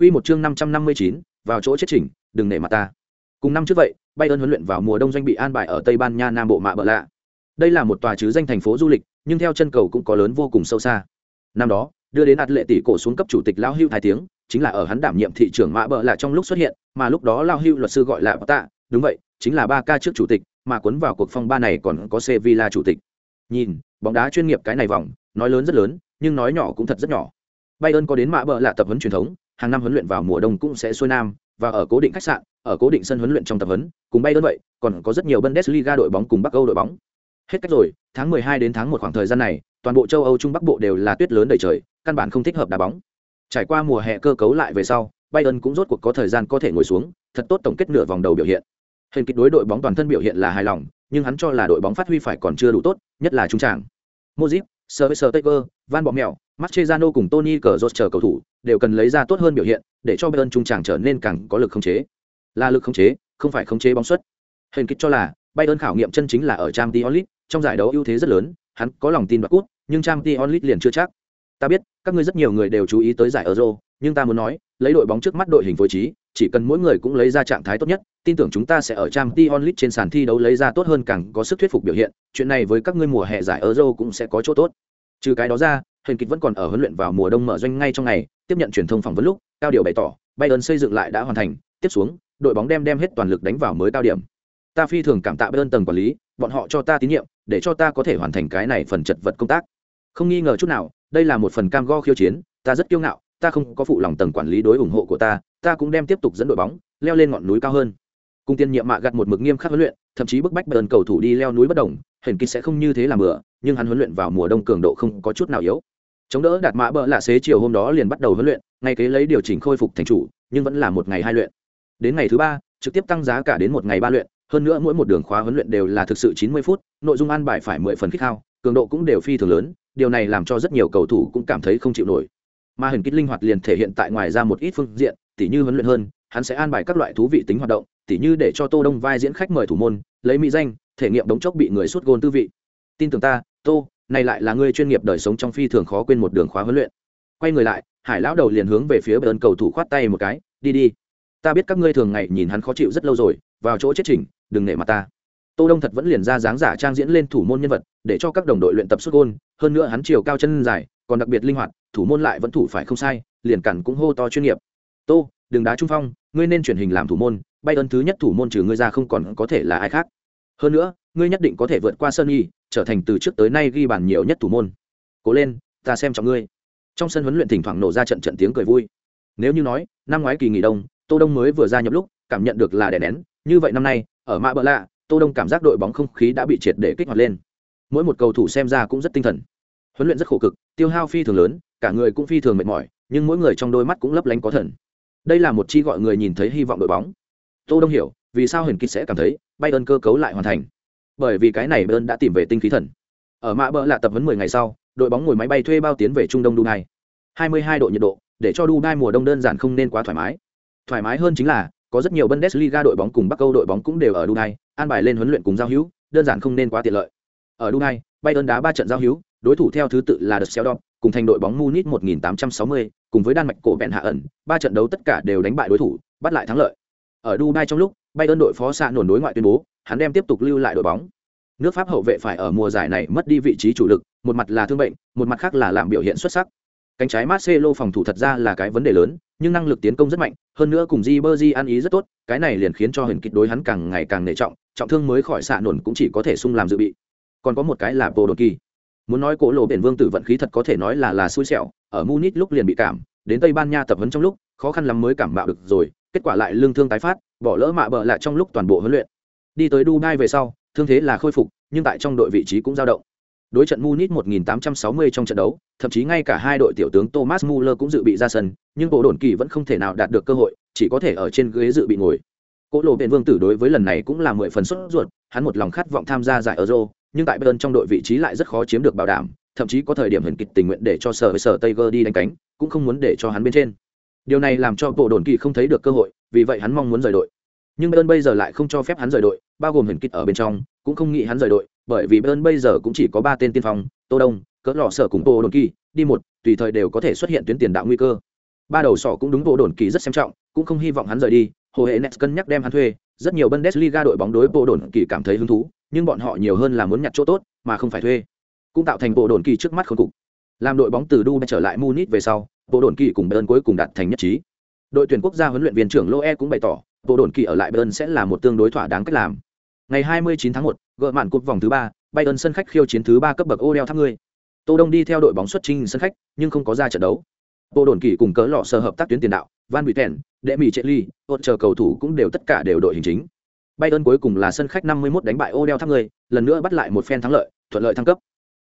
Quy một chương 559, vào chỗ chết chỉnh, đừng nể mặt ta. Cùng năm trước vậy, Bayern huấn luyện vào mùa đông doanh bị an bài ở Tây Ban Nha Nam Bộ Mạ Bợ Lạ. Đây là một tòa chứ danh thành phố du lịch, nhưng theo chân cầu cũng có lớn vô cùng sâu xa. Năm đó, đưa đến ạt lệ tỷ cổ xuống cấp chủ tịch lão hưu thái tiếng, chính là ở hắn đảm nhiệm thị trưởng Mạ Bợ Lạ trong lúc xuất hiện, mà lúc đó lão hưu luật sư gọi là Tạ, đúng vậy, chính là ba ca trước chủ tịch, mà cuốn vào cuộc phong ba này còn có Sevilla chủ tịch. Nhìn, bóng đá chuyên nghiệp cái này vòng, nói lớn rất lớn, nhưng nói nhỏ cũng thật rất nhỏ. Bayern có đến Mạ Bợ Lạ tập huấn truyền thống, hàng năm huấn luyện vào mùa đông cũng sẽ xuôi nam và ở cố định khách sạn, ở cố định sân huấn luyện trong tập huấn, cùng bay đơn vậy, còn có rất nhiều Bundesliga đội bóng cùng Bắc Âu đội bóng. Hết cách rồi, tháng 12 đến tháng 1 khoảng thời gian này, toàn bộ châu Âu Trung Bắc Bộ đều là tuyết lớn đầy trời, căn bản không thích hợp đá bóng. Trải qua mùa hè cơ cấu lại về sau, Bayern cũng rốt cuộc có thời gian có thể ngồi xuống, thật tốt tổng kết nửa vòng đầu biểu hiện. Hình kịch đối đội bóng toàn thân biểu hiện là hài lòng, nhưng hắn cho là đội bóng phát huy phải còn chưa đủ tốt, nhất là trung tràng. Modric, Sir cơ Van Bommel, Mascherano cùng Tony Cazorla chờ cầu thủ đều cần lấy ra tốt hơn biểu hiện, để cho Bayern trung tràng trở nên càng có lực khống chế. Là lực khống chế, không phải khống chế bóng xuất. Hình kích cho là Bayern khảo nghiệm chân chính là ở Trang League, trong giải đấu ưu thế rất lớn, hắn có lòng tin đoạt cút, nhưng Trang League liền chưa chắc. Ta biết, các ngươi rất nhiều người đều chú ý tới giải Euro, nhưng ta muốn nói, lấy đội bóng trước mắt đội hình phối trí, chỉ cần mỗi người cũng lấy ra trạng thái tốt nhất, tin tưởng chúng ta sẽ ở Champions League trên sàn thi đấu lấy ra tốt hơn càng có sức thuyết phục biểu hiện, chuyện này với các ngươi mùa hè giải Euro cũng sẽ có chỗ tốt. Trừ cái đó ra, Huyền kịch vẫn còn ở huấn luyện vào mùa đông mở doanh ngay trong ngày tiếp nhận truyền thông phỏng vấn lúc cao điều bày tỏ bayern xây dựng lại đã hoàn thành tiếp xuống đội bóng đem đem hết toàn lực đánh vào mới cao điểm ta phi thường cảm tạ bayern tầng quản lý bọn họ cho ta tín nhiệm để cho ta có thể hoàn thành cái này phần chật vật công tác không nghi ngờ chút nào đây là một phần cam go khiêu chiến ta rất kiêu ngạo ta không có phụ lòng tầng quản lý đối ủng hộ của ta ta cũng đem tiếp tục dẫn đội bóng, leo lên ngọn núi cao hơn. Cung tiên nhiệm mạ gặt một mực nghiêm khắc huấn luyện, thậm chí bức bách bayern cầu thủ đi leo núi bất đồng hển kỳ sẽ không như thế làm bừa, nhưng hắn huấn luyện vào mùa đông cường độ không có chút nào yếu. Chống đỡ đạt mã bỡ lạ xế chiều hôm đó liền bắt đầu huấn luyện, ngay kế lấy điều chỉnh khôi phục thành chủ, nhưng vẫn là một ngày hai luyện. Đến ngày thứ ba, trực tiếp tăng giá cả đến một ngày ba luyện, hơn nữa mỗi một đường khóa huấn luyện đều là thực sự chín mươi phút, nội dung an bài phải mười phần khích hao cường độ cũng đều phi thường lớn, điều này làm cho rất nhiều cầu thủ cũng cảm thấy không chịu nổi. Mà hình kích linh hoạt liền thể hiện tại ngoài ra một ít phương diện tỉ như huấn luyện hơn, hắn sẽ an bài các loại thú vị tính hoạt động, tỉ như để cho tô đông vai diễn khách mời thủ môn, lấy mỹ danh, thể nghiệm đống chốc bị người suốt gôn tư vị. Tin tưởng ta, tô, này lại là ngươi chuyên nghiệp đời sống trong phi thường khó quên một đường khóa huấn luyện. Quay người lại, hải lão đầu liền hướng về phía bờ ơn cầu thủ khoát tay một cái, đi đi. Ta biết các ngươi thường ngày nhìn hắn khó chịu rất lâu rồi, vào chỗ chết chỉnh, đừng nể mặt ta. Tô đông thật vẫn liền ra dáng giả trang diễn lên thủ môn nhân vật, để cho các đồng đội luyện tập xuất gôn, hơn nữa hắn chiều cao chân dài, còn đặc biệt linh hoạt, thủ môn lại vẫn thủ phải không sai, liền cản cũng hô to chuyên nghiệp tô, đừng đá trung phong, ngươi nên chuyển hình làm thủ môn, bay ơn thứ nhất thủ môn trừ ngươi ra không còn có thể là ai khác. Hơn nữa, ngươi nhất định có thể vượt qua sơn y trở thành từ trước tới nay ghi bàn nhiều nhất thủ môn. Cố lên, ta xem trọng ngươi. Trong sân huấn luyện thỉnh thoảng nổ ra trận trận tiếng cười vui. Nếu như nói, năm ngoái kỳ nghỉ đông, tô đông mới vừa ra nhập lúc, cảm nhận được là đè nén. Như vậy năm nay, ở mã bờ lạ, tô đông cảm giác đội bóng không khí đã bị triệt để kích hoạt lên. Mỗi một cầu thủ xem ra cũng rất tinh thần. Huấn luyện rất khổ cực, tiêu hao phi thường lớn, cả người cũng phi thường mệt mỏi, nhưng mỗi người trong đôi mắt cũng lấp lánh có thần đây là một chi gọi người nhìn thấy hy vọng đội bóng. Tô đông hiểu vì sao huyền kịch sẽ cảm thấy bay ơn cơ cấu lại hoàn thành. Bởi vì cái này bayern đã tìm về tinh khí thần. Ở mạ bỡ là tập huấn 10 ngày sau đội bóng ngồi máy bay thuê bao tiến về trung đông dubai. 22 độ nhiệt độ để cho dubai mùa đông đơn giản không nên quá thoải mái. Thoải mái hơn chính là có rất nhiều bundesliga đội bóng cùng bắc âu đội bóng cũng đều ở dubai an bài lên huấn luyện cùng giao hữu đơn giản không nên quá tiện lợi. Ở dubai bayern đá ba trận giao hữu đối thủ theo thứ tự là The cùng thành đội bóng Munich 1860, cùng với Đan Mạch cổ bẹn hạ ẩn, ba trận đấu tất cả đều đánh bại đối thủ, bắt lại thắng lợi. Ở Dubai trong lúc, bay ơn đội phó xạ nổn đối ngoại tuyên bố, hắn đem tiếp tục lưu lại đội bóng. Nước Pháp hậu vệ phải ở mùa giải này mất đi vị trí chủ lực, một mặt là thương bệnh, một mặt khác là làm biểu hiện xuất sắc. Cánh trái Marcelo phòng thủ thật ra là cái vấn đề lớn, nhưng năng lực tiến công rất mạnh, hơn nữa cùng di berji ăn ý rất tốt, cái này liền khiến cho hình kịch đối hắn càng ngày càng nể trọng, trọng thương mới khỏi xạ nổn cũng chỉ có thể sung làm dự bị. Còn có một cái là Bồ Đột Kỳ. Muốn nói cổ lộ biển vương tử vận khí thật có thể nói là là xui xẻo, ở Munich lúc liền bị cảm, đến Tây Ban Nha tập huấn trong lúc, khó khăn lắm mới cảm bạo được rồi, kết quả lại lương thương tái phát, bỏ lỡ mạ bờ lại trong lúc toàn bộ huấn luyện. Đi tới Dubai về sau, thương thế là khôi phục, nhưng tại trong đội vị trí cũng dao động. Đối trận Munich 1860 trong trận đấu, thậm chí ngay cả hai đội tiểu tướng Thomas Muller cũng dự bị ra sân, nhưng bộ đồn kỳ vẫn không thể nào đạt được cơ hội, chỉ có thể ở trên ghế dự bị ngồi. Cố lộ biện vương tử đối với lần này cũng là mười phần sốt ruột, hắn một lòng khát vọng tham gia giải Euro, nhưng tại Bayern trong đội vị trí lại rất khó chiếm được bảo đảm, thậm chí có thời điểm hiển kịch tình nguyện để cho sở với sở Tiger đi đánh cánh, cũng không muốn để cho hắn bên trên. Điều này làm cho bộ đồn kỳ không thấy được cơ hội, vì vậy hắn mong muốn rời đội nhưng Bayern bây giờ lại không cho phép hắn rời đội, bao gồm Huyền Kịch ở bên trong, cũng không nghĩ hắn rời đội, bởi vì Bayern bây giờ cũng chỉ có ba tên tiên phong, Tô Đông, Cỡ Lọ Sở cùng bộ Đồn Kỳ, đi một, tùy thời đều có thể xuất hiện tuyến tiền đạo nguy cơ. ba đầu sỏ cũng đúng bộ đồn kỳ rất xem trọng cũng không hy vọng hắn rời đi hồ hệ nets cân nhắc đem hắn thuê rất nhiều bundesliga đội bóng đối bộ đồn kỳ cảm thấy hứng thú nhưng bọn họ nhiều hơn là muốn nhặt chỗ tốt mà không phải thuê cũng tạo thành bộ đồn kỳ trước mắt khốn cục làm đội bóng từ Dubai trở lại Munich về sau, bộ đồn kỳ cùng Bayern cuối cùng đạt thành nhất trí. Đội tuyển quốc gia huấn luyện viên trưởng Loe cũng bày tỏ, bộ đồn kỳ ở lại Bayern sẽ là một tương đối thỏa đáng cách làm. Ngày 29 tháng 1, gỡ màn cúp vòng thứ ba, Bayern sân khách khiêu chiến thứ ba cấp bậc Odell tháp ngươi Tô Đông đi theo đội bóng xuất trình sân khách, nhưng không có ra trận đấu. Bộ đồn kỳ cùng cớ lọ sơ hợp tác tuyến tiền đạo, Van Buiten, Đệ Mỹ Ly, ổn chờ cầu thủ cũng đều tất cả đều đội hình chính. Bayern cuối cùng là sân khách 51 đánh bại Odell tháp người, lần nữa bắt lại một phen thắng lợi, thuận lợi thăng cấp.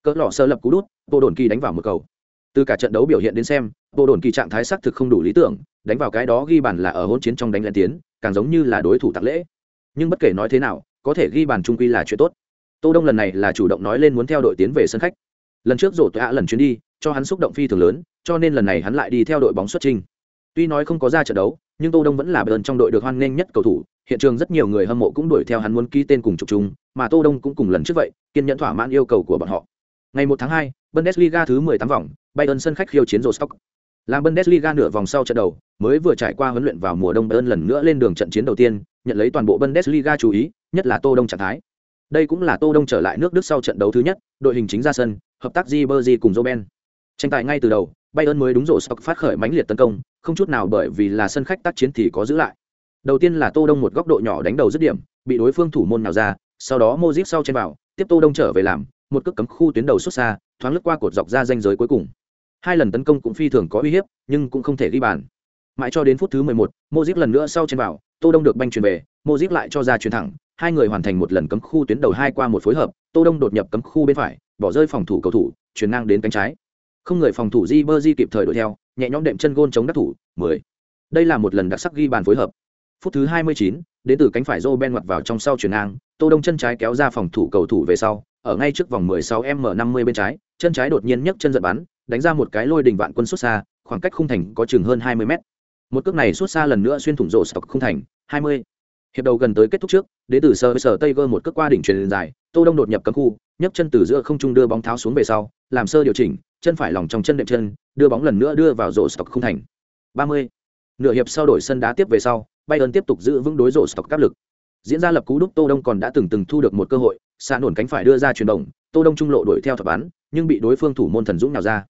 Cỡ lọ sơ lập cú đút, Tô đồn kỳ đánh vào một cầu. Từ cả trận đấu biểu hiện đến xem Tô đồn kỳ trạng thái sắc thực không đủ lý tưởng đánh vào cái đó ghi bàn là ở hỗn chiến trong đánh lên tiến càng giống như là đối thủ tặng lễ. Nhưng bất kể nói thế nào có thể ghi bàn trung quy là chuyện tốt. Tô đông lần này là chủ động nói lên muốn theo đội tiến về sân khách. Lần trước rổ ạ lần chuyến đi cho hắn xúc động phi thường lớn cho nên lần này hắn lại đi theo đội bóng xuất trình tuy nói không có ra trận đấu nhưng tô đông vẫn là bờn trong đội được hoan nghênh nhất cầu thủ hiện trường rất nhiều người hâm mộ cũng đuổi theo hắn muốn ký tên cùng chụp chung mà tô đông cũng cùng lần trước vậy kiên nhẫn thỏa mãn yêu cầu của bọn họ ngày 1 tháng 2, bundesliga thứ 18 vòng Bayern sân khách khiêu chiến Rostock. Làm Bundesliga nửa vòng sau trận đầu, mới vừa trải qua huấn luyện vào mùa đông Bayern lần nữa lên đường trận chiến đầu tiên, nhận lấy toàn bộ Bundesliga chú ý, nhất là Tô Đông trạng thái. Đây cũng là Tô Đông trở lại nước Đức sau trận đấu thứ nhất, đội hình chính ra sân, hợp tác Ribery cùng Robben. Tranh tài ngay từ đầu, Bayern mới đúng rổ sọc phát khởi mãnh liệt tấn công, không chút nào bởi vì là sân khách tác chiến thì có giữ lại. Đầu tiên là Tô Đông một góc độ nhỏ đánh đầu dứt điểm, bị đối phương thủ môn nào ra, sau đó Modric sau trên vào, tiếp Tô Đông trở về làm, một cước cấm khu tuyến đầu xuất xa, thoáng lướt qua cột dọc ra danh giới cuối cùng hai lần tấn công cũng phi thường có uy hiếp nhưng cũng không thể ghi bàn mãi cho đến phút thứ 11, Modric lần nữa sau trên vào, Tô Đông được banh truyền về, Modric lại cho ra chuyền thẳng, hai người hoàn thành một lần cấm khu tuyến đầu hai qua một phối hợp, Tô Đông đột nhập cấm khu bên phải, bỏ rơi phòng thủ cầu thủ, chuyển ngang đến cánh trái. Không người phòng thủ Di Berdi kịp thời đuổi theo, nhẹ nhõm đệm chân gôn chống đắc thủ, 10. Đây là một lần đặc sắc ghi bàn phối hợp. Phút thứ 29, đến từ cánh phải Joe Ben ngoặt vào trong sau chuyển ngang, Tô Đông chân trái kéo ra phòng thủ cầu thủ về sau, ở ngay trước vòng 16m50 bên trái, chân trái đột nhiên nhấc chân giật bắn, đánh ra một cái lôi đỉnh vạn quân xuất xa khoảng cách khung thành có chừng hơn hai mươi mét một cước này xuất xa lần nữa xuyên thủng rổ sọc khung thành hai mươi hiệp đầu gần tới kết thúc trước đến từ sơ sơ tây gơ một cước qua đỉnh truyền dài tô đông đột nhập cấm khu nhấc chân từ giữa không trung đưa bóng tháo xuống về sau làm sơ điều chỉnh chân phải lòng trong chân đệm chân, đưa bóng lần nữa đưa vào rổ stock không thành. Ba mươi. Nửa hiệp sau đổi sân đá tiếp về sau, bayern tiếp tục giữ vững đối rổ stock áp lực. Diễn ra lập cú đúc tô đông còn đã từng từng thu được một cơ hội xa nổn cánh phải đưa ra chuyển động, tô đông trung lộ đuổi theo thuật bắn nhưng bị đối phương thủ môn thần dũng nào ra.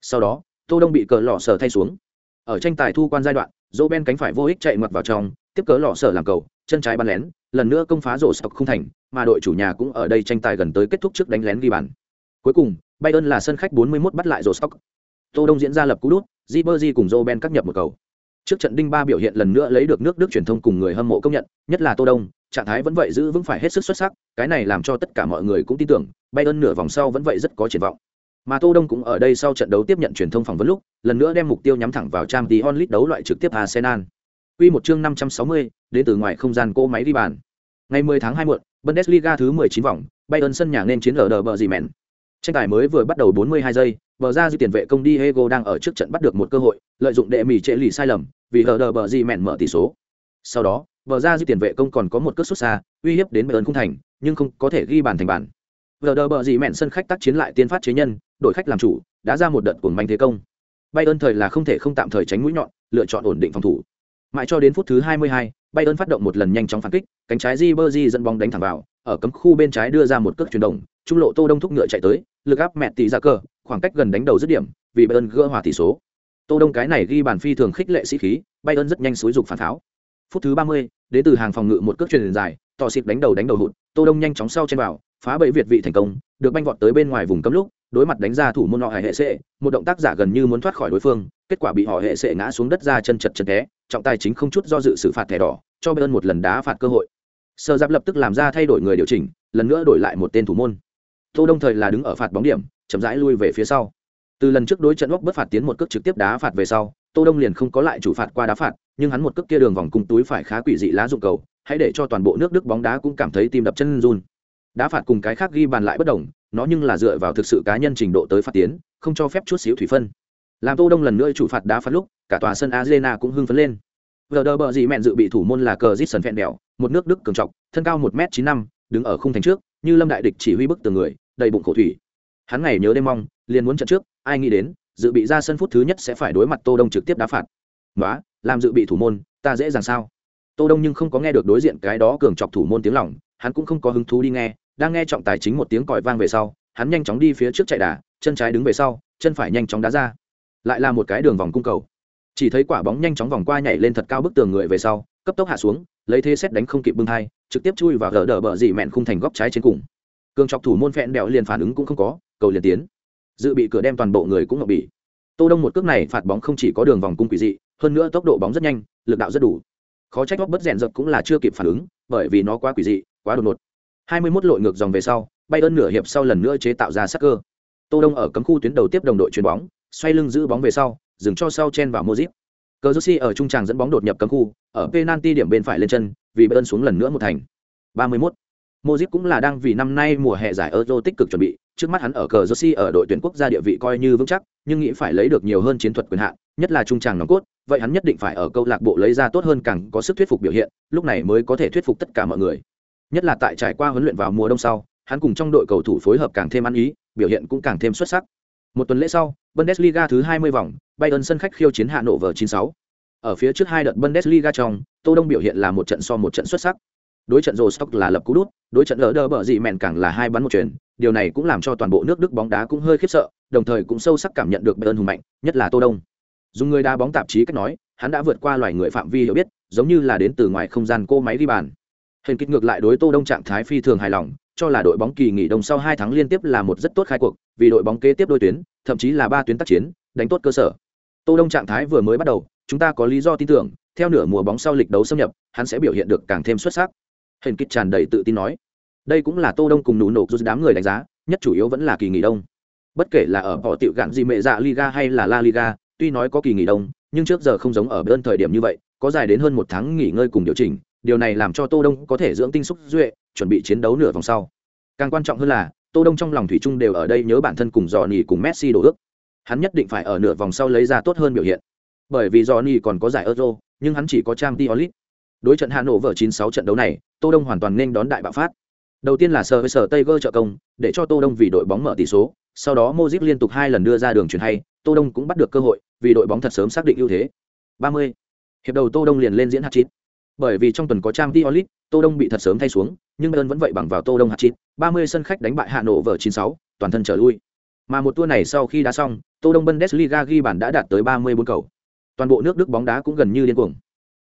Sau đó, tô đông bị cờ lọ sở thay xuống. Ở tranh tài thu quan giai đoạn, dỗ ben cánh phải vô ích chạy ngoặt vào trong, tiếp cớ lọ sở làm cầu, chân trái bắn lén, lần nữa công phá rổ sọc không thành, mà đội chủ nhà cũng ở đây tranh tài gần tới kết thúc trước đánh lén ghi bàn. Cuối cùng bayern là sân khách 41 bắt lại Rostock. tô đông diễn ra lập cú đút Ribery cùng Robben ben cắt nhập một cầu trước trận đinh ba biểu hiện lần nữa lấy được nước đức truyền thông cùng người hâm mộ công nhận nhất là tô đông trạng thái vẫn vậy giữ vững phải hết sức xuất sắc cái này làm cho tất cả mọi người cũng tin tưởng bayern nửa vòng sau vẫn vậy rất có triển vọng mà Tô Đông cũng ở đây sau trận đấu tiếp nhận truyền thông phỏng vấn lúc, lần nữa đem mục tiêu nhắm thẳng vào Champions League đấu loại trực tiếp Arsenal. Quy một chương 560, đến từ ngoài không gian cô máy đi bàn. Ngày 10 tháng 2 muộn, Bundesliga thứ 19 vòng, Bayern sân nhà nên chiến ở Derby bờ gì mèn. Tranh tài mới vừa bắt đầu 42 giây, bờ ra dư tiền vệ công Diego đang ở trước trận bắt được một cơ hội, lợi dụng đệ mỉ trễ lì sai lầm, vì hờ đờ bờ gì mèn mở tỷ số. Sau đó, bờ ra dư tiền vệ công còn có một cước xuất xa, uy hiếp đến Bayern không thành, nhưng không có thể ghi bàn thành bàn. Vờ đờ bờ gì mẹn sân khách tác chiến lại tiên phát chế nhân, đội khách làm chủ, đã ra một đợt cuồng manh thế công. Bayern thời là không thể không tạm thời tránh mũi nhọn, lựa chọn ổn định phòng thủ. Mãi cho đến phút thứ 22, Bayern phát động một lần nhanh chóng phản kích, cánh trái Ribery dẫn bóng đánh thẳng vào, ở cấm khu bên trái đưa ra một cước chuyển động, trung lộ Tô Đông thúc ngựa chạy tới, lực áp mẹ tỷ ra cơ, khoảng cách gần đánh đầu dứt điểm, vì Bayern gỡ hòa tỷ số. Tô Đông cái này ghi bàn phi thường khích lệ sĩ khí, Bayern rất nhanh xúi dục phản tháo. Phút thứ 30, đến từ hàng phòng ngự một cước chuyền dài, tỏ xịt đánh đầu đánh đầu hụt, Tô Đông nhanh chóng sau trên vào, phá bẫy việt vị thành công được banh vọt tới bên ngoài vùng cấm lúc đối mặt đánh ra thủ môn họ hệ sẽ, một động tác giả gần như muốn thoát khỏi đối phương kết quả bị họ hệ sệ ngã xuống đất ra chân chật chân té, trọng tài chính không chút do dự xử phạt thẻ đỏ, cho bayern một lần đá phạt cơ hội. Sơ giáp lập tức làm ra thay đổi người điều chỉnh, lần nữa đổi lại một tên thủ môn. Tô đông thời là đứng ở phạt bóng điểm, chậm rãi lui về phía sau. Từ lần trước đối trận góc bất phạt tiến một cước trực tiếp đá phạt về sau, tô đông liền không có lại chủ phạt qua đá phạt, nhưng hắn một cước kia đường vòng cung túi phải khá quỷ dị lá dụng cầu, hãy để cho toàn bộ nước đức bóng đá cũng cảm thấy tim đập chân run. Đá phạt cùng cái khác ghi bàn lại bất đồng, nó nhưng là dựa vào thực sự cá nhân trình độ tới phát tiến, không cho phép chút xíu thủy phân làm tô đông lần nữa chủ phạt đá phạt lúc, cả tòa sân arena cũng hưng phấn lên. Vờ đờ bờ gì mẹn dự bị thủ môn là cờ dít sần phẹn đèo một nước đức cường trọng thân cao một m chín năm, đứng ở khung thành trước, như lâm đại địch chỉ huy bức tường người, đầy bụng khổ thủy. Hắn ngày nhớ đêm mong, liền muốn trận trước, ai nghĩ đến, dự bị ra sân phút thứ nhất sẽ phải đối mặt tô đông trực tiếp đá phạt. Nói làm dự bị thủ môn, ta dễ dàng sao? Tô đông nhưng không có nghe được đối diện cái đó cường chọc thủ môn tiếng lòng, hắn cũng không có hứng thú đi nghe, đang nghe trọng tài chính một tiếng còi vang về sau, hắn nhanh chóng đi phía trước chạy đà, chân trái đứng về sau, chân phải nhanh chóng đá ra lại là một cái đường vòng cung cầu. Chỉ thấy quả bóng nhanh chóng vòng qua nhảy lên thật cao bức tường người về sau, cấp tốc hạ xuống, lấy thế xét đánh không kịp bưng thai, trực tiếp chui và gỡ đỡ bờ dì mẹn khung thành góc trái trên cùng. Cường chọc thủ môn phẹn đẹo liền phản ứng cũng không có, cầu liền tiến. Dự bị cửa đem toàn bộ người cũng ngọc bị tô đông một cước này phạt bóng không chỉ có đường vòng cung quỷ dị, hơn nữa tốc độ bóng rất nhanh, lực đạo rất đủ. Khó trách góc bất rèn giật cũng là chưa kịp phản ứng, bởi vì nó quá quỷ dị, quá đột ngột. 21 lội ngược dòng về sau bay ơn nửa hiệp sau lần nữa chế tạo ra sắc cơ. Tô đông ở cấm khu tuyến đầu tiếp đồng đội chuyền bóng xoay lưng giữ bóng về sau dừng cho sau chen vào Modric. cờ ở trung tràng dẫn bóng đột nhập cấm khu ở penalty điểm bên phải lên chân vì bay ơn xuống lần nữa một thành 31. Modric cũng là đang vì năm nay mùa hè giải Euro tích cực chuẩn bị, trước mắt hắn ở cờ ở đội tuyển quốc gia địa vị coi như vững chắc, nhưng nghĩ phải lấy được nhiều hơn chiến thuật quyền hạn, nhất là trung tràng nòng cốt, vậy hắn nhất định phải ở câu lạc bộ lấy ra tốt hơn càng có sức thuyết phục biểu hiện, lúc này mới có thể thuyết phục tất cả mọi người. Nhất là tại trải qua huấn luyện vào mùa đông sau, hắn cùng trong đội cầu thủ phối hợp càng thêm ăn ý, biểu hiện cũng càng thêm xuất sắc. Một tuần lễ sau, Bundesliga thứ 20 vòng, Bayern sân khách khiêu chiến Hà Nội vở 96. Ở phía trước hai đợt Bundesliga trong, Tô Đông biểu hiện là một trận so một trận xuất sắc. Đối trận Rostock là lập cú đút, đối trận lỡ bở gì dị càng là hai bắn một chuyển, điều này cũng làm cho toàn bộ nước Đức bóng đá cũng hơi khiếp sợ, đồng thời cũng sâu sắc cảm nhận được Bayern hùng mạnh, nhất là Tô Đông. Dùng người đá bóng tạp chí cách nói, hắn đã vượt qua loài người phạm vi hiểu biết, giống như là đến từ ngoài không gian cô máy đi bàn. Hình kích ngược lại đối Tô Đông trạng thái phi thường hài lòng, cho là đội bóng kỳ nghỉ đông sau hai tháng liên tiếp là một rất tốt khai cuộc, vì đội bóng kế tiếp đôi tuyến, thậm chí là ba tuyến tác chiến, đánh tốt cơ sở. Tô Đông trạng thái vừa mới bắt đầu, chúng ta có lý do tin tưởng, theo nửa mùa bóng sau lịch đấu xâm nhập, hắn sẽ biểu hiện được càng thêm xuất sắc. Hình kích tràn đầy tự tin nói. Đây cũng là Tô Đông cùng nụ nổ rút đám người đánh giá, nhất chủ yếu vẫn là kỳ nghỉ đông. Bất kể là ở bỏ tiểu gạn gì mẹ dạ Liga hay là La Liga, tuy nói có kỳ nghỉ đông, nhưng trước giờ không giống ở bên thời điểm như vậy, có dài đến hơn một tháng nghỉ ngơi cùng điều chỉnh, điều này làm cho Tô Đông có thể dưỡng tinh xúc duệ, chuẩn bị chiến đấu nửa vòng sau. Càng quan trọng hơn là, Tô Đông trong lòng thủy chung đều ở đây nhớ bản thân cùng Johnny cùng Messi đổ ước. Hắn nhất định phải ở nửa vòng sau lấy ra tốt hơn biểu hiện. Bởi vì Johnny còn có giải Euro, nhưng hắn chỉ có Champions League. Đối trận Hà Nội vở 96 trận đấu này, Tô Đông hoàn toàn nên đón đại bạo phát. Đầu tiên là sờ với sờ Tiger trợ công, để cho Tô Đông vì đội bóng mở tỷ số, sau đó Modric liên tục hai lần đưa ra đường chuyển hay, Tô Đông cũng bắt được cơ hội, vì đội bóng thật sớm xác định ưu thế. 30. Hiệp đầu Tô Đông liền lên diễn hat-trick. Bởi vì trong tuần có trang Diolit, Tô Đông bị thật sớm thay xuống, nhưng Bayern vẫn vậy bằng vào Tô Đông hạt chín, 30 sân khách đánh bại Hà Nội vở 96, toàn thân trở lui. Mà một tour này sau khi đá xong, Tô Đông Bundesliga ghi bàn đã đạt tới 34 cầu. Toàn bộ nước Đức bóng đá cũng gần như điên cuồng.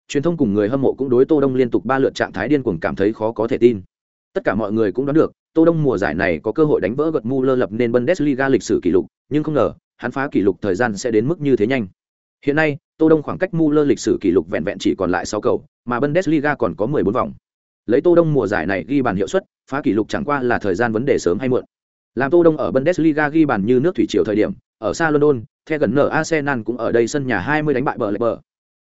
Truyền thông cùng người hâm mộ cũng đối Tô Đông liên tục ba lượt trạng thái điên cuồng cảm thấy khó có thể tin. Tất cả mọi người cũng đoán được, Tô Đông mùa giải này có cơ hội đánh vỡ gật Müller lập nên Bundesliga lịch sử kỷ lục, nhưng không ngờ, hắn phá kỷ lục thời gian sẽ đến mức như thế nhanh. Hiện nay, Tô Đông khoảng cách lơ lịch sử kỷ lục vẹn vẹn chỉ còn lại 6 cầu, mà Bundesliga còn có 14 vòng. Lấy Tô Đông mùa giải này ghi bàn hiệu suất, phá kỷ lục chẳng qua là thời gian vấn đề sớm hay muộn. Làm Tô Đông ở Bundesliga ghi bàn như nước thủy triều thời điểm, ở xa London, theo gần nở Arsenal cũng ở đây sân nhà 20 đánh bại bờ lệ bờ.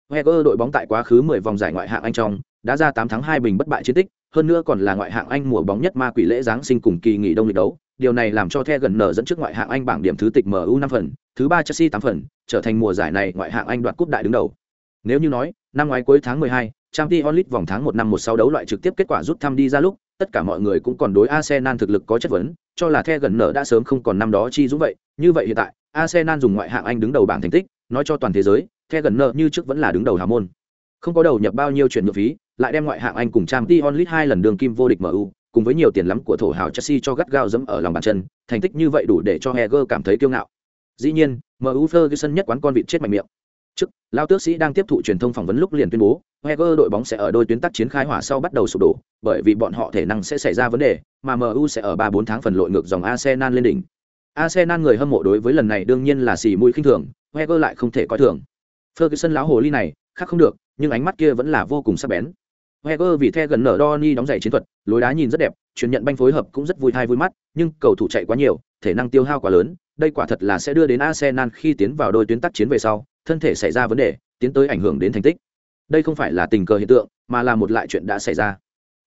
Wenger đội bóng tại quá khứ 10 vòng giải ngoại hạng Anh trong, đã ra 8 thắng 2 bình bất bại chiến tích, hơn nữa còn là ngoại hạng Anh mùa bóng nhất ma quỷ lễ giáng sinh cùng kỳ nghỉ đông lịch đấu. Điều này làm cho The gần nở dẫn trước ngoại hạng Anh bảng điểm thứ tịch MU 5 phần, thứ ba Chelsea 8 phần, trở thành mùa giải này ngoại hạng Anh đoạt cúp đại đứng đầu. Nếu như nói, năm ngoái cuối tháng 12, Champions League vòng tháng 1 năm 16 đấu loại trực tiếp kết quả rút thăm đi ra lúc, tất cả mọi người cũng còn đối Arsenal thực lực có chất vấn, cho là The gần nở đã sớm không còn năm đó chi dũng vậy, như vậy hiện tại, Arsenal dùng ngoại hạng Anh đứng đầu bảng thành tích, nói cho toàn thế giới, The gần nở như trước vẫn là đứng đầu hào môn. Không có đầu nhập bao nhiêu chuyển nhượng phí, lại đem ngoại hạng Anh cùng Champions League hai lần đường kim vô địch MU, cùng với nhiều tiền lắm của thổ hào Chelsea cho gắt gao dẫm ở lòng bàn chân, thành tích như vậy đủ để cho Heger cảm thấy kiêu ngạo. Dĩ nhiên, MU Ferguson nhất quán con vịt chết mạnh miệng. Trước, lao tước sĩ đang tiếp thụ truyền thông phỏng vấn lúc liền tuyên bố, Heger đội bóng sẽ ở đôi tuyến tác chiến khai hỏa sau bắt đầu sụp đổ, bởi vì bọn họ thể năng sẽ xảy ra vấn đề, mà MU sẽ ở 3-4 tháng phần lội ngược dòng Arsenal lên đỉnh. Arsenal người hâm mộ đối với lần này đương nhiên là xì mũi khinh thường, Heger lại không thể coi thường. Ferguson láo hồ ly này, khác không được, nhưng ánh mắt kia vẫn là vô cùng sắc bén. Heger vì the gần nở Donny đóng giày chiến thuật, lối đá nhìn rất đẹp, chuyển nhận banh phối hợp cũng rất vui thai vui mắt, nhưng cầu thủ chạy quá nhiều, thể năng tiêu hao quá lớn, đây quả thật là sẽ đưa đến Arsenal khi tiến vào đôi tuyến tác chiến về sau, thân thể xảy ra vấn đề, tiến tới ảnh hưởng đến thành tích. Đây không phải là tình cờ hiện tượng, mà là một lại chuyện đã xảy ra.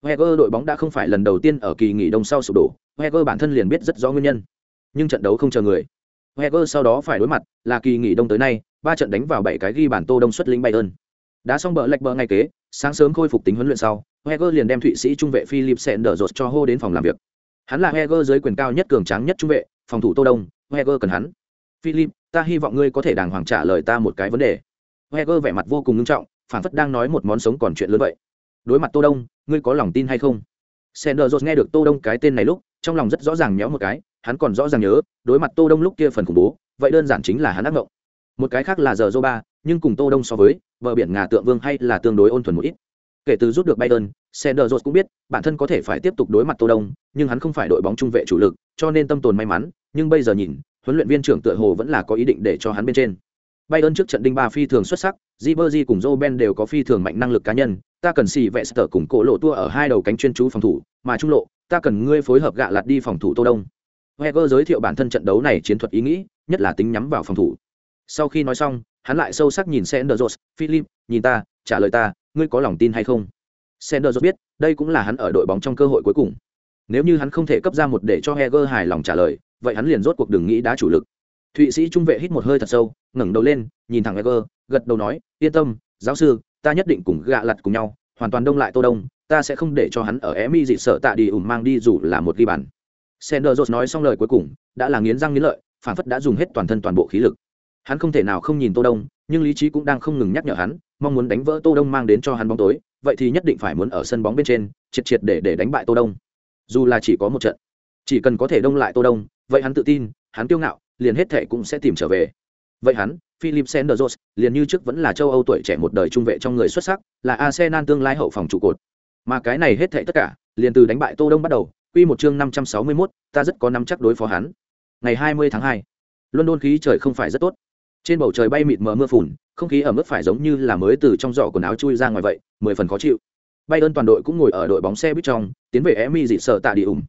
Heger đội bóng đã không phải lần đầu tiên ở kỳ nghỉ đông sau sụp đổ, Heger bản thân liền biết rất rõ nguyên nhân. Nhưng trận đấu không chờ người. Heger sau đó phải đối mặt là kỳ nghỉ đông tới nay, ba trận đánh vào bảy cái ghi bàn Tô Đông xuất linh Bayern. Đã xong bờ lệch bờ ngay kế, sáng sớm khôi phục tính huấn luyện sau, Heger liền đem Thụy Sĩ trung vệ Philip Senderos cho hô đến phòng làm việc. Hắn là Heger dưới quyền cao nhất cường tráng nhất trung vệ, phòng thủ Tô Đông, Heger cần hắn. Philip, ta hy vọng ngươi có thể đàng hoàng trả lời ta một cái vấn đề. heger vẻ mặt vô cùng nghiêm trọng phản phất đang nói một món sống còn chuyện lớn vậy đối mặt tô đông ngươi có lòng tin hay không sanders nghe được tô đông cái tên này lúc trong lòng rất rõ ràng nhéo một cái hắn còn rõ ràng nhớ đối mặt tô đông lúc kia phần khủng bố vậy đơn giản chính là hắn ác mộng một cái khác là giờ dô ba nhưng cùng tô đông so với vợ biển ngà tượng vương hay là tương đối ôn thuần một ít kể từ rút được Bayern, Sanders cũng biết bản thân có thể phải tiếp tục đối mặt Tô Đông, nhưng hắn không phải đội bóng trung vệ chủ lực, cho nên tâm tồn may mắn, nhưng bây giờ nhìn, huấn luyện viên trưởng tựa hồ vẫn là có ý định để cho hắn bên trên. Bayern trước trận đinh ba phi thường xuất sắc, Ribery cùng Robben đều có phi thường mạnh năng lực cá nhân, ta cần xì vẽ sở cùng cổ lộ tua ở hai đầu cánh chuyên chú phòng thủ, mà trung lộ, ta cần ngươi phối hợp gạ lạt đi phòng thủ Tô Đông. Wenger giới thiệu bản thân trận đấu này chiến thuật ý nghĩ, nhất là tính nhắm vào phòng thủ. Sau khi nói xong, hắn lại sâu sắc nhìn Sanders, Philip, nhìn ta, trả lời ta, ngươi có lòng tin hay không? Sanders biết, đây cũng là hắn ở đội bóng trong cơ hội cuối cùng. Nếu như hắn không thể cấp ra một để cho Heger hài lòng trả lời, vậy hắn liền rốt cuộc đừng nghĩ đá chủ lực. Thụy Sĩ trung vệ hít một hơi thật sâu, ngẩng đầu lên, nhìn thẳng Heger, gật đầu nói, yên tâm, giáo sư, ta nhất định cùng gạ lật cùng nhau, hoàn toàn đông lại Tô Đông, ta sẽ không để cho hắn ở Emi dị sợ tạ đi ủng mang đi dù là một ghi bàn. Sanders nói xong lời cuối cùng, đã là nghiến răng nghiến lợi, phản phất đã dùng hết toàn thân toàn bộ khí lực. Hắn không thể nào không nhìn Tô Đông, nhưng lý trí cũng đang không ngừng nhắc nhở hắn, mong muốn đánh vỡ Tô Đông mang đến cho hắn bóng tối, vậy thì nhất định phải muốn ở sân bóng bên trên triệt triệt để để đánh bại tô đông. Dù là chỉ có một trận chỉ cần có thể đông lại tô đông vậy hắn tự tin hắn kiêu ngạo liền hết thệ cũng sẽ tìm trở về. Vậy hắn philip sanders liền như trước vẫn là châu âu tuổi trẻ một đời trung vệ trong người xuất sắc là arsenal tương lai hậu phòng trụ cột. Mà cái này hết thệ tất cả liền từ đánh bại tô đông bắt đầu quy một chương 561, ta rất có nắm chắc đối phó hắn. Ngày 20 tháng 2, london khí trời không phải rất tốt trên bầu trời bay mịt mờ mưa phùn, không khí ở mức phải giống như là mới từ trong giỏ quần áo chui ra ngoài vậy, mười phần khó chịu. Bay ơn toàn đội cũng ngồi ở đội bóng xe buýt trong, tiến về emi dị sợ tạ đi ủng.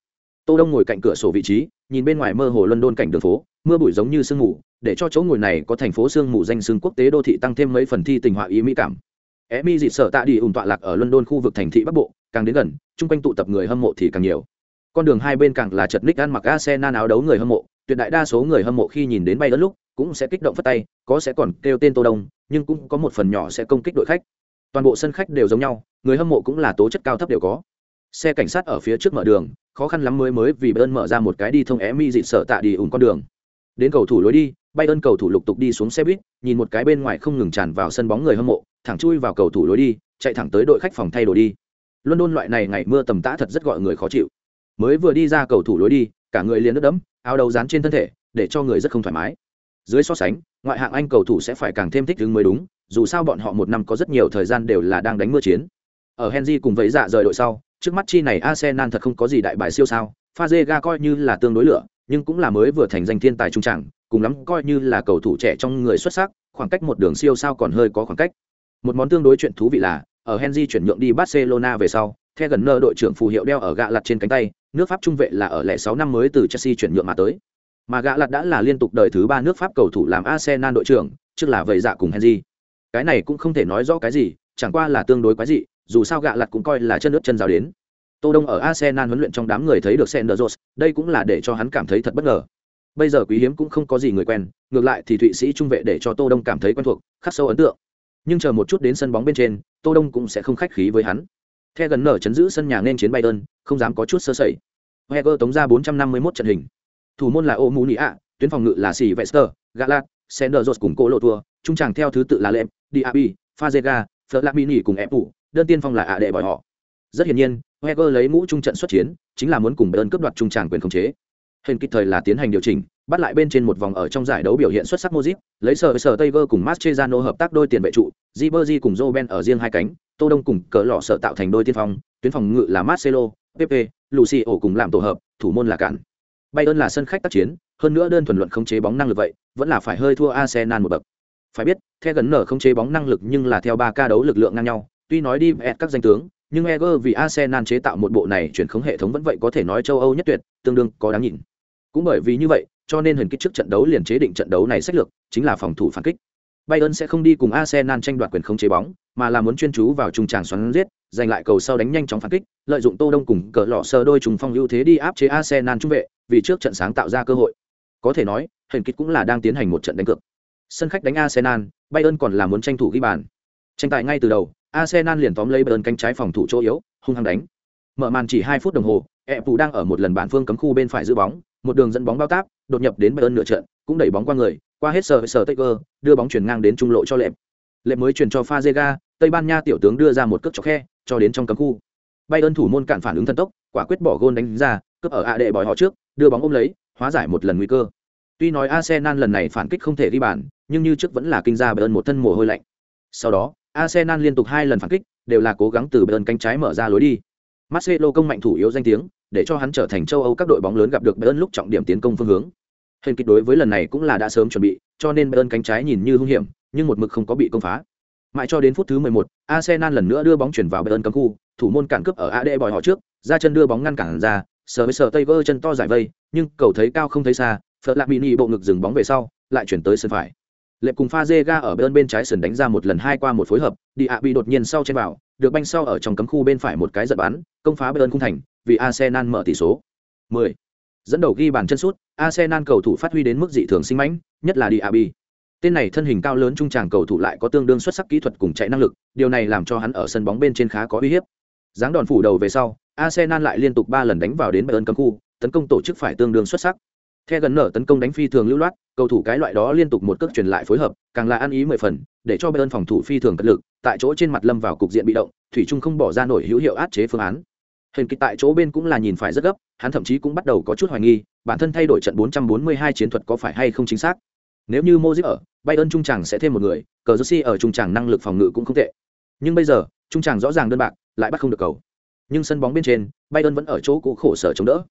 Tô đông ngồi cạnh cửa sổ vị trí, nhìn bên ngoài mơ hồ london cảnh đường phố, mưa bụi giống như sương mù, để cho chỗ ngồi này có thành phố sương mù danh sương quốc tế đô thị tăng thêm mấy phần thi tình họa ý mỹ cảm. Emi dị sợ tạ đi ủng tọa lạc ở london khu vực thành thị bắc bộ, càng đến gần, chung quanh tụ tập người hâm mộ thì càng nhiều. Con đường hai bên càng là chật ních ăn mặc arsenal áo đấu người hâm mộ, tuyệt đại đa số người hâm mộ khi nhìn đến bay ơn lúc cũng sẽ kích động phất tay, có sẽ còn kêu tên tô đông, nhưng cũng có một phần nhỏ sẽ công kích đội khách. Toàn bộ sân khách đều giống nhau, người hâm mộ cũng là tố chất cao thấp đều có. Xe cảnh sát ở phía trước mở đường, khó khăn lắm mới mới vì bayern mở ra một cái đi thông é mi dịt sợ tạ đi ủn con đường. Đến cầu thủ lối đi, bayern cầu thủ lục tục đi xuống xe buýt, nhìn một cái bên ngoài không ngừng tràn vào sân bóng người hâm mộ, thẳng chui vào cầu thủ lối đi, chạy thẳng tới đội khách phòng thay đồ đi. London loại này ngày mưa tầm tã thật rất gọi người khó chịu. Mới vừa đi ra cầu thủ lối đi, cả người liền nước đẫm, áo đầu dán trên thân thể, để cho người rất không thoải mái dưới so sánh, ngoại hạng anh cầu thủ sẽ phải càng thêm thích ứng mới đúng, dù sao bọn họ một năm có rất nhiều thời gian đều là đang đánh mưa chiến. Ở henry cùng với dạ rời đội sau, trước mắt chi này arsenal thật không có gì đại bài siêu sao Fazega coi như là tương đối lửa, nhưng cũng là mới vừa thành danh thiên tài trung trảng, cùng lắm coi như là cầu thủ trẻ trong người xuất sắc, khoảng cách một đường siêu sao còn hơi có khoảng cách. Một món tương đối chuyện thú vị là, ở henry chuyển nhượng đi barcelona về sau, theo gần nơ đội trưởng phù hiệu đeo ở gạ lặt trên cánh tay, nước pháp trung vệ là ở lẻ sáu năm mới từ chelsea chuyển nhượng mà tới mà gã lạt đã là liên tục đời thứ ba nước pháp cầu thủ làm arsenal đội trưởng, trước là vậy dạ cùng henry. Cái này cũng không thể nói rõ cái gì, chẳng qua là tương đối quái dị, dù sao gạ lặt cũng coi là chân nước chân rào đến. Tô đông ở arsenal huấn luyện trong đám người thấy được senderos, đây cũng là để cho hắn cảm thấy thật bất ngờ. Bây giờ quý hiếm cũng không có gì người quen, ngược lại thì thụy sĩ trung vệ để cho tô đông cảm thấy quen thuộc, khắc sâu ấn tượng. Nhưng chờ một chút đến sân bóng bên trên, tô đông cũng sẽ không khách khí với hắn. The gần nở chấn giữ sân nhà nên chiến bayern, không dám có chút sơ sẩy. Heger tống ra 451 trận hình thủ môn là ô mù nị ạ tuyến phòng ngự là xì vester galat sender jose cùng cỗ lộ thua, trung tràng theo thứ tự là lệm diaby fazega flamini cùng ép phủ đơn tiên phong là ạ đệ bỏi họ rất hiển nhiên heger lấy mũ trung trận xuất chiến chính là muốn cùng bayern cướp đoạt trung tràng quyền khống chế hình kịp thời là tiến hành điều chỉnh bắt lại bên trên một vòng ở trong giải đấu biểu hiện xuất sắc Modric, lấy sở sở Taylor cùng Mascherano hợp tác đôi tiền vệ trụ, Ribery cùng Robben ở riêng hai cánh, Tô Đông cùng cỡ lọ sở tạo thành đôi tiên phong, tuyến phòng ngự là Marcelo, Pepe, Lucio cùng làm tổ hợp, thủ môn là cản. Bayern là sân khách tác chiến, hơn nữa đơn thuần luận khống chế bóng năng lực vậy, vẫn là phải hơi thua Arsenal một bậc. Phải biết, theo gần nở khống chế bóng năng lực nhưng là theo 3 ca đấu lực lượng ngang nhau, tuy nói đi ẹt các danh tướng, nhưng Eger vì Arsenal chế tạo một bộ này chuyển khống hệ thống vẫn vậy có thể nói châu Âu nhất tuyệt, tương đương có đáng nhìn. Cũng bởi vì như vậy, cho nên hình kích trước trận đấu liền chế định trận đấu này sách lược, chính là phòng thủ phản kích. Bayern sẽ không đi cùng Arsenal tranh đoạt quyền khống chế bóng, mà là muốn chuyên chú vào trung tràng xoắn giết, giành lại cầu sau đánh nhanh chóng phản kích, lợi dụng Tô Đông cùng cờ lọ sơ đôi trùng phong ưu thế đi áp chế Arsenal trung vệ, vì trước trận sáng tạo ra cơ hội. Có thể nói, hình kịch cũng là đang tiến hành một trận đánh cược. Sân khách đánh Arsenal, Bayern còn là muốn tranh thủ ghi bàn. Tranh tài ngay từ đầu, Arsenal liền tóm lấy Bayern cánh trái phòng thủ chỗ yếu, hung hăng đánh. Mở màn chỉ 2 phút đồng hồ, Epu đang ở một lần bản phương cấm khu bên phải giữ bóng, một đường dẫn bóng bao táp, đột nhập đến Bayern nửa trận, cũng đẩy bóng qua người, qua hết sở sở Taker, đưa bóng chuyển ngang đến trung lộ cho lệm. Lệm mới chuyển cho Fazega, Tây Ban Nha tiểu tướng đưa ra một cước chọc khe, cho đến trong cấm khu. ơn thủ môn cản phản ứng thần tốc, quả quyết bỏ gôn đánh ra, cướp ở ạ đệ bòi họ trước, đưa bóng ôm lấy, hóa giải một lần nguy cơ. Tuy nói Arsenal lần này phản kích không thể ghi bàn, nhưng như trước vẫn là kinh ra bay ơn một thân mồ hôi lạnh. Sau đó, Arsenal liên tục hai lần phản kích, đều là cố gắng từ Bayern cánh trái mở ra lối đi. Marcelo công mạnh thủ yếu danh tiếng, để cho hắn trở thành châu Âu các đội bóng lớn gặp được bay ơn lúc trọng điểm tiến công phương hướng. Hình kịch đối với lần này cũng là đã sớm chuẩn bị, cho nên bay ơn cánh trái nhìn như hung hiểm, nhưng một mực không có bị công phá. Mãi cho đến phút thứ 11, Arsenal lần nữa đưa bóng chuyển vào Bayern cấm khu, thủ môn cản cướp ở AD bòi họ trước, ra chân đưa bóng ngăn cản ra, sờ với sờ tay vơ chân to giải vây, nhưng cầu thấy cao không thấy xa, Phật Lạc Mini bộ ngực dừng bóng về sau, lại chuyển tới sân phải. Lệp cùng pha ở bên bên trái sườn đánh ra một lần hai qua một phối hợp, Diaby đột nhiên sau trên vào, được banh sau ở trong cấm khu bên phải một cái giật bắn, công phá Bayern khung thành, vì Arsenal mở tỷ số. 10. Dẫn đầu ghi bàn chân sút, Arsenal cầu thủ phát huy đến mức dị thường sinh mãnh, nhất là Diaby. Tên này thân hình cao lớn trung tràng cầu thủ lại có tương đương xuất sắc kỹ thuật cùng chạy năng lực, điều này làm cho hắn ở sân bóng bên trên khá có uy hiếp. Giáng đòn phủ đầu về sau, Arsenal lại liên tục ba lần đánh vào đến Bayern cấm khu, tấn công tổ chức phải tương đương xuất sắc. Theo gần nở tấn công đánh phi thường lưu loát, cầu thủ cái loại đó liên tục một cước truyền lại phối hợp, càng là ăn ý mười phần, để cho Bayern phòng thủ phi thường cật lực, tại chỗ trên mặt lâm vào cục diện bị động, thủy trung không bỏ ra nổi hữu hiệu át chế phương án. Hình kịch tại chỗ bên cũng là nhìn phải rất gấp, hắn thậm chí cũng bắt đầu có chút hoài nghi, bản thân thay đổi trận 442 chiến thuật có phải hay không chính xác. Nếu như Modric ở, Bayern trung tràng sẽ thêm một người, cờ ở trung tràng năng lực phòng ngự cũng không tệ. Nhưng bây giờ, trung tràng rõ ràng đơn bạc, lại bắt không được cầu. Nhưng sân bóng bên trên, Bayern vẫn ở chỗ cũ khổ sở chống đỡ.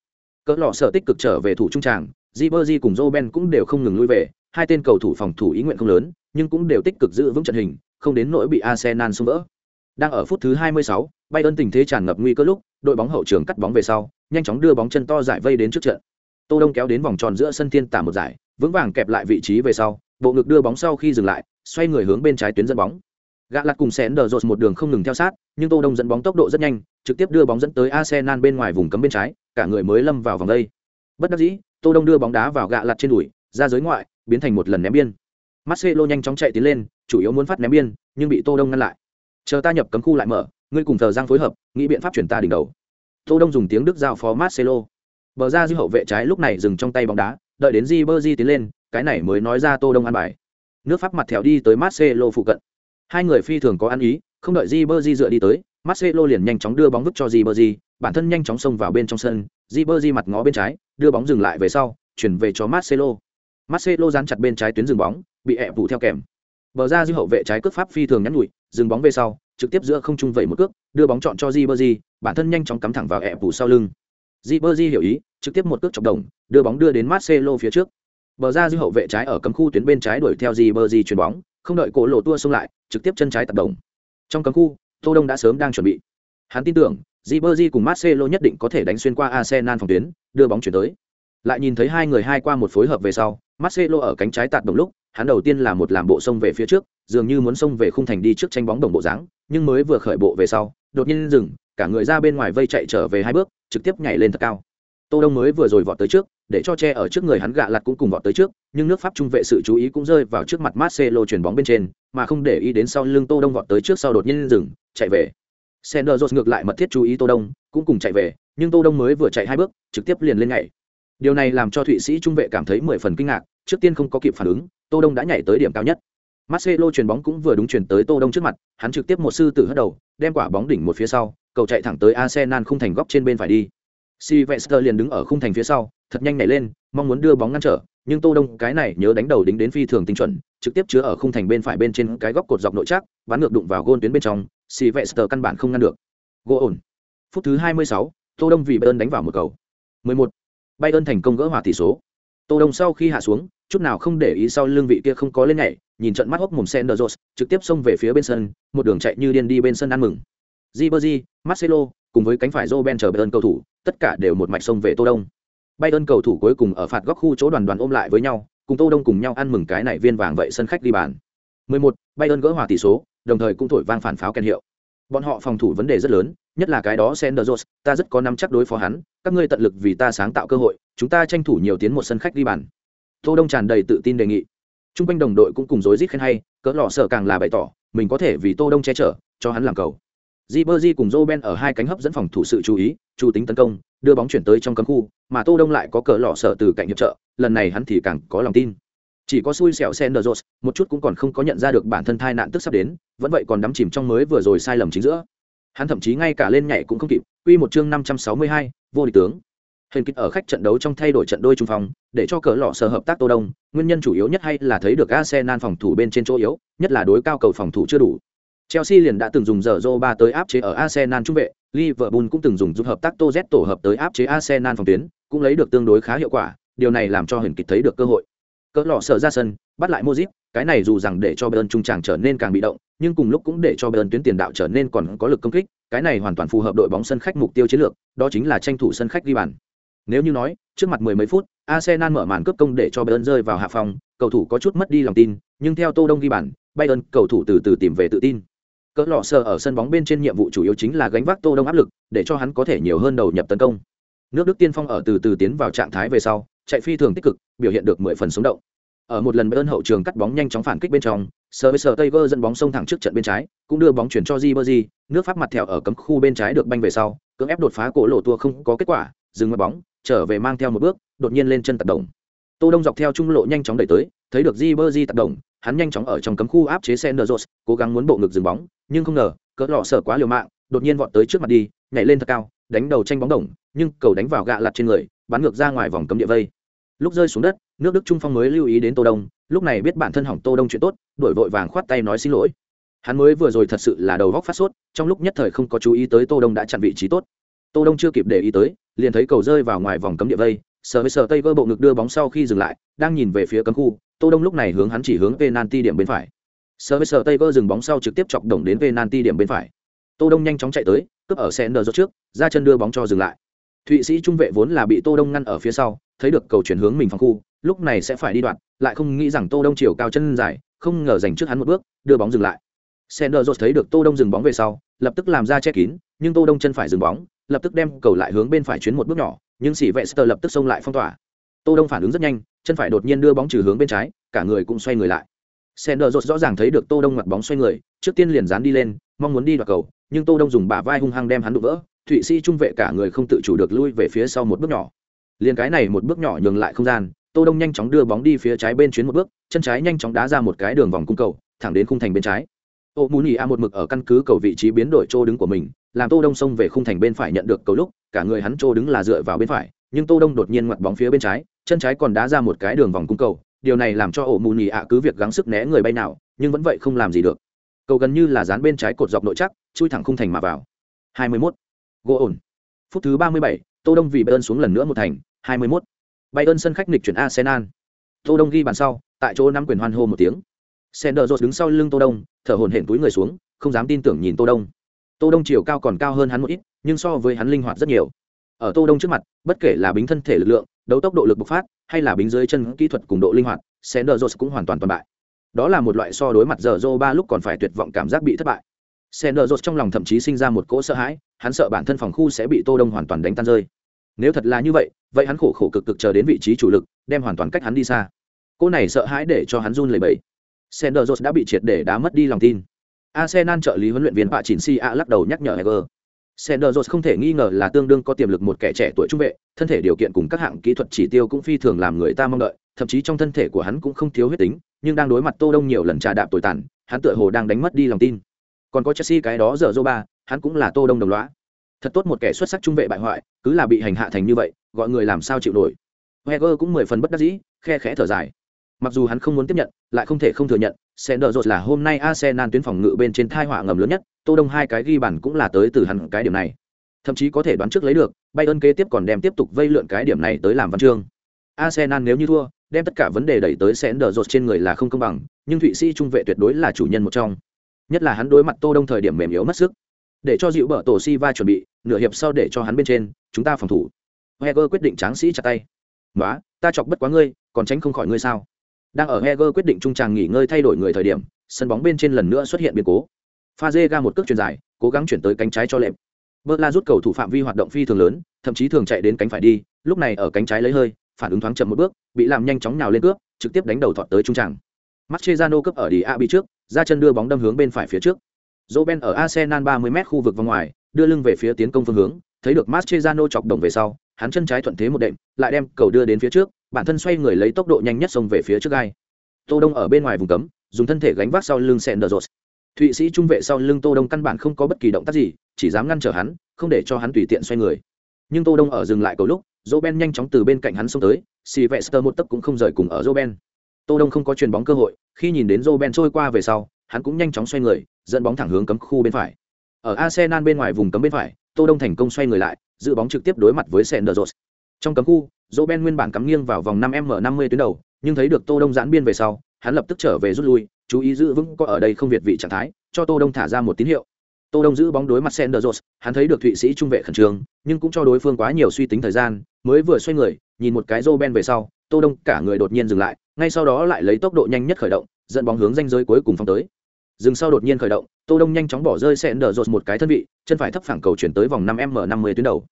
Cỡ lọ sở tích cực trở về thủ trung tràng, Ribery cùng Robben cũng đều không ngừng lui về, hai tên cầu thủ phòng thủ ý nguyện không lớn, nhưng cũng đều tích cực giữ vững trận hình, không đến nỗi bị Arsenal xung vỡ. Đang ở phút thứ 26, Bayern tình thế tràn ngập nguy cơ lúc, đội bóng hậu trường cắt bóng về sau, nhanh chóng đưa bóng chân to giải vây đến trước trận. Tô Đông kéo đến vòng tròn giữa sân thiên tả một giải, vững vàng kẹp lại vị trí về sau, bộ ngực đưa bóng sau khi dừng lại, xoay người hướng bên trái tuyến dẫn bóng. gạ lặt cùng Sender rột một đường không ngừng theo sát, nhưng Tô Đông dẫn bóng tốc độ rất nhanh, trực tiếp đưa bóng dẫn tới Arsenal bên ngoài vùng cấm bên trái, cả người mới lâm vào vòng đây. Bất đắc dĩ, Tô Đông đưa bóng đá vào gạ lặt trên đùi, ra giới ngoại, biến thành một lần ném biên. Marcelo nhanh chóng chạy tiến lên, chủ yếu muốn phát ném biên, nhưng bị Tô Đông ngăn lại. Chờ ta nhập cấm khu lại mở, ngươi cùng thờ giang phối hợp, nghĩ biện pháp chuyển ta đỉnh đầu. Tô Đông dùng tiếng Đức giao phó Marcelo. Bờ ra dư hậu vệ trái lúc này dừng trong tay bóng đá, đợi đến Ribery tiến lên, cái này mới nói ra Tô Đông ăn bài. Nước Pháp mặt thèo đi tới Marcelo phụ cận. Hai người phi thường có ăn ý, không đợi Ribery dựa đi tới, Marcelo liền nhanh chóng đưa bóng vứt cho Ribery, bản thân nhanh chóng xông vào bên trong sân, Ribery mặt ngó bên trái, đưa bóng dừng lại về sau, chuyển về cho Marcelo. Marcelo dán chặt bên trái tuyến dừng bóng, bị ép vụ theo kèm. Bờ ra dư hậu vệ trái cướp pháp phi thường nhắn nhủi, dừng bóng về sau, trực tiếp giữa không trung vẩy một cước, đưa bóng chọn cho Ribery, bản thân nhanh chóng cắm thẳng vào ép vụ sau lưng. Ribery hiểu ý, trực tiếp một cước chọc đồng, đưa bóng đưa đến Marcelo phía trước. Bờ ra dư hậu vệ trái ở cấm khu tuyến bên trái đuổi theo Ribery chuyền bóng, không đợi cổ lộ tua xông lại, trực tiếp chân trái tập đồng. Trong cấm khu, Tô Đông đã sớm đang chuẩn bị. Hắn tin tưởng, Ribery cùng Marcelo nhất định có thể đánh xuyên qua Arsenal phòng tuyến, đưa bóng chuyển tới. Lại nhìn thấy hai người hai qua một phối hợp về sau, Marcelo ở cánh trái tạt đồng lúc, hắn đầu tiên là một làm bộ xông về phía trước, dường như muốn xông về khung thành đi trước tranh bóng đồng bộ dáng, nhưng mới vừa khởi bộ về sau, đột nhiên dừng, cả người ra bên ngoài vây chạy trở về hai bước, trực tiếp nhảy lên thật cao. Tô Đông mới vừa rồi vọt tới trước, để cho che ở trước người hắn gạ lặt cũng cùng vọt tới trước, nhưng nước Pháp trung vệ sự chú ý cũng rơi vào trước mặt Marcelo chuyền bóng bên trên, mà không để ý đến sau lưng Tô Đông vọt tới trước sau đột nhiên dừng, chạy về. Sender ngược lại mật thiết chú ý Tô Đông, cũng cùng chạy về, nhưng Tô Đông mới vừa chạy hai bước, trực tiếp liền lên nhảy. Điều này làm cho Thụy Sĩ trung vệ cảm thấy mười phần kinh ngạc, trước tiên không có kịp phản ứng, Tô Đông đã nhảy tới điểm cao nhất. Marcelo chuyền bóng cũng vừa đúng chuyển tới Tô Đông trước mặt, hắn trực tiếp một sư tử hất đầu, đem quả bóng đỉnh một phía sau, cầu chạy thẳng tới Arsenal không thành góc trên bên phải đi. Sylvester liền đứng ở khung thành phía sau, thật nhanh nhảy lên, mong muốn đưa bóng ngăn trở, nhưng Tô Đông cái này nhớ đánh đầu đính đến phi thường tinh chuẩn, trực tiếp chứa ở khung thành bên phải bên trên cái góc cột dọc nội chắc, bắn ngược đụng vào gôn tuyến bên trong, Sylvester căn bản không ngăn được. Gỗ ổn. Phút thứ 26, Tô Đông vì Bayern đánh vào một cầu. 11. Bayern thành công gỡ hòa tỷ số. Tô Đông sau khi hạ xuống, chút nào không để ý sau lưng vị kia không có lên nhảy, nhìn trận mắt hốc mồm Senderos, trực tiếp xông về phía bên sân, một đường chạy như điên đi bên sân ăn mừng. Ribery, Marcelo, cùng với cánh phải Roben chờ Bayern cầu thủ, tất cả đều một mạch xông về Tô Đông. Bayern cầu thủ cuối cùng ở phạt góc khu chỗ đoàn đoàn ôm lại với nhau, cùng Tô Đông cùng nhau ăn mừng cái này viên vàng vậy sân khách đi bàn. 11, Bayern gỡ hòa tỷ số, đồng thời cũng thổi vang phản pháo kèn hiệu. Bọn họ phòng thủ vấn đề rất lớn, nhất là cái đó Senderos, ta rất có nắm chắc đối phó hắn, các ngươi tận lực vì ta sáng tạo cơ hội, chúng ta tranh thủ nhiều tiến một sân khách đi bàn. Tô Đông tràn đầy tự tin đề nghị. Trung quanh đồng đội cũng cùng rối rít khen hay, cỡ lọ sợ càng là bày tỏ, mình có thể vì Tô Đông che chở, cho hắn làm cầu. Ribery cùng Roben ở hai cánh hấp dẫn phòng thủ sự chú ý, chủ tính tấn công, đưa bóng chuyển tới trong cấm khu, mà Tô Đông lại có cờ lọ sở từ cạnh hiệp trợ, lần này hắn thì càng có lòng tin. chỉ có xui xẻo Senderos, một chút cũng còn không có nhận ra được bản thân thai nạn tức sắp đến, vẫn vậy còn đắm chìm trong mới vừa rồi sai lầm chính giữa. Hắn thậm chí ngay cả lên nhảy cũng không kịp, quy một chương 562, vô địch tướng. Hình kịch ở khách trận đấu trong thay đổi trận đôi trung phòng, để cho cờ lọ sở hợp tác Tô Đông, nguyên nhân chủ yếu nhất hay là thấy được Arsenal phòng thủ bên trên chỗ yếu, nhất là đối cao cầu phòng thủ chưa đủ. Chelsea liền đã từng dùng giờ Zoba tới áp chế ở Arsenal trung vệ, Liverpool cũng từng dùng giúp hợp tác Tô tổ hợp tới áp chế Arsenal phòng tuyến, cũng lấy được tương đối khá hiệu quả, điều này làm cho Huyền kịch thấy được cơ hội. Cỡ lọ sở ra sân, bắt lại Modric, cái này dù rằng để cho Bayern trung tràng trở nên càng bị động, nhưng cùng lúc cũng để cho Bayern tuyến tiền đạo trở nên còn có lực công kích, cái này hoàn toàn phù hợp đội bóng sân khách mục tiêu chiến lược, đó chính là tranh thủ sân khách ghi bàn. Nếu như nói, trước mặt mười mấy phút, Arsenal mở màn cướp công để cho Bayern rơi vào hạ phòng, cầu thủ có chút mất đi lòng tin, nhưng theo Tô Đông ghi bàn, Bayern cầu thủ từ từ tìm về tự tin. Cỡ lọ sờ ở sân bóng bên trên nhiệm vụ chủ yếu chính là gánh vác Tô Đông áp lực, để cho hắn có thể nhiều hơn đầu nhập tấn công. Nước Đức tiên phong ở từ từ tiến vào trạng thái về sau, chạy phi thường tích cực, biểu hiện được mười phần sống động. Ở một lần bơn hậu trường cắt bóng nhanh chóng phản kích bên trong, Service vơ dẫn bóng xông thẳng trước trận bên trái, cũng đưa bóng chuyển cho Di Berdi. nước Pháp mặt thẹo ở cấm khu bên trái được banh về sau, cưỡng ép đột phá cổ lộ tua không có kết quả, dừng mặt bóng, trở về mang theo một bước, đột nhiên lên chân tạt động. Tô Đông dọc theo trung lộ nhanh chóng đẩy tới, thấy được Di Berdi tạt động, hắn nhanh chóng ở trong cấm khu áp chế Senderos, cố gắng muốn bộ ngực dừng bóng, nhưng không ngờ, cỡ lọ sở quá liều mạng, đột nhiên vọt tới trước mặt đi, nhảy lên thật cao, đánh đầu tranh bóng đồng, nhưng cầu đánh vào gạ lật trên người, bắn ngược ra ngoài vòng cấm địa vây. Lúc rơi xuống đất, nước Đức trung phong mới lưu ý đến Tô Đông, lúc này biết bản thân hỏng Tô Đông chuyện tốt, đuổi vội vàng khoát tay nói xin lỗi. Hắn mới vừa rồi thật sự là đầu góc phát sốt, trong lúc nhất thời không có chú ý tới Tô Đông đã chặn vị trí tốt. Tô Đông chưa kịp để ý tới, liền thấy cầu rơi vào ngoài vòng cấm địa vây, sờ với sờ Tây vơ bộ ngực đưa bóng sau khi dừng lại, đang nhìn về phía cấm khu, Tô Đông lúc này hướng hắn chỉ hướng penalty điểm bên phải. Sờ với sờ Tây vơ dừng bóng sau trực tiếp chọc đồng đến penalty điểm bên phải. Tô Đông nhanh chóng chạy tới, cướp ở Sender trước, ra chân đưa bóng cho dừng lại. Thụy Sĩ trung vệ vốn là bị Tô Đông ngăn ở phía sau, thấy được cầu chuyển hướng mình phòng khu, lúc này sẽ phải đi đoạn, lại không nghĩ rằng Tô Đông chiều cao chân dài, không ngờ giành trước hắn một bước, đưa bóng dừng lại. Sender thấy được Tô Đông dừng bóng về sau, lập tức làm ra che kín, nhưng Tô Đông chân phải dừng bóng, lập tức đem cầu lại hướng bên phải chuyến một bước nhỏ, nhưng sĩ vệ sơ lập tức xông lại phong tỏa. Tô Đông phản ứng rất nhanh, chân phải đột nhiên đưa bóng trừ hướng bên trái, cả người cũng xoay người lại. Sender rõ ràng thấy được Tô Đông mặt bóng xoay người, trước tiên liền dán đi lên, mong muốn đi đoạt cầu, nhưng Tô Đông dùng bả vai hung hăng đem hắn đụng vỡ, Thụy Sĩ trung vệ cả người không tự chủ được lui về phía sau một bước nhỏ. Liên cái này một bước nhỏ nhường lại không gian, Tô Đông nhanh chóng đưa bóng đi phía trái bên chuyến một bước, chân trái nhanh chóng đá ra một cái đường vòng cung cầu, thẳng đến khung thành bên trái. Ô Muni A một mực ở căn cứ cầu vị trí biến đổi chỗ đứng của mình, làm Tô Đông xông về khung thành bên phải nhận được cầu lúc, cả người hắn trô đứng là dựa vào bên phải, nhưng Tô Đông đột nhiên ngoặt bóng phía bên trái, chân trái còn đá ra một cái đường vòng cung cầu, điều này làm cho Ô Muni ạ cứ việc gắng sức né người bay nào, nhưng vẫn vậy không làm gì được. Cầu gần như là dán bên trái cột dọc nội chắc, chui thẳng khung thành mà vào. 21. Gỗ ổn. Phút thứ 37, Tô Đông vì Bayern xuống lần nữa một thành, 21. Bayern sân khách nghịch chuyển Arsenal. Tô Đông ghi bàn sau, tại chỗ nắm quyền hoan hô một tiếng. Sanders đứng sau lưng Tô Đông, thở hổn hển túi người xuống, không dám tin tưởng nhìn Tô Đông. Tô Đông chiều cao còn cao hơn hắn một ít, nhưng so với hắn linh hoạt rất nhiều. Ở Tô Đông trước mặt, bất kể là bính thân thể lực lượng, đấu tốc độ lực bộc phát, hay là bính dưới chân kỹ thuật cùng độ linh hoạt, Sanders cũng hoàn toàn toàn bại. Đó là một loại so đối mặt giờ ba lúc còn phải tuyệt vọng cảm giác bị thất bại. Sanders trong lòng thậm chí sinh ra một cỗ sợ hãi, hắn sợ bản thân phòng khu sẽ bị Tô Đông hoàn toàn đánh tan rơi. Nếu thật là như vậy, vậy hắn khổ khổ cực cực chờ đến vị trí chủ lực, đem hoàn toàn cách hắn đi xa. Cô này sợ hãi để cho hắn run lẩy bẩy. Sanders đã bị triệt để đá mất đi lòng tin. Arsenal trợ lý huấn luyện viên Pạ Chỉnh Si A lắc đầu nhắc nhở Heger. Sanders không thể nghi ngờ là tương đương có tiềm lực một kẻ trẻ tuổi trung vệ, thân thể điều kiện cùng các hạng kỹ thuật chỉ tiêu cũng phi thường làm người ta mong đợi, thậm chí trong thân thể của hắn cũng không thiếu huyết tính, nhưng đang đối mặt Tô Đông nhiều lần trà đạp tồi tàn, hắn tựa hồ đang đánh mất đi lòng tin. Còn có Chelsea cái đó giờ ba, hắn cũng là Tô Đông đồng lõa. Thật tốt một kẻ xuất sắc trung vệ bại hoại, cứ là bị hành hạ thành như vậy, gọi người làm sao chịu nổi. Wenger cũng mười phần bất đắc dĩ, khe khẽ thở dài. Mặc dù hắn không muốn tiếp nhận, lại không thể không thừa nhận, Sanders là hôm nay Arsenal tuyến phòng ngự bên trên tai họa ngầm lớn nhất, Tô Đông hai cái ghi bàn cũng là tới từ hắn cái điểm này. Thậm chí có thể đoán trước lấy được, Bayern kế tiếp còn đem tiếp tục vây lượn cái điểm này tới làm văn chương. Arsenal nếu như thua, đem tất cả vấn đề đẩy tới Sanders trên người là không công bằng, nhưng Thụy Sĩ trung vệ tuyệt đối là chủ nhân một trong. Nhất là hắn đối mặt Tô Đông thời điểm mềm yếu mất sức. Để cho dịu bở tổ Siva chuẩn bị, nửa hiệp sau để cho hắn bên trên, chúng ta phòng thủ. Heger quyết định tráng sĩ chặt tay. "Nóa, ta chọc bất quá ngươi, còn tránh không khỏi ngươi sao?" Đang ở Heger quyết định trung tràng nghỉ ngơi thay đổi người thời điểm, sân bóng bên trên lần nữa xuất hiện biến cố. Pha dê ga một cước chuyền dài, cố gắng chuyển tới cánh trái cho lệm. Butla rút cầu thủ phạm vi hoạt động phi thường lớn, thậm chí thường chạy đến cánh phải đi, lúc này ở cánh trái lấy hơi, phản ứng thoáng chậm một bước, bị làm nhanh chóng nhào lên cướp, trực tiếp đánh đầu thọt tới trung tràng. Mascherano cướp ở đi A bị trước, ra chân đưa bóng đâm hướng bên phải phía trước. Roben ở Arsenal 30m khu vực vòng ngoài, đưa lưng về phía tiến công phương hướng, thấy được Mascherano chọc đồng về sau, hắn chân trái thuận thế một đệm, lại đem cầu đưa đến phía trước, bản thân xoay người lấy tốc độ nhanh nhất xông về phía trước gai tô đông ở bên ngoài vùng cấm dùng thân thể gánh vác sau lưng sẹn đờ rột thụy sĩ trung vệ sau lưng tô đông căn bản không có bất kỳ động tác gì, chỉ dám ngăn trở hắn, không để cho hắn tùy tiện xoay người. Nhưng tô đông ở dừng lại cầu lúc dô ben nhanh chóng từ bên cạnh hắn xông tới xì vệ sơ một tấc cũng không rời cùng ở dô ben tô đông không có chuyền bóng cơ hội, khi nhìn đến dô ben trôi qua về sau, hắn cũng nhanh chóng xoay người, dẫn bóng thẳng hướng cấm khu bên phải. Ở arsenal bên ngoài vùng cấm bên phải, tô đông thành công xoay người lại, giữ bóng trực tiếp đối mặt với sanders trong cấm khu dô ben nguyên bản cắm nghiêng vào vòng năm m 50 tuyến đầu, nhưng thấy được tô đông giãn biên về sau, hắn lập tức trở về rút lui chú ý giữ vững có ở đây không việt vị trạng thái, cho tô đông thả ra một tín hiệu. Tô đông giữ bóng đối mặt sanders, hắn thấy được thụy sĩ trung vệ khẩn trương, nhưng cũng cho đối phương quá nhiều suy tính thời gian, mới vừa xoay người, nhìn một cái dô ben về sau, tô đông cả người đột nhiên dừng lại, ngay sau đó lại lấy tốc độ nhanh nhất khởi động, dẫn bóng hướng danh giới cuối cùng phong tới. Dừng sau đột nhiên khởi động, tô đông nhanh chóng bỏ rơi sen đỡ một cái thân vị, chân phải thấp phẳng cầu chuyển tới vòng 5 m 50 tuyến đầu.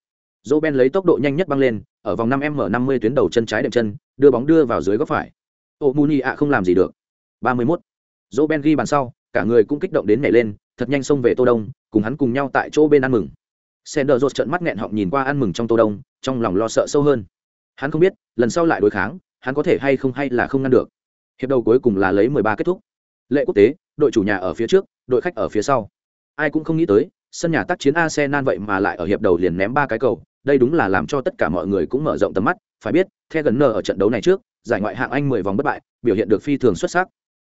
Dô ben lấy tốc độ nhanh nhất băng lên, ở vòng 5 m 50 tuyến đầu chân trái đệm chân, đưa bóng đưa vào dưới góc phải. Ô muni ạ không làm gì được. 31 dỗ ben ghi bàn sau, cả người cũng kích động đến nhảy lên, thật nhanh xông về tô đông, cùng hắn cùng nhau tại chỗ bên ăn mừng. Sender rột trợn mắt nghẹn họng nhìn qua ăn mừng trong tô đông, trong lòng lo sợ sâu hơn. Hắn không biết, lần sau lại đối kháng, hắn có thể hay không hay là không ngăn được. Hiệp đầu cuối cùng là lấy 13 kết thúc. Lệ quốc tế, đội chủ nhà ở phía trước, đội khách ở phía sau. Ai cũng không nghĩ tới, sân nhà tác chiến arsenal vậy mà lại ở hiệp đầu liền ném ba cái cầu, đây đúng là làm cho tất cả mọi người cũng mở rộng tầm mắt. Phải biết the gần nờ ở trận đấu này trước, giải ngoại hạng anh mười vòng bất bại, biểu hiện được phi thường xuất sắc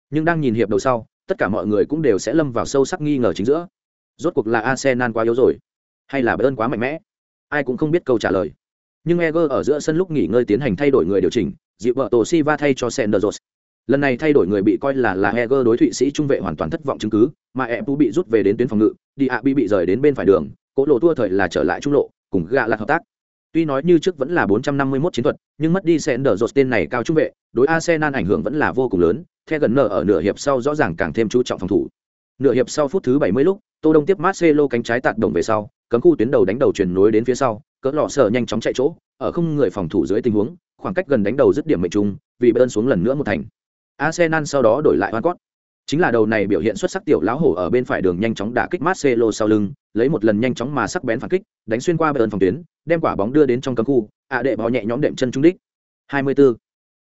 nhưng đang nhìn hiệp đầu sau, tất cả mọi người cũng đều sẽ lâm vào sâu sắc nghi ngờ chính giữa. Rốt cuộc là arsenal quá yếu rồi, hay là bayern quá mạnh mẽ? Ai cũng không biết câu trả lời. Nhưng Eger ở giữa sân lúc nghỉ ngơi tiến hành thay đổi người điều chỉnh dịu vợ tổ si va thay cho Sanders lần này thay đổi người bị coi là là Heger đối thụy sĩ trung vệ hoàn toàn thất vọng chứng cứ, mà em bị rút về đến tuyến phòng ngự đi ạ bị bị rời đến bên phải đường cỗ lộ tua thời là trở lại trung lộ, cùng gạ lạc hợp tác tuy nói như trước vẫn là 451 chiến thuật, nhưng mất đi Sender Rose tên này cao trung vệ, đối arsenal ảnh hưởng vẫn là vô cùng lớn theo gần nở ở nửa hiệp sau rõ ràng càng thêm chú trọng phòng thủ. Nửa hiệp sau phút thứ 70 lúc, tô đông tiếp marcelo cánh trái tạt động về sau, cấm khu tuyến đầu đánh đầu chuyển nối đến phía sau, cỡ lọ sở nhanh chóng chạy chỗ, ở không người phòng thủ dưới tình huống, khoảng cách gần đánh đầu dứt điểm mệnh trung, vì bơn xuống lần nữa một thành. Arsenal sau đó đổi lại Van Chính là đầu này biểu hiện xuất sắc tiểu lão hổ ở bên phải đường nhanh chóng đả kích Marcelo sau lưng, lấy một lần nhanh chóng mà sắc bén phản kích, đánh xuyên qua bên phòng tuyến, đem quả bóng đưa đến trong cấm khu, ạ đệ bó nhẹ nhõm đệm chân trúng đích. 24.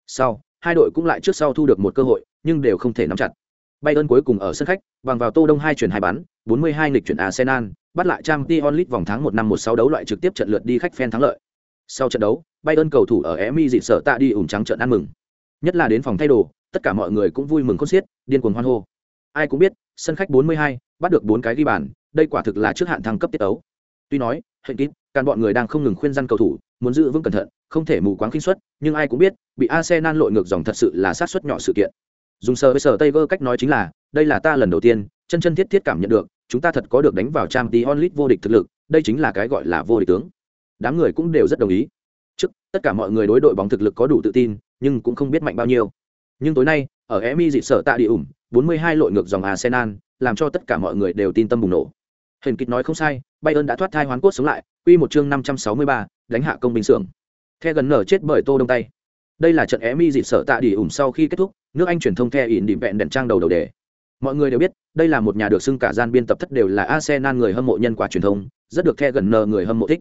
Sau, hai đội cũng lại trước sau thu được một cơ hội, nhưng đều không thể nắm chặt. Bayern cuối cùng ở sân khách, bằng vào Tô Đông hai chuyển hai bán 42 nghịch chuyển Arsenal, bắt lại Champions League vòng tháng 1 năm 16 đấu loại trực tiếp trận lượt đi khách fan thắng lợi. Sau trận đấu, Bayern cầu thủ ở Emi dị sợ tạ đi ủng trắng trận ăn mừng. Nhất là đến phòng thay đồ, tất cả mọi người cũng vui mừng khôn xiết điên cuồng hoan hô. Ai cũng biết sân khách 42, bắt được bốn cái ghi bàn đây quả thực là trước hạn thăng cấp tiết ấu. Tuy nói hệ kín càn bọn người đang không ngừng khuyên răn cầu thủ muốn giữ vững cẩn thận không thể mù quáng khinh suất nhưng ai cũng biết bị arsenal lội ngược dòng thật sự là sát suất nhỏ sự kiện. Dùng sờ với sờ tây vơ cách nói chính là đây là ta lần đầu tiên chân chân thiết thiết cảm nhận được chúng ta thật có được đánh vào trang tí onlit vô địch thực lực đây chính là cái gọi là vô địch tướng. Đám người cũng đều rất đồng ý. Trước tất cả mọi người đối đội bóng thực lực có đủ tự tin nhưng cũng không biết mạnh bao nhiêu nhưng tối nay ở emi dị sở tạ đi ủng 42 lội ngược dòng arsenal làm cho tất cả mọi người đều tin tâm bùng nổ. Hình kịch nói không sai bayern đã thoát thai hoán cốt sống lại quy một chương 563, đánh hạ công bình xưởng. The gần nở chết bởi tô đông tay. Đây là trận emi dị sở tạ đi ủng sau khi kết thúc nước anh truyền thông the ỉn điểm vẹn đèn trang đầu đầu đề. Mọi người đều biết đây là một nhà được xưng cả gian biên tập thất đều là arsenal người hâm mộ nhân quả truyền thông rất được the gần nở người hâm mộ thích.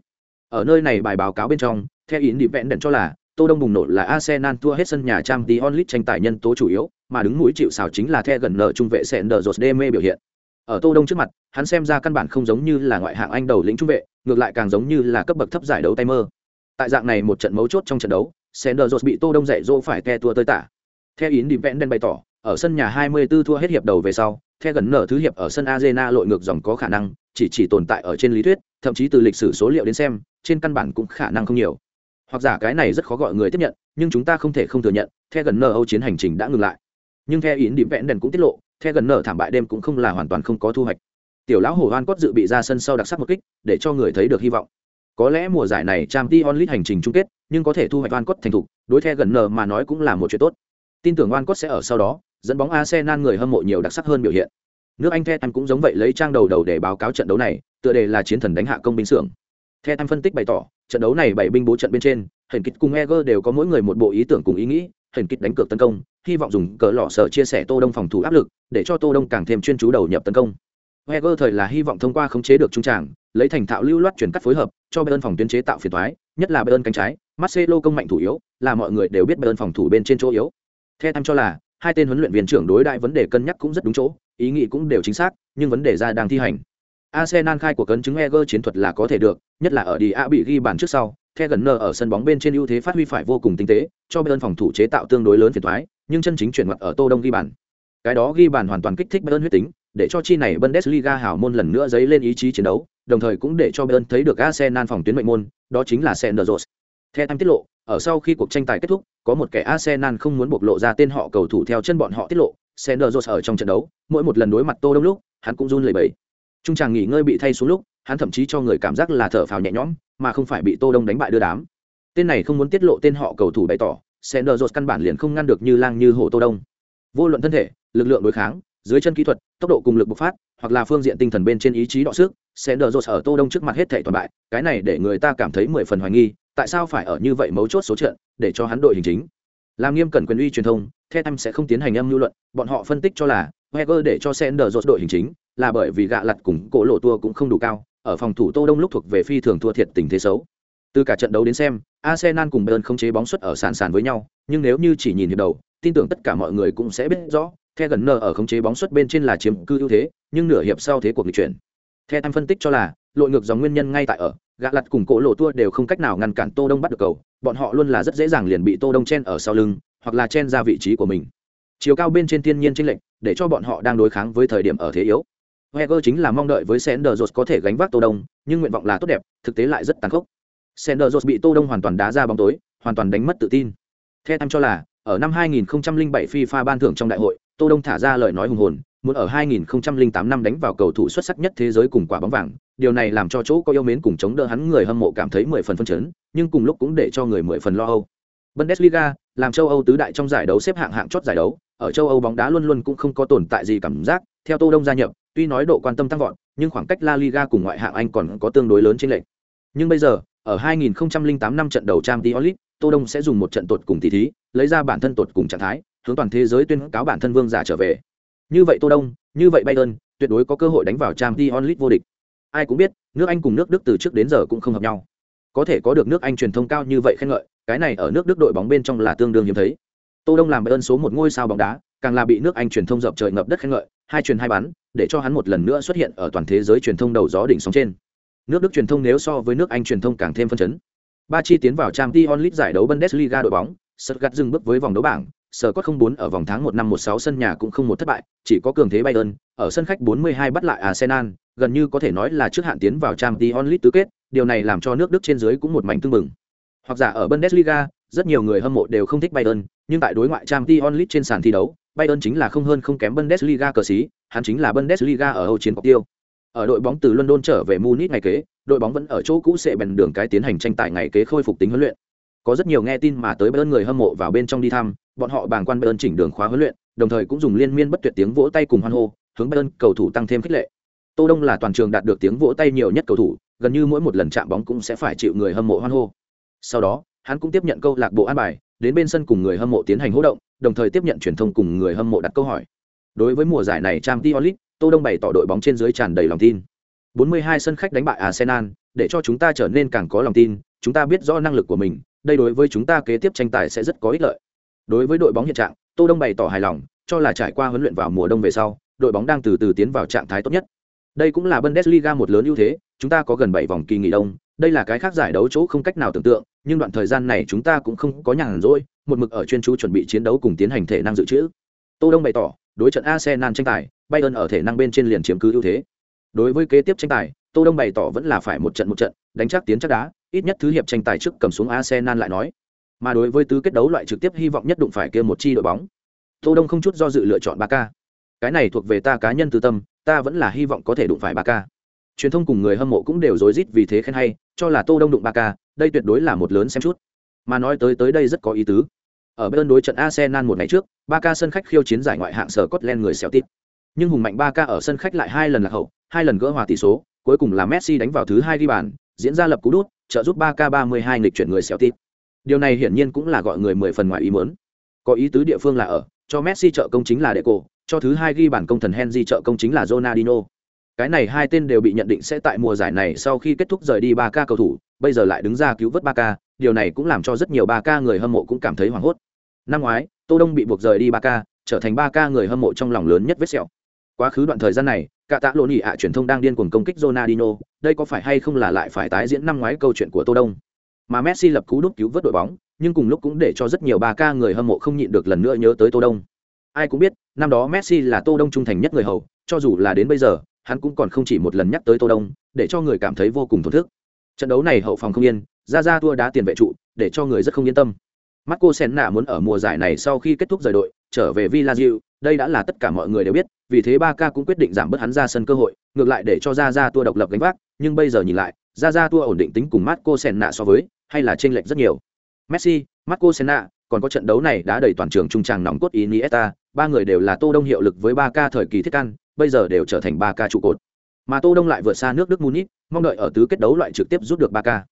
Ở nơi này bài báo cáo bên trong theo ý định vẹn đèn cho là Tô Đông bùng nổ là Arsenal thua hết sân nhà Champions League tranh tài nhân tố chủ yếu, mà đứng mũi chịu sào chính là The gần nợ trung vệ Sender Deme biểu hiện. Ở Tô Đông trước mặt, hắn xem ra căn bản không giống như là ngoại hạng Anh đầu lĩnh trung vệ, ngược lại càng giống như là cấp bậc thấp giải đấu tay mơ. Tại dạng này một trận mấu chốt trong trận đấu, Sender bị Tô Đông dạy dỗ phải the tua tới tả. Theo ý điểm vẽn đen bày tỏ, ở sân nhà 24 thua hết hiệp đầu về sau, The gần nợ thứ hiệp ở sân Arena lội ngược dòng có khả năng, chỉ chỉ tồn tại ở trên lý thuyết, thậm chí từ lịch sử số liệu đến xem, trên căn bản cũng khả năng không nhiều hoặc giả cái này rất khó gọi người tiếp nhận, nhưng chúng ta không thể không thừa nhận, the gần nở âu chiến hành trình đã ngừng lại. Nhưng the yến điểm vẽn đèn cũng tiết lộ, the gần nở thảm bại đêm cũng không là hoàn toàn không có thu hoạch. Tiểu lão hồ hoan cốt dự bị ra sân sau đặc sắc một kích, để cho người thấy được hy vọng. Có lẽ mùa giải này trang t onlit hành trình chung kết, nhưng có thể thu hoạch oan cốt thành thục, đối the gần nở mà nói cũng là một chuyện tốt. Tin tưởng oan cốt sẽ ở sau đó, dẫn bóng arsenal người hâm mộ nhiều đặc sắc hơn biểu hiện. Nước anh the time cũng giống vậy lấy trang đầu đầu để báo cáo trận đấu này, tựa đề là chiến thần đánh hạ công binh xưởng the time phân tích bày tỏ trận đấu này bảy binh bố trận bên trên Hển Kịch cùng eger đều có mỗi người một bộ ý tưởng cùng ý nghĩ Hển Kịch đánh cược tấn công hy vọng dùng cờ lọ sở chia sẻ tô đông phòng thủ áp lực để cho tô đông càng thêm chuyên chú đầu nhập tấn công eger thời là hy vọng thông qua khống chế được trung trảng, lấy thành thạo lưu loát chuyển cắt phối hợp cho bayern phòng tuyến chế tạo phiền toái nhất là bayern cánh trái marcelo công mạnh thủ yếu là mọi người đều biết bayern phòng thủ bên trên chỗ yếu theo Time cho là hai tên huấn luyện viên trưởng đối đại vấn đề cân nhắc cũng rất đúng chỗ, ý nghĩ cũng đều chính xác, nhưng vấn đề ra đang thi hành. Arsenal khai của cấn chứng Eger chiến thuật là có thể được, nhất là ở đi A bị ghi bàn trước sau, The gần ở sân bóng bên trên ưu thế phát huy phải vô cùng tinh tế, cho Bayern phòng thủ chế tạo tương đối lớn phiền toái, nhưng chân chính chuyển ngoặt ở Tô Đông ghi bàn. Cái đó ghi bàn hoàn toàn kích thích Bayern huyết tính, để cho chi này Bundesliga hảo môn lần nữa dấy lên ý chí chiến đấu, đồng thời cũng để cho Bayern thấy được Arsenal phòng tuyến mệnh môn, đó chính là Senderos. Theo tham tiết lộ, ở sau khi cuộc tranh tài kết thúc, có một kẻ Arsenal không muốn bộc lộ ra tên họ cầu thủ theo chân bọn họ tiết lộ, Senderos ở trong trận đấu, mỗi một lần đối mặt Tô Đông lúc, hắn cũng run lẩy bẩy. Trung tràng nghỉ ngơi bị thay xuống lúc, hắn thậm chí cho người cảm giác là thở phào nhẹ nhõm, mà không phải bị Tô Đông đánh bại đưa đám. Tên này không muốn tiết lộ tên họ cầu thủ bày tỏ, Senderos căn bản liền không ngăn được như lang như hổ Tô Đông. Vô luận thân thể, lực lượng đối kháng, dưới chân kỹ thuật, tốc độ cùng lực bộc phát, hoặc là phương diện tinh thần bên trên ý chí đọ sức, Senderos ở Tô Đông trước mặt hết thảy toàn bại, cái này để người ta cảm thấy mười phần hoài nghi, tại sao phải ở như vậy mấu chốt số trận, để cho hắn đội hình chính. Làm nghiêm cẩn quyền uy truyền thông, The Times sẽ không tiến hành âm lưu luận, bọn họ phân tích cho là Wenger để cho Senderos đội hình chính, là bởi vì gạ lật cùng cổ lộ tua cũng không đủ cao, ở phòng thủ Tô Đông lúc thuộc về phi thường thua thiệt tình thế xấu. Từ cả trận đấu đến xem, Arsenal cùng Bayern không chế bóng xuất ở sàn sàn với nhau, nhưng nếu như chỉ nhìn hiệp đầu, tin tưởng tất cả mọi người cũng sẽ biết rõ, The gần ở khống chế bóng xuất bên trên là chiếm cư ưu thế, nhưng nửa hiệp sau thế cuộc nghịch chuyển. The Tam phân tích cho là, lội ngược dòng nguyên nhân ngay tại ở, gạ lật cùng cổ lộ tua đều không cách nào ngăn cản Tô Đông bắt được cầu, bọn họ luôn là rất dễ dàng liền bị Tô Đông chen ở sau lưng, hoặc là chen ra vị trí của mình. Chiều cao bên trên thiên nhiên chênh lệch, để cho bọn họ đang đối kháng với thời điểm ở thế yếu. heger chính là mong đợi với Senderos có thể gánh vác Tô Đông, nhưng nguyện vọng là tốt đẹp, thực tế lại rất tàn khốc. Senderos bị Tô Đông hoàn toàn đá ra bóng tối, hoàn toàn đánh mất tự tin. Theo em cho là, ở năm 2007 FIFA ban thưởng trong đại hội, Tô Đông thả ra lời nói hùng hồn, muốn ở 2008 năm đánh vào cầu thủ xuất sắc nhất thế giới cùng quả bóng vàng, điều này làm cho chỗ có yêu mến cùng chống đỡ hắn người hâm mộ cảm thấy 10 phần phân chấn, nhưng cùng lúc cũng để cho người 10 phần lo âu. Bundesliga, làm châu Âu tứ đại trong giải đấu xếp hạng hạng chót giải đấu, ở châu Âu bóng đá luôn luôn cũng không có tồn tại gì cảm giác, theo Tô Đông gia nhập, tuy nói độ quan tâm tăng vọt, nhưng khoảng cách La Liga cùng ngoại hạng Anh còn có tương đối lớn trên lệch. Nhưng bây giờ, ở 2008 năm trận đầu Champions League, Tô Đông sẽ dùng một trận tuột cùng tỷ thí, lấy ra bản thân tuột cùng trạng thái, hướng toàn thế giới tuyên cáo bản thân vương giả trở về. Như vậy Tô Đông, như vậy Bayern, tuyệt đối có cơ hội đánh vào Champions League vô địch. Ai cũng biết, nước Anh cùng nước Đức từ trước đến giờ cũng không hợp nhau. Có thể có được nước Anh truyền thông cao như vậy khen ngợi, cái này ở nước Đức đội bóng bên trong là tương đương hiếm thấy. Tô Đông làm ơn số một ngôi sao bóng đá, càng là bị nước Anh truyền thông dập trời ngập đất khen ngợi, hai truyền hai bán, để cho hắn một lần nữa xuất hiện ở toàn thế giới truyền thông đầu gió đỉnh sóng trên. Nước Đức truyền thông nếu so với nước Anh truyền thông càng thêm phân chấn. Ba chi tiến vào Champions League giải đấu Bundesliga đội bóng, Stuttgart dừng bước với vòng đấu bảng, sở cốt không bốn ở vòng tháng một năm một sáu sân nhà cũng không một thất bại, chỉ có cường thế Bayern, ở sân khách 42 bắt lại Arsenal, gần như có thể nói là trước hạn tiến vào Champions League tứ kết, điều này làm cho nước Đức trên dưới cũng một mảnh tương mừng. Hoặc giả ở Bundesliga, rất nhiều người hâm mộ đều không thích Bayern, nhưng tại đối ngoại Champions League trên sàn thi đấu, Bayern chính là không hơn không kém Bundesliga cờ sĩ, hắn chính là Bundesliga ở Âu chiến mục tiêu. Ở đội bóng từ London trở về Munich ngày kế, đội bóng vẫn ở chỗ cũ sẽ bèn đường cái tiến hành tranh tài ngày kế khôi phục tính huấn luyện. Có rất nhiều nghe tin mà tới Bayern người hâm mộ vào bên trong đi thăm, bọn họ bàng quan Bayern chỉnh đường khóa huấn luyện, đồng thời cũng dùng liên miên bất tuyệt tiếng vỗ tay cùng hoan hô, hướng Bayern cầu thủ tăng thêm khích lệ. Tô Đông là toàn trường đạt được tiếng vỗ tay nhiều nhất cầu thủ, gần như mỗi một lần chạm bóng cũng sẽ phải chịu người hâm mộ hoan hô. Sau đó, hắn cũng tiếp nhận câu lạc bộ an bài, đến bên sân cùng người hâm mộ tiến hành hỗ động, đồng thời tiếp nhận truyền thông cùng người hâm mộ đặt câu hỏi. Đối với mùa giải này Champions League, Tô Đông bày tỏ đội bóng trên dưới tràn đầy lòng tin. 42 sân khách đánh bại Arsenal, để cho chúng ta trở nên càng có lòng tin, chúng ta biết rõ năng lực của mình, đây đối với chúng ta kế tiếp tranh tài sẽ rất có ích lợi. Đối với đội bóng hiện trạng, Tô Đông bày tỏ hài lòng, cho là trải qua huấn luyện vào mùa đông về sau, đội bóng đang từ từ tiến vào trạng thái tốt nhất. Đây cũng là Bundesliga một lớn ưu thế, chúng ta có gần bảy vòng kỳ nghỉ đông, đây là cái khác giải đấu chỗ không cách nào tưởng tượng, nhưng đoạn thời gian này chúng ta cũng không có nhàn rỗi, một mực ở chuyên chú chuẩn bị chiến đấu cùng tiến hành thể năng dự trữ. Tô Đông bày tỏ, đối trận Arsenal tranh tài, Bayern ở thể năng bên trên liền chiếm cứ ưu thế. Đối với kế tiếp tranh tài, Tô Đông bày tỏ vẫn là phải một trận một trận, đánh chắc tiến chắc đá, ít nhất thứ hiệp tranh tài trước cầm xuống Arsenal lại nói. Mà đối với tứ kết đấu loại trực tiếp hy vọng nhất đụng phải kia một chi đội bóng. Tô Đông không chút do dự lựa chọn Barca. Cái này thuộc về ta cá nhân tư tâm, ta vẫn là hy vọng có thể đụng phải Barca. Truyền thông cùng người hâm mộ cũng đều rối rít vì thế khen hay, cho là Tô Đông đụng Barca, đây tuyệt đối là một lớn xem chút. Mà nói tới tới đây rất có ý tứ. Ở bên đối trận Arsenal một ngày trước, Barca sân khách khiêu chiến giải ngoại hạng sở Scotland người Celtic. Nhưng hùng mạnh Barca ở sân khách lại hai lần là hậu, hai lần gỡ hòa tỷ số, cuối cùng là Messi đánh vào thứ hai ghi bàn, diễn ra lập cú đút, trợ giúp Barca 32 nghịch chuyển người Celtic. Điều này hiển nhiên cũng là gọi người mười phần ngoài ý muốn. Có ý tứ địa phương là ở, cho Messi trợ công chính là Deco, cho thứ hai ghi bàn công thần Henry trợ công chính là Ronaldinho. Cái này hai tên đều bị nhận định sẽ tại mùa giải này sau khi kết thúc rời đi ba ca cầu thủ, bây giờ lại đứng ra cứu vớt ba ca, điều này cũng làm cho rất nhiều ba ca người hâm mộ cũng cảm thấy hoảng hốt. Năm ngoái, Tô Đông bị buộc rời đi ba ca, trở thành ba ca người hâm mộ trong lòng lớn nhất vết sẹo quá khứ đoạn thời gian này cả tạ lộn ỉ ạ truyền thông đang điên cuồng công kích Ronaldinho, đây có phải hay không là lại phải tái diễn năm ngoái câu chuyện của Tô Đông. Mà Messi lập cú đúc cứu vớt đội bóng, nhưng cùng lúc cũng để cho rất nhiều ba ca người hâm mộ không nhịn được lần nữa nhớ tới Tô Đông. Ai cũng biết, năm đó Messi là Tô Đông trung thành nhất người hầu, cho dù là đến bây giờ, hắn cũng còn không chỉ một lần nhắc tới Tô Đông, để cho người cảm thấy vô cùng thổn thức. Trận đấu này hậu phòng không yên, ra ra thua đá tiền vệ trụ, để cho người rất không yên tâm. Marco Senna muốn ở mùa giải này sau khi kết thúc rời đội, trở về Villa đây đã là tất cả mọi người đều biết, vì thế ba ca cũng quyết định giảm bớt hắn ra sân cơ hội, ngược lại để cho ra ra tua độc lập gánh vác, nhưng bây giờ nhìn lại, ra ra tua ổn định tính cùng Marco Senna so với, hay là chênh lệch rất nhiều. Messi, Marco Senna, còn có trận đấu này đã đầy toàn trường trung tràng nóng cốt Iniesta, ba người đều là Tô Đông hiệu lực với Barca thời kỳ thiết căn, bây giờ đều trở thành Barca trụ cột. Mà Tô Đông lại vượt xa nước Đức Munich, mong đợi ở tứ kết đấu loại trực tiếp rút được Barca.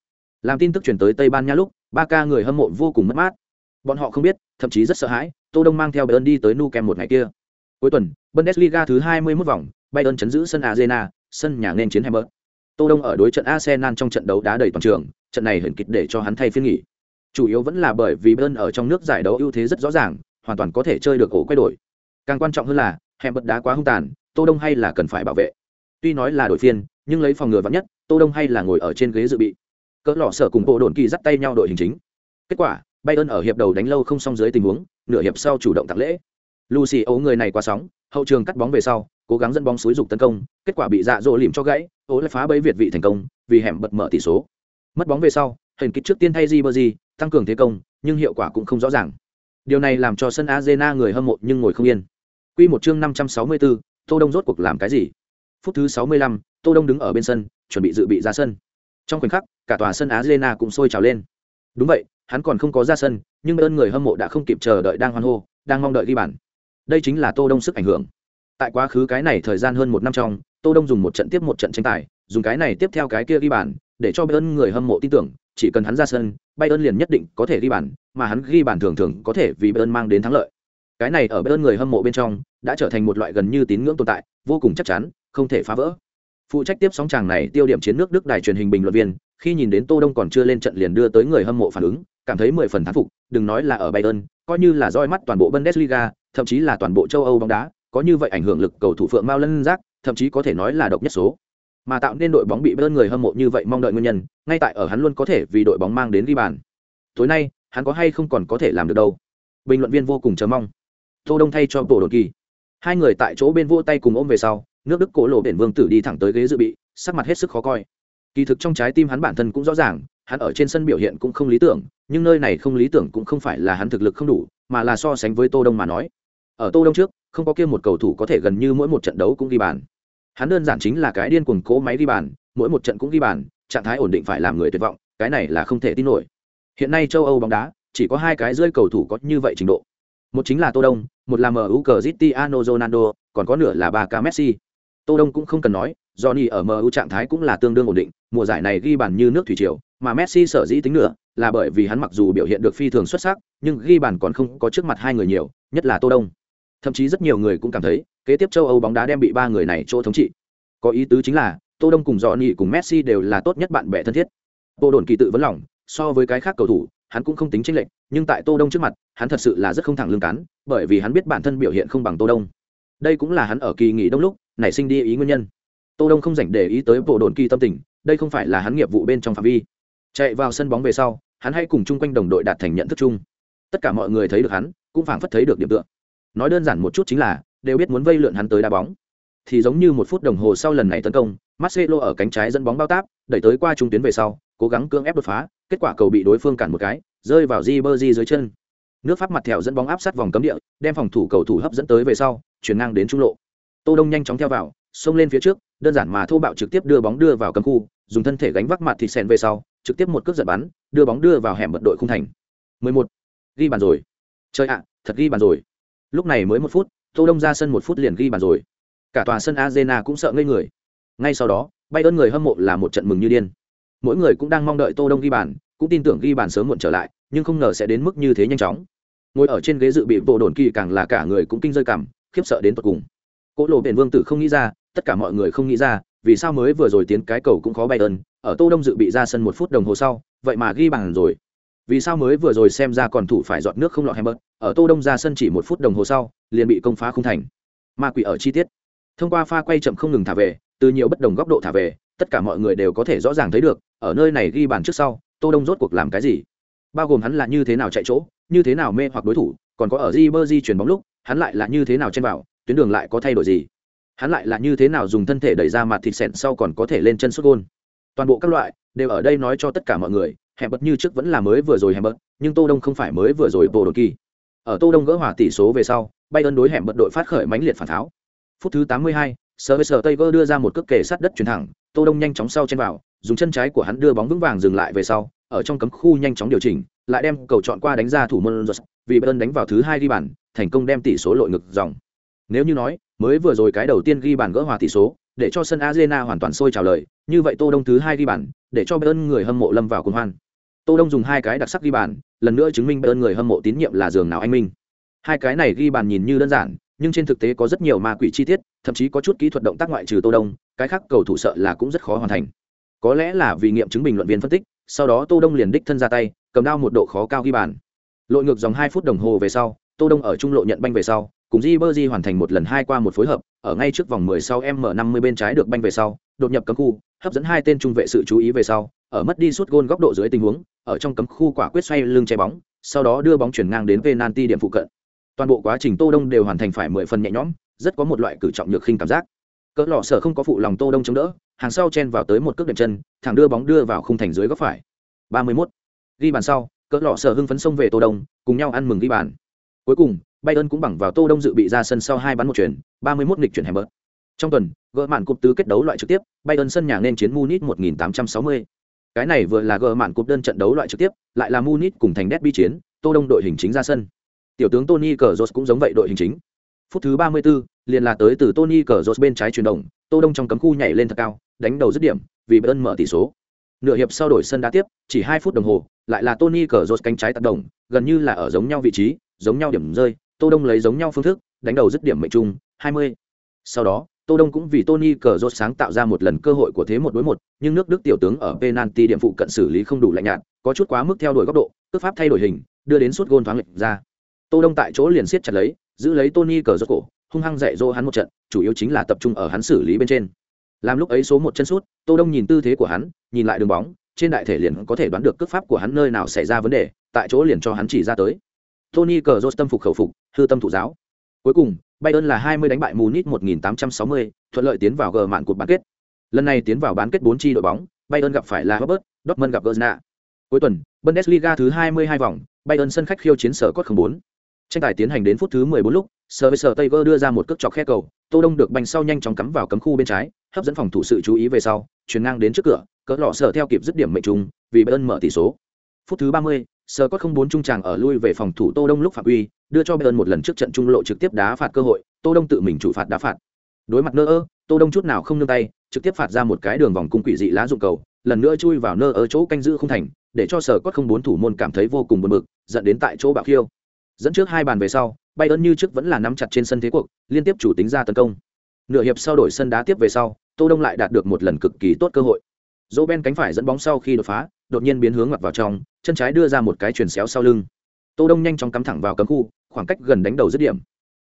Làm tin tức truyền tới Tây Ban Nha lúc, Barca người hâm mộ vô cùng mất mát. Bọn họ không biết, thậm chí rất sợ hãi, Tô Đông mang theo Bayern đi tới Nou Camp một ngày kia. Cuối tuần, Bundesliga thứ 21 vòng, Bayern chấn giữ sân Arena, sân nhà nên chiến Hamburg. Tô Đông ở đối trận Arsenal trong trận đấu đá đầy toàn trường, trận này hiển kịch để cho hắn thay phiên nghỉ. Chủ yếu vẫn là bởi vì Bayern ở trong nước giải đấu ưu thế rất rõ ràng, hoàn toàn có thể chơi được ổ quay đổi. Càng quan trọng hơn là, Hamburg đá quá hung tàn, Tô Đông hay là cần phải bảo vệ. Tuy nói là đổi phiên, nhưng lấy phòng ngừa vắng nhất, Tô Đông hay là ngồi ở trên ghế dự bị. Cỡ lọ sở cùng bộ đồn kỳ dắt tay nhau đội hình chính. Kết quả, Bayern ở hiệp đầu đánh lâu không xong dưới tình huống, nửa hiệp sau chủ động tặng lễ. Lucy ấu người này quá sóng, hậu trường cắt bóng về sau, cố gắng dẫn bóng xúi dục tấn công, kết quả bị dạ dỗ lìm cho gãy, ố lại phá bẫy việt vị thành công, vì hẻm bật mở tỷ số. Mất bóng về sau, hình kích trước tiên thay Ribery, tăng cường thế công, nhưng hiệu quả cũng không rõ ràng. Điều này làm cho sân Arena người hâm mộ nhưng ngồi không yên. Quy một chương 564, Tô Đông rốt cuộc làm cái gì? Phút thứ 65, Tô Đông đứng ở bên sân, chuẩn bị dự bị ra sân. Trong khoảnh khắc, cả tòa sân Arena cũng sôi trào lên. Đúng vậy, hắn còn không có ra sân, nhưng ơn người hâm mộ đã không kịp chờ đợi đang hoan hô, đang mong đợi ghi bàn. Đây chính là Tô Đông sức ảnh hưởng. Tại quá khứ cái này thời gian hơn một năm trong, Tô Đông dùng một trận tiếp một trận tranh tài, dùng cái này tiếp theo cái kia ghi bàn, để cho ơn người hâm mộ tin tưởng, chỉ cần hắn ra sân, Bayern liền nhất định có thể ghi bàn, mà hắn ghi bàn thường thường có thể vì Bayern mang đến thắng lợi. Cái này ở Bayern người hâm mộ bên trong đã trở thành một loại gần như tín ngưỡng tồn tại, vô cùng chắc chắn, không thể phá vỡ. Phụ trách tiếp sóng tràng này tiêu điểm chiến nước Đức đài truyền hình bình luận viên, khi nhìn đến Tô Đông còn chưa lên trận liền đưa tới người hâm mộ phản ứng, cảm thấy mười phần thán phục, đừng nói là ở Bayern, coi như là roi mắt toàn bộ Bundesliga, thậm chí là toàn bộ châu Âu bóng đá, có như vậy ảnh hưởng lực cầu thủ Phượng Mao Lân Giác, thậm chí có thể nói là độc nhất số. Mà tạo nên đội bóng bị Bayern người hâm mộ như vậy mong đợi nguyên nhân, ngay tại ở hắn luôn có thể vì đội bóng mang đến ghi bàn. Tối nay, hắn có hay không còn có thể làm được đâu. Bình luận viên vô cùng chờ mong. Tô Đông thay cho Tổ Đột Kỳ. Hai người tại chỗ bên vỗ tay cùng ôm về sau, nước Đức cổ lộ biển vương tử đi thẳng tới ghế dự bị, sắc mặt hết sức khó coi. Kỳ thực trong trái tim hắn bản thân cũng rõ ràng, hắn ở trên sân biểu hiện cũng không lý tưởng, nhưng nơi này không lý tưởng cũng không phải là hắn thực lực không đủ, mà là so sánh với Tô Đông mà nói. Ở Tô Đông trước, không có kia một cầu thủ có thể gần như mỗi một trận đấu cũng ghi bàn. Hắn đơn giản chính là cái điên cuồng cố máy ghi bàn, mỗi một trận cũng ghi bàn, trạng thái ổn định phải làm người tuyệt vọng, cái này là không thể tin nổi. Hiện nay châu Âu bóng đá chỉ có hai cái rơi cầu thủ có như vậy trình độ. Một chính là Tô Đông, một là MU Cristiano Ronaldo, còn có nửa là Barca Messi. Tô Đông cũng không cần nói, Johnny ở MU trạng thái cũng là tương đương ổn định, mùa giải này ghi bàn như nước thủy triều, mà Messi sở dĩ tính nữa là bởi vì hắn mặc dù biểu hiện được phi thường xuất sắc, nhưng ghi bàn còn không có trước mặt hai người nhiều, nhất là Tô Đông. Thậm chí rất nhiều người cũng cảm thấy, kế tiếp châu Âu bóng đá đem bị ba người này chỗ thống trị. Có ý tứ chính là, Tô Đông cùng Johnny cùng Messi đều là tốt nhất bạn bè thân thiết. Tô Đồn kỳ tự vấn lòng, so với cái khác cầu thủ, hắn cũng không tính chênh lệch, nhưng tại Tô Đông trước mặt, hắn thật sự là rất không thẳng lương cán, bởi vì hắn biết bản thân biểu hiện không bằng Tô Đông. Đây cũng là hắn ở kỳ nghỉ đông lúc, nảy sinh đi ý nguyên nhân. Tô Đông không rảnh để ý tới bộ đồn kỳ tâm tình, đây không phải là hắn nghiệp vụ bên trong phạm vi. Chạy vào sân bóng về sau, hắn hay cùng chung quanh đồng đội đạt thành nhận thức chung. Tất cả mọi người thấy được hắn, cũng phảng phất thấy được điểm tựa. Nói đơn giản một chút chính là, đều biết muốn vây lượn hắn tới đá bóng. Thì giống như một phút đồng hồ sau lần này tấn công, Marcelo ở cánh trái dẫn bóng bao táp, đẩy tới qua trung tuyến về sau, cố gắng cưỡng ép đột phá, kết quả cầu bị đối phương cản một cái, rơi vào di berdi dưới chân. Nước Pháp mặt thẹo dẫn bóng áp sát vòng cấm địa, đem phòng thủ cầu thủ hấp dẫn tới về sau, chuyển ngang đến trung lộ. Tô Đông nhanh chóng theo vào, xông lên phía trước, đơn giản mà thô bạo trực tiếp đưa bóng đưa vào cấm khu, dùng thân thể gánh vác mặt thịt sen về sau, trực tiếp một cước giật bắn, đưa bóng đưa vào hẻm bật đội khung thành. 11. Ghi bàn rồi. trời ạ, thật ghi bàn rồi. Lúc này mới một phút, Tô Đông ra sân một phút liền ghi bàn rồi. Cả tòa sân Arena cũng sợ ngây người. Ngay sau đó, bay ơn người hâm mộ là một trận mừng như điên. Mỗi người cũng đang mong đợi Tô Đông ghi bàn, cũng tin tưởng ghi bàn sớm muộn trở lại, nhưng không ngờ sẽ đến mức như thế nhanh chóng. Ngồi ở trên ghế dự bị bộ đồn kỳ càng là cả người cũng kinh rơi cảm, khiếp sợ đến tận cùng. Cố Lộ Biển Vương tử không nghĩ ra, tất cả mọi người không nghĩ ra, vì sao mới vừa rồi tiến cái cầu cũng khó bay ơn, ở Tô Đông dự bị ra sân một phút đồng hồ sau, vậy mà ghi bàn rồi. Vì sao mới vừa rồi xem ra còn thủ phải dọn nước không lọt Hammer, ở tô đông ra sân chỉ một phút đồng hồ sau liền bị công phá không thành ma quỷ ở chi tiết thông qua pha quay chậm không ngừng thả về từ nhiều bất đồng góc độ thả về tất cả mọi người đều có thể rõ ràng thấy được ở nơi này ghi bàn trước sau tô đông rốt cuộc làm cái gì? Bao gồm hắn là như thế nào chạy chỗ như thế nào mê hoặc đối thủ còn có ở di bơ di chuyển bóng lúc hắn lại là như thế nào trên vào tuyến đường lại có thay đổi gì? Hắn lại là như thế nào dùng thân thể đẩy ra mặt thịt sẹn sau còn có thể lên chân xuất gôn? Toàn bộ các loại đều ở đây nói cho tất cả mọi người hẹp bật như trước vẫn là mới vừa rồi hẹp bật nhưng tô đông không phải mới vừa rồi bộ đột kỳ. Ở tô đông gỡ hòa tỷ số về sau bay ơn đối hẹp bật đội phát khởi mãnh liệt phản tháo. Phút thứ 82, sờ với sờ tây đưa ra một cước kề sát đất chuyển thẳng, tô đông nhanh chóng sau trên vào, dùng chân trái của hắn đưa bóng vững vàng dừng lại về sau, ở trong cấm khu nhanh chóng điều chỉnh, lại đem cầu chọn qua đánh ra thủ môn vì bayern đánh vào thứ hai ghi bàn, thành công đem tỷ số lội ngược dòng. Nếu như nói, mới vừa rồi cái đầu tiên ghi bàn gỡ hòa tỷ số, để cho sân arena hoàn toàn sôi trào lời, như vậy tô đông thứ hai ghi bàn, để cho bayern người hâm mộ lâm vào cuồng hoan. Tô đông dùng hai cái đặc sắc ghi bàn, lần nữa chứng minh bayern người hâm mộ tín nhiệm là giường nào anh minh. Hai cái này ghi bàn nhìn như đơn giản, nhưng trên thực tế có rất nhiều ma quỷ chi tiết thậm chí có chút kỹ thuật động tác ngoại trừ tô đông, cái khác cầu thủ sợ là cũng rất khó hoàn thành. Có lẽ là vì nghiệm chứng bình luận viên phân tích, sau đó tô đông liền đích thân ra tay, cầm đao một độ khó cao ghi bàn. Lội ngược dòng hai phút đồng hồ về sau, tô đông ở trung lộ nhận banh về sau, cùng di bơ di hoàn thành một lần hai qua một phối hợp, ở ngay trước vòng 10 sau m 50 bên trái được banh về sau, đột nhập cấm khu, hấp dẫn hai tên trung vệ sự chú ý về sau, ở mất đi suốt gôn góc độ dưới tình huống, ở trong cấm khu quả quyết xoay lưng che bóng, sau đó đưa bóng chuyển ngang đến penalty điểm phụ cận. Toàn bộ quá trình tô đông đều hoàn thành phải mười phần nhẹ nhõm rất có một loại cử trọng nhược khinh cảm giác. Cỡ lọ sở không có phụ lòng tô đông chống đỡ, hàng sau chen vào tới một cước đệm chân, thẳng đưa bóng đưa vào khung thành dưới góc phải. 31. ghi bàn sau, cỡ lọ sở hưng phấn xông về tô đông, cùng nhau ăn mừng ghi bàn. Cuối cùng, bayern cũng bằng vào tô đông dự bị ra sân sau hai bắn một chuyển 31 nghịch chuyển hẻm bớt. Trong tuần, gỡ mạn cúp tứ kết đấu loại trực tiếp, bayern sân nhà nên chiến munich 1860. cái này vừa là gỡ mạn cúp đơn trận đấu loại trực tiếp, lại là munich cùng thành derby chiến, tô đông đội hình chính ra sân. Tiểu tướng tony cờ cũng giống vậy đội hình chính phút thứ 34, liền là tới từ tony cờ bên trái chuyển động tô đông trong cấm khu nhảy lên thật cao đánh đầu dứt điểm vì bayern mở tỷ số nửa hiệp sau đổi sân đá tiếp chỉ hai phút đồng hồ lại là tony cờ cánh trái tác động gần như là ở giống nhau vị trí giống nhau điểm rơi tô đông lấy giống nhau phương thức đánh đầu dứt điểm mệnh trung 20. sau đó tô đông cũng vì tony cờ sáng tạo ra một lần cơ hội của thế một đối một nhưng nước đức tiểu tướng ở penalty điểm phụ cận xử lý không đủ lạnh nhạt có chút quá mức theo đuổi góc độ cước pháp thay đổi hình đưa đến suốt gôn thoáng lệch ra tô đông tại chỗ liền siết chặt lấy giữ lấy tony cờ rốt cổ hung hăng dạy dỗ hắn một trận chủ yếu chính là tập trung ở hắn xử lý bên trên. Làm lúc ấy số một chân sút tô đông nhìn tư thế của hắn nhìn lại đường bóng trên đại thể liền có thể đoán được cước pháp của hắn nơi nào xảy ra vấn đề tại chỗ liền cho hắn chỉ ra tới. Tony cờ rốt tâm phục khẩu phục hư tâm thủ giáo. Cuối cùng bayern là 20 đánh bại munich 1860, thuận lợi tiến vào gờ mạn cuộc bán kết. Lần này tiến vào bán kết bốn chi đội bóng bayern gặp phải là robert dortmund gặp gerna cuối tuần bundesliga thứ 22 vòng bayern sân khách khiêu chiến sở cốt 04 tranh tài tiến hành đến phút thứ 14 lúc sờ với sờ tây đưa ra một cước chọc khe cầu tô đông được banh sau nhanh chóng cắm vào cấm khu bên trái hấp dẫn phòng thủ sự chú ý về sau chuyển ngang đến trước cửa cỡ lọ sở theo kịp dứt điểm mệnh trung vì bayern mở tỷ số. Phút thứ 30, sờ có không bốn trung tràng ở lui về phòng thủ tô đông lúc phạm uy đưa cho bayern một lần trước trận trung lộ trực tiếp đá phạt cơ hội tô đông tự mình chủ phạt đá phạt. Đối mặt nơ ơ tô đông chút nào không nương tay trực tiếp phạt ra một cái đường vòng cung quỷ dị lá dụng cầu lần nữa chui vào nơ ở chỗ canh giữ không thành để cho sở cốt không bốn thủ môn cảm thấy vô cùng buồn bực dẫn đến tại chỗ bạo khiêu dẫn trước hai bàn về sau bay ơn như trước vẫn là nắm chặt trên sân thế cuộc, liên tiếp chủ tính ra tấn công. Nửa hiệp sau đổi sân đá tiếp về sau, tô đông lại đạt được một lần cực kỳ tốt cơ hội. Dỗ ben cánh phải dẫn bóng sau khi đột phá, đột nhiên biến hướng mặt vào trong, chân trái đưa ra một cái chuyền xéo sau lưng. Tô đông nhanh chóng cắm thẳng vào cấm khu, khoảng cách gần đánh đầu dứt điểm.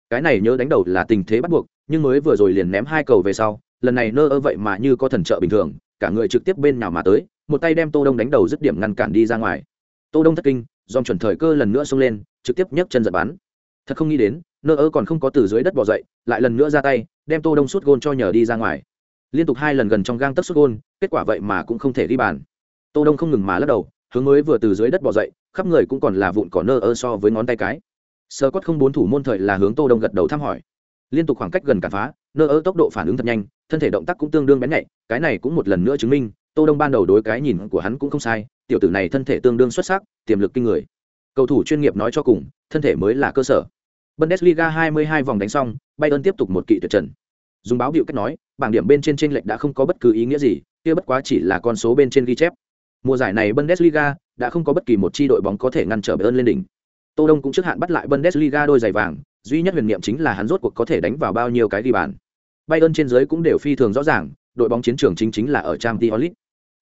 Cái này nhớ đánh đầu là tình thế bắt buộc, nhưng mới vừa rồi liền ném hai cầu về sau, lần này nơ ơ vậy mà như có thần trợ bình thường, cả người trực tiếp bên nào mà tới, một tay đem tô đông đánh đầu dứt điểm ngăn cản đi ra ngoài. Tô đông thất kinh dòm chuẩn thời cơ lần nữa xông lên, trực tiếp nhấc chân giật bắn. Thật không nghĩ đến, nơ ơ còn không có từ dưới đất bỏ dậy, lại lần nữa ra tay, đem tô đông suốt gôn cho nhờ đi ra ngoài. Liên tục hai lần gần trong gang tấc suốt gôn, kết quả vậy mà cũng không thể ghi bàn. Tô đông không ngừng mà lắc đầu, hướng mới vừa từ dưới đất bỏ dậy, khắp người cũng còn là vụn cỏ nơ ơ so với ngón tay cái. Sơ cốt không bốn thủ môn thời là hướng tô đông gật đầu thăm hỏi. Liên tục khoảng cách gần cản phá, nơ ơ tốc độ phản ứng thật nhanh, thân thể động tác cũng tương đương bén nhạy, cái này cũng một lần nữa chứng minh tô đông ban đầu đối cái nhìn của hắn cũng không sai, tiểu tử này thân thể tương đương xuất sắc, tiềm lực kinh người. Cầu thủ chuyên nghiệp nói cho cùng, thân thể mới là cơ sở. Bundesliga 22 vòng đánh xong, bayern tiếp tục một kỵ tuyệt trần. Dùng báo biểu cách nói, bảng điểm bên trên trên lệch đã không có bất cứ ý nghĩa gì, kia bất quá chỉ là con số bên trên ghi chép. Mùa giải này bundesliga đã không có bất kỳ một chi đội bóng có thể ngăn trở bayern lên đỉnh. Tô đông cũng trước hạn bắt lại bundesliga đôi giày vàng, duy nhất huyền niệm chính là hắn rốt cuộc có thể đánh vào bao nhiêu cái ghi bàn. Bayern trên dưới cũng đều phi thường rõ ràng, đội bóng chiến trường chính chính là ở trang Diolit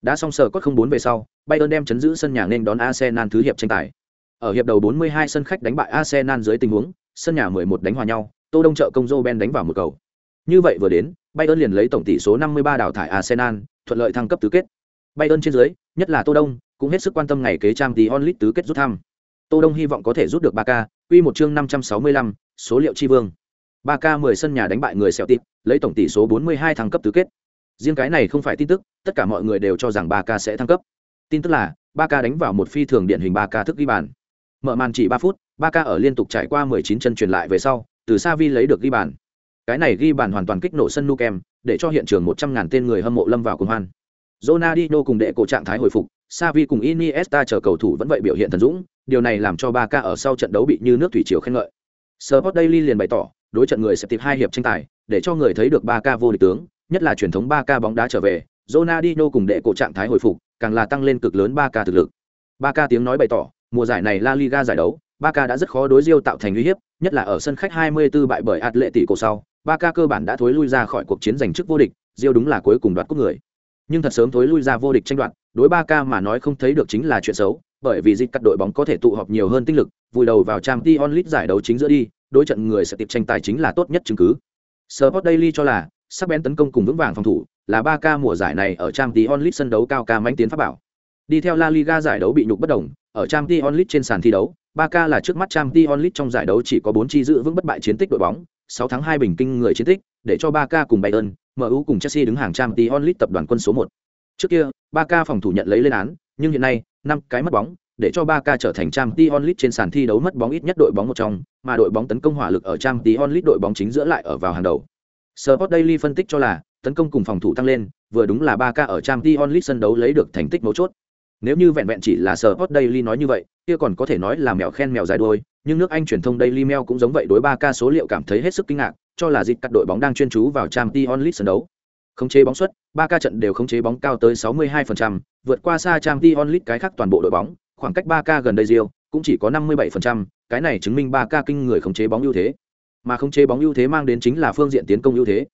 đã xong sở cốt không bốn về sau bayern đem chấn giữ sân nhà nên đón arsenal thứ hiệp tranh tài Ở hiệp đầu 42 sân khách đánh bại Arsenal dưới tình huống, sân nhà 11 đánh hòa nhau, Tô Đông trợ công Roben đánh vào một cầu. Như vậy vừa đến, Bayern liền lấy tổng tỷ số 53 đào thải Arsenal, thuận lợi thăng cấp tứ kết. Bayern trên dưới, nhất là Tô Đông, cũng hết sức quan tâm ngày kế trang tí onlit tứ kết rút thăm. Tô Đông hy vọng có thể rút được 3K, quy một chương 565, số liệu chi vương. 3K 10 sân nhà đánh bại người Celtic, lấy tổng tỷ số 42 thăng cấp tứ kết. Riêng cái này không phải tin tức, tất cả mọi người đều cho rằng ba k sẽ thăng cấp. Tin tức là, ba k đánh vào một phi thường điển hình ba k thức ghi bàn. Mở màn chỉ ba phút, ba k ở liên tục trải qua 19 chân truyền lại về sau, từ Sa Vi lấy được ghi bàn. Cái này ghi bàn hoàn toàn kích nổ sân Nukem, để cho hiện trường 100.000 tên người hâm mộ lâm vào cuồng hoan. Ronaldinho cùng đệ cổ trạng thái hồi phục, Savi cùng Iniesta chờ cầu thủ vẫn vậy biểu hiện thần dũng, điều này làm cho Barca ở sau trận đấu bị như nước thủy triều khen ngợi. Sport Daily liền bày tỏ, đối trận người sẽ tiếp hai hiệp tranh tài, để cho người thấy được Barca vô địch tướng, nhất là truyền thống Barca bóng đá trở về, Ronaldinho cùng đệ cổ trạng thái hồi phục, càng là tăng lên cực lớn Barca thực lực. Barca tiếng nói bày tỏ, mùa giải này La Liga giải đấu, Barca đã rất khó đối Real tạo thành uy hiếp, nhất là ở sân khách 24 bại bởi Atletico sau, Barca cơ bản đã thối lui ra khỏi cuộc chiến giành chức vô địch, Real đúng là cuối cùng đoạt cúp người. Nhưng thật sớm thối lui ra vô địch tranh đoạt, đối Barca mà nói không thấy được chính là chuyện xấu, bởi vì dịch cắt đội bóng có thể tụ họp nhiều hơn tinh lực, vùi đầu vào Champions League giải đấu chính giữa đi, đối trận người sẽ tiếp tranh tài chính là tốt nhất chứng cứ. Sport Daily cho là, sắc bén tấn công cùng vững vàng phòng thủ, là Barca mùa giải này ở Champions League sân đấu cao ca mãnh tiến pháp bảo. Đi theo La Liga giải đấu bị nhục bất động, ở Champions League trên sàn thi đấu, Barca là trước mắt Champions League trong giải đấu chỉ có 4 chi giữ vững bất bại chiến tích đội bóng, 6 tháng 2 bình kinh người chiến tích, để cho Barca cùng Bayern, MU cùng Chelsea đứng hàng Champions League tập đoàn quân số 1. Trước kia, Barca phòng thủ nhận lấy lên án, nhưng hiện nay, năm cái mất bóng, để cho Barca trở thành Champions League trên sàn thi đấu mất bóng ít nhất đội bóng một trong, mà đội bóng tấn công hỏa lực ở Champions League đội bóng chính giữa lại ở vào hàng đầu. Sport Daily phân tích cho là, tấn công cùng phòng thủ tăng lên, vừa đúng là Barca ở Champions League sân đấu lấy được thành tích mấu chốt. Nếu như vẹn vẹn chỉ là Sport Daily nói như vậy, kia còn có thể nói là mèo khen mèo dài đuôi, nhưng nước Anh truyền thông Daily Mail cũng giống vậy đối Barca số liệu cảm thấy hết sức kinh ngạc, cho là dịch cắt đội bóng đang chuyên chú vào Champions League sân đấu. Khống chế bóng suất, Barca trận đều khống chế bóng cao tới 62%, vượt qua xa Champions League cái khác toàn bộ đội bóng, khoảng cách Barca gần đây Real cũng chỉ có 57%, cái này chứng minh Barca kinh người khống chế bóng ưu thế. Mà khống chế bóng ưu thế mang đến chính là phương diện tiến công ưu thế.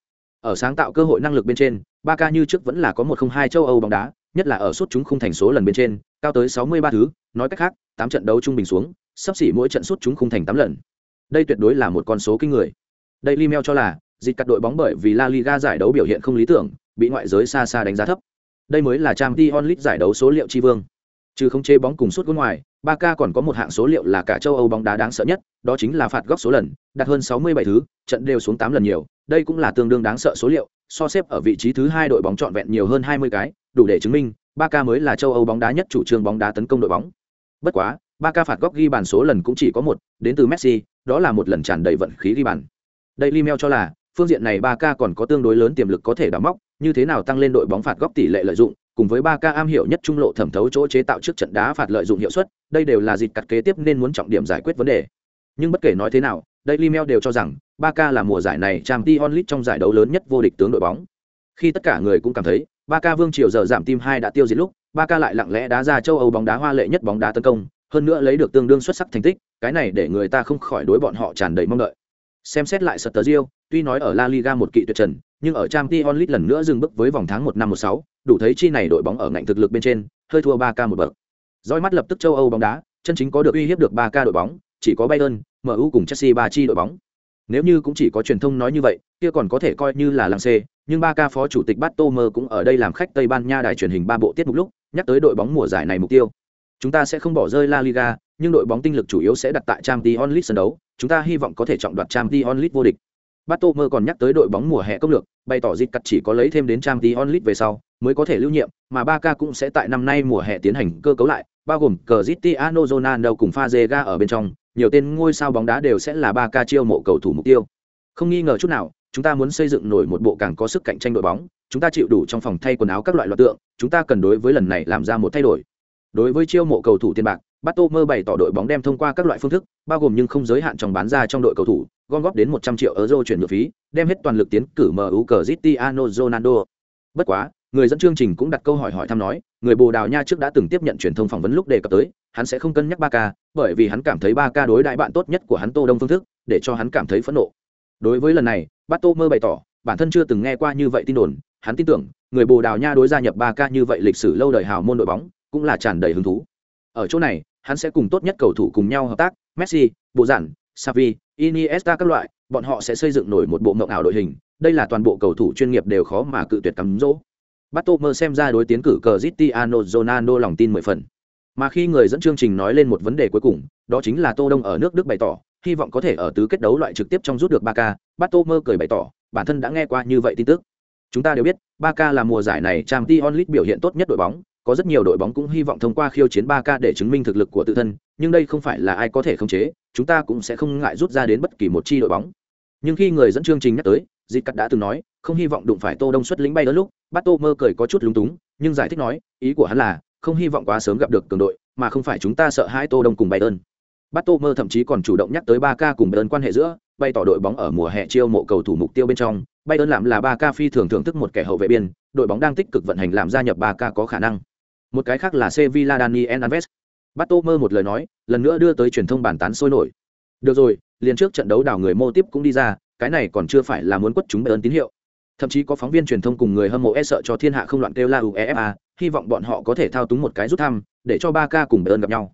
Ở sáng tạo cơ hội năng lực bên trên, ba ca như trước vẫn là có một không hai châu Âu bóng đá, nhất là ở suốt chúng khung thành số lần bên trên, cao tới 63 thứ, nói cách khác, tám trận đấu trung bình xuống, sắp xỉ mỗi trận suốt chúng khung thành tám lần. Đây tuyệt đối là một con số kinh người. đây Mail cho là, dịch cắt đội bóng bởi vì La Liga giải đấu biểu hiện không lý tưởng, bị ngoại giới xa xa đánh giá thấp. Đây mới là trang t onlit giải đấu số liệu tri vương. Trừ không chế bóng cùng suốt gôn ngoài, Barca còn có một hạng số liệu là cả châu Âu bóng đá đáng sợ nhất, đó chính là phạt góc số lần, đạt hơn 67 thứ, trận đều xuống 8 lần nhiều, đây cũng là tương đương đáng sợ số liệu, so xếp ở vị trí thứ hai đội bóng trọn vẹn nhiều hơn 20 cái, đủ để chứng minh Barca mới là châu Âu bóng đá nhất chủ trương bóng đá tấn công đội bóng. Bất quá, Barca phạt góc ghi bàn số lần cũng chỉ có một, đến từ Messi, đó là một lần tràn đầy vận khí ghi bàn. đây limel cho là, phương diện này Barca còn có tương đối lớn tiềm lực có thể đào móc, như thế nào tăng lên đội bóng phạt góc tỷ lệ lợi dụng, cùng với Barca am hiểu nhất trung lộ thẩm thấu chỗ chế tạo trước trận đá phạt lợi dụng hiệu suất, đây đều là dịp cắt kế tiếp nên muốn trọng điểm giải quyết vấn đề. Nhưng bất kể nói thế nào, Daily Mail đều cho rằng Barca là mùa giải này Champions League trong giải đấu lớn nhất vô địch tướng đội bóng. Khi tất cả người cũng cảm thấy Barca vương triều giờ giảm tim hai đã tiêu diệt lúc, Barca lại lặng lẽ đá ra châu Âu bóng đá hoa lệ nhất bóng đá tấn công, hơn nữa lấy được tương đương xuất sắc thành tích, cái này để người ta không khỏi đối bọn họ tràn đầy mong đợi. Xem xét lại Sergio, tuy nói ở La Liga một kỵ tuyệt trần, nhưng ở Champions League lần nữa dừng bước với vòng tháng một năm một sáu, đủ thấy chi này đội bóng ở ngạnh thực lực bên trên, hơi thua 3K một bậc. Dõi mắt lập tức châu Âu bóng đá, chân chính có được uy hiếp được 3K đội bóng, chỉ có Bayern, MU cùng Chelsea ba chi đội bóng. Nếu như cũng chỉ có truyền thông nói như vậy, kia còn có thể coi như là làng xê, nhưng 3K phó chủ tịch Battomer cũng ở đây làm khách Tây Ban Nha đài truyền hình ba bộ tiết mục lúc, nhắc tới đội bóng mùa giải này mục tiêu. Chúng ta sẽ không bỏ rơi La Liga, nhưng đội bóng tinh lực chủ yếu sẽ đặt tại Champions League sân đấu, chúng ta hy vọng có thể trọng đoạt Champions League vô địch. Battomer còn nhắc tới đội bóng mùa hè công lược, bày tỏ dịch cắt chỉ có lấy thêm đến trang tí onlit về sau mới có thể lưu nhiệm, mà Barca cũng sẽ tại năm nay mùa hè tiến hành cơ cấu lại, bao gồm Cristiano Ronaldo cùng Fazega ở bên trong, nhiều tên ngôi sao bóng đá đều sẽ là Barca chiêu mộ cầu thủ mục tiêu. Không nghi ngờ chút nào, chúng ta muốn xây dựng nổi một bộ càng có sức cạnh tranh đội bóng, chúng ta chịu đủ trong phòng thay quần áo các loại loạt tượng, chúng ta cần đối với lần này làm ra một thay đổi. Đối với chiêu mộ cầu thủ tiền bạc, Bato mơ bày tỏ đội bóng đem thông qua các loại phương thức, bao gồm nhưng không giới hạn trong bán ra trong đội cầu thủ, gom góp đến 100 triệu euro chuyển nhượng phí, đem hết toàn lực tiến cử MU Cristiano Ronaldo. Bất quá, người dẫn chương trình cũng đặt câu hỏi hỏi thăm nói, người Bồ Đào Nha trước đã từng tiếp nhận truyền thông phỏng vấn lúc đề cập tới, hắn sẽ không cân nhắc 3K, bởi vì hắn cảm thấy 3K đối đại bạn tốt nhất của hắn Tô Đông phương thức, để cho hắn cảm thấy phẫn nộ. Đối với lần này, Bato mơ bày tỏ, bản thân chưa từng nghe qua như vậy tin đồn, hắn tin tưởng, người Bồ Đào Nha đối gia nhập 3K như vậy lịch sử lâu đời hào môn đội bóng, cũng là tràn đầy hứng thú. Ở chỗ này, hắn sẽ cùng tốt nhất cầu thủ cùng nhau hợp tác messi bộ giản savi iniesta các loại bọn họ sẽ xây dựng nổi một bộ mộng ảo đội hình đây là toàn bộ cầu thủ chuyên nghiệp đều khó mà cự tuyệt cắm dỗ Bato xem ra đối tiến cử Cristiano Ronaldo lòng tin mười phần. Mà khi người dẫn chương trình nói lên một vấn đề cuối cùng, đó chính là Tô Đông ở nước Đức bày tỏ, hy vọng có thể ở tứ kết đấu loại trực tiếp trong rút được 3K, cười bày tỏ, bản thân đã nghe qua như vậy tin tức. Chúng ta đều biết, Barca là mùa giải này Champions League biểu hiện tốt nhất đội bóng, có rất nhiều đội bóng cũng hy vọng thông qua khiêu chiến 3K để chứng minh thực lực của tự thân, nhưng đây không phải là ai có thể khống chế, chúng ta cũng sẽ không ngại rút ra đến bất kỳ một chi đội bóng. Nhưng khi người dẫn chương trình nhắc tới, Dịch Cắt đã từng nói, không hy vọng đụng phải Tô Đông xuất lĩnh bay đó lúc, Bát Tô Mơ cười có chút lúng túng, nhưng giải thích nói, ý của hắn là, không hy vọng quá sớm gặp được cường đội, mà không phải chúng ta sợ hãi Tô Đông cùng Bayern. Bát Tô Mơ thậm chí còn chủ động nhắc tới 3K cùng Bayern quan hệ giữa, bày tỏ đội bóng ở mùa hè chiêu mộ cầu thủ mục tiêu bên trong, Bayern làm là 3K phi thường thưởng thức một kẻ hậu vệ biên, đội bóng đang tích cực vận hành làm gia nhập 3K có khả năng. Một cái khác là Sevilla Daniel Alves. Bát Tô Mơ một lời nói, lần nữa đưa tới truyền thông bàn tán sôi nổi. Được rồi, liền trước trận đấu đảo người mô tiếp cũng đi ra, cái này còn chưa phải là muốn quất chúng Bayern tín hiệu thậm chí có phóng viên truyền thông cùng người hâm mộ e sợ cho thiên hạ không loạn kêu la uefa hy vọng bọn họ có thể thao túng một cái rút thăm để cho ba ca cùng bờ ơn gặp nhau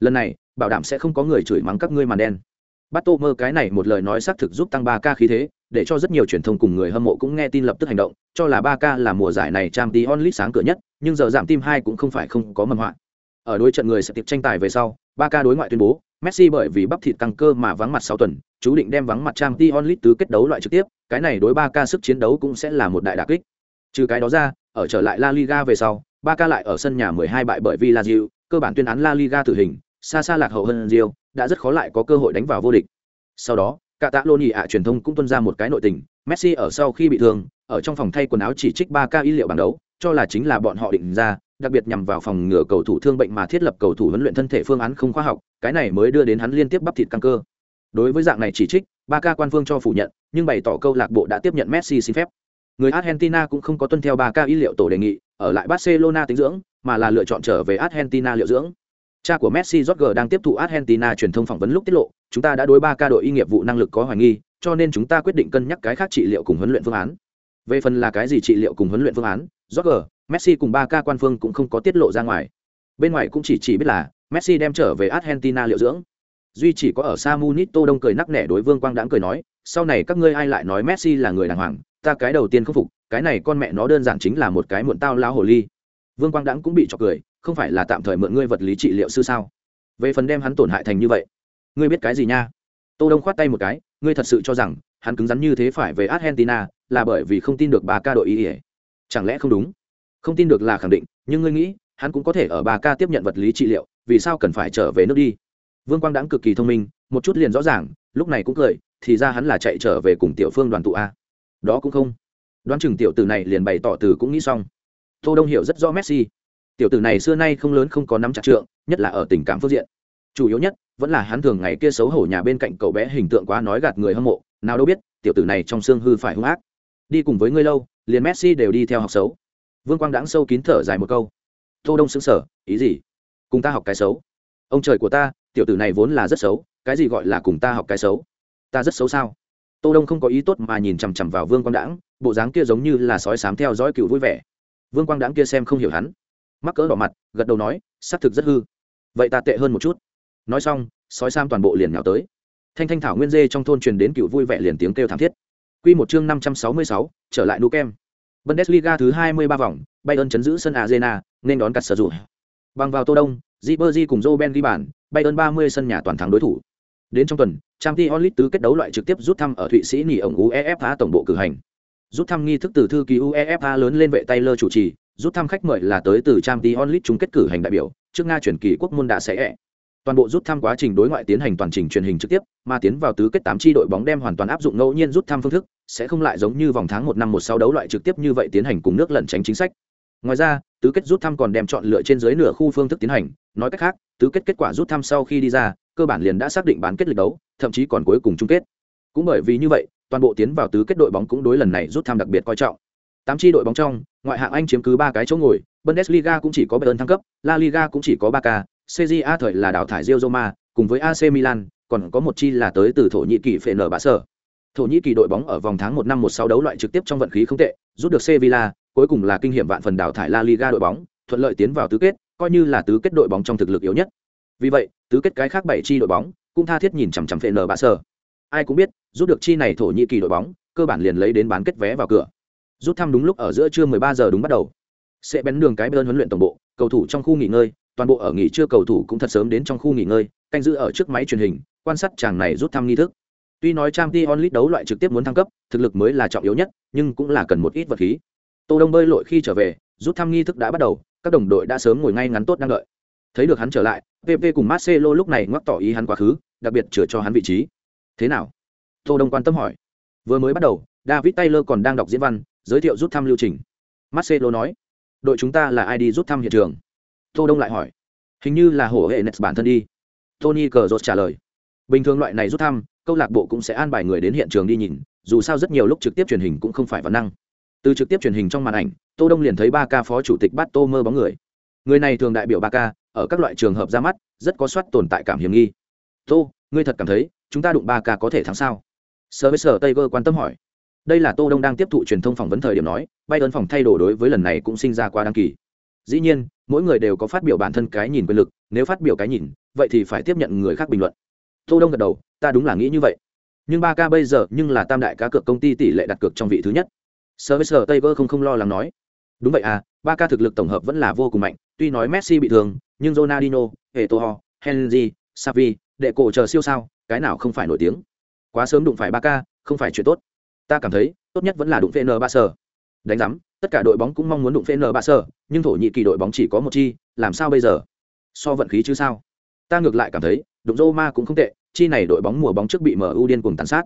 lần này bảo đảm sẽ không có người chửi mắng các ngươi màn đen bắt tô mơ cái này một lời nói xác thực giúp tăng ba ca khí thế để cho rất nhiều truyền thông cùng người hâm mộ cũng nghe tin lập tức hành động cho là 3K là mùa giải này trang tí onlit sáng cửa nhất nhưng giờ giảm tim hai cũng không phải không có mầm họa ở đối trận người sẽ tiếp tranh tài về sau 3K đối ngoại tuyên bố Messi bởi vì bắp thịt tăng cơ mà vắng mặt 6 tuần, chú định đem vắng mặt trang tí League tứ kết đấu loại trực tiếp, cái này đối 3K sức chiến đấu cũng sẽ là một đại đả kích. Trừ cái đó ra, ở trở lại La Liga về sau, 3K lại ở sân nhà 12 bại bởi Villarreal, cơ bản tuyên án La Liga tử hình, xa xa lạc hậu hơn Real, đã rất khó lại có cơ hội đánh vào vô địch. Sau đó, cả tạ lô nhị ạ truyền thông cũng tuân ra một cái nội tình, Messi ở sau khi bị thương, ở trong phòng thay quần áo chỉ trích 3K ý liệu bảng đấu, cho là chính là bọn họ định ra, đặc biệt nhằm vào phòng ngừa cầu thủ thương bệnh mà thiết lập cầu thủ huấn luyện thân thể phương án không khoa học, cái này mới đưa đến hắn liên tiếp bắp thịt căng cơ. Đối với dạng này chỉ trích, Barca quan phương cho phủ nhận, nhưng bày tỏ câu lạc bộ đã tiếp nhận Messi xin phép. Người Argentina cũng không có tuân theo Barca ý liệu tổ đề nghị, ở lại Barcelona tính dưỡng, mà là lựa chọn trở về Argentina liệu dưỡng. Cha của Messi Jorge đang tiếp thụ Argentina truyền thông phỏng vấn lúc tiết lộ, chúng ta đã đối Barca đội y nghiệp vụ năng lực có hoài nghi, cho nên chúng ta quyết định cân nhắc cái khác trị liệu cùng huấn luyện phương án. Về phần là cái gì trị liệu cùng huấn luyện phương án, Jorge, Messi cùng Barca quan phương cũng không có tiết lộ ra ngoài. Bên ngoài cũng chỉ chỉ biết là Messi đem trở về Argentina liệu dưỡng. Duy chỉ có ở Samunito Đông cười nắc nẻ đối Vương Quang đãng cười nói, sau này các ngươi ai lại nói Messi là người đàng hoàng, ta cái đầu tiên không phục, cái này con mẹ nó đơn giản chính là một cái muộn tao lao hồ ly. Vương Quang đãng cũng bị chọc cười, không phải là tạm thời mượn ngươi vật lý trị liệu sư sao? Về phần đem hắn tổn hại thành như vậy, ngươi biết cái gì nha? Tô Đông khoát tay một cái, ngươi thật sự cho rằng hắn cứng rắn như thế phải về Argentina là bởi vì không tin được bà ca đội ý, ỉa Chẳng lẽ không đúng? Không tin được là khẳng định, nhưng ngươi nghĩ, hắn cũng có thể ở bà ca tiếp nhận vật lý trị liệu, vì sao cần phải trở về nước đi? Vương Quang đãng cực kỳ thông minh, một chút liền rõ ràng, lúc này cũng cười, thì ra hắn là chạy trở về cùng Tiểu Phương đoàn tụ a. Đó cũng không. Đoán chừng tiểu tử này liền bày tỏ từ cũng nghĩ xong. Tô Đông hiểu rất rõ Messi. Tiểu tử này xưa nay không lớn không có nắm chặt trượng, nhất là ở tình cảm phương diện. Chủ yếu nhất vẫn là hắn thường ngày kia xấu hổ nhà bên cạnh cậu bé hình tượng quá nói gạt người hâm mộ, nào đâu biết, tiểu tử này trong xương hư phải hung ác. Đi cùng với ngươi lâu, liền Messi đều đi theo học xấu. Vương Quang đãng sâu kín thở dài một câu. Tô Đông sững sờ, ý gì? Cùng ta học cái xấu? Ông trời của ta, tiểu tử này vốn là rất xấu, cái gì gọi là cùng ta học cái xấu? Ta rất xấu sao? Tô Đông không có ý tốt mà nhìn chằm chằm vào Vương Quang đãng, bộ dáng kia giống như là sói sám theo dõi cựu vui vẻ. Vương Quang đãng kia xem không hiểu hắn, mắc cỡ đỏ mặt, gật đầu nói, xác thực rất hư. Vậy ta tệ hơn một chút. Nói xong, sói sam toàn bộ liền nhào tới. Thanh thanh thảo nguyên dê trong thôn truyền đến cựu vui vẻ liền tiếng kêu thảm thiết. Quy một chương 566, trở lại Nu Kem. Bundesliga thứ 23 vòng, Bayern chấn giữ sân Arena, nên đón cắt sở dụ. Bằng vào Tô Đông, Ribery cùng Roben ghi bàn, Bayern 30 sân nhà toàn thắng đối thủ. Đến trong tuần, trang t onlit tứ kết đấu loại trực tiếp rút thăm ở Thụy Sĩ nghỉ ổng UEFA tổng bộ cử hành. Rút thăm nghi thức từ thư ký UEFA lớn lên vệ Taylor chủ trì, rút thăm khách mời là tới từ trang tí onlit chung kết cử hành đại biểu, trước Nga chuyển kỳ quốc môn đã sẽ toàn bộ rút thăm quá trình đối ngoại tiến hành toàn trình truyền hình trực tiếp mà tiến vào tứ kết tám tri đội bóng đem hoàn toàn áp dụng ngẫu nhiên rút thăm phương thức sẽ không lại giống như vòng tháng một năm một sau đấu loại trực tiếp như vậy tiến hành cùng nước lẩn tránh chính sách. Ngoài ra tứ kết rút thăm còn đem chọn lựa trên dưới nửa khu phương thức tiến hành nói cách khác tứ kết kết quả rút thăm sau khi đi ra cơ bản liền đã xác định bán kết lịch đấu thậm chí còn cuối cùng chung kết. Cũng bởi vì như vậy toàn bộ tiến vào tứ kết đội bóng cũng đối lần này rút thăm đặc biệt coi trọng. Tám tri đội bóng trong ngoại hạng anh chiếm cứ ba cái chỗ ngồi bundesliga cũng chỉ có bayern thăng cấp la liga cũng chỉ có ba Serie A thời là đào thải Real Roma, cùng với AC Milan, còn có một chi là tới từ Thổ Nhĩ Kỳ phệ nở bạ sở. Thổ Nhĩ Kỳ đội bóng ở vòng tháng 1 năm 16 đấu loại trực tiếp trong vận khí không tệ, rút được Sevilla, cuối cùng là kinh nghiệm vạn phần đào thải La Liga đội bóng, thuận lợi tiến vào tứ kết, coi như là tứ kết đội bóng trong thực lực yếu nhất. Vì vậy, tứ kết cái khác bảy chi đội bóng cũng tha thiết nhìn chằm chằm phệ nở bạ sở. Ai cũng biết, rút được chi này thổ nhĩ kỳ đội bóng, cơ bản liền lấy đến bán kết vé vào cửa. Rút thăm đúng lúc ở giữa trưa 13 giờ đúng bắt đầu. Sẽ bén đường cái bên huấn luyện tổng bộ, cầu thủ trong khu nghỉ ngơi, toàn bộ ở nghỉ trưa cầu thủ cũng thật sớm đến trong khu nghỉ ngơi, canh giữ ở trước máy truyền hình, quan sát chàng này rút thăm nghi thức. Tuy nói trang Champions League đấu loại trực tiếp muốn thăng cấp, thực lực mới là trọng yếu nhất, nhưng cũng là cần một ít vật khí. Tô Đông bơi lội khi trở về, rút thăm nghi thức đã bắt đầu, các đồng đội đã sớm ngồi ngay ngắn tốt đang đợi. Thấy được hắn trở lại, PP cùng Marcelo lúc này ngoắc tỏ ý hắn quá khứ, đặc biệt chữa cho hắn vị trí. Thế nào? Tô Đông quan tâm hỏi. Vừa mới bắt đầu, David Taylor còn đang đọc diễn văn, giới thiệu rút thăm lưu trình. Marcelo nói, đội chúng ta là ai đi rút thăm hiện trường? Tô Đông lại hỏi, hình như là hổ hệ Nets bản thân đi. Tony cờ rột trả lời, bình thường loại này rút thăm, câu lạc bộ cũng sẽ an bài người đến hiện trường đi nhìn, dù sao rất nhiều lúc trực tiếp truyền hình cũng không phải vấn năng. Từ trực tiếp truyền hình trong màn ảnh, Tô Đông liền thấy ba ca phó chủ tịch Bát Tô mơ bóng người. Người này thường đại biểu ba ca, ở các loại trường hợp ra mắt, rất có soát tồn tại cảm hiểm nghi. Tô, ngươi thật cảm thấy, chúng ta đụng ba ca có thể thắng sao? Service Tiger quan tâm hỏi. Đây là Tô Đông đang tiếp thụ truyền thông phỏng vấn thời điểm nói, bay ơn phòng thay đổi đối với lần này cũng sinh ra qua đăng kỳ. Dĩ nhiên, mỗi người đều có phát biểu bản thân cái nhìn quyền lực, nếu phát biểu cái nhìn, vậy thì phải tiếp nhận người khác bình luận. Tô Đông gật đầu, ta đúng là nghĩ như vậy. Nhưng ba ca bây giờ nhưng là tam đại cá cược công ty tỷ lệ đặt cược trong vị thứ nhất. Service Tiger không không lo lắng nói. Đúng vậy à, ba ca thực lực tổng hợp vẫn là vô cùng mạnh, tuy nói Messi bị thương, nhưng Ronaldinho, Eto'o, Henry, Savi, đệ cổ chờ siêu sao, cái nào không phải nổi tiếng. Quá sớm đụng phải ba ca, không phải chuyện tốt. Ta cảm thấy, tốt nhất vẫn là đụng VN ba sở. Đánh giám tất cả đội bóng cũng mong muốn đụng VN ba sở, nhưng thổ nhĩ kỳ đội bóng chỉ có một chi, làm sao bây giờ? So vận khí chứ sao? Ta ngược lại cảm thấy, đụng Roma cũng không tệ, chi này đội bóng mùa bóng trước bị MU điên cuồng tàn sát.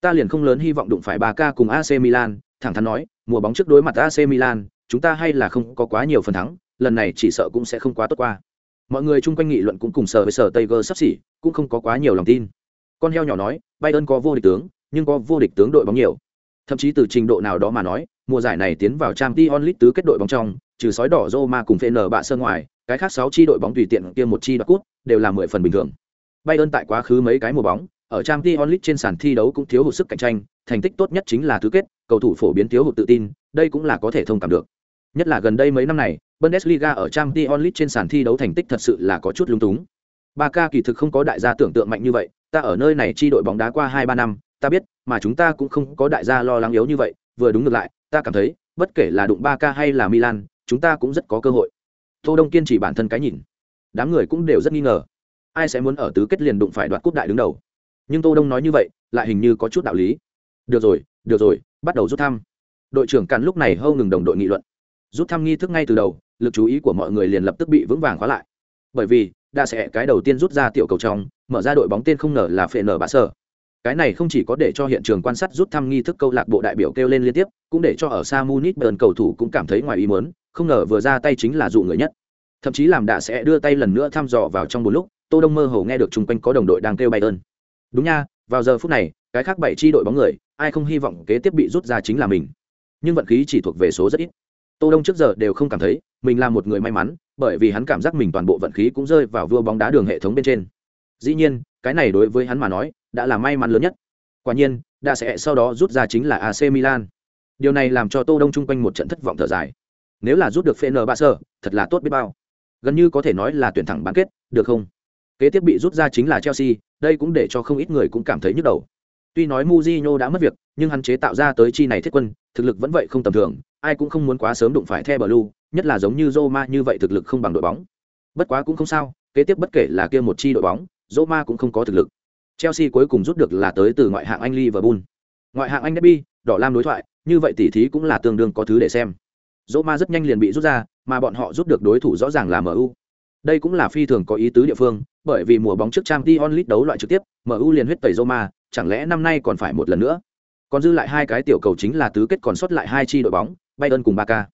Ta liền không lớn hy vọng đụng phải Barca cùng AC Milan, thẳng thắn nói, mùa bóng trước đối mặt AC Milan, chúng ta hay là không có quá nhiều phần thắng, lần này chỉ sợ cũng sẽ không quá tốt qua. Mọi người chung quanh nghị luận cũng cùng sở với sở tây gơ sắp xỉ, cũng không có quá nhiều lòng tin. Con heo nhỏ nói, Bayern có vô địch tướng, nhưng có vô địch tướng đội bóng nhiều. Thậm chí từ trình độ nào đó mà nói, mùa giải này tiến vào Champions League tứ kết đội bóng trong, trừ sói đỏ Roma cùng FN bạ sơn ngoài, cái khác 6 chi đội bóng tùy tiện kia một chi đoạt cút, đều là 10 phần bình thường. Bayern tại quá khứ mấy cái mùa bóng, ở Champions League trên sàn thi đấu cũng thiếu hụt sức cạnh tranh, thành tích tốt nhất chính là tứ kết, cầu thủ phổ biến thiếu hụt tự tin, đây cũng là có thể thông cảm được. Nhất là gần đây mấy năm này, Bundesliga ở Champions League trên sàn thi đấu thành tích thật sự là có chút lung túng. Barca kỳ thực không có đại gia tưởng tượng mạnh như vậy, ta ở nơi này chi đội bóng đá qua 2 3 năm, ta biết, mà chúng ta cũng không có đại gia lo lắng yếu như vậy, vừa đúng ngược lại, ta cảm thấy, bất kể là đụng Barca hay là Milan, chúng ta cũng rất có cơ hội. Tô Đông kiên trì bản thân cái nhìn. Đám người cũng đều rất nghi ngờ, ai sẽ muốn ở tứ kết liền đụng phải đoạt cúp đại đứng đầu. Nhưng Tô Đông nói như vậy, lại hình như có chút đạo lý. Được rồi, được rồi, bắt đầu rút thăm. Đội trưởng Càn lúc này hâu ngừng đồng đội nghị luận. Rút thăm nghi thức ngay từ đầu, lực chú ý của mọi người liền lập tức bị vững vàng khóa lại. Bởi vì, đã sẽ cái đầu tiên rút ra tiểu cầu trong, mở ra đội bóng tên không ngờ là phệ nở bạ sở cái này không chỉ có để cho hiện trường quan sát rút thăm nghi thức câu lạc bộ đại biểu kêu lên liên tiếp, cũng để cho ở xa munich bern cầu thủ cũng cảm thấy ngoài ý muốn, không ngờ vừa ra tay chính là dụ người nhất. Thậm chí làm đã sẽ đưa tay lần nữa thăm dò vào trong một lúc, tô đông mơ hồ nghe được chung quanh có đồng đội đang kêu bay ơn đúng nha, vào giờ phút này, cái khác bảy chi đội bóng người, ai không hy vọng kế tiếp bị rút ra chính là mình. Nhưng vận khí chỉ thuộc về số rất ít. Tô đông trước giờ đều không cảm thấy, mình là một người may mắn, bởi vì hắn cảm giác mình toàn bộ vận khí cũng rơi vào vua bóng đá đường hệ thống bên trên. Dĩ nhiên cái này đối với hắn mà nói, đã là may mắn lớn nhất. Quả nhiên, đã sẽ sau đó rút ra chính là ac milan. Điều này làm cho tô đông chung quanh một trận thất vọng thở dài. Nếu là rút được fn ba sơ thật là tốt biết bao. Gần như có thể nói là tuyển thẳng bán kết, được không? Kế tiếp bị rút ra chính là chelsea, đây cũng để cho không ít người cũng cảm thấy nhức đầu. Tuy nói muzino đã mất việc, nhưng hắn chế tạo ra tới chi này thiết quân, thực lực vẫn vậy không tầm thường, ai cũng không muốn quá sớm đụng phải the blue, nhất là giống như Roma như vậy thực lực không bằng đội bóng. Bất quá cũng không sao, kế tiếp bất kể là kia một chi đội bóng Roma cũng không có thực lực. Chelsea cuối cùng rút được là tới từ ngoại hạng Anh Liverpool. Ngoại hạng Anh derby, đỏ lam đối thoại, như vậy tỷ thí cũng là tương đương có thứ để xem. Roma rất nhanh liền bị rút ra, mà bọn họ rút được đối thủ rõ ràng là MU. Đây cũng là phi thường có ý tứ địa phương, bởi vì mùa bóng trước Champions League đấu loại trực tiếp, MU liền huyết tẩy Roma, chẳng lẽ năm nay còn phải một lần nữa? Còn dư lại hai cái tiểu cầu chính là tứ kết còn sót lại hai chi đội bóng, Bayern cùng Barca.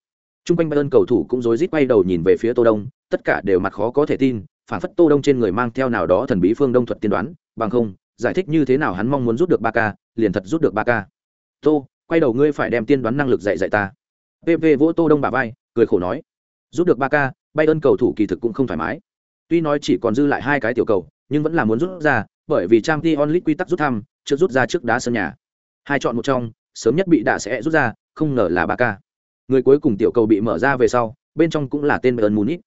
Trung quanh Bayern cầu thủ cũng rối rít quay đầu nhìn về phía Tô Đông, tất cả đều mặt khó có thể tin, phản phất tô đông trên người mang theo nào đó thần bí phương đông thuật tiên đoán, bằng không, giải thích như thế nào hắn mong muốn rút được ba ca, liền thật rút được ba ca. Tô, quay đầu ngươi phải đem tiên đoán năng lực dạy dạy ta. Pp vỗ tô đông bà vai, cười khổ nói. Rút được ba ca, bay ơn cầu thủ kỳ thực cũng không thoải mái. Tuy nói chỉ còn dư lại hai cái tiểu cầu, nhưng vẫn là muốn rút ra, bởi vì trang t onlit quy tắc rút thăm chưa rút ra trước đá sân nhà. Hai chọn một trong, sớm nhất bị đạ sẽ rút ra, không ngờ là ba ca. Người cuối cùng tiểu cầu bị mở ra về sau, bên trong cũng là tên bayern munich.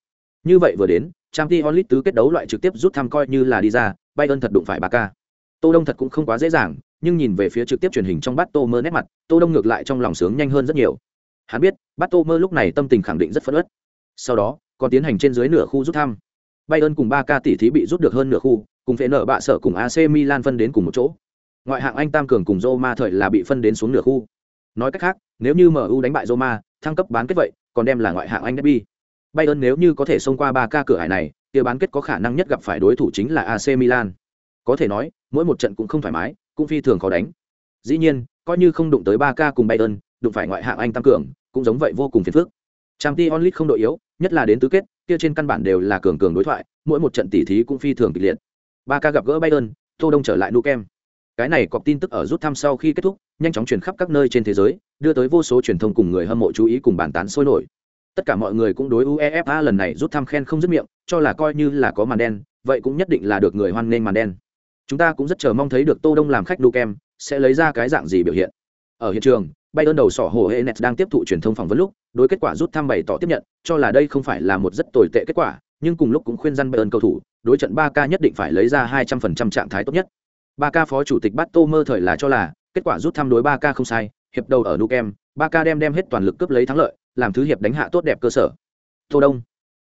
Như vậy vừa đến trang t onlit tứ kết đấu loại trực tiếp rút thăm coi như là đi ra, Bayern thật đụng phải Barca. Tô Đông thật cũng không quá dễ dàng, nhưng nhìn về phía trực tiếp truyền hình trong bát Tô Mơ nét mặt, Tô Đông ngược lại trong lòng sướng nhanh hơn rất nhiều. Hắn biết, bát Tô Mơ lúc này tâm tình khẳng định rất phấn uất. Sau đó, còn tiến hành trên dưới nửa khu rút thăm. Bayern cùng ba ca tỷ thí bị rút được hơn nửa khu, cùng phế nở bạ sở cùng AC Milan phân đến cùng một chỗ. Ngoại hạng Anh tam cường cùng Roma thời là bị phân đến xuống nửa khu. Nói cách khác, nếu như MU đánh bại Roma, thăng cấp bán kết vậy, còn đem là ngoại hạng Anh derby. Bayern nếu như có thể xông qua Barca cửa hải này, kia bán kết có khả năng nhất gặp phải đối thủ chính là AC Milan. Có thể nói, mỗi một trận cũng không thoải mái, cũng phi thường khó đánh. Dĩ nhiên, coi như không đụng tới Barca cùng Bayern, đụng phải ngoại hạng Anh tăng cường, cũng giống vậy vô cùng phiền phức. Champions League không đội yếu, nhất là đến tứ kết, kia trên căn bản đều là cường cường đối thoại, mỗi một trận tỷ thí cũng phi thường kịch liệt. Barca gặp gỡ Bayern, Tô Đông trở lại Nukem. Cái này có tin tức ở rút thăm sau khi kết thúc, nhanh chóng truyền khắp các nơi trên thế giới, đưa tới vô số truyền thông cùng người hâm mộ chú ý cùng bàn tán sôi nổi tất cả mọi người cũng đối uefa lần này rút thăm khen không dứt miệng, cho là coi như là có màn đen, vậy cũng nhất định là được người hoan nghênh màn đen. Chúng ta cũng rất chờ mong thấy được tô đông làm khách Đu Kem, sẽ lấy ra cái dạng gì biểu hiện. Ở hiện trường bay ơn đầu sỏ hồ Enet đang tiếp thụ truyền thông phỏng vấn lúc, đối kết quả rút thăm bày tỏ tiếp nhận, cho là đây không phải là một rất tồi tệ kết quả, nhưng cùng lúc cũng khuyên răn bayern cầu thủ, đối trận ba k nhất định phải lấy ra 200% trạng thái tốt nhất. Ba k phó chủ tịch bắt tô mơ thời là cho là, kết quả rút thăm đối ba k không sai, hiệp đầu ở đu kem, ba k đem đem hết toàn lực cướp lấy thắng lợi làm thứ hiệp đánh hạ tốt đẹp cơ sở. Tô đông.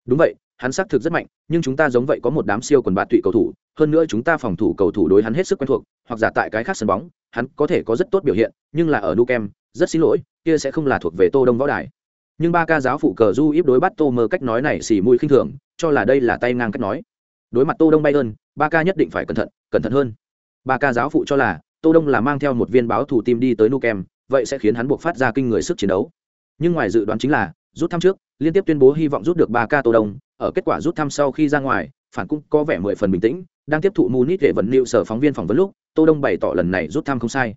Đúng vậy, hắn xác thực rất mạnh, nhưng chúng ta giống vậy có một đám siêu quần bạt tụy cầu thủ, hơn nữa chúng ta phòng thủ cầu thủ đối hắn hết sức quen thuộc, hoặc giả tại cái khác sân bóng, hắn có thể có rất tốt biểu hiện, nhưng là ở nukem, rất xin lỗi, kia sẽ không là thuộc về tô đông võ đài. Nhưng ba ca giáo phụ cờ du íp đối bắt tô mơ cách nói này xì mũi khinh thường, cho là đây là tay ngang cách nói. Đối mặt tô đông bay ơn ba ca nhất định phải cẩn thận cẩn thận hơn. Ba ca giáo phụ cho là tô đông là mang theo một viên báo thủ tim đi tới nukem, vậy sẽ khiến hắn buộc phát ra kinh người sức chiến đấu nhưng ngoài dự đoán chính là, rút thăm trước, liên tiếp tuyên bố hy vọng rút được ba ca tô đông. Ở kết quả rút thăm sau khi ra ngoài, phản cũng có vẻ mười phần bình tĩnh, đang tiếp thụ munich để vận liệu sở phóng viên phỏng vấn lúc, tô đông bày tỏ lần này rút thăm không sai.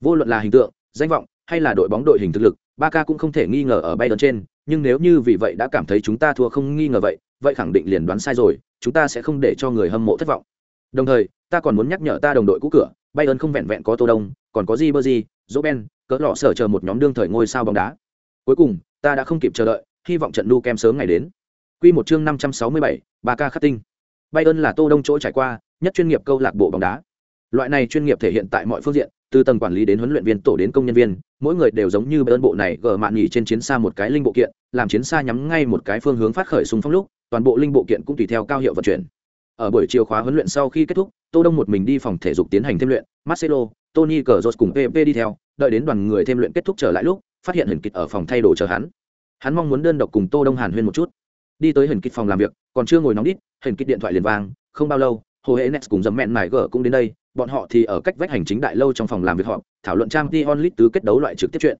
Vô luận là hình tượng, danh vọng, hay là đội bóng đội hình thực lực, ba ca cũng không thể nghi ngờ ở bay đơn trên. Nhưng nếu như vì vậy đã cảm thấy chúng ta thua không nghi ngờ vậy vậy khẳng định liền đoán sai rồi, chúng ta sẽ không để cho người hâm mộ thất vọng. Đồng thời, ta còn muốn nhắc nhở ta đồng đội cũ cửa bay bayern không vẹn vẹn có tô đông, còn có di bơ di dỗ ben cỡ lọ sở chờ một nhóm đương thời ngôi sao bóng đá cuối cùng ta đã không kịp chờ đợi hy vọng trận nu kem sớm ngày đến. Quy một chương năm trăm sáu mươi bảy, ba ca khắc tinh. Bayern là tô đông chỗ trải qua nhất chuyên nghiệp câu lạc bộ bóng đá. Loại này chuyên nghiệp thể hiện tại mọi phương diện từ tầng quản lý đến huấn luyện viên tổ đến công nhân viên mỗi người đều giống như bayern bộ này gờ mạn nghỉ trên chiến xa một cái linh bộ kiện làm chiến xa nhắm ngay một cái phương hướng phát khởi súng phong lúc toàn bộ linh bộ kiện cũng tùy theo cao hiệu vận chuyển. Ở buổi chiều khóa huấn luyện sau khi kết thúc tô đông một mình đi phòng thể dục tiến hành thêm luyện. Marcelo tony cờ cùng pp đi theo, đợi đến đoàn người thêm luyện kết thúc trở lại lúc, phát hiện Huyền kịch ở phòng thay đồ chờ hắn. Hắn mong muốn đơn độc cùng tô đông hàn huyên một chút. Đi tới Huyền kịch phòng làm việc, còn chưa ngồi nóng đít, Huyền kịch điện thoại liền vang, không bao lâu, hồ Hễ nets cùng dầm mẹn mải gở cũng đến đây, bọn họ thì ở cách vách hành chính đại lâu trong phòng làm việc họ thảo luận trang Dion onlit tứ kết đấu loại trực tiếp chuyện.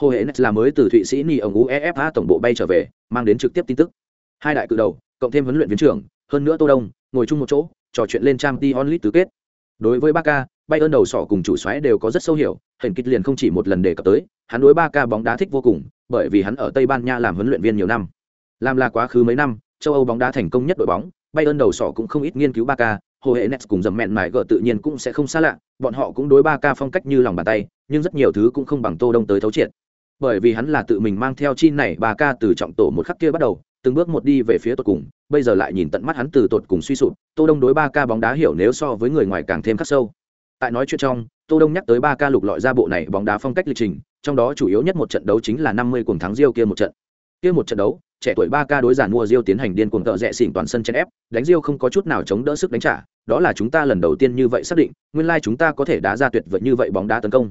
Hồ Hễ nets là mới từ thụy sĩ ni ông uefa tổng bộ bay trở về, mang đến trực tiếp tin tức. Hai đại cự đầu, cộng thêm huấn luyện viên trưởng, hơn nữa tô đông, ngồi chung một chỗ, trò chuyện lên trang Dion onlit tứ kết đối với ba ca bay ơn đầu sỏ cùng chủ xoáy đều có rất sâu hiểu hình kịch liền không chỉ một lần đề cập tới, hắn đối ba ca bóng đá thích vô cùng, bởi vì hắn ở tây ban nha làm huấn luyện viên nhiều năm. Làm là quá khứ mấy năm, châu âu bóng đá thành công nhất đội bóng bay ơn đầu sỏ cũng không ít nghiên cứu ba ca, hồ hệ nets cùng dầm mẹn mải gợ tự nhiên cũng sẽ không xa lạ, bọn họ cũng đối ba ca phong cách như lòng bàn tay, nhưng rất nhiều thứ cũng không bằng tô đông tới thấu triệt. Bởi vì hắn là tự mình mang theo chi này, ba ca từ trọng tổ một khắc kia bắt đầu từng bước một đi về phía tột cùng, bây giờ lại nhìn tận mắt hắn từ tột cùng suy sụp, tô đông đối ba ca bóng đá hiểu nếu so với người ngoài càng thêm khắc sâu. Tại nói chuyện trong, tô đông nhắc tới ba ca lục lọi ra bộ này bóng đá phong cách lịch trình, trong đó chủ yếu nhất một trận đấu chính là năm mươi cuồng thắng Rio kia một trận. Kia một trận đấu, trẻ tuổi ba ca đối giản mua Rio tiến hành điên cuồng tợ rẽ xỉn toàn sân chen ép, đánh Rio không có chút nào chống đỡ sức đánh trả, đó là chúng ta lần đầu tiên như vậy xác định, nguyên lai like chúng ta có thể đá ra tuyệt vời như vậy bóng đá tấn công.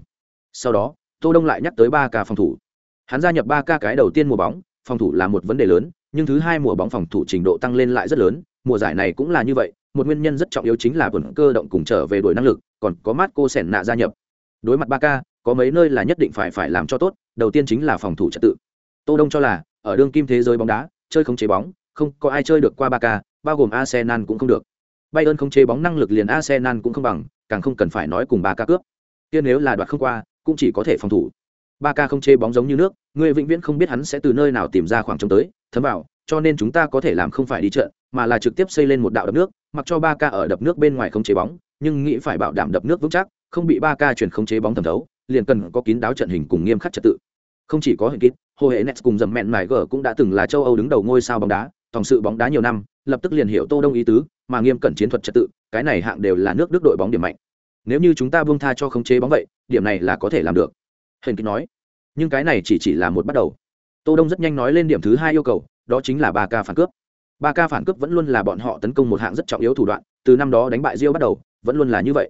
Sau đó, tô đông lại nhắc tới ba ca phòng thủ. Hắn gia nhập ba ca cái đầu tiên mùa bóng, phòng thủ là một vấn đề lớn nhưng thứ hai mùa bóng phòng thủ trình độ tăng lên lại rất lớn, mùa giải này cũng là như vậy, một nguyên nhân rất trọng yếu chính là vườn cơ động cùng trở về đuổi năng lực, còn có mát cô nạ gia nhập. Đối mặt ba có mấy nơi là nhất định phải phải làm cho tốt, đầu tiên chính là phòng thủ trật tự. Tô đông cho là, ở đương kim thế giới bóng đá, chơi không chế bóng, không có ai chơi được qua ba bao gồm arsenal cũng không được. Bayern không chế bóng năng lực liền arsenal cũng không bằng, càng không cần phải nói cùng ba cướp. Kia nếu là đoạt không qua, cũng chỉ có thể phòng thủ. Ba không chế bóng giống như nước, người vĩnh viễn không biết hắn sẽ từ nơi nào tìm ra khoảng trống tới thấm vào, cho nên chúng ta có thể làm không phải đi trận mà là trực tiếp xây lên một đạo đập nước, mặc cho ba ca ở đập nước bên ngoài không chế bóng, nhưng nghĩ phải bảo đảm đập nước vững chắc, không bị ba ca chuyển không chế bóng thẩm thấu, liền cần có kín đáo trận hình cùng nghiêm khắc trật tự. Không chỉ có hình kín hồ hệ nets cùng dầm mẹn mải g cũng đã từng là châu âu đứng đầu ngôi sao bóng đá tòng sự bóng đá nhiều năm, lập tức liền hiểu tô đông ý tứ, mà nghiêm cẩn chiến thuật trật tự, cái này hạng đều là nước đức đội bóng điểm mạnh. Nếu như chúng ta buông tha cho khống chế bóng vậy, điểm này là có thể làm được. Hình kín nói. Nhưng cái này chỉ chỉ là một bắt đầu tô đông rất nhanh nói lên điểm thứ hai yêu cầu, đó chính là ba ca phản cướp. Ba ca phản cướp vẫn luôn là bọn họ tấn công một hạng rất trọng yếu thủ đoạn, từ năm đó đánh bại rio bắt đầu, vẫn luôn là như vậy.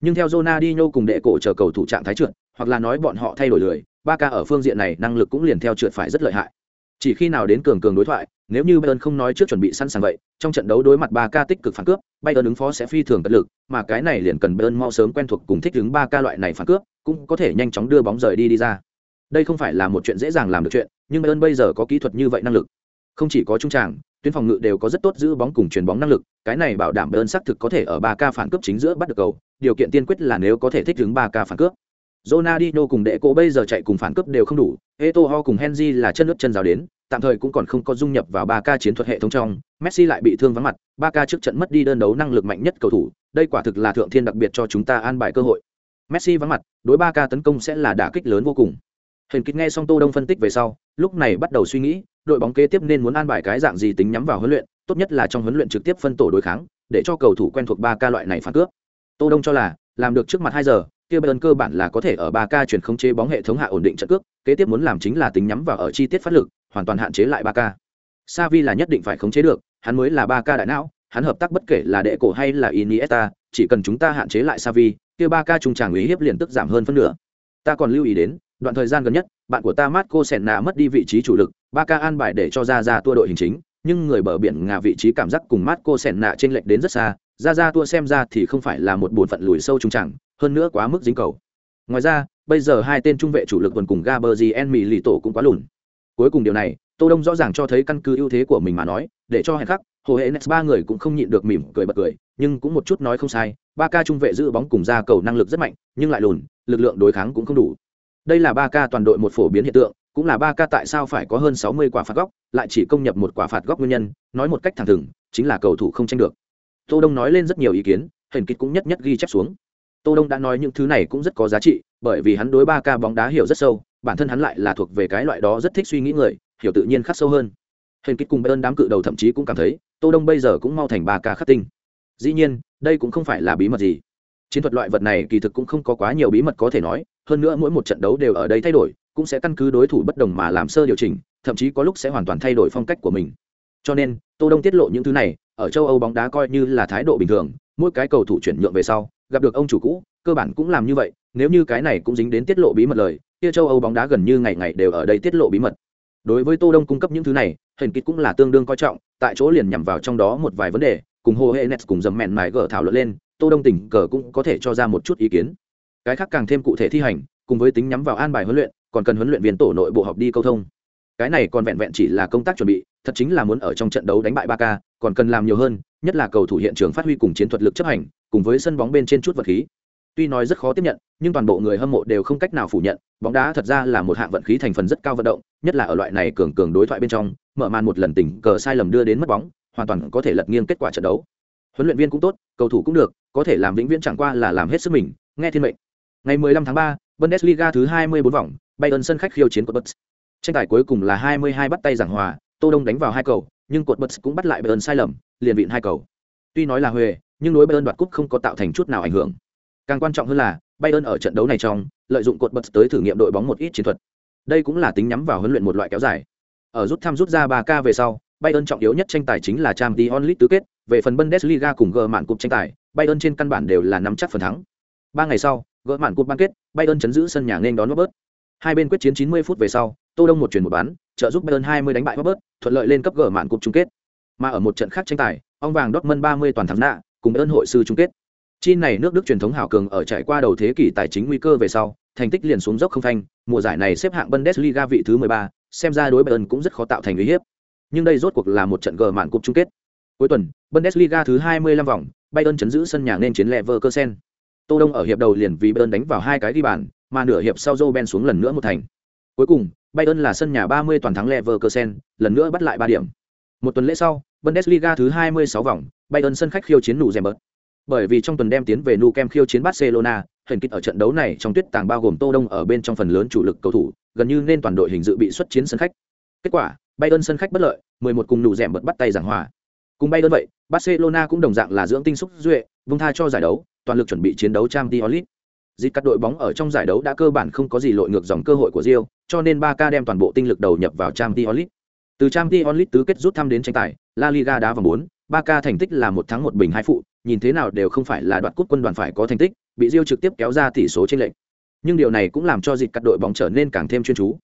Nhưng theo Ronaldinho cùng đệ cổ chờ cầu thủ trạng thái trượt, hoặc là nói bọn họ thay đổi lười, ba ca ở phương diện này năng lực cũng liền theo trượt phải rất lợi hại. Chỉ khi nào đến cường cường đối thoại, nếu như bayern không nói trước chuẩn bị sẵn sàng vậy, trong trận đấu đối mặt ba ca tích cực phản cướp, bayern ứng phó sẽ phi thường cật lực, mà cái này liền cần bayern mau sớm quen thuộc cùng thích ứng ba ca loại này phản cướp, cũng có thể nhanh chóng đưa bóng rời đi đi ra đây không phải là một chuyện dễ dàng làm được chuyện nhưng bayern bây giờ có kỹ thuật như vậy năng lực không chỉ có trung tràng tuyến phòng ngự đều có rất tốt giữ bóng cùng chuyền bóng năng lực cái này bảo đảm bayern xác thực có thể ở ba ca phản cướp chính giữa bắt được cầu điều kiện tiên quyết là nếu có thể thích ứng ba ca phản cướp Ronaldinho cùng đệ cổ bây giờ chạy cùng phản cướp đều không đủ, Eto'o cùng Henry là chân nước chân rào đến, tạm thời cũng còn không có dung nhập vào 3K chiến thuật hệ thống trong, Messi lại bị thương vắng mặt, 3K trước trận mất đi đơn đấu năng lực mạnh nhất cầu thủ, đây quả thực là thượng thiên đặc biệt cho chúng ta an bài cơ hội. Messi vắng mặt, đối 3K tấn công sẽ là đả kích lớn vô cùng. Hình kịch nghe xong Tô Đông phân tích về sau, lúc này bắt đầu suy nghĩ, đội bóng kế tiếp nên muốn an bài cái dạng gì tính nhắm vào huấn luyện, tốt nhất là trong huấn luyện trực tiếp phân tổ đối kháng, để cho cầu thủ quen thuộc 3K loại này phản cướp. Tô Đông cho là, làm được trước mặt 2 giờ, kia Bayern cơ bản là có thể ở 3K chuyển khống chế bóng hệ thống hạ ổn định trận cước, kế tiếp muốn làm chính là tính nhắm vào ở chi tiết phát lực, hoàn toàn hạn chế lại 3K. Savi là nhất định phải khống chế được, hắn mới là 3K đại não, hắn hợp tác bất kể là đệ cổ hay là Iniesta, chỉ cần chúng ta hạn chế lại Savi, kia 3K trung tràng uy hiếp liền tức giảm hơn phân nửa. Ta còn lưu ý đến, đoạn thời gian gần nhất, bạn của ta Marco Senna mất đi vị trí chủ lực, Ba Ca an bài để cho ra ra tua đội hình chính, nhưng người bờ biển ngà vị trí cảm giác cùng Marco Senna trên lệch đến rất xa, ra ra tua xem ra thì không phải là một bổn phận lùi sâu trung chẳng hơn nữa quá mức dính cầu. Ngoài ra bây giờ hai tên trung vệ chủ lực còn cùng gaberzien mỹ lì tổ cũng quá lùn. Cuối cùng điều này tô đông rõ ràng cho thấy căn cứ ưu thế của mình mà nói để cho hẹn khắc hồ hệ nes ba người cũng không nhịn được mỉm cười bật cười nhưng cũng một chút nói không sai ba ca trung vệ giữ bóng cùng ra cầu năng lực rất mạnh nhưng lại lùn lực lượng đối kháng cũng không đủ đây là ba ca toàn đội một phổ biến hiện tượng, cũng là ba ca tại sao phải có hơn sáu mươi quả phạt góc, lại chỉ công nhập một quả phạt góc nguyên nhân, nói một cách thẳng thừng, chính là cầu thủ không tranh được. Tô đông nói lên rất nhiều ý kiến hình kịch cũng nhất nhất ghi chép xuống. Tô đông đã nói những thứ này cũng rất có giá trị, bởi vì hắn đối ba ca bóng đá hiểu rất sâu, bản thân hắn lại là thuộc về cái loại đó rất thích suy nghĩ người, hiểu tự nhiên khắc sâu hơn. Hình kích cùng bayern đám cự đầu thậm chí cũng cảm thấy, tô đông bây giờ cũng mau thành ba ca khắc tinh. Dĩ nhiên, đây cũng không phải là bí mật gì chiến thuật loại vật này kỳ thực cũng không có quá nhiều bí mật có thể nói, hơn nữa mỗi một trận đấu đều ở đây thay đổi, cũng sẽ căn cứ đối thủ bất đồng mà làm sơ điều chỉnh, thậm chí có lúc sẽ hoàn toàn thay đổi phong cách của mình. Cho nên, tô đông tiết lộ những thứ này, ở châu âu bóng đá coi như là thái độ bình thường, mỗi cái cầu thủ chuyển nhượng về sau, gặp được ông chủ cũ, cơ bản cũng làm như vậy, nếu như cái này cũng dính đến tiết lộ bí mật lời, kia châu âu bóng đá gần như ngày ngày đều ở đây tiết lộ bí mật. Đối với tô đông cung cấp những thứ này hình kịch cũng là tương đương coi trọng, tại chỗ liền nhằm vào trong đó một vài vấn đề, cùng hồ hệ net cùng dầm mẹn mài gỡ thảo luận lên tô đông tỉnh cờ cũng có thể cho ra một chút ý kiến. Cái khác càng thêm cụ thể thi hành, cùng với tính nhắm vào an bài huấn luyện, còn cần huấn luyện viên tổ nội bộ họp đi câu thông. Cái này còn vẹn vẹn chỉ là công tác chuẩn bị, thật chính là muốn ở trong trận đấu đánh bại ba k còn cần làm nhiều hơn, nhất là cầu thủ hiện trường phát huy cùng chiến thuật lực chấp hành, cùng với sân bóng bên trên chút vật khí. Tuy nói rất khó tiếp nhận, nhưng toàn bộ người hâm mộ đều không cách nào phủ nhận, bóng đá thật ra là một hạng vận khí thành phần rất cao vận động, nhất là ở loại này cường cường đối thoại bên trong, mở màn một lần tình cờ sai lầm đưa đến mất bóng, hoàn toàn có thể lật nghiêng kết quả trận đấu huấn luyện viên cũng tốt cầu thủ cũng được có thể làm vĩnh viễn chẳng qua là làm hết sức mình nghe thiên mệnh. Ngày 15 tháng 3, bundesliga thứ 24 vòng bayern sân khách khiêu chiến của Buts. tranh tài cuối cùng là 22 bắt tay giảng hòa tô đông đánh vào hai cầu nhưng cột Buts cũng bắt lại bayern sai lầm liền vịn hai cầu. Tuy nói là huề nhưng đối bayern đoạt cúp không có tạo thành chút nào ảnh hưởng. Càng quan trọng hơn là bayern ở trận đấu này trong lợi dụng cột Buts tới thử nghiệm đội bóng một ít chiến thuật. Đây cũng là tính nhắm vào huấn luyện một loại kéo dài. Ở rút thăm rút ra 3 k về sau bayern trọng yếu nhất tranh tài chính là Champions League tứ kết về phần bundesliga cùng gỡ mạn cúp tranh tài bayern trên căn bản đều là nắm chắc phần thắng. Ba ngày sau gỡ mạn cúp bán kết bayern chấn giữ sân nhà nên đón robert. Hai bên quyết chiến 90 phút về sau tô đông một chuyển một bán trợ giúp bayern 20 đánh bại robert thuận lợi lên cấp gỡ mạn cúp chung kết. Mà ở một trận khác tranh tài ông vàng Dortmund 30 toàn thắng nạ cùng Bayern hội sư chung kết. Chi này nước đức truyền thống hào cường ở trải qua đầu thế kỷ tài chính nguy cơ về sau thành tích liền xuống dốc không phanh mùa giải này xếp hạng bundesliga vị thứ 13, xem ra đối bayern cũng rất khó tạo thành uy hiếp. Nhưng đây rốt cuộc là một trận gỡ mạn cúp chung kết cuối tuần bundesliga thứ 25 vòng bayern chấn giữ sân nhà nên chiến leverkusen tô đông ở hiệp đầu liền vì bayern đánh vào hai cái ghi bàn mà nửa hiệp sau joe ben xuống lần nữa một thành cuối cùng bayern là sân nhà 30 toàn thắng leverkusen lần nữa bắt lại ba điểm một tuần lễ sau bundesliga thứ 26 vòng bayern sân khách khiêu chiến nụ rèm bớt bởi vì trong tuần đem tiến về Nou Camp khiêu chiến Barcelona, hình kích ở trận đấu này trong tuyết tàng bao gồm Tô Đông ở bên trong phần lớn chủ lực cầu thủ, gần như nên toàn đội hình dự bị xuất chiến sân khách. Kết quả, Bayern sân khách bất lợi, 11 cùng nụ rèm bớt bắt tay giảng hòa. Cùng bay đơn vậy, Barcelona cũng đồng dạng là dưỡng tinh xúc duệ, vung tha cho giải đấu, toàn lực chuẩn bị chiến đấu Champions League. Dịch cắt đội bóng ở trong giải đấu đã cơ bản không có gì lội ngược dòng cơ hội của Real, cho nên Barca đem toàn bộ tinh lực đầu nhập vào Champions League. Từ Champions League tứ kết rút thăm đến tranh tài, La Liga đá vòng 4, Barca thành tích là một thắng một bình hai phụ, nhìn thế nào đều không phải là đoạt cúp quân đoàn phải có thành tích, bị Real trực tiếp kéo ra tỷ số trên lệnh. Nhưng điều này cũng làm cho dịch cắt đội bóng trở nên càng thêm chuyên chú.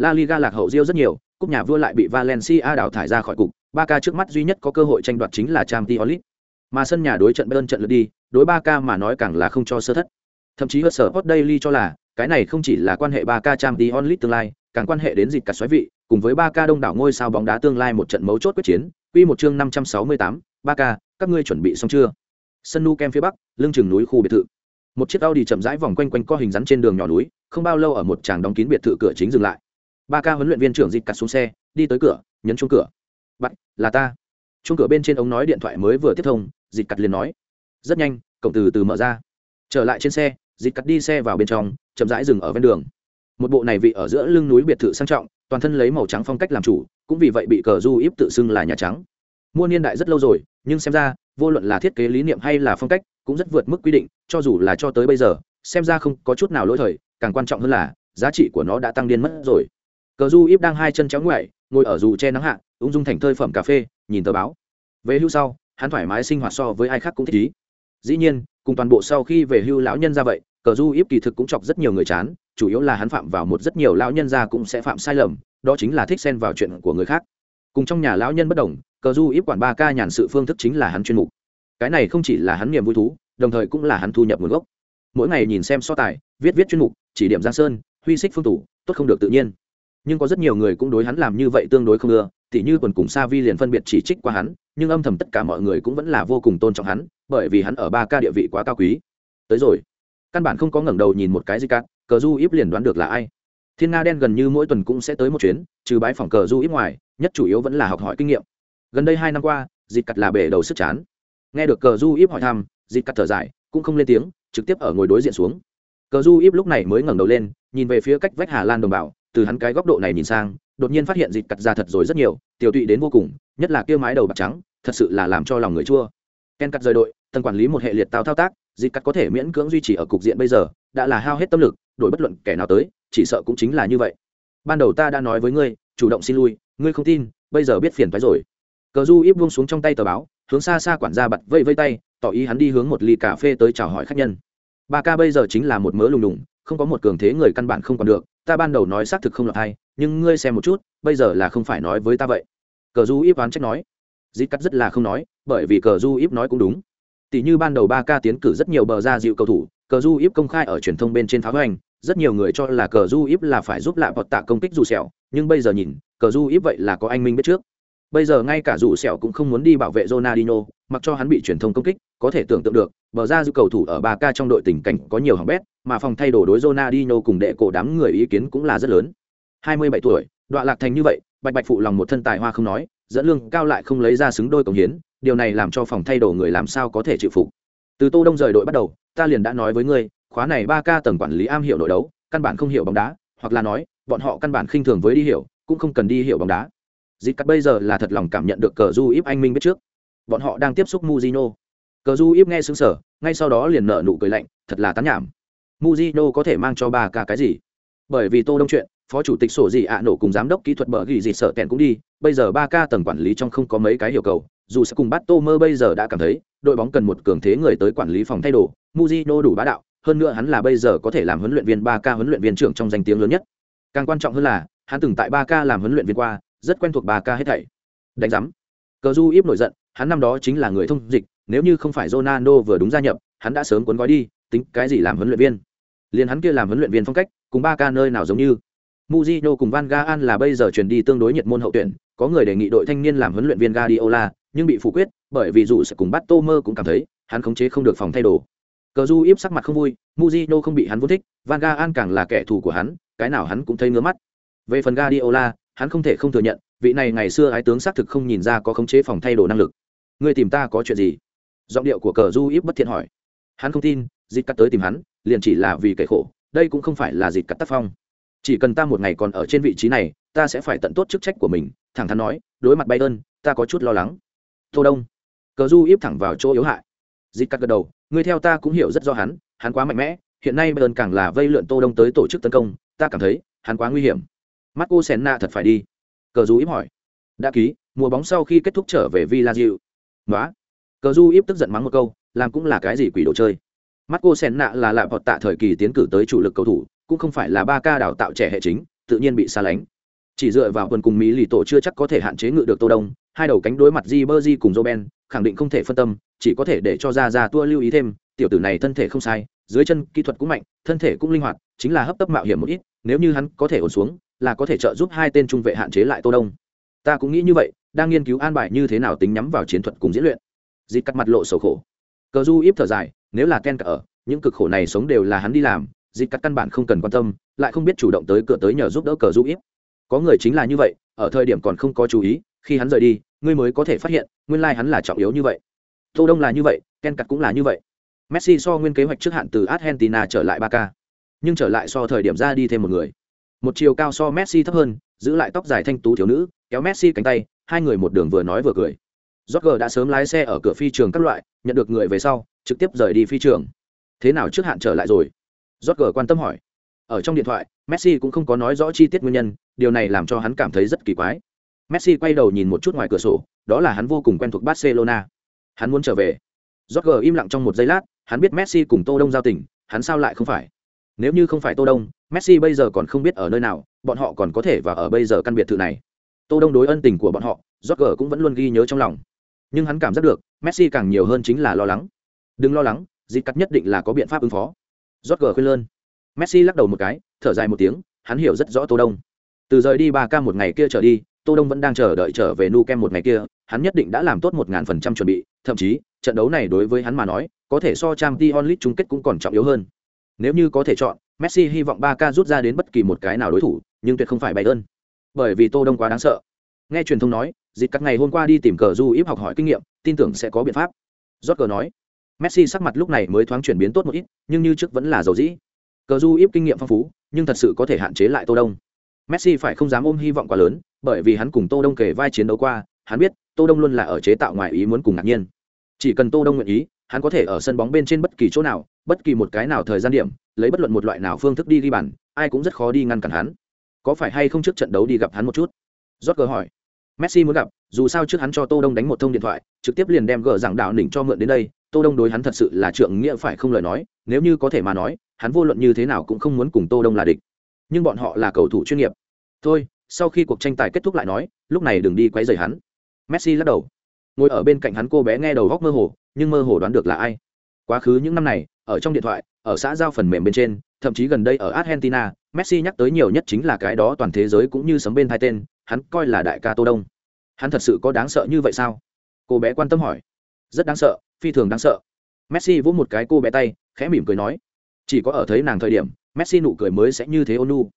La Liga lạc hậu Real rất nhiều, cúp nhà vua lại bị Valencia đào thải ra khỏi cục, Barca trước mắt duy nhất có cơ hội tranh đoạt chính là Champions League. Mà sân nhà đối trận Bayern trận lượt đi, đối Barca mà nói càng là không cho sơ thất. Thậm chí ở sở Hot Daily cho là, cái này không chỉ là quan hệ Barca Champions League tương lai, càng quan hệ đến dịch cả xoáy vị, cùng với Barca đông đảo ngôi sao bóng đá tương lai một trận mấu chốt quyết chiến, quy một chương 568, Barca, các ngươi chuẩn bị xong chưa? Sân Nu Kem phía bắc, lưng chừng núi khu biệt thự. Một chiếc Audi chậm rãi vòng quanh quanh co hình rắn trên đường nhỏ núi, không bao lâu ở một tràng đóng kín biệt thự cửa chính dừng lại. Ba ca huấn luyện viên trưởng dịch cặt xuống xe, đi tới cửa, nhấn chuông cửa. "Bạn, là ta." Chuông cửa bên trên ống nói điện thoại mới vừa tiếp thông, dịch cặt liền nói. Rất nhanh, cổng từ từ mở ra. Trở lại trên xe, dịch cặt đi xe vào bên trong, chậm rãi dừng ở ven đường một bộ này vị ở giữa lưng núi biệt thự sang trọng toàn thân lấy màu trắng phong cách làm chủ cũng vì vậy bị cờ du íp tự xưng là nhà trắng mua niên đại rất lâu rồi nhưng xem ra vô luận là thiết kế lý niệm hay là phong cách cũng rất vượt mức quy định cho dù là cho tới bây giờ xem ra không có chút nào lỗi thời càng quan trọng hơn là giá trị của nó đã tăng điên mất rồi cờ du íp đang hai chân chéo ngoại ngồi ở dù che nắng hạ, ung dung thành thơi phẩm cà phê, nhìn tờ báo. Về hưu sau, hắn thoải mái sinh hoạt so với ai khác cũng thích ý. Dĩ nhiên, cùng toàn bộ sau khi về hưu lão nhân ra vậy, cờ du íp kỳ thực cũng chọc rất nhiều người chán, chủ yếu là hắn phạm vào một rất nhiều lão nhân gia cũng sẽ phạm sai lầm, đó chính là thích xen vào chuyện của người khác. Cùng trong nhà lão nhân bất đồng, cờ du íp quản ba ca nhàn sự phương thức chính là hắn chuyên mục. Cái này không chỉ là hắn niềm vui thú, đồng thời cũng là hắn thu nhập nguồn gốc. Mỗi ngày nhìn xem so tài, viết viết chuyên mục, chỉ điểm giang sơn, huy xích phương tủ, tốt không được tự nhiên nhưng có rất nhiều người cũng đối hắn làm như vậy tương đối không ưa, tỉ như quần cùng sa vi liền phân biệt chỉ trích qua hắn, nhưng âm thầm tất cả mọi người cũng vẫn là vô cùng tôn trọng hắn, bởi vì hắn ở ba ca địa vị quá cao quý. Tới rồi. Căn bản không có ngẩng đầu nhìn một cái gì cả, cờ du íp liền đoán được là ai. Thiên nga đen gần như mỗi tuần cũng sẽ tới một chuyến, trừ bãi phòng cờ du íp ngoài, nhất chủ yếu vẫn là học hỏi kinh nghiệm. Gần đây hai năm qua dịp cặt là bể đầu sức chán. Nghe được cờ du íp hỏi thăm dịp cặt thở dài, cũng không lên tiếng, trực tiếp ở ngồi đối diện xuống. Cờ du íp lúc này mới ngẩng đầu lên, nhìn về phía cách vách hà lan đồng bào từ hắn cái góc độ này nhìn sang, đột nhiên phát hiện dịp cặt ra thật rồi rất nhiều, tiểu tụy đến vô cùng, nhất là kia mái đầu bạc trắng, thật sự là làm cho lòng người chua. Ken cắt rời đội tần quản lý một hệ liệt tao thao tác dịp cắt có thể miễn cưỡng duy trì ở cục diện bây giờ, đã là hao hết tâm lực, đổi bất luận kẻ nào tới, chỉ sợ cũng chính là như vậy. Ban đầu ta đã nói với ngươi, chủ động xin lui, ngươi không tin, bây giờ biết phiền phái rồi. Cờ du ít buông xuống trong tay tờ báo, hướng xa xa quản gia bật vây vây tay, tỏ ý hắn đi hướng một ly cà phê tới chào hỏi khách nhân. Ba ca bây giờ chính là một mớ lùng lùng không có một cường thế người căn bản không còn được ta ban đầu nói xác thực không lọt hay nhưng ngươi xem một chút bây giờ là không phải nói với ta vậy. Cờ du íp oán trách nói. Dít cắt rất là không nói bởi vì cờ du íp nói cũng đúng. Tỷ như ban đầu ba ca tiến cử rất nhiều bờ ra dịu cầu thủ cờ du íp công khai ở truyền thông bên trên pháo hành rất nhiều người cho là cờ du íp là phải giúp lạ bọt tạ công kích dù sẹo nhưng bây giờ nhìn cờ du íp vậy là có anh minh biết trước. Bây giờ ngay cả dù sẹo cũng không muốn đi bảo vệ Ronaldinho, mặc cho hắn bị truyền thông công kích, có thể tưởng tượng được, bờ ra dư cầu thủ ở 3K trong đội tình cảnh có nhiều hỏng bét, mà phòng thay đồ đối Ronaldinho cùng đệ cổ đám người ý kiến cũng là rất lớn. 27 tuổi, đoạn lạc thành như vậy, bạch bạch phụ lòng một thân tài hoa không nói, dẫn lương cao lại không lấy ra xứng đôi công hiến, điều này làm cho phòng thay đồ người làm sao có thể chịu phục. Từ Tô Đông rời đội bắt đầu, ta liền đã nói với ngươi, khóa này 3K tầng quản lý am hiểu nội đấu, căn bản không hiểu bóng đá, hoặc là nói, bọn họ căn bản khinh thường với đi hiểu, cũng không cần đi hiểu bóng đá Dịch cắt bây giờ là thật lòng cảm nhận được cờ du íp anh minh biết trước bọn họ đang tiếp xúc Mujino. cờ du íp nghe xứng sở ngay sau đó liền nở nụ cười lạnh thật là tán nhảm muzino có thể mang cho ba ca cái gì? Bởi vì tô đông chuyện, phó chủ tịch sổ gì ạ nổ cùng giám đốc kỹ thuật bờ ghi gì sợ kẹn cũng đi, bây giờ ba ca tầng quản lý trong không có mấy cái yêu cầu, dù sẽ cùng bắt tô mơ bây giờ đã cảm thấy, đội bóng cần một cường thế người tới quản lý phòng thay đồ muzino đủ bá đạo, hơn nữa hắn là bây giờ có thể làm huấn luyện viên ba ca huấn luyện viên trưởng trong danh tiếng lớn nhất. Càng quan trọng hơn là, hắn từng tại ba ca làm huấn luyện viên qua, rất quen thuộc Ba ca hết thảy. Đánh giám. Cờ du íp nổi giận, hắn năm đó chính là người thông dịch, nếu như không phải ronaldo vừa đúng gia nhập, hắn đã sớm cuốn gói đi, tính cái gì làm huấn luyện viên? Liền hắn kia làm huấn luyện viên phong cách cùng ba ca nơi nào giống như Mujino cùng Van Gaal là bây giờ chuyển đi tương đối nhiệt môn hậu tuyển, có người đề nghị đội thanh niên làm huấn luyện viên Guardiola, nhưng bị phủ quyết, bởi vì dù sẽ cùng bắt Tomer cũng cảm thấy, hắn khống chế không được phòng thay đồ. Cờ Du íp sắc mặt không vui, Mujino không bị hắn vốn thích, Van Gaal càng là kẻ thù của hắn, cái nào hắn cũng thấy ngứa mắt. Về phần Guardiola, hắn không thể không thừa nhận vị này ngày xưa ái tướng xác thực không nhìn ra có khống chế phòng thay đồ năng lực người tìm ta có chuyện gì giọng điệu của cờ du íp bất thiện hỏi hắn không tin Dịt cắt tới tìm hắn, liền chỉ là vì kẻ khổ, đây cũng không phải là dịt cắt tác phong. Chỉ cần ta một ngày còn ở trên vị trí này, ta sẽ phải tận tốt chức trách của mình, thẳng thắn nói, đối mặt bay ơn ta có chút lo lắng. Tô đông, cờ du íp thẳng vào chỗ yếu hại. Dịch cắt gật đầu, người theo ta cũng hiểu rất rõ hắn hắn quá mạnh mẽ, hiện nay bayern càng là vây lượn tô đông tới tổ chức tấn công, ta cảm thấy, hắn quá nguy hiểm. Marco senna thật phải đi. Cờ du íp hỏi. Đã ký, mùa bóng sau khi kết thúc trở về villa diệu nói cờ du íp tức giận mắng một câu, làm cũng là cái gì quỷ đồ chơi. Marco Senna là lạ vọt tạ thời kỳ tiến cử tới chủ lực cầu thủ, cũng không phải là ba ca đào tạo trẻ hệ chính, tự nhiên bị xa lánh. Chỉ dựa vào quần cùng Mỹ lì tổ chưa chắc có thể hạn chế ngự được Tô Đông, hai đầu cánh đối mặt Ribery cùng Roben, khẳng định không thể phân tâm, chỉ có thể để cho ra ra tua lưu ý thêm, tiểu tử này thân thể không sai, dưới chân kỹ thuật cũng mạnh, thân thể cũng linh hoạt, chính là hấp tấp mạo hiểm một ít, nếu như hắn có thể ổn xuống, là có thể trợ giúp hai tên trung vệ hạn chế lại Tô Đông. Ta cũng nghĩ như vậy, đang nghiên cứu an bài như thế nào tính nhắm vào chiến thuật cùng diễn luyện. Dịch cắt mặt lộ sầu khổ. Cờ Du íp thở dài, nếu là Ken cả ở, những cực khổ này sống đều là hắn đi làm dịch cắt căn bản không cần quan tâm lại không biết chủ động tới cửa tới nhờ giúp đỡ cờ giúp ít có người chính là như vậy ở thời điểm còn không có chú ý khi hắn rời đi ngươi mới có thể phát hiện nguyên lai、like、hắn là trọng yếu như vậy. Tô đông là như vậy ken cắt cũng là như vậy. Messi so nguyên kế hoạch trước hạn từ argentina trở lại ba k nhưng trở lại so thời điểm ra đi thêm một người. Một chiều cao so messi thấp hơn giữ lại tóc dài thanh tú thiếu nữ kéo messi cánh tay hai người một đường vừa nói vừa cười. Jorge đã sớm lái xe ở cửa phi trường các loại nhận được người về sau trực tiếp rời đi phi trường. Thế nào trước hạn trở lại rồi? Jorge quan tâm hỏi. Ở trong điện thoại, messi cũng không có nói rõ chi tiết nguyên nhân, điều này làm cho hắn cảm thấy rất kỳ quái. Messi quay đầu nhìn một chút ngoài cửa sổ, đó là hắn vô cùng quen thuộc barcelona. Hắn muốn trở về. Jorge im lặng trong một giây lát, hắn biết messi cùng tô đông giao tình, hắn sao lại không phải? Nếu như không phải tô đông, messi bây giờ còn không biết ở nơi nào, bọn họ còn có thể và ở bây giờ căn biệt thự này. Tô đông đối ân tình của bọn họ Jorge cũng vẫn luôn ghi nhớ trong lòng. Nhưng hắn cảm giác được, messi càng nhiều hơn chính là lo lắng đừng lo lắng dịp cắt nhất định là có biện pháp ứng phó. Rót gờ khuyên lơn. Messi lắc đầu một cái, thở dài một tiếng, hắn hiểu rất rõ tô đông. Từ rời đi ba k một ngày kia trở đi, tô đông vẫn đang chờ đợi trở về nu kem một ngày kia, hắn nhất định đã làm tốt một ngàn phần trăm chuẩn bị, thậm chí, trận đấu này đối với hắn mà nói, có thể so trang t onlit chung kết cũng còn trọng yếu hơn. Nếu như có thể chọn, messi hy vọng ba k rút ra đến bất kỳ một cái nào đối thủ, nhưng tuyệt không phải bay ơn bởi vì tô đông quá đáng sợ. Nghe truyền thông nói dịp các ngày hôm qua đi tìm cờ du íp học hỏi kinh nghiệm, tin tưởng sẽ có biện pháp. Rót cờ nói messi sắc mặt lúc này mới thoáng chuyển biến tốt một ít, nhưng như trước vẫn là dầu dĩ. Cờ du íp kinh nghiệm phong phú, nhưng thật sự có thể hạn chế lại tô đông. Messi phải không dám ôm hy vọng quá lớn, bởi vì hắn cùng tô đông kể vai chiến đấu qua, hắn biết tô đông luôn là ở chế tạo ngoài ý muốn cùng ngạc nhiên. Chỉ cần tô đông nguyện ý, hắn có thể ở sân bóng bên trên bất kỳ chỗ nào, bất kỳ một cái nào thời gian điểm, lấy bất luận một loại nào phương thức đi ghi bàn, ai cũng rất khó đi ngăn cản hắn. Có phải hay không trước trận đấu đi gặp hắn một chút? Rót cờ hỏi. Messi muốn gặp, dù sao trước hắn cho tô đông đánh một thông điện thoại, trực tiếp liền đem gờ giảng đạo đỉnh cho mượn đến đây tô đông đối hắn thật sự là trượng nghĩa phải không lời nói, nếu như có thể mà nói, hắn vô luận như thế nào cũng không muốn cùng tô đông là địch. Nhưng bọn họ là cầu thủ chuyên nghiệp. Thôi, sau khi cuộc tranh tài kết thúc lại nói, lúc này đừng đi quấy rầy hắn. Messi lắc đầu. Ngồi ở bên cạnh hắn cô bé nghe đầu góc mơ hồ, nhưng mơ hồ đoán được là ai. Quá khứ những năm này, ở trong điện thoại, ở xã giao phần mềm bên trên, thậm chí gần đây ở argentina, messi nhắc tới nhiều nhất chính là cái đó toàn thế giới cũng như sấm bên hai tên, hắn coi là đại ca tô đông. Hắn thật sự có đáng sợ như vậy sao? Cô bé quan tâm hỏi. Rất đáng sợ phi thường đáng sợ. Messi vỗ một cái cô bé tay, khẽ mỉm cười nói, chỉ có ở thấy nàng thời điểm, messi nụ cười mới sẽ như thế ônu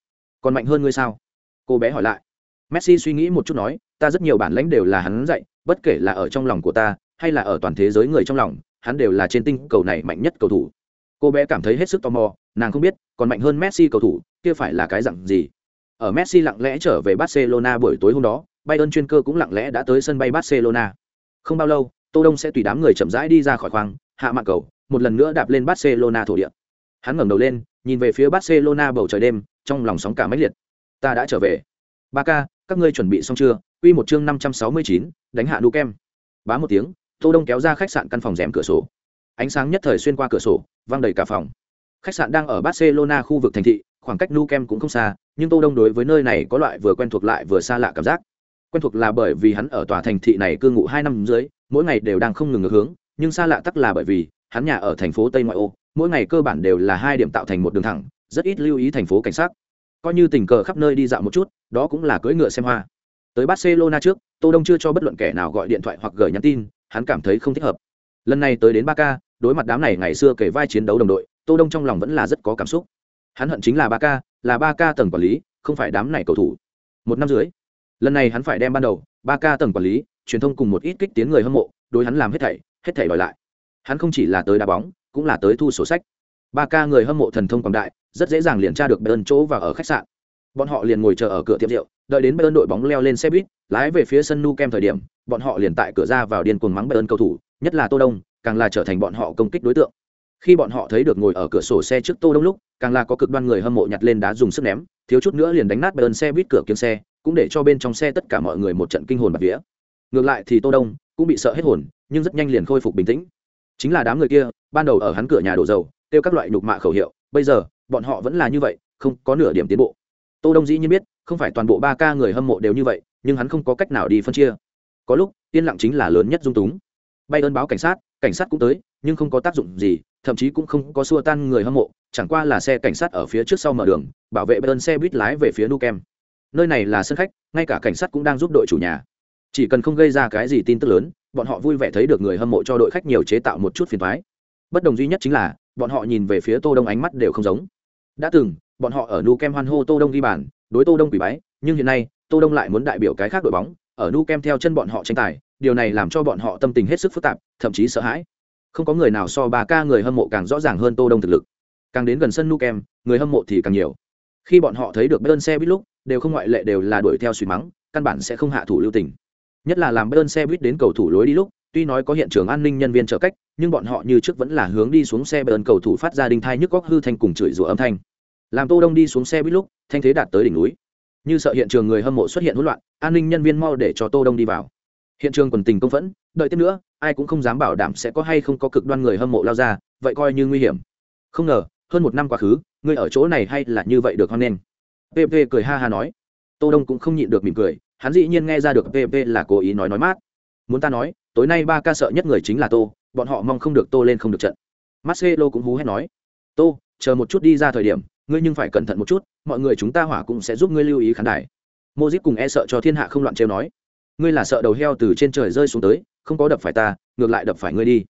còn mạnh hơn ngươi sao? Cô bé hỏi lại. Messi suy nghĩ một chút nói, ta rất nhiều bản lãnh đều là hắn dạy, bất kể là ở trong lòng của ta, hay là ở toàn thế giới người trong lòng, hắn đều là trên tinh cầu này mạnh nhất cầu thủ. Cô bé cảm thấy hết sức tò mò, nàng không biết, còn mạnh hơn messi cầu thủ, kia phải là cái dặn gì? Ở messi lặng lẽ trở về barcelona buổi tối hôm đó, bayern chuyên cơ cũng lặng lẽ đã tới sân bay barcelona. Không bao lâu tô đông sẽ tùy đám người chậm rãi đi ra khỏi khoang hạ mạn cầu một lần nữa đạp lên barcelona thổ địa. Hắn ngẩng đầu lên nhìn về phía barcelona bầu trời đêm trong lòng sóng cả máy liệt. Ta đã trở về. Ba ca các ngươi chuẩn bị xong chưa? Quy một chương năm trăm sáu mươi chín, đánh hạ nu kem bá một tiếng tô đông kéo ra khách sạn căn phòng rèm cửa sổ. Ánh sáng nhất thời xuyên qua cửa sổ vang đầy cả phòng. Khách sạn đang ở barcelona khu vực thành thị khoảng cách nu kem cũng không xa nhưng tô đông đối với nơi này có loại vừa quen thuộc lại vừa xa lạ cảm giác. Quen thuộc là bởi vì hắn ở tòa thành thị này cư ngụ hai năm dưới mỗi ngày đều đang không ngừng ngược hướng, nhưng xa lạ tắc là bởi vì, hắn nhà ở thành phố tây ngoại ô, mỗi ngày cơ bản đều là hai điểm tạo thành một đường thẳng, rất ít lưu ý thành phố cảnh sát. Coi như tình cờ khắp nơi đi dạo một chút, đó cũng là cưỡi ngựa xem hoa. Tới barcelona trước, tô đông chưa cho bất luận kẻ nào gọi điện thoại hoặc gửi nhắn tin, hắn cảm thấy không thích hợp. Lần này tới đến ba ca đối mặt đám này ngày xưa kể vai chiến đấu đồng đội, tô đông trong lòng vẫn là rất có cảm xúc. Hắn hận chính là ba ca là ba ca tầng quản lý, không phải đám này cầu thủ. Một năm dưới lần này hắn phải đem ban đầu ba ca tầng quản lý truyền thông cùng một ít kích tiến người hâm mộ, đối hắn làm hết thảy hết thảy đòi lại. Hắn không chỉ là tới đá bóng, cũng là tới thu sổ sách. Ba ca người hâm mộ thần thông quảng đại, rất dễ dàng liền tra được bơn chỗ và ở khách sạn. Bọn họ liền ngồi chờ ở cửa tiệm rượu, đợi đến bayern đội bóng leo lên xe buýt, lái về phía sân nu kem thời điểm, bọn họ liền tại cửa ra vào điên cuồng mắng bayern cầu thủ, nhất là tô đông, càng là trở thành bọn họ công kích đối tượng. Khi bọn họ thấy được ngồi ở cửa sổ xe trước tô đông lúc, càng là có cực đoan người hâm mộ nhặt lên đá dùng sức ném, thiếu chút nữa liền đánh nát bayern xe buýt cửa kiếm xe, cũng để cho bên trong xe tất cả mọi người một trận kinh hồn bạt vía ngược lại thì tô đông cũng bị sợ hết hồn, nhưng rất nhanh liền khôi phục bình tĩnh. Chính là đám người kia, ban đầu ở hắn cửa nhà đổ dầu tiêu các loại nhục mạ khẩu hiệu, bây giờ, bọn họ vẫn là như vậy, không có nửa điểm tiến bộ. Tô đông dĩ nhiên biết, không phải toàn bộ ba ca người hâm mộ đều như vậy, nhưng hắn không có cách nào đi phân chia. Có lúc, yên lặng chính là lớn nhất dung túng. Bay ơn báo cảnh sát cảnh sát cũng tới, nhưng không có tác dụng gì, thậm chí cũng không có xua tan người hâm mộ, chẳng qua là xe cảnh sát ở phía trước sau mở đường, bảo vệ bay ơn xe buýt lái về phía nu kem. Nơi này là sân khách, ngay cả cảnh sát cũng đang giúp đội chủ nhà chỉ cần không gây ra cái gì tin tức lớn, bọn họ vui vẻ thấy được người hâm mộ cho đội khách nhiều chế tạo một chút phiền thoái bất đồng duy nhất chính là, bọn họ nhìn về phía tô đông ánh mắt đều không giống. Đã từng, bọn họ ở nu kem hoan hô tô đông ghi bàn, đối tô đông quỷ bái, nhưng hiện nay, tô đông lại muốn đại biểu cái khác đội bóng, ở nu kem theo chân bọn họ tranh tài, điều này làm cho bọn họ tâm tình hết sức phức tạp, thậm chí sợ hãi. Không có người nào so ba ca người hâm mộ càng rõ ràng hơn tô đông thực lực. Càng đến gần sân nu kem, người hâm mộ thì càng nhiều. Khi bọn họ thấy được bên xe bít lúc, đều không ngoại lệ đều là đuổi theo suy mắng, căn bản sẽ không hạ thủ lưu tình nhất là làm bên xe buýt đến cầu thủ lối đi lúc, tuy nói có hiện trường an ninh nhân viên trợ cách, nhưng bọn họ như trước vẫn là hướng đi xuống xe bên cầu thủ phát ra đinh thai nhức góc hư thanh cùng chửi rủa âm thanh. Làm tô đông đi xuống xe buýt lúc, thanh thế đạt tới đỉnh núi. Như sợ hiện trường người hâm mộ xuất hiện hỗn loạn, an ninh nhân viên mau để cho tô đông đi vào. Hiện trường quần tình công phẫn, đợi tiếp nữa, ai cũng không dám bảo đảm sẽ có hay không có cực đoan người hâm mộ lao ra, vậy coi như nguy hiểm. Không ngờ, hơn một năm quá khứ ngươi ở chỗ này hay là như vậy được hoan nghênh. Pp cười ha ha nói. Tô đông cũng không nhịn được mỉm cười hắn dĩ nhiên nghe ra được pp là cố ý nói nói mát. Muốn ta nói, tối nay ba ca sợ nhất người chính là tô, bọn họ mong không được tô lên không được trận. Marcelo cũng hú hét nói, tô, chờ một chút đi ra thời điểm, ngươi nhưng phải cẩn thận một chút, mọi người chúng ta hỏa cũng sẽ giúp ngươi lưu ý khán đài. Mô cùng e sợ cho thiên hạ không loạn trêu nói, ngươi là sợ đầu heo từ trên trời rơi xuống tới, không có đập phải ta, ngược lại đập phải ngươi đi.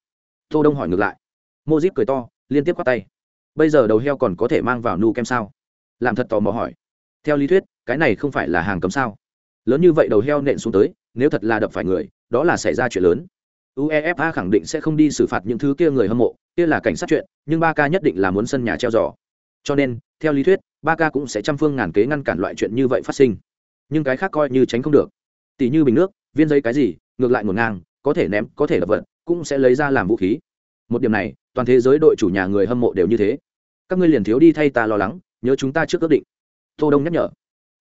Tô đông hỏi ngược lại. Mô cười to, liên tiếp quát tay. Bây giờ đầu heo còn có thể mang vào nu kem sao? Làm thật tò mò hỏi. Theo lý thuyết, cái này không phải là hàng cấm sao? Lớn như vậy đầu heo nện xuống tới, nếu thật là đập phải người, đó là xảy ra chuyện lớn. Uefa khẳng định sẽ không đi xử phạt những thứ kia người hâm mộ, kia là cảnh sát chuyện, nhưng ba ca nhất định là muốn sân nhà treo giò. Cho nên, theo lý thuyết ba ca cũng sẽ trăm phương ngàn kế ngăn cản loại chuyện như vậy phát sinh. Nhưng cái khác coi như tránh không được. Tỷ như bình nước, viên giấy cái gì, ngược lại ngổn ngang, có thể ném, có thể đập vật cũng sẽ lấy ra làm vũ khí. Một điểm này, toàn thế giới đội chủ nhà người hâm mộ đều như thế. Các ngươi liền thiếu đi thay ta lo lắng, nhớ chúng ta trước ước định. Tô đông nhắc nhở.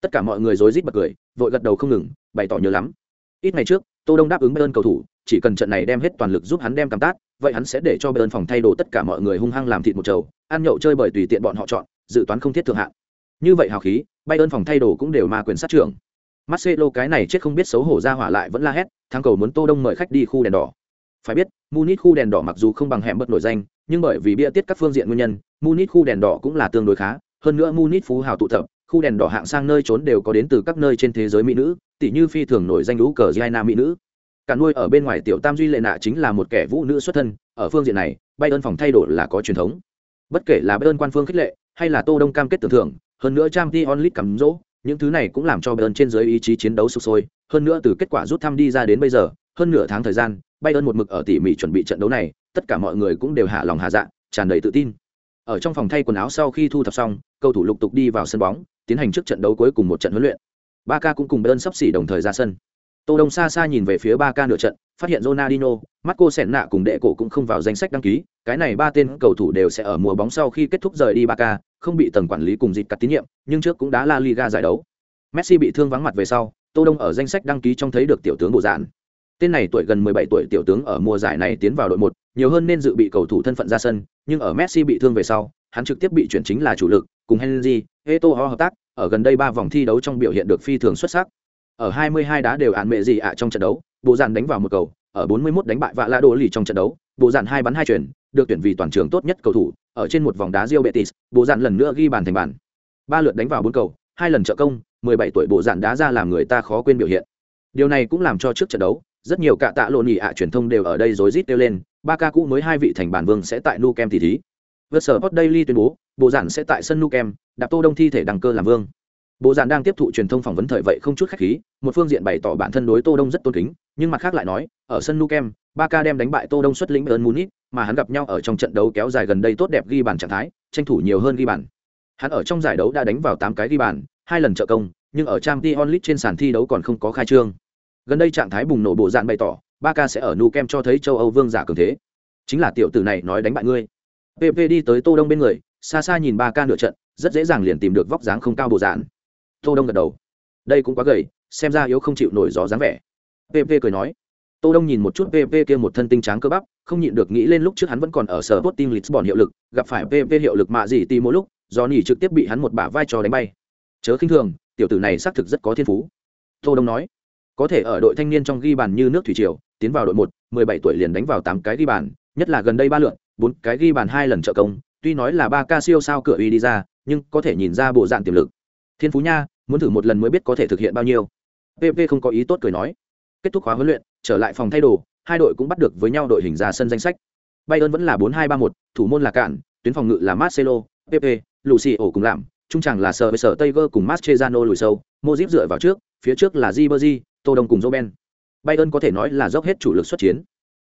Tất cả mọi người rối rít bật cười vội gật đầu không ngừng, bày tỏ nhớ lắm. Ít ngày trước, tô đông đáp ứng bayern cầu thủ, chỉ cần trận này đem hết toàn lực giúp hắn đem cảm tác, vậy hắn sẽ để cho bayern phòng thay đồ tất cả mọi người hung hăng làm thịt một chầu, ăn nhậu chơi bởi tùy tiện bọn họ chọn, dự toán không thiết thượng hạn như vậy hào khí, bayern phòng thay đồ cũng đều ma quyền sát trưởng. Marcelo cái này chết không biết xấu hổ ra hỏa lại vẫn la hét thang cầu muốn tô đông mời khách đi khu đèn đỏ. Phải biết, munich khu đèn đỏ mặc dù không bằng hẻm bất nổi danh, nhưng bởi vì bia tiết các phương diện nguyên nhân, munich khu đèn đỏ cũng là tương đối khá, hơn nữa munich phú hào tụ tập khu đèn đỏ hạng sang nơi trốn đều có đến từ các nơi trên thế giới mỹ nữ tỷ như phi thường nổi danh lũ cờ giai mỹ nữ. Cả nuôi ở bên ngoài tiểu tam duy lệ nạ chính là một kẻ vũ nữ xuất thân, ở phương diện này bay ơn phòng thay đổi là có truyền thống. Bất kể là bay ơn quan phương khích lệ, hay là tô đông cam kết tưởng thưởng, hơn nữa trang t onlit cắm rỗ, những thứ này cũng làm cho bay ơn trên giới ý chí chiến đấu sụp sôi. Hơn nữa từ kết quả rút thăm đi ra đến bây giờ, hơn nửa tháng thời gian bay ơn một mực ở tỉ mỉ chuẩn bị trận đấu này, tất cả mọi người cũng đều hạ lòng hạ dạ tràn đầy tự tin. Ở trong phòng thay quần áo sau khi thu thập xong, cầu thủ lục tục đi vào sân bóng tiến hành trước trận đấu cuối cùng một trận huấn luyện. Ba ca cũng cùng bên sắp xỉ đồng thời ra sân. Tô đông xa xa nhìn về phía ba ca nửa trận phát hiện ronaldinho marco senna cùng đệ cổ cũng không vào danh sách đăng ký. Cái này ba tên cầu thủ đều sẽ ở mùa bóng sau khi kết thúc rời đi ba ca không bị tầng quản lý cùng dịp cắt tín nhiệm nhưng trước cũng đã la liga giải đấu. Messi bị thương vắng mặt về sau tô đông ở danh sách đăng ký trong thấy được tiểu tướng bộ dạn tên này tuổi gần 17 tuổi tiểu tướng ở mùa giải này tiến vào đội một nhiều hơn nên dự bị cầu thủ thân phận ra sân nhưng ở messi bị thương về sau hắn trực tiếp bị chuyển chính là chủ lực cùng henry Eto'o hợp tác, ở gần đây ba vòng thi đấu trong biểu hiện được phi thường xuất sắc. Ở 22 đá đều án mẹ gì ạ trong trận đấu, bộ dàn đánh vào một cầu, ở 41 đánh bại vạ la đồ lì trong trận đấu, bộ dàn hai bắn hai chuyển, được tuyển vì toàn trường tốt nhất cầu thủ, ở trên một vòng đá Real Betis, bộ dàn lần nữa ghi bàn thành bàn. Ba lượt đánh vào bốn cầu, hai lần trợ công, 17 tuổi bộ dàn đá ra làm người ta khó quên biểu hiện. Điều này cũng làm cho trước trận đấu, rất nhiều cả tạ lộn nhị ạ truyền thông đều ở đây rối rít kêu lên, ba ca cũ mới hai vị thành bản vương sẽ tại Nou Camp tỷ thí. Vượt sở Hot Daily tuyên bố, bộ giản sẽ tại sân Nou Camp, đạp Tô Đông thi thể đăng cơ làm vương. Bộ giản đang tiếp thụ truyền thông phỏng vấn thời vậy không chút khách khí, một phương diện bày tỏ bản thân đối Tô Đông rất tôn kính, nhưng mặt khác lại nói, ở sân nukem ba ca đem đánh bại Tô Đông xuất lĩnh Bayern Munich, mà hắn gặp nhau ở trong trận đấu kéo dài gần đây tốt đẹp ghi bàn trạng thái, tranh thủ nhiều hơn ghi bàn. Hắn ở trong giải đấu đã đánh vào tám cái ghi bàn, hai lần trợ công, nhưng ở trang t onlit trên sàn thi đấu còn không có khai trương gần đây trạng thái bùng nổ bộ dạn bày tỏ ba ca sẽ ở nukem cho thấy châu âu vương giả cường thế chính là tiểu tử này nói đánh bại ngươi pp đi tới tô đông bên người xa xa nhìn ba ca nửa trận rất dễ dàng liền tìm được vóc dáng không cao bồ dạn. Tô đông gật đầu. Đây cũng quá gầy, xem ra yếu không chịu nổi gió dáng vẻ. Pp cười nói. Tô đông nhìn một chút pp kia một thân tinh tráng cơ bắp, không nhịn được nghĩ lên lúc trước hắn vẫn còn ở sở tốt team lisbon hiệu lực, gặp phải pp hiệu lực mạ gì tì mỗi lúc do nỉ trực tiếp bị hắn một bả vai trò đánh bay. Chớ khinh thường, tiểu tử này xác thực rất có thiên phú. Tô đông nói. Có thể ở đội thanh niên trong ghi bàn như nước thủy triều, tiến vào đội một, mười bảy tuổi liền đánh vào tám cái ghi bàn, nhất là gần đây ba lượn bốn cái ghi bàn hai lần trợ công, tuy nói là ba ca siêu sao cửa uy đi ra nhưng có thể nhìn ra bộ dạng tiềm lực. Thiên phú nha muốn thử một lần mới biết có thể thực hiện bao nhiêu. Pp không có ý tốt cười nói. Kết thúc khóa huấn luyện trở lại phòng thay đồ hai đội cũng bắt được với nhau đội hình ra sân danh sách. Bayern vẫn là bốn hai ba một thủ môn là cạn tuyến phòng ngự là marcelo pp lucio cùng làm trung tràng là sờ với sở tây cùng mastrezano lùi sâu mozip dựa vào trước phía trước là Ribery, tô đông cùng joben bayern có thể nói là dốc hết chủ lực xuất chiến.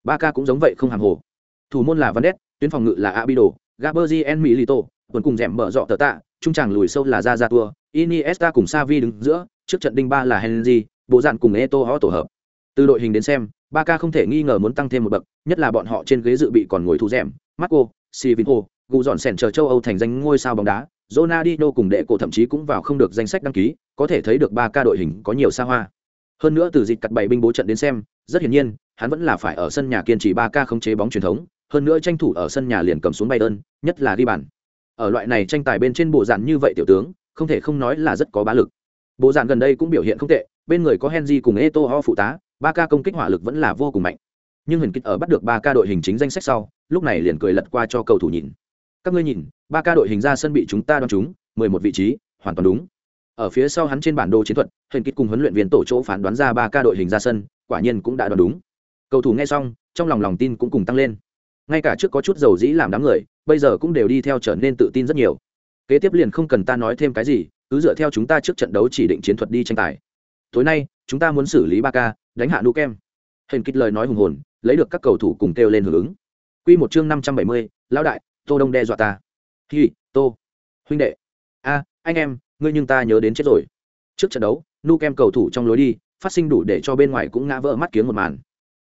Ba ca cũng giống vậy không hàng hồ. Thủ môn là van tuyến phòng ngự là abido gaberzien milito tuần cùng rèm mở dọ tờ tạ trung tràng lùi sâu là ra ra tua iniesta cùng savi đứng giữa trước trận đinh ba là henry bộ dạn cùng eto ho tổ hợp từ đội hình đến xem ba ca không thể nghi ngờ muốn tăng thêm một bậc nhất là bọn họ trên ghế dự bị còn ngồi thu rèm marco sivinho gù dọn sẻn chờ châu âu thành danh ngôi sao bóng đá Ronaldinho cùng đệ cổ thậm chí cũng vào không được danh sách đăng ký, có thể thấy được ba ca đội hình có nhiều xa hoa. Hơn nữa từ dịch cắt bảy binh bố trận đến xem, rất hiển nhiên, hắn vẫn là phải ở sân nhà kiên trì ba ca khống chế bóng truyền thống, hơn nữa tranh thủ ở sân nhà liền cầm xuống Bayern, nhất là ghi bàn. Ở loại này tranh tài bên trên bộ dạng như vậy tiểu tướng, không thể không nói là rất có bá lực. Bộ dạng gần đây cũng biểu hiện không tệ, bên người có Henry cùng Eto'o phụ tá, ba ca công kích hỏa lực vẫn là vô cùng mạnh. Nhưng Huyền kích ở bắt được ba ca đội hình chính danh sách sau, lúc này liền cười lật qua cho cầu thủ nhìn. Các ngươi nhìn, ba ca đội hình ra sân bị chúng ta đoán chúng, mười một vị trí, hoàn toàn đúng. Ở phía sau hắn trên bản đồ chiến thuật, Huyền kích cùng huấn luyện viên tổ chỗ phán đoán ra ba ca đội hình ra sân, quả nhiên cũng đã đoán đúng. Cầu thủ nghe xong, trong lòng lòng tin cũng cùng tăng lên. Ngay cả trước có chút dầu dĩ làm đám người, bây giờ cũng đều đi theo trở nên tự tin rất nhiều. Kế tiếp liền không cần ta nói thêm cái gì, cứ dựa theo chúng ta trước trận đấu chỉ định chiến thuật đi tranh tài. Tối nay chúng ta muốn xử lý ba ca đánh hạ nu kem hình kích lời nói hùng hồn lấy được các cầu thủ cùng kêu lên hưởng ứng. Q một chương năm trăm bảy mươi lão đại tô đông đe dọa ta. Hi tô. Huynh đệ. A anh em ngươi nhưng ta nhớ đến chết rồi. Trước trận đấu nu kem cầu thủ trong lối đi phát sinh đủ để cho bên ngoài cũng ngã vỡ mắt kiếng một màn.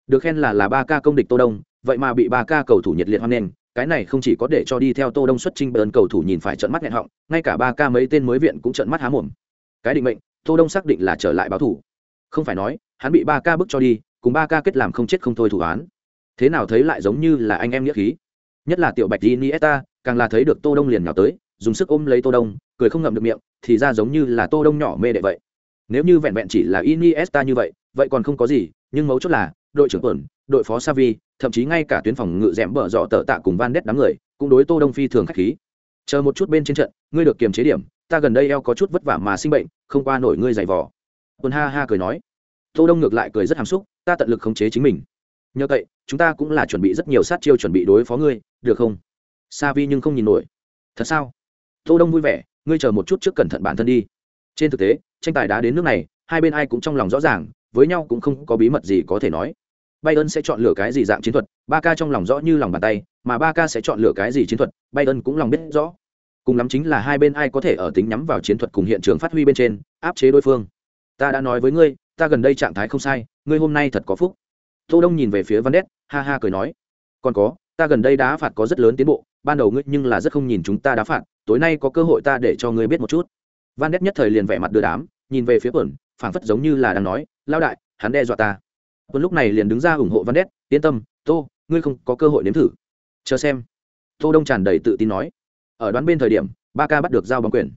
Được khen là là ba ca công địch tô đông vậy mà bị ba ca cầu thủ nhiệt liệt hoan nghênh cái này không chỉ có để cho đi theo tô đông xuất trình bờn cầu thủ nhìn phải trợn mắt nghẹn họng ngay cả ba ca mấy tên mới viện cũng trợn mắt há mồm. Cái định mệnh tô đông xác định là trở lại báo thủ. Không phải nói hắn bị ba ca bức cho đi cùng ba ca kết làm không chết không thôi thủ án. Thế nào thấy lại giống như là anh em nghĩa khí. Nhất là tiểu bạch Iniesta, càng là thấy được tô đông liền nhào tới dùng sức ôm lấy tô đông cười không ngậm được miệng thì ra giống như là tô đông nhỏ mê đệ vậy. Nếu như vẹn vẹn chỉ là Iniesta như vậy vậy còn không có gì nhưng mấu chốt là đội trưởng tuần đội phó Savi, thậm chí ngay cả tuyến phòng ngự rẽm bờ rọ tở tạ cùng Van Đét đám người, cũng đối Tô Đông phi thường khách khí. Chờ một chút bên trên trận, ngươi được kiềm chế điểm, ta gần đây eo có chút vất vả mà sinh bệnh, không qua nổi ngươi giày vò. Quân ha ha cười nói. Tô Đông ngược lại cười rất hàm xúc, ta tận lực khống chế chính mình. Nhờ vậy, chúng ta cũng là chuẩn bị rất nhiều sát chiêu chuẩn bị đối phó ngươi, được không? Savi nhưng không nhìn nổi. Thật sao? Tô Đông vui vẻ, ngươi chờ một chút trước cẩn thận bản thân đi. Trên thực tế, tranh tài đã đến nước này, hai bên ai cũng trong lòng rõ ràng, với nhau cũng không có bí mật gì có thể nói. Bayern sẽ chọn lựa cái gì dạng chiến thuật, Barca trong lòng rõ như lòng bàn tay, mà Barca sẽ chọn lựa cái gì chiến thuật, Bayern cũng lòng biết rõ. Cùng lắm chính là hai bên ai có thể ở tính nhắm vào chiến thuật cùng hiện trường phát huy bên trên, áp chế đối phương. Ta đã nói với ngươi, ta gần đây trạng thái không sai, ngươi hôm nay thật có phúc. Tô Đông nhìn về phía Van Ness, ha ha cười nói, còn có, ta gần đây đá phạt có rất lớn tiến bộ, ban đầu ngươi nhưng là rất không nhìn chúng ta đá phạt, tối nay có cơ hội ta để cho ngươi biết một chút. Van Ness nhất thời liền vẻ mặt đưa đám, nhìn về phía Quẩn, phảng phất giống như là đang nói, lao đại, hắn đe dọa ta tuấn lúc này liền đứng ra ủng hộ văn đét, yên tâm, tô, ngươi không có cơ hội nếm thử. Chờ xem. Tô đông tràn đầy tự tin nói. Ở đoán bên thời điểm, ba ca bắt được giao bóng quyền.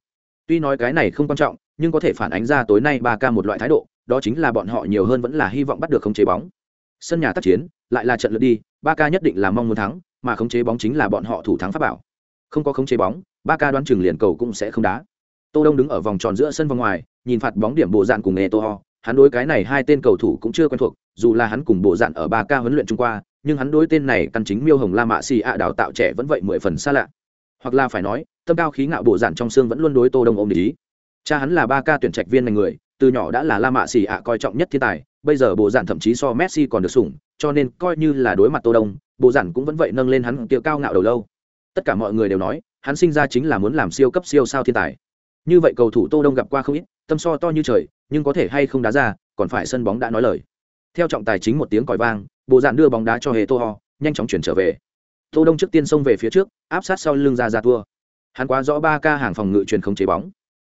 Tuy nói cái này không quan trọng, nhưng có thể phản ánh ra tối nay ba ca một loại thái độ, đó chính là bọn họ nhiều hơn vẫn là hy vọng bắt được khống chế bóng. Sân nhà tác chiến, lại là trận lượt đi, ba ca nhất định là mong muốn thắng, mà khống chế bóng chính là bọn họ thủ thắng pháp bảo. Không có khống chế bóng, ba ca đoán chừng liền cầu cũng sẽ không đá. Tô đông đứng ở vòng tròn giữa sân vòng ngoài, nhìn phạt bóng điểm bộ dạn cùng nghề tô ho hắn đối cái này hai tên cầu thủ cũng chưa quen thuộc dù là hắn cùng bộ dạn ở ba ca huấn luyện trung qua nhưng hắn đối tên này căn chính miêu hồng la mạ xì ạ đào tạo trẻ vẫn vậy mười phần xa lạ. Hoặc là phải nói tâm cao khí ngạo bộ dạn trong xương vẫn luôn đối tô đông ôm lý. Cha hắn là ba ca tuyển trạch viên này người từ nhỏ đã là la mạ xì ạ coi trọng nhất thiên tài bây giờ bộ dạn thậm chí so messi còn được sủng cho nên coi như là đối mặt tô đông bộ dạn cũng vẫn vậy nâng lên hắn tiêu cao ngạo đầu lâu. Tất cả mọi người đều nói hắn sinh ra chính là muốn làm siêu cấp siêu sao thiên tài. Như vậy cầu thủ Tô Đông gặp qua không ít, tâm so to như trời, nhưng có thể hay không đá ra, còn phải sân bóng đã nói lời. Theo trọng tài chính một tiếng còi vang, bộ dạn đưa bóng đá cho Hề Tô Ho, nhanh chóng chuyển trở về. Tô Đông trước tiên xông về phía trước, áp sát sau lưng ra ra tua. Hắn quá rõ ba ca hàng phòng ngự truyền không chế bóng.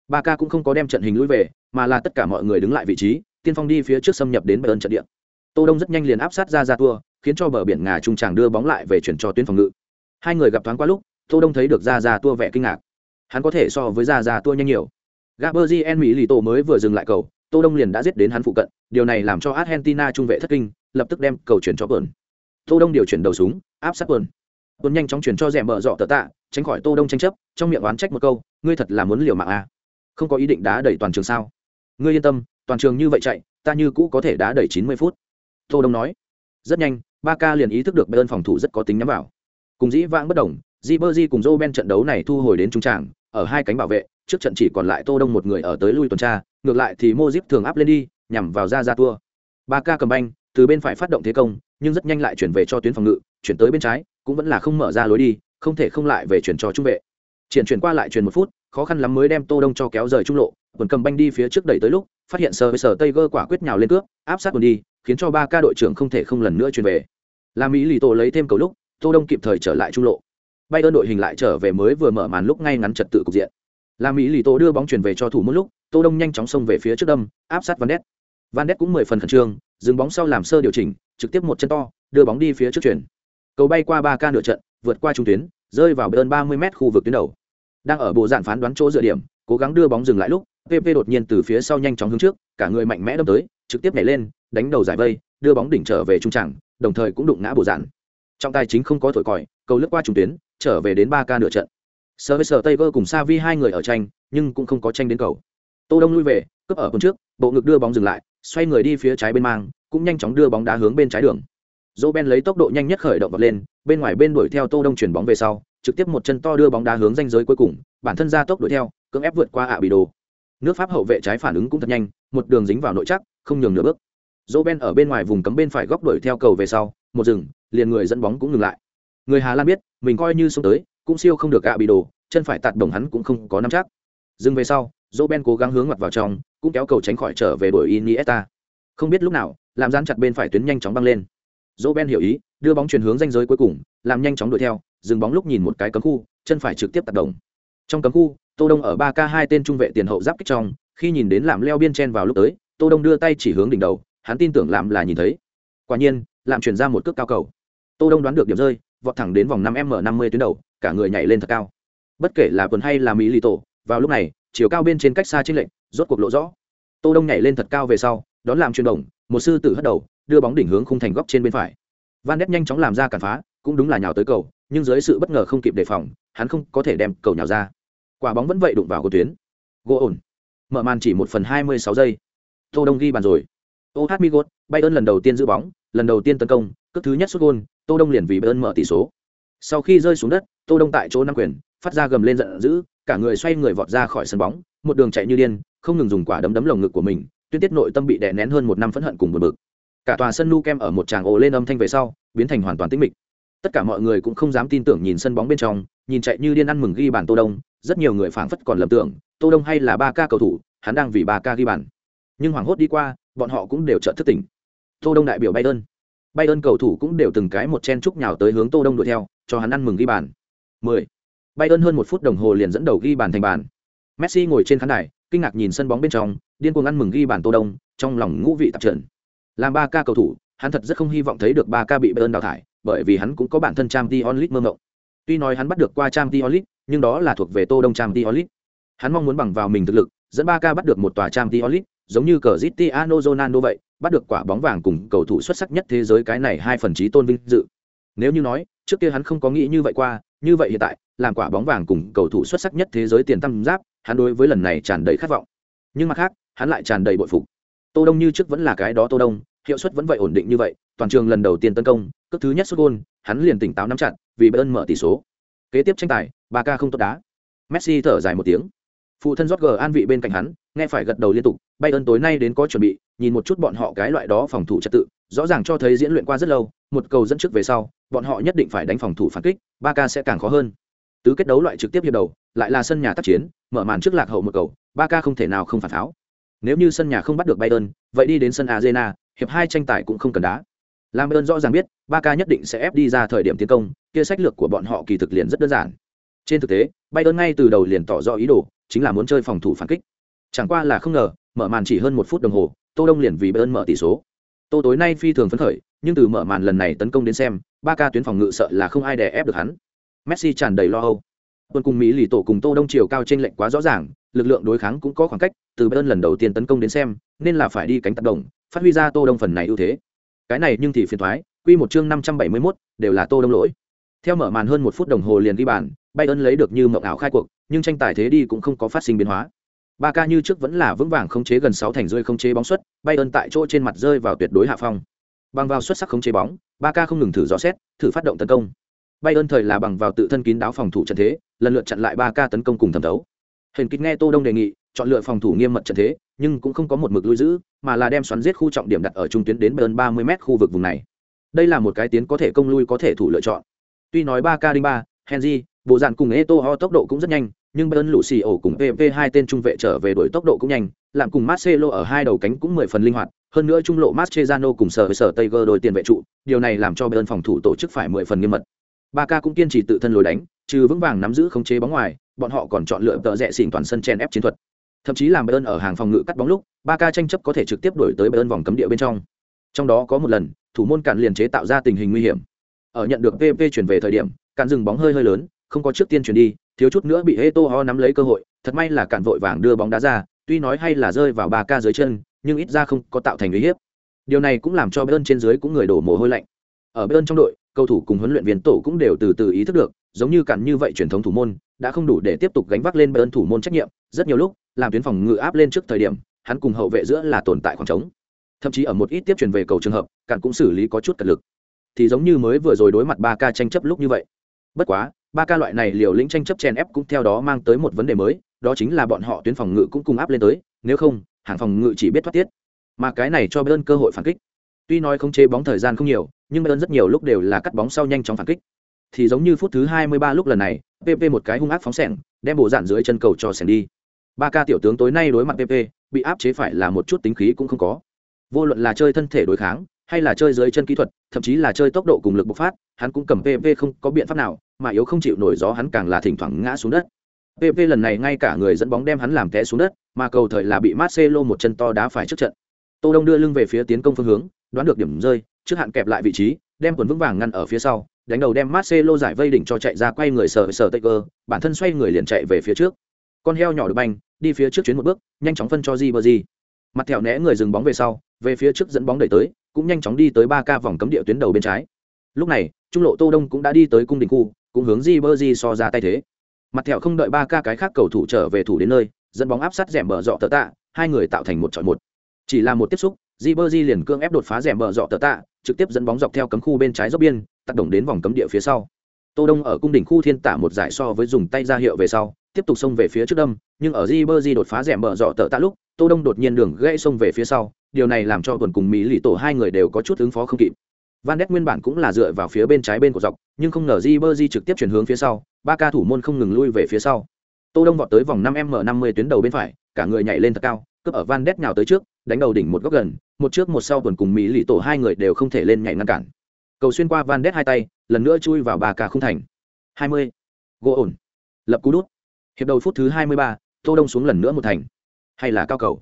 Ba ca cũng không có đem trận hình lùi về, mà là tất cả mọi người đứng lại vị trí, tiên phong đi phía trước xâm nhập đến bờ trận địa. Tô Đông rất nhanh liền áp sát ra ra tua, khiến cho bờ biển ngà trung tràng đưa bóng lại về chuyển cho tuyến phòng ngự. Hai người gặp thoáng qua lúc, Tô Đông thấy được ra ra tua vẻ kinh ngạc. Hắn có thể so với ra ra tua nhanh nhiều. Gabriel Milito mới vừa dừng lại cầu, Tô Đông liền đã giết đến hắn phụ cận, điều này làm cho Argentina trung vệ thất kinh, lập tức đem cầu chuyển cho Bẩn. Tô Đông điều chuyển đầu súng, áp sát Bẩn. Bẩn nhanh chóng chuyển cho rèm mở rọ tờ tạ, tránh khỏi Tô Đông tranh chấp, trong miệng oán trách một câu, ngươi thật là muốn liều mạng à? Không có ý định đá đẩy toàn trường sao? Ngươi yên tâm, toàn trường như vậy chạy, ta như cũ có thể đá đẩy 90 phút. Tô Đông nói. Rất nhanh, Barca liền ý thức được bên phòng thủ rất có tính nhắm vào. Cùng dĩ vãng bất động, Ribery cùng Roben trận đấu này thu hồi đến trung tràng, ở hai cánh bảo vệ, trước trận chỉ còn lại Tô Đông một người ở tới lui tuần tra, ngược lại thì Modric thường áp lên đi, nhằm vào ra ra tua. ca cầm banh, từ bên phải phát động thế công, nhưng rất nhanh lại chuyển về cho tuyến phòng ngự, chuyển tới bên trái, cũng vẫn là không mở ra lối đi, không thể không lại về chuyển cho trung vệ. Chuyển chuyển qua lại chuyển một phút, khó khăn lắm mới đem Tô Đông cho kéo rời trung lộ, quần cầm banh đi phía trước đẩy tới lúc, phát hiện sờ với sờ Tiger quả quyết nhào lên cướp, áp sát quần đi, khiến cho ba ca đội trưởng không thể không lần nữa chuyển về. làm Mỹ lì tổ lấy thêm cầu lúc, Tô Đông kịp thời trở lại trung lộ. Bay ơn đội hình lại trở về mới vừa mở màn lúc ngay ngắn trật tự cục diện là Mỹ lì tổ đưa bóng chuyển về cho thủ một lúc, Tô Đông nhanh chóng xông về phía trước đâm, áp sát Van Ness. Van Ness cũng mười phần khẩn trương, dừng bóng sau làm sơ điều chỉnh, trực tiếp một chân to, đưa bóng đi phía trước chuyển. Cầu bay qua ba ca nửa trận, vượt qua trung tuyến, rơi vào bên 30 m khu vực tuyến đầu. Đang ở bộ dạng phán đoán chỗ dựa điểm, cố gắng đưa bóng dừng lại lúc, PP đột nhiên từ phía sau nhanh chóng hướng trước, cả người mạnh mẽ đâm tới, trực tiếp nhảy lên, đánh đầu giải vây, đưa bóng đỉnh trở về trung trảng, đồng thời cũng đụng ngã bộ dạng. Trọng tài chính không có thổi còi, cầu lướt qua trung tuyến, trở về đến ba ca nửa trận. Sơ với Sở vơ cùng Savi hai người ở tranh, nhưng cũng không có tranh đến cầu. Tô Đông lui về, cướp ở bên trước, bộ ngực đưa bóng dừng lại, xoay người đi phía trái bên mang, cũng nhanh chóng đưa bóng đá hướng bên trái đường. Roben lấy tốc độ nhanh nhất khởi động vọt lên, bên ngoài bên đuổi theo Tô Đông chuyển bóng về sau, trực tiếp một chân to đưa bóng đá hướng ranh giới cuối cùng, bản thân ra tốc đuổi theo, cưỡng ép vượt qua ạ bị đồ. Nước Pháp hậu vệ trái phản ứng cũng thật nhanh, một đường dính vào nội chắc, không nhường nửa bước. Roben ở bên ngoài vùng cấm bên phải góc đuổi theo cầu về sau, một dừng, liền người dẫn bóng cũng ngừng lại. Người Hà Lan biết, mình coi như xuống tới, cũng siêu không được gạ bị đồ, chân phải tạt đồng hắn cũng không có nắm chắc. Dừng về sau, Roben cố gắng hướng mặt vào trong, cũng kéo cầu tránh khỏi trở về đuổi Iniesta. Không biết lúc nào, làm gian chặt bên phải tuyến nhanh chóng băng lên. Roben hiểu ý, đưa bóng chuyển hướng danh giới cuối cùng, làm nhanh chóng đuổi theo, dừng bóng lúc nhìn một cái cấm khu, chân phải trực tiếp tạt đồng. Trong cấm khu, Tô Đông ở ba k hai tên trung vệ tiền hậu giáp kích trong, khi nhìn đến làm leo biên chen vào lúc tới, Tô Đông đưa tay chỉ hướng đỉnh đầu, hắn tin tưởng làm là nhìn thấy. Quả nhiên, làm chuyển ra một cước cao cầu. Tô Đông đoán được điểm rơi, vọt thẳng đến vòng 5m50 tuyến đầu, cả người nhảy lên thật cao. Bất kể là quần hay là mỹ lì tổ, vào lúc này, chiều cao bên trên cách xa trên lệnh, rốt cuộc lộ rõ. Tô Đông nhảy lên thật cao về sau, đón làm chuyển động, một sư tử hất đầu, đưa bóng đỉnh hướng khung thành góc trên bên phải. Van Ness nhanh chóng làm ra cản phá, cũng đúng là nhào tới cầu, nhưng dưới sự bất ngờ không kịp đề phòng, hắn không có thể đem cầu nhào ra. Quả bóng vẫn vậy đụng vào cầu tuyến. Gỗ ổn. Mở màn chỉ một phần hai mươi sáu giây. Tô Đông ghi bàn rồi. OH Migot, Bayern lần đầu tiên giữ bóng, lần đầu tiên tấn công, cước thứ nhất xuất gôn Tô Đông liền vì Bayern mở tỷ số. Sau khi rơi xuống đất, Tô Đông tại chỗ năm quyền, phát ra gầm lên giận dữ, cả người xoay người vọt ra khỏi sân bóng, một đường chạy như điên, không ngừng dùng quả đấm đấm lồng ngực của mình, tuyên tiết nội tâm bị đè nén hơn một năm phẫn hận cùng buồn bực. Cả tòa sân nu kem ở một tràng ồ lên âm thanh về sau, biến thành hoàn toàn tĩnh mịch. Tất cả mọi người cũng không dám tin tưởng nhìn sân bóng bên trong, nhìn chạy như điên ăn mừng ghi bàn Tô Đông, rất nhiều người phảng phất còn lầm tưởng, Tô Đông hay là ba ca cầu thủ, hắn đang vì ba ca ghi bàn. Nhưng hoàng hốt đi qua, bọn họ cũng đều chợt thức tỉnh. Tô Đông đại biểu Bayern. Bayern cầu thủ cũng đều từng cái một chen chúc nhào tới hướng Tô Đông đuổi theo, cho hắn ăn mừng ghi bàn. 10. Bayern hơn một phút đồng hồ liền dẫn đầu ghi bàn thành bàn. Messi ngồi trên khán đài, kinh ngạc nhìn sân bóng bên trong, điên cuồng ăn mừng ghi bàn Tô Đông, trong lòng ngũ vị tạp trận. Làm ba ca cầu thủ, hắn thật rất không hy vọng thấy được ba ca bị Bayern đào thải, bởi vì hắn cũng có bản thân Champions League mơ mộng. Tuy nói hắn bắt được qua Champions League, nhưng đó là thuộc về Tô Đông Champions League. Hắn mong muốn bằng vào mình thực lực, dẫn ba ca bắt được một tòa Champions League, giống như Cristiano Ronaldo vậy, bắt được quả bóng vàng cùng cầu thủ xuất sắc nhất thế giới cái này hai phần chí tôn vinh dự. Nếu như nói, trước kia hắn không có nghĩ như vậy qua, như vậy hiện tại, làm quả bóng vàng cùng cầu thủ xuất sắc nhất thế giới tiền tâm giáp, hắn đối với lần này tràn đầy khát vọng. Nhưng mặt khác, hắn lại tràn đầy bội phục. Tô Đông như trước vẫn là cái đó Tô Đông, hiệu suất vẫn vậy ổn định như vậy, toàn trường lần đầu tiên tấn công, cước thứ nhất sút gol, hắn liền tỉnh táo nắm chặt, vì Bayern mở tỷ số. Kế tiếp tranh tài, Barca không tốt đá. Messi thở dài một tiếng. Phụ thân Jorge an vị bên cạnh hắn, nghe phải gật đầu liên tục, Bayern tối nay đến có chuẩn bị, nhìn một chút bọn họ cái loại đó phòng thủ trật tự, rõ ràng cho thấy diễn luyện qua rất lâu, một cầu dẫn trước về sau, bọn họ nhất định phải đánh phòng thủ phản kích, Ba Ca sẽ càng khó hơn. tứ kết đấu loại trực tiếp hiệp đầu lại là sân nhà tác chiến mở màn trước lạc hậu một cầu ba ca không thể nào không phản tháo nếu như sân nhà không bắt được bayern vậy đi đến sân arena hiệp hai tranh tài cũng không cần đá. Làm bayern rõ ràng biết ba ca nhất định sẽ ép đi ra thời điểm tiến công kia sách lược của bọn họ kỳ thực liền rất đơn giản. Trên thực tế bayern ngay từ đầu liền tỏ rõ ý đồ chính là muốn chơi phòng thủ phản kích. Chẳng qua là không ngờ mở màn chỉ hơn một phút đồng hồ tô đông liền vì bayern mở tỷ số. Tô tối nay phi thường phấn khởi nhưng từ mở màn lần này tấn công đến xem ba ca tuyến phòng ngự sợ là không ai đè ép được hắn. Messi tràn đầy lo âu. Quân cùng mỹ lì tổ cùng tô đông chiều cao trên lệnh quá rõ ràng lực lượng đối kháng cũng có khoảng cách từ bayern lần đầu tiên tấn công đến xem nên là phải đi cánh tác động phát huy ra tô đông phần này ưu thế. Cái này nhưng thì phiền thoái quy một chương năm trăm bảy mươi 571, đều là tô đông lỗi. Theo mở màn hơn một phút đồng hồ liền ghi bàn bayern lấy được như mộng ảo khai cuộc nhưng tranh tài thế đi cũng không có phát sinh biến hóa ba ca như trước vẫn là vững vàng khống chế gần sáu thành rơi khống chế bóng xuất bay ơn tại chỗ trên mặt rơi vào tuyệt đối hạ phong. Bằng vào xuất sắc khống chế bóng, ba ca không ngừng thử dò xét, thử phát động tấn công. Bay ơn thời là bằng vào tự thân kín đáo phòng thủ trận thế, lần lượt chặn lại ba ca tấn công cùng thẩm thấu. Hển kích nghe tô đông đề nghị, chọn lựa phòng thủ nghiêm mật trận thế, nhưng cũng không có một mực lui giữ, mà là đem xoắn giết khu trọng điểm đặt ở trung tuyến đến bay ơn ba mươi m khu vực vùng này. Đây là một cái tiến có thể công lui có thể thủ lựa chọn. Tuy nói ba ca đinh ba, henry, bộ dàn cùng eto ho tốc độ cũng rất nhanh nhưng bayern Lucio cùng pp hai tên trung vệ trở về đổi tốc độ cũng nhanh làm cùng marcelo ở hai đầu cánh cũng mười phần linh hoạt hơn nữa trung lộ Mascherano cùng sở sở Tiger đôi tiền vệ trụ, điều này làm cho Bayern phòng thủ tổ chức phải mười phần nghiêm mật. Barca cũng kiên trì tự thân lối đánh, trừ vững vàng nắm giữ khống chế bóng ngoài, bọn họ còn chọn lựa tợ rẻ xỉn toàn sân chen ép chiến thuật. Thậm chí làm Bayern ở hàng phòng ngự cắt bóng lúc, Barca tranh chấp có thể trực tiếp đuổi tới Bayern vòng cấm địa bên trong. Trong đó có một lần, thủ môn cản liền chế tạo ra tình hình nguy hiểm. Ở nhận được PP chuyển về thời điểm, cản dừng bóng hơi hơi lớn, không có trước tiên chuyển đi, thiếu chút nữa bị Eto'o nắm lấy cơ hội, thật may là cản vội vàng đưa bóng đá ra, tuy nói hay là rơi vào Barca dưới chân, nhưng ít ra không có tạo thành nguy hiếp. Điều này cũng làm cho Bayern trên dưới cũng người đổ mồ hôi lạnh. Ở Bayern trong đội, cầu thủ cùng huấn luyện viên tổ cũng đều từ từ ý thức được, giống như cản như vậy truyền thống thủ môn đã không đủ để tiếp tục gánh vác lên Bayern thủ môn trách nhiệm, rất nhiều lúc, làm tuyến phòng ngự áp lên trước thời điểm, hắn cùng hậu vệ giữa là tồn tại khoảng trống. Thậm chí ở một ít tiếp truyền về cầu trường hợp, cản cũng xử lý có chút cật lực. Thì giống như mới vừa rồi đối mặt 3 ca tranh chấp lúc như vậy. Bất quá, Ba ca loại này liều lĩnh tranh chấp chèn ép cũng theo đó mang tới một vấn đề mới, đó chính là bọn họ tuyến phòng ngự cũng cùng áp lên tới, nếu không, hàng phòng ngự chỉ biết thoát tiết mà cái này cho Bayern cơ hội phản kích. Tuy nói không chế bóng thời gian không nhiều, nhưng Bayern rất nhiều lúc đều là cắt bóng sau nhanh chóng phản kích. Thì giống như phút thứ 23 lúc lần này, PP một cái hung ác phóng sẻng đem bộ dạn dưới chân cầu cho sẻng đi. Ba ca tiểu tướng tối nay đối mặt PP, bị áp chế phải là một chút tính khí cũng không có. Vô luận là chơi thân thể đối kháng, hay là chơi dưới chân kỹ thuật, thậm chí là chơi tốc độ cùng lực bộc phát, hắn cũng cầm PP không có biện pháp nào, mà yếu không chịu nổi gió hắn càng là thỉnh thoảng ngã xuống đất. PP lần này ngay cả người dẫn bóng đem hắn làm té xuống đất, mà cầu thời là bị Marcelo một chân to đá phải trước trận. Tô đông đưa lưng về phía tiến công phương hướng đoán được điểm rơi trước hạn kẹp lại vị trí đem quần vững vàng ngăn ở phía sau đánh đầu đem Marcelo giải vây đỉnh cho chạy ra quay người sờ sờ tay cơ bản thân xoay người liền chạy về phía trước. Con heo nhỏ được banh đi phía trước chuyến một bước nhanh chóng phân cho di bờ di mặt thẹo né người dừng bóng về sau về phía trước dẫn bóng đẩy tới cũng nhanh chóng đi tới ba ca vòng cấm địa tuyến đầu bên trái. Lúc này, trung lộ tô đông cũng đã đi tới cung đình khu, cũng hướng di berji so ra tay thế. Mặt thẹo không đợi ba ca cái khác cầu thủ trở về thủ đến nơi, dẫn bóng áp sát rèm bờ dọ tờ tạ, hai người tạo thành một chọi một. Chỉ là một tiếp xúc di berji liền cương ép đột phá rèm bờ dọ tờ tạ, trực tiếp dẫn bóng dọc theo cấm khu bên trái dốc biên, tác động đến vòng cấm địa phía sau. Tô đông ở cung đỉnh khu thiên tả một giải so với dùng tay ra hiệu về sau, tiếp tục xông về phía trước đâm, nhưng ở di berji đột phá rèm bờ dọ tờ tạ lúc, tô đông đột nhiên đường gãy xông về phía sau điều này làm cho tuần cùng mỹ lì tổ hai người đều có chút ứng phó không kịp Van Ness nguyên bản cũng là dựa vào phía bên trái bên của dọc, nhưng không ngờ Ribery trực tiếp chuyển hướng phía sau, ba ca thủ môn không ngừng lui về phía sau. Tô Đông vọt tới vòng năm m năm mươi tuyến đầu bên phải, cả người nhảy lên thật cao, cướp ở Van Ness nhào tới trước, đánh đầu đỉnh một góc gần, một trước một sau tuần cùng Mỹ lì tổ hai người đều không thể lên nhảy ngăn cản. Cầu xuyên qua Van Ness hai tay, lần nữa chui vào ba ca không thành. 20. Gỗ ổn. Lập cú đút. Hiệp đầu phút thứ 23, Tô Đông xuống lần nữa một thành. Hay là cao cầu.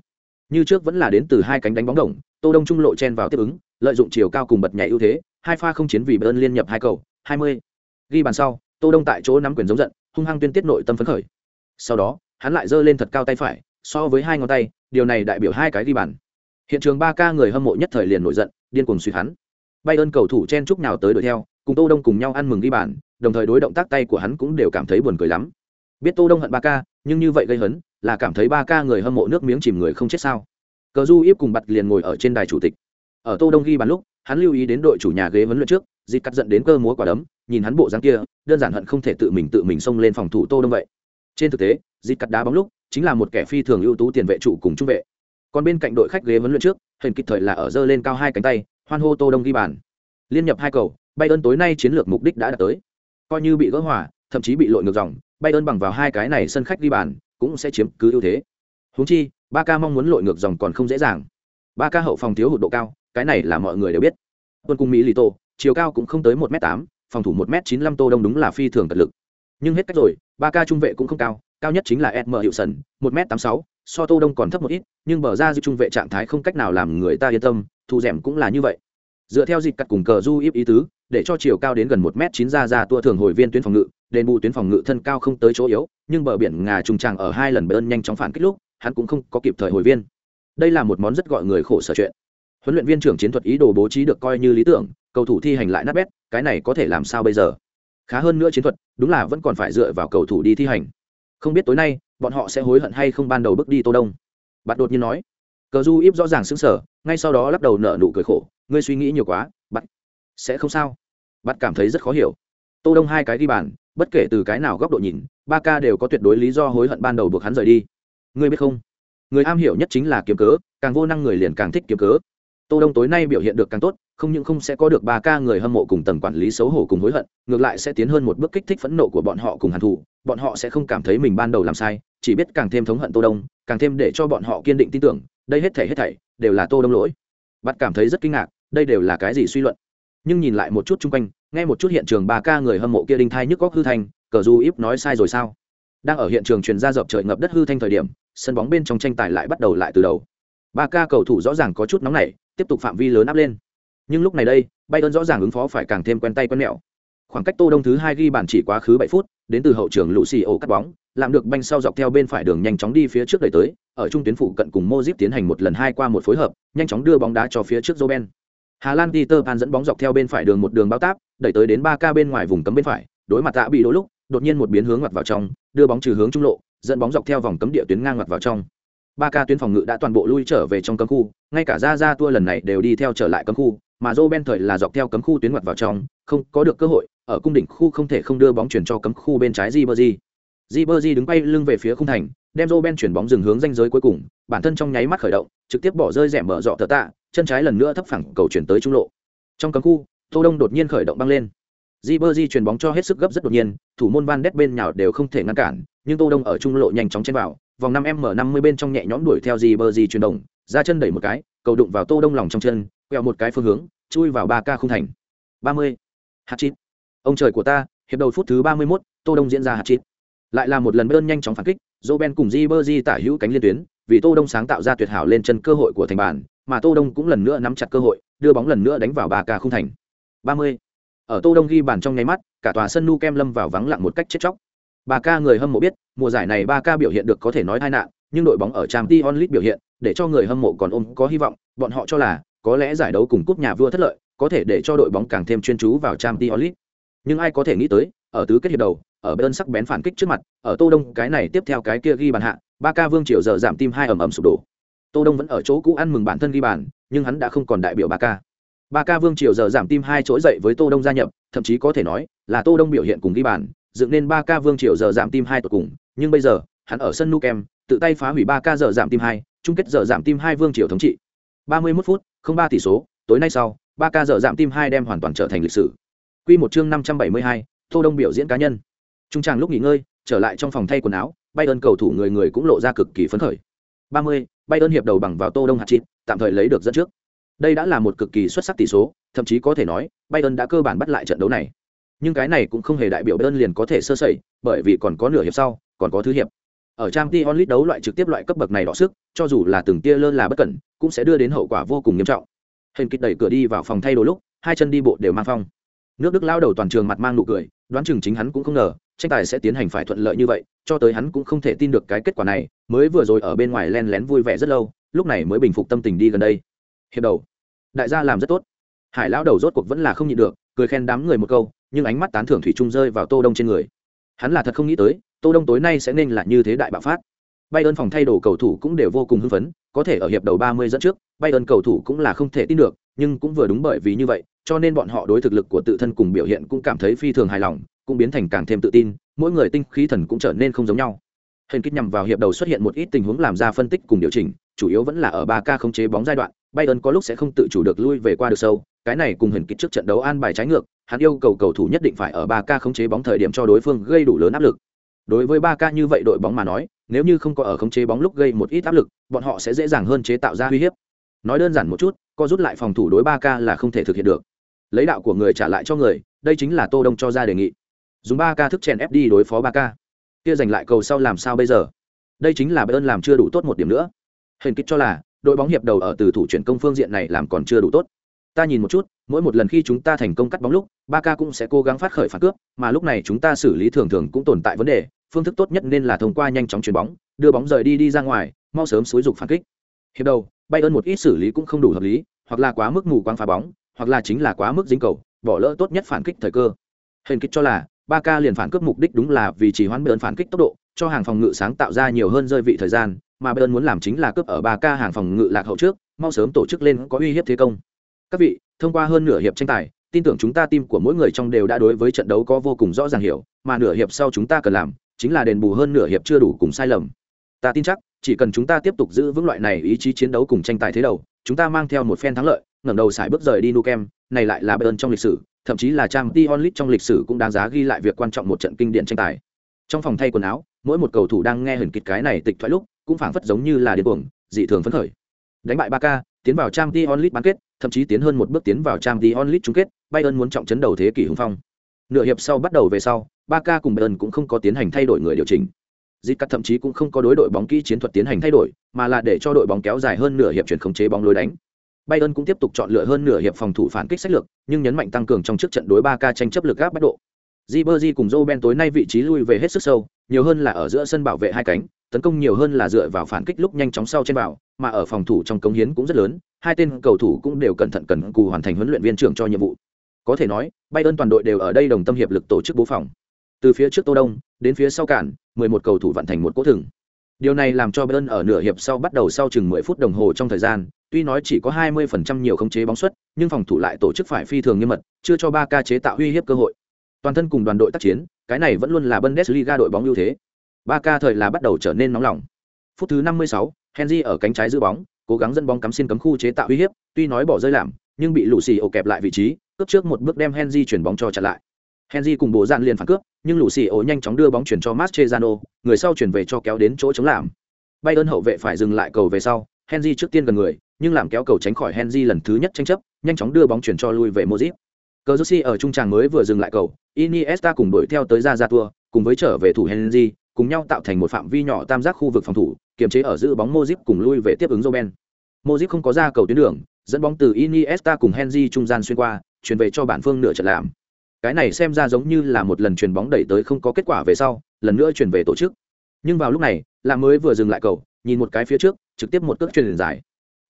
Như trước vẫn là đến từ hai cánh đánh bóng đồng, Tô Đông trung lộ chen vào tiếp ứng, lợi dụng chiều cao cùng bật nhảy ưu thế, hai pha không chiến vì Bayern liên nhập hai cầu, 20. Ghi bàn sau, Tô Đông tại chỗ nắm quyền giống giận, hung hăng tuyên tiết nội tâm phấn khởi. Sau đó, hắn lại giơ lên thật cao tay phải, so với hai ngón tay, điều này đại biểu hai cái ghi bàn. Hiện trường ba ca người hâm mộ nhất thời liền nổi giận, điên cuồng suy hắn. bay ơn cầu thủ chen chúc nào tới đuổi theo, cùng Tô Đông cùng nhau ăn mừng ghi bàn, đồng thời đối động tác tay của hắn cũng đều cảm thấy buồn cười lắm. Biết Tô Đông hận ba ca, nhưng như vậy gây hấn, là cảm thấy ba ca người hâm mộ nước miếng chìm người không chết sao? Cờ Du Íp cùng bặt liền ngồi ở trên đài chủ tịch. Ở Tô Đông ghi bàn lúc, hắn lưu ý đến đội chủ nhà ghế vấn luyện trước, dịp cắt giận đến cơ múa quả đấm, nhìn hắn bộ dáng kia, đơn giản hận không thể tự mình tự mình xông lên phòng thủ Tô Đông vậy. Trên thực tế, dịp cắt đá bóng lúc, chính là một kẻ phi thường ưu tú tiền vệ trụ cùng trung vệ. Còn bên cạnh đội khách ghế vấn luyện trước, hình kịp thời là ở dơ lên cao hai cánh tay, hoan hô Tô Đông ghi bàn. Liên nhập hai cầu, bay ơn tối nay chiến lược mục đích đã đạt tới. Coi như bị gỡ hòa, thậm chí bị lội ngược dòng bay ơn bằng vào hai cái này sân khách ghi bàn cũng sẽ chiếm cứ ưu thế. Húng chi, ba ca mong muốn lội ngược dòng còn không dễ dàng. Ba ca hậu phòng thiếu hụt độ cao, cái này là mọi người đều biết. Tuân cung mỹ lì tô, chiều cao cũng không tới một m tám, phòng thủ một m chín mươi lăm tô đông đúng là phi thường cật lực. Nhưng hết cách rồi, ba ca trung vệ cũng không cao cao nhất chính là edm hiệu sần một m tám sáu, so tô đông còn thấp một ít, nhưng bờ ra dư trung vệ trạng thái không cách nào làm người ta yên tâm, thu rèm cũng là như vậy. Dựa theo dịch cắt cùng cờ du íp ý tứ, để cho chiều cao đến gần một m chín ra ra tua thường hồi viên tuyến phòng ngự đền bù tuyến phòng ngự thân cao không tới chỗ yếu, nhưng bờ biển ngà trùng tràng ở hai lần bơn nhanh chóng phản kích lúc, hắn cũng không có kịp thời hồi viên. Đây là một món rất gọi người khổ sở chuyện. Huấn luyện viên trưởng chiến thuật ý đồ bố trí được coi như lý tưởng, cầu thủ thi hành lại nát bét, cái này có thể làm sao bây giờ? Khá hơn nữa chiến thuật, đúng là vẫn còn phải dựa vào cầu thủ đi thi hành. Không biết tối nay, bọn họ sẽ hối hận hay không ban đầu bước đi tô đông? Bạn đột nhiên nói. Cờ du íp rõ ràng sững sở ngay sau đó lắc đầu nở nụ cười khổ. Ngươi suy nghĩ nhiều quá bạn sẽ không sao. Bạn cảm thấy rất khó hiểu tô đông hai cái ghi bàn, bất kể từ cái nào góc độ nhìn, ba ca đều có tuyệt đối lý do hối hận ban đầu buộc hắn rời đi. Ngươi biết không? Người am hiểu nhất chính là kiếm cớ, càng vô năng người liền càng thích kiếm cớ. Tô đông tối nay biểu hiện được càng tốt, không những không sẽ có được ba ca người hâm mộ cùng tầng quản lý xấu hổ cùng hối hận, ngược lại sẽ tiến hơn một bước kích thích phẫn nộ của bọn họ cùng hàn thủ bọn họ sẽ không cảm thấy mình ban đầu làm sai, chỉ biết càng thêm thống hận tô đông, càng thêm để cho bọn họ kiên định tin tưởng, đây hết thảy hết thảy đều là tô đông lỗi. Bắt cảm thấy rất kinh ngạc, đây đều là cái gì suy luận? Nhưng nhìn lại một chút chung quanh nghe một chút hiện trường ba ca người hâm mộ kia đinh thai nhức góc hư thanh, cờ du íp nói sai rồi sao? Đang ở hiện trường truyền ra dập trời ngập đất hư thanh thời điểm, sân bóng bên trong tranh tài lại bắt đầu lại từ đầu. Ba ca cầu thủ rõ ràng có chút nóng nảy, tiếp tục phạm vi lớn áp lên. Nhưng lúc này đây bay đơn rõ ràng ứng phó phải càng thêm quen tay quen mẹo. Khoảng cách tô đông thứ hai ghi bàn chỉ quá khứ bảy phút, đến từ hậu trường lũ xì ổ cắt bóng làm được banh sau dọc theo bên phải đường nhanh chóng đi phía trước đẩy tới, ở trung tuyến phụ cận cùng mozip tiến hành một lần hai qua một phối hợp, nhanh chóng đưa bóng đá cho phía trước joben hà lan peter pan dẫn bóng dọc theo bên phải đường một đường bao táp đẩy tới đến ba ca bên ngoài vùng cấm bên phải đối mặt tạ bị đôi lúc đột nhiên một biến hướng ngoặt vào trong đưa bóng trừ hướng trung lộ dẫn bóng dọc theo vòng cấm địa tuyến ngang ngoặt vào trong ba ca tuyến phòng ngự đã toàn bộ lui trở về trong cấm khu ngay cả ra ra tua lần này đều đi theo trở lại cấm khu mà Roben ben thời là dọc theo cấm khu tuyến ngoặt vào trong không có được cơ hội ở cung đỉnh khu không thể không đưa bóng chuyển cho cấm khu bên trái Ribery. Ribery đứng bay lưng về phía khung thành, đem Roben chuyển bóng dừng hướng ranh giới cuối cùng, bản thân trong nháy mắt khởi động, trực tiếp bỏ rơi rẻ mở rọ tờ tạ, chân trái lần nữa thấp phẳng cầu chuyển tới trung lộ. Trong cấm khu, Tô Đông đột nhiên khởi động băng lên. Ribery chuyển bóng cho hết sức gấp rất đột nhiên, thủ môn Van đét bên nhào đều không thể ngăn cản, nhưng Tô Đông ở trung lộ nhanh chóng chen vào, vòng năm m mở năm mươi bên trong nhẹ nhõm đuổi theo Ribery chuyển động, ra chân đẩy một cái, cầu đụng vào Tô Đông lòng trong chân, quẹo một cái phương hướng, chui vào ba ca khung thành. 30. Hạt chít ông trời của ta hiệp đầu phút thứ ba mươi 31, tô đông diễn ra hạt chít lại là một lần bơn nhanh chóng phản kích joben cùng di bơ di tả hữu cánh liên tuyến vì tô đông sáng tạo ra tuyệt hảo lên chân cơ hội của thành bàn mà tô đông cũng lần nữa nắm chặt cơ hội, đưa bóng lần nữa đánh vào bà ca khung thành Ba mươi. ở tô đông ghi bàn trong nháy mắt, cả tòa sân nu kem lâm vào vắng lặng một cách chết chóc bà ca người hâm mộ biết, mùa giải này bà ca biểu hiện được có thể nói tai nạn, nhưng đội bóng ở trang League biểu hiện, để cho người hâm mộ còn ôm có hy vọng, bọn họ cho là có lẽ giải đấu cùng cúp nhà vua thất lợi, có thể để cho đội bóng càng thêm chuyên chú vào trang League. nhưng ai có thể nghĩ tới, ở tứ kết hiệp đầu, ở bên sắc bén phản kích trước mặt, ở tô đông cái này tiếp theo cái kia ghi bàn hạ, ba ca vương triều giờ giảm tim hai ầm ầm sụp đổ tô đông vẫn ở chỗ cũ ăn mừng bản thân ghi bàn nhưng hắn đã không còn đại biểu ba ca ba ca vương triều giờ giảm tim hai trỗi dậy với tô đông gia nhập thậm chí có thể nói là tô đông biểu hiện cùng ghi bàn dựng nên ba ca vương triều giờ giảm tim hai tột cùng nhưng bây giờ hắn ở sân nukem tự tay phá hủy ba ca giờ giảm tim hai chung kết giờ giảm tim hai vương triều thống trị ba mươi 31 phút không ba tỷ số tối nay sau ba ca giờ giảm tim hai đem hoàn toàn trở thành lịch sử Quy một chương 572, Tô Đông biểu diễn cá nhân. Trung tràng lúc nghỉ ngơi, trở lại trong phòng thay quần áo, Bayern cầu thủ người người cũng lộ ra cực kỳ phấn khởi. 30, Bayern hiệp đầu bằng vào Tô Đông hạt chít, tạm thời lấy được dẫn trước. Đây đã là một cực kỳ xuất sắc tỷ số, thậm chí có thể nói, Bayern đã cơ bản bắt lại trận đấu này. Nhưng cái này cũng không hề đại biểu Bayern liền có thể sơ sẩy, bởi vì còn có nửa hiệp sau, còn có thứ hiệp. Ở Champions League đấu loại trực tiếp loại cấp bậc này đỏ sức, cho dù là từng tia lơ là bất cẩn, cũng sẽ đưa đến hậu quả vô cùng nghiêm trọng. Hình kích đẩy cửa đi vào phòng thay đồ lúc, hai chân đi bộ đều mang phong nước đức lao đầu toàn trường mặt mang nụ cười đoán chừng chính hắn cũng không ngờ tranh tài sẽ tiến hành phải thuận lợi như vậy, cho tới hắn cũng không thể tin được cái kết quả này, mới vừa rồi ở bên ngoài len lén vui vẻ rất lâu, lúc này mới bình phục tâm tình đi gần đây. Hiệp đầu. Đại gia làm rất tốt. Hải lão đầu rốt cuộc vẫn là không nhịn được, cười khen đám người một câu, nhưng ánh mắt tán thưởng thủy trung rơi vào tô đông trên người. Hắn là thật không nghĩ tới, tô đông tối nay sẽ nên là như thế đại bạo phát. Bay ơn phòng thay đồ cầu thủ cũng đều vô cùng hưng phấn, có thể ở hiệp đầu 30 dẫn trước bay ơn cầu thủ cũng là không thể tin được, nhưng cũng vừa đúng bởi vì như vậy, cho nên bọn họ đối thực lực của tự thân cùng biểu hiện cũng cảm thấy phi thường hài lòng cũng biến thành càng thêm tự tin, mỗi người tinh khí thần cũng trở nên không giống nhau. Hình kích nhằm vào hiệp đầu xuất hiện một ít tình huống làm ra phân tích cùng điều chỉnh, chủ yếu vẫn là ở ba k khống chế bóng giai đoạn bayern có lúc sẽ không tự chủ được lui về qua được sâu, cái này cùng hình kích trước trận đấu an bài trái ngược, hắn yêu cầu cầu thủ nhất định phải ở ba k khống chế bóng thời điểm cho đối phương gây đủ lớn áp lực. Đối với ba k như vậy đội bóng mà nói, nếu như không có ở khống chế bóng lúc gây một ít áp lực, bọn họ sẽ dễ dàng hơn chế tạo ra uy hiếp. Nói đơn giản một chút, co rút lại phòng thủ đối ba k là không thể thực hiện được. Lấy đạo của người trả lại cho người, đây chính là tô đông cho ra đề nghị dùng ba ca thức chèn ép đi đối phó ba ca, kia giành lại cầu sau làm sao bây giờ? Đây chính là bayern làm chưa đủ tốt một điểm nữa. Hình kích cho là đội bóng hiệp đầu ở từ thủ chuyển công phương diện này làm còn chưa đủ tốt. Ta nhìn một chút mỗi một lần khi chúng ta thành công cắt bóng lúc ba ca cũng sẽ cố gắng phát khởi phản cướp mà lúc này chúng ta xử lý thường thường cũng tồn tại vấn đề phương thức tốt nhất nên là thông qua nhanh chóng chuyền bóng đưa bóng rời đi đi ra ngoài mau sớm xúi dục phản kích. Hiệp đầu bay ơn một ít xử lý cũng không đủ hợp lý hoặc là quá mức mù quáng phá bóng hoặc là chính là quá mức dính cầu bỏ lỡ tốt nhất phản kích thời cơ. Hình kích cho là ba ca liền phản cướp mục đích đúng là vì chỉ hoãn bơn phản kích tốc độ, cho hàng phòng ngự sáng tạo ra nhiều hơn rơi vị thời gian, mà bơn muốn làm chính là cướp ở ba ca hàng phòng ngự lạc hậu trước, mau sớm tổ chức lên có uy hiếp thế công. Các vị, thông qua hơn nửa hiệp tranh tài, tin tưởng chúng ta tim của mỗi người trong đều đã đối với trận đấu có vô cùng rõ ràng hiểu, mà nửa hiệp sau chúng ta cần làm chính là đền bù hơn nửa hiệp chưa đủ cùng sai lầm. Ta tin chắc, chỉ cần chúng ta tiếp tục giữ vững loại này ý chí chiến đấu cùng tranh tài thế đầu, chúng ta mang theo một phen thắng lợi, ngẩng đầu xài bước rời đi nukem, này lại là bayern trong lịch sử thậm chí là trang t onlit trong lịch sử cũng đáng giá ghi lại việc quan trọng một trận kinh điển tranh tài. Trong phòng thay quần áo, mỗi một cầu thủ đang nghe hình kịch cái này tịch thoại lúc, cũng phảng phất giống như là điên cuồng, dị thường phấn khởi. Đánh bại ba k tiến vào trang t onlit bán kết, thậm chí tiến hơn một bước tiến vào trang t onlit chung kết, bayern muốn trọng chấn đầu thế kỷ hùng phong. Nửa hiệp sau bắt đầu về sau ba k cùng bayern cũng không có tiến hành thay đổi người điều chỉnh. Dịp cắt thậm chí cũng không có đối đội bóng kỹ chiến thuật tiến hành thay đổi, mà là để cho đội bóng kéo dài hơn nửa hiệp chuyển khống chế bóng lối đánh. Bayern cũng tiếp tục chọn lựa hơn nửa hiệp phòng thủ phản kích sách lược, nhưng nhấn mạnh tăng cường trong trước trận đối 3K tranh chấp lực áp bắt độ. Ribery cùng Roben tối nay vị trí lui về hết sức sâu, nhiều hơn là ở giữa sân bảo vệ hai cánh, tấn công nhiều hơn là dựa vào phản kích lúc nhanh chóng sau trên vào, mà ở phòng thủ trong cống hiến cũng rất lớn, hai tên cầu thủ cũng đều cẩn thận cần cù hoàn thành huấn luyện viên trưởng cho nhiệm vụ. Có thể nói, Bayern toàn đội đều ở đây đồng tâm hiệp lực tổ chức bố phòng. Từ phía trước Tô Đông đến phía sau cản, 11 cầu thủ vận thành một cỗ thừng. Điều này làm cho Bayern ở nửa hiệp sau bắt đầu sau chừng 10 phút đồng hồ trong thời gian, tuy nói chỉ có 20% nhiều khống chế bóng suất, nhưng phòng thủ lại tổ chức phải phi thường nghiêm mật, chưa cho 3K chế tạo uy hiếp cơ hội. Toàn thân cùng đoàn đội tác chiến, cái này vẫn luôn là Bundesliga đội bóng ưu thế. 3K thời là bắt đầu trở nên nóng lòng. Phút thứ 56, Henry ở cánh trái giữ bóng, cố gắng dẫn bóng cắm xuyên cấm khu chế tạo uy hiếp, tuy nói bỏ rơi làm, nhưng bị lũ ổ kẹp lại vị trí, cướp trước một bước đem Henry chuyển bóng cho chặn lại. Henry cùng bộ dạn liền phản cướp, nhưng lũ ổ nhanh chóng đưa bóng chuyển cho Mascherano, người sau chuyển về cho kéo đến chỗ chống làm. Bayern hậu vệ phải dừng lại cầu về sau, Henry trước tiên gần người, nhưng làm kéo cầu tránh khỏi Henry lần thứ nhất tranh chấp, nhanh chóng đưa bóng chuyển cho lui về Modric. Cazorsi ở trung tràng mới vừa dừng lại cầu, Iniesta cùng đuổi theo tới ra ra tua, cùng với trở về thủ Henry, cùng nhau tạo thành một phạm vi nhỏ tam giác khu vực phòng thủ, kiềm chế ở giữ bóng Modric cùng lui về tiếp ứng Robben. Modric không có ra cầu tuyến đường, dẫn bóng từ Iniesta cùng Henry trung gian xuyên qua, chuyển về cho bản phương nửa trận làm. Cái này xem ra giống như là một lần chuyền bóng đẩy tới không có kết quả về sau, lần nữa chuyển về tổ chức. Nhưng vào lúc này, là mới vừa dừng lại cầu, nhìn một cái phía trước, trực tiếp một cước truyền dài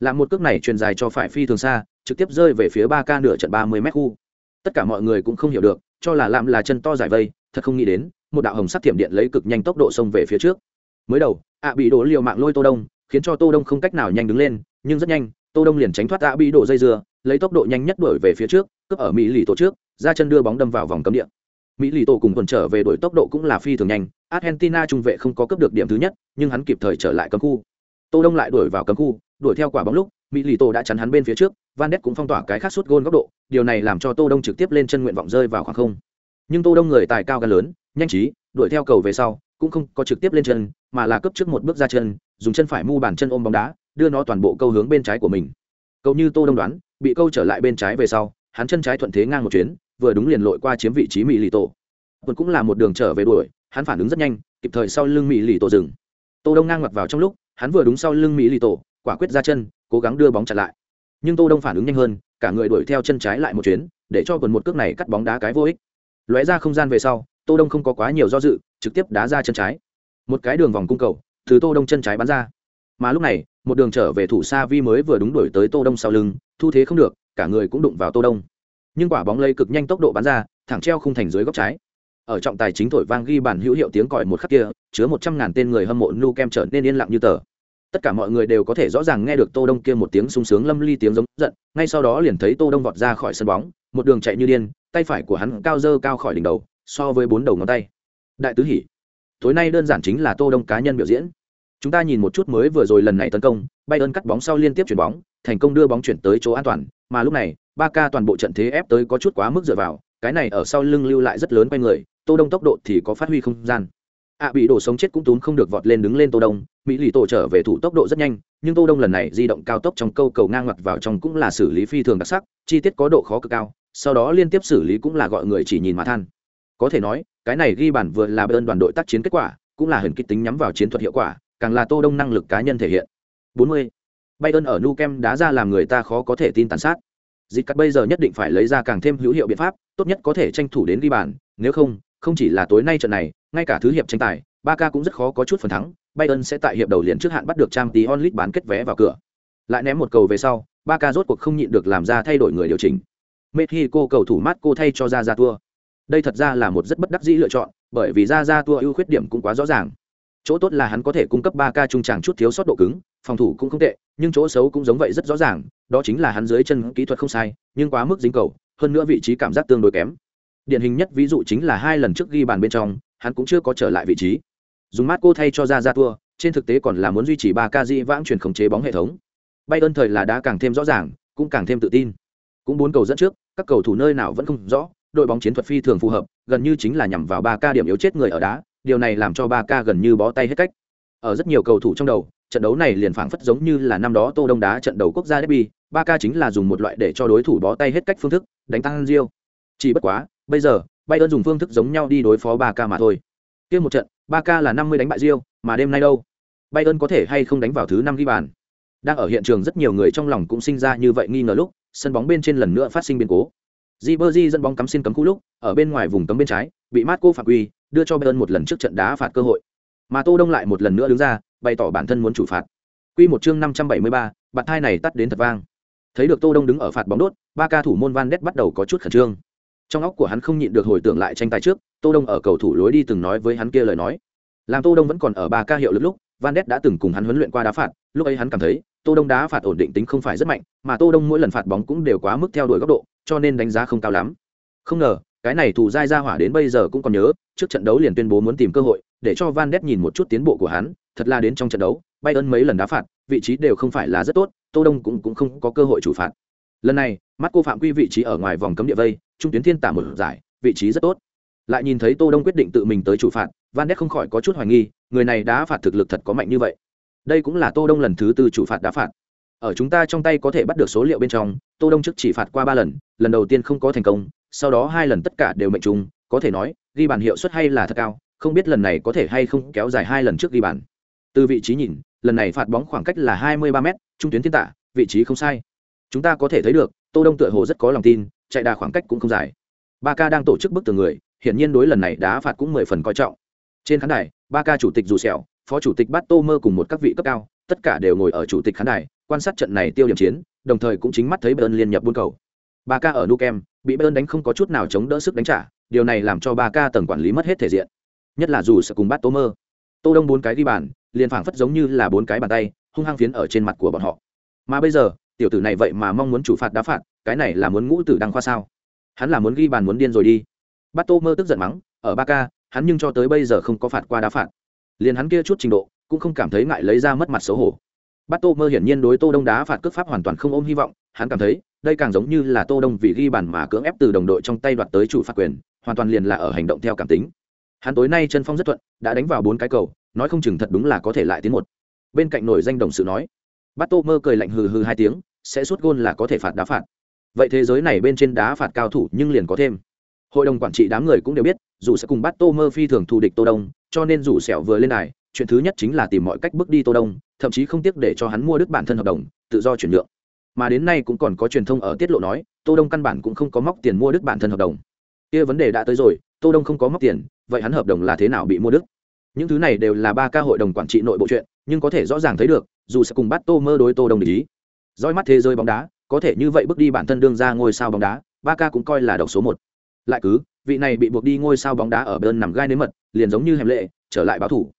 làm một cước này truyền dài cho phải phi thường xa, trực tiếp rơi về phía ba k nửa trận ba mươi m khu. Tất cả mọi người cũng không hiểu được, cho là lạm là chân to giải vây, thật không nghĩ đến, một đạo hồng sắt thiểm điện lấy cực nhanh tốc độ xông về phía trước. Mới đầu ạ bị đổ liều mạng lôi tô đông, khiến cho tô đông không cách nào nhanh đứng lên, nhưng rất nhanh, tô đông liền tránh thoát ạ bị đổ dây dưa, lấy tốc độ nhanh nhất đuổi về phía trước, cướp ở mỹ lì tổ trước, ra chân đưa bóng đâm vào vòng cấm địa. Mỹ lì tổ cùng quần trở về đuổi tốc độ cũng là phi thường nhanh, argentina trung vệ không có cướp được điểm thứ nhất, nhưng hắn kịp thời trở lại cấm khu. Tô đông lại đuổi vào cấm khu đuổi theo quả bóng lúc, mỹ lì tô đã chắn hắn bên phía trước, van đét cũng phong tỏa cái khác suốt gôn góc độ, điều này làm cho tô đông trực tiếp lên chân nguyện vọng rơi vào khoảng không. Nhưng tô đông người tài cao gan lớn, nhanh trí, đuổi theo cầu về sau, cũng không có trực tiếp lên chân, mà là cấp trước một bước ra chân, dùng chân phải mu bàn chân ôm bóng đá, đưa nó toàn bộ câu hướng bên trái của mình. Câu như tô đông đoán, bị câu trở lại bên trái về sau, hắn chân trái thuận thế ngang một chuyến, vừa đúng liền lội qua chiếm vị trí mỹ lì tổ vẫn cũng là một đường trở về đuổi, hắn phản ứng rất nhanh, kịp thời sau lưng mỹ lì tổ dừng. Tô đông ngang mặt vào trong lúc, hắn vừa đúng sau lưng mỹ lì tổ quả quyết ra chân, cố gắng đưa bóng chặn lại. Nhưng tô đông phản ứng nhanh hơn, cả người đuổi theo chân trái lại một chuyến, để cho quần một cước này cắt bóng đá cái vô ích. Lóe ra không gian về sau, tô đông không có quá nhiều do dự, trực tiếp đá ra chân trái. Một cái đường vòng cung cầu, từ tô đông chân trái bắn ra. Mà lúc này, một đường trở về thủ xa vi mới vừa đúng đuổi tới tô đông sau lưng, thu thế không được, cả người cũng đụng vào tô đông. Nhưng quả bóng lây cực nhanh tốc độ bắn ra, thẳng treo khung thành dưới góc trái. Ở trọng tài chính thổi vang ghi bản hữu hiệu tiếng còi một khắc kia, chứa một trăm ngàn tên người hâm mộ nu kem trở nên yên lặng như tờ tất cả mọi người đều có thể rõ ràng nghe được tô đông kia một tiếng sung sướng lâm ly tiếng giống giận, ngay sau đó liền thấy tô đông vọt ra khỏi sân bóng, một đường chạy như điên, tay phải của hắn cao dơ cao khỏi đỉnh đầu, so với bốn đầu ngón tay. Đại tứ hỉ, tối nay đơn giản chính là tô đông cá nhân biểu diễn. Chúng ta nhìn một chút mới vừa rồi lần này tấn công bay ơn cắt bóng sau liên tiếp chuyển bóng, thành công đưa bóng chuyển tới chỗ an toàn, mà lúc này ba ca toàn bộ trận thế ép tới có chút quá mức dựa vào, cái này ở sau lưng lưu lại rất lớn quanh người, tô đông tốc độ thì có phát huy không gian ạ bị đổ sống chết cũng tún không được vọt lên đứng lên tô đông, mỹ lì tổ trở về thủ tốc độ rất nhanh, nhưng tô đông lần này di động cao tốc trong câu cầu ngang ngoặt vào trong cũng là xử lý phi thường đặc sắc, chi tiết có độ khó cực cao, sau đó liên tiếp xử lý cũng là gọi người chỉ nhìn mà than có thể nói, cái này ghi bản vừa là bên đoàn đội tác chiến kết quả, cũng là hình kích tính nhắm vào chiến thuật hiệu quả, càng là tô đông năng lực cá nhân thể hiện 40. Bayern ở Nukem đá ra làm người ta khó có thể tin tàn sát dịch cắt bây giờ nhất định phải lấy ra càng thêm hữu hiệu biện pháp, tốt nhất có thể tranh thủ đến ghi bàn, nếu không không chỉ là tối nay trận này, ngay cả thứ hiệp tranh tài ba cũng rất khó có chút phần thắng. Bayern sẽ tại hiệp đầu liền trước hạn bắt được Champions League bán kết vé vào cửa. Lại ném một cầu về sau ba rốt cuộc không nhịn được làm ra thay đổi người điều chỉnh. Mexico cầu thủ mát cô thay cho ra ra Tua. đây thật ra là một rất bất đắc dĩ lựa chọn, bởi vì ra ra Tua ưu khuyết điểm cũng quá rõ ràng. Chỗ tốt là hắn có thể cung cấp ba trung tràng chút thiếu sót độ cứng, phòng thủ cũng không tệ, nhưng chỗ xấu cũng giống vậy rất rõ ràng, đó chính là hắn dưới chân kỹ thuật không sai, nhưng quá mức dính cầu, hơn nữa vị trí cảm giác tương đối kém điển hình nhất ví dụ chính là hai lần trước ghi bàn bên trong, hắn cũng chưa có trở lại vị trí. Dùng mát cô thay cho ra ra tour trên thực tế còn là muốn duy trì ba ca di vãng chuyển khống chế bóng hệ thống. Bay ơn thời là đã càng thêm rõ ràng, cũng càng thêm tự tin. Cũng bốn cầu dẫn trước, các cầu thủ nơi nào vẫn không rõ, đội bóng chiến thuật phi thường phù hợp, gần như chính là nhằm vào ba ca điểm yếu chết người ở đá, điều này làm cho ba ca gần như bó tay hết cách. Ở rất nhiều cầu thủ trong đầu, trận đấu này liền phảng phất giống như là năm đó tô đông đá trận đấu quốc gia derby, ba ca chính là dùng một loại để cho đối thủ bó tay hết cách phương thức, đánh tăng Rio. chỉ bất quá bây giờ bayern dùng phương thức giống nhau đi đối phó ba ca mà thôi kia một trận ba ca là năm mươi đánh bại Rio, mà đêm nay đâu bayern có thể hay không đánh vào thứ năm ghi bàn đang ở hiện trường rất nhiều người trong lòng cũng sinh ra như vậy nghi ngờ lúc sân bóng bên trên lần nữa phát sinh biến cố Ribery dẫn bóng cắm xin cấm khu lúc, ở bên ngoài vùng cấm bên trái, bị Marco phạt quy, đưa cho Bayern một lần trước trận đá phạt cơ hội. Mà Tô Đông lại một lần nữa đứng ra, bày tỏ bản thân muốn chủ phạt. Quy một chương 573, bạt thai này tắt đến thật vang. Thấy được Tô Đông đứng ở phạt bóng đốt, ba ca thủ môn Van Ness bắt đầu có chút khẩn trương. Trong óc của hắn không nhịn được hồi tưởng lại tranh tài trước, Tô Đông ở cầu thủ lối đi từng nói với hắn kia lời nói. Làm Tô Đông vẫn còn ở ba ca hiệu lực lúc, Van đét đã từng cùng hắn huấn luyện qua đá phạt, lúc ấy hắn cảm thấy, Tô Đông đá phạt ổn định tính không phải rất mạnh, mà Tô Đông mỗi lần phạt bóng cũng đều quá mức theo đuổi góc độ, cho nên đánh giá không cao lắm. Không ngờ, cái này thủ dai ra hỏa đến bây giờ cũng còn nhớ, trước trận đấu liền tuyên bố muốn tìm cơ hội, để cho Van đét nhìn một chút tiến bộ của hắn, thật là đến trong trận đấu, bay ơn mấy lần đá phạt, vị trí đều không phải là rất tốt, Tô Đông cũng cũng không có cơ hội chủ phạt. Lần này, mắt cô phạm quy vị trí ở ngoài vòng cấm địa vây, trung tuyến thiên tả một giải, vị trí rất tốt. Lại nhìn thấy Tô Đông quyết định tự mình tới chủ phạt, Van đét không khỏi có chút hoài nghi, người này đã phạt thực lực thật có mạnh như vậy. Đây cũng là Tô Đông lần thứ tư chủ phạt đá phạt. Ở chúng ta trong tay có thể bắt được số liệu bên trong, Tô Đông trước chỉ phạt qua ba lần, lần đầu tiên không có thành công, sau đó hai lần tất cả đều mệnh trùng, có thể nói, ghi bàn hiệu suất hay là thật cao, không biết lần này có thể hay không kéo dài hai lần trước ghi bàn. Từ vị trí nhìn, lần này phạt bóng khoảng cách là 23 m trung tuyến thiên tạ vị trí không sai chúng ta có thể thấy được, tô đông tựa hồ rất có lòng tin, chạy đà khoảng cách cũng không dài. Ba ca đang tổ chức bức tường người, hiển nhiên đối lần này đá phạt cũng mười phần coi trọng. Trên khán đài, ba ca chủ tịch dù sẹo, phó chủ tịch bát tô mơ cùng một các vị cấp cao, tất cả đều ngồi ở chủ tịch khán đài, quan sát trận này tiêu điểm chiến, đồng thời cũng chính mắt thấy bayern liên nhập buôn cầu. Ba ca ở nukem, bị bayern đánh không có chút nào chống đỡ sức đánh trả, điều này làm cho ba ca tầng quản lý mất hết thể diện. Nhất là dù sẽ cùng bát tô mơ. Tô đông bốn cái ghi bàn, liền phảng phất giống như là bốn cái bàn tay, hung hăng phiến ở trên mặt của bọn họ. Mà bây giờ tiểu tử này vậy mà mong muốn chủ phạt đá phạt, cái này là muốn ngũ tử đăng khoa sao? Hắn là muốn ghi bàn muốn điên rồi đi. Bắt tô mơ tức giận mắng, ở ba ca, hắn nhưng cho tới bây giờ không có phạt qua đá phạt. Liền hắn kia chút trình độ, cũng không cảm thấy ngại lấy ra mất mặt xấu hổ. Bắt tô mơ hiển nhiên đối tô đông đá phạt cước pháp hoàn toàn không ôm hy vọng, hắn cảm thấy, đây càng giống như là tô đông vì ghi bàn mà cưỡng ép từ đồng đội trong tay đoạt tới chủ phạt quyền, hoàn toàn liền là ở hành động theo cảm tính. Hắn tối nay chân phong rất thuận, đã đánh vào bốn cái cầu, nói không chừng thật đúng là có thể lại tiến một. Bên cạnh nổi danh đồng sự nói bắt tô mơ cười lạnh hừ hừ hai tiếng sẽ suốt gôn là có thể phạt đá phạt. Vậy thế giới này bên trên đá phạt cao thủ nhưng liền có thêm. Hội đồng quản trị đám người cũng đều biết, dù sẽ cùng bắt tô mơ phi thường thù địch tô đông, cho nên dù sẹo vừa lên này chuyện thứ nhất chính là tìm mọi cách bước đi tô đông, thậm chí không tiếc để cho hắn mua đức bản thân hợp đồng, tự do chuyển nhượng. Mà đến nay cũng còn có truyền thông ở tiết lộ nói, tô đông căn bản cũng không có móc tiền mua đức bản thân hợp đồng. Kia vấn đề đã tới rồi, tô đông không có móc tiền, vậy hắn hợp đồng là thế nào bị mua đức những thứ này đều là ba ca hội đồng quản trị nội bộ chuyện, nhưng có thể rõ ràng thấy được, dù sẽ cùng bắt tô mơ đối tô đông để ý roi mắt thế giới bóng đá, có thể như vậy bước đi bản thân đương ra ngôi sao bóng đá ba ca cũng coi là độc số một. Lại cứ, vị này bị buộc đi ngôi sao bóng đá ở bên nằm gai nếm mật, liền giống như hẻm lệ, trở lại báo thủ.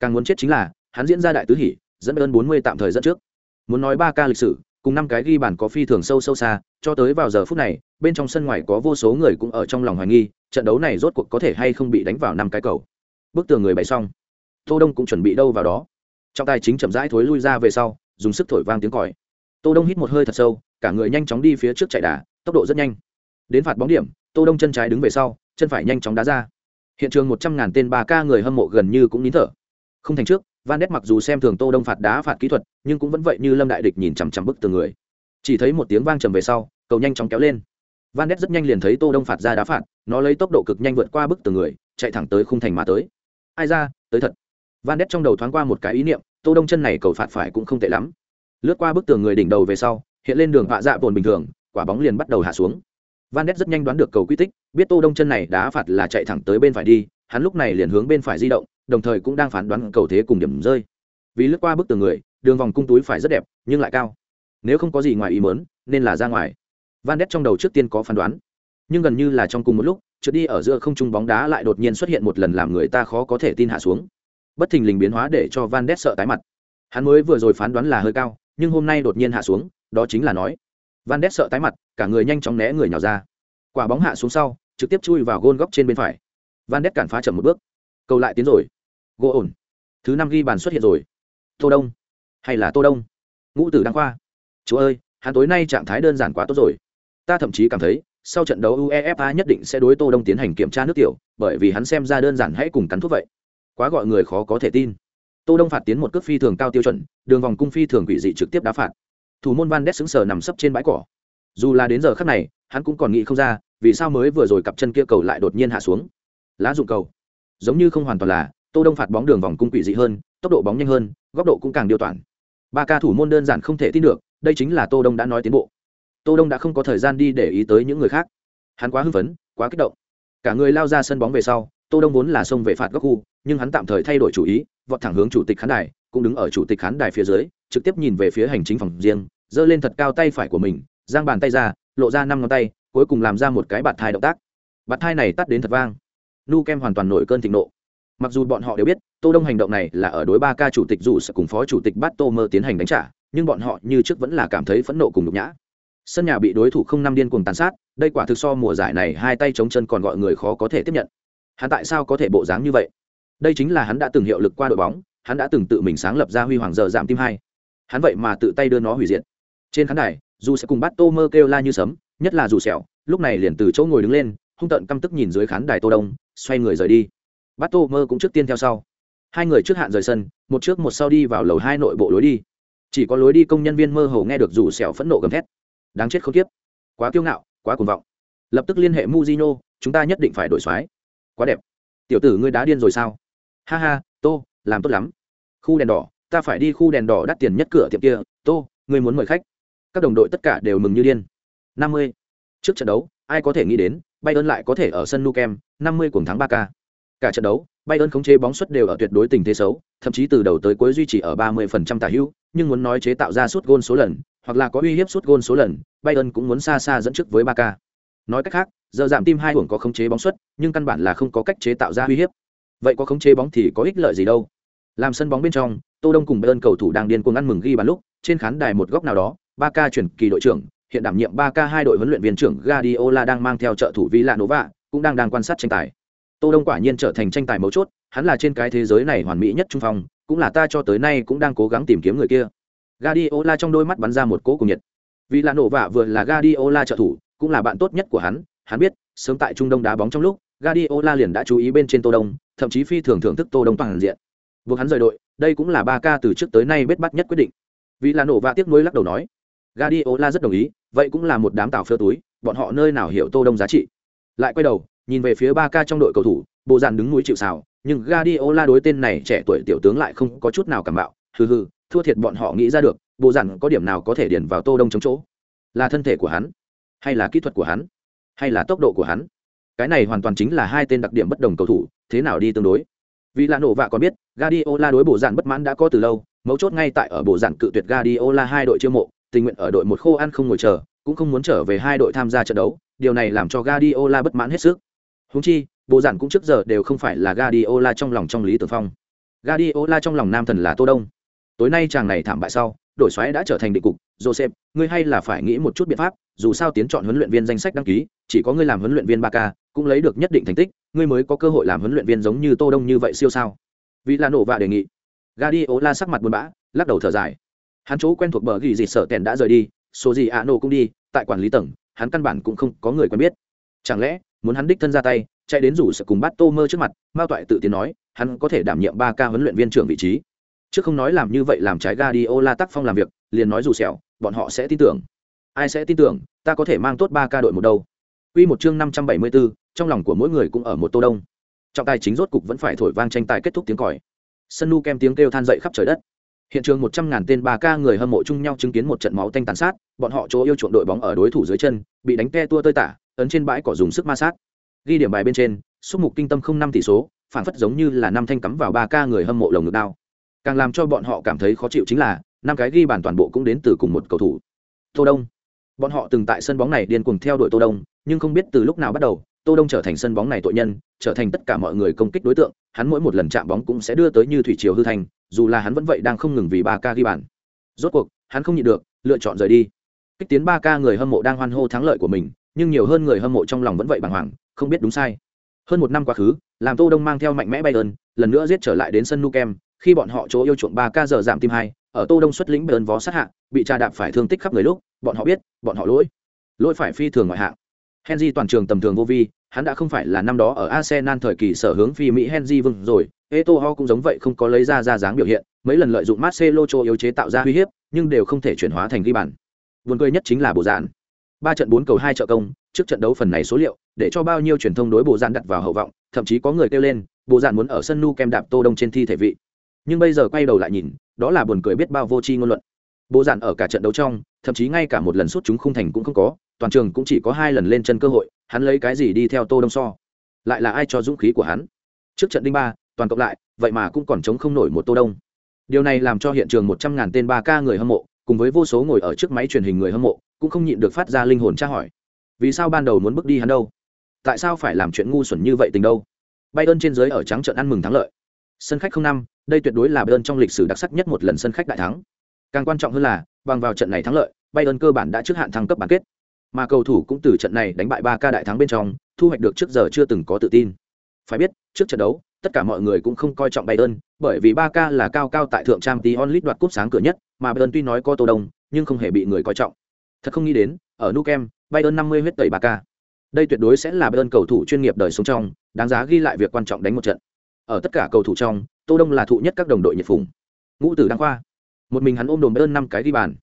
Càng muốn chết chính là, hắn diễn ra đại tứ hỉ, dẫn ơn bốn mươi tạm thời dẫn trước. Muốn nói ba ca lịch sử, cùng năm cái ghi bàn có phi thường sâu sâu xa, cho tới vào giờ phút này, bên trong sân ngoài có vô số người cũng ở trong lòng hoài nghi, trận đấu này rốt cuộc có thể hay không bị đánh vào năm cái cầu. Bức tường người bày xong. Tô đông cũng chuẩn bị đâu vào đó. Trọng tài chính chậm rãi thối lui ra về sau, dùng sức thổi vang tiếng còi tô đông hít một hơi thật sâu, cả người nhanh chóng đi phía trước chạy đà, tốc độ rất nhanh. Đến phạt bóng điểm, tô đông chân trái đứng về sau, chân phải nhanh chóng đá ra. Hiện trường một trăm ngàn tên ba ca người hâm mộ gần như cũng nín thở. Không thành trước, van nét mặc dù xem thường tô đông phạt đá, phạt kỹ thuật, nhưng cũng vẫn vậy như lâm đại địch nhìn chằm chằm bức tường người. Chỉ thấy một tiếng vang trầm về sau, cầu nhanh chóng kéo lên. Van nét rất nhanh liền thấy tô đông phạt ra đá phạt, nó lấy tốc độ cực nhanh vượt qua bức tường người, chạy thẳng tới khung thành mà tới. Ai ra, tới thật. Van nét trong đầu thoáng qua một cái ý niệm, tô đông chân này cầu phạt phải cũng không tệ lắm lướt qua bức tường người đỉnh đầu về sau, hiện lên đường vạ dạ bồn bình thường, quả bóng liền bắt đầu hạ xuống. Van đét rất nhanh đoán được cầu quy tích, biết tô đông chân này đá phạt là chạy thẳng tới bên phải đi, hắn lúc này liền hướng bên phải di động, đồng thời cũng đang phán đoán cầu thế cùng điểm rơi. Vì lướt qua bức tường người, đường vòng cung túi phải rất đẹp, nhưng lại cao. Nếu không có gì ngoài ý mớn nên là ra ngoài. Van đét trong đầu trước tiên có phán đoán. Nhưng gần như là trong cùng một lúc, trượt đi ở giữa không trung bóng đá lại đột nhiên xuất hiện một lần làm người ta khó có thể tin hạ xuống. Bất thình lình biến hóa để cho van đét sợ tái mặt. Hắn mới vừa rồi phán đoán là hơi cao nhưng hôm nay đột nhiên hạ xuống, đó chính là nói. Van đét sợ tái mặt, cả người nhanh chóng né người nhào ra. Quả bóng hạ xuống sau, trực tiếp chui vào gôn góc trên bên phải. Van đét cản phá chậm một bước. Cầu lại tiến rồi. Gỗ ổn. Thứ năm ghi bàn xuất hiện rồi. Tô đông. Hay là tô đông? Ngũ tử đăng khoa. Chúa ơi, hắn tối nay trạng thái đơn giản quá tốt rồi. Ta thậm chí cảm thấy, sau trận đấu uefa nhất định sẽ đối tô đông tiến hành kiểm tra nước tiểu, bởi vì hắn xem ra đơn giản hãy cùng cắn thuốc vậy. Quá gọi người khó có thể tin tô đông phạt tiến một cước phi thường cao tiêu chuẩn, đường vòng cung phi thường quỷ dị trực tiếp đá phạt. Thủ môn van đét xứng sờ nằm sấp trên bãi cỏ. Dù là đến giờ khắc này, hắn cũng còn nghĩ không ra, vì sao mới vừa rồi cặp chân kia cầu lại đột nhiên hạ xuống. Lá dụng cầu. Giống như không hoàn toàn là, tô đông phạt bóng đường vòng cung quỷ dị hơn, tốc độ bóng nhanh hơn, góc độ cũng càng điều toàn. Ba ca thủ môn đơn giản không thể tin được, đây chính là tô đông đã nói tiến bộ. Tô đông đã không có thời gian đi để ý tới những người khác. Hắn quá hưng phấn, quá kích động. Cả người lao ra sân bóng về sau, tô đông vốn là xông về phạt góc khu nhưng hắn tạm thời thay đổi chủ ý, vọt thẳng hướng chủ tịch khán đài, cũng đứng ở chủ tịch khán đài phía dưới, trực tiếp nhìn về phía hành chính phòng riêng, giơ lên thật cao tay phải của mình, giang bàn tay ra, lộ ra năm ngón tay, cuối cùng làm ra một cái bạt thai động tác. Bạt thai này tắt đến thật vang. Nu kem hoàn toàn nổi cơn thịnh nộ. Mặc dù bọn họ đều biết, tô đông hành động này là ở đối ba ca chủ tịch dù sẽ cùng phó chủ tịch bát tô mơ tiến hành đánh trả, nhưng bọn họ như trước vẫn là cảm thấy phẫn nộ cùng nhục nhã. Sân nhà bị đối thủ không năm điên cuồng tàn sát, đây quả thực so mùa giải này hai tay chống chân còn gọi người khó có thể tiếp nhận. Hắn tại sao có thể bộ dáng như vậy? Đây chính là hắn đã từng hiệu lực qua đội bóng hắn đã từng tự mình sáng lập ra huy hoàng giờ giảm tim hai. Hắn vậy mà tự tay đưa nó hủy diệt. Trên khán đài dù sẽ cùng bắt tô mơ kêu la như sấm nhất là dù sẹo lúc này liền từ chỗ ngồi đứng lên hung tận căm tức nhìn dưới khán đài tô đông xoay người rời đi. Bắt tô mơ cũng trước tiên theo sau. Hai người trước hạn rời sân một trước một sau đi vào lầu hai nội bộ lối đi. Chỉ có lối đi công nhân viên mơ hồ nghe được dù sẹo phẫn nộ gầm thét. Đáng chết không tiếp quá kiêu ngạo quá cuồng vọng. Lập tức liên hệ Mujino, chúng ta nhất định phải đổi xoáy. quá đẹp. Tiểu tử ngươi đá điên rồi sao? Ha ha, tô, làm tốt lắm. Khu đèn đỏ, ta phải đi khu đèn đỏ đắt tiền nhất cửa tiệm kia. Tô người muốn mời khách. Các đồng đội tất cả đều mừng như điên. Năm mươi. Trước trận đấu, ai có thể nghĩ đến, bayern lại có thể ở sân nukem năm mươi cùng thắng ba k cả trận đấu, bayern khống chế bóng suất đều ở tuyệt đối tình thế xấu, thậm chí từ đầu tới cuối duy trì ở ba mươi phần trăm tả hữu, nhưng muốn nói chế tạo ra suốt gôn số lần, hoặc là có uy hiếp suốt gôn số lần, bayern cũng muốn xa xa dẫn trước với ba k nói cách khác, giờ giảm tim hai hưởng có khống chế bóng suất, nhưng căn bản là không có cách chế tạo ra uy hiếp vậy có khống chế bóng thì có ích lợi gì đâu làm sân bóng bên trong tô đông cùng bayern cầu thủ đang điên cuồng ăn mừng ghi bàn lúc trên khán đài một góc nào đó ba ca chuyển kỳ đội trưởng hiện đảm nhiệm ba ca hai đội huấn luyện viên trưởng Guardiola đang mang theo trợ thủ Villanova, cũng đang đang quan sát tranh tài. Tô Đông quả nhiên trở thành tranh tài mấu chốt, hắn là trên cái thế giới này hoàn mỹ nhất trung phong, cũng là ta cho tới nay cũng đang cố gắng tìm kiếm người kia. Guardiola trong đôi mắt bắn ra một cỗ cùng nhiệt. Villanova vừa là Guardiola trợ thủ, cũng là bạn tốt nhất của hắn, hắn biết, sớm tại Trung Đông đá bóng trong lúc, Guardiola liền đã chú ý bên trên Tô Đông, thậm chí phi thường thưởng thức Tô Đông toàn diện. Buộc hắn rời đội, đây cũng là ba ca từ trước tới nay bết bắt nhất quyết định. Villanova tiếc nuối lắc đầu nói, Guardiola rất đồng ý, vậy cũng là một đám tảo phơ túi, bọn họ nơi nào hiểu Tô Đông giá trị. Lại quay đầu, nhìn về phía Ba Ca trong đội cầu thủ, bộ dàn đứng núi chịu sào, nhưng Guardiola đối tên này trẻ tuổi tiểu tướng lại không có chút nào cảm bạo, hừ hừ, thua thiệt bọn họ nghĩ ra được, bộ dàn có điểm nào có thể điền vào Tô Đông chống chỗ? Là thân thể của hắn, hay là kỹ thuật của hắn, hay là tốc độ của hắn? Cái này hoàn toàn chính là hai tên đặc điểm bất đồng cầu thủ, thế nào đi tương đối? Vì là nổ vạ còn biết, Guardiola đối bộ dạn bất mãn đã có từ lâu, mấu chốt ngay tại ở bộ dạn cự tuyệt Guardiola hai đội chiêu mộ, tình nguyện ở đội một khô ăn không ngồi chờ, cũng không muốn trở về hai đội tham gia trận đấu, điều này làm cho Guardiola bất mãn hết sức. Huống chi, bộ giản cũng trước giờ đều không phải là Guardiola trong lòng trong lý tưởng phong. Guardiola trong lòng nam thần là Tô Đông. Tối nay chàng này thảm bại sau, đổi xoáy đã trở thành định cục, Joseph, ngươi hay là phải nghĩ một chút biện pháp, dù sao tiến chọn huấn luyện viên danh sách đăng ký, chỉ có ngươi làm huấn luyện viên ba k cũng lấy được nhất định thành tích, ngươi mới có cơ hội làm huấn luyện viên giống như Tô Đông như vậy siêu sao? Vì là nổ vạ đề nghị. Guardiola sắc mặt buồn bã, lắc đầu thở dài. Hắn chỗ quen thuộc bờ ghi gì sợ tèn đã rời đi số gì ạ nổ cũng đi tại quản lý tầng hắn căn bản cũng không có người quen biết. Chẳng lẽ muốn hắn đích thân ra tay chạy đến rủ sợ cùng bắt tô mơ trước mặt mao toại tự tiến nói hắn có thể đảm nhiệm ba ca huấn luyện viên trưởng vị trí. Chứ không nói làm như vậy làm trái Guardiola tác phong làm việc liền nói rủ sẹo bọn họ sẽ tin tưởng. Ai sẽ tin tưởng ta có thể mang tốt ba ca đội một đâu. Quy một chương năm trăm bảy mươi 574, trong lòng của mỗi người cũng ở một tô đông. Trọng tài chính rốt cục vẫn phải thổi vang tranh tài kết thúc tiếng còi. Sân nu kem tiếng kêu than dậy khắp trời đất. Hiện trường một trăm ngàn tên ba ca người hâm mộ chung nhau chứng kiến một trận máu tanh tàn sát, bọn họ chỗ yêu chuộng đội bóng ở đối thủ dưới chân, bị đánh te tua tơi tả, ấn trên bãi cỏ dùng sức ma sát. Ghi điểm bài bên trên, xúc mục kinh tâm không năm tỷ số, phản phất giống như là năm thanh cắm vào ba ca người hâm mộ lồng ngực đao. Càng làm cho bọn họ cảm thấy khó chịu chính là, năm cái ghi bàn toàn bộ cũng đến từ cùng một cầu thủ. Tô đông. Bọn họ từng tại sân bóng này điên cuồng theo đuổi tô đông, nhưng không biết từ lúc nào bắt đầu tô đông trở thành sân bóng này tội nhân, trở thành tất cả mọi người công kích đối tượng, hắn mỗi một lần chạm bóng cũng sẽ đưa tới như thủy triều hư thành, dù là hắn vẫn vậy đang không ngừng vì ba ca ghi bàn. Rốt cuộc, hắn không nhịn được, lựa chọn rời đi. Kích tiến ba ca người hâm mộ đang hoan hô thắng lợi của mình, nhưng nhiều hơn người hâm mộ trong lòng vẫn vậy bàng hoàng, không biết đúng sai. Hơn một năm quá khứ, làm tô đông mang theo mạnh mẽ bayern, lần nữa giết trở lại đến sân nukem, khi bọn họ chỗ yêu chuộng ba ca giờ giảm tim hai, ở tô đông xuất lĩnh bayern vó sát hạ, bị trà đạp phải thương tích khắp người lúc, bọn họ biết, bọn họ lỗi. Lỗi phải phi thường ngoại hạng henry toàn trường tầm thường vô vi hắn đã không phải là năm đó ở arsenal thời kỳ sở hướng phi mỹ henry vương rồi Eto'o cũng giống vậy không có lấy ra ra dáng biểu hiện, mấy lần lợi dụng Marcelo cho yếu chế tạo ra uy hiếp, nhưng đều không thể chuyển hóa thành ghi bàn. Buồn cười nhất chính là bộ dạn. Ba trận bốn cầu hai trợ công, trước trận đấu phần này số liệu, để cho bao nhiêu truyền thông đối bộ dạn đặt vào hậu vọng, thậm chí có người kêu lên, bộ dạn muốn ở sân nu kem đạp Tô Đông trên thi thể vị. Nhưng bây giờ quay đầu lại nhìn, đó là buồn cười biết bao vô tri ngôn luận. Bộ dạn ở cả trận đấu trong, thậm chí ngay cả một lần sút chúng không thành cũng không có, toàn trường cũng chỉ có hai lần lên chân cơ hội, hắn lấy cái gì đi theo Tô Đông so? Lại là ai cho dũng khí của hắn? Trước trận đinh ba, toàn cộng lại vậy mà cũng còn chống không nổi một tô đông. Điều này làm cho hiện trường một trăm ngàn tên ba ca người hâm mộ cùng với vô số ngồi ở trước máy truyền hình người hâm mộ cũng không nhịn được phát ra linh hồn tra hỏi. Vì sao ban đầu muốn bước đi hắn đâu? Tại sao phải làm chuyện ngu xuẩn như vậy tình đâu? Bay ơn trên dưới ở trắng trận ăn mừng thắng lợi. Sân khách không năm đây tuyệt đối là bayern trong lịch sử đặc sắc nhất một lần sân khách đại thắng. Càng quan trọng hơn là bằng vào trận này thắng lợi Bay ơn cơ bản đã trước hạn thăng cấp bán kết mà cầu thủ cũng từ trận này đánh bại ba ca đại thắng bên trong thu hoạch được trước giờ chưa từng có tự tin phải biết trước trận đấu tất cả mọi người cũng không coi trọng Bayern, bởi vì Barca là cao cao tại thượng trang Champions League đoạt cúp sáng cửa nhất, mà Bayern tuy nói có Tô Đông, nhưng không hề bị người coi trọng. Thật không nghĩ đến, ở Nou Camp, Bayern 50 huyết tẩy Barca. Đây tuyệt đối sẽ là Bayern cầu thủ chuyên nghiệp đời sống trong, đáng giá ghi lại việc quan trọng đánh một trận. Ở tất cả cầu thủ trong, Tô Đông là thụ nhất các đồng đội nhiệt phụng. Ngũ tử đăng khoa, một mình hắn ôm đồn Bayern năm cái ghi bàn.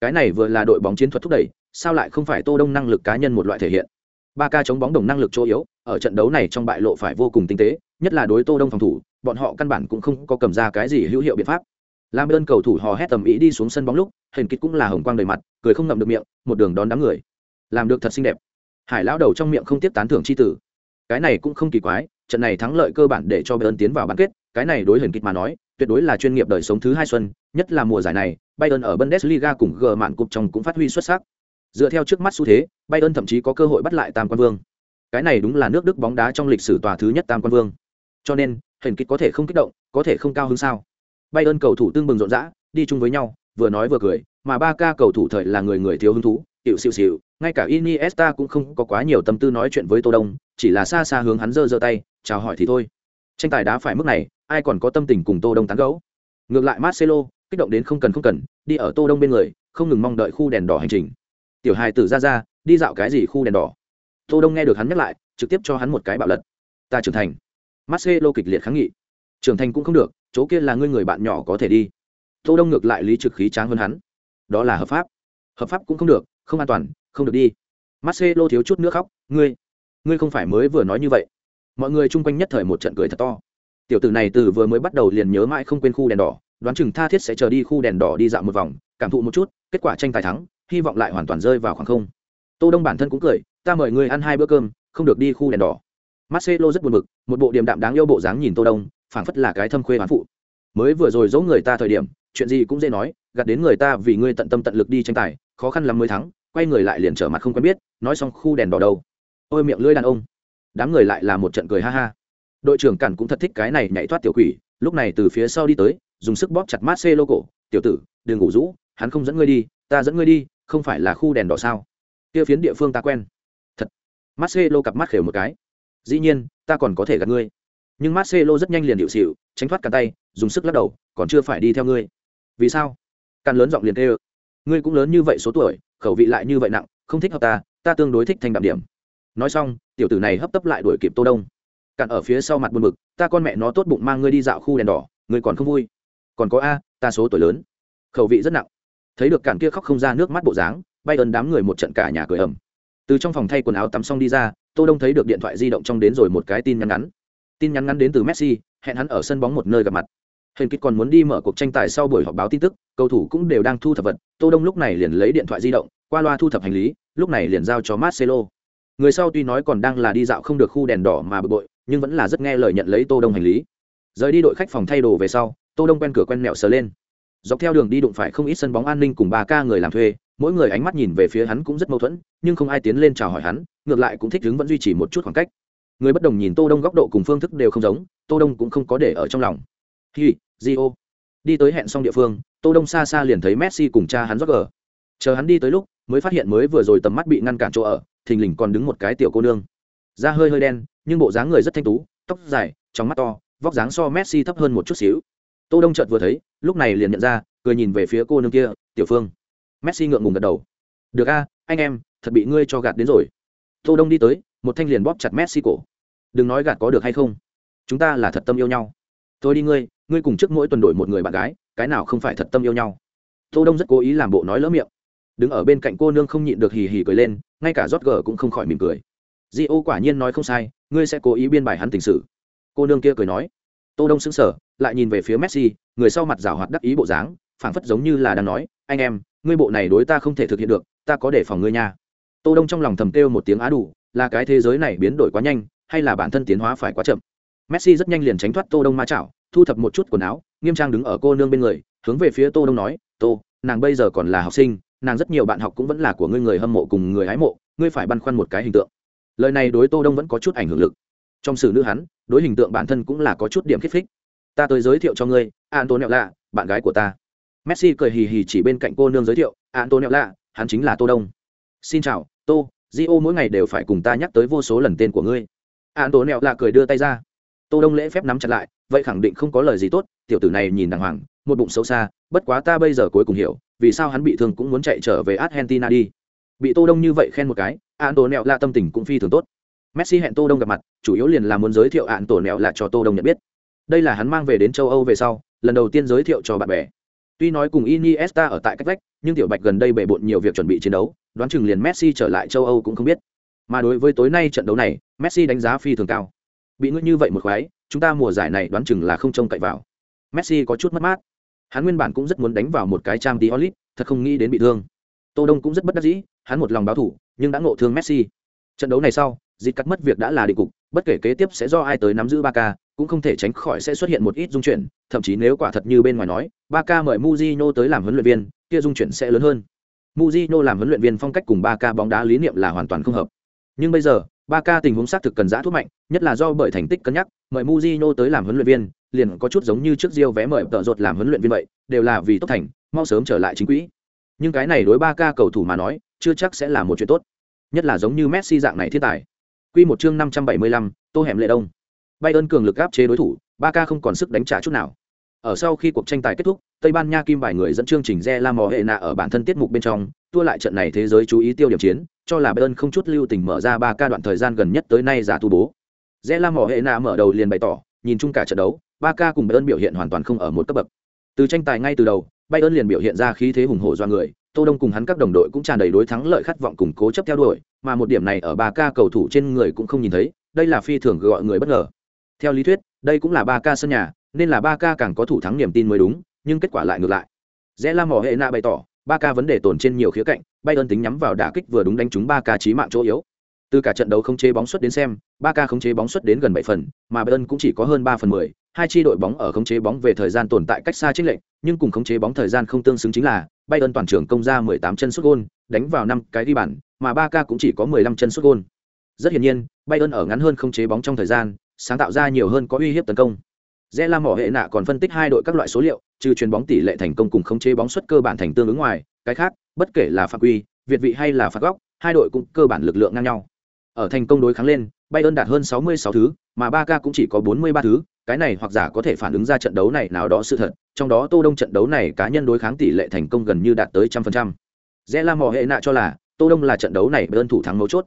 Cái này vừa là đội bóng chiến thuật thúc đẩy, sao lại không phải Tô Đông năng lực cá nhân một loại thể hiện. Ba ca chống bóng đồng năng lực chỗ yếu, ở trận đấu này trong bại lộ phải vô cùng tinh tế, nhất là đối tô đông phòng thủ bọn họ căn bản cũng không có cầm ra cái gì hữu hiệu biện pháp. Làm ơn cầu thủ hò hét tầm ý đi xuống sân bóng lúc hình kịch cũng là hồng quang đầy mặt cười không ngậm được miệng một đường đón đám người. Làm được thật xinh đẹp. Hải lão đầu trong miệng không tiếp tán thưởng chi tử. Cái này cũng không kỳ quái trận này thắng lợi cơ bản để cho bayern tiến vào bán kết cái này đối hình kịch mà nói tuyệt đối là chuyên nghiệp đời sống thứ hai xuân nhất là mùa giải này bayern ở bundesliga cùng g mạn cục trong cũng phát huy xuất sắc dựa theo trước mắt xu thế, bayern thậm chí có cơ hội bắt lại tam quan vương. Cái này đúng là nước đức bóng đá trong lịch sử tòa thứ nhất tam quan vương. Cho nên hình kịch có thể không kích động, có thể không cao hơn sao? Bay ơn cầu thủ tương bừng rộn rã, đi chung với nhau, vừa nói vừa cười, mà ba ca cầu thủ thời là người người thiếu hứng thú, tiểu xịu xịu ngay cả iniesta cũng không có quá nhiều tâm tư nói chuyện với tô đông, chỉ là xa xa hướng hắn giơ giơ tay, chào hỏi thì thôi. Tranh tài đá phải mức này, ai còn có tâm tình cùng tô đông tán gẫu? Ngược lại marcelo, kích động đến không cần không cần, đi ở tô đông bên người, không ngừng mong đợi khu đèn đỏ hành trình tiểu hài tử ra ra, đi dạo cái gì khu đèn đỏ. Tô đông nghe được hắn nhắc lại, trực tiếp cho hắn một cái bạo lật. Ta trưởng thành. Marcelo kịch liệt kháng nghị. Trưởng thành cũng không được, chỗ kia là ngươi người bạn nhỏ có thể đi. Tô đông ngược lại lý trực khí tráng hơn hắn. Đó là hợp pháp. Hợp pháp cũng không được, không an toàn, không được đi. Marcelo thiếu chút nước khóc, ngươi ngươi không phải mới vừa nói như vậy. Mọi người chung quanh nhất thời một trận cười thật to. Tiểu tử này từ vừa mới bắt đầu liền nhớ mãi không quên khu đèn đỏ, đoán chừng tha thiết sẽ chờ đi khu đèn đỏ đi dạo một vòng, cảm thụ một chút, kết quả tranh tài thắng hy vọng lại hoàn toàn rơi vào khoảng không. Tô đông bản thân cũng cười, ta mời ngươi ăn hai bữa cơm, không được đi khu đèn đỏ. Marcelo rất buồn bực, một bộ điềm đạm đáng yêu bộ dáng nhìn tô đông, phảng phất là cái thâm khuê hoán phụ. Mới vừa rồi giấu người ta thời điểm, chuyện gì cũng dễ nói, gạt đến người ta vì ngươi tận tâm tận lực đi tranh tài, khó khăn lắm mới thắng, quay người lại liền trở mặt không quen biết, nói xong khu đèn đỏ đâu. Ôi miệng lưỡi đàn ông. Đám người lại là một trận cười ha ha. Đội trưởng cản cũng thật thích cái này nhảy thoát tiểu quỷ, lúc này từ phía sau đi tới, dùng sức bóp chặt marcelo cổ, tiểu tử, đừng ngủ rũ, hắn không dẫn ngươi đi, ta dẫn ngươi đi không phải là khu đèn đỏ sao? Kia phiến địa phương ta quen. Thật. Marcelo cặp mắt khều một cái. Dĩ nhiên, ta còn có thể gặp ngươi. Nhưng marcelo rất nhanh liền điệu xịu, tránh thoát cả tay, dùng sức lắc đầu, còn chưa phải đi theo ngươi. Vì sao? Càng lớn giọng liền tê ngươi cũng lớn như vậy số tuổi, khẩu vị lại như vậy nặng, không thích hợp ta ta tương đối thích thành đạm điểm. Nói xong, tiểu tử này hấp tấp lại đuổi kịp tô đông. Cặn ở phía sau mặt buồn bực, ta con mẹ nó tốt bụng mang ngươi đi dạo khu đèn đỏ, ngươi còn không vui. Còn có a, ta số tuổi lớn. Khẩu vị rất nặng thấy được cản kia khóc không ra nước mắt bộ dáng bay ơn đám người một trận cả nhà cười ẩm từ trong phòng thay quần áo tắm xong đi ra, tô đông thấy được điện thoại di động trong đến rồi một cái tin nhắn ngắn. Tin nhắn ngắn đến từ messi, hẹn hắn ở sân bóng một nơi gặp mặt. Hình kích còn muốn đi mở cuộc tranh tài sau buổi họp báo tin tức, cầu thủ cũng đều đang thu thập vật, tô đông lúc này liền lấy điện thoại di động, qua loa thu thập hành lý, lúc này liền giao cho marcelo. Người sau tuy nói còn đang là đi dạo không được khu đèn đỏ mà bực bội, nhưng vẫn là rất nghe lời nhận lấy tô đông hành lý. Rời đi đội khách phòng thay đồ về sau, tô đông quen cửa quen mẹo sờ lên dọc theo đường đi đụng phải không ít sân bóng an ninh cùng ba ca người làm thuê, mỗi người ánh mắt nhìn về phía hắn cũng rất mâu thuẫn, nhưng không ai tiến lên chào hỏi hắn, ngược lại cũng thích đứng vẫn duy trì một chút khoảng cách. Người bất đồng nhìn tô đông góc độ cùng phương thức đều không giống, tô đông cũng không có để ở trong lòng. Hi, Gio. đi tới hẹn xong địa phương, tô đông xa xa liền thấy messi cùng cha hắn rót gờ chờ hắn đi tới lúc, mới phát hiện mới vừa rồi tầm mắt bị ngăn cản chỗ ở, thình lình còn đứng một cái tiểu cô nương. Da hơi hơi đen, nhưng bộ dáng người rất thanh tú, tóc dài, trong mắt to, vóc dáng so messi thấp hơn một chút xíu tô đông chợt vừa thấy, lúc này liền nhận ra, cười nhìn về phía cô nương kia, tiểu phương. Messi ngượng ngùng gật đầu. Được a, anh em, thật bị ngươi cho gạt đến rồi. Tô đông đi tới, một thanh liền bóp chặt messi cổ. Đừng nói gạt có được hay không, chúng ta là thật tâm yêu nhau. Tôi đi ngươi ngươi cùng trước mỗi tuần đổi một người bạn gái, cái nào không phải thật tâm yêu nhau? Tô đông rất cố ý làm bộ nói lỡ miệng. Đứng ở bên cạnh cô nương không nhịn được hì hì cười lên, ngay cả rót gờ cũng không khỏi mỉm cười. Di ô quả nhiên nói không sai, ngươi sẽ cố ý biên bài hắn tình sự. Cô nương kia cười nói tô đông sững sờ, lại nhìn về phía messi, người sau mặt rào hoạt đắc ý bộ dáng, phảng phất giống như là đang nói, anh em, ngươi bộ này đối ta không thể thực hiện được, ta có để phòng ngươi nha. Tô đông trong lòng thầm kêu một tiếng á đủ, là cái thế giới này biến đổi quá nhanh, hay là bản thân tiến hóa phải quá chậm? Messi rất nhanh liền tránh thoát tô đông ma chảo, thu thập một chút quần áo, nghiêm trang đứng ở cô nương bên người, hướng về phía tô đông nói, tô, nàng bây giờ còn là học sinh, nàng rất nhiều bạn học cũng vẫn là của ngươi người hâm mộ cùng người hái mộ, ngươi phải băn khoăn một cái hình tượng. Lời này đối tô đông vẫn có chút ảnh hưởng lực trong sự nữ hắn, đối hình tượng bản thân cũng là có chút điểm kích thích ta tới giới thiệu cho ngươi antonella bạn gái của ta. Messi cười hì hì chỉ bên cạnh cô nương giới thiệu antonella hắn chính là tô đông. Xin chào, tô, Gio mỗi ngày đều phải cùng ta nhắc tới vô số lần tên của ngươi. Antonella cười đưa tay ra. Tô đông lễ phép nắm chặt lại, vậy khẳng định không có lời gì tốt, tiểu tử này nhìn đàng hoàng, một bụng xấu xa, bất quá ta bây giờ cuối cùng hiểu, vì sao hắn bị thương cũng muốn chạy trở về argentina đi. Bị tô đông như vậy khen một cái antonella tâm tình cũng phi thường tốt messi hẹn tô đông gặp mặt, chủ yếu liền là muốn giới thiệu ạn tổ nẹo là cho tô đông nhận biết. Đây là hắn mang về đến châu âu về sau, lần đầu tiên giới thiệu cho bạn bè. Tuy nói cùng iniesta ở tại cách vách, nhưng tiểu bạch gần đây bề bộn nhiều việc chuẩn bị chiến đấu, đoán chừng liền messi trở lại châu âu cũng không biết. Mà đối với tối nay trận đấu này, messi đánh giá phi thường cao. Bị ngươi như vậy một khoái, chúng ta mùa giải này đoán chừng là không trông cậy vào. Messi có chút mất mát. Hắn nguyên bản cũng rất muốn đánh vào một cái trang tí thật không nghĩ đến bị thương. Tô đông cũng rất bất đắc dĩ, hắn một lòng báo thủ, nhưng đã ngộ thương messi. Trận đấu này sau dịch cắt mất việc đã là định cục, bất kể kế tiếp sẽ do ai tới nắm giữ ba k cũng không thể tránh khỏi sẽ xuất hiện một ít dung chuyển, thậm chí nếu quả thật như bên ngoài nói, ba k mời muzino tới làm huấn luyện viên, kia dung chuyển sẽ lớn hơn. Muzino làm huấn luyện viên phong cách cùng ba k bóng đá lý niệm là hoàn toàn không hợp. Nhưng bây giờ, ba k tình huống xác thực cần giã thuốc mạnh, nhất là do bởi thành tích cân nhắc, mời muzino tới làm huấn luyện viên, liền có chút giống như trước diêu vé mời tợ rột làm huấn luyện viên vậy, đều là vì tốt thành, mau sớm trở lại chính quỹ. Nhưng cái này đối ba ca cầu thủ mà nói, chưa chắc sẽ là một chuyện tốt. Nhất là giống như messi dạng này thiên tài. Quy một chương năm trăm bảy mươi lăm, tô hẻm lệ đông. Bayern cường lực áp chế đối thủ ba ca không còn sức đánh trả chút nào. Ở sau khi cuộc tranh tài kết thúc tây ban nha kim bài người dẫn chương trình re la ở bản thân tiết mục bên trong tua lại trận này thế giới chú ý tiêu điểm chiến cho là bayern không chút lưu tình mở ra ba ca đoạn thời gian gần nhất tới nay giả tu bố. Re la mở đầu liền bày tỏ nhìn chung cả trận đấu ba ca cùng bayern biểu hiện hoàn toàn không ở một cấp bậc. Từ tranh tài ngay từ đầu bayern liền biểu hiện ra khí thế hùng hổ do người tô đông cùng hắn các đồng đội cũng tràn đầy đối thắng lợi khát vọng cùng cố chấp theo đuổi, mà một điểm này ở ba ca cầu thủ trên người cũng không nhìn thấy, đây là phi thường gọi người bất ngờ. Theo lý thuyết, đây cũng là ba ca sân nhà, nên là ba ca càng có thủ thắng niềm tin mới đúng, nhưng kết quả lại ngược lại. Rẽ la mỏ hệ na bày tỏ, ba ca vấn đề tồn trên nhiều khía cạnh, Bayern tính nhắm vào đả kích vừa đúng đánh trúng ba ca chí mạng chỗ yếu. Từ cả trận đấu không chế bóng xuất đến xem, ba ca không chế bóng xuất đến gần bảy phần, mà bayern cũng chỉ có hơn ba phần mười hai chi đội bóng ở khống chế bóng về thời gian tồn tại cách xa chênh lệch nhưng cùng khống chế bóng thời gian không tương xứng chính là bayern toàn trường công ra 18 chân sút gôn đánh vào năm cái ghi bàn mà Barca cũng chỉ có 15 chân sút gôn rất hiển nhiên bayern ở ngắn hơn khống chế bóng trong thời gian sáng tạo ra nhiều hơn có uy hiếp tấn công Rẽ La Mỏ hệ nạ còn phân tích hai đội các loại số liệu, trừ chuyền bóng tỷ lệ thành công cùng khống chế bóng suất cơ bản thành tương ứng ngoài, cái khác, bất kể là phạm quy, việt vị hay là phạt góc, hai đội cũng cơ bản lực lượng ngang nhau. Ở thành công đối kháng lên, Bayern đạt hơn 66 thứ, mà Barca cũng chỉ có 43 thứ, cái này hoặc giả có thể phản ứng ra trận đấu này nào đó sự thật, trong đó Tô Đông trận đấu này cá nhân đối kháng tỷ lệ thành công gần như đạt tới 100%. Rẽ La Mỏ hệ nạ cho là, Tô Đông là trận đấu này Bayern thủ thắng mấu chốt.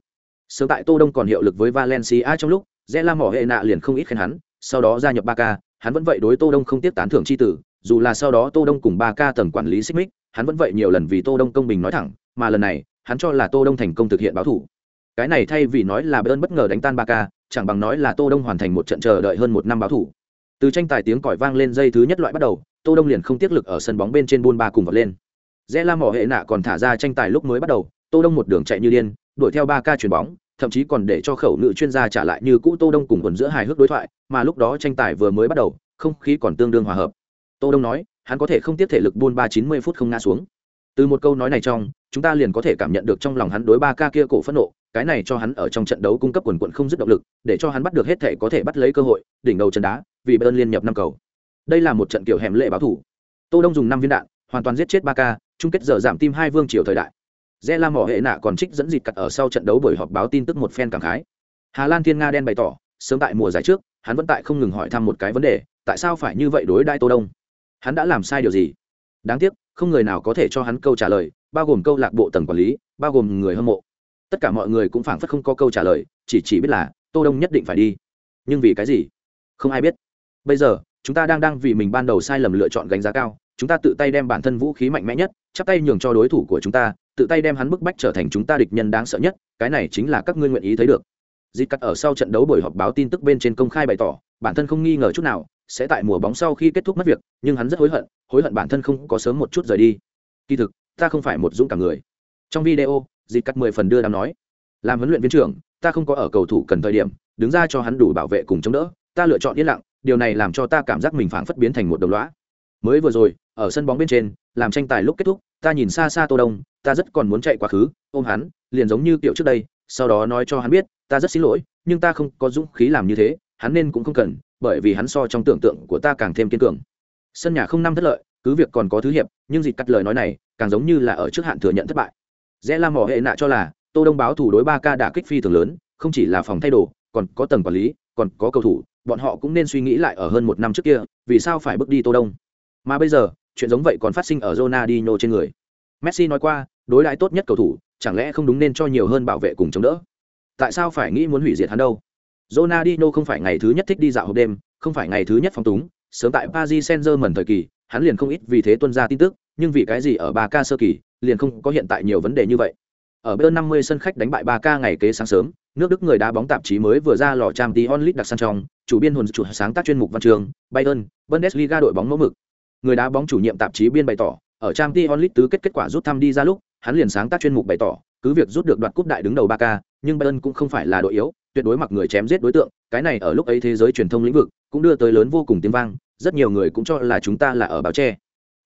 sớm tại tô đông còn hiệu lực với valencia trong lúc rẽ la mỏ hệ nạ liền không ít khen hắn sau đó gia nhập ba k hắn vẫn vậy đối tô đông không tiếp tán thưởng chi tử dù là sau đó tô đông cùng ba k tầng quản lý xích mích hắn vẫn vậy nhiều lần vì tô đông công bình nói thẳng mà lần này hắn cho là tô đông thành công thực hiện báo thủ cái này thay vì nói là bơn bất ngờ đánh tan ba ca chẳng bằng nói là tô đông hoàn thành một trận chờ đợi hơn một năm báo thủ. Từ tranh tài tiếng còi vang lên dây thứ nhất loại bắt đầu, tô đông liền không tiếc lực ở sân bóng bên trên buôn ba cùng vật lên. Rẽ la mỏ hệ nạ còn thả ra tranh tài lúc mới bắt đầu, tô đông một đường chạy như điên, đuổi theo ba ca chuyền bóng, thậm chí còn để cho khẩu nữ chuyên gia trả lại như cũ tô đông cùng quần giữa hài hước đối thoại, mà lúc đó tranh tài vừa mới bắt đầu, không khí còn tương đương hòa hợp. Tô đông nói, hắn có thể không tiếp thể lực buôn ba chín mươi phút không ngã xuống. Từ một câu nói này trong, chúng ta liền có thể cảm nhận được trong lòng hắn đối ba ca kia cổ phẫn nộ cái này cho hắn ở trong trận đấu cung cấp quần quận không dứt động lực để cho hắn bắt được hết thể có thể bắt lấy cơ hội đỉnh đầu chân đá vì bayern liên nhập năm cầu đây là một trận kiểu hẻm lệ báo thủ tô đông dùng năm viên đạn hoàn toàn giết chết ba ca chung kết giờ giảm tim hai vương triều thời đại Zé La Mỏ hệ nạ còn trích dẫn dịt cặt ở sau trận đấu buổi họp báo tin tức một phen cảm khái. Hà Lan Thiên Nga đen bày tỏ, sớm tại mùa giải trước, hắn vẫn tại không ngừng hỏi thăm một cái vấn đề, tại sao phải như vậy đối đãi Tô Đông? Hắn đã làm sai điều gì? Đáng tiếc, không người nào có thể cho hắn câu trả lời, bao gồm câu lạc bộ tầng quản lý, bao gồm người hâm mộ. Tất cả mọi người cũng phảng phất không có câu trả lời, chỉ chỉ biết là Tô Đông nhất định phải đi. Nhưng vì cái gì? Không ai biết. Bây giờ, chúng ta đang đang vì mình ban đầu sai lầm lựa chọn gánh giá cao, chúng ta tự tay đem bản thân vũ khí mạnh mẽ nhất, chắp tay nhường cho đối thủ của chúng ta, tự tay đem hắn bức bách trở thành chúng ta địch nhân đáng sợ nhất cái này chính là các ngươi nguyện ý thấy được dịp cắt ở sau trận đấu buổi họp báo tin tức bên trên công khai bày tỏ bản thân không nghi ngờ chút nào sẽ tại mùa bóng sau khi kết thúc mất việc nhưng hắn rất hối hận hối hận bản thân không có sớm một chút rời đi kỳ thực ta không phải một dũng cảm người trong video dịp cắt mười phần đưa đám nói. Làm huấn luyện viên trưởng, ta không có ở cầu thủ cần thời điểm, đứng ra cho hắn đủ bảo vệ cùng chống đỡ, ta lựa chọn yên lặng, điều này làm cho ta cảm giác mình phảng phất biến thành một đồng lõa. Mới vừa rồi, ở sân bóng bên trên, làm tranh tài lúc kết thúc, ta nhìn xa xa tô đông, ta rất còn muốn chạy quá khứ, ôm hắn, liền giống như kiểu trước đây, sau đó nói cho hắn biết, ta rất xin lỗi, nhưng ta không có dũng khí làm như thế, hắn nên cũng không cần, bởi vì hắn so trong tưởng tượng của ta càng thêm kiên cường. Sân nhà không năm thất lợi, cứ việc còn có thứ hiệp, nhưng dịp cắt lời nói này, càng giống như là ở trước hạn thừa nhận thất bại rẽ la mỏ hệ nạ cho là, tô đông báo thủ đối ba ca đã kích phi thường lớn, không chỉ là phòng thay đồ, còn có tầng quản lý, còn có cầu thủ, bọn họ cũng nên suy nghĩ lại ở hơn một năm trước kia, vì sao phải bước đi tô đông. Mà bây giờ, chuyện giống vậy còn phát sinh ở Ronaldinho trên người. Messi nói qua, đối đãi tốt nhất cầu thủ, chẳng lẽ không đúng nên cho nhiều hơn bảo vệ cùng chống đỡ? Tại sao phải nghĩ muốn hủy diệt hắn đâu? Ronaldinho không phải ngày thứ nhất thích đi dạo hộp đêm, không phải ngày thứ nhất phóng túng. Sớm tại Paris Saint-Germain thời kỳ, hắn liền không ít vì thế tuân ra tin tức, nhưng vì cái gì ở ba Ca sơ kỳ liền không có hiện tại nhiều vấn đề như vậy ở Bayern 50 sân khách đánh bại 3K ngày kế sáng sớm, nước Đức người đá bóng tạp chí mới vừa ra lò trang tí onlit đặc san trong, chủ biên hồn chủ sáng tác chuyên mục văn trường, Bayern, Bundesliga đội bóng mẫu mực. Người đá bóng chủ nhiệm tạp chí biên bày tỏ, ở trang tí onlit tứ kết kết quả rút thăm đi ra lúc, hắn liền sáng tác chuyên mục bày tỏ, cứ việc rút được đoạt cúp đại đứng đầu 3K, nhưng Bayern cũng không phải là đội yếu, tuyệt đối mặc người chém giết đối tượng, cái này ở lúc ấy thế giới truyền thông lĩnh vực cũng đưa tới lớn vô cùng tiếng vang, rất nhiều người cũng cho là chúng ta là ở báo che.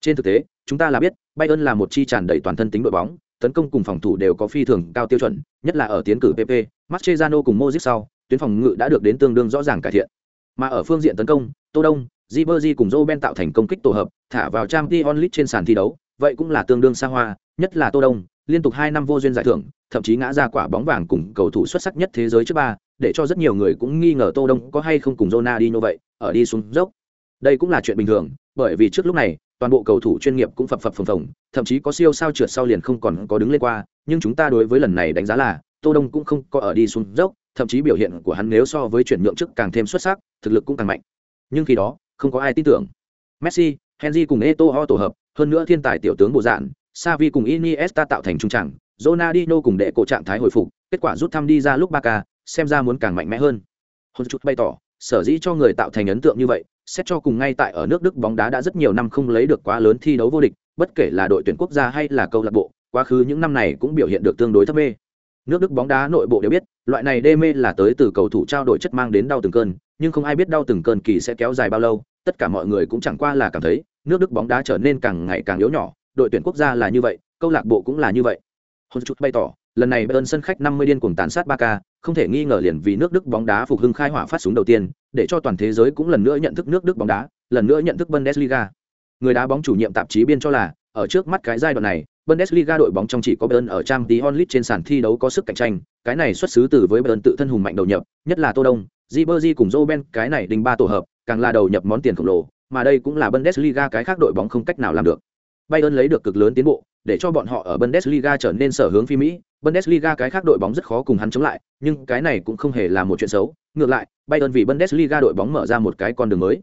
Trên thực tế, chúng ta là biết, Bayern là một chi tràn đầy toàn thân tính đội bóng, tấn công cùng phòng thủ đều có phi thường cao tiêu chuẩn, nhất là ở tiến cử PP, Mascherano cùng Modric sau, tuyến phòng ngự đã được đến tương đương rõ ràng cải thiện. Mà ở phương diện tấn công, Tô Đông, Ribery cùng Roben tạo thành công kích tổ hợp, thả vào Champions League trên sàn thi đấu, vậy cũng là tương đương xa hoa, nhất là Tô Đông, liên tục 2 năm vô duyên giải thưởng, thậm chí ngã ra quả bóng vàng cùng cầu thủ xuất sắc nhất thế giới trước ba, để cho rất nhiều người cũng nghi ngờ Tô Đông có hay không cùng Ronaldinho vậy, ở đi xuống dốc. Đây cũng là chuyện bình thường, bởi vì trước lúc này, toàn bộ cầu thủ chuyên nghiệp cũng phập phập phồng phồng, thậm chí có siêu sao trượt sau liền không còn có đứng lên qua, nhưng chúng ta đối với lần này đánh giá là, Tô Đông cũng không có ở đi xuống dốc, thậm chí biểu hiện của hắn nếu so với chuyển nhượng trước càng thêm xuất sắc, thực lực cũng càng mạnh. Nhưng khi đó, không có ai tin tưởng. Messi, Henry cùng Eto'o tổ hợp, hơn nữa thiên tài tiểu tướng bộ dạng, Xavi cùng Iniesta tạo thành trung trảng, Ronaldinho cùng đệ cổ trạng thái hồi phục, kết quả rút thăm đi ra lúc Barca, xem ra muốn càng mạnh mẽ hơn. Hôn chút bày tỏ, sở dĩ cho người tạo thành ấn tượng như vậy, xét cho cùng ngay tại ở nước Đức bóng đá đã rất nhiều năm không lấy được quá lớn thi đấu vô địch, bất kể là đội tuyển quốc gia hay là câu lạc bộ, quá khứ những năm này cũng biểu hiện được tương đối thấp mê. Nước Đức bóng đá nội bộ đều biết, loại này đê mê là tới từ cầu thủ trao đổi chất mang đến đau từng cơn, nhưng không ai biết đau từng cơn kỳ sẽ kéo dài bao lâu, tất cả mọi người cũng chẳng qua là cảm thấy, nước Đức bóng đá trở nên càng ngày càng yếu nhỏ, đội tuyển quốc gia là như vậy, câu lạc bộ cũng là như vậy. Hôn chút bày tỏ, lần này Bayern sân khách 50 điên cuồng tàn sát Barca, không thể nghi ngờ liền vì nước Đức bóng đá phục hưng khai hỏa phát súng đầu tiên, để cho toàn thế giới cũng lần nữa nhận thức nước Đức bóng đá, lần nữa nhận thức Bundesliga. Người đá bóng chủ nhiệm tạp chí biên cho là, ở trước mắt cái giai đoạn này, Bundesliga đội bóng trong chỉ có Bayern ở Champions League trên sàn thi đấu có sức cạnh tranh, cái này xuất xứ từ với Bayern tự thân hùng mạnh đầu nhập, nhất là Tô Đông, Ribery cùng Robben, cái này đình ba tổ hợp, càng là đầu nhập món tiền khổng lồ, mà đây cũng là Bundesliga cái khác đội bóng không cách nào làm được. Bayern lấy được cực lớn tiến bộ, để cho bọn họ ở Bundesliga trở nên sở hướng phi Mỹ. Bundesliga cái khác đội bóng rất khó cùng hắn chống lại, nhưng cái này cũng không hề là một chuyện xấu. Ngược lại, Bayern vì Bundesliga đội bóng mở ra một cái con đường mới.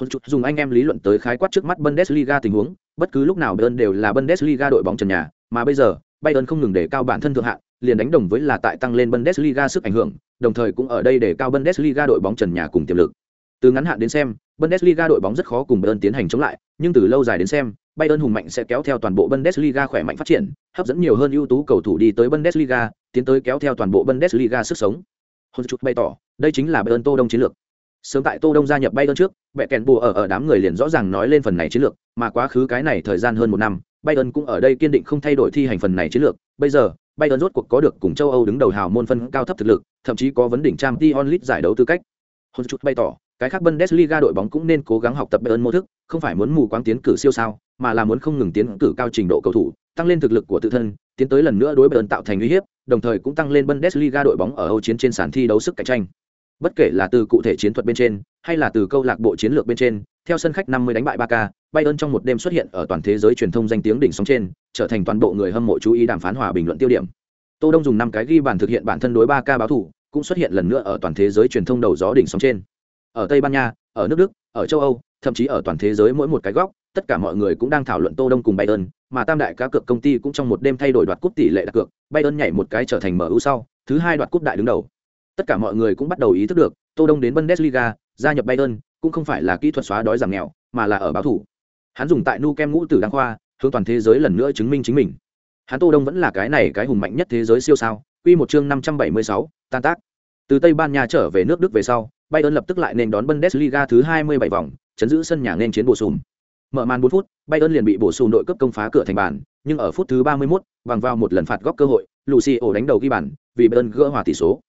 Hôn chút dùng anh em lý luận tới khái quát trước mắt Bundesliga tình huống, bất cứ lúc nào Bayern đều là Bundesliga đội bóng trần nhà, mà bây giờ, Bayern không ngừng để cao bản thân thượng hạng, liền đánh đồng với là tại tăng lên Bundesliga sức ảnh hưởng, đồng thời cũng ở đây để cao Bundesliga đội bóng trần nhà cùng tiềm lực. Từ ngắn hạn đến xem, Bundesliga đội bóng rất khó cùng Bayern tiến hành chống lại, nhưng từ lâu dài đến xem, Bayern hùng mạnh sẽ kéo theo toàn bộ Bundesliga khỏe mạnh phát triển, hấp dẫn nhiều hơn ưu tú cầu thủ đi tới Bundesliga, tiến tới kéo theo toàn bộ Bundesliga sức sống. Hôn chút bày tỏ, đây chính là Bayern Tô Đông chiến lược. Sớm tại Tô Đông gia nhập Bayern trước, bẻ kèn bùa ở ở đám người liền rõ ràng nói lên phần này chiến lược, mà quá khứ cái này thời gian hơn một năm, Bayern cũng ở đây kiên định không thay đổi thi hành phần này chiến lược. Bây giờ, Bayern rốt cuộc có được cùng châu Âu đứng đầu hào môn phân cao thấp thực lực, thậm chí có vấn đỉnh Champions League giải đấu tư cách. Hôn chút bày tỏ, cái khác Bundesliga đội bóng cũng nên cố gắng học tập Bayern mô thức, không phải muốn mù quáng tiến cử siêu sao, mà là muốn không ngừng tiến cử cao trình độ cầu thủ, tăng lên thực lực của tự thân, tiến tới lần nữa đối Bayern tạo thành uy hiếp, đồng thời cũng tăng lên Bundesliga đội bóng ở Âu chiến trên sàn thi đấu sức cạnh tranh. Bất kể là từ cụ thể chiến thuật bên trên, hay là từ câu lạc bộ chiến lược bên trên, theo sân khách 50 đánh bại 3K, Bayern trong một đêm xuất hiện ở toàn thế giới truyền thông danh tiếng đỉnh sóng trên, trở thành toàn bộ người hâm mộ chú ý đàm phán hòa bình luận tiêu điểm. Tô Đông dùng năm cái ghi bàn thực hiện bản thân đối 3K báo thủ, cũng xuất hiện lần nữa ở toàn thế giới truyền thông đầu gió đỉnh sóng trên ở tây ban nha ở nước đức ở châu âu thậm chí ở toàn thế giới mỗi một cái góc tất cả mọi người cũng đang thảo luận tô đông cùng bayern mà tam đại cá cược công ty cũng trong một đêm thay đổi đoạt cúp tỷ lệ đặt cược bayern nhảy một cái trở thành mu sau thứ hai đoạt cúp đại đứng đầu. Tất cả mọi người cũng bắt đầu ý thức được tô đông đến bundesliga gia nhập bayern cũng không phải là kỹ thuật xóa đói giảm nghèo mà là ở báo thủ. Hắn dùng tại nu kem ngũ tử đăng khoa hướng toàn thế giới lần nữa chứng minh chính mình. Hắn tô đông vẫn là cái này cái hùng mạnh nhất thế giới siêu sao quy một chương năm trăm bảy mươi sáu, tan tác. Từ tây ban nha trở về nước đức về sau Bayern lập tức lại nên đón Bundesliga thứ 27 vòng, chấn giữ sân nhà nên chiến bổ sung. Mở màn 4 phút, Bayern liền bị bổ sung đội cấp công phá cửa thành bàn, nhưng ở phút thứ 31, bằng vào một lần phạt góc cơ hội, Lucio đánh đầu ghi bàn, vì Bayern gỡ hòa tỷ số.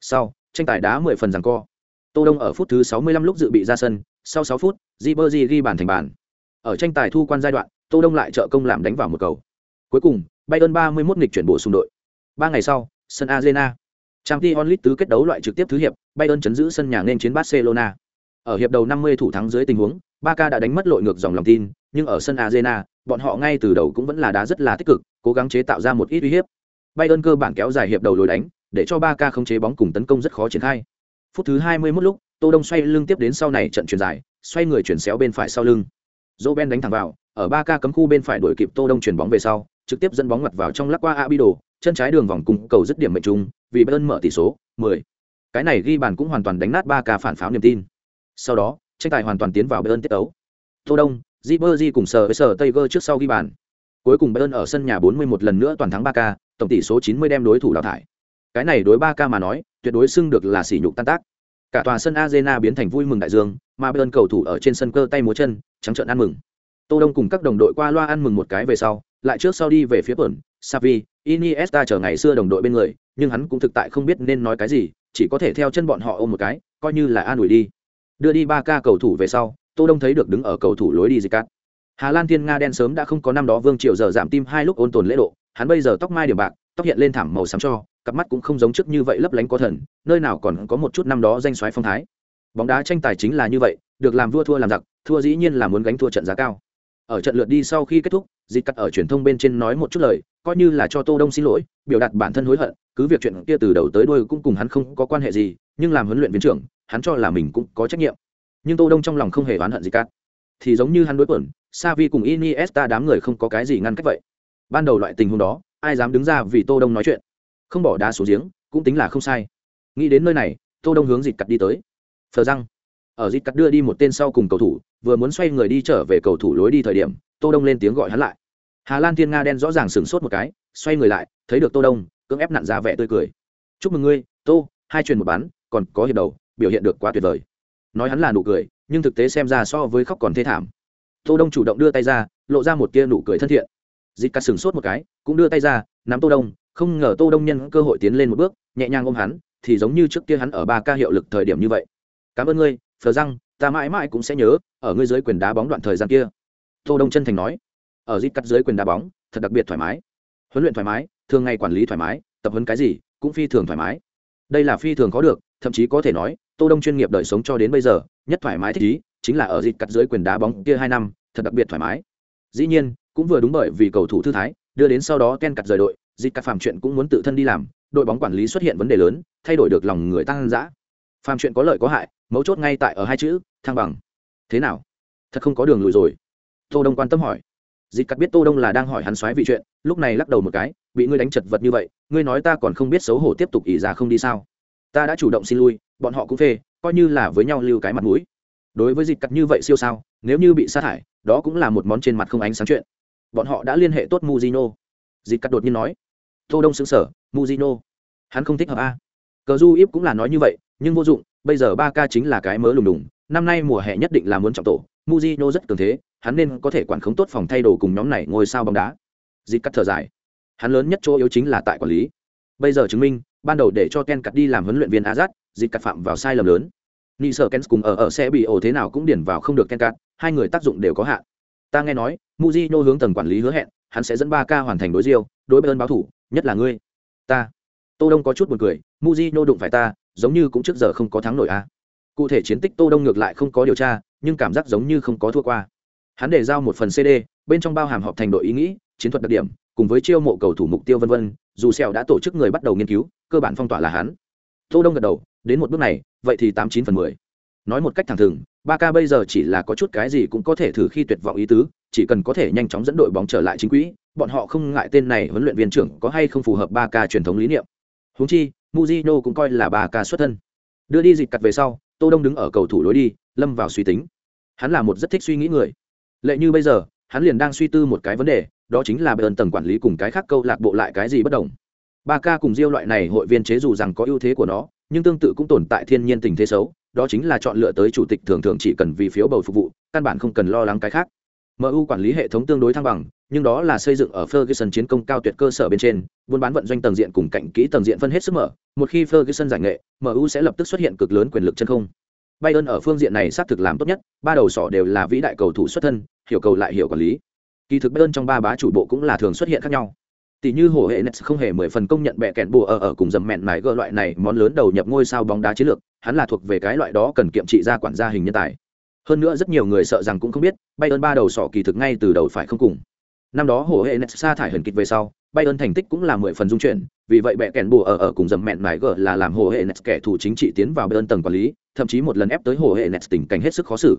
Sau, tranh tài đá 10 phần giằng co. Tô Đông ở phút thứ 65 lúc dự bị ra sân, sau 6 phút, Ribery ghi bàn thành bàn. Ở tranh tài thu quan giai đoạn, Tô Đông lại trợ công làm đánh vào một cầu. Cuối cùng, Bayern 31 nghịch chuyển bổ sung đội. 3 ngày sau, sân Arena. Champions League tứ kết đấu loại trực tiếp thứ hiệp, Bayern chấn giữ sân nhà nên chiến Barcelona. Ở hiệp đầu 50 thủ thắng dưới tình huống, Barca đã đánh mất lội ngược dòng lòng tin, nhưng ở sân Arena, bọn họ ngay từ đầu cũng vẫn là đá rất là tích cực, cố gắng chế tạo ra một ít uy hiếp. Bayern cơ bản kéo dài hiệp đầu lối đánh, để cho Barca không chế bóng cùng tấn công rất khó triển khai. Phút thứ 21 lúc, Tô Đông xoay lưng tiếp đến sau này trận chuyển dài, xoay người chuyển xéo bên phải sau lưng. Roben đánh thẳng vào, ở Barca cấm khu bên phải đuổi kịp Tô Đông chuyển bóng về sau, trực tiếp dẫn bóng ngoặt vào trong lắc qua Abido, chân trái đường vòng cùng cầu dứt điểm mệnh trung, vì Bayern mở tỷ số 10. Cái này ghi bàn cũng hoàn toàn đánh nát Barca phản pháo niềm tin. Sau đó, tranh tài hoàn toàn tiến vào Bayern tiết tấu. Tô Đông, Ribery cùng sở với sở Tiger trước sau ghi bàn. Cuối cùng Bayern ở sân nhà 41 lần nữa toàn thắng 3K, tổng tỷ số 90 đem đối thủ đào thải. Cái này đối 3K mà nói, tuyệt đối xưng được là sỉ nhục tan tác. Cả tòa sân Arena biến thành vui mừng đại dương, mà Bayern cầu thủ ở trên sân cơ tay múa chân, trắng trợn ăn mừng. Tô Đông cùng các đồng đội qua loa ăn mừng một cái về sau, lại trước sau đi về phía bẩn, Savi, Iniesta chờ ngày xưa đồng đội bên người, nhưng hắn cũng thực tại không biết nên nói cái gì, chỉ có thể theo chân bọn họ ôm một cái, coi như là an ủi đi. Đưa đi ba ca cầu thủ về sau, Tô Đông thấy được đứng ở cầu thủ lối đi Zicat. Hà Lan Thiên Nga đen sớm đã không có năm đó Vương Triều giờ giảm tim hai lúc ôn tồn lễ độ, hắn bây giờ tóc mai điểm bạc, tóc hiện lên thảm màu xám cho, cặp mắt cũng không giống trước như vậy lấp lánh có thần, nơi nào còn có một chút năm đó danh soái phong thái. Bóng đá tranh tài chính là như vậy, được làm vua thua làm giặc, thua dĩ nhiên là muốn gánh thua trận giá cao ở trận lượt đi sau khi kết thúc dịch cắt ở truyền thông bên trên nói một chút lời coi như là cho tô đông xin lỗi biểu đạt bản thân hối hận cứ việc chuyện kia từ đầu tới đuôi cũng cùng hắn không có quan hệ gì nhưng làm huấn luyện viên trưởng hắn cho là mình cũng có trách nhiệm. Nhưng tô đông trong lòng không hề oán hận gì cả. Thì giống như hắn đối quẩn Savi cùng Iniesta đám người không có cái gì ngăn cách vậy. Ban đầu loại tình huống đó ai dám đứng ra vì tô đông nói chuyện? Không bỏ đá xuống giếng cũng tính là không sai. Nghĩ đến nơi này tô đông hướng dịch cắt đi tới. Phờ răng. Ở dịch cắt đưa đi một tên sau cùng cầu thủ vừa muốn xoay người đi trở về cầu thủ lối đi thời điểm tô đông lên tiếng gọi hắn lại. Hà lan thiên nga đen rõ ràng sửng sốt một cái xoay người lại thấy được tô đông cưỡng ép nặn ra vẻ tươi cười. Chúc mừng ngươi tô hai truyền một bán, còn có hiệp đầu biểu hiện được quá tuyệt vời. Nói hắn là nụ cười, nhưng thực tế xem ra so với khóc còn thê thảm. Tô đông chủ động đưa tay ra, lộ ra một tia nụ cười thân thiện. Dịch cắt sừng sốt một cái, cũng đưa tay ra, nắm tô đông, không ngờ tô đông nhân cơ hội tiến lên một bước, nhẹ nhàng ôm hắn, thì giống như trước kia hắn ở ba ca hiệu lực thời điểm như vậy. Cảm ơn ngươi, phờ răng, ta mãi mãi cũng sẽ nhớ, ở ngươi dưới quyền đá bóng đoạn thời gian kia. Tô đông chân thành nói. Ở dít cắt dưới quyền đá bóng, thật đặc biệt thoải mái. Huấn luyện thoải mái, thường ngày quản lý thoải mái, tập huấn cái gì, cũng phi thường thoải mái. Đây là phi thường có được, thậm chí có thể nói tô đông chuyên nghiệp đời sống cho đến bây giờ, nhất thoải mái thích ý, chính là ở dịp cắt dưới quyền đá bóng kia hai năm, thật đặc biệt thoải mái. Dĩ nhiên, cũng vừa đúng bởi vì cầu thủ thư thái, đưa đến sau đó ken cắt rời đội, dịp cắt phạm chuyện cũng muốn tự thân đi làm, đội bóng quản lý xuất hiện vấn đề lớn, thay đổi được lòng người tăng dã. Phạm chuyện có lợi có hại, mấu chốt ngay tại ở hai chữ, thăng bằng. Thế nào? Thật không có đường lùi rồi. Tô đông quan tâm hỏi. Dịp cắt biết tô đông là đang hỏi hắn xoáy vị chuyện, lúc này lắc đầu một cái, bị ngươi đánh chật vật như vậy, ngươi nói ta còn không biết xấu hổ tiếp tục ỉ ra không đi sao? Ta đã chủ động xin lui, bọn họ cũng phê, coi như là với nhau lưu cái mặt mũi. Đối với dịch cắt như vậy siêu sao, nếu như bị sa thải, đó cũng là một món trên mặt không ánh sáng chuyện. Bọn họ đã liên hệ tốt muzino dịch cắt đột nhiên nói. Tô đông xứng sở muzino hắn không thích hợp a. Cờ du íp cũng là nói như vậy, nhưng vô dụng, bây giờ ba ca chính là cái mớ lùng đùng. Năm nay mùa hè nhất định là muốn trọng tổ. Muzino rất cường thế, hắn nên có thể quản khống tốt phòng thay đồ cùng nhóm này ngôi sao bóng đá. Dịch cắt thở dài. Hắn lớn nhất chỗ yếu chính là tại quản lý. Bây giờ chứng minh ban đầu để cho ken cắt đi làm huấn luyện viên azad, dịch cắt phạm vào sai lầm lớn. Nị sợ ken cùng ở ở sẽ bị ổ thế nào cũng điển vào không được ken cắt, hai người tác dụng đều có hạn. Ta nghe nói, muzino hướng tầng quản lý hứa hẹn, hắn sẽ dẫn ba ca hoàn thành đối diêu, đối bên báo thủ, nhất là ngươi. Ta. Tô đông có chút buồn cười, muzino đụng phải ta, giống như cũng trước giờ không có thắng nổi a à. cụ thể chiến tích tô đông ngược lại không có điều tra, nhưng cảm giác giống như không có thua qua. Hắn để giao một phần cd bên trong bao hàm họp thành đội ý nghĩ, chiến thuật đặc điểm, cùng với chiêu mộ cầu thủ mục tiêu vân vân, dù sẹo đã tổ chức người bắt đầu nghiên cứu cơ bản phong tỏa là hắn. Tô đông gật đầu, đến một bước này, vậy thì tám chín phần mười. Nói một cách thẳng thừng, ba k bây giờ chỉ là có chút cái gì cũng có thể thử khi tuyệt vọng ý tứ, chỉ cần có thể nhanh chóng dẫn đội bóng trở lại chính quỹ, bọn họ không ngại tên này huấn luyện viên trưởng có hay không phù hợp ba k truyền thống lý niệm. Húng chi muzino cũng coi là ba k xuất thân. Đưa đi dịch cặt về sau, tô đông đứng ở cầu thủ lối đi, lâm vào suy tính. Hắn là một rất thích suy nghĩ người. Lệ như bây giờ, hắn liền đang suy tư một cái vấn đề, đó chính là ơn tầng quản lý cùng cái khác câu lạc bộ lại cái gì bất đồng ba ca cùng diêu loại này hội viên chế dù rằng có ưu thế của nó, nhưng tương tự cũng tồn tại thiên nhiên tình thế xấu, đó chính là chọn lựa tới chủ tịch thường thường chỉ cần vì phiếu bầu phục vụ, căn bản không cần lo lắng cái khác. Mu quản lý hệ thống tương đối thăng bằng, nhưng đó là xây dựng ở ferguson chiến công cao tuyệt cơ sở bên trên, buôn bán vận doanh tầng diện cùng cạnh kỹ tầng diện phân hết sức mở, một khi ferguson giải nghệ mu sẽ lập tức xuất hiện cực lớn quyền lực chân không. Bayern ở phương diện này xác thực làm tốt nhất, ba đầu sỏ đều là vĩ đại cầu thủ xuất thân, hiểu cầu lại hiểu quản lý. Kỳ thực bayern trong ba bá chủ bộ cũng là thường xuất hiện khác nhau tỷ như hồ hệ nets không hề mười phần công nhận bẹ kẹn bùa ở ở cùng dầm mẹn mải gỡ loại này, món lớn đầu nhập ngôi sao bóng đá chiến lược, hắn là thuộc về cái loại đó cần kiệm trị ra quản gia hình nhân tài. Hơn nữa rất nhiều người sợ rằng cũng không biết, bayern ba đầu sọ kỳ thực ngay từ đầu phải không cùng. Năm đó hồ hệ nets sa thải hần kịch về sau, bayern thành tích cũng là mười phần dung chuyển, vì vậy bẹ kẹn bùa ở ở cùng dầm mẹn mải gỡ là làm hồ hệ nets kẻ thù chính trị tiến vào bayern tầng quản lý, thậm chí một lần ép tới hồ hệ nets tình cảnh hết sức khó xử.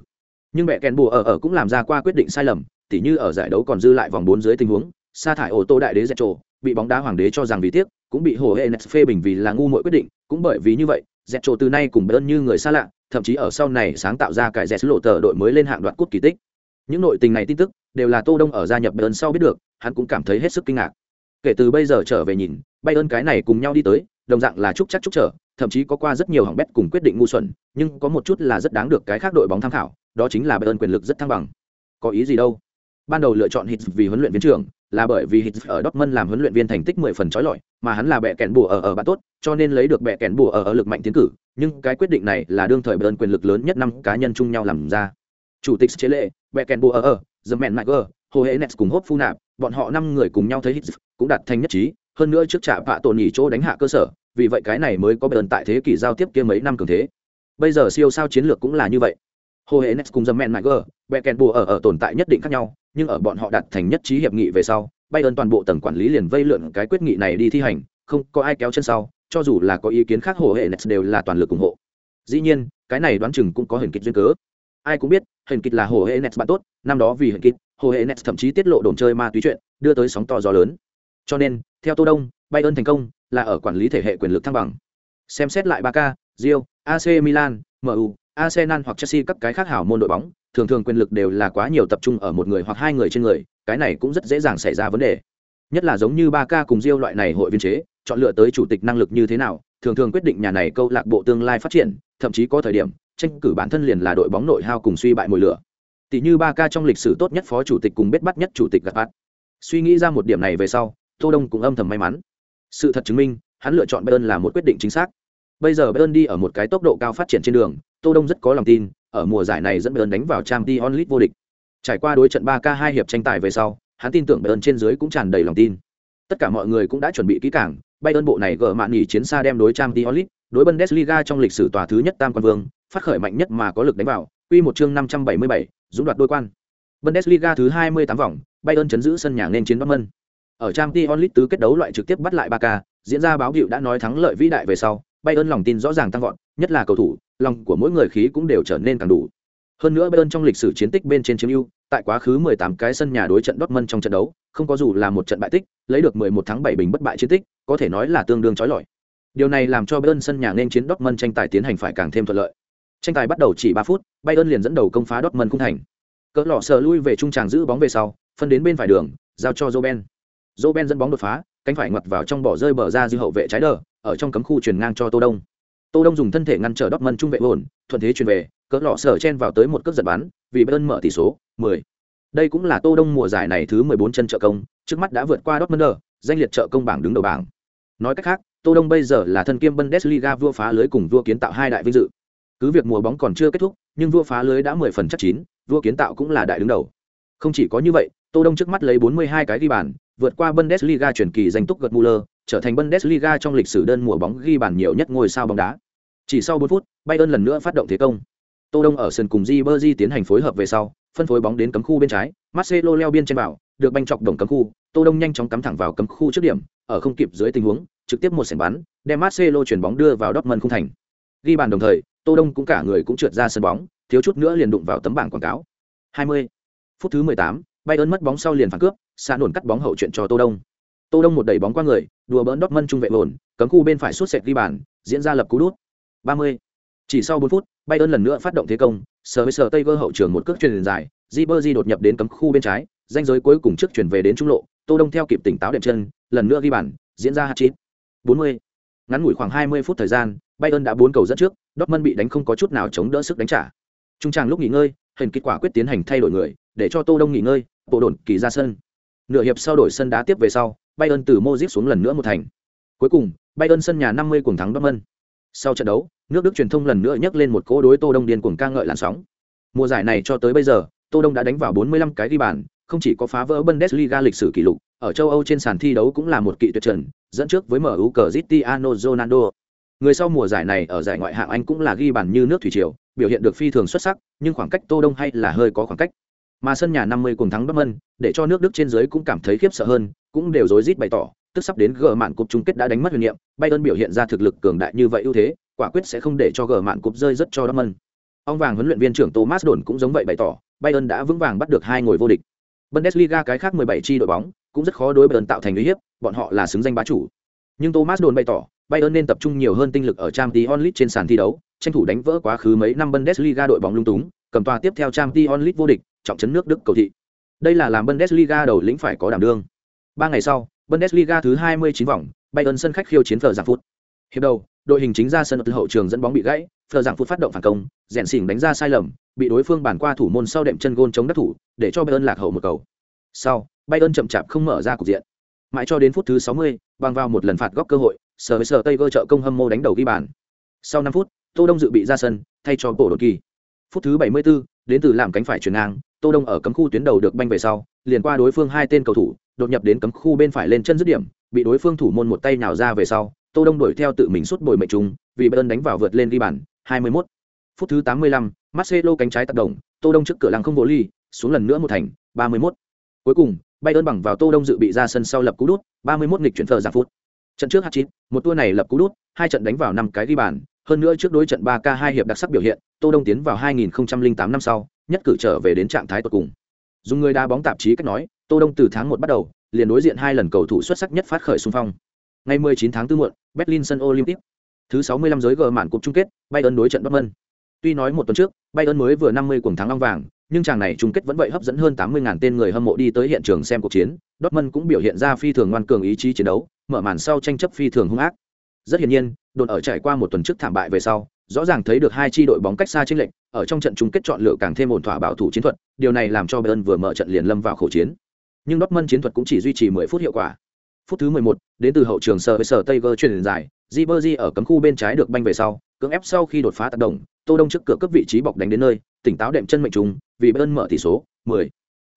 Nhưng bẹ kẹn bùa ở ở cũng làm ra qua quyết định sai lầm, tỉ như ở giải đấu còn dư lại vòng bốn dưới tình huống sa thải ô tô đại đế dẹt trổ bị bóng đá hoàng đế cho rằng vì tiếc, cũng bị hồ hệ nes phê bình vì là ngu muội quyết định, cũng bởi vì như vậy dẹt trổ từ nay cùng bayern như người xa lạ, thậm chí ở sau này sáng tạo ra cải dẹt lộ tờ đội mới lên hạng đoạt cút kỳ tích. Những nội tình này tin tức, đều là tô đông ở gia nhập bayern sau biết được, hắn cũng cảm thấy hết sức kinh ngạc. Kể từ bây giờ trở về nhìn bay ơn cái này cùng nhau đi tới, đồng dạng là chúc chắc chúc trở thậm chí có qua rất nhiều hỏng bét cùng quyết định ngu xuẩn, nhưng có một chút là rất đáng được cái khác đội bóng tham khảo, đó chính là bay ơn quyền lực rất thăng bằng. Có ý gì đâu? Ban đầu lựa chọn hit vì huấn luyện viên trưởng là bởi vì hit ở Dortmund làm huấn luyện viên thành tích 10 phần chói lọi, mà hắn là bẻ kèn bùa ở ở bạn tốt, cho nên lấy được bẻ kèn bùa ở ở lực mạnh tiến cử, nhưng cái quyết định này là đương thời Bayern quyền lực lớn nhất năm cá nhân chung nhau làm ra. Chủ tịch chế lệ, bẻ kèn bùa ở ở, The Man Michael, Hồ Hễ Nets cùng Hốt Phu Nạp, bọn họ năm người cùng nhau thấy hit cũng đạt thành nhất trí, hơn nữa trước trả vạ tổn nhỉ chỗ đánh hạ cơ sở, vì vậy cái này mới có Bayern tại thế kỷ giao tiếp kia mấy năm cường thế. Bây giờ siêu sao chiến lược cũng là như vậy. Hồ Hễ Nets cùng The Man Michael, bẻ kèn bùa ở ở tồn tại nhất định khác nhau, nhưng ở bọn họ đạt thành nhất trí hiệp nghị về sau, Bayern toàn bộ tầng quản lý liền vây lượn cái quyết nghị này đi thi hành, không có ai kéo chân sau, cho dù là có ý kiến khác hồ hệ Nets đều là toàn lực ủng hộ. Dĩ nhiên, cái này đoán chừng cũng có hình kịch duyên cớ. Ai cũng biết, hình kịch là hồ hệ Nets bạn tốt, năm đó vì hình kịch, hồ hệ Nets thậm chí tiết lộ đồn chơi ma túy chuyện, đưa tới sóng to gió lớn. Cho nên, theo Tô Đông, Bayern thành công là ở quản lý thể hệ quyền lực thăng bằng. Xem xét lại ba ca, Real, AC Milan, MU, Arsenal hoặc Chelsea các cái khác hảo môn đội bóng, thường thường quyền lực đều là quá nhiều tập trung ở một người hoặc hai người trên người, cái này cũng rất dễ dàng xảy ra vấn đề. Nhất là giống như ba ca cùng Diêu loại này hội viên chế, chọn lựa tới chủ tịch năng lực như thế nào, thường thường quyết định nhà này câu lạc bộ tương lai phát triển, thậm chí có thời điểm, tranh cử bản thân liền là đội bóng nội hao cùng suy bại mùi lửa. Tỷ như ba ca trong lịch sử tốt nhất phó chủ tịch cùng biết bắt nhất chủ tịch gặp bắt. Suy nghĩ ra một điểm này về sau, Tô Đông cũng âm thầm may mắn. Sự thật chứng minh, hắn lựa chọn Bayern là một quyết định chính xác. Bây giờ Bayern đi ở một cái tốc độ cao phát triển trên đường, Tô Đông rất có lòng tin, ở mùa giải này dẫn Bayern đánh vào Champions League vô địch. Trải qua đối trận 3K 2 hiệp tranh tài về sau, hắn tin tưởng Bayern trên dưới cũng tràn đầy lòng tin. Tất cả mọi người cũng đã chuẩn bị kỹ càng, Bayern bộ này gỡ mạn nghỉ chiến xa đem đối Champions League, đối Bundesliga trong lịch sử tòa thứ nhất tam quan vương, phát khởi mạnh nhất mà có lực đánh vào, quy một chương 577, dũng đoạt đôi quan. Bundesliga thứ 28 vòng, Bayern chấn giữ sân nhà nên chiến Dortmund. Ở Champions League tứ kết đấu loại trực tiếp bắt lại Barca, diễn ra báo hiệu đã nói thắng lợi vĩ đại về sau, Bayern lòng tin rõ ràng tăng vọt, nhất là cầu thủ, lòng của mỗi người khí cũng đều trở nên càng đủ. Hơn nữa Bayern trong lịch sử chiến tích bên trên chiếm ưu, tại quá khứ 18 cái sân nhà đối trận Dortmund trong trận đấu, không có dù là một trận bại tích, lấy được 11 thắng 7 bình bất bại chiến tích, có thể nói là tương đương chói lọi. Điều này làm cho Bayern sân nhà nên chiến Dortmund tranh tài tiến hành phải càng thêm thuận lợi. Tranh tài bắt đầu chỉ 3 phút, Bayern liền dẫn đầu công phá Dortmund cung thành. Cỡ lọ sờ lui về trung tràng giữ bóng về sau, phân đến bên phải đường, giao cho Roben. Roben dẫn bóng đột phá, cánh phải ngoặt vào trong bỏ rơi bờ ra dư hậu vệ trái đờ, ở trong cấm khu chuyển ngang cho Tô Đông. Tô Đông dùng thân thể ngăn trở Dortmund trung vệ ổn, thuận thế truyền về, cỡ lọ sở chen vào tới một cước giật bắn, vì Bayern mở tỷ số 10. Đây cũng là Tô Đông mùa giải này thứ 14 chân trợ công, trước mắt đã vượt qua Dortmund, danh liệt trợ công bảng đứng đầu bảng. Nói cách khác, Tô Đông bây giờ là thân kiêm Bundesliga vua phá lưới cùng vua kiến tạo hai đại vinh dự. Cứ việc mùa bóng còn chưa kết thúc, nhưng vua phá lưới đã 10 phần chắc chín, vua kiến tạo cũng là đại đứng đầu. Không chỉ có như vậy, Tô Đông trước mắt lấy 42 cái ghi bàn, vượt qua Bundesliga chuyển kỳ danh túc gật Müller, trở thành Bundesliga trong lịch sử đơn mùa bóng ghi bàn nhiều nhất ngôi sao bóng đá. Chỉ sau 4 phút, Bayern lần nữa phát động thế công. Tô Đông ở sân cùng Ribery tiến hành phối hợp về sau, phân phối bóng đến cấm khu bên trái, Marcelo leo biên trên bảo, được banh chọc đồng cấm khu, Tô Đông nhanh chóng cắm thẳng vào cấm khu trước điểm, ở không kịp dưới tình huống, trực tiếp một sảnh bắn, đem Marcelo chuyển bóng đưa vào Dortmund khung thành. Ghi bàn đồng thời, Tô Đông cũng cả người cũng trượt ra sân bóng, thiếu chút nữa liền đụng vào tấm bảng quảng cáo. 20. Phút thứ 18, Bay ơn mất bóng sau liền phản cướp, xa nổn cắt bóng hậu chuyện cho Tô Đông. Tô Đông một đẩy bóng qua người, đùa bỡn Dortmund trung vệ ổn, cấm khu bên phải suốt sệt ghi bàn, diễn ra lập cú đút. 30. Chỉ sau 4 phút, Bayern lần nữa phát động thế công, sờ với sờ Taylor hậu trường một cước truyền dài, Ribery đột nhập đến cấm khu bên trái, danh giới cuối cùng trước chuyển về đến trung lộ, Tô Đông theo kịp tỉnh táo đệm chân, lần nữa ghi bàn, diễn ra hat-trick. 40. Ngắn ngủi khoảng 20 phút thời gian, Bayern đã bốn cầu dẫn trước, Dortmund bị đánh không có chút nào chống đỡ sức đánh trả. Trung tràng lúc nghỉ ngơi, hình kết quả quyết tiến hành thay đổi người, để cho Tô Đông nghỉ ngơi, bộ đồn kỳ ra sân. Nửa hiệp sau đổi sân đá tiếp về sau, Bayern từ Modric xuống lần nữa một thành. Cuối cùng, Bayern sân nhà 50 cuồng thắng Dortmund. Sau trận đấu, nước Đức truyền thông lần nữa nhắc lên một cỗ đối Tô Đông điên cuồng ca ngợi làn sóng. Mùa giải này cho tới bây giờ, Tô Đông đã đánh vào 45 cái ghi bàn, không chỉ có phá vỡ Bundesliga lịch sử kỷ lục, ở châu Âu trên sàn thi đấu cũng là một kỵ tuyệt trần, dẫn trước với MU Cristiano Ronaldo. Người sau mùa giải này ở giải ngoại hạng Anh cũng là ghi bàn như nước thủy triều, biểu hiện được phi thường xuất sắc, nhưng khoảng cách Tô Đông hay là hơi có khoảng cách. Mà sân nhà 50 cùng thắng Dortmund, để cho nước Đức trên dưới cũng cảm thấy khiếp sợ hơn, cũng đều rối rít bày tỏ, tức sắp đến gờ mạn cục chung kết đã đánh mất huyền niệm, Bayern biểu hiện ra thực lực cường đại như vậy ưu thế, quả quyết sẽ không để cho gờ mạn cục rơi rất cho Dortmund. Ông vàng huấn luyện viên trưởng Thomas Đồn cũng giống vậy bày tỏ, Bayern đã vững vàng bắt được hai ngôi vô địch. Bundesliga cái khác 17 chi đội bóng cũng rất khó đối Bayern tạo thành uy hiếp, bọn họ là xứng danh bá chủ. Nhưng Thomas Đồn bày tỏ, Bayern nên tập trung nhiều hơn tinh lực ở Champions League trên sàn thi đấu, tranh thủ đánh vỡ quá khứ mấy năm Bundesliga đội bóng lung túng, cầm tòa tiếp theo Champions League vô địch, trọng trấn nước Đức cầu thị. Đây là làm Bundesliga đầu lĩnh phải có đảm đương. Ba ngày sau, Bundesliga thứ 29 vòng, Bayern sân khách khiêu chiến Phở Giảng Phút. Hiệp đầu, đội hình chính ra sân từ hậu trường dẫn bóng bị gãy, Phở Giảng Phút phát động phản công, rèn xỉn đánh ra sai lầm, bị đối phương bản qua thủ môn sau đệm chân gôn chống đất thủ, để cho Bayern lạc hậu một cầu. Sau, Bayern chậm chạp không mở ra cục diện. Mãi cho đến phút thứ 60, bằng vào một lần phạt góc cơ hội, sở với sở Tây Gơ trợ công hâm mô đánh đầu ghi bàn. Sau 5 phút, Tô Đông dự bị ra sân, thay cho bộ đột kỳ. Phút thứ 74, đến từ làm cánh phải chuyển ngang, Tô Đông ở cấm khu tuyến đầu được banh về sau, liền qua đối phương hai tên cầu thủ, đột nhập đến cấm khu bên phải lên chân dứt điểm, bị đối phương thủ môn một tay nhào ra về sau, Tô Đông đuổi theo tự mình suốt bồi mệnh trùng, vì Bayern đánh vào vượt lên ghi bàn, 21. Phút thứ 85, Marcelo cánh trái tác động, Tô Đông trước cửa lăng không vô ly, xuống lần nữa một thành, 31. Cuối cùng, Bayern bằng vào Tô Đông dự bị ra sân sau lập cú đút, 31 nghịch chuyển thờ giảm phút. Trận trước hạt chín một tour này lập cú đút, hai trận đánh vào năm cái ghi bàn, hơn nữa trước đối trận 3K2 hiệp đặc sắc biểu hiện, Tô Đông tiến vào 2008 năm sau, nhất cử trở về đến trạng thái tốt cùng. Dùng người đá bóng tạp chí cách nói, Tô Đông từ tháng 1 bắt đầu, liền đối diện hai lần cầu thủ xuất sắc nhất phát khởi xung phong. Ngày 19 tháng 4 muộn, Berlin sân Olympic. Thứ 65 giới gờ mạn cuộc chung kết, Bayern đối trận Dortmund. Tuy nói một tuần trước, Bayern mới vừa 50 cuồng thắng long vàng, nhưng chàng này chung kết vẫn vậy hấp dẫn hơn 80.000 tên người hâm mộ đi tới hiện trường xem cuộc chiến. Dortmund cũng biểu hiện ra phi thường ngoan cường ý chí chiến đấu, mở màn sau tranh chấp phi thường hung ác. Rất hiển nhiên, đồn ở trải qua một tuần trước thảm bại về sau, rõ ràng thấy được hai chi đội bóng cách xa chênh lệch, ở trong trận chung kết chọn lựa càng thêm ổn thỏa bảo thủ chiến thuật, điều này làm cho Bayern vừa mở trận liền lâm vào khổ chiến. Nhưng Dortmund chiến thuật cũng chỉ duy trì 10 phút hiệu quả. Phút thứ 11, đến từ hậu trường sở với sở Tiger truyền dài, Ribery ở cấm khu bên trái được banh về sau, cưỡng ép sau khi đột phá tác động, Tô Đông trước cửa cấp vị trí bọc đánh đến nơi, tỉnh táo đệm chân mệnh trùng, vì Bayern mở tỷ số 10.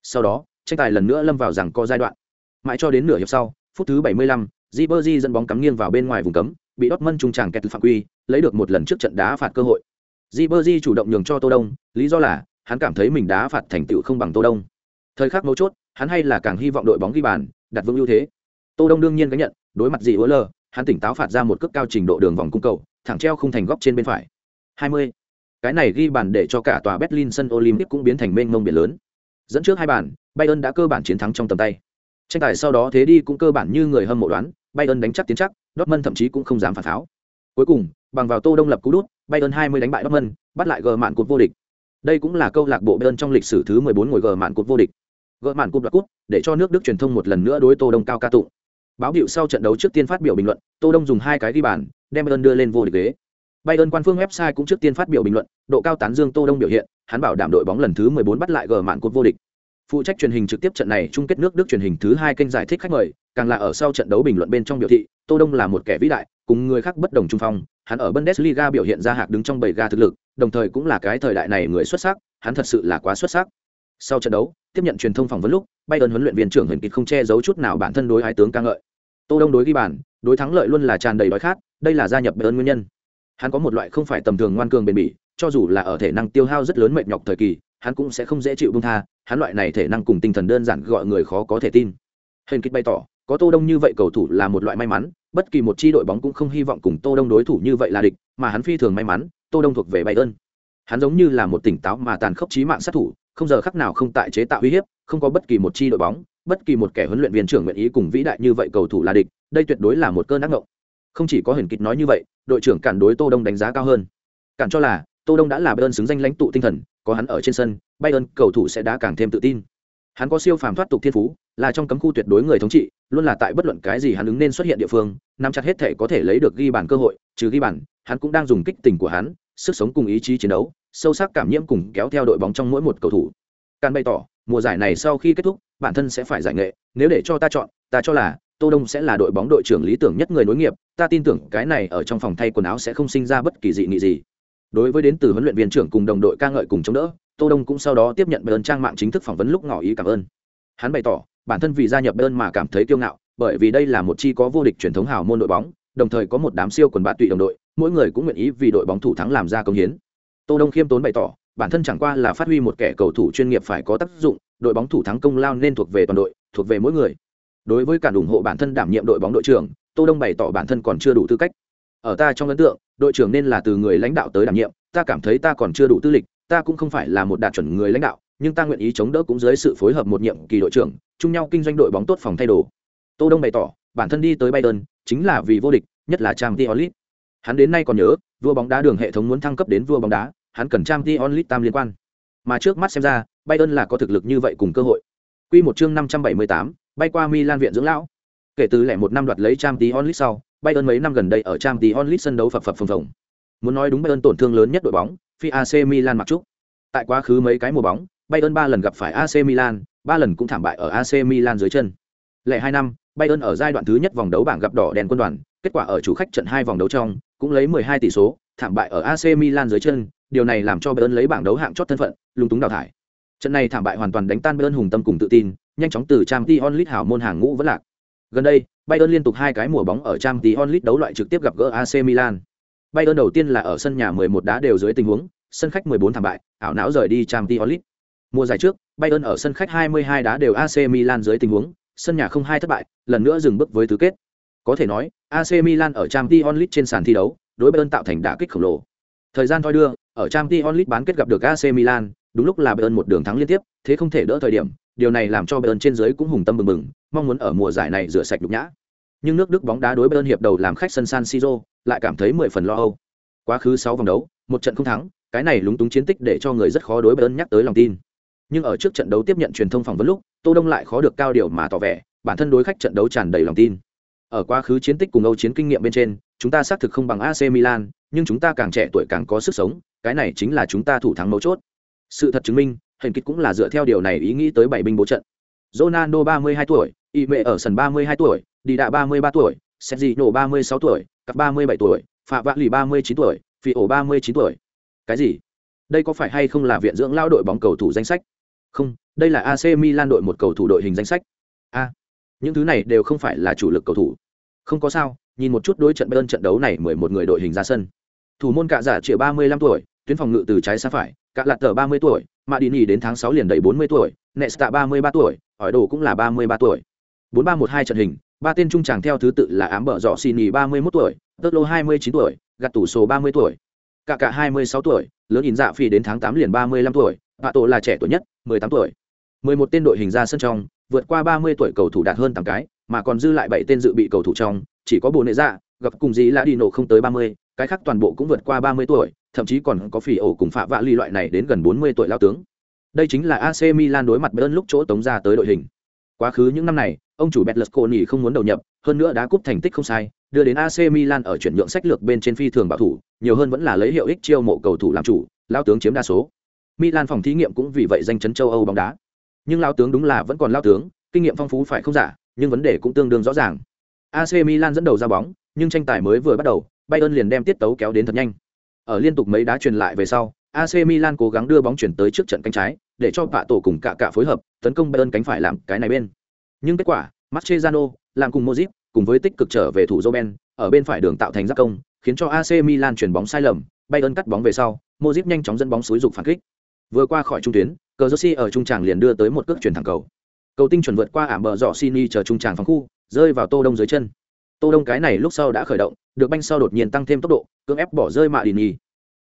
Sau đó, tranh tài lần nữa lâm vào rằng co giai đoạn. Mãi cho đến nửa hiệp sau, phút thứ 75, Ribery dẫn bóng cắm nghiêng vào bên ngoài vùng cấm, bị Dortmund trung tràng kẹt phạm quy, lấy được một lần trước trận đá phạt cơ hội. Ribery chủ động nhường cho Tô Đông, lý do là hắn cảm thấy mình đá phạt thành tựu không bằng Tô Đông. Thời khắc mấu chốt, hắn hay là càng hy vọng đội bóng ghi bàn đặt vững ưu thế tô đông đương nhiên gánh nhận đối mặt gì lờ hắn tỉnh táo phạt ra một cước cao trình độ đường vòng cung cầu thẳng treo không thành góc trên bên phải 20. cái này ghi bàn để cho cả tòa berlin sân olympic cũng biến thành mênh mông biển lớn dẫn trước hai bàn bayern đã cơ bản chiến thắng trong tầm tay tranh tài sau đó thế đi cũng cơ bản như người hâm mộ đoán bayern đánh chắc tiến chắc dortmund thậm chí cũng không dám phản pháo cuối cùng bằng vào tô đông lập cú đút, bayern 20 đánh bại dortmund, bắt lại gờ mạn cột vô địch. Đây cũng là câu lạc bộ bayern trong lịch sử thứ 14 ngồi gờ mạn cột vô địch. Gờ mạn cột đoạt cúp, để cho nước đức truyền thông một lần nữa đối tô đông cao ca tụng. Báo hiệu sau trận đấu trước tiên phát biểu bình luận, tô đông dùng hai cái ghi bàn, đem bayern đưa lên vô địch ghế. Bayern quan phương website cũng trước tiên phát biểu bình luận, độ cao tán dương tô đông biểu hiện, hắn bảo đảm đội bóng lần thứ 14 bắt lại gờ mạn cột vô địch. Phụ trách truyền hình trực tiếp trận này chung kết nước đức truyền hình thứ hai kênh giải thích khách mời, càng là ở sau trận đấu bình luận bên trong biểu thị, tô đông là một kẻ vĩ đại cùng người khác bất đồng trung phong, hắn ở bundesliga biểu hiện ra hạc đứng trong bảy ga thực lực, đồng thời cũng là cái thời đại này người xuất sắc, hắn thật sự là quá xuất sắc. Sau trận đấu, tiếp nhận truyền thông phỏng vấn lúc, bayern huấn luyện viên trưởng Huyền kịch không che giấu chút nào bản thân đối ái tướng ca ngợi. Tô đông đối ghi bàn, đối thắng lợi luôn là tràn đầy đói khát, đây là gia nhập bayern nguyên nhân. Hắn có một loại không phải tầm thường ngoan cường bền bỉ, cho dù là ở thể năng tiêu hao rất lớn mệt nhọc thời kỳ, hắn cũng sẽ không dễ chịu buông tha, hắn loại này thể năng cùng tinh thần đơn giản gọi người khó có thể tin. Huyền kịch bày tỏ có tô đông như vậy cầu thủ là một loại may mắn, bất kỳ một chi đội bóng cũng không hy vọng cùng tô đông đối thủ như vậy là địch, mà hắn phi thường may mắn, tô đông thuộc về bayern. Hắn giống như là một tỉnh táo mà tàn khốc chí mạng sát thủ, không giờ khắc nào không tại chế tạo uy hiếp, không có bất kỳ một chi đội bóng, bất kỳ một kẻ huấn luyện viên trưởng nguyện ý cùng vĩ đại như vậy cầu thủ là địch, đây tuyệt đối là một cơn ác ngộng. Không chỉ có hiển kịch nói như vậy, đội trưởng cản đối tô đông đánh giá cao hơn. Cản cho là, tô đông đã là bayern xứng danh lãnh tụ tinh thần, có hắn ở trên sân, bayern cầu thủ sẽ đá càng thêm tự tin. Hắn có siêu phàm thoát tục thiên phú là trong cấm khu tuyệt đối người thống trị luôn là tại bất luận cái gì hắn ứng nên xuất hiện địa phương nắm chặt hết thể có thể lấy được ghi bàn cơ hội trừ ghi bàn hắn cũng đang dùng kích tình của hắn sức sống cùng ý chí chiến đấu sâu sắc cảm nhiễm cùng kéo theo đội bóng trong mỗi một cầu thủ. Can bày tỏ, mùa giải này sau khi kết thúc, bản thân sẽ phải giải nghệ, nếu để cho ta chọn, ta cho là Tô Đông sẽ là đội bóng đội trưởng lý tưởng nhất người nối nghiệp, ta tin tưởng cái này ở trong phòng thay quần áo sẽ không sinh ra bất kỳ dị nghị gì. Đối với đến từ huấn luyện viên trưởng cùng đồng đội ca ngợi cùng chống đỡ, Tô Đông cũng sau đó tiếp nhận bài ơn trang mạng chính thức phỏng vấn lúc ngỏ ý cảm ơn. Hắn bày tỏ, bản thân vì gia nhập Bayern mà cảm thấy kiêu ngạo, bởi vì đây là một chi có vô địch truyền thống hào môn đội bóng, đồng thời có một đám siêu quần bạn tụy đồng đội, mỗi người cũng nguyện ý vì đội bóng thủ thắng làm ra công hiến. Tô đông khiêm tốn bày tỏ bản thân chẳng qua là phát huy một kẻ cầu thủ chuyên nghiệp phải có tác dụng đội bóng thủ thắng công lao nên thuộc về toàn đội thuộc về mỗi người. Đối với cả ủng hộ bản thân đảm nhiệm đội bóng đội trưởng tô đông bày tỏ bản thân còn chưa đủ tư cách. Ở ta trong ấn tượng đội trưởng nên là từ người lãnh đạo tới đảm nhiệm ta cảm thấy ta còn chưa đủ tư lịch ta cũng không phải là một đạt chuẩn người lãnh đạo nhưng ta nguyện ý chống đỡ cũng dưới sự phối hợp một nhiệm kỳ đội trưởng chung nhau kinh doanh đội bóng tốt phòng thay đồ tô đông bày tỏ bản thân đi tới bayern chính là vì vô địch nhất là Champions League. hắn đến nay còn nhớ vua bóng đá đường hệ thống muốn thăng cấp đến vua bóng đá hắn cần Champions League tam liên quan mà trước mắt xem ra bayern là có thực lực như vậy cùng cơ hội Quy một chương năm trăm bảy mươi tám, bay qua Milan viện dưỡng lão. Kể từ lẻ một năm đoạt lấy Champions League sau, Bayern mấy năm gần đây ở Champions League sân đấu phập phập phồng phồng. Muốn nói đúng Bayern tổn thương lớn nhất đội bóng, phi AC Milan mặc trúc. Tại quá khứ mấy cái mùa bóng, Bayern ba lần gặp phải AC Milan, ba lần cũng thảm bại ở AC Milan dưới chân. Lệ hai năm, Bayern ở giai đoạn thứ nhất vòng đấu bảng gặp đỏ đèn quân đoàn, kết quả ở chủ khách trận hai vòng đấu trong, cũng lấy 12 tỷ số, thảm bại ở AC Milan dưới chân, điều này làm cho Bayern lấy bảng đấu hạng chót thân phận, lung túng đào thải. Trận này thảm bại hoàn toàn đánh tan Bayern hùng tâm cùng tự tin, nhanh chóng từ Champions League hảo môn hàng ngũ vẫn lạc. Gần đây, Bayern liên tục hai cái mùa bóng ở Champions League đấu loại trực tiếp gặp gỡ AC Milan. Bayern đầu tiên là ở sân nhà 11 đá đều dưới tình huống, sân khách 14 thảm bại, ảo não rời đi Champions League. Mùa giải trước, Bayern ở sân khách 22 đá đều AC Milan dưới tình huống, sân nhà không hai thất bại, lần nữa dừng bước với tứ kết. Có thể nói, AC Milan ở Champions League trên sàn thi đấu, đối Bayern tạo thành đả kích khổng lồ. Thời gian thoi đưa, ở Champions League bán kết gặp được AC Milan, đúng lúc là Bayern một đường thắng liên tiếp, thế không thể đỡ thời điểm, điều này làm cho Bayern trên dưới cũng hùng tâm bừng bừng, mong muốn ở mùa giải này rửa sạch nhục nhã. Nhưng nước Đức bóng đá đối Bayern hiệp đầu làm khách sân San Siro, lại cảm thấy mười phần lo âu. Quá khứ 6 vòng đấu, một trận không thắng, cái này lúng túng chiến tích để cho người rất khó đối Bayern nhắc tới lòng tin. Nhưng ở trước trận đấu tiếp nhận truyền thông phỏng vấn lúc, Tô Đông lại khó được cao điều mà tỏ vẻ, bản thân đối khách trận đấu tràn đầy lòng tin. Ở quá khứ chiến tích cùng Âu chiến kinh nghiệm bên trên, chúng ta xác thực không bằng AC Milan, nhưng chúng ta càng trẻ tuổi càng có sức sống, cái này chính là chúng ta thủ thắng mấu chốt. Sự thật chứng minh, hình kịch cũng là dựa theo điều này ý nghĩ tới bảy binh bố trận. Ronaldo 32 tuổi, Ime ở sân 32 tuổi, Đi đạ 33 tuổi, Sergio 36 tuổi, Cặp 37 tuổi, Phạm Vạn Lì 39 tuổi, Phi ổ 39 tuổi. Cái gì? Đây có phải hay không là viện dưỡng lao đội bóng cầu thủ danh sách? Không, đây là AC Milan đội một cầu thủ đội hình danh sách. A, những thứ này đều không phải là chủ lực cầu thủ. Không có sao, nhìn một chút đối trận Bayern trận đấu này 11 người đội hình ra sân. Thủ môn cạ giả triệu 35 tuổi, tuyến phòng ngự từ trái sang phải, cạ lạt tờ 30 tuổi, Mạ Đi Nhì đến tháng 6 liền đầy 40 tuổi, Nesta 33 tuổi, hỏi đồ cũng là ba mươi ba tuổi bốn ba một hai trận hình ba tên trung tràng theo thứ tự là ám bờ dọ xì nhì ba mươi mốt tuổi tớt lô hai mươi chín tuổi gạt tủ số ba mươi tuổi cả cả hai mươi sáu tuổi lớn nhìn dạ phi đến tháng tám liền ba mươi lăm tuổi hạ tổ là trẻ tuổi nhất, mười tám tuổi. mười một tên đội hình ra sân trong, vượt qua ba mươi tuổi cầu thủ đạt hơn tám cái, mà còn dư lại bảy tên dự bị cầu thủ trong, chỉ có bồ nệ dạ gặp cùng gì là đi nổ không tới ba mươi, cái khác toàn bộ cũng vượt qua ba mươi tuổi, thậm chí còn có phỉ ổ cùng phạ vạ ly loại này đến gần bốn mươi tuổi lao tướng. Đây chính là AC Milan đối mặt Bayern lúc chỗ tống ra tới đội hình. Quá khứ những năm này, ông chủ Berlusconi không muốn đầu nhập, hơn nữa đã cúp thành tích không sai, đưa đến AC Milan ở chuyển nhượng sách lược bên trên phi thường bảo thủ, nhiều hơn vẫn là lấy hiệu ích chiêu mộ cầu thủ làm chủ, lao tướng chiếm đa số. Milan phòng thí nghiệm cũng vì vậy danh chấn châu Âu bóng đá. Nhưng lao tướng đúng là vẫn còn lao tướng, kinh nghiệm phong phú phải không giả, nhưng vấn đề cũng tương đương rõ ràng. AC Milan dẫn đầu ra bóng, nhưng tranh tài mới vừa bắt đầu, Bayern liền đem tiết tấu kéo đến thật nhanh. Ở liên tục mấy đá truyền lại về sau AC Milan cố gắng đưa bóng chuyển tới trước trận cánh trái, để cho vạ tổ cùng cả cả phối hợp, tấn công Bayern cánh phải làm cái này bên. Nhưng kết quả, Mascherano, làm cùng Modric, cùng với tích cực trở về thủ Roben ở bên phải đường tạo thành giáp công, khiến cho AC Milan chuyển bóng sai lầm, Bayern cắt bóng về sau, Modric nhanh chóng dẫn bóng xúi dục phản kích vừa qua khỏi trung tuyến, cờ ở trung tràng liền đưa tới một cước chuyển thẳng cầu. Cầu tinh chuẩn vượt qua ảm bờ dọ Sini chờ trung tràng phòng khu, rơi vào tô đông dưới chân. Tô đông cái này lúc sau đã khởi động, được banh sau đột nhiên tăng thêm tốc độ, cưỡng ép bỏ rơi mạ đình nhi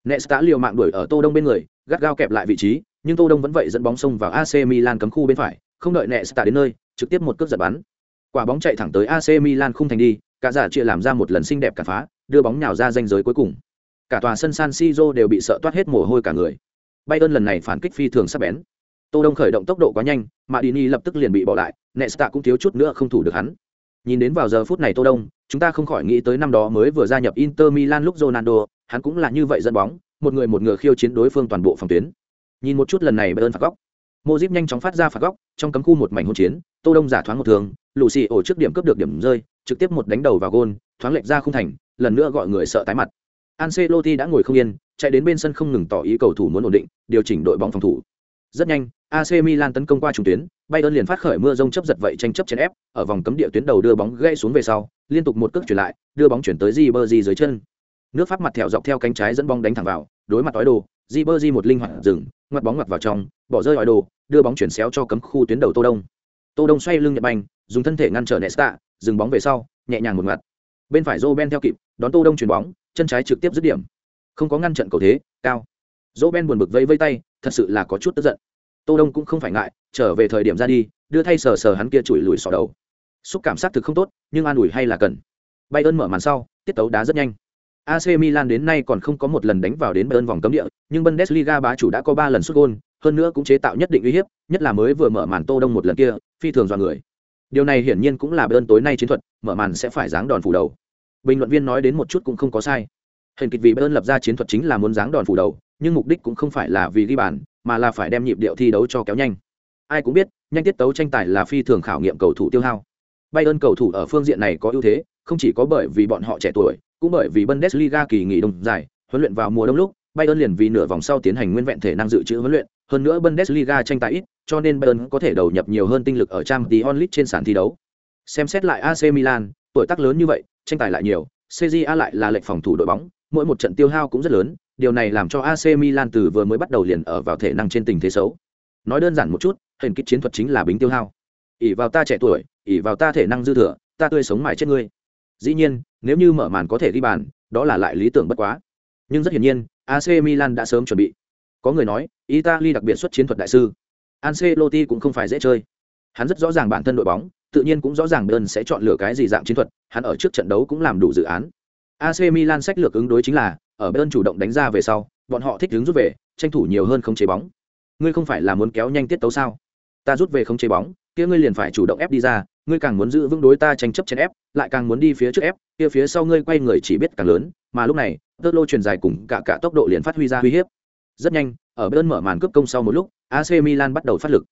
nesta liều mạng đuổi ở tô đông bên người, gắt gao kẹp lại vị trí, nhưng tô đông vẫn vậy dẫn bóng xông vào ac milan cấm khu bên phải, không đợi nesta đến nơi, trực tiếp một cước giật bắn. Quả bóng chạy thẳng tới ac milan không thành đi, cả giả chia làm ra một lần xinh đẹp cả phá, đưa bóng nhào ra danh giới cuối cùng. Cả tòa sân san siro đều bị sợ toát hết mồ hôi cả người bayern lần này phản kích phi thường sắc bén. Tô đông khởi động tốc độ quá nhanh Madini lập tức liền bị bỏ lại nesta cũng thiếu chút nữa không thủ được hắn. Nhìn đến vào giờ phút này tô đông chúng ta không khỏi nghĩ tới năm đó mới vừa gia nhập inter milan lúc ronaldo hắn cũng là như vậy dẫn bóng một người một người khiêu chiến đối phương toàn bộ phòng tuyến. Nhìn một chút lần này bayern phạt góc. Mojip nhanh chóng phát ra phạt góc, trong cấm khu một mảnh hỗn chiến, Tô Đông giả thoáng một thường, Lucy ổ trước điểm cướp được điểm rơi, trực tiếp một đánh đầu vào gôn, thoáng lệch ra không thành, lần nữa gọi người sợ tái mặt. Ancelotti đã ngồi không yên, chạy đến bên sân không ngừng tỏ ý cầu thủ muốn ổn định, điều chỉnh đội bóng phòng thủ. Rất nhanh, AC Milan tấn công qua trung tuyến, Bayern liền phát khởi mưa rông chấp giật vậy tranh chấp trên ép, ở vòng cấm địa tuyến đầu đưa bóng gãy xuống về sau, liên tục một cước chuyển lại, đưa bóng chuyển tới Ribery dưới chân. Nước Pháp mặt thẹo dọc theo cánh trái dẫn bóng đánh thẳng vào, đối mặt tối đồ, Ribery một linh hoạt dừng, ngoặt bóng ngoặt vào trong, bỏ rơi ói đồ, đưa bóng chuyển xéo cho cấm khu tuyến đầu Tô Đông. Tô Đông xoay lưng nhận banh, dùng thân thể ngăn trở Nesta, dừng bóng về sau, nhẹ nhàng một ngoặt. Bên phải Roben theo kịp, đón Tô Đông chuyển bóng, chân trái trực tiếp dứt điểm. Không có ngăn trận cầu thế, cao. dỗ ben buồn bực vây vây tay, thật sự là có chút tức giận tô đông cũng không phải ngại trở về thời điểm ra đi đưa thay sờ sờ hắn kia chùi lùi sọ đầu xúc cảm xác thực không tốt nhưng an ủi hay là cần bay ơn mở màn sau tiết tấu đá rất nhanh AC Milan đến nay còn không có một lần đánh vào đến Bayern vòng cấm địa, nhưng Bundesliga bá chủ đã có 3 lần sút gol, hơn nữa cũng chế tạo nhất định uy hiếp, nhất là mới vừa mở màn Tô Đông một lần kia, phi thường dọa người. Điều này hiển nhiên cũng là Bayern tối nay chiến thuật, mở màn sẽ phải giáng đòn phủ đầu. Bình luận viên nói đến một chút cũng không có sai. Hình kịch vì Bayern lập ra chiến thuật chính là muốn dáng đòn phủ đầu, nhưng mục đích cũng không phải là vì ghi bàn, mà là phải đem nhịp điệu thi đấu cho kéo nhanh. Ai cũng biết, nhanh tiết tấu tranh tài là phi thường khảo nghiệm cầu thủ tiêu hao. Bayern cầu thủ ở phương diện này có ưu thế, không chỉ có bởi vì bọn họ trẻ tuổi, cũng bởi vì Bundesliga kỳ nghỉ đông dài, huấn luyện vào mùa đông lúc, Bayern liền vì nửa vòng sau tiến hành nguyên vẹn thể năng dự trữ huấn luyện, hơn nữa Bundesliga tranh tài ít, cho nên Bayern có thể đầu nhập nhiều hơn tinh lực ở trang tí onlit trên sàn thi đấu. Xem xét lại AC Milan, tuổi tác lớn như vậy, tranh tài lại nhiều, CJA lại là lệnh phòng thủ đội bóng, mỗi một trận tiêu hao cũng rất lớn, điều này làm cho AC Milan từ vừa mới bắt đầu liền ở vào thể năng trên tình thế xấu. Nói đơn giản một chút, hình kích chiến thuật chính là bính tiêu hao. ỷ vào ta trẻ tuổi, ỷ vào ta thể năng dư thừa, ta tươi sống mãi chết ngươi. Dĩ nhiên, nếu như mở màn có thể đi bàn, đó là lại lý tưởng bất quá. Nhưng rất hiển nhiên, AC Milan đã sớm chuẩn bị. Có người nói, Italy đặc biệt xuất chiến thuật đại sư. Ancelotti cũng không phải dễ chơi. Hắn rất rõ ràng bản thân đội bóng, tự nhiên cũng rõ ràng Bayern sẽ chọn lựa cái gì dạng chiến thuật, hắn ở trước trận đấu cũng làm đủ dự án. AC Milan sách lược ứng đối chính là ở bên chủ động đánh ra về sau, bọn họ thích hướng rút về, tranh thủ nhiều hơn không chế bóng. Ngươi không phải là muốn kéo nhanh tiết tấu sao? Ta rút về không chế bóng, kia ngươi liền phải chủ động ép đi ra, ngươi càng muốn giữ vững đối ta tranh chấp trên ép, lại càng muốn đi phía trước ép, kia phía sau ngươi quay người chỉ biết càng lớn, mà lúc này, tơ lô truyền dài cùng cả cả tốc độ liền phát huy ra uy hiếp. Rất nhanh, ở bên mở màn cướp công sau một lúc, AC Milan bắt đầu phát lực.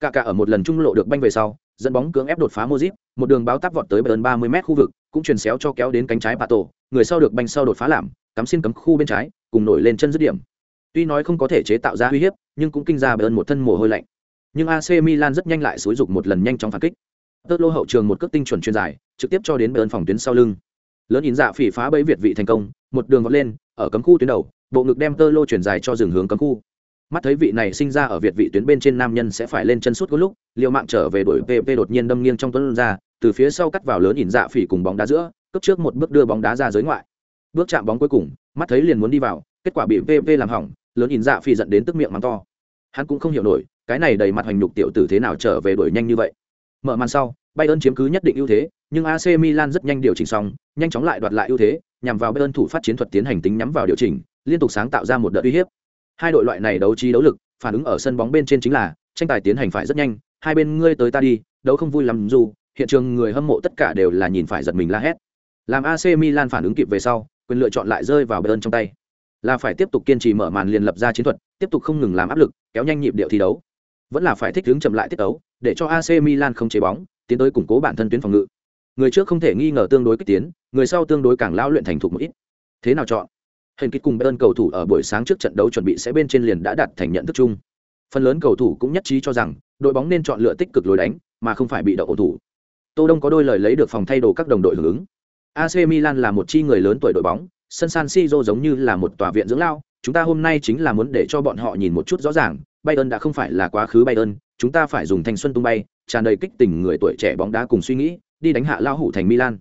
Cả cả ở một lần trung lộ được banh về sau, dẫn bóng cưỡng ép đột phá Modric, một đường báo táp vọt tới bên 30m khu vực, cũng truyền xéo cho kéo đến cánh trái Pato, người sau được banh sau đột phá làm, cắm xin cấm khu bên trái, cùng nổi lên chân dứt điểm. Tuy nói không có thể chế tạo ra uy hiếp, nhưng cũng kinh ra Bayern một thân mồ hôi lạnh. Nhưng AC Milan rất nhanh lại xúi dục một lần nhanh chóng phản kích. Tơ lô hậu trường một cước tinh chuẩn chuyên dài, trực tiếp cho đến Bayern phòng tuyến sau lưng. Lớn nhìn dạ phỉ phá bẫy Việt vị thành công, một đường vọt lên, ở cấm khu tuyến đầu, bộ ngực đem tơ lô chuyển dài cho dừng hướng cấm khu. mắt thấy vị này sinh ra ở việt vị tuyến bên trên nam nhân sẽ phải lên chân suốt có lúc liều mạng trở về đuổi pp đột nhiên đâm nghiêng trong tuấn ra từ phía sau cắt vào lớn ỉn dạ phỉ cùng bóng đá giữa cấp trước một bước đưa bóng đá ra giới ngoại. Bước chạm bóng cuối cùng, mắt thấy liền muốn đi vào, kết quả bị PV làm hỏng, lớn ỉn dạ phỉ dẫn đến tức miệng mắng to. Hắn cũng không hiểu nổi, cái này đầy mặt hoành nhục tiểu tử thế nào trở về đuổi nhanh như vậy. Mở màn sau, bayern chiếm cứ nhất định ưu thế, nhưng ac milan rất nhanh điều chỉnh xong, nhanh chóng lại đoạt lại ưu thế, nhằm vào bayern thủ phát chiến thuật tiến hành tính nhắm vào điều chỉnh, liên tục sáng tạo ra một đợt uy hiếp. Hai đội loại này đấu trí đấu lực, phản ứng ở sân bóng bên trên chính là, tranh tài tiến hành phải rất nhanh, hai bên ngươi tới ta đi, đấu không vui lắm dù hiện trường người hâm mộ tất cả đều là nhìn phải giật mình la hét. Làm ac milan phản ứng kịp về sau, quyền lựa chọn lại rơi vào bayern trong tay. Là phải tiếp tục kiên trì mở màn liền lập ra chiến thuật, tiếp tục không ngừng làm áp lực, kéo nhanh nhịp điệu thi đấu. Vẫn là phải thích hướng chậm lại tiết đấu để cho ac milan không chế bóng, tiến tới củng cố bản thân tuyến phòng ngự. Người trước không thể nghi ngờ tương đối kích tiến, người sau tương đối càng lao luyện thành thục một ít. Thế nào chọn? Hình kích cùng bayern cầu thủ ở buổi sáng trước trận đấu chuẩn bị sẽ bên trên liền đã đạt thành nhận thức chung. Phần lớn cầu thủ cũng nhất trí cho rằng, đội bóng nên chọn lựa tích cực lối đánh, mà không phải bị động ổ thủ tô đông có đôi lời lấy được phòng thay đồ các đồng đội hưởng ứng. Ac milan là một chi người lớn tuổi đội bóng sân san siro giống như là một tòa viện dưỡng lao chúng ta hôm nay chính là muốn để cho bọn họ nhìn một chút rõ ràng bayern đã không phải là quá khứ bayern chúng ta phải dùng thanh xuân tung bay tràn đầy kích tình người tuổi trẻ bóng đá cùng suy nghĩ đi đánh hạ lao hủ thành milan.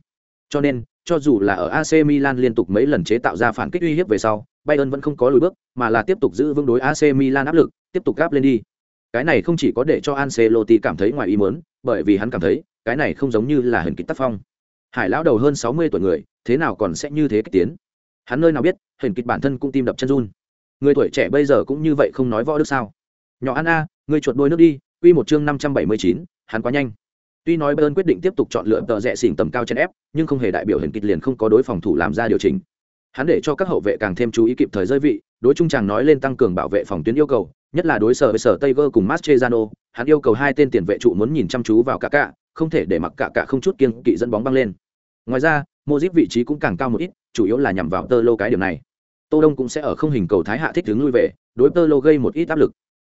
Cho nên cho dù là ở ac milan liên tục mấy lần chế tạo ra phản kích uy hiếp về sau bayern vẫn không có lùi bước mà là tiếp tục giữ vững đối ac milan áp lực tiếp tục gáp lên đi. Cái này không chỉ có để cho Ancelotti cảm thấy ngoài ý muốn, bởi vì hắn cảm thấy, cái này không giống như là hình kịch tác phong. Hải lão đầu hơn sáu mươi tuổi người, thế nào còn sẽ như thế kích tiến? Hắn nơi nào biết, hình kịch bản thân cũng tim đập chân run. Người tuổi trẻ bây giờ cũng như vậy không nói võ đức sao? Nhỏ ăn a, người chuột đôi nước đi, quy một chương năm trăm bảy mươi chín, hắn quá nhanh. Tuy nói Bayern quyết định tiếp tục chọn lựa tờ rẽ xỉn tầm cao trên ép, nhưng không hề đại biểu hình kịch liền không có đối phòng thủ làm ra điều chỉnh. Hắn để cho các hậu vệ càng thêm chú ý kịp thời rơi vị, đối trung Tràng nói lên tăng cường bảo vệ phòng tuyến yêu cầu, nhất là đối sở với sở Tiger cùng Mascherano, hắn yêu cầu hai tên tiền vệ trụ muốn nhìn chăm chú vào cả cả, không thể để mặc cả cả không chút kiêng kỵ dẫn bóng băng lên. Ngoài ra, Modric vị trí cũng càng cao một ít, chủ yếu là nhằm vào Tơ Lô cái điểm này. Tô Đông cũng sẽ ở không hình cầu thái hạ thích hướng lui về, đối Tơ Lô gây một ít áp lực.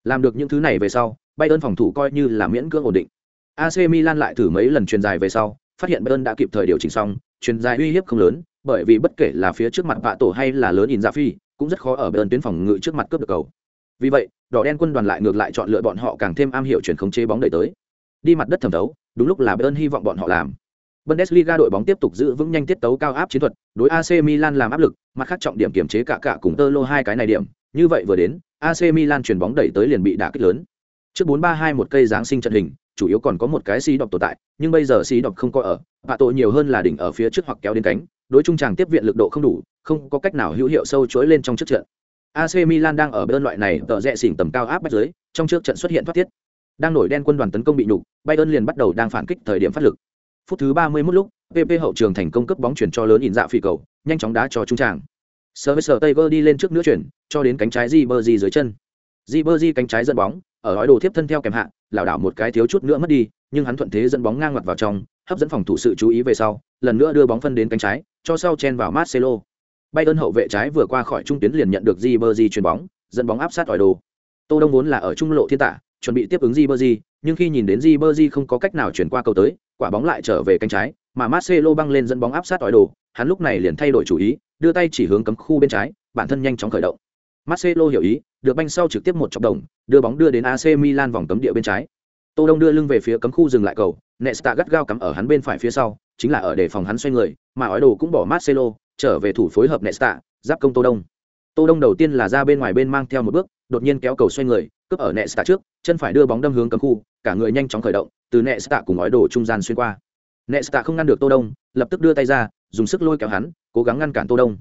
Làm được những thứ này về sau, Bayern phòng thủ coi như là miễn cưỡng ổn định. AC Milan lại thử mấy lần truyền dài về sau, phát hiện Bayern đã kịp thời điều chỉnh xong, truyền dài uy hiếp không lớn, bởi vì bất kể là phía trước mặt vạ tổ hay là lớn in ra phi, cũng rất khó ở bên tuyến phòng ngự trước mặt cướp được cầu. Vì vậy, đỏ đen quân đoàn lại ngược lại chọn lựa bọn họ càng thêm am hiểu chuyển khống chế bóng đẩy tới. Đi mặt đất thẩm đấu, đúng lúc là Bayern hy vọng bọn họ làm. Bundesliga đội bóng tiếp tục giữ vững nhanh tiết tấu cao áp chiến thuật, đối AC Milan làm áp lực, mặt khác trọng điểm kiểm chế cả cả cùng Tơ Lô hai cái này điểm, như vậy vừa đến, AC Milan chuyển bóng đẩy tới liền bị đả kích lớn. Trước 4-3-2 một cây giáng sinh trận hình, chủ yếu còn có một cái xí độc tồn tại, nhưng bây giờ xí độc không có ở, và tội nhiều hơn là đỉnh ở phía trước hoặc kéo đến cánh, đối trung tràng tiếp viện lực độ không đủ, không có cách nào hữu hiệu sâu chuỗi lên trong trước trận. AC Milan đang ở bên loại này tợ rẽ xỉn tầm cao áp bách dưới, trong trước trận xuất hiện thoát tiết. Đang nổi đen quân đoàn tấn công bị nhục, Bayern liền bắt đầu đang phản kích thời điểm phát lực. Phút thứ 31 lúc, PP hậu trường thành công cấp bóng chuyển cho lớn ỉn dạ phi cầu, nhanh chóng đá cho trung tràng. Servicer Tiger đi lên trước nữa chuyển, cho đến cánh trái Ribery dưới chân. Ribery cánh trái dẫn bóng, ở gói đồ tiếp thân theo kèm hạ, lảo đảo một cái thiếu chút nữa mất đi, nhưng hắn thuận thế dẫn bóng ngang ngoặt vào trong, hấp dẫn phòng thủ sự chú ý về sau, lần nữa đưa bóng phân đến cánh trái, cho sau chen vào Marcelo. Bayern hậu vệ trái vừa qua khỏi trung tuyến liền nhận được Ribery chuyền bóng, dẫn bóng áp sát ỏi đồ. Tô Đông vốn là ở trung lộ thiên tả, chuẩn bị tiếp ứng Ribery, nhưng khi nhìn đến Ribery không có cách nào chuyển qua cầu tới, quả bóng lại trở về cánh trái, mà Marcelo băng lên dẫn bóng áp sát ỏi đồ, hắn lúc này liền thay đổi chủ ý, đưa tay chỉ hướng cấm khu bên trái, bản thân nhanh chóng khởi động. Marcelo hiểu ý, được banh sau trực tiếp một chọc đồng, đưa bóng đưa đến AC Milan vòng cấm địa bên trái. Tô Đông đưa lưng về phía cấm khu dừng lại cầu, Nesta gắt gao cắm ở hắn bên phải phía sau, chính là ở để phòng hắn xoay người, mà ói đồ cũng bỏ Marcelo, trở về thủ phối hợp Nesta, giáp công Tô Đông. Tô Đông đầu tiên là ra bên ngoài bên mang theo một bước, đột nhiên kéo cầu xoay người, cướp ở Nesta trước, chân phải đưa bóng đâm hướng cấm khu, cả người nhanh chóng khởi động, từ Nesta cùng ói đồ trung gian xuyên qua. Nesta không ngăn được Tô Đông, lập tức đưa tay ra, dùng sức lôi kéo hắn, cố gắng ngăn cản Tô Đông.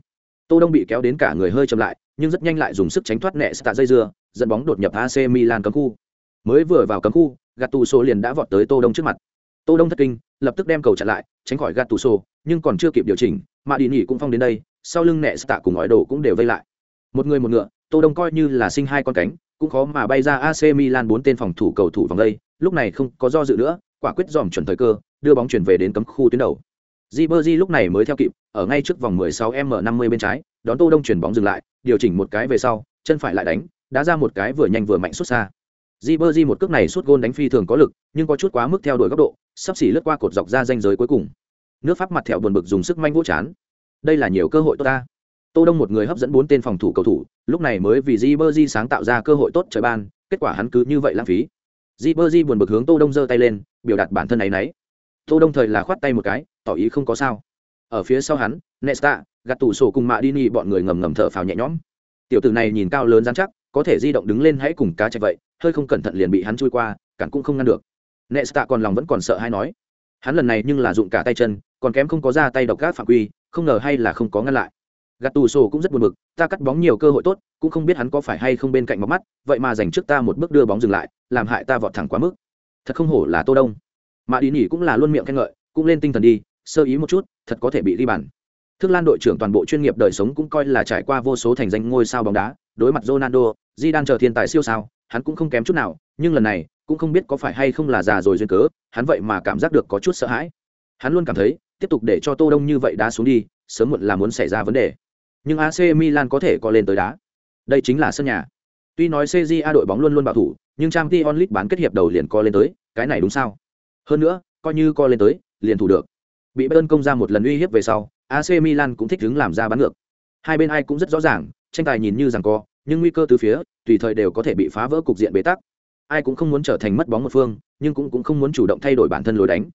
Tô Đông bị kéo đến cả người hơi chậm lại, nhưng rất nhanh lại dùng sức tránh thoát Nesta dây dưa, dẫn bóng đột nhập AC Milan cấm khu. Mới vừa vào cấm khu, Gattuso liền đã vọt tới Tô Đông trước mặt. Tô Đông thất kinh, lập tức đem cầu chặn lại, tránh khỏi gạt tù sô, nhưng còn chưa kịp điều chỉnh, mà đi nghỉ cũng phong đến đây, sau lưng nẹ tạ cùng ngói đồ cũng đều vây lại. Một người một ngựa, Tô Đông coi như là sinh hai con cánh, cũng khó mà bay ra AC Milan bốn tên phòng thủ cầu thủ vòng đây, lúc này không có do dự nữa, quả quyết dòm chuẩn thời cơ, đưa bóng chuyển về đến cấm khu tuyến đầu. Ribery lúc này mới theo kịp, ở ngay trước vòng 16m50 bên trái, đón Tô Đông chuyển bóng dừng lại, điều chỉnh một cái về sau, chân phải lại đánh, đá ra một cái vừa nhanh vừa mạnh xuất xa. Ribery một cước này sút gôn đánh phi thường có lực, nhưng có chút quá mức theo đuổi góc độ, sắp xỉ lướt qua cột dọc ra ranh giới cuối cùng. Nước Pháp mặt thẹo buồn bực dùng sức manh vỗ chán. Đây là nhiều cơ hội tốt ta. Tô Đông một người hấp dẫn bốn tên phòng thủ cầu thủ, lúc này mới vì Ribery sáng tạo ra cơ hội tốt trời ban, kết quả hắn cứ như vậy lãng phí. Ribery buồn bực hướng Tô Đông giơ tay lên, biểu đạt bản thân ấy nấy. Tô Đông thời là khoát tay một cái, tỏ ý không có sao. Ở phía sau hắn, Nesta, gạt tủ sổ cùng mạ Dini bọn người ngầm ngầm thở phào nhẹ nhõm. Tiểu tử này nhìn cao lớn rắn chắc, có thể di động đứng lên hãy cùng cá chạy vậy, hơi không cẩn thận liền bị hắn chui qua, cản cũng không ngăn được. Nesta còn lòng vẫn còn sợ hay nói. Hắn lần này nhưng là dụng cả tay chân, còn kém không có ra tay độc gác phạm quy, không ngờ hay là không có ngăn lại gạt tù sổ cũng rất buồn bực ta cắt bóng nhiều cơ hội tốt cũng không biết hắn có phải hay không bên cạnh móc mắt vậy mà dành trước ta một bước đưa bóng dừng lại làm hại ta vọt thẳng quá mức thật không hổ là tô đông mà đi nỉ cũng là luôn miệng khen ngợi cũng lên tinh thần đi sơ ý một chút thật có thể bị ghi bàn thương lan đội trưởng toàn bộ chuyên nghiệp đời sống cũng coi là trải qua vô số thành danh ngôi sao bóng đá đối mặt ronaldo di đang chờ thiên tài siêu sao hắn cũng không kém chút nào nhưng lần này cũng không biết có phải hay không là già rồi duyên cớ hắn vậy mà cảm giác được có chút sợ hãi hắn luôn cảm thấy tiếp tục để cho tô đông như vậy đá xuống đi sớm muộn là muốn xảy ra vấn đề nhưng AC Milan có thể có lên tới đá. Đây chính là sân nhà. Tuy nói CJA đội bóng luôn luôn bảo thủ, nhưng Champions League bán kết hiệp đầu liền co lên tới, cái này đúng sao? Hơn nữa, coi như co lên tới, liền thủ được. Bị Bayern công ra một lần uy hiếp về sau, AC Milan cũng thích hứng làm ra bán ngược. Hai bên ai cũng rất rõ ràng, tranh tài nhìn như rằng co, nhưng nguy cơ từ phía, tùy thời đều có thể bị phá vỡ cục diện bế tắc. Ai cũng không muốn trở thành mất bóng một phương, nhưng cũng cũng không muốn chủ động thay đổi bản thân lối đánh.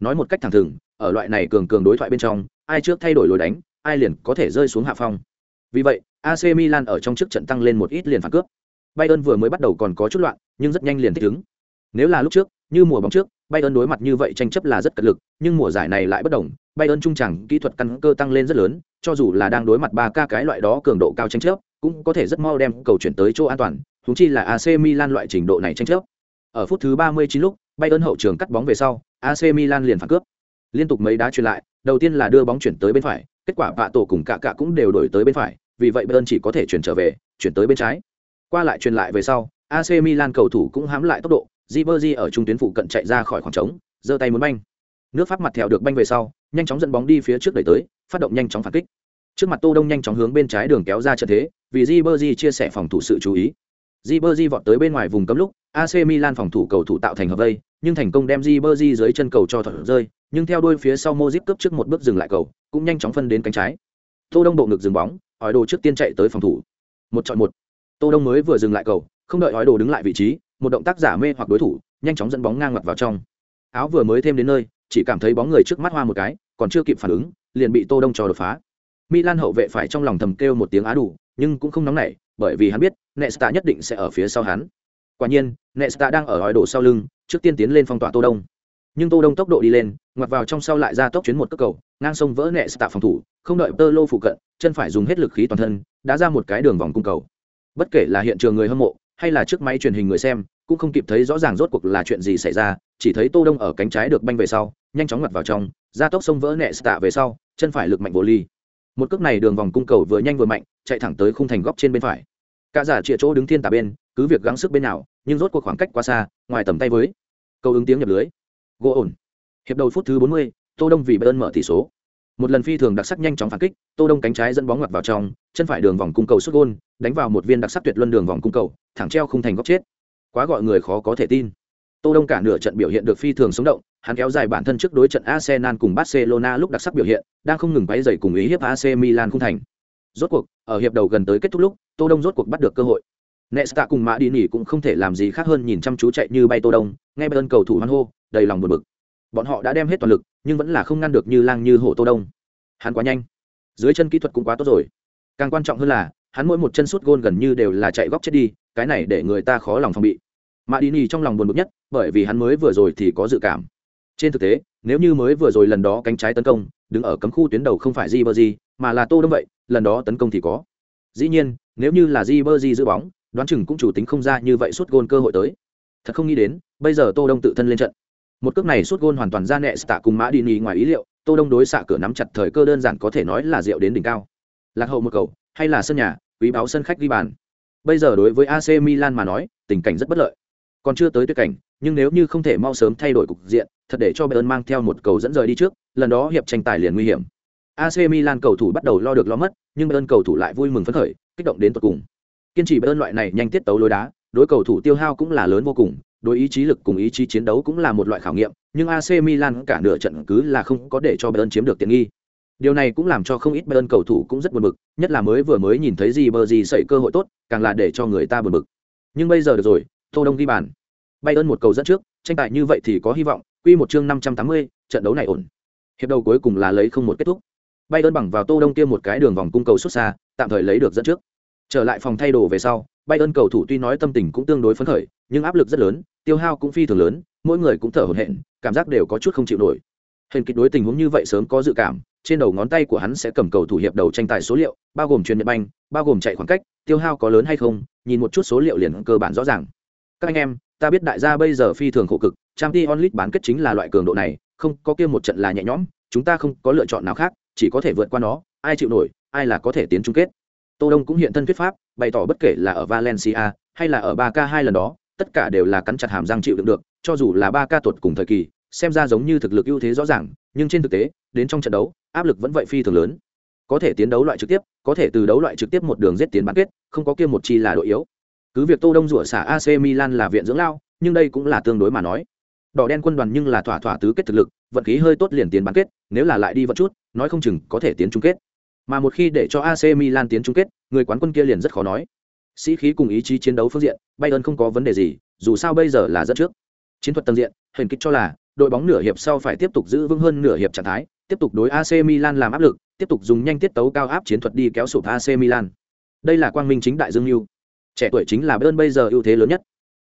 Nói một cách thẳng thừng, ở loại này cường cường đối thoại bên trong, ai trước thay đổi lối đánh, ai liền có thể rơi xuống hạ phong. Vì vậy, AC Milan ở trong trước trận tăng lên một ít liền phản cướp. Bayern vừa mới bắt đầu còn có chút loạn, nhưng rất nhanh liền thích ứng. Nếu là lúc trước, như mùa bóng trước, Bayern đối mặt như vậy tranh chấp là rất cật lực, nhưng mùa giải này lại bất đồng, Bayern trung chẳng kỹ thuật căn cơ tăng lên rất lớn, cho dù là đang đối mặt ba ca cái loại đó cường độ cao tranh chấp, cũng có thể rất mau đem cầu chuyển tới chỗ an toàn, huống chi là AC Milan loại trình độ này tranh chấp. Ở phút thứ 39 lúc, Bayern hậu trường cắt bóng về sau, AC Milan liền phản cướp. Liên tục mấy đá chuyển lại, đầu tiên là đưa bóng chuyển tới bên phải, kết quả vạ tổ cùng cả cả cũng đều đổi tới bên phải vì vậy bayern chỉ có thể chuyển trở về chuyển tới bên trái qua lại truyền lại về sau ac milan cầu thủ cũng hám lại tốc độ Ribery ở trung tuyến phụ cận chạy ra khỏi khoảng trống giơ tay muốn banh nước pháp mặt theo được banh về sau nhanh chóng dẫn bóng đi phía trước đẩy tới, phát động nhanh chóng phản kích. Trước mặt tô đông nhanh chóng hướng bên trái đường kéo ra trận thế, vì Ribery chia sẻ phòng thủ sự chú ý. Ribery vọt tới bên ngoài vùng cấm lúc AC Milan phòng thủ cầu thủ tạo thành hợp vây, nhưng thành công đem Ribery dưới chân cầu cho thuận rơi, nhưng theo đuôi phía sau Modric cướp trước một bước dừng lại cầu, cũng nhanh chóng phân đến cánh trái. Tô đông bộ ngực dừng bóng hỏi đồ trước tiên chạy tới phòng thủ. Một chọn một. Tô đông mới vừa dừng lại cầu, không đợi hỏi đồ đứng lại vị trí, một động tác giả mê hoặc đối thủ, nhanh chóng dẫn bóng ngang mặt vào trong. Áo vừa mới thêm đến nơi chỉ cảm thấy bóng người trước mắt hoa một cái, còn chưa kịp phản ứng, liền bị tô đông cho đột phá. Milan hậu vệ phải trong lòng thầm kêu một tiếng á đủ, nhưng cũng không nóng nảy, bởi vì hắn biết, nesta nhất định sẽ ở phía sau hắn. Quả nhiên, nesta đang ở ói đổ sau lưng, trước tiên tiến lên phong tỏa tô đông. Nhưng tô đông tốc độ đi lên, ngoặt vào trong sau lại ra tốc chuyến một cước cầu, ngang sông vỡ nẹ tạ phòng thủ, không đợi tơ lô phụ cận, chân phải dùng hết lực khí toàn thân đã ra một cái đường vòng cung cầu. Bất kể là hiện trường người hâm mộ, hay là trước máy truyền hình người xem, cũng không kịp thấy rõ ràng rốt cuộc là chuyện gì xảy ra, chỉ thấy tô đông ở cánh trái được banh về sau nhanh chóng ngặt vào trong ra tốc sông vỡ nẹ tạ về sau chân phải lực mạnh vô ly. Một cước này đường vòng cung cầu vừa nhanh vừa mạnh chạy thẳng tới khung thành góc trên bên phải. Cả giả chĩa chỗ đứng thiên tà bên cứ việc gắng sức bên nào nhưng rốt cuộc khoảng cách quá xa ngoài tầm tay với. Câu ứng tiếng nhập lưới. Gỗ ổn. Hiệp đầu phút thứ 40, tô đông vì bơn mở tỷ số. Một lần phi thường đặc sắc nhanh chóng phản kích tô đông cánh trái dẫn bóng ngoặt vào trong chân phải đường vòng cung cầu xuất gôn đánh vào một viên đặc sắc tuyệt luân đường vòng cung cầu thẳng treo khung thành góc chết. Quá gọi người khó có thể tin tô đông cả nửa trận biểu hiện được phi thường sống động hắn kéo dài bản thân trước đối trận arsenal cùng barcelona lúc đặc sắc biểu hiện đang không ngừng bay rầy cùng ý hiếp ac milan không thành. Rốt cuộc ở hiệp đầu gần tới kết thúc lúc tô đông rốt cuộc bắt được cơ hội. Nesta cùng Mã Đi Nỉ cũng không thể làm gì khác hơn nhìn chăm chú chạy như bay Tô Đông, nghe bên cầu thủ hoan hô, đầy lòng buồn bực. Bọn họ đã đem hết toàn lực nhưng vẫn là không ngăn được như lang như hổ tô đông. Hắn quá nhanh. Dưới chân kỹ thuật cũng quá tốt rồi. Càng quan trọng hơn là hắn mỗi một chân sút gôn gần như đều là chạy góc chết đi cái này để người ta khó lòng phòng bị mà đi nhì trong lòng buồn bực nhất, bởi vì hắn mới vừa rồi thì có dự cảm. Trên thực tế, nếu như mới vừa rồi lần đó cánh trái tấn công, đứng ở cấm khu tuyến đầu không phải di bơ di mà là tô đông vậy, lần đó tấn công thì có. Dĩ nhiên, nếu như là di bơ di giữ bóng, đoán chừng cũng chủ tính không ra như vậy suốt gôn cơ hội tới. Thật không nghĩ đến, bây giờ tô đông tự thân lên trận. Một cước này suốt gôn hoàn toàn ra nẹ tạ cùng mã đi nhì ngoài ý liệu, tô đông đối xạ cửa nắm chặt thời cơ đơn giản có thể nói là rượu đến đỉnh cao. Lạc hậu một cầu, hay là sân nhà, quý báo sân khách ghi bàn. Bây giờ đối với ac milan mà nói, tình cảnh rất bất lợi còn chưa tới tuyệt cảnh nhưng nếu như không thể mau sớm thay đổi cục diện thật để cho bayern mang theo một cầu dẫn rời đi trước lần đó hiệp tranh tài liền nguy hiểm ac milan cầu thủ bắt đầu lo được lo mất nhưng bayern cầu thủ lại vui mừng phấn khởi kích động đến tận cùng kiên trì bayern loại này nhanh tiết tấu lối đá đối cầu thủ tiêu hao cũng là lớn vô cùng đối ý chí lực cùng ý chí chiến đấu cũng là một loại khảo nghiệm, nhưng AC Milan cả nửa trận cứ là không có để cho Bayern chiếm được tiện nghi. Điều này cũng làm cho không ít Bayern cầu thủ cũng rất buồn bực, nhất là mới vừa mới nhìn thấy gì bờ gì xảy cơ hội tốt, càng là để cho người ta buồn bực. Nhưng bây giờ được rồi, Tô Đông ghi bàn. Bayern một cầu dẫn trước, tranh tài như vậy thì có hy vọng. Quy một chương 580, trận đấu này ổn. Hiệp đầu cuối cùng là lấy không một kết thúc. Bayern bằng vào Tô Đông kia một cái đường vòng cung cầu xuất xa, tạm thời lấy được dẫn trước. Trở lại phòng thay đồ về sau, Bayern cầu thủ tuy nói tâm tình cũng tương đối phấn khởi, nhưng áp lực rất lớn, tiêu hao cũng phi thường lớn, mỗi người cũng thở hổn hển, cảm giác đều có chút không chịu nổi. Hình kịch đối tình huống như vậy sớm có dự cảm, trên đầu ngón tay của hắn sẽ cầm cầu thủ hiệp đầu tranh tài số liệu, bao gồm truyền nhận banh, bao gồm chạy khoảng cách, tiêu hao có lớn hay không, nhìn một chút số liệu liền cơ bản rõ ràng. Các anh em, ta biết đại gia bây giờ phi thường khổ cực, Champions League bán kết chính là loại cường độ này, không, có kia một trận là nhẹ nhõm, chúng ta không có lựa chọn nào khác, chỉ có thể vượt qua nó, ai chịu nổi, ai là có thể tiến chung kết. Tô Đông cũng hiện thân thuyết pháp, bày tỏ bất kể là ở Valencia hay là ở ba k hai lần đó, tất cả đều là cắn chặt hàm răng chịu đựng được, cho dù là ba k tuột cùng thời kỳ, xem ra giống như thực lực ưu thế rõ ràng, nhưng trên thực tế, đến trong trận đấu, áp lực vẫn vậy phi thường lớn. Có thể tiến đấu loại trực tiếp, có thể từ đấu loại trực tiếp một đường giết tiến bán kết, không có kia một chi là đội yếu. Cứ việc Tô Đông rủa xả AC Milan là viện dưỡng lao, nhưng đây cũng là tương đối mà nói. Đỏ đen quân đoàn nhưng là thỏa thỏa tứ kết thực lực, vận khí hơi tốt liền tiến bán kết, nếu là lại đi vận chút, nói không chừng có thể tiến chung kết. Mà một khi để cho AC Milan tiến chung kết, người quán quân kia liền rất khó nói. Sĩ khí cùng ý chí chiến đấu phương diện, Bayern không có vấn đề gì, dù sao bây giờ là dẫn trước. Chiến thuật tầng diện, hình kích cho là đội bóng nửa hiệp sau phải tiếp tục giữ vững hơn nửa hiệp trạng thái, tiếp tục đối AC Milan làm áp lực, tiếp tục dùng nhanh tiết tấu cao áp chiến thuật đi kéo sụp AC Milan. Đây là quang minh chính đại dương lưu. Trẻ tuổi chính là bơn bây giờ ưu thế lớn nhất.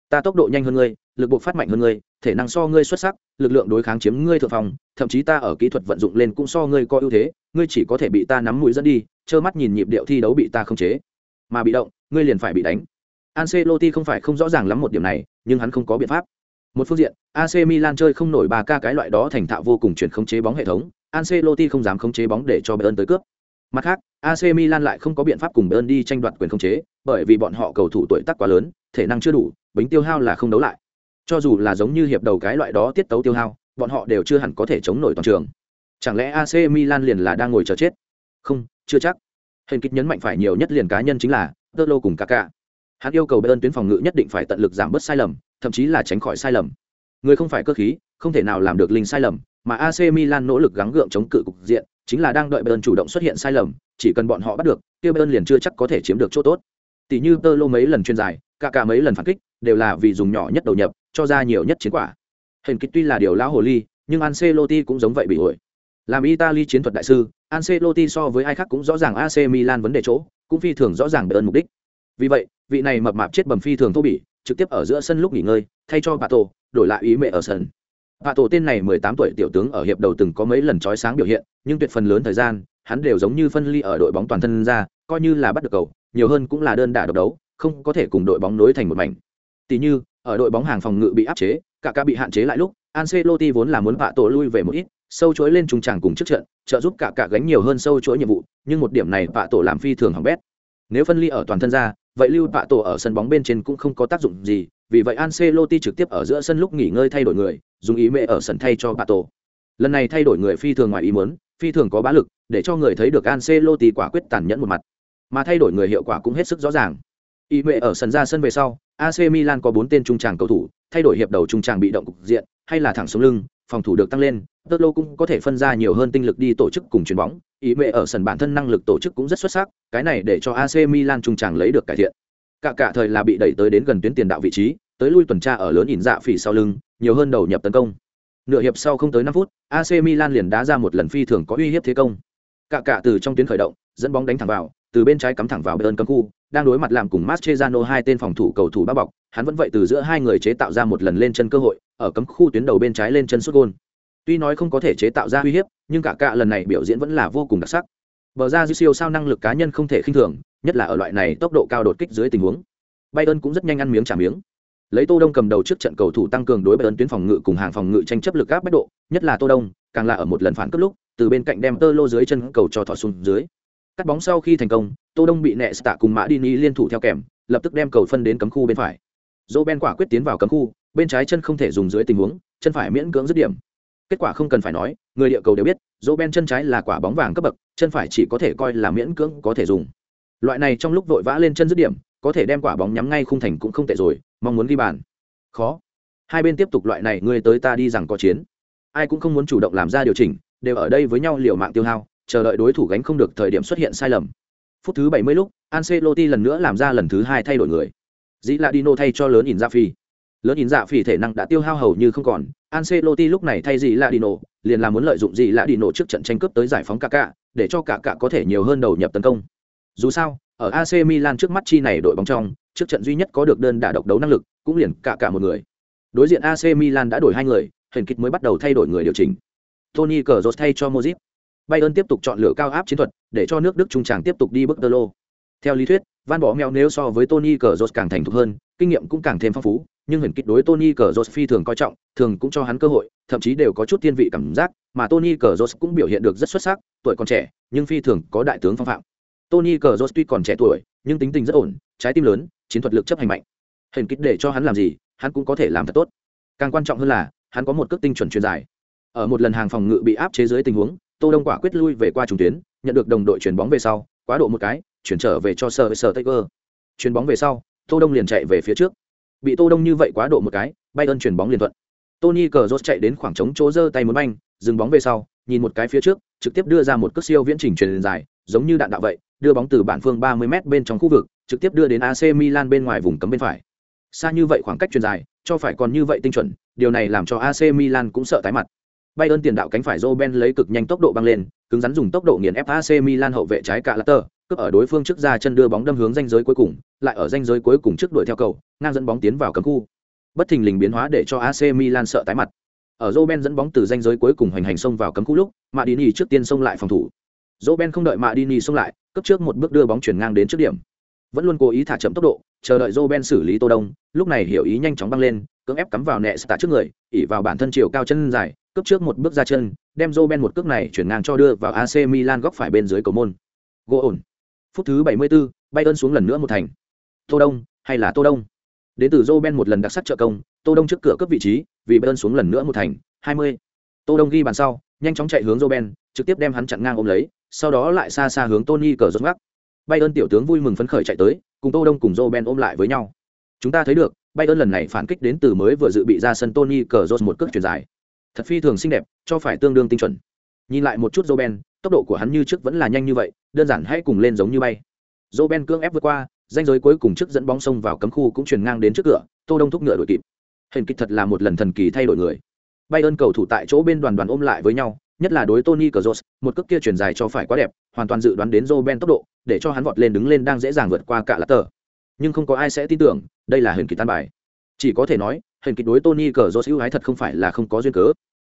Ta tốc độ nhanh hơn ngươi, lực buộc phát mạnh hơn ngươi, thể năng so ngươi xuất sắc, lực lượng đối kháng chiếm ngươi thượng phòng, thậm chí ta ở kỹ thuật vận dụng lên cũng so ngươi có ưu thế, ngươi chỉ có thể bị ta nắm mũi dẫn đi, trơ mắt nhìn nhịp điệu thi đấu bị ta không chế. Mà bị động, ngươi liền phải bị đánh. Ancelotti không phải không rõ ràng lắm một điểm này, nhưng hắn không có biện pháp. Một phương diện, AC Milan chơi không nổi ba ca cái loại đó thành thạo vô cùng chuyển khống chế bóng hệ thống, Ancelotti không dám khống chế bóng để cho Bayern tới cướp. Mặt khác, AC Milan lại không có biện pháp cùng Bayern đi tranh đoạt quyền khống chế, bởi vì bọn họ cầu thủ tuổi tác quá lớn, thể năng chưa đủ, bính tiêu hao là không đấu lại. Cho dù là giống như hiệp đầu cái loại đó tiết tấu tiêu hao, bọn họ đều chưa hẳn có thể chống nổi toàn trường. Chẳng lẽ AC Milan liền là đang ngồi chờ chết? Không, chưa chắc. Hình kích nhấn mạnh phải nhiều nhất liền cá nhân chính là Tolo cùng Kaká. Hắn yêu cầu Bayern tuyến phòng ngự nhất định phải tận lực giảm bớt sai lầm, thậm chí là tránh khỏi sai lầm. Người không phải cơ khí, không thể nào làm được linh sai lầm, mà AC Milan nỗ lực gắng gượng chống cự cục diện, chính là đang đợi Bayern chủ động xuất hiện sai lầm, chỉ cần bọn họ bắt được, kia Bayern liền chưa chắc có thể chiếm được chỗ tốt. Tỷ như Tolo mấy lần chuyên dài, cả cả mấy lần phản kích, đều là vì dùng nhỏ nhất đầu nhập, cho ra nhiều nhất chiến quả. Hình kích tuy là điều lão hồ ly, nhưng Ancelotti cũng giống vậy bị ổi. Làm Italy chiến thuật đại sư, Ancelotti so với ai khác cũng rõ ràng AC Milan vấn đề chỗ, cũng phi thường rõ ràng Bayern mục đích. Vì vậy, vị này mập mạp chết bầm phi thường thô bỉ, trực tiếp ở giữa sân lúc nghỉ ngơi, thay cho Pato, đổi lại ý mẹ ở sân. Pato tên này 18 tuổi tiểu tướng ở hiệp đầu từng có mấy lần chói sáng biểu hiện, nhưng tuyệt phần lớn thời gian, hắn đều giống như phân ly ở đội bóng toàn thân ra, coi như là bắt được cầu, nhiều hơn cũng là đơn đả độc đấu, không có thể cùng đội bóng nối thành một mảnh. Tỷ như, ở đội bóng hàng phòng ngự bị áp chế, cả cả bị hạn chế lại lúc, Ancelotti vốn là muốn Pato lui về một ít, sâu chối lên trung tràng cùng trước trận, trợ giúp cả cả gánh nhiều hơn sâu chối nhiệm vụ, nhưng một điểm này Pato làm phi thường hỏng bét. Nếu phân ly ở toàn thân ra, vậy lưu Pato ở sân bóng bên trên cũng không có tác dụng gì, vì vậy Ancelotti trực tiếp ở giữa sân lúc nghỉ ngơi thay đổi người, dùng ý mẹ ở sân thay cho Pato. Lần này thay đổi người phi thường ngoài ý muốn, phi thường có bá lực, để cho người thấy được Ancelotti quả quyết tàn nhẫn một mặt. Mà thay đổi người hiệu quả cũng hết sức rõ ràng. Ý mẹ ở sân ra sân về sau, AC Milan có 4 tên trung tràng cầu thủ, thay đổi hiệp đầu trung tràng bị động cục diện, hay là thẳng xuống lưng, phòng thủ được tăng lên, Totlo cũng có thể phân ra nhiều hơn tinh lực đi tổ chức cùng chuyền bóng, ý mẹ ở sân bản thân năng lực tổ chức cũng rất xuất sắc, cái này để cho AC Milan trung tràng lấy được cải thiện. Cả cả thời là bị đẩy tới đến gần tuyến tiền đạo vị trí, tới lui tuần tra ở lớn ỉn dạ phỉ sau lưng, nhiều hơn đầu nhập tấn công. Nửa hiệp sau không tới 5 phút, AC Milan liền đá ra một lần phi thường có uy hiếp thế công. Cả cả từ trong tuyến khởi động, dẫn bóng đánh thẳng vào, từ bên trái cắm thẳng vào bên cấm khu, đang đối mặt làm cùng Mascherano hai tên phòng thủ cầu thủ bao bọc, hắn vẫn vậy từ giữa hai người chế tạo ra một lần lên chân cơ hội, ở cấm khu tuyến đầu bên trái lên chân sút gol. Tuy nói không có thể chế tạo ra uy hiếp, nhưng cả cả lần này biểu diễn vẫn là vô cùng đặc sắc. Bờ ra siêu sao năng lực cá nhân không thể khinh thường, nhất là ở loại này tốc độ cao đột kích dưới tình huống. Bayern cũng rất nhanh ăn miếng trả miếng. Lấy Tô Đông cầm đầu trước trận cầu thủ tăng cường đối Bayern tuyến phòng ngự cùng hàng phòng ngự tranh chấp lực áp bách độ, nhất là Tô Đông, càng là ở một lần phản cướp lúc, từ bên cạnh đem tơ lô dưới chân cầu cho thọ xuống dưới. Cắt bóng sau khi thành công, Tô Đông bị nẹ tạ cùng Mã Dini liên thủ theo kèm, lập tức đem cầu phân đến cấm khu bên phải. Ben quả quyết tiến vào cấm khu, bên trái chân không thể dùng dưới tình huống, chân phải miễn cưỡng dứt điểm. Kết quả không cần phải nói, người địa cầu đều biết, Ben chân trái là quả bóng vàng cấp bậc, chân phải chỉ có thể coi là miễn cưỡng có thể dùng. Loại này trong lúc vội vã lên chân dứt điểm, có thể đem quả bóng nhắm ngay khung thành cũng không tệ rồi, mong muốn ghi bàn. Khó. Hai bên tiếp tục loại này người tới ta đi rằng có chiến. Ai cũng không muốn chủ động làm ra điều chỉnh, đều ở đây với nhau liều mạng tiêu hao, chờ đợi đối thủ gánh không được thời điểm xuất hiện sai lầm. Phút thứ 70 lúc, Ancelotti lần nữa làm ra lần thứ hai thay đổi người. Dĩ Ladino thay cho lớn ỉn dạ phi. Lớn ỉn dạ phi thể năng đã tiêu hao hầu như không còn, Ancelotti lúc này thay Dĩ Ladino, liền là muốn lợi dụng Dĩ Ladino trước trận tranh cướp tới giải phóng Kaká, để cho Kaká có thể nhiều hơn đầu nhập tấn công. Dù sao, ở AC Milan trước mắt chi này đội bóng trong, trước trận duy nhất có được đơn đả độc đấu năng lực, cũng liền cả cả một người. Đối diện AC Milan đã đổi hai người, hình kịch mới bắt đầu thay đổi người điều chỉnh. Tony Cazorla thay cho Modric. Bayern tiếp tục chọn lựa cao áp chiến thuật, để cho nước Đức trung tràng tiếp tục đi bước tơ lô. Theo lý thuyết, Van Bommel nếu so với Tony Cazorla càng thành thục hơn, kinh nghiệm cũng càng thêm phong phú, nhưng hình kích đối Tony Cazorla phi thường coi trọng, thường cũng cho hắn cơ hội, thậm chí đều có chút thiên vị cảm giác, mà Tony Cazorla cũng biểu hiện được rất xuất sắc, tuổi còn trẻ, nhưng phi thường có đại tướng phong phạm. Tony Cazorla tuy còn trẻ tuổi, nhưng tính tình rất ổn, trái tim lớn, chiến thuật lực chấp hành mạnh. Hình kích để cho hắn làm gì, hắn cũng có thể làm thật tốt. Càng quan trọng hơn là, hắn có một cước tinh chuẩn truyền dài. Ở một lần hàng phòng ngự bị áp chế dưới tình huống, Tô Đông quả quyết lui về qua trung tuyến, nhận được đồng đội chuyển bóng về sau, quá độ một cái, chuyển trở về cho Sir Sir Taker. Chuyển bóng về sau, Tô Đông liền chạy về phía trước. Bị Tô Đông như vậy quá độ một cái, Biden chuyển bóng liền thuận. Tony Cazorla chạy đến khoảng trống chỗ giơ tay muốn banh, dừng bóng về sau, nhìn một cái phía trước, trực tiếp đưa ra một cước siêu viễn trình truyền dài, giống như đạn đạo vậy, đưa bóng từ bản phương 30m bên trong khu vực, trực tiếp đưa đến AC Milan bên ngoài vùng cấm bên phải. Xa như vậy khoảng cách truyền dài, cho phải còn như vậy tinh chuẩn, điều này làm cho AC Milan cũng sợ tái mặt. Bayern tiền đạo cánh phải Roben lấy cực nhanh tốc độ băng lên, cứng rắn dùng tốc độ nghiền ép AC Milan hậu vệ trái cả Latter, cướp ở đối phương trước ra chân đưa bóng đâm hướng ranh giới cuối cùng, lại ở ranh giới cuối cùng trước đuổi theo cầu, ngang dẫn bóng tiến vào cấm khu. Bất thình lình biến hóa để cho AC Milan sợ tái mặt. Ở Roben dẫn bóng từ ranh giới cuối cùng hành hành xông vào cấm khu lúc, Madini trước tiên xông lại phòng thủ. Roben không đợi Madini xông lại, cấp trước một bước đưa bóng chuyển ngang đến trước điểm. Vẫn luôn cố ý thả chậm tốc độ, chờ đợi Roben xử lý Tô Đông, lúc này hiểu ý nhanh chóng băng lên, cưỡng ép cắm vào nệ tạ trước người, ỉ vào bản thân chiều cao chân dài, cướp trước một bước ra chân, đem Roben một cước này chuyển ngang cho đưa vào AC Milan góc phải bên dưới cầu môn. Gỗ ổn. Phút thứ 74, Bayern xuống lần nữa một thành. Tô Đông, hay là Tô Đông? Đến từ Roben một lần đặc sắc trợ công, Tô Đông trước cửa cấp vị trí, vì Bayern xuống lần nữa một thành, 20. Tô Đông ghi bàn sau, nhanh chóng chạy hướng Roben, trực tiếp đem hắn chặn ngang ôm lấy, sau đó lại xa xa hướng Tony cờ rốt ngoắc. Bayern tiểu tướng vui mừng phấn khởi chạy tới, cùng Tô Đông cùng Roben ôm lại với nhau. Chúng ta thấy được, Bayern lần này phản kích đến từ mới vừa dự bị ra sân Tony cờ rốt một cước chuyển dài. Thật phi thường xinh đẹp, cho phải tương đương tinh chuẩn. Nhìn lại một chút Robben, tốc độ của hắn như trước vẫn là nhanh như vậy, đơn giản hãy cùng lên giống như bay. Robben cương ép vượt qua, danh giới cuối cùng trước dẫn bóng sông vào cấm khu cũng truyền ngang đến trước cửa, Tô Đông thúc ngựa đuổi kịp. Hình kịch thật là một lần thần kỳ thay đổi người. Bay ơn cầu thủ tại chỗ bên đoàn đoàn ôm lại với nhau, nhất là đối Tony Kroos, một cước kia truyền dài cho phải quá đẹp, hoàn toàn dự đoán đến Robben tốc độ, để cho hắn vọt lên đứng lên đang dễ dàng vượt qua cả Latter. Nhưng không có ai sẽ tin tưởng, đây là hình kịch tan bài. Chỉ có thể nói, hình kịch đối Tony Kroos ưu ái thật không phải là không có duyên cớ.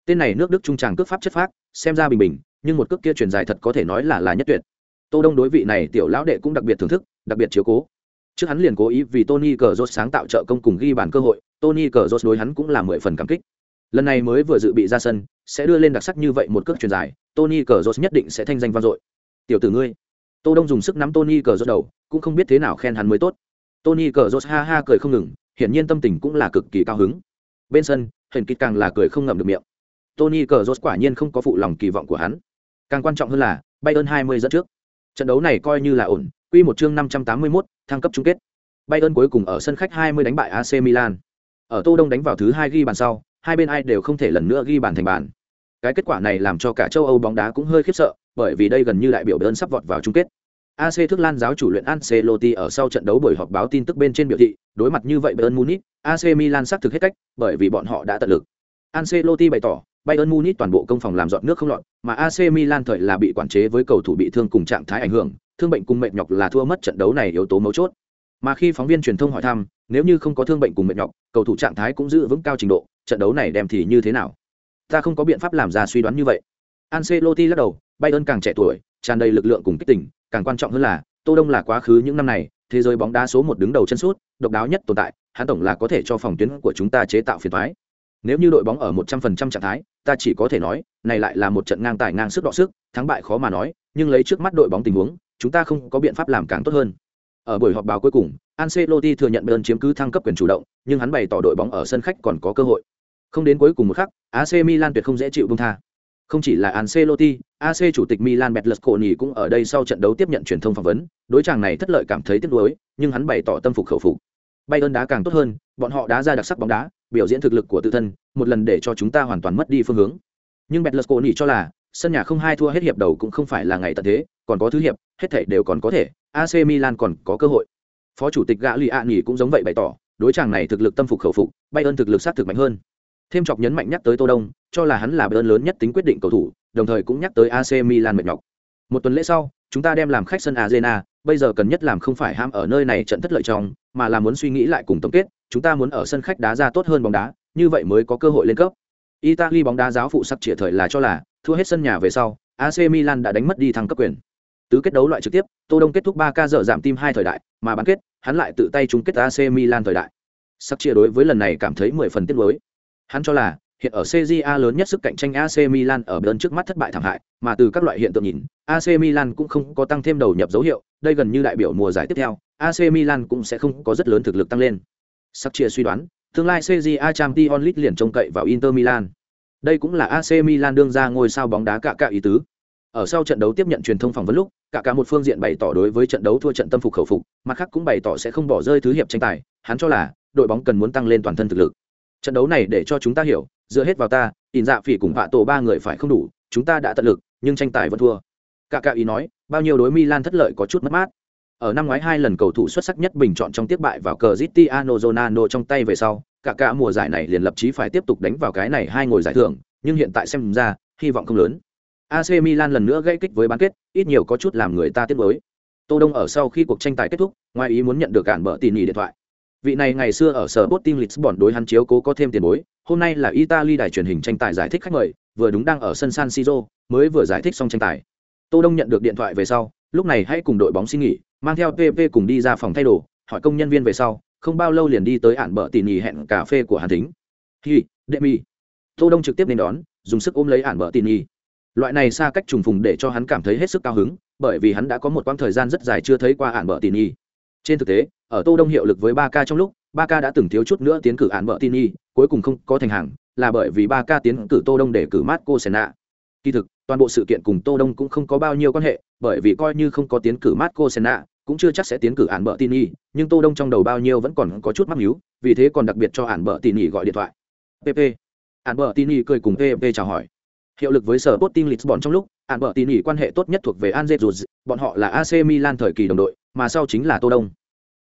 Tên này nước Đức trung tràng cước pháp chất phác, xem ra bình bình, nhưng một cước kia truyền dài thật có thể nói là là nhất tuyệt. Tô Đông đối vị này tiểu lão đệ cũng đặc biệt thưởng thức, đặc biệt chiếu cố. Trước hắn liền cố ý vì Tony Kroos sáng tạo trợ công cùng ghi bàn cơ hội, Tony Kroos đối hắn cũng là mười phần cảm kích. Lần này mới vừa dự bị ra sân, sẽ đưa lên đặc sắc như vậy một cước truyền dài, Tony Kroos nhất định sẽ thanh danh vang dội. Tiểu tử ngươi. Tô Đông dùng sức nắm Tony Kroos đầu, cũng không biết thế nào khen hắn mới tốt. Tony Kroos ha ha cười không ngừng, hiển nhiên tâm tình cũng là cực kỳ cao hứng. Bên sân, Huyền Kịch càng là cười không ngậm được miệng. Tony Kroos quả nhiên không có phụ lòng kỳ vọng của hắn. Càng quan trọng hơn là, Bayern 20 dẫn trước. Trận đấu này coi như là ổn, quy một chương 581, thăng cấp chung kết. Bayern cuối cùng ở sân khách 20 đánh bại AC Milan. Ở Tô Đông đánh vào thứ hai ghi bàn sau, hai bên ai đều không thể lần nữa ghi bàn thành bàn. Cái kết quả này làm cho cả châu Âu bóng đá cũng hơi khiếp sợ, bởi vì đây gần như đại biểu Bayern sắp vọt vào chung kết. AC Thức Lan giáo chủ luyện Ancelotti ở sau trận đấu buổi họp báo tin tức bên trên biểu thị, đối mặt như vậy Bayern Munich, AC Milan xác thực hết cách, bởi vì bọn họ đã tận lực. Ancelotti bày tỏ, Bayern Munich toàn bộ công phòng làm dọn nước không lọt, mà AC Milan thời là bị quản chế với cầu thủ bị thương cùng trạng thái ảnh hưởng, thương bệnh cùng mệt nhọc là thua mất trận đấu này yếu tố mấu chốt. Mà khi phóng viên truyền thông hỏi thăm, nếu như không có thương bệnh cùng mệt nhọc, cầu thủ trạng thái cũng giữ vững cao trình độ, trận đấu này đem thì như thế nào? Ta không có biện pháp làm ra suy đoán như vậy. Ancelotti lắc đầu, Bayern càng trẻ tuổi, tràn đầy lực lượng cùng kích tỉnh, càng quan trọng hơn là, Tô Đông là quá khứ những năm này, thế giới bóng đá số một đứng đầu chân suốt, độc đáo nhất tồn tại, hắn tổng là có thể cho phòng tuyến của chúng ta chế tạo phiền toái. Nếu như đội bóng ở một trăm phần trăm trạng thái, ta chỉ có thể nói, này lại là một trận ngang tài ngang sức đọ sức, thắng bại khó mà nói, nhưng lấy trước mắt đội bóng tình huống, chúng ta không có biện pháp làm càng tốt hơn. Ở buổi họp báo cuối cùng, Ancelotti thừa nhận Bayern chiếm cứ thăng cấp quyền chủ động, nhưng hắn bày tỏ đội bóng ở sân khách còn có cơ hội. Không đến cuối cùng một khắc, AC Milan tuyệt không dễ chịu buông tha. Không chỉ là Ancelotti, AC chủ tịch Milan Berlusconi cũng ở đây sau trận đấu tiếp nhận truyền thông phỏng vấn, đối chàng này thất lợi cảm thấy tiếc nuối, nhưng hắn bày tỏ tâm phục khẩu phục. Bayern đá càng tốt hơn, bọn họ đá ra đặc sắc bóng đá, biểu diễn thực lực của tự thân, một lần để cho chúng ta hoàn toàn mất đi phương hướng. Nhưng Berlusconi cho là, sân nhà không hai thua hết hiệp đầu cũng không phải là ngày tận thế còn có thứ hiệp hết thảy đều còn có thể ac milan còn có cơ hội phó chủ tịch gã lì nghỉ cũng giống vậy bày tỏ đối chàng này thực lực tâm phục khẩu phục Bayern thực lực sát thực mạnh hơn thêm chọc nhấn mạnh nhắc tới tô đông cho là hắn là Bayern lớn nhất tính quyết định cầu thủ đồng thời cũng nhắc tới ac milan mệt nhọc. Một tuần lễ sau, chúng ta đem làm khách sân arena, bây giờ cần nhất làm không phải ham ở nơi này trận thất lợi trong, mà là muốn suy nghĩ lại cùng tổng kết, chúng ta muốn ở sân khách đá ra tốt hơn bóng đá, như vậy mới có cơ hội lên cấp. Italy bóng đá giáo phụ sắp trịa thời là cho là, thua hết sân nhà về sau ac milan đã đánh mất đi thăng cấp quyền. Tứ kết đấu loại trực tiếp, tô đông kết thúc ba ca dở giảm tim hai thời đại, mà bán kết, hắn lại tự tay chung kết ac milan thời đại. Sắc chia đối với lần này cảm thấy mười phần tiếc nuối. Hắn cho là hiện ở CJA lớn nhất sức cạnh tranh AC Milan ở bên trước mắt thất bại thảm hại, mà từ các loại hiện tượng nhìn, AC Milan cũng không có tăng thêm đầu nhập dấu hiệu, đây gần như đại biểu mùa giải tiếp theo, AC Milan cũng sẽ không có rất lớn thực lực tăng lên. Sắc chia suy đoán, tương lai CJA Champions League liền trông cậy vào Inter Milan. Đây cũng là AC Milan đương ra ngôi sao bóng đá cả cả ý tứ. Ở sau trận đấu tiếp nhận truyền thông phỏng vấn lúc, cả cả một phương diện bày tỏ đối với trận đấu thua trận tâm phục khẩu phục, mặt khác cũng bày tỏ sẽ không bỏ rơi thứ hiệp tranh tài, hắn cho là đội bóng cần muốn tăng lên toàn thân thực lực. Trận đấu này để cho chúng ta hiểu, dựa hết vào ta, ỉn dạ phỉ cùng vạ tổ ba người phải không đủ, chúng ta đã tận lực, nhưng tranh tài vẫn thua. Cả cả ý nói, bao nhiêu đối Milan thất lợi có chút mất mát. Ở năm ngoái hai lần cầu thủ xuất sắc nhất bình chọn trong tiếp bại vào Cristiano Ronaldo trong tay về sau, cả cả mùa giải này liền lập chí phải tiếp tục đánh vào cái này hai ngồi giải thưởng, nhưng hiện tại xem ra, hy vọng không lớn. AC Milan lần nữa gây kích với bán kết, ít nhiều có chút làm người ta tiếc nuối. Tô Đông ở sau khi cuộc tranh tài kết thúc, ngoài ý muốn nhận được cản bợ tỉ nhỉ điện thoại. Vị này ngày xưa ở sở Sporting Lisbon đối hắn chiếu cố có thêm tiền bối, hôm nay là Italy đài truyền hình tranh tài giải thích khách mời, vừa đúng đang ở sân San Siro, mới vừa giải thích xong tranh tài. Tô Đông nhận được điện thoại về sau, lúc này hãy cùng đội bóng xin nghỉ, mang theo PP cùng đi ra phòng thay đồ, hỏi công nhân viên về sau, không bao lâu liền đi tới ản bợ tỉ nhỉ hẹn cà phê của Hàn Thính. Hi, Demi. Tô Đông trực tiếp lên đón, dùng sức ôm lấy ản bợ tỉ nhỉ loại này xa cách trùng phùng để cho hắn cảm thấy hết sức cao hứng bởi vì hắn đã có một quãng thời gian rất dài chưa thấy qua ạn bờ tỉ y trên thực tế ở tô đông hiệu lực với ba k trong lúc ba k đã từng thiếu chút nữa tiến cử án bờ tin y cuối cùng không có thành hàng là bởi vì ba k tiến cử tô đông để cử mát cô sena kỳ thực toàn bộ sự kiện cùng tô đông cũng không có bao nhiêu quan hệ bởi vì coi như không có tiến cử mát cô sena cũng chưa chắc sẽ tiến cử án bờ tin y nhưng tô đông trong đầu bao nhiêu vẫn còn có chút mắc mưu vì thế còn đặc biệt cho án bờ tin y gọi điện thoại. Pp án bờ tin y cười cùng pp chào hỏi. Hiệu lực với sở Sporting Lisbon trong lúc, án bợ tỉ y quan hệ tốt nhất thuộc về anze bọn họ là AC Milan thời kỳ đồng đội, mà sau chính là Tô Đông.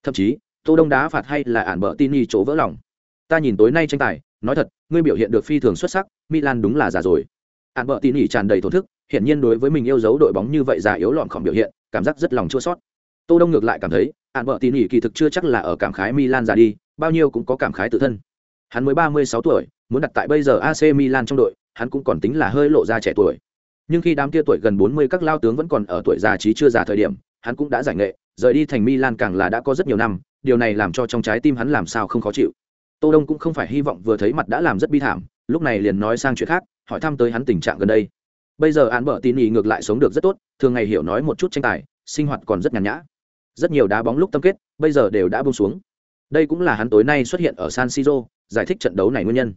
Thậm chí, Tô Đông đá phạt hay là ản bợ tin y chỗ vỡ lòng. Ta nhìn tối nay tranh tài, nói thật, ngươi biểu hiện được phi thường xuất sắc, Milan đúng là già rồi. ản bợ tin y tràn đầy thổn thức, hiển nhiên đối với mình yêu dấu đội bóng như vậy già yếu lọn khỏng biểu hiện, cảm giác rất lòng chua sót. Tô Đông ngược lại cảm thấy, ản bợ tin y kỳ thực chưa chắc là ở cảm khái Milan già đi, bao nhiêu cũng có cảm khái tự thân. Hắn mới 36 tuổi, muốn đặt tại bây giờ AC Milan trong đội, hắn cũng còn tính là hơi lộ ra trẻ tuổi nhưng khi đám kia tuổi gần bốn mươi các lao tướng vẫn còn ở tuổi già trí chưa già thời điểm hắn cũng đã giải nghệ rời đi thành milan càng là đã có rất nhiều năm, điều này làm cho trong trái tim hắn làm sao không khó chịu. Tô đông cũng không phải hy vọng vừa thấy mặt đã làm rất bi thảm, lúc này liền nói sang chuyện khác, hỏi thăm tới hắn tình trạng gần đây. Bây giờ án bợ tin ý ngược lại sống được rất tốt, thường ngày hiểu nói một chút tranh tài, sinh hoạt còn rất nhàn nhã. Rất nhiều đá bóng lúc tâm kết, bây giờ đều đã buông xuống. Đây cũng là hắn tối nay xuất hiện ở san siro, giải thích trận đấu này nguyên nhân.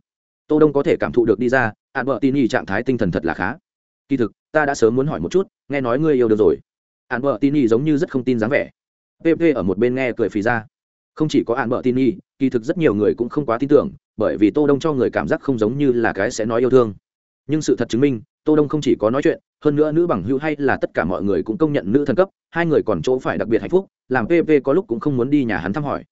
Tô đông có thể cảm thụ được đi ra án bợ tin ý trạng thái tinh thần thật là khá. Kỳ thực, ta đã sớm muốn hỏi một chút, nghe nói ngươi yêu được rồi ạn bợ tin y giống như rất không tin dáng vẻ. Pp ở một bên nghe cười phì ra. Không chỉ có ạn bợ tin y kỳ thực rất nhiều người cũng không quá tin tưởng, bởi vì tô đông cho người cảm giác không giống như là cái sẽ nói yêu thương. Nhưng sự thật chứng minh, tô đông không chỉ có nói chuyện, hơn nữa nữ bằng hữu hay là tất cả mọi người cũng công nhận nữ thần cấp, hai người còn chỗ phải đặc biệt hạnh phúc, làm pp có lúc cũng không muốn đi nhà hắn thăm hỏi.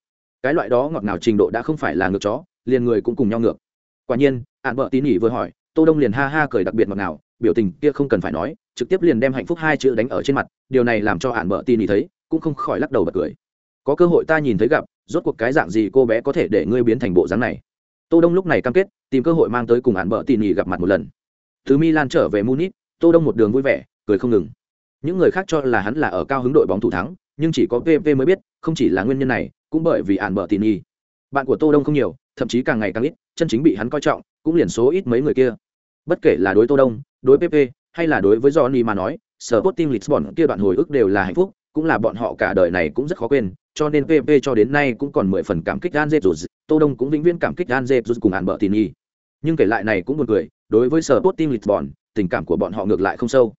Cái loại đó ngọt ngào trình độ đã không phải là ngược chó, liền người cũng cùng nhau ngược. Quả nhiên ạn bợ tín nhỉ vừa hỏi, tô đông liền ha ha cười đặc biệt ngọt ngào biểu tình kia không cần phải nói, trực tiếp liền đem hạnh phúc hai chữ đánh ở trên mặt, điều này làm cho hạn bợ tin ý thấy, cũng không khỏi lắc đầu bật cười. Có cơ hội ta nhìn thấy gặp, rốt cuộc cái dạng gì cô bé có thể để ngươi biến thành bộ dáng này? Tô đông lúc này cam kết, tìm cơ hội mang tới cùng hạn bợ tin ý gặp mặt một lần. Từ milan trở về munich, tô đông một đường vui vẻ, cười không ngừng. Những người khác cho là hắn là ở cao hứng đội bóng thủ thắng, nhưng chỉ có pv mới biết, không chỉ là nguyên nhân này, cũng bởi vì hạn bợ tin ý bạn của tô đông không nhiều, thậm chí càng ngày càng ít, chân chính bị hắn coi trọng, cũng liền số ít mấy người kia bất kể là đối tô đông, đối pp hay là đối với johnny mà nói sở Sporting Lisbon kia đoạn hồi ức đều là hạnh phúc, cũng là bọn họ cả đời này cũng rất khó quên, cho nên pp cho đến nay cũng còn mười phần cảm kích gan dẹp tô đông cũng vĩnh viễn cảm kích gan dẹp cùng hạn bợ tin y nhưng kể lại này cũng buồn cười, đối với sở Sporting Lisbon, tình cảm của bọn họ ngược lại không sâu.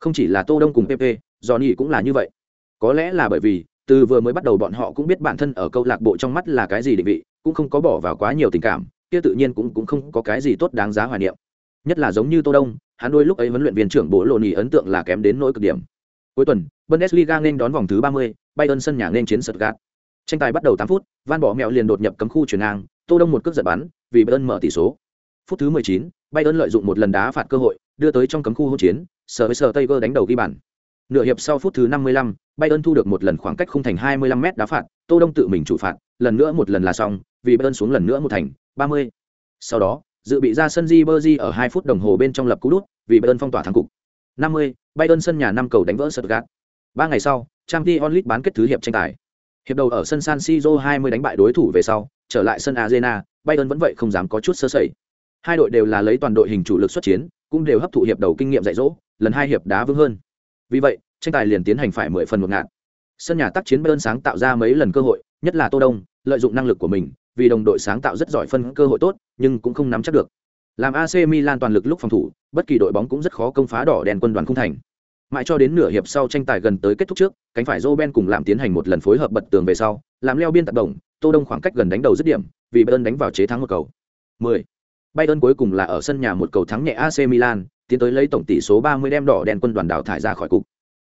Không chỉ là tô đông cùng pp johnny cũng là như vậy. Có lẽ là bởi vì, từ vừa mới bắt đầu bọn họ cũng biết bản thân ở câu lạc bộ trong mắt là cái gì định vị, cũng không có bỏ vào quá nhiều tình cảm, kia tự nhiên cũng cũng không có cái gì tốt đáng giá hoài niệm nhất là giống như tô đông hắn đôi lúc ấy huấn luyện viên trưởng bộ lộ nhì ấn tượng là kém đến nỗi cực điểm. Cuối tuần bundesliga nên đón vòng thứ 30, bayern sân nhà nên chiến stuttgart. Tranh tài bắt đầu 8 phút van bỏ mẹo liền đột nhập cấm khu chuyển ngang tô đông một cước giật bắn vì bayern mở tỷ số. Phút thứ 19, bayern lợi dụng một lần đá phạt cơ hội đưa tới trong cấm khu hỗn chiến sở với sờ Tiger đánh đầu ghi bàn. Nửa hiệp sau phút thứ 55, bayern thu được một lần khoảng cách khung thành 25 mét đá phạt tô đông tự mình chủ phạt lần nữa một lần là xong vì bayern xuống lần nữa một thành 30. sau đó dự bị ra sân Ribery ở 2 phút đồng hồ bên trong lập cú đút vì bayern phong tỏa thắng cục. 50, bayern sân nhà năm cầu đánh vỡ Stuttgart. Ba ngày sau Champions League bán kết thứ hiệp tranh tài. Hiệp đầu ở sân San Siro 20 đánh bại đối thủ về sau trở lại sân Arena Bayern vẫn vậy không dám có chút sơ sẩy. Hai đội đều là lấy toàn đội hình chủ lực xuất chiến cũng đều hấp thụ hiệp đầu kinh nghiệm dạy dỗ lần hai hiệp đá vững hơn. Vì vậy tranh tài liền tiến hành phải mười phần một ngạn sân nhà tác chiến Bayern sáng tạo ra mấy lần cơ hội nhất là tô đông lợi dụng năng lực của mình vì đồng đội sáng tạo rất giỏi phân cơ hội tốt, nhưng cũng không nắm chắc được. Làm AC Milan toàn lực lúc phòng thủ, bất kỳ đội bóng cũng rất khó công phá đỏ đèn quân đoàn khung thành. Mãi cho đến nửa hiệp sau tranh tài gần tới kết thúc trước, cánh phải Roben cùng làm tiến hành một lần phối hợp bật tường về sau làm leo biên tạc động tô đông khoảng cách gần đánh đầu dứt điểm, vì bayern đánh vào chế thắng một cầu. 10. bayern cuối cùng là ở sân nhà một cầu thắng nhẹ ac milan, tiến tới lấy tổng tỷ số 30 đem đỏ đen quân đoàn đảo thải ra khỏi cục.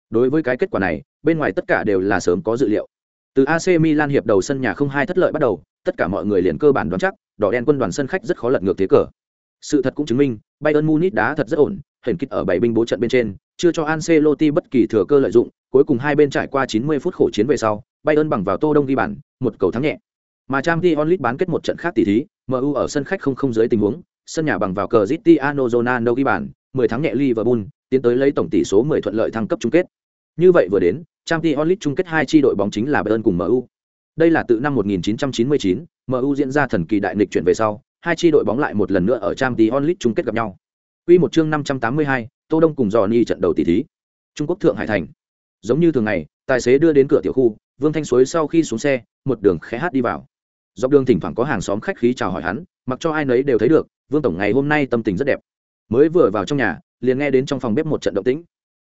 Đối với cái kết quả này, bên ngoài tất cả đều là sớm có dự liệu từ ac milan hiệp đầu sân nhà không hai thất lợi bắt đầu, tất cả mọi người liền cơ bản đoán chắc, đỏ đen quân đoàn sân khách rất khó lật ngược thế cờ. Sự thật cũng chứng minh, bayern munich đá thật rất ổn hình kích ở bảy binh bố trận bên trên, chưa cho Ancelotti bất kỳ thừa cơ lợi dụng, cuối cùng hai bên trải qua 90 phút khổ chiến về sau, bayern bằng vào tô đông ghi bàn, một cầu thắng nhẹ. Mà Champions League bán kết một trận khác tỷ thí mu ở sân khách không không dưới tình huống, sân nhà bằng vào Cristiano Ronaldo ghi bàn 10 thắng nhẹ Liverpool, tiến tới lấy tổng tỷ số 10 thuận lợi thăng cấp chung kết. Như vậy vừa đến trang League onlit chung kết hai chi đội bóng chính là bayern cùng mu đây là từ năm 1999 mu diễn ra thần kỳ đại nghịch chuyển về sau hai chi đội bóng lại một lần nữa ở trang League onlit chung kết gặp nhau Quy một chương 582, Tô Đông cùng Johnny trận đầu tỷ thí. Trung Quốc Thượng Hải thành. Giống như thường ngày, tài xế đưa đến cửa tiểu khu, Vương Thanh Suối sau khi xuống xe, một đường khẽ hát đi vào. Dọc đường thỉnh thoảng có hàng xóm khách khí chào hỏi hắn, mặc cho ai nấy đều thấy được, Vương tổng ngày hôm nay tâm tình rất đẹp. Mới vừa vào trong nhà, liền nghe đến trong phòng bếp một trận động tĩnh.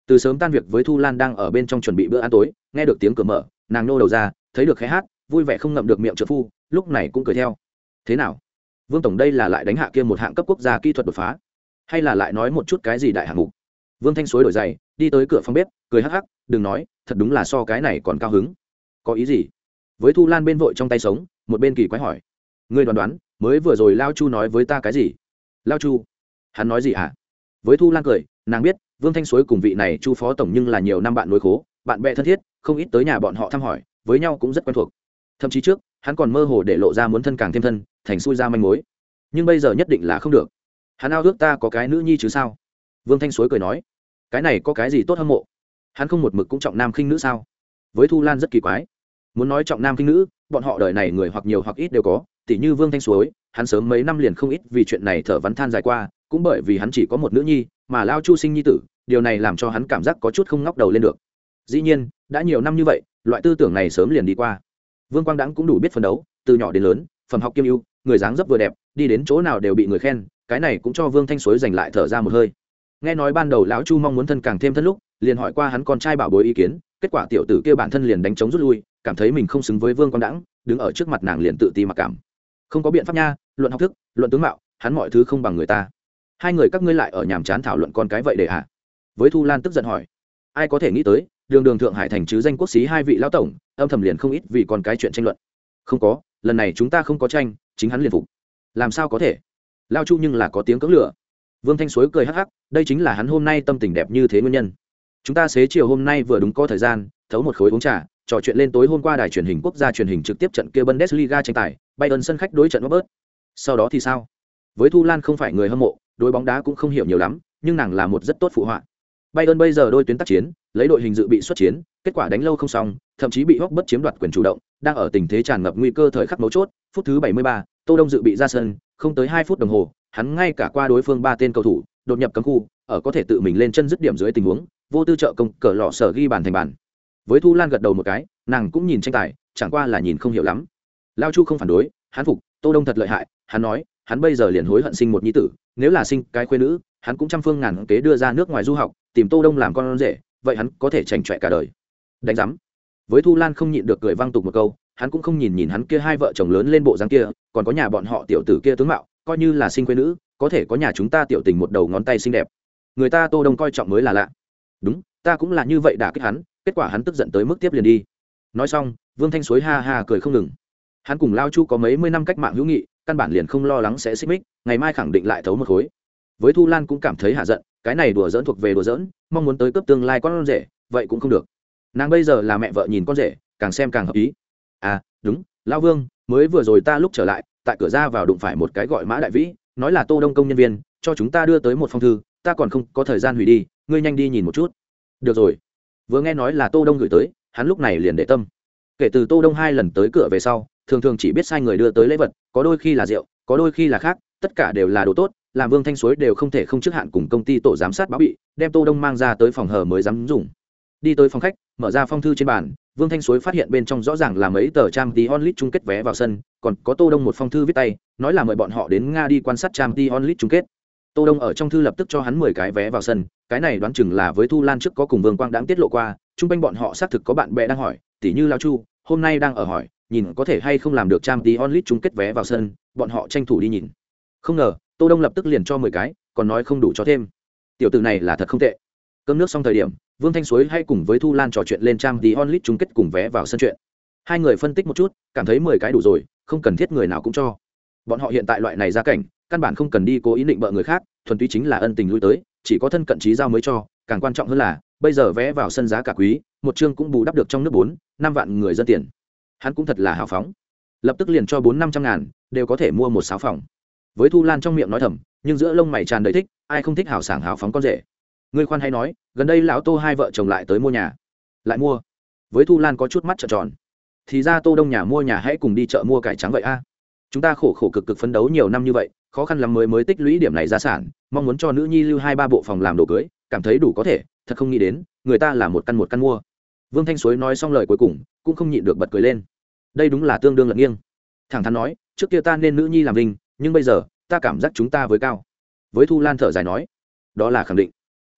Từ sớm tan việc với Thu Lan đang ở bên trong chuẩn bị bữa ăn tối, nghe được tiếng cửa mở, nàng nô đầu ra, thấy được khẽ hát, vui vẻ không ngậm được miệng trợ phu, lúc này cũng cười theo. Thế nào? Vương tổng đây là lại đánh hạ kia một hạng cấp quốc gia kỹ thuật đột phá hay là lại nói một chút cái gì đại hạng mục vương thanh suối đổi giày đi tới cửa phòng bếp cười hắc hắc đừng nói thật đúng là so cái này còn cao hứng có ý gì với thu lan bên vội trong tay sống một bên kỳ quái hỏi ngươi đoán đoán mới vừa rồi lao chu nói với ta cái gì lao chu hắn nói gì hả à? với thu lan cười nàng biết vương thanh suối cùng vị này chu phó tổng nhưng là nhiều năm bạn nối khố, bạn bè thân thiết, không ít tới nhà bọn họ thăm hỏi, với nhau cũng rất quen thuộc. Thậm chí trước, hắn còn mơ hồ để lộ ra muốn thân càng thêm thân, thành xui ra manh mối. Nhưng bây giờ nhất định là không được. Hắn ao ước ta có cái nữ nhi chứ sao? Vương thanh suối cười nói. Cái này có cái gì tốt hâm mộ? Hắn không một mực cũng trọng nam khinh nữ sao? Với thu lan rất kỳ quái. Muốn nói trọng nam khinh nữ, bọn họ đời này người hoặc nhiều hoặc ít đều có, tỉ như vương thanh suối, hắn sớm mấy năm liền không ít vì chuyện này thở vắn than dài qua, cũng bởi vì hắn chỉ có một nữ nhi mà lao chu sinh nhi tử, điều này làm cho hắn cảm giác có chút không ngóc đầu lên được. Dĩ nhiên, đã nhiều năm như vậy, loại tư tưởng này sớm liền đi qua. Vương quang đãng cũng đủ biết phấn đấu, từ nhỏ đến lớn, phẩm học kiêm ưu, người dáng dấp vừa đẹp, đi đến chỗ nào đều bị người khen, cái này cũng cho vương thanh suối giành lại thở ra một hơi. Nghe nói ban đầu lão chu mong muốn thân càng thêm thân lúc, liền hỏi qua hắn con trai bảo bối ý kiến, kết quả tiểu tử kia bản thân liền đánh chống rút lui, cảm thấy mình không xứng với vương quang đãng, đứng ở trước mặt nàng liền tự ti mặc cảm. Không có biện pháp nha, luận học thức, luận tướng mạo, hắn mọi thứ không bằng người ta hai người các ngươi lại ở nhàm chán thảo luận con cái vậy để hả với thu lan tức giận hỏi. Ai có thể nghĩ tới, đường đường thượng hải thành chứ danh quốc xí hai vị lão tổng, âm thầm liền không ít vì con cái chuyện tranh luận. Không có, lần này chúng ta không có tranh, chính hắn liền phục. Làm sao có thể? Lao chu nhưng là có tiếng cưỡng lửa. Vương thanh suối cười hắc hắc, đây chính là hắn hôm nay tâm tình đẹp như thế nguyên nhân. Chúng ta xế chiều hôm nay vừa đúng có thời gian, thấu một khối uống trà, trò chuyện lên tối hôm qua đài truyền hình quốc gia truyền hình trực tiếp trận kia bundesliga tranh tài, bayern sân khách đối trận robert. Sau đó thì sao? Với thu lan không phải người hâm mộ đối bóng đá cũng không hiểu nhiều lắm nhưng nàng là một rất tốt phụ họa. Bayern bây giờ đôi tuyến tác chiến lấy đội hình dự bị xuất chiến kết quả đánh lâu không xong thậm chí bị hốc bất chiếm đoạt quyền chủ động đang ở tình thế tràn ngập nguy cơ thời khắc mấu chốt phút thứ 73, tô đông dự bị ra sân không tới hai phút đồng hồ hắn ngay cả qua đối phương ba tên cầu thủ đột nhập cấm khu ở có thể tự mình lên chân dứt điểm dưới tình huống vô tư trợ công cờ lọ sở ghi bàn thành bàn. Với thu lan gật đầu một cái nàng cũng nhìn tranh tài chẳng qua là nhìn không hiểu lắm. Lao chu không phản đối hắn phục tô đông thật lợi hại hắn nói hắn bây giờ liền hối hận sinh một nhi tử, nếu là sinh cái khuê nữ, hắn cũng trăm phương ngàn kế đưa ra nước ngoài du học, tìm tô đông làm con rể, vậy hắn có thể chảnh chọe cả đời. Đánh giám. Với thu lan không nhịn được cười vang tục một câu, hắn cũng không nhìn nhìn hắn kia hai vợ chồng lớn lên bộ dáng kia, còn có nhà bọn họ tiểu tử kia tướng mạo, coi như là sinh quê nữ, có thể có nhà chúng ta tiểu tình một đầu ngón tay xinh đẹp. Người ta tô đông coi trọng mới là lạ. Đúng, ta cũng là như vậy đả kích hắn, kết quả hắn tức giận tới mức tiếp liền đi. Nói xong, vương thanh suối ha ha cười không ngừng. Hắn cùng lao chu có mấy mươi năm cách mạng hữu nghị căn bản liền không lo lắng sẽ xích mích, ngày mai khẳng định lại thấu một khối. Với thu lan cũng cảm thấy hạ giận, cái này đùa dỡn thuộc về đùa dỡn mong muốn tới cấp tương lai con rể, vậy cũng không được. Nàng bây giờ là mẹ vợ nhìn con rể, càng xem càng hợp ý. À đúng lao vương, mới vừa rồi ta lúc trở lại, tại cửa ra vào đụng phải một cái gọi mã đại vĩ, nói là tô đông công nhân viên, cho chúng ta đưa tới một phong thư, ta còn không có thời gian hủy đi, ngươi nhanh đi nhìn một chút. Được rồi. Vừa nghe nói là tô đông gửi tới, hắn lúc này liền để tâm. Kể từ tô đông hai lần tới cửa về sau thường thường chỉ biết sai người đưa tới lễ vật, có đôi khi là rượu, có đôi khi là khác, tất cả đều là đồ tốt, làm vương thanh suối đều không thể không trước hạn cùng công ty tổ giám sát báo bị, đem tô đông mang ra tới phòng hờ mới dám dùng. Đi tới phòng khách, mở ra phong thư trên bàn, vương thanh suối phát hiện bên trong rõ ràng là mấy tờ trang tí onlit chung kết vé vào sân, còn có tô đông một phong thư viết tay, nói là mời bọn họ đến nga đi quan sát trang tí onlit chung kết. Tô đông ở trong thư lập tức cho hắn mười cái vé vào sân, cái này đoán chừng là với thu lan trước có cùng vương quang đáng tiết lộ qua, chung quanh bọn họ xác thực có bạn bè đang hỏi tỉ như lao chu, hôm nay đang ở hỏi nhìn có thể hay không làm được trang tí onlit chung kết vé vào sân, bọn họ tranh thủ đi nhìn. Không ngờ, tô đông lập tức liền cho mười cái, còn nói không đủ cho thêm. Tiểu tử này là thật không tệ. Cơm nước xong thời điểm, vương thanh suối hay cùng với thu lan trò chuyện lên trang tí onlit chung kết cùng vé vào sân chuyện. Hai người phân tích một chút, cảm thấy mười cái đủ rồi, không cần thiết người nào cũng cho. Bọn họ hiện tại loại này ra cảnh, căn bản không cần đi cố ý định bợ người khác, thuần túy chính là ân tình lui tới, chỉ có thân cận trí giao mới cho, càng quan trọng hơn là, bây giờ vé vào sân giá cả quý, một chương cũng bù đắp được trong nước bốn, năm vạn người dân tiền hắn cũng thật là hào phóng. Lập tức liền cho bốn năm trăm ngàn, đều có thể mua một sáu phòng. Với thu lan trong miệng nói thầm, nhưng giữa lông mày tràn đầy thích, ai không thích hào sảng hào phóng con rể. Người khoan hay nói, gần đây lão tô hai vợ chồng lại tới mua nhà. Lại mua. Với thu lan có chút mắt trợn tròn. Thì ra tô đông nhà mua nhà hãy cùng đi chợ mua cải trắng vậy a. Chúng ta khổ khổ cực cực phấn đấu nhiều năm như vậy, khó khăn lắm mới mới tích lũy điểm này ra sản, mong muốn cho nữ nhi lưu hai ba bộ phòng làm đồ cưới, cảm thấy đủ có thể, thật không nghĩ đến, người ta là một căn một căn mua. Vương thanh suối nói xong lời cuối cùng cũng không nhịn được bật cười lên. Đây đúng là tương đương lật nghiêng. Thẳng thắn nói, trước kia ta nên nữ nhi làm linh, nhưng bây giờ, ta cảm giác chúng ta với cao. Với thu lan thở dài nói, đó là khẳng định.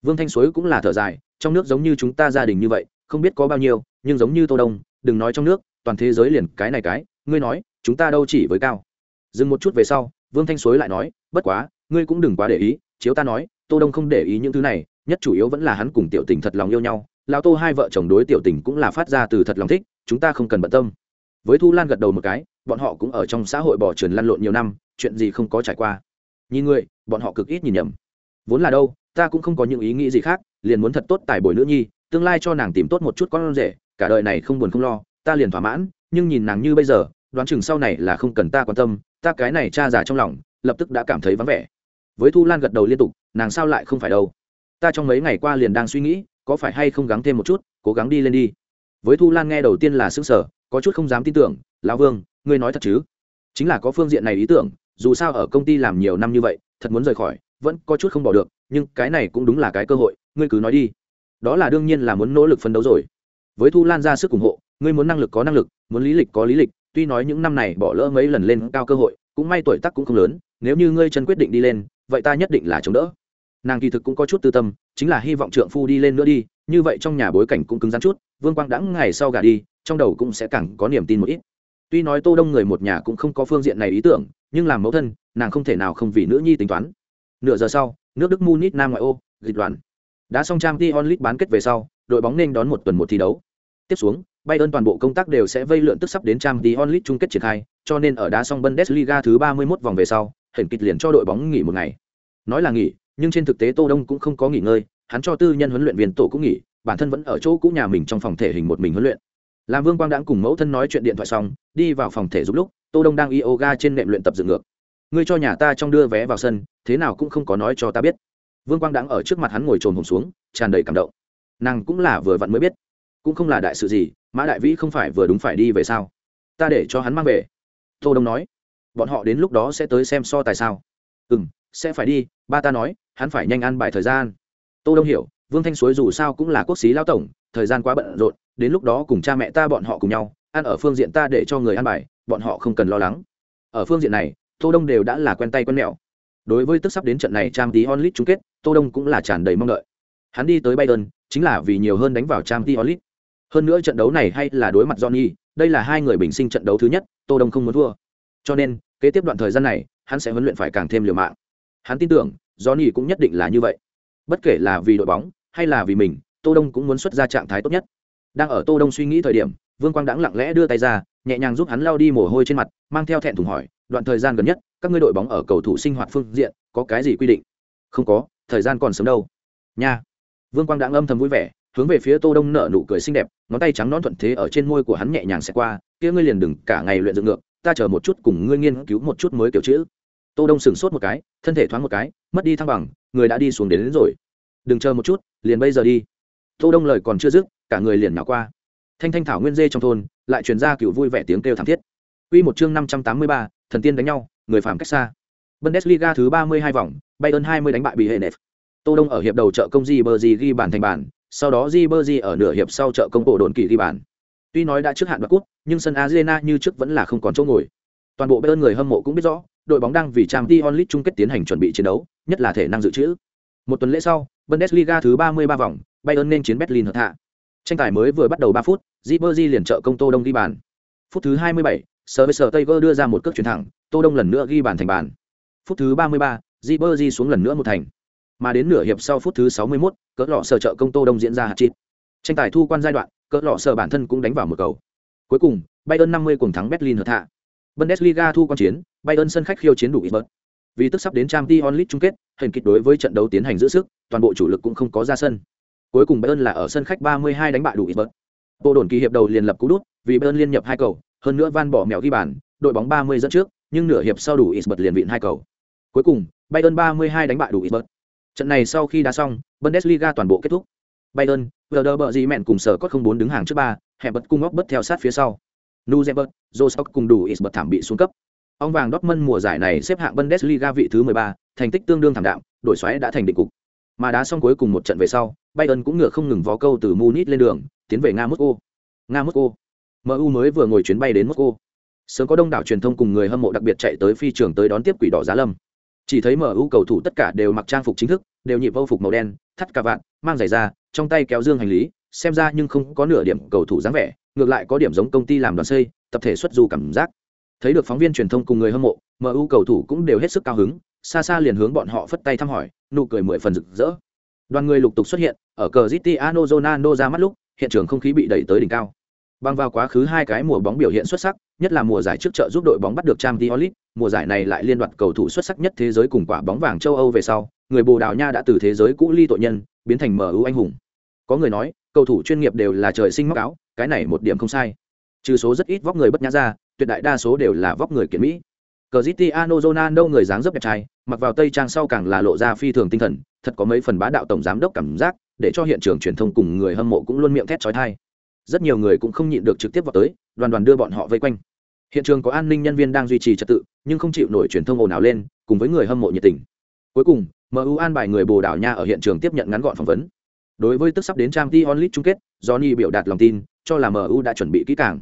Vương thanh suối cũng là thở dài, trong nước giống như chúng ta gia đình như vậy, không biết có bao nhiêu, nhưng giống như tô đông, đừng nói trong nước, toàn thế giới liền cái này cái, ngươi nói, chúng ta đâu chỉ với cao. Dừng một chút về sau, vương thanh suối lại nói, bất quá, ngươi cũng đừng quá để ý, chiếu ta nói, tô đông không để ý những thứ này, nhất chủ yếu vẫn là hắn cùng tiểu tình thật lòng yêu nhau, lão tô hai vợ chồng đối tiểu tình cũng là phát ra từ thật lòng thích chúng ta không cần bận tâm. Với thu lan gật đầu một cái, bọn họ cũng ở trong xã hội bỏ trườn lăn lộn nhiều năm, chuyện gì không có trải qua. Nhìn người, bọn họ cực ít nhìn nhầm. Vốn là đâu, ta cũng không có những ý nghĩ gì khác, liền muốn thật tốt tài bồi nữ nhi, tương lai cho nàng tìm tốt một chút con rể, cả đời này không buồn không lo, ta liền thỏa mãn, nhưng nhìn nàng như bây giờ, đoán chừng sau này là không cần ta quan tâm, ta cái này cha già trong lòng, lập tức đã cảm thấy vắng vẻ. Với thu lan gật đầu liên tục, nàng sao lại không phải đâu? Ta trong mấy ngày qua liền đang suy nghĩ, có phải hay không gắng thêm một chút, cố gắng đi lên đi với thu lan nghe đầu tiên là xứng sở có chút không dám tin tưởng, lão vương, ngươi nói thật chứ? Chính là có phương diện này ý tưởng, dù sao ở công ty làm nhiều năm như vậy, thật muốn rời khỏi, vẫn có chút không bỏ được, nhưng cái này cũng đúng là cái cơ hội, ngươi cứ nói đi. Đó là đương nhiên là muốn nỗ lực phấn đấu rồi. Với thu lan ra sức ủng hộ, ngươi muốn năng lực có năng lực, muốn lý lịch có lý lịch, tuy nói những năm này bỏ lỡ mấy lần lên cao cơ hội, cũng may tuổi tác cũng không lớn, nếu như ngươi chân quyết định đi lên, vậy ta nhất định là chống đỡ nàng kỳ thực cũng có chút tư tâm chính là hy vọng trượng phu đi lên nữa đi như vậy trong nhà bối cảnh cũng cứng rắn chút vương quang đãng ngày sau gà đi trong đầu cũng sẽ càng có niềm tin một ít. Tuy nói tô đông người một nhà cũng không có phương diện này ý tưởng nhưng làm mẫu thân nàng không thể nào không vì nữ nhi tính toán. Nửa giờ sau nước đức munich nam ngoại ô dịch đoàn đã xong trang t onlit bán kết về sau đội bóng nên đón một tuần một thi đấu. Tiếp xuống Bayern toàn bộ công tác đều sẽ vây lượn tức sắp đến Champions onlit chung kết triển khai, cho nên ở đá xong Bundesliga thứ 31 vòng về sau, Hển kịch liền cho đội bóng nghỉ một ngày. Nói là nghỉ, nhưng trên thực tế Tô Đông cũng không có nghỉ ngơi, hắn cho tư nhân huấn luyện viên tổ cũng nghỉ, bản thân vẫn ở chỗ cũ nhà mình trong phòng thể hình một mình huấn luyện. Làm Vương Quang đãng cùng mẫu thân nói chuyện điện thoại xong, đi vào phòng thể dục lúc, Tô Đông đang yoga trên nệm luyện tập dựng ngược. Ngươi cho nhà ta trong đưa vé vào sân, thế nào cũng không có nói cho ta biết. Vương Quang đãng ở trước mặt hắn ngồi trồm hồn xuống, tràn đầy cảm động. Nàng cũng là vừa vặn mới biết, cũng không là đại sự gì, mã đại vĩ không phải vừa đúng phải đi về sao ta để cho hắn mang về tô đông nói bọn họ đến lúc đó sẽ tới xem so tài sao ừ m sẽ phải đi ba ta nói hắn phải nhanh ăn bài thời gian. Tô đông hiểu vương thanh suối dù sao cũng là quốc sĩ lao tổng thời gian quá bận rộn đến lúc đó cùng cha mẹ ta bọn họ cùng nhau ăn ở phương diện ta để cho người ăn bài bọn họ không cần lo lắng. Ở phương diện này tô đông đều đã là quen tay quen mẹo. Đối với tức sắp đến trận này trang tí onlit chung kết tô đông cũng là tràn đầy mong đợi. Hắn đi tới bayern chính là vì nhiều hơn đánh vào trang tí onlit hơn nữa trận đấu này hay là đối mặt Johnny, đây là hai người bình sinh trận đấu thứ nhất, Tô Đông không muốn thua. Cho nên, kế tiếp đoạn thời gian này, hắn sẽ huấn luyện phải càng thêm liều mạng. Hắn tin tưởng, Johnny cũng nhất định là như vậy. Bất kể là vì đội bóng hay là vì mình, Tô Đông cũng muốn xuất ra trạng thái tốt nhất. Đang ở Tô Đông suy nghĩ thời điểm, Vương Quang đãng lặng lẽ đưa tay ra, nhẹ nhàng giúp hắn lau đi mồ hôi trên mặt, mang theo thẹn thùng hỏi, đoạn thời gian gần nhất, các ngươi đội bóng ở cầu thủ sinh hoạt phương diện, có cái gì quy định? Không có, thời gian còn sớm đâu. Nha. Vương Quang đãng âm thầm vui vẻ, hướng về phía Tô Đông nở nụ cười xinh đẹp, ngón tay trắng nõn thuận thế ở trên môi của hắn nhẹ nhàng sẽ qua, kia ngươi liền đừng cả ngày luyện dựng ngược, ta chờ một chút cùng ngươi nghiên cứu một chút mới kiểu chữ tô đông sửng sốt một cái thân thể thoáng một cái mất đi thăng bằng người đã đi xuống đến, đến rồi. Đừng chờ một chút liền bây giờ đi. Tô đông lời còn chưa dứt cả người liền nhào qua. Thanh thanh thảo nguyên dê trong thôn lại truyền ra cựu vui vẻ tiếng kêu thảm thiết. Quy một chương 583, thần tiên đánh nhau người phàm cách xa. Bundesliga thứ 32 vòng bayern 20 đánh bại bị hệ nệp tô đông ở hiệp đầu trợ công di bơ ghi bàn thành bàn sau đó di bơ ở nửa hiệp sau trợ công bộ đồn kỳ ghi bàn. Tuy nói đã trước hạn đoạt cút nhưng sân arena như trước vẫn là không còn chỗ ngồi. Toàn bộ bayern người hâm mộ cũng biết rõ đội bóng đang vì Champions League chung kết tiến hành chuẩn bị chiến đấu, nhất là thể năng dự trữ. Một tuần lễ sau, Bundesliga thứ 33 vòng, Bayern nên chiến Berlin hợp hạ. Tranh tài mới vừa bắt đầu 3 phút, Ribery liền trợ công Tô Đông ghi bàn. Phút thứ 27, Sergio Tiger đưa ra một cước chuyển thẳng, Tô Đông lần nữa ghi bàn thành bàn. Phút thứ 33, Ribery xuống lần nữa một thành. Mà đến nửa hiệp sau phút thứ 61, cỡ lọ sở trợ công Tô Đông diễn ra hạt chít. Tranh tài thu quan giai đoạn, cỡ lọ sở bản thân cũng đánh vào một cầu. Cuối cùng, Bayern 50 cùng thắng Berlin hợp hạ. Bundesliga thu quan chiến, Bayern sân khách khiêu chiến đủ Isbert. Vì tức sắp đến Champions League chung kết, hình kịch đối với trận đấu tiến hành giữ sức, toàn bộ chủ lực cũng không có ra sân. Cuối cùng Bayern là ở sân khách 32 đánh bại đủ Isbert. Bộ đồn kỳ hiệp đầu liền lập cú đút, vì Bayern liên nhập hai cầu, hơn nữa Van bỏ mèo ghi bàn, đội bóng 30 dẫn trước, nhưng nửa hiệp sau đủ Isbert liền vịn hai cầu. Cuối cùng, Bayern 32 đánh bại đủ Isbert. Trận này sau khi đá xong, Bundesliga toàn bộ kết thúc. Bayern, Werder bợ gì cùng sở có không bốn đứng hàng trước ba, hẹp bật cung óc bất theo sát phía sau. Nuzebert, Josok cùng đủ Isbert thảm bị xuống cấp. Ông vàng Dortmund mùa giải này xếp hạng Bundesliga vị thứ 13, thành tích tương đương thảm đạm, đội xoáy đã thành định cục. Mà đá xong cuối cùng một trận về sau, Bayern cũng ngựa không ngừng vó câu từ Munich lên đường, tiến về Nga Moscow. Nga Moscow. MU mới vừa ngồi chuyến bay đến Moscow. Sớm có đông đảo truyền thông cùng người hâm mộ đặc biệt chạy tới phi trường tới đón tiếp quỷ đỏ giá lâm. Chỉ thấy MU cầu thủ tất cả đều mặc trang phục chính thức, đều nhịp vô phục màu đen, thắt cà vạt, mang giày da, trong tay kéo dương hành lý, xem ra nhưng không có nửa điểm cầu thủ dáng vẻ, ngược lại có điểm giống công ty làm đoàn xây, tập thể xuất du cảm giác. Thấy được phóng viên truyền thông cùng người hâm mộ mu cầu thủ cũng đều hết sức cao hứng xa xa liền hướng bọn họ phất tay thăm hỏi nụ cười mười phần rực rỡ. Đoàn người lục tục xuất hiện ở cờ Cristiano zonano ra mắt lúc hiện trường không khí bị đẩy tới đỉnh cao. Bằng vào quá khứ hai cái mùa bóng biểu hiện xuất sắc nhất là mùa giải trước trợ giúp đội bóng bắt được trang t olit mùa giải này lại liên đoạt cầu thủ xuất sắc nhất thế giới cùng quả bóng vàng châu Âu về sau người Bồ Đào Nha đã từ thế giới cũ ly tội nhân biến thành MU anh hùng có người nói cầu thủ chuyên nghiệp đều là trời sinh móc áo cái này một điểm không sai trừ số rất ít vóc người bất nhã ra tuyệt đại đa số đều là vóc người kiện mỹ Cristiano Ronaldo người dáng dấp đẹp trai, mặc vào tây trang sau càng là lộ ra phi thường tinh thần, thật có mấy phần bá đạo tổng giám đốc cảm giác, để cho hiện trường truyền thông cùng người hâm mộ cũng luôn miệng thét chói tai. Rất nhiều người cũng không nhịn được trực tiếp vào tới, đoàn đoàn đưa bọn họ vây quanh. Hiện trường có an ninh nhân viên đang duy trì trật tự, nhưng không chịu nổi truyền thông ồn ào lên, cùng với người hâm mộ nhiệt tình. Cuối cùng, MU an bài người Bồ Đào Nha ở hiện trường tiếp nhận ngắn gọn phỏng vấn. Đối với tức sắp đến Champions League chung kết, Johnny biểu đạt lòng tin, cho là MU đã chuẩn bị kỹ càng.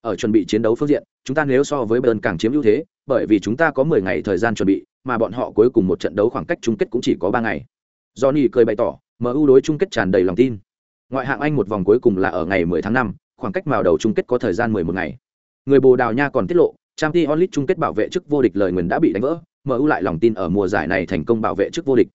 Ở chuẩn bị chiến đấu phương diện chúng ta nếu so với bayern càng chiếm ưu thế bởi vì chúng ta có 10 ngày thời gian chuẩn bị mà bọn họ cuối cùng một trận đấu khoảng cách chung kết cũng chỉ có 3 ngày. Johnny cười bày tỏ mu đối chung kết tràn đầy lòng tin. Ngoại hạng anh một vòng cuối cùng là ở ngày 10 tháng 5, khoảng cách vào đầu chung kết có thời gian 11 ngày. Người bồ đào nha còn tiết lộ Champions League chung kết bảo vệ chức vô địch lời nguyền đã bị đánh vỡ mu lại lòng tin ở mùa giải này thành công bảo vệ chức vô địch.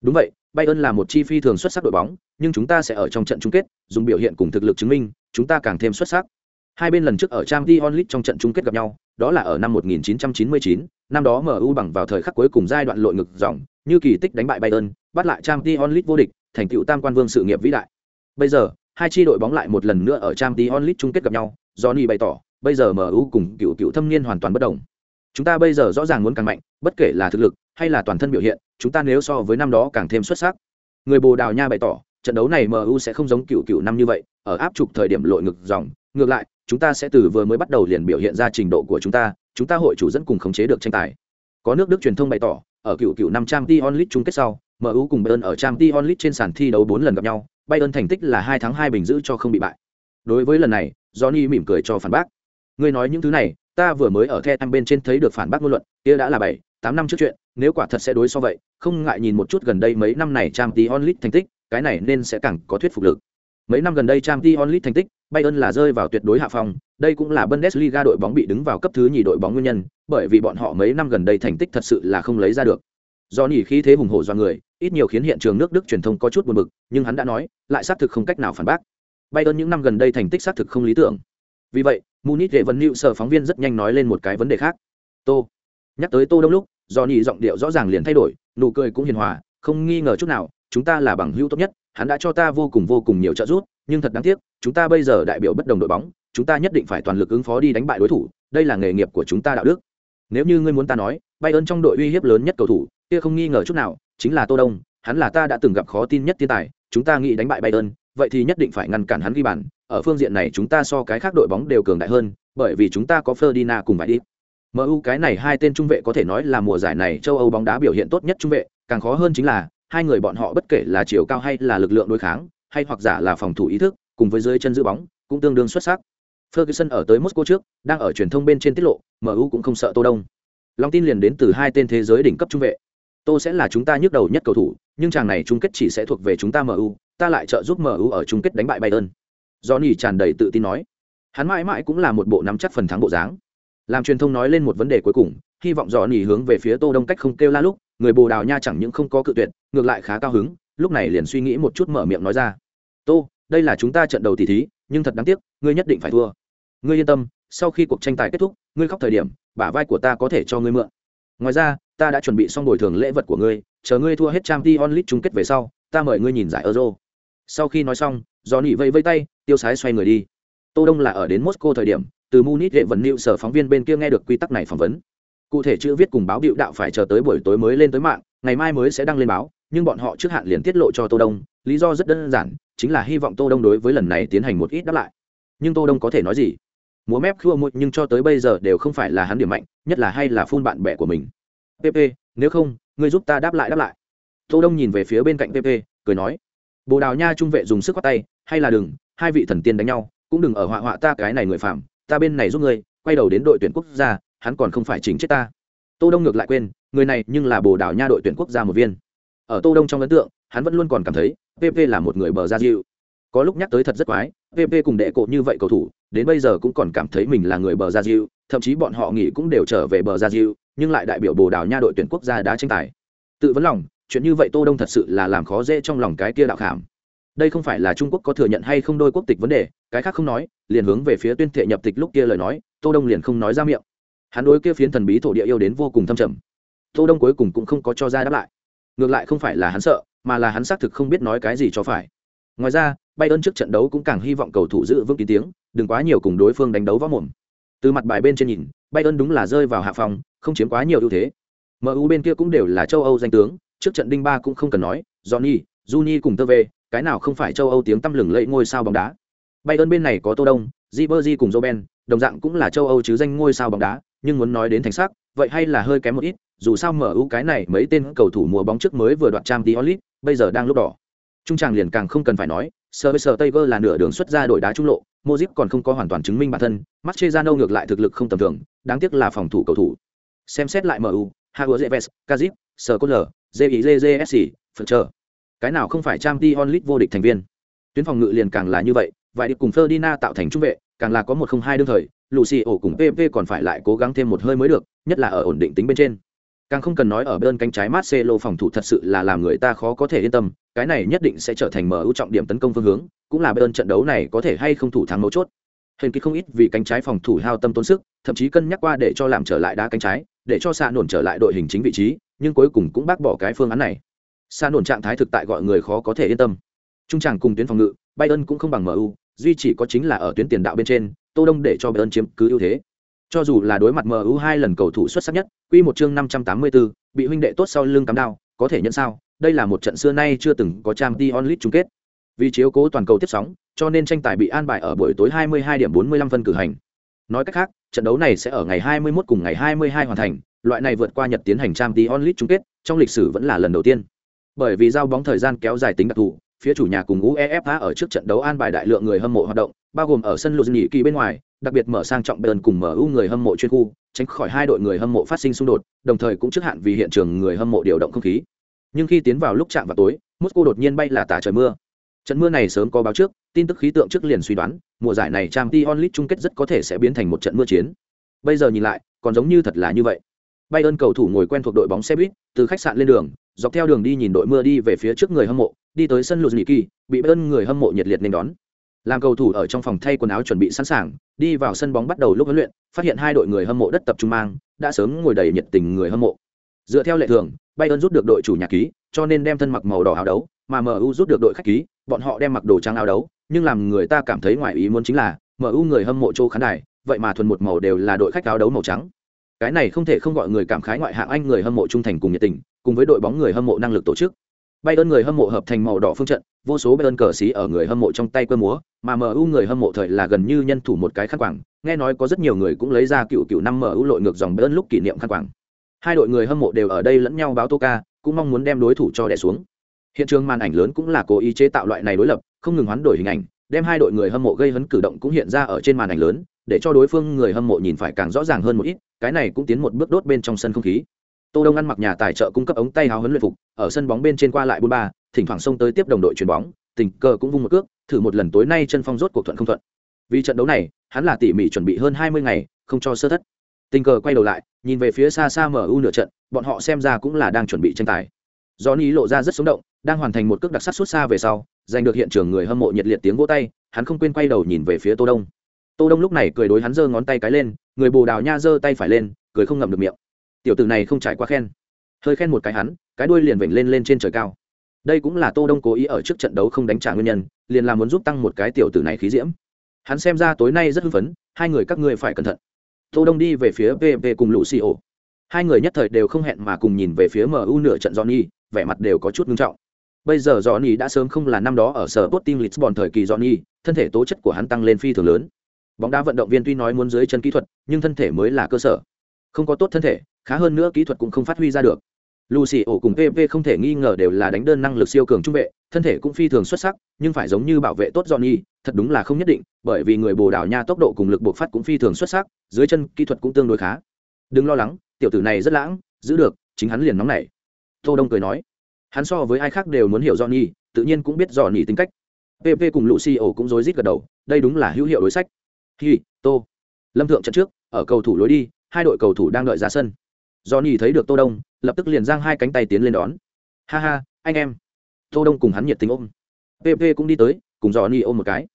Đúng vậy bayern là một chi phi thường xuất sắc đội bóng nhưng chúng ta sẽ ở trong trận chung kết dùng biểu hiện cùng thực lực chứng minh chúng ta càng thêm xuất sắc Hai bên lần trước ở Champions League trong trận chung kết gặp nhau, đó là ở năm 1999, năm đó MU bằng vào thời khắc cuối cùng giai đoạn lội ngực dòng, như kỳ tích đánh bại Bayern, bắt lại Champions League vô địch, thành tựu tam quan vương sự nghiệp vĩ đại. Bây giờ, hai chi đội bóng lại một lần nữa ở Champions League chung kết gặp nhau, Johnny bày tỏ, bây giờ MU cùng cựu cựu thâm niên hoàn toàn bất đồng. Chúng ta bây giờ rõ ràng muốn càng mạnh, bất kể là thực lực hay là toàn thân biểu hiện, chúng ta nếu so với năm đó càng thêm xuất sắc. Người Bồ Đào Nha bày tỏ, trận đấu này MU sẽ không giống cựu cựu năm như vậy, ở áp trục thời điểm lội ngược dòng, ngược lại, chúng ta sẽ từ vừa mới bắt đầu liền biểu hiện ra trình độ của chúng ta chúng ta hội chủ dẫn cùng khống chế được tranh tài. Có nước đức truyền thông bày tỏ ở cựu cựu năm trang t onlit chung kết sau mu cùng bayern ở trang t onlit trên sàn thi đấu bốn lần gặp nhau bayern thành tích là hai tháng hai bình giữ cho không bị bại. Đối với lần này johnny mỉm cười cho phản bác. Ngươi nói những thứ này ta vừa mới ở the em bên trên thấy được phản bác ngôn luận kia đã là bảy tám năm trước chuyện nếu quả thật sẽ đối so vậy không ngại nhìn một chút gần đây mấy năm này Champions League onlit thành tích cái này nên sẽ càng có thuyết phục lực. Mấy năm gần đây Champions League onlit thành tích Bayern là rơi vào tuyệt đối hạ phong, đây cũng là Bundesliga đội bóng bị đứng vào cấp thứ nhì đội bóng nguyên nhân, bởi vì bọn họ mấy năm gần đây thành tích thật sự là không lấy ra được. do nỉ khí thế hùng hổ do người ít nhiều khiến hiện trường nước đức truyền thông có chút buồn bực nhưng hắn đã nói lại xác thực không cách nào phản bác. Bayern những năm gần đây thành tích xác thực không lý tưởng. Vì vậy munich vệ vấn sở phóng viên rất nhanh nói lên một cái vấn đề khác. Tô. Nhắc tới tô đông lúc do nhị giọng điệu rõ ràng liền thay đổi nụ cười cũng hiền hòa không nghi ngờ chút nào chúng ta là bằng hữu tốt nhất hắn đã cho ta vô cùng vô cùng nhiều trợ giúp nhưng thật đáng tiếc chúng ta bây giờ đại biểu bất đồng đội bóng chúng ta nhất định phải toàn lực ứng phó đi đánh bại đối thủ đây là nghề nghiệp của chúng ta đạo đức. Nếu như ngươi muốn ta nói bay ơn trong đội uy hiếp lớn nhất cầu thủ kia không nghi ngờ chút nào chính là tô đông hắn là ta đã từng gặp khó tin nhất thiên tài chúng ta nghĩ đánh bại bay ơn, vậy thì nhất định phải ngăn cản hắn ghi bàn ở phương diện này chúng ta so cái khác đội bóng đều cường đại hơn bởi vì chúng ta có Ferdinand cùng vài đi MU cái này hai tên trung vệ có thể nói là mùa giải này châu Âu bóng đá biểu hiện tốt nhất trung vệ, càng khó hơn chính là hai người bọn họ bất kể là chiều cao hay là lực lượng đối kháng, hay hoặc giả là phòng thủ ý thức, cùng với dưới chân giữ bóng, cũng tương đương xuất sắc. Ferguson ở tới Moscow trước, đang ở truyền thông bên trên tiết lộ, MU cũng không sợ Tô Đông. Long tin liền đến từ hai tên thế giới đỉnh cấp trung vệ. Tô sẽ là chúng ta nhức đầu nhất cầu thủ, nhưng chàng này chung kết chỉ sẽ thuộc về chúng ta MU, ta lại trợ giúp MU ở chung kết đánh bại Bayern. Johnny tràn đầy tự tin nói. Hắn mãi mãi cũng là một bộ nắm chắc phần thắng bộ dáng. Làm truyền thông nói lên một vấn đề cuối cùng, hy vọng Johnny hướng về phía Tô Đông cách không kêu la lúc, người Bồ Đào Nha chẳng những không có cự tuyệt, ngược lại khá cao hứng, lúc này liền suy nghĩ một chút mở miệng nói ra. "Tô, đây là chúng ta trận đầu tỷ thí, nhưng thật đáng tiếc, ngươi nhất định phải thua." ngươi yên tâm sau khi cuộc tranh tài kết thúc ngươi khóc thời điểm bả vai của ta có thể cho ngươi mượn ngoài ra ta đã chuẩn bị xong bồi thường lễ vật của ngươi chờ ngươi thua hết trang t onlit chung kết về sau ta mời ngươi nhìn giải euro sau khi nói xong do nỉ vây vây tay tiêu sái xoay người đi tô đông là ở đến moscow thời điểm từ munich đệ vận lưu sở phóng viên bên kia nghe được quy tắc này phỏng vấn. Cụ thể chữ viết cùng báo điệu đạo phải chờ tới buổi tối mới lên tới mạng, ngày mai mới sẽ đăng lên báo, nhưng bọn họ trước hạn liền tiết lộ cho tô đông, lý do rất đơn giản, chính là hy vọng tô đông đối với lần này tiến hành một ít đáp lại. Nhưng tô đông có thể nói gì? Múa mép khua mụi nhưng cho tới bây giờ đều không phải là hắn điểm mạnh, nhất là hay là phun bạn bè của mình. Pp nếu không, ngươi giúp ta đáp lại đáp lại. Tô đông nhìn về phía bên cạnh pp cười nói, bồ đào nha trung vệ dùng sức quát tay, hay là đừng, hai vị thần tiên đánh nhau, cũng đừng ở họa họa ta cái này người phạm ta bên này giúp ngươi, quay đầu đến đội tuyển quốc gia, hắn còn không phải chính chết ta. Tô đông ngược lại quên, người này nhưng là bồ đào nha đội tuyển quốc gia một viên. Ở tô đông trong ấn tượng, hắn vẫn luôn còn cảm thấy pp là một người bờ ra diệu có lúc nhắc tới thật rất quái pp cùng đệ cộ như vậy cầu thủ, đến bây giờ cũng còn cảm thấy mình là người bờ ra diệu thậm chí bọn họ nghỉ cũng đều trở về bờ ra diệu nhưng lại đại biểu bồ đào nha đội tuyển quốc gia đá tranh tài. Tự vấn lòng, chuyện như vậy tô đông thật sự là làm khó dễ trong lòng cái kia đạo khảm đây không phải là trung quốc có thừa nhận hay không đôi quốc tịch vấn đề cái khác không nói liền hướng về phía tuyên thệ nhập tịch lúc kia lời nói tô đông liền không nói ra miệng hắn đối kia phiến thần bí thổ địa yêu đến vô cùng thâm trầm tô đông cuối cùng cũng không có cho ra đáp lại ngược lại không phải là hắn sợ mà là hắn xác thực không biết nói cái gì cho phải ngoài ra bay ơn trước trận đấu cũng càng hy vọng cầu thủ giữ vững kín tiếng, đừng quá nhiều cùng đối phương đánh đấu võ mồm. Từ mặt bài bên trên nhìn, bay ơn đúng là rơi vào hạ phòng, không chiếm quá nhiều ưu thế. MU bên kia cũng đều là châu Âu danh tướng, trước trận đinh ba cũng không cần nói, Johnny, Juni cùng Tơ về, cái nào không phải châu Âu tiếng tăm lừng lẫy ngôi sao bóng đá. Bayern bên này có Tô Đông, Ribery cùng Robben, đồng dạng cũng là châu Âu chứ danh ngôi sao bóng đá, nhưng muốn nói đến thành sắc, vậy hay là hơi kém một ít, dù sao MU cái này mấy tên cầu thủ mùa bóng trước mới vừa đoạt Champions League, bây giờ đang lúc đỏ. Trung tràng liền càng không cần phải nói, Sergio Taylor là nửa đường xuất ra đổi đá trung lộ, Modric còn không có hoàn toàn chứng minh bản thân, Mascherano ngược lại thực lực không tầm thường, đáng tiếc là phòng thủ cầu thủ. Xem xét lại MU, Hagozeves, Kazip, Skoller, JIJJSC, Fletcher. Cái nào không phải Champions League vô địch thành viên. Tuyến phòng ngự liền càng là như vậy, vài điệp cùng Ferdinand tạo thành trung vệ, càng là có một không hai đương thời, Lucio cùng PP còn phải lại cố gắng thêm một hơi mới được, nhất là ở ổn định tính bên trên. Càng không cần nói ở bên cánh trái Marcelo phòng thủ thật sự là làm người ta khó có thể yên tâm, cái này nhất định sẽ trở thành mở ưu trọng điểm tấn công phương hướng, cũng là bên trận đấu này có thể hay không thủ thắng mấu chốt. Hình ký không ít vì cánh trái phòng thủ hao tâm tốn sức, thậm chí cân nhắc qua để cho làm trở lại đá cánh trái, để cho xạ nổn trở lại đội hình chính vị trí, nhưng cuối cùng cũng bác bỏ cái phương án này xa nổn trạng thái thực tại gọi người khó có thể yên tâm. Trung tràng cùng tuyến phòng ngự, Bayern cũng không bằng MU, duy chỉ có chính là ở tuyến tiền đạo bên trên, Tô Đông để cho Bayern chiếm cứ ưu thế. Cho dù là đối mặt MU hai lần cầu thủ xuất sắc nhất, quy một chương 584, bị huynh đệ tốt sau lưng cắm đao, có thể nhận sao? Đây là một trận xưa nay chưa từng có trang Champions League chung kết. Vì chiếu cố toàn cầu tiếp sóng, cho nên tranh tài bị an bài ở buổi tối 22 điểm 45 phân cử hành. Nói cách khác, trận đấu này sẽ ở ngày 21 cùng ngày 22 hoàn thành, loại này vượt qua Nhật tiến hành Champions League chung kết, trong lịch sử vẫn là lần đầu tiên. Bởi vì giao bóng thời gian kéo dài tính đặc thù, phía chủ nhà cùng UEFA ở trước trận đấu an bài đại lượng người hâm mộ hoạt động, bao gồm ở sân Luzhniki kỳ bên ngoài, đặc biệt mở sang trọng bờn cùng mở ưu người hâm mộ chuyên khu tránh khỏi hai đội người hâm mộ phát sinh xung đột đồng thời cũng trước hạn vì hiện trường người hâm mộ điều động không khí. Nhưng khi tiến vào lúc chạm vào tối moscow đột nhiên bay là tả trời mưa. Trận mưa này sớm có báo trước tin tức khí tượng trước liền suy đoán mùa giải này trang t onlit chung kết rất có thể sẽ biến thành một trận mưa chiến. Bây giờ nhìn lại còn giống như thật là như vậy. Bayern cầu thủ ngồi quen thuộc đội bóng xe buýt, từ khách sạn lên đường, dọc theo đường đi nhìn đội mưa đi về phía trước người hâm mộ, đi tới sân Luzhniki, bị Bayern người hâm mộ nhiệt liệt nên đón. Làm cầu thủ ở trong phòng thay quần áo chuẩn bị sẵn sàng, đi vào sân bóng bắt đầu lúc huấn luyện, phát hiện hai đội người hâm mộ đất tập trung mang, đã sớm ngồi đầy nhiệt tình người hâm mộ. Dựa theo lệ thường, Bayern rút được đội chủ nhà ký, cho nên đem thân mặc màu đỏ áo đấu, mà MU rút được đội khách ký, bọn họ đem mặc đồ trắng áo đấu, nhưng làm người ta cảm thấy ngoài ý muốn chính là, MU người hâm mộ châu khán đài, vậy mà thuần một màu đều là đội khách áo đấu màu trắng. Cái này không thể không gọi người cảm khái ngoại hạng Anh người hâm mộ trung thành cùng nhiệt tình, cùng với đội bóng người hâm mộ năng lực tổ chức. Bayern người hâm mộ hợp thành màu đỏ phương trận, vô số Bayern cờ xí ở người hâm mộ trong tay quơ múa, mà MU người hâm mộ thời là gần như nhân thủ một cái khăn quàng, nghe nói có rất nhiều người cũng lấy ra cựu cựu năm MU lội ngược dòng Bayern lúc kỷ niệm khăn quàng. Hai đội người hâm mộ đều ở đây lẫn nhau báo tô ca, cũng mong muốn đem đối thủ cho đè xuống. Hiện trường màn ảnh lớn cũng là cố ý chế tạo loại này đối lập, không ngừng hoán đổi hình ảnh, đem hai đội người hâm mộ gây hấn cử động cũng hiện ra ở trên màn ảnh lớn, để cho đối phương người hâm mộ nhìn phải càng rõ ràng hơn một ít, cái này cũng tiến một bước đốt bên trong sân không khí. Tô Đông ăn mặc nhà tài trợ cung cấp ống tay áo huấn luyện phục, ở sân bóng bên trên qua lại bốn ba, thỉnh thoảng xông tới tiếp đồng đội chuyền bóng, tình cờ cũng vung một cước, thử một lần tối nay chân phong rốt cuộc thuận không thuận. Vì trận đấu này, hắn là tỉ mỉ chuẩn bị hơn 20 ngày, không cho sơ thất. Tình cờ quay đầu lại, nhìn về phía xa xa MU nửa trận, bọn họ xem ra cũng là đang chuẩn bị tranh tài. Johnny lộ ra rất sống động, đang hoàn thành một cước đặc sắc suốt xa về sau, giành được hiện trường người hâm mộ nhiệt liệt tiếng vỗ tay, hắn không quên quay đầu nhìn về phía Tô Đông. Tô Đông lúc này cười đối hắn giơ ngón tay cái lên, người Bồ Đào Nha giơ tay phải lên, cười không ngậm được miệng. Tiểu tử này không trải qua khen, hơi khen một cái hắn, cái đuôi liền vểnh lên lên trên trời cao. Đây cũng là Tô Đông cố ý ở trước trận đấu không đánh trả nguyên nhân, liền là muốn giúp tăng một cái tiểu tử này khí diễm. Hắn xem ra tối nay rất hưng phấn, hai người các ngươi phải cẩn thận. Tô Đông đi về phía PV cùng Lucio. Hai người nhất thời đều không hẹn mà cùng nhìn về phía MU nửa trận Johnny, vẻ mặt đều có chút nghiêm trọng. Bây giờ Johnny đã sớm không là năm đó ở sở Sporting Lisbon thời kỳ Johnny, thân thể tố chất của hắn tăng lên phi thường lớn. Bóng đá vận động viên tuy nói muốn dưới chân kỹ thuật, nhưng thân thể mới là cơ sở. Không có tốt thân thể, khá hơn nữa kỹ thuật cũng không phát huy ra được. Lucio cùng PV không thể nghi ngờ đều là đánh đơn năng lực siêu cường trung vệ, thân thể cũng phi thường xuất sắc, nhưng phải giống như bảo vệ tốt Johnny, thật đúng là không nhất định, bởi vì người Bồ Đào Nha tốc độ cùng lực buộc phát cũng phi thường xuất sắc, dưới chân kỹ thuật cũng tương đối khá. Đừng lo lắng, tiểu tử này rất lãng, giữ được, chính hắn liền nóng nảy. Tô Đông cười nói, hắn so với ai khác đều muốn hiểu Johnny, tự nhiên cũng biết Johnny tính cách. PP cùng Lucio cũng rối rít gật đầu, đây đúng là hữu hiệu đối sách. khi Tô. Lâm thượng trận trước, ở cầu thủ lối đi, hai đội cầu thủ đang đợi ra sân. Johnny thấy được Tô Đông, lập tức liền giang hai cánh tay tiến lên đón. Ha ha, anh em. Tô Đông cùng hắn nhiệt tình ôm. PP cũng đi tới, cùng Johnny ôm một cái.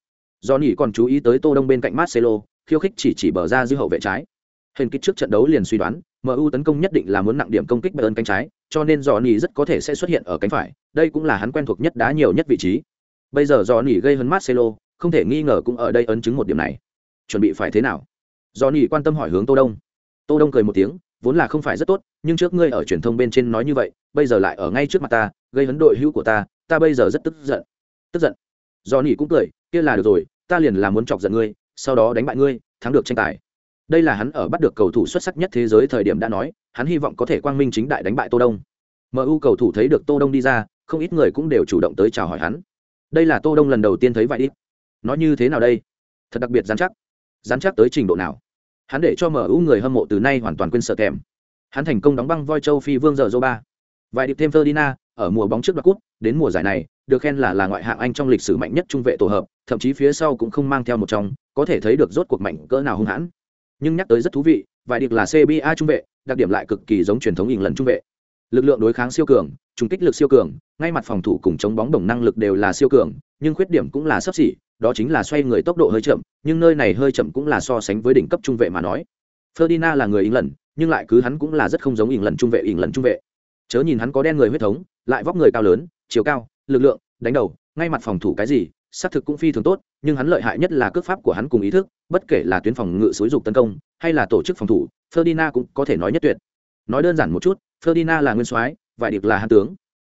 Johnny còn chú ý tới Tô Đông bên cạnh Marcelo, khiêu khích chỉ chỉ bờ ra dư hậu vệ trái. Hình kích trước trận đấu liền suy đoán, MU tấn công nhất định là muốn nặng điểm công kích Bayern cánh trái, cho nên Johnny rất có thể sẽ xuất hiện ở cánh phải, đây cũng là hắn quen thuộc nhất đá nhiều nhất vị trí. Bây giờ Johnny gây hấn Marcelo, không thể nghi ngờ cũng ở đây ấn chứng một điểm này. Chuẩn bị phải thế nào? Johnny quan tâm hỏi hướng Tô Đông. Tô Đông cười một tiếng, vốn là không phải rất tốt, nhưng trước ngươi ở truyền thông bên trên nói như vậy, bây giờ lại ở ngay trước mặt ta, gây hấn đội hữu của ta, ta bây giờ rất tức giận. Tức giận. Do nỉ cũng cười, kia là được rồi, ta liền là muốn chọc giận ngươi, sau đó đánh bại ngươi, thắng được tranh tài. Đây là hắn ở bắt được cầu thủ xuất sắc nhất thế giới thời điểm đã nói hắn hy vọng có thể quang minh chính đại đánh bại tô đông. Mu cầu thủ thấy được tô đông đi ra không ít người cũng đều chủ động tới chào hỏi hắn. Đây là tô đông lần đầu tiên thấy vậy ít nói như thế nào đây? Thật đặc biệt dán chắc. Dán chắc tới trình độ nào? Hắn để cho mu người hâm mộ từ nay hoàn toàn quên sợ kèm. Hắn thành công đóng băng voi châu phi vương giờ dô ba. Vài điệp thêm Ferdinand, ở mùa bóng trước đoạt cút đến mùa giải này, được khen là là ngoại hạng anh trong lịch sử mạnh nhất trung vệ tổ hợp, thậm chí phía sau cũng không mang theo một trong, có thể thấy được rốt cuộc mạnh cỡ nào hung hãn. Nhưng nhắc tới rất thú vị, vài điệp là cba trung vệ, đặc điểm lại cực kỳ giống truyền thống ỉng lần trung vệ. Lực lượng đối kháng siêu cường trung kích lực siêu cường, ngay mặt phòng thủ cùng chống bóng đồng năng lực đều là siêu cường, nhưng khuyết điểm cũng là sấp xỉ đó chính là xoay người tốc độ hơi chậm nhưng nơi này hơi chậm cũng là so sánh với đỉnh cấp trung vệ mà nói. Ferdinand là người England, lần nhưng lại cứ hắn cũng là rất không giống England lần trung vệ England lần trung vệ. Chớ nhìn hắn có đen người huyết thống lại vóc người cao lớn chiều cao lực lượng đánh đầu ngay mặt phòng thủ cái gì xác thực cũng phi thường tốt nhưng hắn lợi hại nhất là cước pháp của hắn cùng ý thức bất kể là tuyến phòng ngự xúi dục tấn công hay là tổ chức phòng thủ ferdinand cũng có thể nói nhất tuyệt. Nói đơn giản một chút ferdinand là nguyên soái vài điệp là hắn tướng.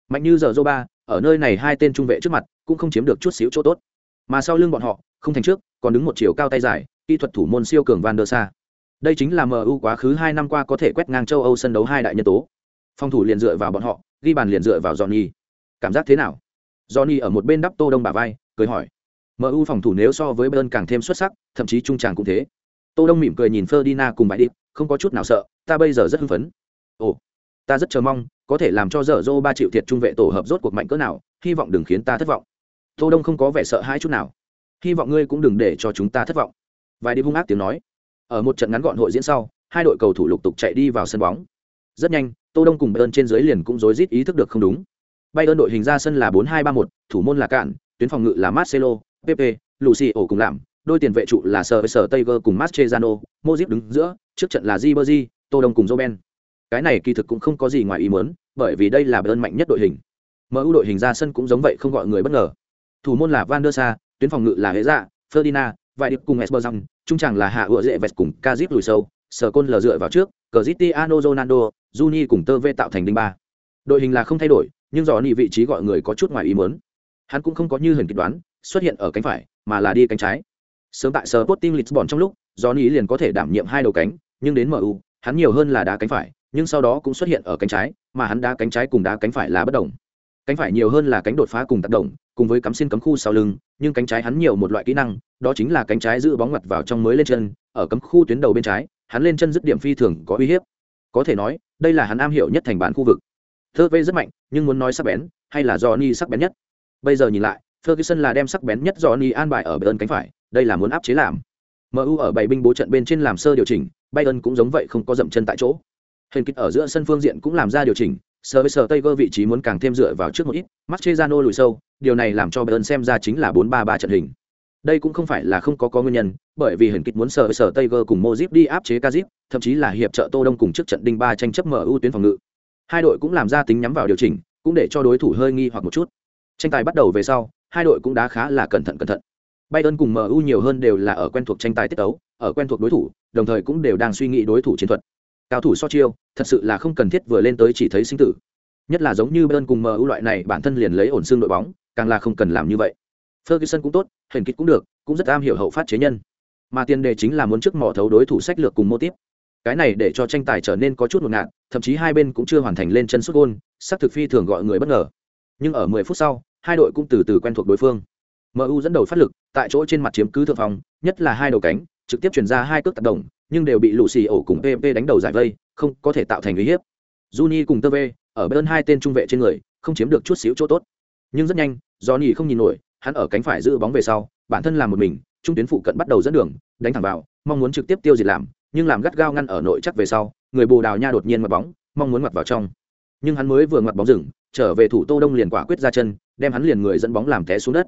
Mạnh như giờ Zoba, ở nơi này hai tên trung vệ trước mặt cũng không chiếm được chút xíu chỗ tốt mà sau lưng bọn họ không thành trước còn đứng một chiều cao tay dài kỹ thuật thủ môn siêu cường van der sa đây chính là mu quá khứ hai năm qua có thể quét ngang châu âu sân đấu hai đại nhân tố phòng thủ liền dựa vào bọn họ ghi bàn liền dựa vào johnny cảm giác thế nào johnny ở một bên đắp tô đông bà vai cười hỏi MU phòng thủ nếu so với Bayern càng thêm xuất sắc, thậm chí trung tràng cũng thế. Tô Đông mỉm cười nhìn Ferdinand cùng bãi đi, không có chút nào sợ, ta bây giờ rất hưng phấn. Ồ, ta rất chờ mong, có thể làm cho Dở Dô ba triệu thiệt trung vệ tổ hợp rốt cuộc mạnh cỡ nào, hy vọng đừng khiến ta thất vọng. Tô Đông không có vẻ sợ hãi chút nào. Hy vọng ngươi cũng đừng để cho chúng ta thất vọng. Vài đi hung ác tiếng nói. Ở một trận ngắn gọn hội diễn sau, hai đội cầu thủ lục tục chạy đi vào sân bóng. rất nhanh tô đông cùng bayern trên dưới liền cũng rối rít ý thức được không đúng bayern đội hình ra sân là bốn hai ba một thủ môn là cạn tuyến phòng ngự là marcelo pepe lucio cùng làm đôi tiền vệ trụ là sờ sờ tiger cùng mastrezano mozip đứng giữa trước trận là Ribery, tô đông cùng Roben. cái này kỳ thực cũng không có gì ngoài ý muốn bởi vì đây là bayern mạnh nhất đội hình mu đội hình ra sân cũng giống vậy không gọi người bất ngờ thủ môn là van der sa tuyến phòng ngự là hệ dạ ferdinand, vài điệp cùng esberzang trung tràng là hạ ựa dễ vẹt cùng kazip lùi sâu, sở côn lờ dựa vào trước, cristiano ronaldo, juni cùng tơ vê tạo thành đinh ba. Đội hình là không thay đổi, nhưng rõ nị vị trí gọi người có chút ngoài ý muốn. Hắn cũng không có như hình kịch đoán, xuất hiện ở cánh phải, mà là đi cánh trái. Sớm tại sở Sporting Lisbon trong lúc do liền có thể đảm nhiệm hai đầu cánh, nhưng đến mu hắn nhiều hơn là đá cánh phải, nhưng sau đó cũng xuất hiện ở cánh trái, mà hắn đá cánh trái cùng đá cánh phải là bất đồng cánh phải nhiều hơn là cánh đột phá cùng tác động, cùng với cắm xin cấm khu sau lưng, nhưng cánh trái hắn nhiều một loại kỹ năng, đó chính là cánh trái giữ bóng mặt vào trong mới lên chân, ở cấm khu tuyến đầu bên trái, hắn lên chân dứt điểm phi thường có uy hiếp. Có thể nói, đây là hắn am hiểu nhất thành bản khu vực. Thơ vê rất mạnh, nhưng muốn nói sắc bén, hay là do ni sắc bén nhất? Bây giờ nhìn lại, ferguson là đem sắc bén nhất do ni an bài ở bên cánh phải, đây là muốn áp chế làm. Mu ở bảy binh bố trận bên trên làm sơ điều chỉnh, bayern cũng giống vậy không có dậm chân tại chỗ. Hình kích ở giữa sân phương diện cũng làm ra điều chỉnh sờ với sờ tây vị trí muốn càng thêm dựa vào trước một ít Mascherano lùi sâu điều này làm cho bayern xem ra chính là bốn ba ba trận hình. Đây cũng không phải là không có có nguyên nhân bởi vì hình kịch muốn sờ với sờ tây cùng mozip đi áp chế kazip thậm chí là hiệp trợ tô đông cùng trước trận đinh ba tranh chấp mở ưu tuyến phòng ngự. Hai đội cũng làm ra tính nhắm vào điều chỉnh cũng để cho đối thủ hơi nghi hoặc một chút. Tranh tài bắt đầu về sau hai đội cũng đã khá là cẩn thận cẩn thận. Bayern cùng MU nhiều hơn đều là ở quen thuộc tranh tài tiết tấu, ở quen thuộc đối thủ, đồng thời cũng đều đang suy nghĩ đối thủ chiến thuật cao thủ so chiêu, thật sự là không cần thiết vừa lên tới chỉ thấy sinh tử. Nhất là giống như Bayern cùng MU loại này, bản thân liền lấy ổn xương đội bóng, càng là không cần làm như vậy. Ferguson cũng tốt hình kích cũng được, cũng rất am hiểu hậu phát chế nhân. Mà tiền đề chính là muốn trước mỏ thấu đối thủ sách lược cùng mô tiếp cái này để cho tranh tài trở nên có chút ngột ngạt, thậm chí hai bên cũng chưa hoàn thành lên chân xuất gôn sắc thực phi thường gọi người bất ngờ. Nhưng ở 10 phút sau, hai đội cũng từ từ quen thuộc đối phương. Mu dẫn đầu phát lực, tại chỗ trên mặt chiếm cứ thượng phòng, nhất là hai đầu cánh trực tiếp chuyển ra hai cước tác động nhưng đều bị lũ xì ổ cùng pp đánh đầu giải vây, không có thể tạo thành uy hiếp. Juni cùng tơ v ở bên hai tên trung vệ trên người, không chiếm được chút xíu chỗ tốt. Nhưng rất nhanh do nhì không nhìn nổi, hắn ở cánh phải giữ bóng về sau, bản thân làm một mình, trung tuyến phụ cận bắt đầu dẫn đường, đánh thẳng vào, mong muốn trực tiếp tiêu diệt làm, nhưng làm gắt gao ngăn ở nội chắc về sau, người bồ đào nha đột nhiên mặt bóng, mong muốn mặt vào trong. Nhưng hắn mới vừa ngoặt bóng rừng trở về thủ tô đông liền quả quyết ra chân, đem hắn liền người dẫn bóng làm té xuống đất.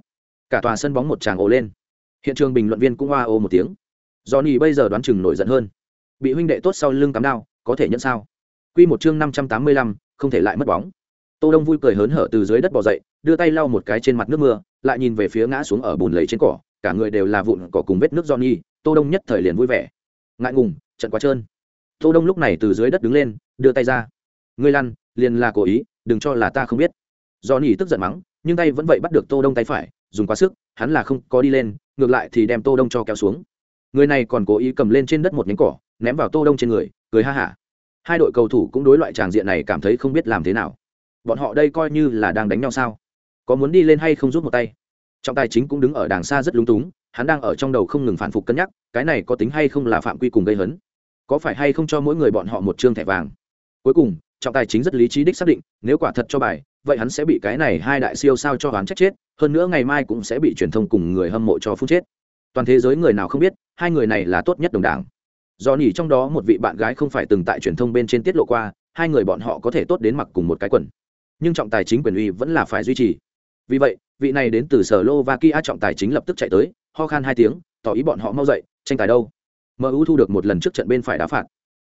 Cả tòa sân bóng một tràng ồ lên. Hiện trường bình luận viên cũng hoa ô một tiếng. Johnny bây giờ đoán chừng nổi giận hơn. Bị huynh đệ tốt sau lưng cắm đao, có thể nhận sao? Quy một chương năm trăm tám mươi lăm, không thể lại mất bóng. Tô Đông vui cười hớn hở từ dưới đất bò dậy, đưa tay lau một cái trên mặt nước mưa, lại nhìn về phía ngã xuống ở bùn lầy trên cỏ, cả người đều là vụn cỏ cùng vết nước Johnny, Tô Đông nhất thời liền vui vẻ. Ngại ngùng, trận quá trơn. Tô Đông lúc này từ dưới đất đứng lên, đưa tay ra. Ngươi lăn, liền là cố ý, đừng cho là ta không biết. Johnny tức giận mắng, nhưng tay vẫn vậy bắt được Tô Đông tay phải, dùng quá sức, hắn là không có đi lên, ngược lại thì đem Tô Đông cho kéo xuống người này còn cố ý cầm lên trên đất một nhánh cỏ, ném vào tô đông trên người, cười ha hả. Hai đội cầu thủ cũng đối loại tràng diện này cảm thấy không biết làm thế nào. Bọn họ đây coi như là đang đánh nhau sao? Có muốn đi lên hay không rút một tay? Trọng tài chính cũng đứng ở đàng xa rất lúng túng, hắn đang ở trong đầu không ngừng phản phục cân nhắc, cái này có tính hay không là phạm quy cùng gây hấn? Có phải hay không cho mỗi người bọn họ một chương thẻ vàng? Cuối cùng, trọng tài chính rất lý trí đích xác định, nếu quả thật cho bài, vậy hắn sẽ bị cái này hai đại siêu sao cho hắn trách chết, hơn nữa ngày mai cũng sẽ bị truyền thông cùng người hâm mộ cho phút chết toàn thế giới người nào không biết, hai người này là tốt nhất đồng đảng. Do nhỉ trong đó một vị bạn gái không phải từng tại truyền thông bên trên tiết lộ qua, hai người bọn họ có thể tốt đến mặc cùng một cái quần. Nhưng trọng tài chính quyền uy vẫn là phải duy trì. Vì vậy, vị này đến từ sở slovakia trọng tài chính lập tức chạy tới, ho khan hai tiếng, tỏ ý bọn họ mau dậy, tranh tài đâu? Mu thu được một lần trước trận bên phải đá phạt.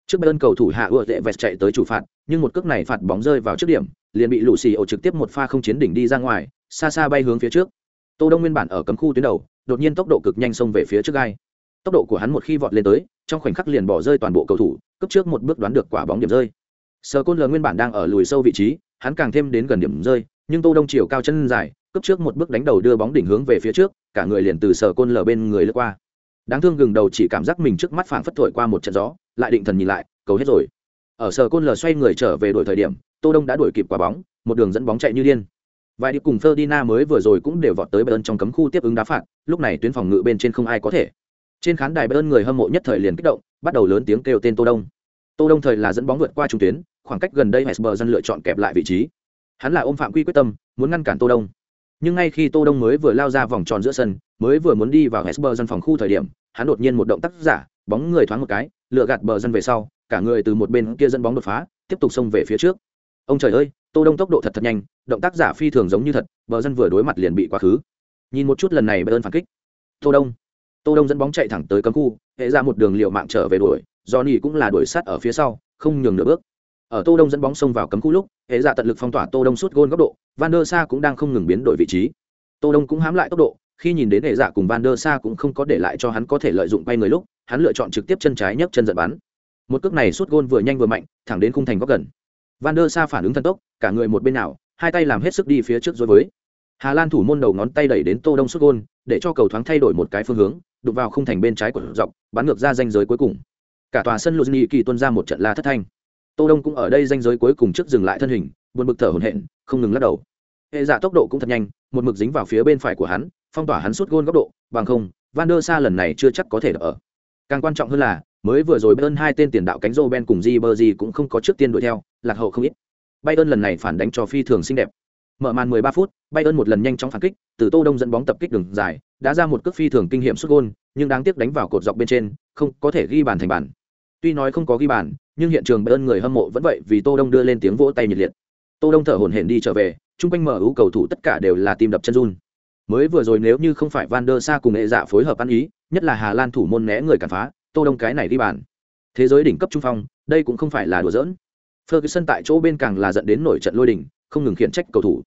Trước bên cầu thủ hạ ưa tệ vẹt chạy tới chủ phạt, nhưng một cước này phạt bóng rơi vào trước điểm, liền bị lũ xì ổ trực tiếp một pha không chiến đỉnh đi ra ngoài, xa xa bay hướng phía trước. Tô đông nguyên bản ở cấm khu tuyến đầu đột nhiên tốc độ cực nhanh xông về phía trước gai. Tốc độ của hắn một khi vọt lên tới, trong khoảnh khắc liền bỏ rơi toàn bộ cầu thủ cấp trước một bước đoán được quả bóng điểm rơi. Sờ côn lờ nguyên bản đang ở lùi sâu vị trí, hắn càng thêm đến gần điểm rơi, nhưng tô đông chiều cao chân dài cấp trước một bước đánh đầu đưa bóng đỉnh hướng về phía trước, cả người liền từ sờ côn lờ bên người lướt qua. Đáng thương gừng đầu chỉ cảm giác mình trước mắt phảng phất thổi qua một trận gió, lại định thần nhìn lại, cầu hết rồi. Ở sờ côn lờ xoay người trở về đổi thời điểm, tô đông đã đuổi kịp quả bóng, một đường dẫn bóng chạy như điên vài đi cùng Ferdinand mới vừa rồi cũng đều vọt tới Bayern trong cấm khu tiếp ứng đá phạt, lúc này tuyến phòng ngự bên trên không ai có thể. Trên khán đài Bayern người hâm mộ nhất thời liền kích động, bắt đầu lớn tiếng kêu tên Tô Đông. Tô Đông thời là dẫn bóng vượt qua trung tuyến, khoảng cách gần đây Hesbergen lựa chọn kẹp lại vị trí. Hắn là ôm phạm quy quyết tâm, muốn ngăn cản Tô Đông. Nhưng ngay khi Tô Đông mới vừa lao ra vòng tròn giữa sân, mới vừa muốn đi vào Hesbergen phòng khu thời điểm, hắn đột nhiên một động tác giả, bóng người thoáng một cái, lựa gạt bờ dân về sau, cả người từ một bên kia dẫn bóng đột phá, tiếp tục xông về phía trước ông trời ơi tô đông tốc độ thật thật nhanh, động tác giả phi thường giống như thật, bờ dân vừa đối mặt liền bị quá khứ. Nhìn một chút lần này bayern phản kích. Tô đông. Tô đông dẫn bóng chạy thẳng tới cấm khu, hệ ra một đường liệu mạng trở về đuổi, johnny cũng là đuổi sát ở phía sau, không nhường nửa bước. Ở tô đông dẫn bóng xông vào cấm khu lúc, hệ ra tận lực phong tỏa tô đông suốt gôn góc độ, van der sa cũng đang không ngừng biến đổi vị trí. Tô đông cũng hám lại tốc độ, khi nhìn đến hệ dạ cùng van der sa cũng không có để lại cho hắn có thể lợi dụng quay người lúc, hắn lựa chọn trực tiếp chân trái nhấc chân giật bắn. Một cước này suốt gôn vừa nhanh vừa mạnh, thẳng đến khung thành góc gần van der sa phản ứng thần tốc, cả người một bên nào, hai tay làm hết sức đi phía trước rồi với. Hà lan thủ môn đầu ngón tay đẩy đến tô đông xuất gôn, để cho cầu thoáng thay đổi một cái phương hướng đục vào khung thành bên trái của dọc, bắn ngược ra danh giới cuối cùng. Cả tòa sân luzini kỳ tuân ra một trận la thất thanh. Tô đông cũng ở đây danh giới cuối cùng trước dừng lại thân hình, buồn bực thở hổn hển, không ngừng lắc đầu. Hệ giả tốc độ cũng thật nhanh, một mực dính vào phía bên phải của hắn, phong tỏa hắn suốt gôn góc độ, bằng không, van der sa lần này chưa chắc có thể ở càng quan trọng hơn là mới vừa rồi bayern hai tên tiền đạo cánh Roben cùng di cũng không có trước tiên đuổi theo, lạc hậu không ít. Bayern lần này phản đánh cho phi thường xinh đẹp. Mở màn 13 phút, bayern một lần nhanh chóng phản kích, từ tô đông dẫn bóng tập kích đường dài, đã ra một cước phi thường kinh nghiệm xuất gôn, nhưng đáng tiếc đánh vào cột dọc bên trên, không có thể ghi bàn thành bàn. Tuy nói không có ghi bàn, nhưng hiện trường bayern người hâm mộ vẫn vậy vì tô đông đưa lên tiếng vỗ tay nhiệt liệt. Tô đông thở hổn hển đi trở về trung quanh mở ưu cầu thủ tất cả đều là tim đập chân run. Mới vừa rồi nếu như không phải van der sa cùng hệ dạ phối hợp ăn ý, nhất là hà lan thủ môn né người cản phá tô đông cái này đi bàn. Thế giới đỉnh cấp trung phong đây cũng không phải là đùa giỡn. Ferguson tại chỗ bên càng là dẫn đến nổi trận lôi đình, không ngừng khiển trách cầu thủ.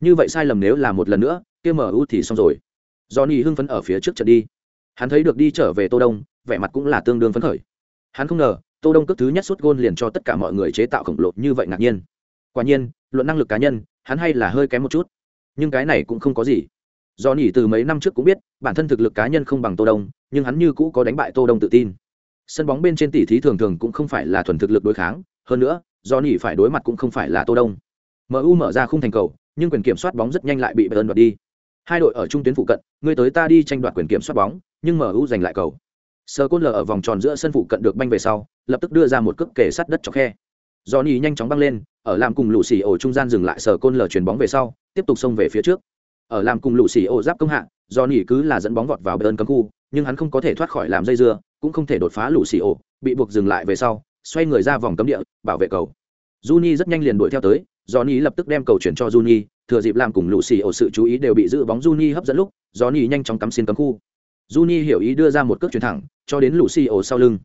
Như vậy sai lầm nếu là một lần nữa kia mu thì xong rồi. Johnny hưng phấn ở phía trước trận đi. Hắn thấy được đi trở về tô đông vẻ mặt cũng là tương đương phấn khởi. Hắn không ngờ tô đông cước thứ nhất suốt gôn liền cho tất cả mọi người chế tạo khổng lồ như vậy ngạc nhiên. Quả nhiên luận năng lực cá nhân hắn hay là hơi kém một chút. Nhưng cái này cũng không có gì do nỉ từ mấy năm trước cũng biết bản thân thực lực cá nhân không bằng tô đông nhưng hắn như cũ có đánh bại tô đông tự tin. Sân bóng bên trên tỷ thí thường thường cũng không phải là thuần thực lực đối kháng hơn nữa do nỉ phải đối mặt cũng không phải là tô đông. Mu mở ra khung thành cầu nhưng quyền kiểm soát bóng rất nhanh lại bị bayern đoạt đi. Hai đội ở trung tuyến phụ cận người tới ta đi tranh đoạt quyền kiểm soát bóng nhưng mu giành lại cầu. Sơ côn lờ ở vòng tròn giữa sân phụ cận được banh về sau lập tức đưa ra một cước kề sắt đất cho khe. Johnny nhanh chóng băng lên, ở làm cùng lũ xì ổ trung gian dừng lại sờ côn lờ chuyền bóng về sau, tiếp tục xông về phía trước. Ở làm cùng lũ xì ô giáp công hạ, nỉ cứ là dẫn bóng vọt vào bên cấm khu, nhưng hắn không có thể thoát khỏi làm dây dưa, cũng không thể đột phá lũ xì ô bị buộc dừng lại về sau, xoay người ra vòng cấm địa, bảo vệ cầu. Juni rất nhanh liền đuổi theo tới, Johnny lập tức đem cầu chuyển cho Juni, thừa dịp làm cùng lũ xì ô sự chú ý đều bị giữ bóng Juni hấp dẫn lúc, Johnny nhanh chóng cắm xin cấm khu. Juni hiểu ý đưa ra một cước chuyển thẳng, cho đến lũ xì ô sau lưng.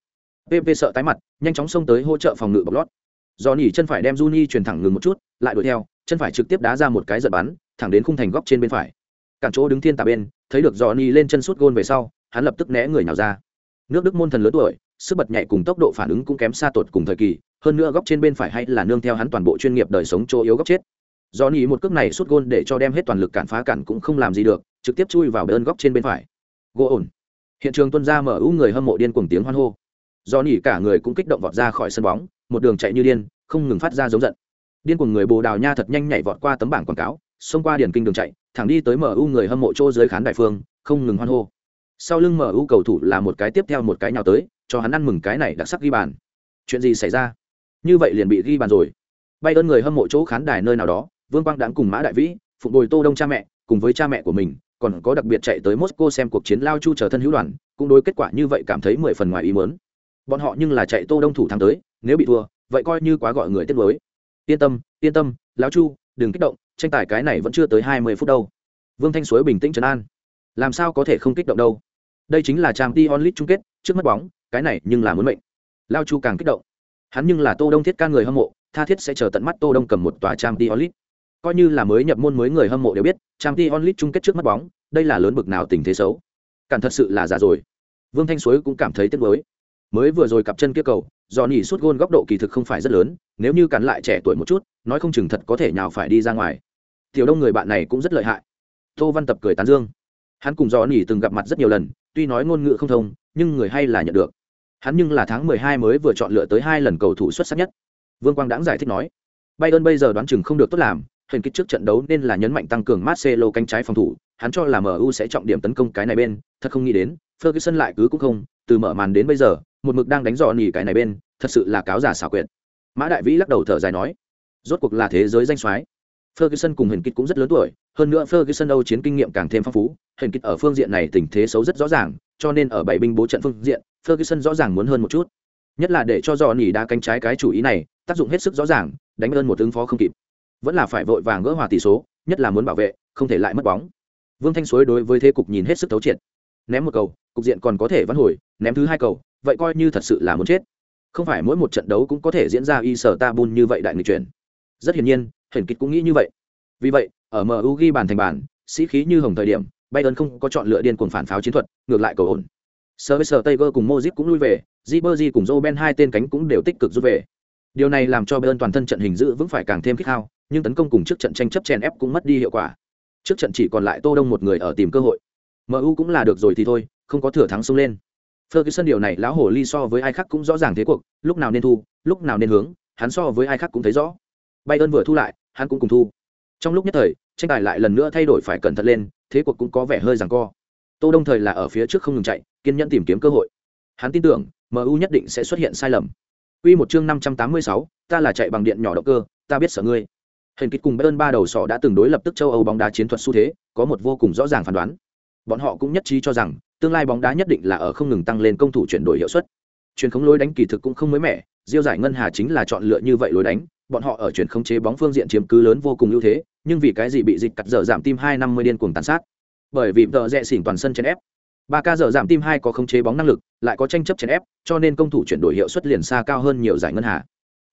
PP sợ tái mặt, nhanh chóng xông tới hỗ trợ phòng ngự bọc lót do nỉ chân phải đem Juni truyền thẳng ngừng một chút lại đuổi theo chân phải trực tiếp đá ra một cái giật bắn, thẳng đến khung thành góc trên bên phải. Cản chỗ đứng thiên tà bên, thấy được dò ni lên chân suốt gôn về sau, hắn lập tức né người nào ra. Nước đức môn thần lớn tuổi, sức bật nhạy cùng tốc độ phản ứng cũng kém xa tột cùng thời kỳ, hơn nữa góc trên bên phải hay là nương theo hắn toàn bộ chuyên nghiệp đời sống chỗ yếu góc chết. Do ni một cước này suốt gôn để cho đem hết toàn lực cản phá cản cũng không làm gì được, trực tiếp chui vào bên góc trên bên phải. Gỗ ổn. Hiện trường tuân ra mở ưu người hâm mộ điên cuồng tiếng hoan hô. Do ni cả người cũng kích động vọt ra khỏi sân bóng, một đường chạy như điên, không ngừng phát ra giống giận điên cuồng người bồ đào nha thật nhanh nhảy vọt qua tấm bảng quảng cáo, xông qua điển kinh đường chạy, thẳng đi tới mu người hâm mộ chỗ dưới khán đại phương, không ngừng hoan hô. Sau lưng mu cầu thủ là một cái tiếp theo một cái nhào tới, cho hắn ăn mừng cái này đặc sắc ghi bàn. Chuyện gì xảy ra? Như vậy liền bị ghi bàn rồi. Bay ơn người hâm mộ chỗ khán đài nơi nào đó, vương quang đáng cùng mã đại vĩ, phụng bồi tô đông cha mẹ, cùng với cha mẹ của mình, còn có đặc biệt chạy tới moscow xem cuộc chiến lao chu chờ thân hữu đoàn, cũng đối kết quả như vậy cảm thấy mười phần ngoài ý muốn. Bọn họ nhưng là chạy tô đông thủ thắng tới, nếu bị thua, vậy coi như quá gọi người tiếc nuối yên tâm yên tâm, lão chu, đừng kích động, tranh tài cái này vẫn chưa tới hai mươi phút đâu. Vương thanh suối bình tĩnh trấn an. Làm sao có thể không kích động đâu? Đây chính là trang t onlit chung kết, trước mất bóng, cái này nhưng là muốn mệnh. Lao chu càng kích động. Hắn nhưng là tô đông thiết ca người hâm mộ, tha thiết sẽ chờ tận mắt tô đông cầm một tòa trang t onlit coi như là mới nhập môn mới người hâm mộ đều biết trang t onlit chung kết trước mất bóng, đây là lớn bực nào tình thế xấu. Càng thật sự là giả rồi. Vương thanh suối cũng cảm thấy tiếc nuối mới vừa rồi cặp chân kia cầu, do nỉ suốt gôn góc độ kỳ thực không phải rất lớn, nếu như cắn lại trẻ tuổi một chút, nói không chừng thật có thể nhào phải đi ra ngoài. Tiểu đông người bạn này cũng rất lợi hại. Tô văn tập cười tán dương. Hắn cùng do nỉ từng gặp mặt rất nhiều lần, tuy nói ngôn ngữ không thông, nhưng người hay là nhận được. Hắn nhưng là tháng mười hai mới vừa chọn lựa tới hai lần cầu thủ xuất sắc nhất. Vương quang đãng giải thích nói, bayern bây giờ đoán chừng không được tốt làm, hình kích trước trận đấu nên là nhấn mạnh tăng cường marcelo cánh trái phòng thủ, hắn cho là mu sẽ trọng điểm tấn công cái này bên, thật không nghĩ đến, ferguson lại cứ cũng không, từ mở màn đến bây giờ một mực đang đánh dò nỉ cái này bên, thật sự là cáo giả xảo quyệt. Mã đại vĩ lắc đầu thở dài nói, rốt cuộc là thế giới danh soái. Ferguson cùng hình kịch cũng rất lớn tuổi, hơn nữa ferguson âu chiến kinh nghiệm càng thêm phong phú hình kịch ở phương diện này tình thế xấu rất rõ ràng, cho nên ở bảy binh bố trận phương diện, ferguson rõ ràng muốn hơn một chút. Nhất là để cho dò nỉ đá cánh trái cái chủ ý này, tác dụng hết sức rõ ràng, đánh ơn một ứng phó không kịp. Vẫn là phải vội vàng gỡ hòa tỷ số, nhất là muốn bảo vệ, không thể lại mất bóng. Vương thanh suối đối với thế cục nhìn hết sức thấu triệt. Ném một cầu, cục diện còn có thể vãn hồi, ném thứ hai cầu vậy coi như thật sự là muốn chết không phải mỗi một trận đấu cũng có thể diễn ra y sở ta bun như vậy đại nghịch chuyển rất hiển nhiên hển kịch cũng nghĩ như vậy vì vậy ở mu ghi bàn thành bàn sĩ khí như hồng thời điểm bayern không có chọn lựa điên cuồng phản pháo chiến thuật ngược lại cầu ổn sơ với sơ taylor cùng mozip cũng lui về Ribery cùng Joe Ben hai tên cánh cũng đều tích cực rút về. Điều này làm cho Bayern toàn thân trận hình giữ vững phải càng thêm khích hao, nhưng tấn công cùng trước trận tranh chấp chen ép cũng mất đi hiệu quả. Trước trận chỉ còn lại Tô Đông một người ở tìm cơ hội. MU cũng là được rồi thì thôi, không có thừa thắng xông lên. Ferguson điều này lão hồ ly so với ai khác cũng rõ ràng thế cuộc, lúc nào nên thu, lúc nào nên hướng, hắn so với ai khác cũng thấy rõ. Bayern vừa thu lại, hắn cũng cùng thu. Trong lúc nhất thời, tranh tài lại lần nữa thay đổi phải cẩn thận lên, thế cuộc cũng có vẻ hơi giằng co. Tô Đông thời là ở phía trước không ngừng chạy, kiên nhẫn tìm kiếm cơ hội. Hắn tin tưởng, MU nhất định sẽ xuất hiện sai lầm. Quy một chương 586, ta là chạy bằng điện nhỏ động cơ, ta biết sợ ngươi. Hình kịch cùng Bayern ba đầu sọ đã từng đối lập tức châu Âu bóng đá chiến thuật xu thế, có một vô cùng rõ ràng phán đoán. Bọn họ cũng nhất trí cho rằng, tương lai bóng đá nhất định là ở không ngừng tăng lên công thủ chuyển đổi hiệu suất. Truyền khống lối đánh kỳ thực cũng không mới mẻ, Diêu giải ngân hà chính là chọn lựa như vậy lối đánh, bọn họ ở chuyển khống chế bóng phương diện chiếm cứ lớn vô cùng ưu thế, nhưng vì cái gì bị dịch cắt dở giảm tim 250 điên cuồng tàn sát? Bởi vì tợ rẽ xỉn toàn sân chèn ép, ba ca dở giảm tim hai có khống chế bóng năng lực lại có tranh chấp chèn ép cho nên công thủ chuyển đổi hiệu suất liền xa cao hơn nhiều giải ngân hà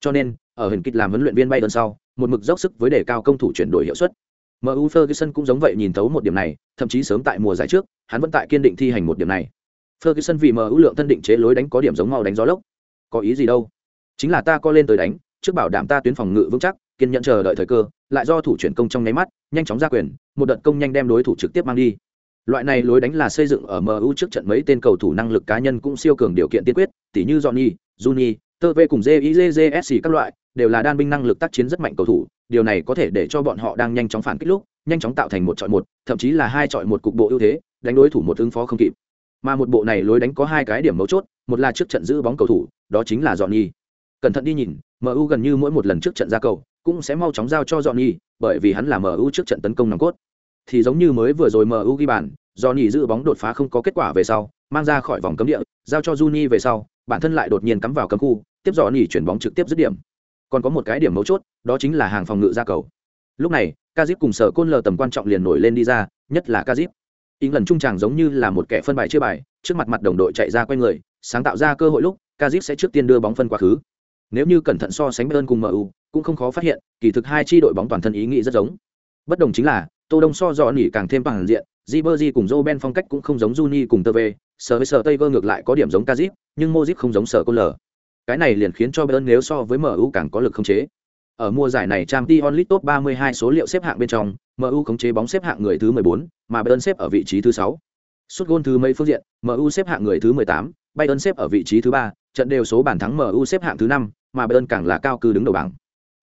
cho nên ở hình kịch làm huấn luyện viên bay đơn sau một mực dốc sức với đề cao công thủ chuyển đổi hiệu suất mu ferguson cũng giống vậy nhìn thấu một điểm này thậm chí sớm tại mùa giải trước hắn vẫn tại kiên định thi hành một điểm này. Ferguson vì mu lượng thân định chế lối đánh có điểm giống mau đánh gió lốc. Có ý gì đâu? Chính là ta co lên tới đánh trước bảo đảm ta tuyến phòng ngự vững chắc kiên nhẫn chờ đợi thời cơ lại do thủ chuyển công trong nháy mắt nhanh chóng ra quyền một đợt công nhanh đem đối thủ trực tiếp mang đi. Loại này lối đánh là xây dựng ở MU trước trận mấy tên cầu thủ năng lực cá nhân cũng siêu cường điều kiện tiên quyết, tỉ như Johnny, Juni, Tơ cùng JIJJSC các loại, đều là đan binh năng lực tác chiến rất mạnh cầu thủ, điều này có thể để cho bọn họ đang nhanh chóng phản kích lúc, nhanh chóng tạo thành một chọi một, thậm chí là hai chọi một cục bộ ưu thế, đánh đối thủ một ứng phó không kịp. Mà một bộ này lối đánh có hai cái điểm mấu chốt, một là trước trận giữ bóng cầu thủ, đó chính là Johnny. Cẩn thận đi nhìn, MU gần như mỗi một lần trước trận ra cầu, cũng sẽ mau chóng giao cho Johnny, bởi vì hắn là MU trước trận tấn công nòng cốt thì giống như mới vừa rồi MU ghi bàn, do Nhi giữ bóng đột phá không có kết quả về sau, mang ra khỏi vòng cấm địa, giao cho Juni về sau, bản thân lại đột nhiên cắm vào cấm khu, tiếp dọn nhi chuyển bóng trực tiếp dứt điểm. Còn có một cái điểm mấu chốt, đó chính là hàng phòng ngự ra cầu. Lúc này, Kazip cùng Sở Côn lờ tầm quan trọng liền nổi lên đi ra, nhất là Kazip. Ý lần trung tràng giống như là một kẻ phân bài chia bài, trước mặt mặt đồng đội chạy ra quay người, sáng tạo ra cơ hội lúc, Kazip sẽ trước tiên đưa bóng phân quá khứ. Nếu như cẩn thận so sánh Bayern cùng MU, cũng không khó phát hiện, kỳ thực hai chi đội bóng toàn thân ý nghĩ rất giống. Bất đồng chính là, tô đông so dò nỉ càng thêm bằng diện Ribery cùng Joe Ben phong cách cũng không giống Juni cùng Teve, sở với sở vơ ngược lại có điểm giống Kazip, nhưng Modric không giống sở lờ cái này liền khiến cho Bayern nếu so với MU càng có lực khống chế. Ở mùa giải này Champions League top 32 số liệu xếp hạng bên trong, MU khống chế bóng xếp hạng người thứ 14, mà Bayern xếp ở vị trí thứ 6. Sút gôn thứ mấy phương diện, MU xếp hạng người thứ 18, Bayern xếp ở vị trí thứ 3, trận đều số bàn thắng MU xếp hạng thứ 5, mà Bayern càng là cao cư đứng đầu bảng.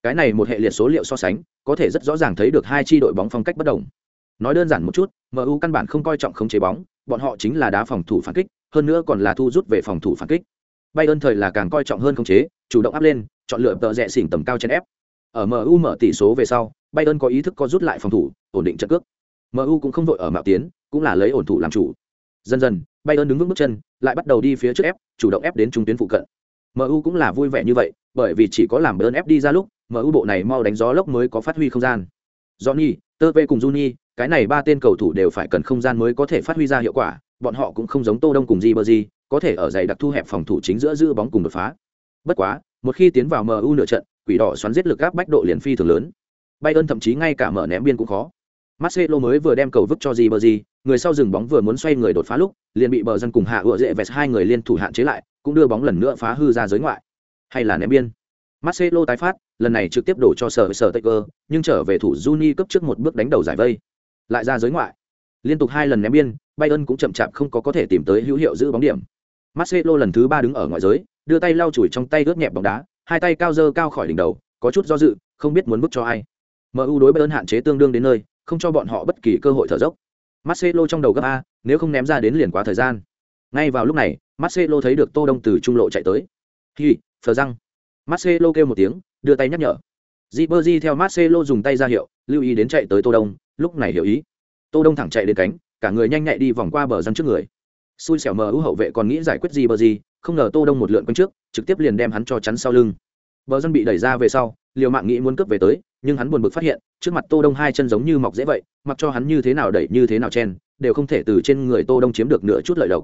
Cái này một hệ liệt số liệu so sánh, có thể rất rõ ràng thấy được hai chi đội bóng phong cách bất đồng. Nói đơn giản một chút, MU căn bản không coi trọng khống chế bóng, bọn họ chính là đá phòng thủ phản kích, hơn nữa còn là thu rút về phòng thủ phản kích. Bayern thời là càng coi trọng hơn không chế, chủ động áp lên, chọn lựa tờ rẽ xỉn tầm cao trên ép. Ở MU mở tỷ số về sau, Bayern có ý thức có rút lại phòng thủ, ổn định trận cước. MU cũng không vội ở mạo tiến, cũng là lấy ổn thủ làm chủ. Dần dần, Bayern đứng vững bước chân, lại bắt đầu đi phía trước ép, chủ động ép đến trung tuyến phụ cận. MU cũng là vui vẻ như vậy, bởi vì chỉ có làm Bayern ép đi ra lúc, MU bộ này mau đánh gió lốc mới có phát huy không gian. Johnny, Tơ cùng Juni, cái này ba tên cầu thủ đều phải cần không gian mới có thể phát huy ra hiệu quả, bọn họ cũng không giống Tô Đông cùng Di Ribery, có thể ở dày đặc thu hẹp phòng thủ chính giữa giữ bóng cùng đột phá. Bất quá, một khi tiến vào MU nửa trận, quỷ đỏ xoắn giết lực áp bách độ liền phi thường lớn. Bayern thậm chí ngay cả mở ném biên cũng khó. Marcelo mới vừa đem cầu vứt cho Ribery, người sau dừng bóng vừa muốn xoay người đột phá lúc, liền bị bờ dân cùng hạ ựa dễ vẹt hai người liên thủ hạn chế lại, cũng đưa bóng lần nữa phá hư ra giới ngoại. Hay là ném biên. Marcelo tái phát, lần này trực tiếp đổ cho sở sở Taker, nhưng trở về thủ Juni cấp trước một bước đánh đầu giải vây. Lại ra giới ngoại. Liên tục hai lần ném biên, Bayern cũng chậm chạp không có có thể tìm tới hữu hiệu giữ bóng điểm. Marcelo lần thứ ba đứng ở ngoài giới, đưa tay lau chùi trong tay ướt nhẹp bóng đá, hai tay cao dơ cao khỏi đỉnh đầu, có chút do dự, không biết muốn bước cho ai. MU đối Bayern hạn chế tương đương đến nơi, không cho bọn họ bất kỳ cơ hội thở dốc. Marcelo trong đầu gấp a, nếu không ném ra đến liền quá thời gian. Ngay vào lúc này, Marcelo thấy được Tô Đông từ trung lộ chạy tới. Hì, phờ răng." Marcelo kêu một tiếng, đưa tay nhắc nhở. Ribery theo Marcelo dùng tay ra hiệu, lưu ý đến chạy tới Tô Đông, lúc này hiểu ý. Tô Đông thẳng chạy đến cánh, cả người nhanh nhạy đi vòng qua bờ răng trước người. Xui xẻo mờ ưu hậu vệ còn nghĩ giải quyết gì bờ gì, không ngờ Tô Đông một lượn quanh trước, trực tiếp liền đem hắn cho chắn sau lưng. bờ dân bị đẩy ra về sau liều mạng nghĩ muốn cướp về tới nhưng hắn buồn bực phát hiện trước mặt tô đông hai chân giống như mọc dễ vậy mặc cho hắn như thế nào đẩy như thế nào chen đều không thể từ trên người tô đông chiếm được nửa chút lợi độc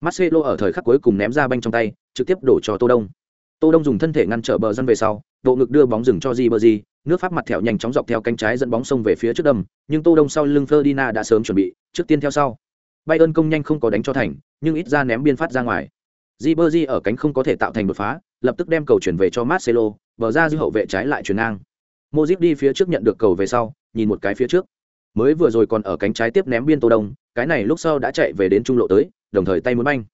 marcelo ở thời khắc cuối cùng ném ra banh trong tay trực tiếp đổ cho tô đông. Tô đông dùng thân thể ngăn trở bờ dân về sau độ ngực đưa bóng dừng cho di bờ di nước pháp mặt thẹo nhanh chóng dọc theo cánh trái dẫn bóng sông về phía trước đâm nhưng tô đông sau lưng ferdinand đã sớm chuẩn bị trước tiên theo sau bayern công nhanh không có đánh cho thành, nhưng ít ra ném biên phát ra ngoài. Di bờ di ở cánh không có thể tạo thành đột phá, lập tức đem cầu chuyển về cho marcelo, bờ ra dư hậu vệ trái lại chuyển ngang. Mozip đi phía trước nhận được cầu về sau, nhìn một cái phía trước. Mới vừa rồi còn ở cánh trái tiếp ném biên tô đông, cái này lúc sau đã chạy về đến trung lộ tới, đồng thời tay muốn banh.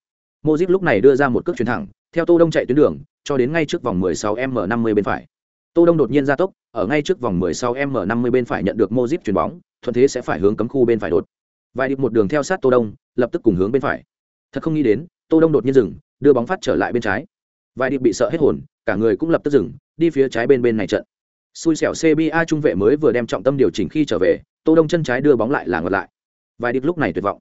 Mozip lúc này đưa ra một cước chuyển thẳng, theo tô đông chạy tuyến đường, cho đến ngay trước vòng 16 m 50 bên phải. Tô đông đột nhiên ra tốc, ở ngay trước vòng 16 m 50 bên phải nhận được mozip chuyển bóng, thuận thế sẽ phải hướng cấm khu bên phải đột vài điệp một đường theo sát tô đông, lập tức cùng hướng bên phải. Thật không nghĩ đến, tô đông đột nhiên dừng, đưa bóng phát trở lại bên trái. Vài điệp bị sợ hết hồn, cả người cũng lập tức dừng, đi phía trái bên bên này trận. Xui xẻo cba trung vệ mới vừa đem trọng tâm điều chỉnh khi trở về, tô đông chân trái đưa bóng lại là ngược lại. Vài điệp lúc này tuyệt vọng.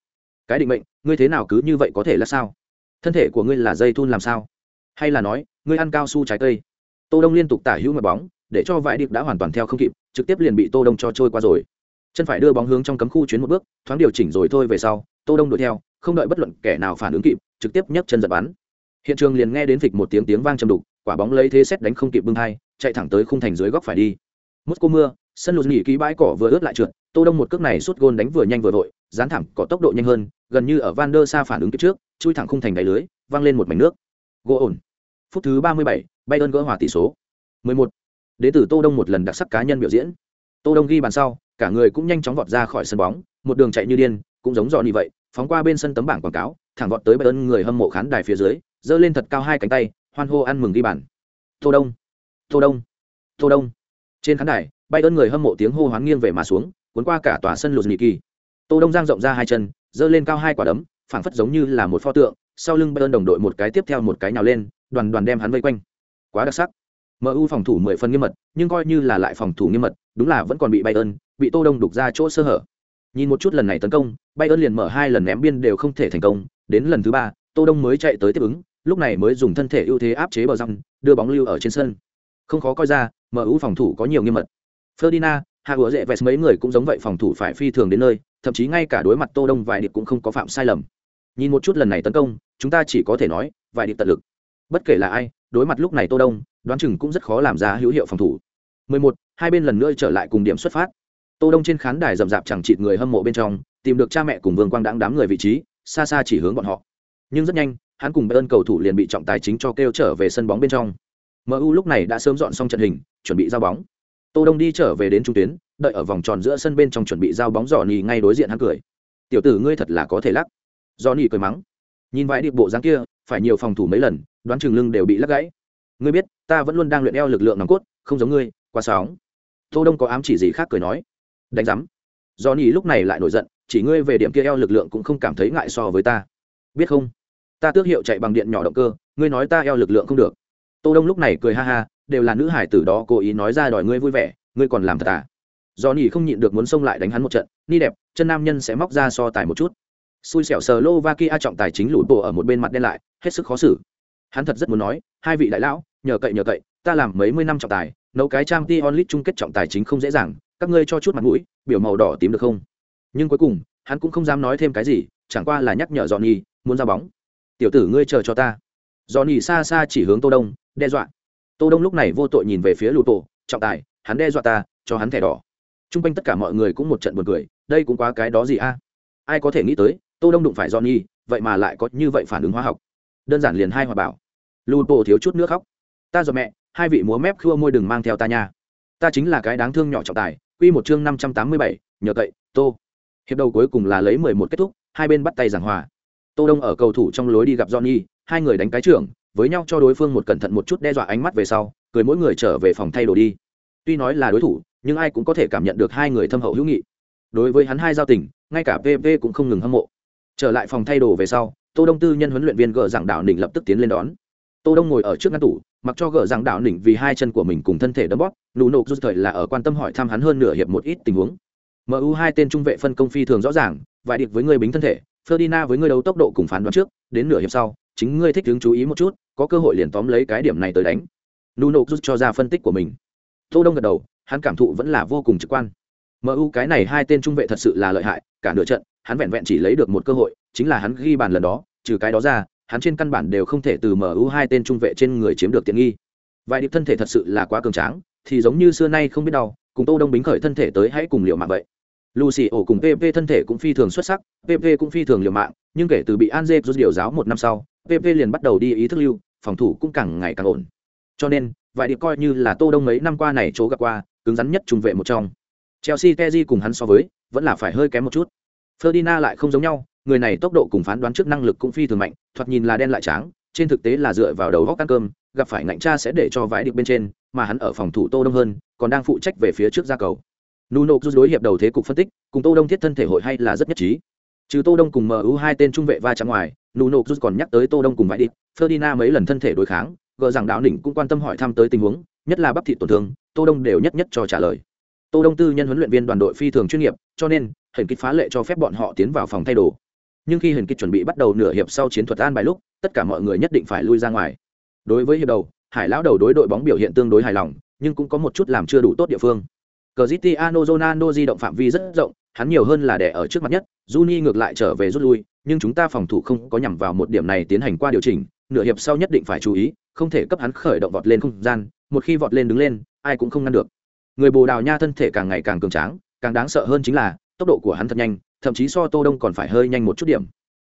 Cái định mệnh, ngươi thế nào cứ như vậy có thể là sao? Thân thể của ngươi là dây thun làm sao? Hay là nói, ngươi ăn cao su trái cây? Tô đông liên tục tả hữu mặt bóng, để cho vài điệp đã hoàn toàn theo không kịp, trực tiếp liền bị tô đông cho trôi qua rồi chân phải đưa bóng hướng trong cấm khu chuyến một bước thoáng điều chỉnh rồi thôi về sau tô đông đuổi theo không đợi bất luận kẻ nào phản ứng kịp trực tiếp nhấc chân giật bắn. Hiện trường liền nghe đến phịch một tiếng tiếng vang trầm đục quả bóng lấy thế xét đánh không kịp bưng hai chạy thẳng tới khung thành dưới góc phải đi. Mút cô mưa sân lụt nghỉ ký bãi cỏ vừa ướt lại trượt tô đông một cước này suốt gôn đánh vừa nhanh vừa vội dán thẳng có tốc độ nhanh hơn gần như ở van der sa phản ứng kịp trước chui thẳng khung thành đáy lưới văng lên một mảnh nước. Gỗ ổn. Phút thứ ba mươi bảy, bay ơn gỡ hòa tỷ số. 11. Đến từ Tô Đông một lần đặc sắc cá nhân biểu diễn. Tô Đông ghi bàn sau, cả người cũng nhanh chóng vọt ra khỏi sân bóng, một đường chạy như điên, cũng giống dọn như vậy, phóng qua bên sân tấm bảng quảng cáo, thẳng vọt tới bên người hâm mộ khán đài phía dưới, giơ lên thật cao hai cánh tay, hoan hô ăn mừng ghi bàn. Tô Đông, Tô Đông, Tô Đông. Trên khán đài, Bayern người hâm mộ tiếng hô hoán nghiêng về mà xuống, cuốn qua cả tòa sân lụt nhị kỳ. Tô Đông giang rộng ra hai chân, giơ lên cao hai quả đấm, phảng phất giống như là một pho tượng, sau lưng Bayern đồng đội một cái tiếp theo một cái nhào lên, đoàn đoàn đem hắn vây quanh. Quá đặc sắc. MU phòng thủ 10 phần nghiêm mật, nhưng coi như là lại phòng thủ nghiêm mật, đúng là vẫn còn bị Bayern, bị Tô Đông đục ra chỗ sơ hở. Nhìn một chút lần này tấn công, Bayern liền mở hai lần ném biên đều không thể thành công, đến lần thứ ba, Tô Đông mới chạy tới tiếp ứng, lúc này mới dùng thân thể ưu thế áp chế bờ răng, đưa bóng lưu ở trên sân. Không khó coi ra, MU phòng thủ có nhiều nghiêm mật. Ferdinand, Hà Gỗ Vẹt mấy người cũng giống vậy phòng thủ phải phi thường đến nơi, thậm chí ngay cả đối mặt Tô Đông vài điệp cũng không có phạm sai lầm. Nhìn một chút lần này tấn công, chúng ta chỉ có thể nói, vài điệp tận lực. Bất kể là ai, đối mặt lúc này Tô Đông, đoán chừng cũng rất khó làm ra hữu hiệu phòng thủ. 11, hai bên lần nữa trở lại cùng điểm xuất phát. Tô đông trên khán đài rậm rạp chẳng chịt người hâm mộ bên trong tìm được cha mẹ cùng vương quang đãng đám người vị trí xa xa chỉ hướng bọn họ. Nhưng rất nhanh hắn cùng ơn cầu thủ liền bị trọng tài chính cho kêu trở về sân bóng bên trong. Mu lúc này đã sớm dọn xong trận hình chuẩn bị giao bóng. Tô đông đi trở về đến trung tuyến đợi ở vòng tròn giữa sân bên trong chuẩn bị giao bóng dò nhì ngay đối diện hắn cười. Tiểu tử ngươi thật là có thể lắc. Dò nhì cười mắng. Nhìn vãi điệp bộ dáng kia phải nhiều phòng thủ mấy lần đoán chừng lưng đều bị lắc gãy ngươi biết, ta vẫn luôn đang luyện eo lực lượng nòng cốt, không giống ngươi qua sóng. Tô đông có ám chỉ gì khác cười nói. Đánh giám do nỉ lúc này lại nổi giận, chỉ ngươi về điểm kia eo lực lượng cũng không cảm thấy ngại so với ta. Biết không? Ta tước hiệu chạy bằng điện nhỏ động cơ, ngươi nói ta eo lực lượng không được. Tô đông lúc này cười ha ha, đều là nữ hải tử đó cố ý nói ra đòi ngươi vui vẻ, ngươi còn làm thật à? Do nỉ không nhịn được muốn xông lại đánh hắn một trận, ni đẹp, chân nam nhân sẽ móc ra so tài một chút. Xui xẻo sờ Slovakia trọng tài chính lụt bộ ở một bên mặt đen lại, hết sức khó xử hắn thật rất muốn nói, hai vị đại lão, nhờ cậy nhờ cậy, ta làm mấy mươi năm trọng tài, nấu cái trang t onlit chung kết trọng tài chính không dễ dàng, các ngươi cho chút mặt mũi, biểu màu đỏ tím được không? Nhưng cuối cùng, hắn cũng không dám nói thêm cái gì, chẳng qua là nhắc nhở johnny, muốn ra bóng. Tiểu tử ngươi chờ cho ta. Johnny xa xa chỉ hướng tô đông, đe dọa. Tô đông lúc này vô tội nhìn về phía lụt tổ trọng tài, hắn đe dọa ta, cho hắn thẻ đỏ. Trung quanh tất cả mọi người cũng một trận buồn cười, đây cũng quá cái đó gì a? Ai có thể nghĩ tới, tô đông đụng phải johnny, vậy mà lại có như vậy phản ứng hóa học. Đơn giản liền hai hòa bảo lụt bộ thiếu chút nước khóc. Ta dọn mẹ, hai vị múa mép khua môi đừng mang theo ta nha. Ta chính là cái đáng thương nhỏ trọng tài, quy một chương năm trăm tám mươi bảy, nhờ cậy, tô. Hiệp đầu cuối cùng là lấy mười một kết thúc, hai bên bắt tay giảng hòa. Tô đông ở cầu thủ trong lối đi gặp johnny, hai người đánh cái trưởng, với nhau cho đối phương một cẩn thận một chút đe dọa ánh mắt về sau, cười mỗi người trở về phòng thay đồ đi. Tuy nói là đối thủ, nhưng ai cũng có thể cảm nhận được hai người thâm hậu hữu nghị. Đối với hắn hai giao tình, ngay cả pv cũng không ngừng hâm mộ. Trở lại phòng thay đồ về sau, tô đông tư nhân huấn luyện viên gờ giảng đạo đỉnh lập tức tiến lên đón tô đông ngồi ở trước ngăn tủ, mặc cho gỡ rằng đạo đỉnh vì hai chân của mình cùng thân thể đấm bóp, nụ nộp rút thời là ở quan tâm hỏi thăm hắn hơn nửa hiệp một ít tình huống. Mu hai tên trung vệ phân công phi thường rõ ràng, vài điệp với người bính thân thể, Ferdinand với người đấu tốc độ cùng phán đoán trước, đến nửa hiệp sau, chính ngươi thích đứng chú ý một chút, có cơ hội liền tóm lấy cái điểm này tới đánh. Nuno rút cho ra phân tích của mình. Tô đông gật đầu, hắn cảm thụ vẫn là vô cùng trực quan. Mu cái này hai tên trung vệ thật sự là lợi hại, cả nửa trận, hắn vẹn vẹn chỉ lấy được một cơ hội, chính là hắn ghi bàn lần đó, trừ cái đó ra hắn trên căn bản đều không thể từ mu hai tên trung vệ trên người chiếm được tiện nghi. Vài điệp thân thể thật sự là quá cường tráng, thì giống như xưa nay không biết đau, cùng tô đông bính khởi thân thể tới hãy cùng liệu mạng vậy. Lucy ổ cùng pp thân thể cũng phi thường xuất sắc pp cũng phi thường liều mạng, nhưng kể từ bị an dê rút điều giáo một năm sau pp liền bắt đầu đi ý thức lưu, phòng thủ cũng càng ngày càng ổn. Cho nên, vài điệp coi như là tô đông mấy năm qua này chỗ gặp qua, cứng rắn nhất trung vệ một trong. Chelsea keji cùng hắn so với, vẫn là phải hơi kém một chút. Ferdinand lại không giống nhau người này tốc độ cùng phán đoán trước năng lực cũng phi thường mạnh, thoạt nhìn là đen lại tráng, trên thực tế là dựa vào đầu góc ăn cơm, gặp phải ngạnh cha sẽ để cho vãi điệp bên trên, mà hắn ở phòng thủ tô đông hơn, còn đang phụ trách về phía trước ra cầu. Nuno rút đối hiệp đầu thế cục phân tích, cùng tô đông thiết thân thể hội hay là rất nhất trí. Trừ tô đông cùng mu hai tên trung vệ va chạm ngoài, nuno rút còn nhắc tới tô đông cùng vãi điệp ferdinand mấy lần thân thể đối kháng, gờ rằng đạo đỉnh cũng quan tâm hỏi thăm tới tình huống, nhất là bắp thịt tổn thương, tô đông đều nhất nhất cho trả lời. Tô đông tư nhân huấn luyện viên đoàn đội phi thường chuyên nghiệp, cho nên hình kích phá lệ cho phép bọn họ tiến vào phòng thay đồ nhưng khi hiền kích chuẩn bị bắt đầu nửa hiệp sau chiến thuật an bài lúc tất cả mọi người nhất định phải lui ra ngoài đối với hiệp đầu hải lão đầu đối đội bóng biểu hiện tương đối hài lòng nhưng cũng có một chút làm chưa đủ tốt địa phương Cristiano Ronaldo di động phạm vi rất rộng, hắn nhiều hơn là đẻ ở trước mặt nhất, Juni ngược lại trở về rút lui, nhưng chúng ta phòng thủ không có nhằm vào một điểm này tiến hành qua điều chỉnh, nửa hiệp sau nhất định phải chú ý, không thể cấp hắn khởi động vọt lên không gian, một khi vọt lên đứng lên, ai cũng không ngăn được. Người Bồ Đào Nha thân thể càng ngày càng cường tráng, càng đáng sợ hơn chính là tốc độ của hắn thật nhanh, thậm chí so Tô Đông còn phải hơi nhanh một chút điểm.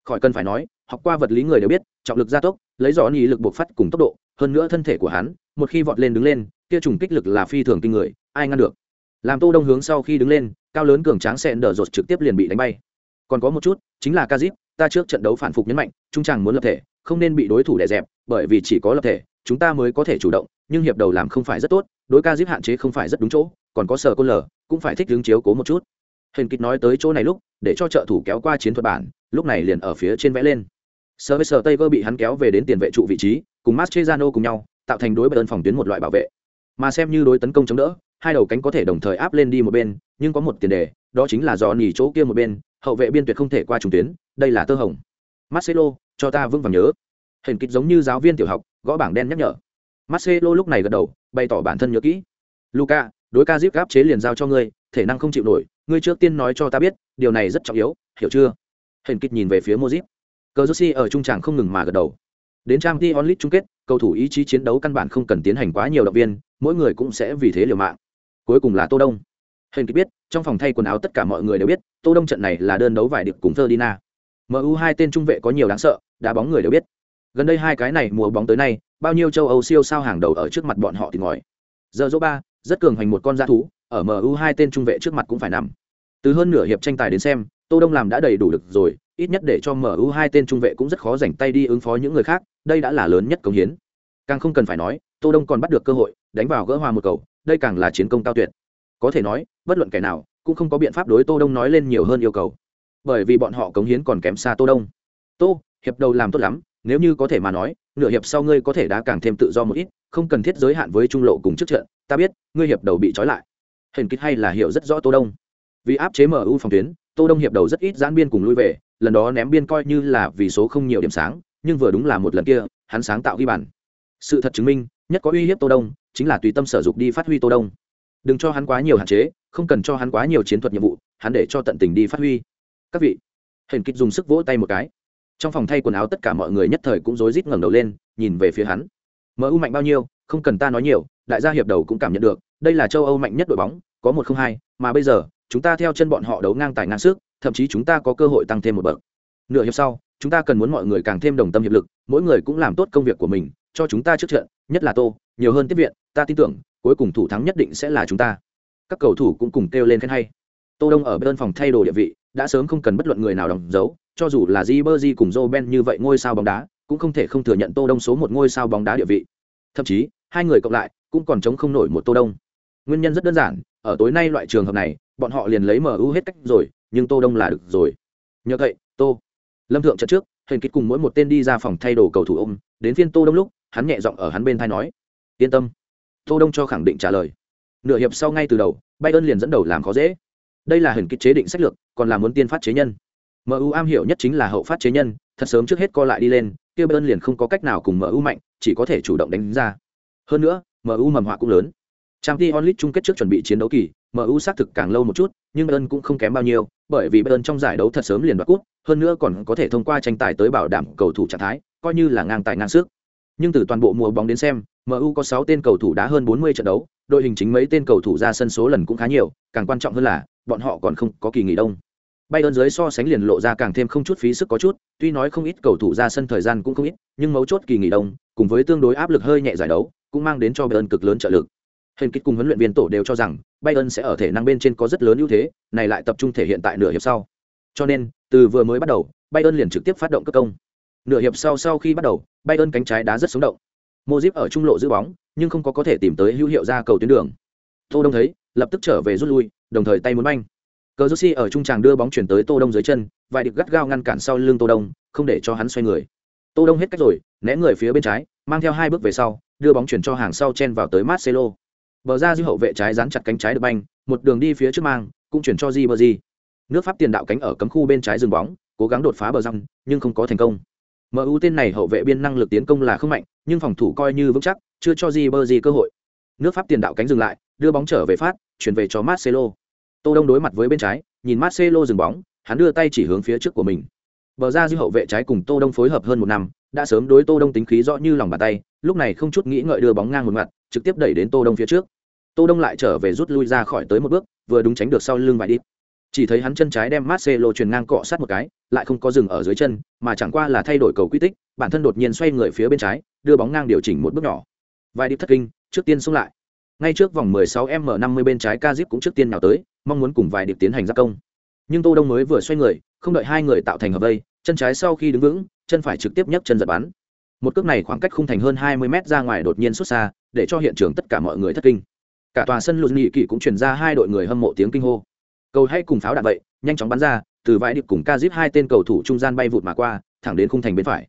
Khỏi cần phải nói, học qua vật lý người đều biết, trọng lực gia tốc, lấy rõ nhị lực buộc phát cùng tốc độ, hơn nữa thân thể của hắn, một khi vọt lên đứng lên, kia trùng kích lực là phi thường kinh người, ai ngăn được. Làm Tô Đông hướng sau khi đứng lên, cao lớn cường tráng sẽ đỡ rột trực tiếp liền bị đánh bay. Còn có một chút, chính là Kazip, ta trước trận đấu phản phục nhấn mạnh, trung chàng muốn lập thể, không nên bị đối thủ đè dẹp, bởi vì chỉ có lập thể, chúng ta mới có thể chủ động, nhưng hiệp đầu làm không phải rất tốt, đối Kazip hạn chế không phải rất đúng chỗ, còn có sở côn lở, cũng phải thích hướng chiếu cố một chút. Hình kịch nói tới chỗ này lúc, để cho trợ thủ kéo qua chiến thuật bản, lúc này liền ở phía trên vẽ lên. Sơ với Sở bị hắn kéo về đến tiền vệ trụ vị trí, cùng Mascherano cùng nhau, tạo thành đối bên phòng tuyến một loại bảo vệ. Mà xem như đối tấn công chống đỡ, hai đầu cánh có thể đồng thời áp lên đi một bên, nhưng có một tiền đề, đó chính là do nhỉ chỗ kia một bên, hậu vệ biên tuyệt không thể qua trùng tuyến, đây là tơ hồng. Marcelo, cho ta vững vàng nhớ. Hình kịch giống như giáo viên tiểu học, gõ bảng đen nhắc nhở. Marcelo lúc này gật đầu, bày tỏ bản thân nhớ kỹ. Luca, đối ca zip áp chế liền giao cho ngươi, thể năng không chịu nổi, ngươi trước tiên nói cho ta biết, điều này rất trọng yếu, hiểu chưa? Hình kịch nhìn về phía mozip. Cờ ở trung tràng không ngừng mà gật đầu. Đến trang Champions League chung kết, cầu thủ ý chí chiến đấu căn bản không cần tiến hành quá nhiều động viên, mỗi người cũng sẽ vì thế liều mạng. Cuối cùng là tô đông. Hình kịch biết trong phòng thay quần áo tất cả mọi người đều biết tô đông trận này là đơn đấu vải điệp cùng ferdinand. Mu hai tên trung vệ có nhiều đáng sợ đá bóng người đều biết. Gần đây hai cái này mùa bóng tới nay bao nhiêu châu âu siêu sao hàng đầu ở trước mặt bọn họ thì ngòi giờ dỗ ba rất cường hành một con da thú ở mu hai tên trung vệ trước mặt cũng phải nằm. Từ hơn nửa hiệp tranh tài đến xem, tô đông làm đã đầy đủ được rồi, ít nhất để cho mu hai tên trung vệ cũng rất khó rảnh tay đi ứng phó những người khác, đây đã là lớn nhất công hiến. Càng không cần phải nói, tô đông còn bắt được cơ hội, đánh vào gỡ hòa một cầu, đây càng là chiến công cao tuyệt. Có thể nói, bất luận kẻ nào, cũng không có biện pháp đối tô đông nói lên nhiều hơn yêu cầu. Bởi vì bọn họ cống hiến còn kém xa tô đông. Tô, hiệp đầu làm tốt lắm, nếu như có thể mà nói, nửa hiệp sau ngươi có thể đã càng thêm tự do một ít, không cần thiết giới hạn với trung lộ cùng trước trận. Ta biết, ngươi hiệp đầu bị trói lại hình kích hay là hiểu rất rõ tô đông. Vì áp chế mu phòng tuyến, tô đông hiệp đầu rất ít giãn biên cùng lui về, lần đó ném biên coi như là vì số không nhiều điểm sáng, nhưng vừa đúng là một lần kia, hắn sáng tạo ghi bàn. Sự thật chứng minh, nhất có uy hiếp tô đông, chính là tùy tâm sở dục đi phát huy tô đông. Đừng cho hắn quá nhiều hạn chế, không cần cho hắn quá nhiều chiến thuật nhiệm vụ, hắn để cho tận tình đi phát huy. Các vị hình kích dùng sức vỗ tay một cái. Trong phòng thay quần áo tất cả mọi người nhất thời cũng rối rít ngẩng đầu lên, nhìn về phía hắn. Mu mạnh bao nhiêu, không cần ta nói nhiều đại gia hiệp đầu cũng cảm nhận được, đây là châu âu mạnh nhất đội bóng, có một không hai, mà bây giờ, chúng ta theo chân bọn họ đấu ngang tài ngang sức, thậm chí chúng ta có cơ hội tăng thêm một bậc. Nửa hiệp sau, chúng ta cần muốn mọi người càng thêm đồng tâm hiệp lực, mỗi người cũng làm tốt công việc của mình, cho chúng ta trước trận, nhất là tô, nhiều hơn tiếp viện, ta tin tưởng, cuối cùng thủ thắng nhất định sẽ là chúng ta. Các cầu thủ cũng cùng kêu lên khen hay. Tô đông ở bên phòng thay đồ địa vị, đã sớm không cần bất luận người nào đóng dấu, cho dù là Ribery cùng Joe Ben như vậy ngôi sao bóng đá, cũng không thể không thừa nhận tô đông số một ngôi sao bóng đá địa vị. Thậm chí hai người cộng lại cũng còn chống không nổi một tô đông. Nguyên nhân rất đơn giản, ở tối nay loại trường hợp này, bọn họ liền lấy mu hết cách rồi, nhưng tô đông là được rồi. Nhờ vậy, tô, lâm thượng trận trước hình kích cùng mỗi một tên đi ra phòng thay đồ cầu thủ ôm, đến phiên tô đông lúc, hắn nhẹ giọng ở hắn bên thay nói, yên tâm. Tô đông cho khẳng định trả lời. Nửa hiệp sau ngay từ đầu, bayern liền dẫn đầu làm khó dễ. Đây là hình kích chế định sách lược, còn là muốn tiên phát chế nhân. Mu am hiểu nhất chính là hậu phát chế nhân, thật sớm trước hết co lại đi lên, kia bayern liền không có cách nào cùng mu mạnh, chỉ có thể chủ động đánh ra hơn nữa MU mầm họa cũng lớn. Champions League chung kết trước chuẩn bị chiến đấu kỳ, MU xác thực càng lâu một chút, nhưng Bayern cũng không kém bao nhiêu, bởi vì Bayern trong giải đấu thật sớm liền đoạt cúp, hơn nữa còn có thể thông qua tranh tài tới bảo đảm cầu thủ trạng thái, coi như là ngang tài ngang sức. Nhưng từ toàn bộ mùa bóng đến xem, MU có 6 tên cầu thủ đá hơn 40 trận đấu, đội hình chính mấy tên cầu thủ ra sân số lần cũng khá nhiều, càng quan trọng hơn là bọn họ còn không có kỳ nghỉ đông. Bayern dưới so sánh liền lộ ra càng thêm không chút phí sức có chút, tuy nói không ít cầu thủ ra sân thời gian cũng không ít, nhưng mấu chốt kỳ nghỉ đông, cùng với tương đối áp lực hơi nhẹ giải đấu, cũng mang đến cho Bayern cực lớn trợ lực. Hình kích cùng huấn luyện viên tổ đều cho rằng Bayern sẽ ở thể năng bên trên có rất lớn ưu thế, này lại tập trung thể hiện tại nửa hiệp sau. Cho nên, từ vừa mới bắt đầu, Bayern liền trực tiếp phát động cấp công. Nửa hiệp sau sau khi bắt đầu, Bayern cánh trái đá rất sống động. Modric ở trung lộ giữ bóng, nhưng không có có thể tìm tới hữu hiệu ra cầu tuyến đường. Tô Đông thấy, lập tức trở về rút lui, đồng thời tay muốn banh. Cờ ở trung tràng đưa bóng chuyển tới Tô Đông dưới chân, vài điệp gắt gao ngăn cản sau lưng Tô Đông, không để cho hắn xoay người. Tô Đông hết cách rồi, né người phía bên trái, mang theo hai bước về sau, đưa bóng chuyển cho hàng sau chen vào tới Marcelo. Bờ ra dư hậu vệ trái dán chặt cánh trái được banh, một đường đi phía trước mang, cũng chuyển cho Ribery. Nước Pháp tiền đạo cánh ở cấm khu bên trái dừng bóng, cố gắng đột phá bờ răng, nhưng không có thành công. MU tên này hậu vệ biên năng lực tiến công là không mạnh, nhưng phòng thủ coi như vững chắc, chưa cho Ribery cơ hội. Nước Pháp tiền đạo cánh dừng lại, đưa bóng trở về phát, chuyển về cho Marcelo. Tô Đông đối mặt với bên trái, nhìn Marcelo dừng bóng, hắn đưa tay chỉ hướng phía trước của mình. Bờ ra dư hậu vệ trái cùng Tô Đông phối hợp hơn một năm, đã sớm đối Tô Đông tính khí rõ như lòng bàn tay, lúc này không chút nghĩ ngợi đưa bóng ngang một mặt, trực tiếp đẩy đến Tô Đông phía trước. Tô Đông lại trở về rút lui ra khỏi tới một bước, vừa đúng tránh được sau lưng vài đi. Chỉ thấy hắn chân trái đem Marcelo truyền ngang cọ sát một cái, lại không có dừng ở dưới chân, mà chẳng qua là thay đổi cầu quy tích, bản thân đột nhiên xoay người phía bên trái, đưa bóng ngang điều chỉnh một bước nhỏ. Vài điệp thất kinh, trước tiên xông lại. Ngay trước vòng 16m50 bên trái Kazip cũng trước tiên nào tới, mong muốn cùng vài điệp tiến hành giáp công. Nhưng Tô Đông mới vừa xoay người, không đợi hai người tạo thành hợp vây, chân trái sau khi đứng vững, chân phải trực tiếp nhấc chân giật bắn. Một cước này khoảng cách khung thành hơn 20 mét ra ngoài đột nhiên xuất xa, để cho hiện trường tất cả mọi người thất kinh. Cả tòa sân lụt nghị kỳ cũng truyền ra hai đội người hâm mộ tiếng kinh hô. Cầu hay cùng pháo đạn vậy nhanh chóng bắn ra từ vãi điệp cùng ca zip hai tên cầu thủ trung gian bay vụt mà qua thẳng đến khung thành bên phải.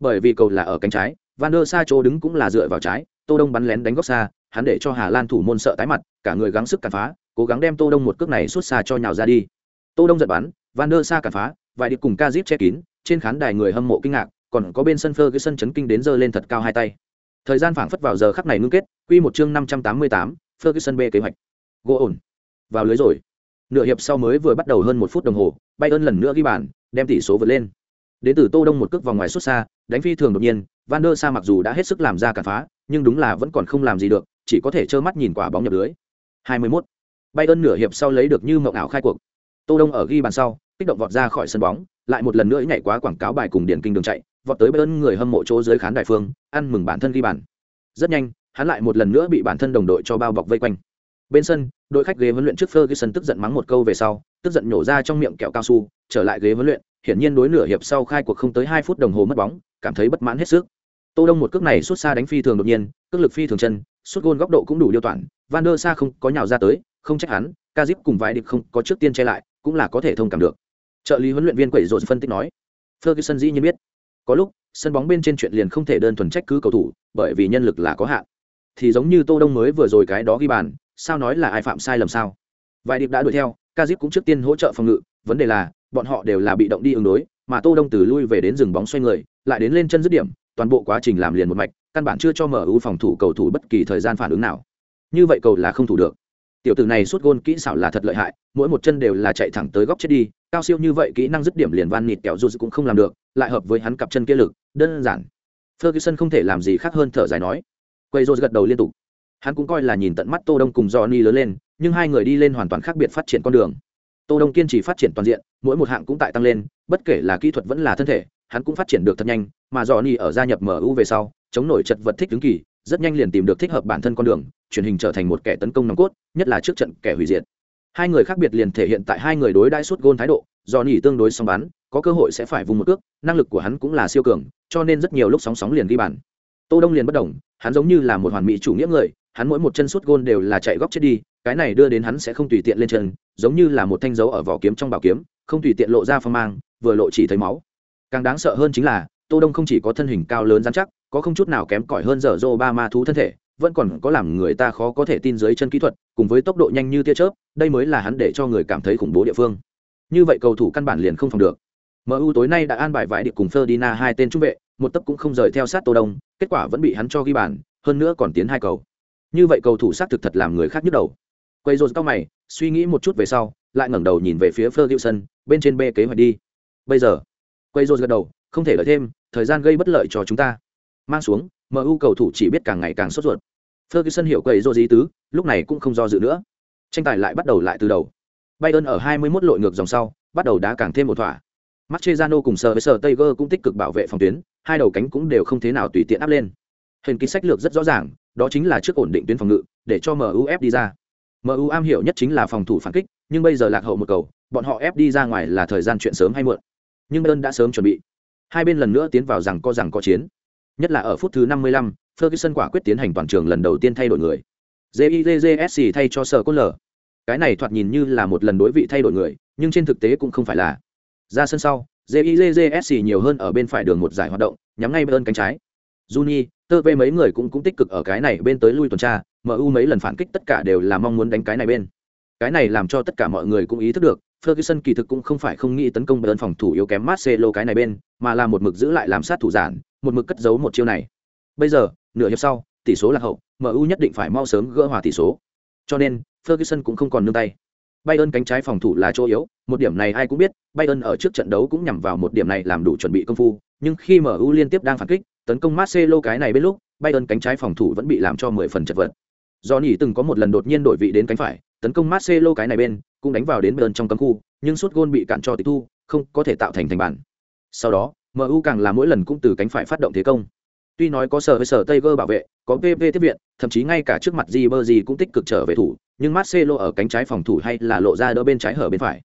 Bởi vì cầu là ở cánh trái van der sa chỗ đứng cũng là dựa vào trái tô đông bắn lén đánh góc xa hắn để cho hà lan thủ môn sợ tái mặt cả người gắng sức cản phá cố gắng đem tô đông một cước này xuất xa cho nhào ra đi. Tô đông giật bắn van der sa cản phá vài điệp cùng ca zip che kín trên khán đài người hâm mộ kinh ngạc còn có bên sân phơ cái sân chấn kinh đến giờ lên thật cao hai tay thời gian phảng phất vào giờ khắc này ngưng kết quy một chương năm trăm tám mươi tám Ferguson B kế hoạch. Gỗ ổn. Vào lưới rồi. Nửa hiệp sau mới vừa bắt đầu hơn một phút đồng hồ, Bayern lần nữa ghi bàn, đem tỷ số vượt lên. Đến từ Tô Đông một cước vòng ngoài xuất xa, đánh phi thường đột nhiên, Van der Sa mặc dù đã hết sức làm ra cản phá, nhưng đúng là vẫn còn không làm gì được, chỉ có thể trơ mắt nhìn quả bóng nhập lưới. 21. ơn nửa hiệp sau lấy được như mộng ảo khai cuộc. Tô Đông ở ghi bàn sau, kích động vọt ra khỏi sân bóng, lại một lần nữa nhảy quá quảng cáo bài cùng điển kinh đường chạy, vọt tới bên người hâm mộ chỗ dưới khán đài phương, ăn mừng bản thân ghi bàn. Rất nhanh, hắn lại một lần nữa bị bản thân đồng đội cho bao bọc vây quanh. Bên sân, đội khách ghế huấn luyện trước Ferguson tức giận mắng một câu về sau, tức giận nhổ ra trong miệng kẹo cao su, trở lại ghế huấn luyện, hiển nhiên đối nửa hiệp sau khai cuộc không tới hai phút đồng hồ mất bóng, cảm thấy bất mãn hết sức. Tô Đông một cước này xuất xa đánh phi thường đột nhiên, cước lực phi thường chân, xuất gôn góc độ cũng đủ điều toàn, Van der Sa không có nhào ra tới, không trách hắn, Kazip cùng vài địch không có trước tiên che lại, cũng là có thể thông cảm được. Trợ lý huấn luyện viên quẩy rột phân tích nói, Ferguson dĩ nhiên biết, có lúc sân bóng bên trên chuyện liền không thể đơn thuần trách cứ cầu thủ, bởi vì nhân lực là có hạn. Thì giống như tô đông mới vừa rồi cái đó ghi bàn sao nói là ai phạm sai lầm sao? Vài điệp đã đuổi theo kazip cũng trước tiên hỗ trợ phòng ngự vấn đề là bọn họ đều là bị động đi ứng đối mà tô đông từ lui về đến rừng bóng xoay người lại đến lên chân dứt điểm toàn bộ quá trình làm liền một mạch căn bản chưa cho mở ưu phòng thủ cầu thủ bất kỳ thời gian phản ứng nào. Như vậy cầu là không thủ được tiểu tử này suốt gôn kỹ xảo là thật lợi hại, mỗi một chân đều là chạy thẳng tới góc chết đi, cao siêu như vậy kỹ năng dứt điểm liền van nịt kẹo rút cũng không làm được, lại hợp với hắn cặp chân kia lực, đơn giản. Ferguson không thể làm gì khác hơn thở dài nói. Quay rô gật đầu liên tục. Hắn cũng coi là nhìn tận mắt tô đông cùng johnny lớn lên, nhưng hai người đi lên hoàn toàn khác biệt phát triển con đường. Tô đông kiên trì phát triển toàn diện, mỗi một hạng cũng tại tăng lên, bất kể là kỹ thuật vẫn là thân thể, hắn cũng phát triển được thật nhanh, mà johnny ở gia nhập mu về sau, chống nổi chật vật thích đứng kỳ rất nhanh liền tìm được thích hợp bản thân con đường, truyền hình trở thành một kẻ tấn công nòng cốt, nhất là trước trận kẻ hủy diệt. Hai người khác biệt liền thể hiện tại hai người đối đãi suốt gôn thái độ, do nỉ tương đối song bắn, có cơ hội sẽ phải vùng một cước, năng lực của hắn cũng là siêu cường, cho nên rất nhiều lúc sóng sóng liền ghi bàn. Tô đông liền bất động, hắn giống như là một hoàn mỹ chủ nghĩa người, hắn mỗi một chân suốt gôn đều là chạy góc chết đi, cái này đưa đến hắn sẽ không tùy tiện lên chân, giống như là một thanh dấu ở vỏ kiếm trong bảo kiếm, không tùy tiện lộ ra phong mang, vừa lộ chỉ thấy máu. Càng đáng sợ hơn chính là, tô đông không chỉ có thân hình cao lớn dán chắc có không chút nào kém cỏi hơn dở dô ba ma thú thân thể vẫn còn có làm người ta khó có thể tin dưới chân kỹ thuật cùng với tốc độ nhanh như tia chớp đây mới là hắn để cho người cảm thấy khủng bố địa phương. Như vậy cầu thủ căn bản liền không phòng được. MU tối nay đã an bài vải điệp cùng Ferdinand hai tên trung vệ, một tấc cũng không rời theo sát Tô Đông, kết quả vẫn bị hắn cho ghi bàn, hơn nữa còn tiến hai cầu. như vậy cầu thủ sát thực thật làm người khác nhức đầu. Quay rồi cao mày suy nghĩ một chút về sau lại ngẩng đầu nhìn về phía ferguson bên trên b kế hoạch đi. Bây giờ quay rồi gật đầu không thể lợi thêm thời gian gây bất lợi cho chúng ta mang xuống mu cầu thủ chỉ biết càng ngày càng sốt ruột ferguson hiểu quầy do dí tứ lúc này cũng không do dự nữa tranh tài lại bắt đầu lại từ đầu bayern ở 21 lội ngược dòng sau bắt đầu đá càng thêm một thỏa Mascherano cùng sở với sở Tiger cũng tích cực bảo vệ phòng tuyến, hai đầu cánh cũng đều không thế nào tùy tiện áp lên. Hình ký sách lược rất rõ ràng, đó chính là trước ổn định tuyến phòng ngự, để cho MU ép đi ra. MU am hiểu nhất chính là phòng thủ phản kích, nhưng bây giờ lạc hậu một cầu, bọn họ ép đi ra ngoài là thời gian chuyện sớm hay muộn. Nhưng Bayern đã sớm chuẩn bị. Hai bên lần nữa tiến vào rằng có rằng có chiến. Nhất là ở phút thứ 55, Ferguson quả quyết tiến hành toàn trường lần đầu tiên thay đổi người. JIJJSC thay cho sở cốt lở. Cái này thoạt nhìn như là một lần đối vị thay đổi người, nhưng trên thực tế cũng không phải là ra sân sau jizsc nhiều hơn ở bên phải đường một giải hoạt động nhắm ngay bên cánh trái juni tơ về mấy người cũng cũng tích cực ở cái này bên tới lui tuần tra mu mấy lần phản kích tất cả đều là mong muốn đánh cái này bên cái này làm cho tất cả mọi người cũng ý thức được Ferguson kỳ thực cũng không phải không nghĩ tấn công bên phòng thủ yếu kém Marcelo cái này bên, mà là một mực giữ lại làm sát thủ giản, một mực cất giấu một chiêu này. Bây giờ, nửa hiệp sau, tỷ số là hậu, MU nhất định phải mau sớm gỡ hòa tỷ số. Cho nên, Ferguson cũng không còn nương tay. Bayern cánh trái phòng thủ là chỗ yếu, một điểm này ai cũng biết, Bayern ở trước trận đấu cũng nhằm vào một điểm này làm đủ chuẩn bị công phu, nhưng khi MU liên tiếp đang phản kích, tấn công Marcelo cái này bên lúc, Bayern cánh trái phòng thủ vẫn bị làm cho 10 phần chật vật. Johnny từng có một lần đột nhiên đổi vị đến cánh phải, tấn công Marcelo cái này bên, cũng đánh vào đến Bayern trong cấm khu, nhưng suốt gôn bị cản cho tịch thu, không có thể tạo thành thành bàn. Sau đó, MU càng là mỗi lần cũng từ cánh phải phát động thế công. Tuy nói có sở với sở Tiger bảo vệ, có PP tiếp viện, thậm chí ngay cả trước mặt Ribery cũng tích cực trở về thủ, nhưng Marcelo ở cánh trái phòng thủ hay là lộ ra đỡ bên trái hở bên phải.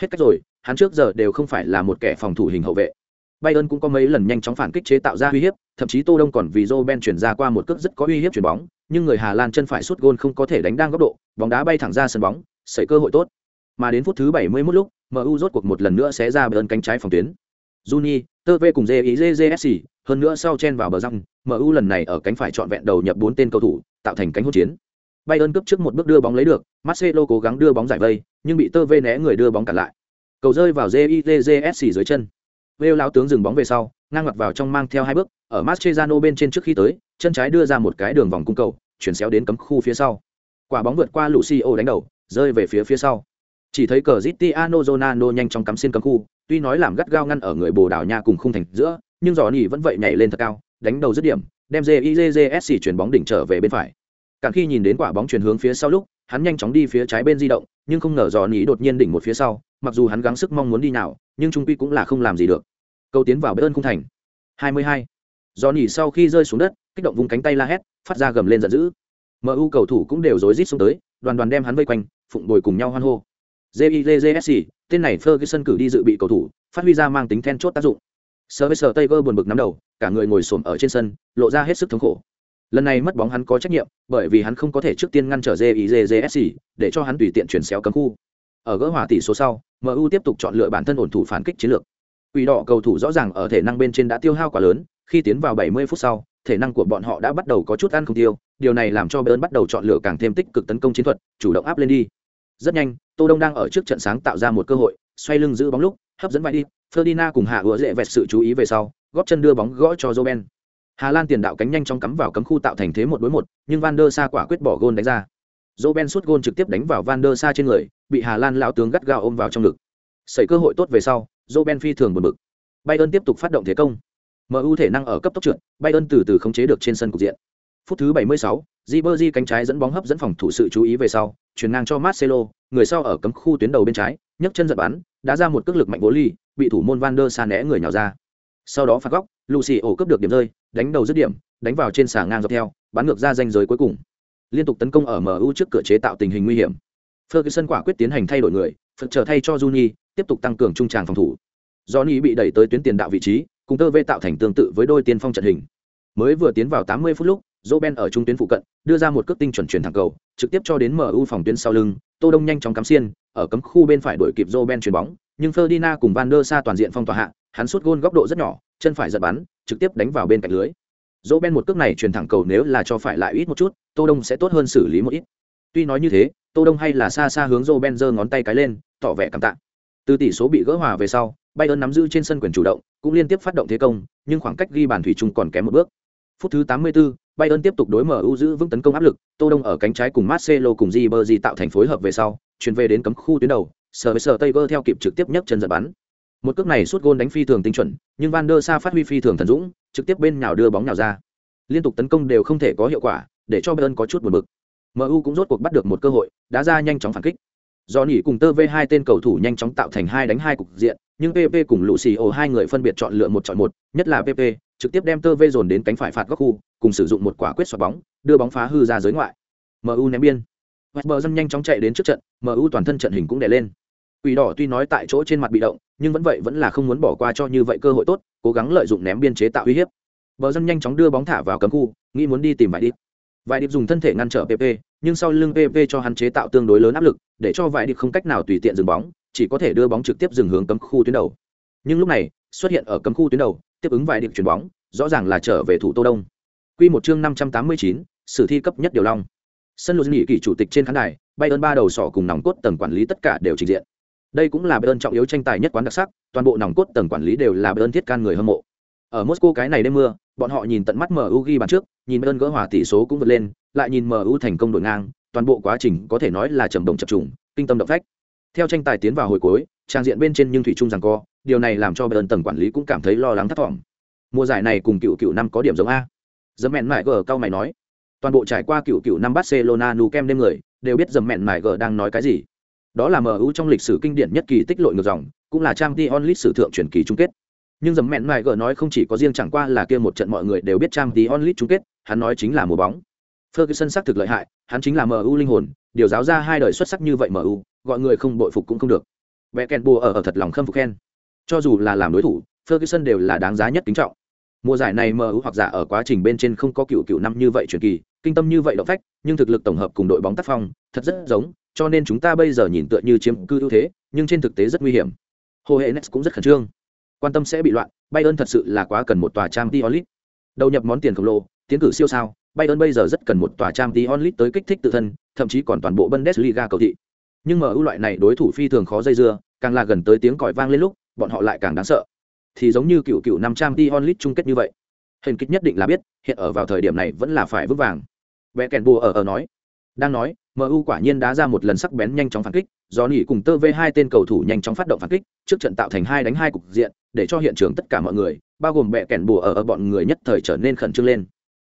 Hết cách rồi, hắn trước giờ đều không phải là một kẻ phòng thủ hình hậu vệ. Bayern cũng có mấy lần nhanh chóng phản kích chế tạo ra uy hiếp, thậm chí Tô Đông còn vì Roben chuyển ra qua một cước rất có uy hiếp chuyển bóng, nhưng người Hà Lan chân phải sút gôn không có thể đánh đang góc độ, bóng đá bay thẳng ra sân bóng, xảy cơ hội tốt. Mà đến phút thứ 71 lúc, MU rốt cuộc một lần nữa sẽ ra Bayern cánh trái phòng tuyến. Juni, Tơ cùng JIJJSC, hơn nữa sau chen vào bờ răng, MU lần này ở cánh phải chọn vẹn đầu nhập bốn tên cầu thủ, tạo thành cánh hỗn chiến. Bayern cướp trước một bước đưa bóng lấy được, Marcelo cố gắng đưa bóng giải vây, nhưng bị Tơ né người đưa bóng cản lại. Cầu rơi vào JIJJSC dưới chân. Vêu lão tướng dừng bóng về sau, ngang mặt vào trong mang theo hai bước, ở Mascherano bên trên trước khi tới, chân trái đưa ra một cái đường vòng cung cầu, chuyển xéo đến cấm khu phía sau. Quả bóng vượt qua Lucio đánh đầu, rơi về phía phía sau. Chỉ thấy cờ Cristiano Ronaldo nhanh chóng cắm xuyên cấm khu, tuy nói làm gắt gao ngăn ở người Bồ Đào Nha cùng khung thành giữa, nhưng giò nhỉ vẫn vậy nhảy lên thật cao, đánh đầu dứt điểm, đem JIJJSC chuyển bóng đỉnh trở về bên phải. Càng khi nhìn đến quả bóng chuyển hướng phía sau lúc, hắn nhanh chóng đi phía trái bên di động, nhưng không ngờ giò nhỉ đột nhiên đỉnh một phía sau, mặc dù hắn gắng sức mong muốn đi nào, nhưng trung quy cũng là không làm gì được. Câu tiến vào bên khung thành. 22. Giò nhỉ sau khi rơi xuống đất, kích động vung cánh tay la hét, phát ra gầm lên giận dữ. MU cầu thủ cũng đều rối rít xuống tới, đoàn đoàn đem hắn vây quanh, phụng bồi cùng nhau hoan hô. JIJSC, tên này Ferguson cử đi dự bị cầu thủ, phát huy ra mang tính then chốt tác dụng. Sir Taylor Tiger buồn bực nắm đầu, cả người ngồi xổm ở trên sân, lộ ra hết sức thống khổ. Lần này mất bóng hắn có trách nhiệm, bởi vì hắn không có thể trước tiên ngăn trở JIJSC, để cho hắn tùy tiện chuyển xéo cấm khu. Ở gỡ hòa tỷ số sau, MU tiếp tục chọn lựa bản thân ổn thủ phản kích chiến lược. Quỷ đỏ cầu thủ rõ ràng ở thể năng bên trên đã tiêu hao quá lớn, khi tiến vào 70 phút sau, thể năng của bọn họ đã bắt đầu có chút ăn không tiêu, điều này làm cho Bayern bắt đầu chọn lựa càng thêm tích cực tấn công chiến thuật, chủ động áp lên đi. Rất nhanh, Tô Đông đang ở trước trận sáng tạo ra một cơ hội, xoay lưng giữ bóng lúc, hấp dẫn vai đi, Ferdinand cùng Hạ ứa dễ vẹt sự chú ý về sau, góp chân đưa bóng gõ cho joben Hà Lan tiền đạo cánh nhanh chóng cắm vào cấm khu tạo thành thế một đối một, nhưng Van der Sa quả quyết bỏ gôn đánh ra. joben sút gôn trực tiếp đánh vào Van der Sa trên người, bị Hà Lan lão tướng gắt gao ôm vào trong ngực. xảy cơ hội tốt về sau, joben phi thường buồn bực. Bayern tiếp tục phát động thế công. MU thể năng ở cấp tốc trượt, Bayern từ từ khống chế được trên sân cục diện. Phút thứ 76, Ribery cánh trái dẫn bóng hấp dẫn phòng thủ sự chú ý về sau, chuyển ngang cho Marcelo, người sau ở cấm khu tuyến đầu bên trái, nhấc chân giật bắn, đã ra một cước lực mạnh vô ly, bị thủ môn Van der Sar né người nhào ra. Sau đó phạt góc, Lucio cướp được điểm rơi, đánh đầu dứt điểm, đánh vào trên xà ngang dọc theo, bắn ngược ra danh giới cuối cùng. Liên tục tấn công ở MU trước cửa chế tạo tình hình nguy hiểm. Ferguson quả quyết tiến hành thay đổi người, phật trở thay cho Juni, tiếp tục tăng cường trung tràng phòng thủ. Johnny bị đẩy tới tuyến tiền đạo vị trí, cùng tơ vê tạo thành tương tự với đôi tiên phong trận hình. Mới vừa tiến vào 80 phút lúc, Roben ở trung tuyến phụ cận, đưa ra một cước tinh chuẩn chuyển thẳng cầu, trực tiếp cho đến MU phòng tuyến sau lưng, Tô Đông nhanh chóng cắm xiên, ở cấm khu bên phải đuổi kịp Roben chuyền bóng, nhưng Ferdinand cùng Van der Sa toàn diện phong tỏa hạ, hắn sút gôn góc độ rất nhỏ, chân phải giật bắn, trực tiếp đánh vào bên cạnh lưới. Roben một cước này truyền thẳng cầu nếu là cho phải lại ít một chút, Tô Đông sẽ tốt hơn xử lý một ít. Tuy nói như thế, Tô Đông hay là xa xa hướng Roben giơ ngón tay cái lên, tỏ vẻ cảm tạ. Từ tỷ số bị gỡ hòa về sau, Bayern nắm giữ trên sân quyền chủ động, cũng liên tiếp phát động thế công, nhưng khoảng cách ghi bàn thủy chung còn kém một bước. Phút thứ 84, Bayern tiếp tục đối mở ưu giữ vững tấn công áp lực, Tô Đông ở cánh trái cùng Marcelo cùng Ribery tạo thành phối hợp về sau, chuyển về đến cấm khu tuyến đầu, sở với Taylor theo kịp trực tiếp nhấc chân giật bắn. Một cước này suốt gôn đánh phi thường tinh chuẩn, nhưng Van der Sa phát huy phi thường thần dũng, trực tiếp bên nhào đưa bóng nhào ra. Liên tục tấn công đều không thể có hiệu quả, để cho Bayern có chút buồn bực. MU cũng rốt cuộc bắt được một cơ hội, đá ra nhanh chóng phản kích. Do nỉ cùng tơ v hai tên cầu thủ nhanh chóng tạo thành hai đánh hai cục diện, nhưng PP cùng Lucio hai người phân biệt chọn lựa một chọn một, nhất là PP, trực tiếp đem tơ vê dồn đến cánh phải phạt góc khu, cùng sử dụng một quả quyết xoạt bóng, đưa bóng phá hư ra giới ngoại. MU ném biên. Westbrook nhanh chóng chạy đến trước trận, MU toàn thân trận hình cũng đè lên. Quỷ đỏ tuy nói tại chỗ trên mặt bị động, nhưng vẫn vậy vẫn là không muốn bỏ qua cho như vậy cơ hội tốt, cố gắng lợi dụng ném biên chế tạo uy hiếp. Bờ dân nhanh chóng đưa bóng thả vào cấm khu, nghĩ muốn đi tìm vài đi. Vài điệp dùng thân thể ngăn trở PP, nhưng sau lưng PP cho hắn chế tạo tương đối lớn áp lực, để cho vài điệp không cách nào tùy tiện dừng bóng, chỉ có thể đưa bóng trực tiếp dừng hướng cấm khu tuyến đầu. Nhưng lúc này, xuất hiện ở cấm khu tuyến đầu, tiếp ứng vài điểm chuyển bóng, rõ ràng là trở về thủ Tô Đông. Quy một chương 589, sử thi cấp nhất điều long. Sân lô nghị kỳ chủ tịch trên khán đài, Bayern ba đầu sỏ cùng nòng cốt tầng quản lý tất cả đều trình diện. Đây cũng là Bayern trọng yếu tranh tài nhất quán đặc sắc, toàn bộ nòng cốt tầng quản lý đều là Bayern thiết can người hâm mộ. Ở Moscow cái này đêm mưa, bọn họ nhìn tận mắt MU ghi bàn trước, nhìn Bayern gỡ hòa tỷ số cũng vượt lên, lại nhìn MU thành công đổi ngang, toàn bộ quá trình có thể nói là trầm động chập trùng, kinh tâm động phách. Theo tranh tài tiến vào hồi cuối, trang diện bên trên nhưng thủy chung rằng co, điều này làm cho Bayern tầng quản lý cũng cảm thấy lo lắng thất vọng. Mùa giải này cùng cựu cựu năm có điểm giống a. Dấm mẹn mại gờ cao mày nói. Toàn bộ trải qua cựu cựu năm Barcelona nu kem đêm người, đều biết dấm mẹn mại gờ đang nói cái gì. Đó là MU trong lịch sử kinh điển nhất kỳ tích lội ngược dòng, cũng là trang t onlit sử thượng truyền kỳ chung kết nhưng dấm mẹn mại gờ nói không chỉ có riêng chẳng qua là kia một trận mọi người đều biết trang t onlit chung kết hắn nói chính là mùa bóng ferguson xác thực lợi hại hắn chính là mu linh hồn điều giáo ra hai đời xuất sắc như vậy mu gọi người không bội phục cũng không được vẽ kèn bùa ở ở thật lòng khâm phục khen. Cho dù là làm đối thủ, ferguson đều là đáng giá nhất kính trọng. Mùa giải này mu hoặc giả ở quá trình bên trên không có cựu cựu năm như vậy truyền kỳ, kinh tâm như vậy động phách, nhưng thực lực tổng hợp cùng đội bóng tác phong, thật rất giống, cho nên chúng ta bây giờ nhìn tựa như chiếm cư ưu thế, nhưng trên thực tế rất nguy hiểm. Hồ hệ next cũng rất khẩn trương. Quan tâm sẽ bị loạn, bayern thật sự là quá cần một tòa trang t onlit đầu nhập món tiền khổng lồ, tiến cử siêu sao, bayern bây giờ rất cần một tòa trang t onlit tới kích thích tự thân, thậm chí còn toàn bộ bundesliga cầu thị nhưng mu loại này đối thủ phi thường khó dây dưa càng là gần tới tiếng còi vang lên lúc bọn họ lại càng đáng sợ. Thì giống như cựu cựu năm trang t onlit chung kết như vậy. Hình kích nhất định là biết hiện ở vào thời điểm này vẫn là phải vững vàng. Vẽ kèn bùa ở ở nói. Đang nói mu quả nhiên đá ra một lần sắc bén nhanh chóng phản kích do nỉ cùng tơ v hai tên cầu thủ nhanh chóng phát động phản kích trước trận tạo thành hai đánh hai cục diện để cho hiện trường tất cả mọi người bao gồm bẹ kèn bùa ở, ở bọn người nhất thời trở nên khẩn trương lên.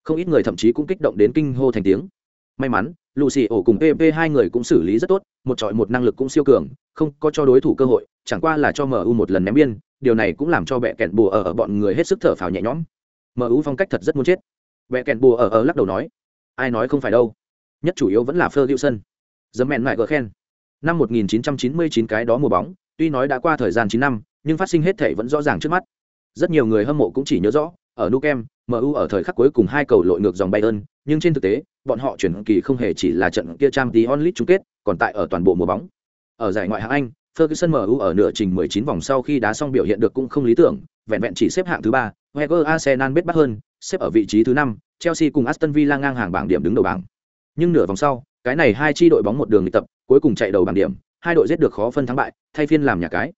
Không ít người thậm chí cũng kích động đến kinh hô thành tiếng may mắn lucy ổ cùng pp hai người cũng xử lý rất tốt một trọi một năng lực cũng siêu cường không có cho đối thủ cơ hội chẳng qua là cho mu một lần ném biên điều này cũng làm cho bẹ Kẹn bùa ở, ở bọn người hết sức thở phào nhẹ nhõm. Mu phong cách thật rất muốn chết. Bẹ Kẹn bùa ở, ở lắc đầu nói ai nói không phải đâu nhất chủ yếu vẫn là ferguson. Dấm mẹn mại gỡ khen. Năm 1999 cái đó mùa bóng tuy nói đã qua thời gian 9 năm nhưng phát sinh hết thể vẫn rõ ràng trước mắt. Rất nhiều người hâm mộ cũng chỉ nhớ rõ ở nukem mu ở thời khắc cuối cùng hai cầu lội ngược dòng bayern nhưng trên thực tế bọn họ chuyển kỳ không hề chỉ là trận kia Champions League chung kết còn tại ở toàn bộ mùa bóng ở giải ngoại hạng anh Ferguson MU ở nửa trình 19 vòng sau khi đá xong biểu hiện được cũng không lý tưởng, vẹn vẹn chỉ xếp hạng thứ 3, Wenger Arsenal biết bắt hơn, xếp ở vị trí thứ 5, Chelsea cùng Aston Villa ngang hàng bảng điểm đứng đầu bảng. Nhưng nửa vòng sau, cái này hai chi đội bóng một đường đi tập, cuối cùng chạy đầu bảng điểm, hai đội giết được khó phân thắng bại, thay phiên làm nhà cái.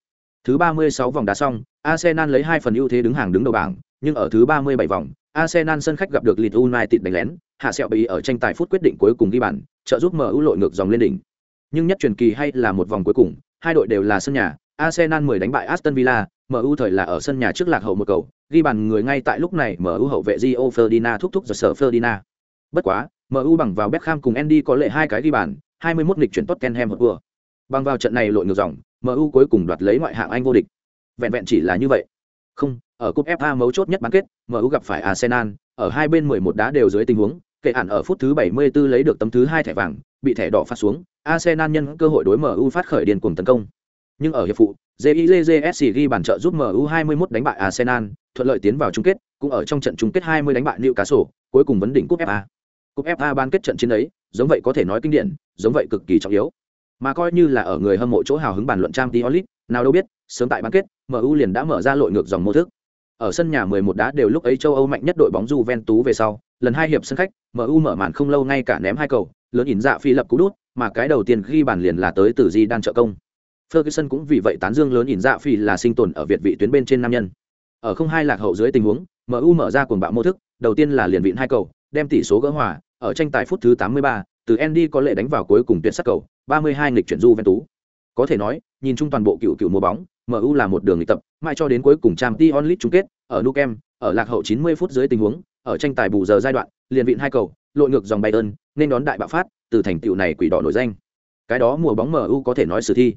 Thứ 36 vòng đá xong, Arsenal lấy hai phần ưu thế đứng hàng đứng đầu bảng, nhưng ở thứ 37 vòng, Arsenal sân khách gặp được Leeds United đánh lén, hạ sẹo bị ở tranh tài phút quyết định cuối cùng ghi bàn, trợ giúp MU lội ngược dòng lên đỉnh. Nhưng nhất truyền kỳ hay là một vòng cuối cùng, hai đội đều là sân nhà, Arsenal 10 đánh bại Aston Villa, MU thời là ở sân nhà trước lạc hậu một cầu, ghi bàn người ngay tại lúc này MU hậu vệ Gio Ferdinand thúc thúc giật sở Ferdinand. Bất quá, MU bằng vào Beckham cùng Andy có lệ hai cái ghi bàn, 21 nghịch chuyển Tottenham một vừa. Bằng vào trận này lội ngược dòng, MU cuối cùng đoạt lấy ngoại hạng Anh vô địch. Vẹn vẹn chỉ là như vậy. Không, ở cúp FA mấu chốt nhất bán kết, MU gặp phải Arsenal, ở hai bên 11 đá đều dưới tình huống, kệ ản ở phút thứ 74 lấy được tấm thứ hai thẻ vàng, bị thẻ đỏ phát xuống, Arsenal nhân cơ hội đối MU phát khởi điên cuồng tấn công. Nhưng ở hiệp phụ, JIJJSC ghi bàn trợ giúp MU 21 đánh bại Arsenal, thuận lợi tiến vào chung kết, cũng ở trong trận chung kết 20 đánh bại Newcastle, cuối cùng vấn đỉnh cúp FA. Cúp FA bán kết trận chiến ấy, giống vậy có thể nói kinh điển, giống vậy cực kỳ trọng yếu. Mà coi như là ở người hâm mộ chỗ hào hứng bàn luận trang League, nào đâu biết, sớm tại bán kết, MU liền đã mở ra lội ngược dòng mô thức. Ở sân nhà 11 đá đều lúc ấy châu Âu mạnh nhất đội bóng Juventus về sau, lần hai hiệp sân khách, MU mở màn không lâu ngay cả ném hai cầu, lớn ỉn dạ phi lập cú đút, mà cái đầu tiên ghi bàn liền là tới từ Di đan trợ công. Ferguson cũng vì vậy tán dương lớn ỉn dạ phi là sinh tồn ở Việt vị tuyến bên trên nam nhân. Ở không hai lạc hậu dưới tình huống, MU mở ra cuồng bạo mô thức, đầu tiên là liền vịn hai cầu, đem tỷ số gỡ hòa, ở tranh tài phút thứ 83, từ Andy có lệ đánh vào cuối cùng tuyệt sắc cầu, 32 nghịch chuyển Juventus. Có thể nói, nhìn chung toàn bộ cựu cựu mùa bóng, MU là một đường nghịch tập, mãi cho đến cuối cùng Champions League chung kết, ở Nukem, ở lạc hậu 90 phút dưới tình huống, ở tranh tài bù giờ giai đoạn, liền vịn hai cầu, lội ngược dòng Bayern, nên đón đại bạo phát, từ thành tựu này quỷ đỏ nổi danh. Cái đó mùa bóng MU có thể nói sử thi.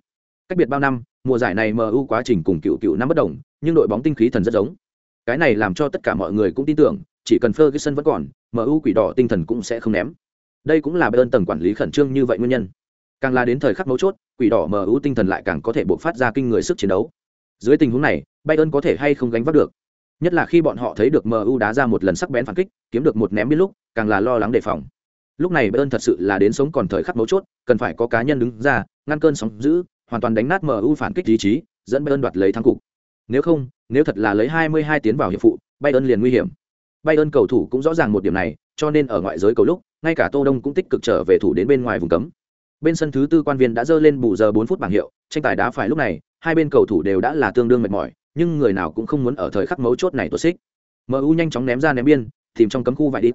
Cách biệt bao năm, mùa giải này MU quá trình cùng cựu cựu năm bất đồng, nhưng đội bóng tinh khí thần rất giống. Cái này làm cho tất cả mọi người cũng tin tưởng, chỉ cần Ferguson vẫn còn, MU quỷ đỏ tinh thần cũng sẽ không ném. Đây cũng là Bayern tầng quản lý khẩn trương như vậy nguyên nhân. Càng là đến thời khắc mấu chốt, quỷ đỏ MU tinh thần lại càng có thể bộc phát ra kinh người sức chiến đấu. Dưới tình huống này, Bayern có thể hay không gánh vác được. Nhất là khi bọn họ thấy được MU đá ra một lần sắc bén phản kích, kiếm được một ném biên lúc, càng là lo lắng đề phòng. Lúc này Bayern thật sự là đến sống còn thời khắc mấu chốt, cần phải có cá nhân đứng ra, ngăn cơn sóng dữ, hoàn toàn đánh nát MU phản kích ý chí, dẫn Bayern đoạt lấy thắng cục. Nếu không, nếu thật là lấy 22 tiến vào hiệp phụ, Bayern liền nguy hiểm. Bayern cầu thủ cũng rõ ràng một điểm này, cho nên ở ngoại giới cầu lúc, ngay cả Tô Đông cũng tích cực trở về thủ đến bên ngoài vùng cấm. Bên sân thứ tư quan viên đã dơ lên bù giờ 4 phút bảng hiệu, tranh tài đá phải lúc này, hai bên cầu thủ đều đã là tương đương mệt mỏi, nhưng người nào cũng không muốn ở thời khắc mấu chốt này tuột xích. MU nhanh chóng ném ra ném biên, tìm trong cấm khu vài đi.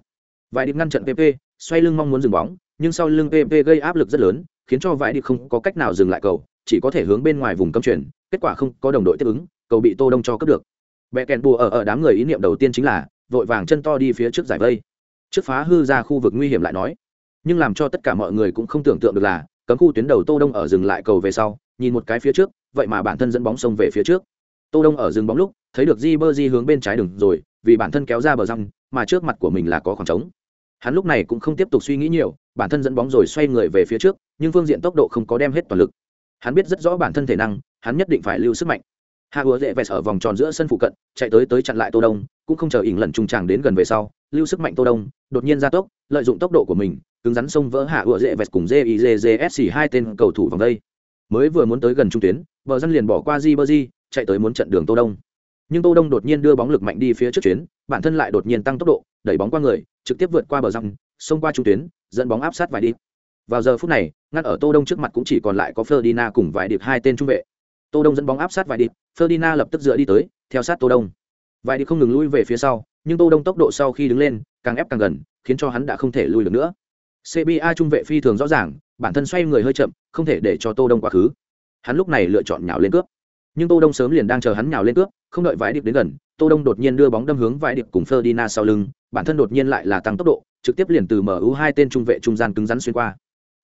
Vài đi ngăn trận PP, xoay lưng mong muốn dừng bóng, nhưng sau lưng PP gây áp lực rất lớn, khiến cho vài đi không có cách nào dừng lại cầu, chỉ có thể hướng bên ngoài vùng cấm chuyển, kết quả không có đồng đội tiếp ứng, cầu bị Tô Đông cho cướp được. bẹ kèn bù ở ở đám người ý niệm đầu tiên chính là vội vàng chân to đi phía trước giải vây. Trước phá hư ra khu vực nguy hiểm lại nói, nhưng làm cho tất cả mọi người cũng không tưởng tượng được là cấm khu tuyến đầu Tô Đông ở dừng lại cầu về sau, nhìn một cái phía trước, vậy mà bản thân dẫn bóng xông về phía trước. Tô Đông ở dừng bóng lúc, thấy được Di Ribery hướng bên trái đường rồi, vì bản thân kéo ra bờ răng, mà trước mặt của mình là có khoảng trống. Hắn lúc này cũng không tiếp tục suy nghĩ nhiều, bản thân dẫn bóng rồi xoay người về phía trước, nhưng phương diện tốc độ không có đem hết toàn lực. Hắn biết rất rõ bản thân thể năng, hắn nhất định phải lưu sức mạnh hạ hứa dễ vẹt ở vòng tròn giữa sân phụ cận chạy tới tới chặn lại tô đông cũng không chờ ỉn lần trung tràng đến gần về sau lưu sức mạnh tô đông đột nhiên ra tốc lợi dụng tốc độ của mình cứng rắn xông vỡ hạ ựa dễ vẹt cùng jizsc hai tên cầu thủ vòng đây. Mới vừa muốn tới gần trung tuyến vợ dân liền bỏ qua di bơ di chạy tới muốn chặn đường tô đông. Nhưng tô đông đột nhiên đưa bóng lực mạnh đi phía trước chuyến bản thân lại đột nhiên tăng tốc độ đẩy bóng qua người trực tiếp vượt qua bờ răng xông qua trung tuyến dẫn bóng áp sát vài đi. Vào giờ phút này ngăn ở tô đông trước mặt cũng chỉ còn lại có Ferdinand cùng vài điệp hai tên trung vệ. Tô đông dẫn bóng áp sát vài điệp Ferdinand lập tức dựa đi tới, theo sát Tô Đông. Vài đi không ngừng lui về phía sau, nhưng Tô Đông tốc độ sau khi đứng lên, càng ép càng gần, khiến cho hắn đã không thể lùi được nữa. CBA trung vệ phi thường rõ ràng, bản thân xoay người hơi chậm, không thể để cho Tô Đông quá khứ. Hắn lúc này lựa chọn nhào lên cướp. Nhưng Tô Đông sớm liền đang chờ hắn nhào lên cướp, không đợi vải điệp đến gần, Tô Đông đột nhiên đưa bóng đâm hướng vải điệp cùng Ferdinand sau lưng, bản thân đột nhiên lại là tăng tốc độ, trực tiếp liền từ MU hai tên trung vệ trung gian cứng rắn xuyên qua.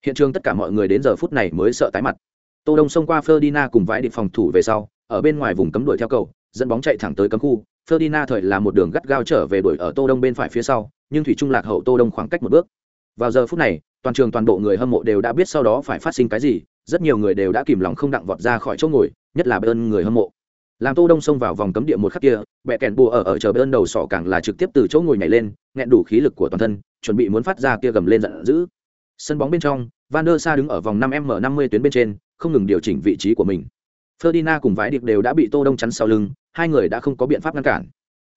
Hiện trường tất cả mọi người đến giờ phút này mới sợ tái mặt. Tô Đông xông qua Ferdinand cùng vải điệp phòng thủ về sau, ở bên ngoài vùng cấm đuổi theo cầu, dẫn bóng chạy thẳng tới cấm khu. Ferdinand thời là một đường gắt gao trở về đuổi ở Tô Đông bên phải phía sau, nhưng thủy trung lạc hậu Tô Đông khoảng cách một bước. Vào giờ phút này, toàn trường toàn bộ người hâm mộ đều đã biết sau đó phải phát sinh cái gì, rất nhiều người đều đã kìm lòng không đặng vọt ra khỏi chỗ ngồi, nhất là bên người hâm mộ. Làm Tô Đông xông vào vòng cấm địa một khắc kia, bẹ kèn bùa ở ở chờ bên đầu sọ càng là trực tiếp từ chỗ ngồi nhảy lên, nghẹn đủ khí lực của toàn thân, chuẩn bị muốn phát ra kia gầm lên giận dữ. Sân bóng bên trong, Van der Sa đứng ở vòng 5m50 tuyến bên trên, không ngừng điều chỉnh vị trí của mình. Ferdinand cùng Vãi Điệp đều đã bị Tô Đông chắn sau lưng, hai người đã không có biện pháp ngăn cản.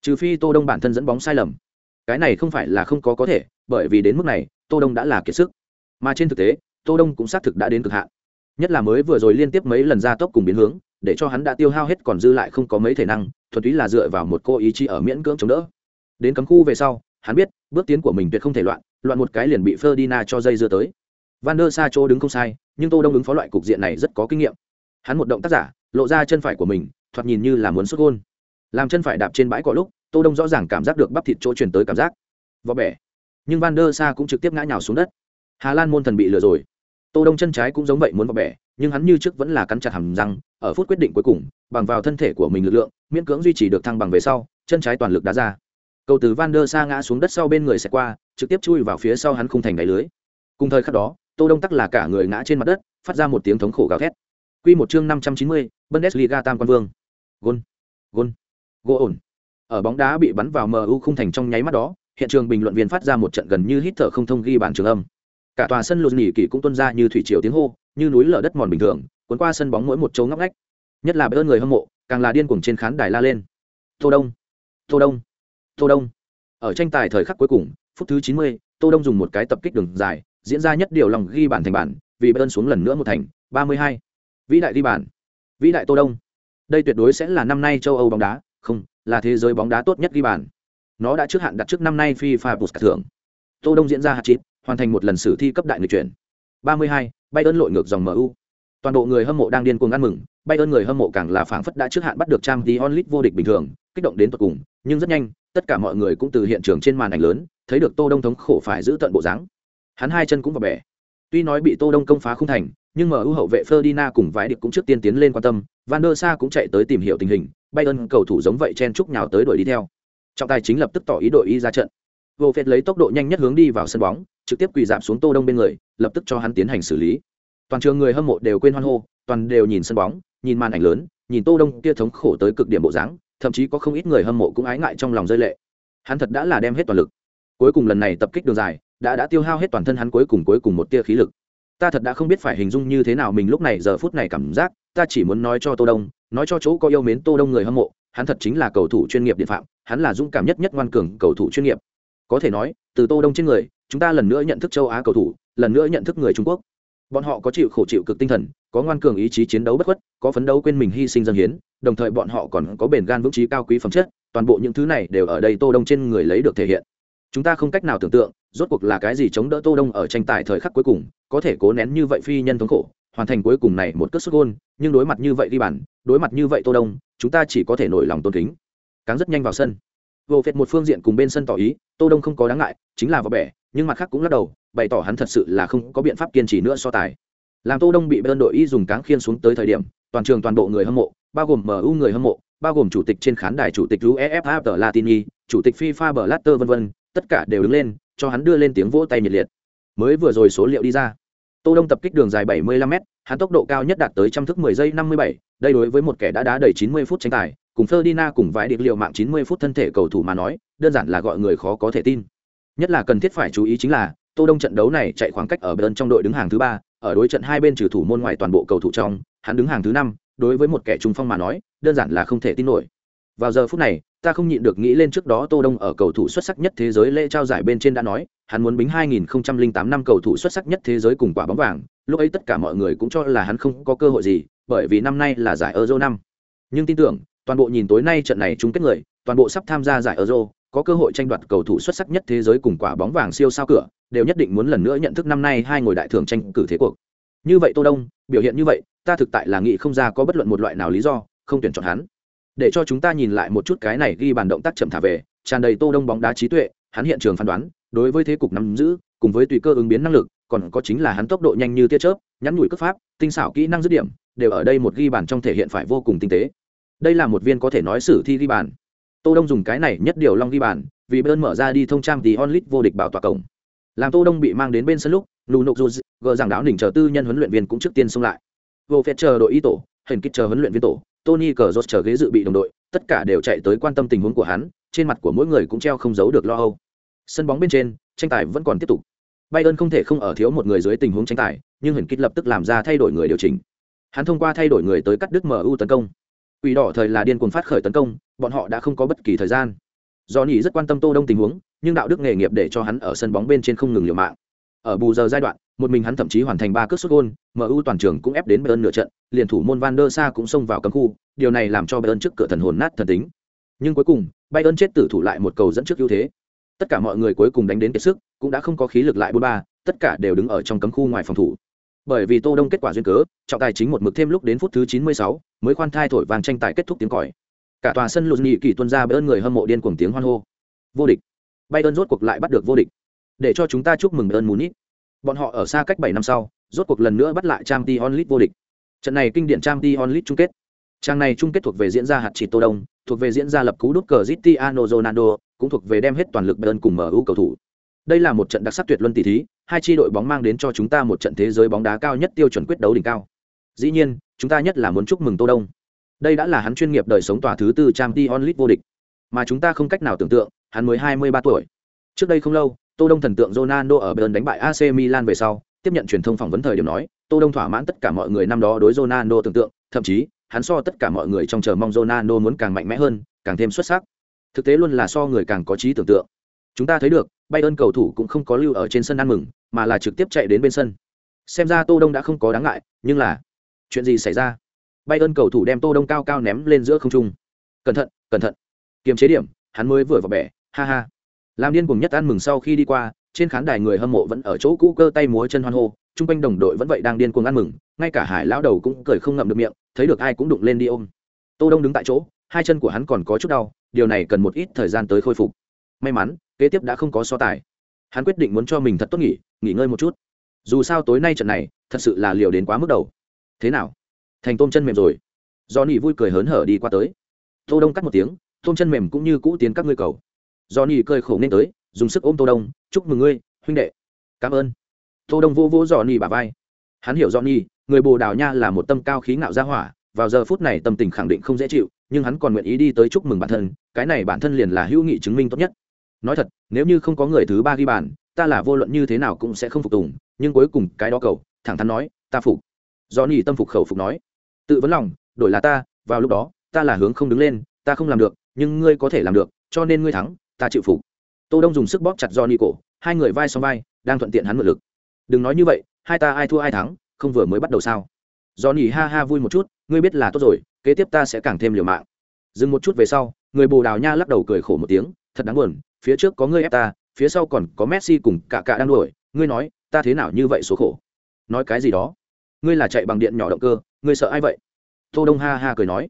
Trừ phi Tô Đông bản thân dẫn bóng sai lầm. Cái này không phải là không có có thể, bởi vì đến mức này, Tô Đông đã là kiệt sức. Mà trên thực tế, Tô Đông cũng xác thực đã đến cực hạn. Nhất là mới vừa rồi liên tiếp mấy lần ra tốc cùng biến hướng, để cho hắn đã tiêu hao hết còn dư lại không có mấy thể năng, thuần túy là dựa vào một cô ý chí ở miễn cưỡng chống đỡ. Đến cấm khu về sau, hắn biết, bước tiến của mình tuyệt không thể loạn, loạn một cái liền bị Ferdinand cho dây dưa tới. Van der Sa chỗ đứng không sai, nhưng Tô Đông ứng phó loại cục diện này rất có kinh nghiệm hắn một động tác giả, lộ ra chân phải của mình, thoạt nhìn như là muốn xuất gôn. Làm chân phải đạp trên bãi cỏ lúc, tô đông rõ ràng cảm giác được bắp thịt chỗ truyền tới cảm giác. Vỏ bẻ. Nhưng van der sa cũng trực tiếp ngã nhào xuống đất. Hà lan môn thần bị lừa rồi. Tô đông chân trái cũng giống vậy muốn vỏ bẻ, nhưng hắn như trước vẫn là cắn chặt hàm răng, ở phút quyết định cuối cùng, bằng vào thân thể của mình lực lượng, miễn cưỡng duy trì được thăng bằng về sau, chân trái toàn lực đá ra. Cầu từ van der sa ngã xuống đất sau bên người xẹt qua, trực tiếp chui vào phía sau hắn khung thành đáy lưới. Cùng thời khắc đó, tô đông tắc là cả người ngã trên mặt đất, phát ra một tiếng thống khổ gào thét. Quy một chương 590, Bundesliga tam quan vương. Gol. Gol. Gol ổn. Ở bóng đá bị bắn vào MU khung thành trong nháy mắt đó, hiện trường bình luận viên phát ra một trận gần như hít thở không thông ghi bàn trường âm. Cả tòa sân lùn nhỉ kỳ cũng tuôn ra như thủy triều tiếng hô, như núi lở đất mòn bình thường, cuốn qua sân bóng mỗi một chỗ ngóc ngách. Nhất là ơn người hâm mộ, càng là điên cuồng trên khán đài la lên. Tô Đông, Tô Đông, Tô Đông. Ở tranh tài thời khắc cuối cùng, phút thứ 90, Tô Đông dùng một cái tập kích đường dài, diễn ra nhất điều lòng ghi bàn thành bàn, vì Bayern xuống lần nữa một thành, 32 vĩ đại đi bàn vĩ đại tô đông đây tuyệt đối sẽ là năm nay châu âu bóng đá không là thế giới bóng đá tốt nhất ghi bàn nó đã trước hạn đặt trước năm nay fifa bus thưởng Tô Đông diễn ra hạt chín, hoàn thành một lần sử thi cấp đại người chuyển. 32, ơn lội ngược dòng MU. Toàn bộ người hâm mộ đang điên cuồng ăn mừng, Bay ơn người hâm mộ càng là phảng phất đã trước hạn bắt được Champions League vô địch bình thường, kích động đến tận cùng, nhưng rất nhanh, tất cả mọi người cũng từ hiện trường trên màn ảnh lớn, thấy được Tô Đông thống khổ phải giữ tận bộ dáng. Hắn hai chân cũng vào bẻ. Tuy nói bị Tô Đông công phá không thành, nhưng MU hậu vệ Ferdinand cùng vãi địch cũng trước tiên tiến lên quan tâm, Van der Sa cũng chạy tới tìm hiểu tình hình, Bayern cầu thủ giống vậy chen chúc nhào tới đuổi đi theo. Trọng tài chính lập tức tỏ ý đội y ra trận. Vô phết lấy tốc độ nhanh nhất hướng đi vào sân bóng, trực tiếp quỳ dạp xuống Tô Đông bên người, lập tức cho hắn tiến hành xử lý. Toàn trường người hâm mộ đều quên hoan hô, toàn đều nhìn sân bóng, nhìn màn ảnh lớn, nhìn Tô Đông kia thống khổ tới cực điểm bộ dáng, thậm chí có không ít người hâm mộ cũng ái ngại trong lòng rơi lệ. Hắn thật đã là đem hết toàn lực. Cuối cùng lần này tập kích đường dài, đã đã tiêu hao hết toàn thân hắn cuối cùng cuối cùng một tia khí lực. Ta thật đã không biết phải hình dung như thế nào mình lúc này giờ phút này cảm giác, ta chỉ muốn nói cho Tô Đông, nói cho chỗ có yêu mến Tô Đông người hâm mộ, hắn thật chính là cầu thủ chuyên nghiệp điện phạm, hắn là dũng cảm nhất nhất ngoan cường cầu thủ chuyên nghiệp. Có thể nói, từ Tô Đông trên người, chúng ta lần nữa nhận thức châu Á cầu thủ, lần nữa nhận thức người Trung Quốc. Bọn họ có chịu khổ chịu cực tinh thần, có ngoan cường ý chí chiến đấu bất khuất, có phấn đấu quên mình hy sinh dân hiến, đồng thời bọn họ còn có bền gan vững chí cao quý phẩm chất, toàn bộ những thứ này đều ở đây Tô Đông trên người lấy được thể hiện. Chúng ta không cách nào tưởng tượng, rốt cuộc là cái gì chống đỡ Tô Đông ở tranh tài thời khắc cuối cùng, có thể cố nén như vậy phi nhân thống khổ, hoàn thành cuối cùng này một cất sút gôn, nhưng đối mặt như vậy đi bàn, đối mặt như vậy Tô Đông, chúng ta chỉ có thể nổi lòng tôn kính. Cáng rất nhanh vào sân. Vô phệt một phương diện cùng bên sân tỏ ý, Tô Đông không có đáng ngại, chính là vào bẻ, nhưng mặt khác cũng lắc đầu, bày tỏ hắn thật sự là không có biện pháp kiên trì nữa so tài. Làm Tô Đông bị bên đội y dùng cáng khiên xuống tới thời điểm, toàn trường toàn bộ người hâm mộ, bao gồm MU người hâm mộ, bao gồm chủ tịch trên khán đài chủ tịch UEFA tờ Latini, chủ tịch FIFA Blatter vân vân, tất cả đều đứng lên, cho hắn đưa lên tiếng vỗ tay nhiệt liệt. Mới vừa rồi số liệu đi ra. Tô Đông tập kích đường dài 75m, hắn tốc độ cao nhất đạt tới trăm thức 10 giây 57, đây đối với một kẻ đã đá đầy 90 phút tranh tài, cùng Ferdinand cùng vãi điệp liều mạng 90 phút thân thể cầu thủ mà nói, đơn giản là gọi người khó có thể tin. Nhất là cần thiết phải chú ý chính là, Tô Đông trận đấu này chạy khoảng cách ở bên trong đội đứng hàng thứ ba, ở đối trận hai bên trừ thủ môn ngoài toàn bộ cầu thủ trong, hắn đứng hàng thứ năm, đối với một kẻ trung phong mà nói, đơn giản là không thể tin nổi. Vào giờ phút này, ta không nhịn được nghĩ lên trước đó Tô Đông ở cầu thủ xuất sắc nhất thế giới lễ trao giải bên trên đã nói, hắn muốn bính 2008 năm cầu thủ xuất sắc nhất thế giới cùng quả bóng vàng, lúc ấy tất cả mọi người cũng cho là hắn không có cơ hội gì, bởi vì năm nay là giải Euro năm. Nhưng tin tưởng, toàn bộ nhìn tối nay trận này chung kết người, toàn bộ sắp tham gia giải Euro, có cơ hội tranh đoạt cầu thủ xuất sắc nhất thế giới cùng quả bóng vàng siêu sao cửa, đều nhất định muốn lần nữa nhận thức năm nay hai ngồi đại thưởng tranh cử thế cuộc. Như vậy Tô Đông, biểu hiện như vậy, ta thực tại là nghĩ không ra có bất luận một loại nào lý do, không tuyển chọn hắn. Để cho chúng ta nhìn lại một chút cái này ghi bàn động tác chậm thả về, tràn đầy Tô Đông bóng đá trí tuệ, hắn hiện trường phán đoán, đối với thế cục nắm giữ, cùng với tùy cơ ứng biến năng lực, còn có chính là hắn tốc độ nhanh như tia chớp, nhắn nhủi cấp pháp, tinh xảo kỹ năng dứt điểm, đều ở đây một ghi bàn trong thể hiện phải vô cùng tinh tế. Đây là một viên có thể nói sử thi ghi bàn. Tô Đông dùng cái này nhất điều long ghi bàn, vì bơn mở ra đi thông trang thì onlit vô địch bảo tọa cổng. Làm Tô Đông bị mang đến bên sân lúc, nụ nục dù gờ rằng đáo đỉnh chờ tư nhân huấn luyện viên cũng trước tiên xông lại. Vô phép chờ đội y tổ, hình kích chờ huấn luyện viên tổ, Tony Cazorla chờ ghế dự bị đồng đội, tất cả đều chạy tới quan tâm tình huống của hắn, trên mặt của mỗi người cũng treo không giấu được lo âu. Sân bóng bên trên, tranh tài vẫn còn tiếp tục. Bayern không thể không ở thiếu một người dưới tình huống tranh tài, nhưng Huyền Kích lập tức làm ra thay đổi người điều chỉnh. Hắn thông qua thay đổi người tới cắt đứt MU tấn công. Quỷ đỏ thời là điên cuồng phát khởi tấn công, bọn họ đã không có bất kỳ thời gian. Johnny rất quan tâm Tô Đông tình huống, nhưng đạo đức nghề nghiệp để cho hắn ở sân bóng bên trên không ngừng liều mạng. Ở bù giờ giai đoạn, một mình hắn thậm chí hoàn thành ba cước sút gôn, MU toàn trường cũng ép đến Bayern nửa trận, liền thủ môn Van der Sa cũng xông vào cấm khu, điều này làm cho Bayern trước cửa thần hồn nát thần tính. Nhưng cuối cùng, Bayern chết tử thủ lại một cầu dẫn trước ưu thế. Tất cả mọi người cuối cùng đánh đến kiệt sức, cũng đã không có khí lực lại bốn ba, tất cả đều đứng ở trong cấm khu ngoài phòng thủ. Bởi vì Tô Đông kết quả duyên cớ, trọng tài chính một mực thêm lúc đến phút thứ 96, mới khoan thai thổi vàng tranh tài kết thúc tiếng còi. Cả tòa sân lụt nhị kỳ tuân ra bỡn người hâm mộ điên cuồng tiếng hoan hô. Vô địch. Bayern rốt cuộc lại bắt được vô địch. Để cho chúng ta chúc mừng Bayern Munich. Bọn họ ở xa cách 7 năm sau, rốt cuộc lần nữa bắt lại Champions League vô địch. Trận này kinh điển Champions League chung kết. Trang này chung kết thuộc về diễn ra hạt chỉ Tô Đông, thuộc về diễn ra lập cú đút cờ Cristiano Ronaldo, cũng thuộc về đem hết toàn lực Bayern cùng MU cầu thủ. Đây là một trận đặc sắc tuyệt luân tỷ thí, hai chi đội bóng mang đến cho chúng ta một trận thế giới bóng đá cao nhất tiêu chuẩn quyết đấu đỉnh cao. Dĩ nhiên, chúng ta nhất là muốn chúc mừng Tô Đông. Đây đã là hắn chuyên nghiệp đời sống tòa thứ tư Champions League vô địch, mà chúng ta không cách nào tưởng tượng, hắn mới 23 tuổi. Trước đây không lâu, Tô Đông thần tượng Ronaldo ở Bayern đánh bại AC Milan về sau, tiếp nhận truyền thông phỏng vấn thời điểm nói, Tô Đông thỏa mãn tất cả mọi người năm đó đối Ronaldo tưởng tượng, thậm chí, hắn so tất cả mọi người trong chờ mong Ronaldo muốn càng mạnh mẽ hơn, càng thêm xuất sắc. Thực tế luôn là so người càng có trí tưởng tượng. Chúng ta thấy được, Bayern cầu thủ cũng không có lưu ở trên sân ăn mừng, mà là trực tiếp chạy đến bên sân. Xem ra Tô Đông đã không có đáng ngại, nhưng là chuyện gì xảy ra? Bayern cầu thủ đem Tô Đông cao cao ném lên giữa không trung. Cẩn thận, cẩn thận. Kiềm chế điểm, hắn mới vừa vào bẻ, ha ha. Làm điên cùng nhất ăn mừng sau khi đi qua, trên khán đài người hâm mộ vẫn ở chỗ cũ cơ tay múa chân hoan hô, chung quanh đồng đội vẫn vậy đang điên cuồng ăn mừng, ngay cả hải lão đầu cũng cười không ngậm được miệng, thấy được ai cũng đụng lên đi ôm. Tô đông đứng tại chỗ, hai chân của hắn còn có chút đau, điều này cần một ít thời gian tới khôi phục. May mắn, kế tiếp đã không có so tài. Hắn quyết định muốn cho mình thật tốt nghỉ nghỉ ngơi một chút. Dù sao tối nay trận này, thật sự là liều đến quá mức đầu. Thế nào? Thành tôm chân mềm rồi. Do nỉ vui cười hớn hở đi qua tới. Tô đông cắt một tiếng, tôm chân mềm cũng như cũ tiến các ngươi cầu. Do nỉ cười khổ nên tới, dùng sức ôm tô đông chúc mừng ngươi, huynh đệ. Cảm ơn. Tô đông vô vô dò nỉ bà vai. Hắn hiểu dò nỉ người bồ đào nha là một tâm cao khí ngạo gia hỏa, vào giờ phút này tâm tình khẳng định không dễ chịu, nhưng hắn còn nguyện ý đi tới chúc mừng bản thân, cái này bản thân liền là hữu nghị chứng minh tốt nhất. Nói thật, nếu như không có người thứ ba ghi bàn, ta là vô luận như thế nào cũng sẽ không phục tùng, nhưng cuối cùng cái đó cầu thẳng thắn nói, ta phục. Do nỉ tâm phục khẩu phục nói, tự vấn lòng, đổi là ta, vào lúc đó, ta là hướng không đứng lên, ta không làm được, nhưng ngươi có thể làm được, cho nên ngươi thắng, ta chịu phục tô đông dùng sức bóp chặt do nỉ cổ, hai người vai song vai, đang thuận tiện hắn mượn lực. Đừng nói như vậy, hai ta ai thua ai thắng, không vừa mới bắt đầu sao? Do nỉ ha ha vui một chút, ngươi biết là tốt rồi, kế tiếp ta sẽ càng thêm liều mạng. Dừng một chút về sau, người bồ đào nha lắc đầu cười khổ một tiếng, thật đáng buồn, phía trước có ngươi ép ta, phía sau còn có messi cùng cả cả đang đuổi, ngươi nói, ta thế nào như vậy số khổ? Nói cái gì đó? Ngươi là chạy bằng điện nhỏ động cơ, ngươi sợ ai vậy? Tô đông ha ha cười nói.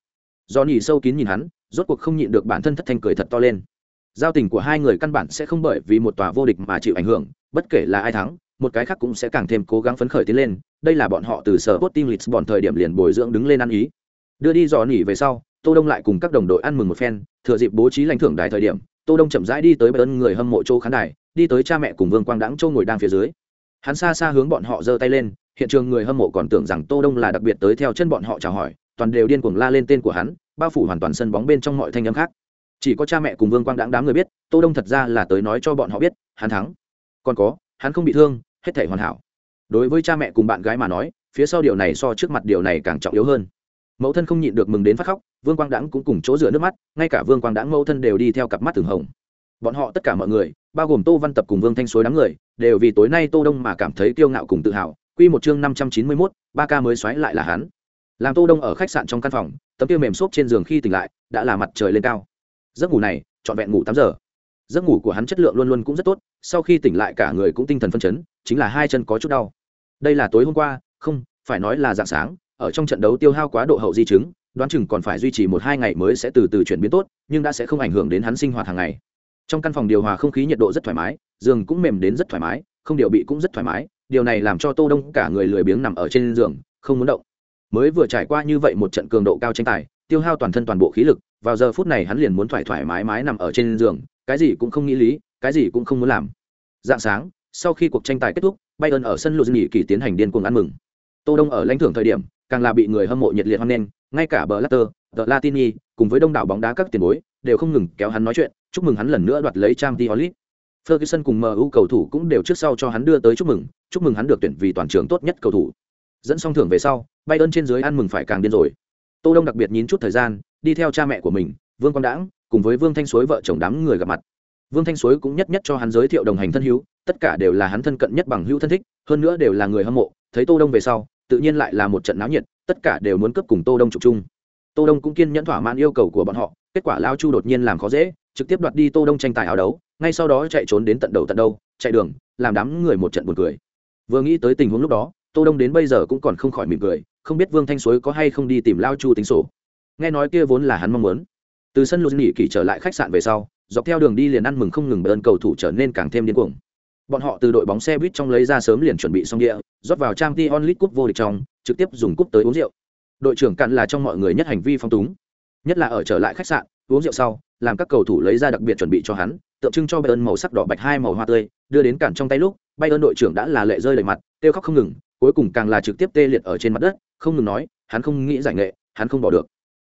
Do nhỉ sâu kín nhìn hắn, rốt cuộc không nhịn được bản thân thất thanh cười thật to lên giao tình của hai người căn bản sẽ không bởi vì một tòa vô địch mà chịu ảnh hưởng, bất kể là ai thắng, một cái khác cũng sẽ càng thêm cố gắng phấn khởi tiến lên. Đây là bọn họ từ sở bot team lisbon thời điểm liền bồi dưỡng đứng lên ăn ý. Đưa đi dò nỉ về sau, tô đông lại cùng các đồng đội ăn mừng một phen, thừa dịp bố trí lãnh thưởng đài thời điểm, tô đông chậm rãi đi tới ơn người hâm mộ châu khán đài, đi tới cha mẹ cùng vương quang đãng châu ngồi đang phía dưới. Hắn xa xa hướng bọn họ giơ tay lên, hiện trường người hâm mộ còn tưởng rằng tô đông là đặc biệt tới theo chân bọn họ chào hỏi, toàn đều điên cuồng la lên tên của hắn, bao phủ hoàn toàn sân bóng bên trong mọi thanh âm khác chỉ có cha mẹ cùng vương quang đãng đám người biết tô đông thật ra là tới nói cho bọn họ biết hắn thắng. Còn có hắn không bị thương hết thể hoàn hảo. Đối với cha mẹ cùng bạn gái mà nói phía sau điều này so trước mặt điều này càng trọng yếu hơn. Mẫu thân không nhịn được mừng đến phát khóc vương quang đãng cũng cùng chỗ rửa nước mắt ngay cả vương quang đãng mẫu thân đều đi theo cặp mắt thường hồng. Bọn họ tất cả mọi người bao gồm tô văn tập cùng vương thanh suối đám người đều vì tối nay tô đông mà cảm thấy kiêu ngạo cùng tự hào. Quy một chương năm trăm chín mươi 591, ba ca mới xoáy lại là hắn. Làm tô đông ở khách sạn trong căn phòng tấm tiêu mềm xốp trên giường khi tỉnh lại đã là mặt trời lên cao giấc ngủ này, trọn vẹn ngủ tám giờ. Giấc ngủ của hắn chất lượng luôn luôn cũng rất tốt, sau khi tỉnh lại cả người cũng tinh thần phân chấn, chính là hai chân có chút đau. Đây là tối hôm qua, không, phải nói là dạng sáng, ở trong trận đấu tiêu hao quá độ hậu di chứng, đoán chừng còn phải duy trì một hai ngày mới sẽ từ từ chuyển biến tốt, nhưng đã sẽ không ảnh hưởng đến hắn sinh hoạt hàng ngày. Trong căn phòng điều hòa không khí nhiệt độ rất thoải mái, giường cũng mềm đến rất thoải mái, không điều bị cũng rất thoải mái, điều này làm cho tô đông cả người lười biếng nằm ở trên giường, không muốn động. Mới vừa trải qua như vậy một trận cường độ cao tranh tài, tiêu hao toàn thân toàn bộ khí lực vào giờ phút này hắn liền muốn thoải thoải mái mái nằm ở trên giường cái gì cũng không nghĩ lý cái gì cũng không muốn làm dạng sáng sau khi cuộc tranh tài kết thúc bayern ở sân lụt nghỉ kỳ tiến hành điên cuồng ăn mừng tô đông ở lãnh thưởng thời điểm càng là bị người hâm mộ nhiệt liệt hoan nghênh ngay cả bờ latter the latini cùng với đông đảo bóng đá các tiền bối đều không ngừng kéo hắn nói chuyện chúc mừng hắn lần nữa đoạt lấy trang t Ferguson cùng MU cầu thủ cũng đều trước sau cho hắn đưa tới chúc mừng, chúc mừng hắn được tuyển vì toàn trường tốt nhất cầu thủ. Dẫn xong thưởng về sau, Bayern trên dưới ăn mừng phải càng điên rồi. Tô Đông đặc biệt nhín chút thời gian, đi theo cha mẹ của mình, Vương Quang Đãng, cùng với Vương Thanh Suối vợ chồng đám người gặp mặt. Vương Thanh Suối cũng nhất nhất cho hắn giới thiệu đồng hành thân hữu, tất cả đều là hắn thân cận nhất bằng hữu thân thích, hơn nữa đều là người hâm mộ, thấy Tô Đông về sau, tự nhiên lại là một trận náo nhiệt, tất cả đều muốn cấp cùng Tô Đông chụp chung. Tô Đông cũng kiên nhẫn thỏa mãn yêu cầu của bọn họ, kết quả Lao Chu đột nhiên làm khó dễ, trực tiếp đoạt đi Tô Đông tranh tài áo đấu, ngay sau đó chạy trốn đến tận đầu tận đâu chạy đường làm đám người một trận buồn cười vừa nghĩ tới tình huống lúc đó tô đông đến bây giờ cũng còn không khỏi mỉm cười không biết vương thanh suối có hay không đi tìm lao chu tính sổ. Nghe nói kia vốn là hắn mong muốn. Từ sân lụt nghỉ kỳ trở lại khách sạn về sau dọc theo đường đi liền ăn mừng không ngừng bởi ơn cầu thủ trở nên càng thêm điên cuồng. Bọn họ từ đội bóng xe buýt trong lấy ra sớm liền chuẩn bị xong địa rót vào trang t onlit cúp vô địch trong trực tiếp dùng cúp tới uống rượu. Đội trưởng cặn là trong mọi người nhất hành vi phong túng. Nhất là ở trở lại khách sạn uống rượu sau làm các cầu thủ lấy ra đặc biệt chuẩn bị cho hắn tượng trưng cho Bayern màu sắc đỏ bạch hai màu hoa tươi, đưa đến cản trong tay lúc, Bayern đội trưởng đã là lệ rơi đầy mặt, kêu khóc không ngừng, cuối cùng càng là trực tiếp tê liệt ở trên mặt đất, không ngừng nói, hắn không nghĩ giải nghệ, hắn không bỏ được.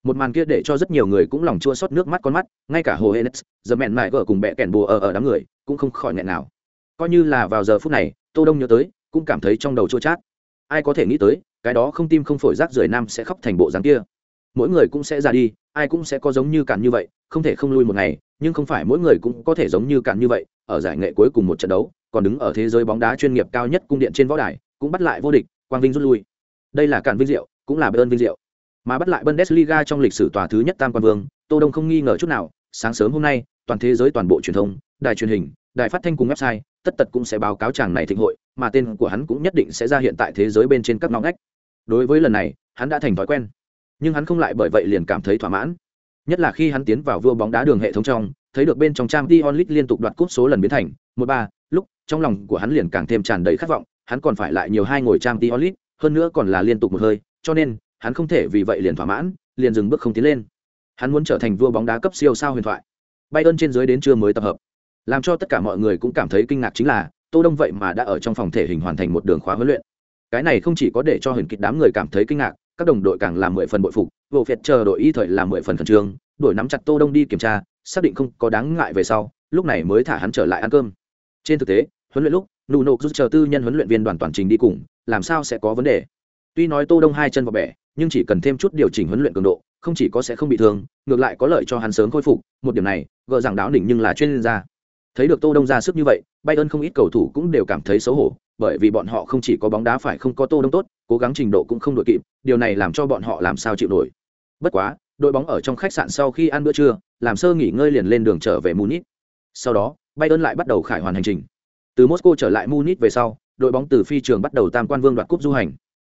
Một màn kia để cho rất nhiều người cũng lòng chua xót nước mắt con mắt, ngay cả Hồ Hennes, giờ mẹn mại vợ cùng bẹ kèn bùa ở ở đám người, cũng không khỏi nghẹn nào. Coi như là vào giờ phút này, Tô Đông nhớ tới, cũng cảm thấy trong đầu chua chát. Ai có thể nghĩ tới, cái đó không tim không phổi rác rưởi nam sẽ khóc thành bộ dáng kia. Mỗi người cũng sẽ ra đi, ai cũng sẽ có giống như cản như vậy, không thể không lui một ngày, nhưng không phải mỗi người cũng có thể giống như cạn như vậy ở giải nghệ cuối cùng một trận đấu còn đứng ở thế giới bóng đá chuyên nghiệp cao nhất cung điện trên võ đài cũng bắt lại vô địch, quang vinh rút lui. Đây là cản vinh diệu, cũng là bơn vinh diệu. Mà bắt lại bundesliga trong lịch sử tòa thứ nhất tam quan vương, tô đông không nghi ngờ chút nào, sáng sớm hôm nay, toàn thế giới toàn bộ truyền thông, đài truyền hình, đài phát thanh cùng website, tất tật cũng sẽ báo cáo chàng này thịnh hội, mà tên của hắn cũng nhất định sẽ ra hiện tại thế giới bên trên các ngõ ngách. Đối với lần này, hắn đã thành thói quen. Nhưng hắn không lại bởi vậy liền cảm thấy thỏa mãn. Nhất là khi hắn tiến vào vua bóng đá đường hệ thống trong, thấy được bên trong trang t onlit liên tục đoạt cúp số lần biến thành một ba, lúc trong lòng của hắn liền càng thêm tràn đầy khát vọng hắn còn phải lại nhiều hai ngồi trang tí olit hơn nữa còn là liên tục một hơi, cho nên, hắn không thể vì vậy liền thỏa mãn, liền dừng bước không tiến lên. Hắn muốn trở thành vua bóng đá cấp siêu sao huyền thoại. Bay ơn trên dưới đến trưa mới tập hợp. Làm cho tất cả mọi người cũng cảm thấy kinh ngạc chính là, tô đông vậy mà đã ở trong phòng thể hình hoàn thành một đường khóa huấn luyện. Cái này không chỉ có để cho huyền kịch đám người cảm thấy kinh ngạc, các đồng đội càng làm mười phần bội phục, vô phiệt chờ đội y thời làm mười phần khẩn trương đuổi nắm chặt tô đông đi kiểm tra, xác định không có đáng ngại về sau, lúc này mới thả hắn trở lại ăn cơm. Trên thực tế, huấn luyện lúc nụ nộp giúp chờ tư nhân huấn luyện viên đoàn toàn trình đi cùng, làm sao sẽ có vấn đề? Tuy nói tô đông hai chân vào bẻ, nhưng chỉ cần thêm chút điều chỉnh huấn luyện cường độ, không chỉ có sẽ không bị thương, ngược lại có lợi cho hắn sớm khôi phục. Một điểm này gỡ rằng đáo đỉnh nhưng là chuyên gia. Thấy được tô đông ra sức như vậy bay ơn không ít cầu thủ cũng đều cảm thấy xấu hổ, bởi vì bọn họ không chỉ có bóng đá phải không có tô đông tốt, cố gắng trình độ cũng không đội kịp, điều này làm cho bọn họ làm sao chịu nổi. Bất quá, đội bóng ở trong khách sạn sau khi ăn bữa trưa, làm sơ nghỉ ngơi liền lên đường trở về munich. Sau đó bay ơn lại bắt đầu khải hoàn hành trình từ moscow trở lại munich về sau đội bóng từ phi trường bắt đầu tam quan vương đoạt cúp du hành.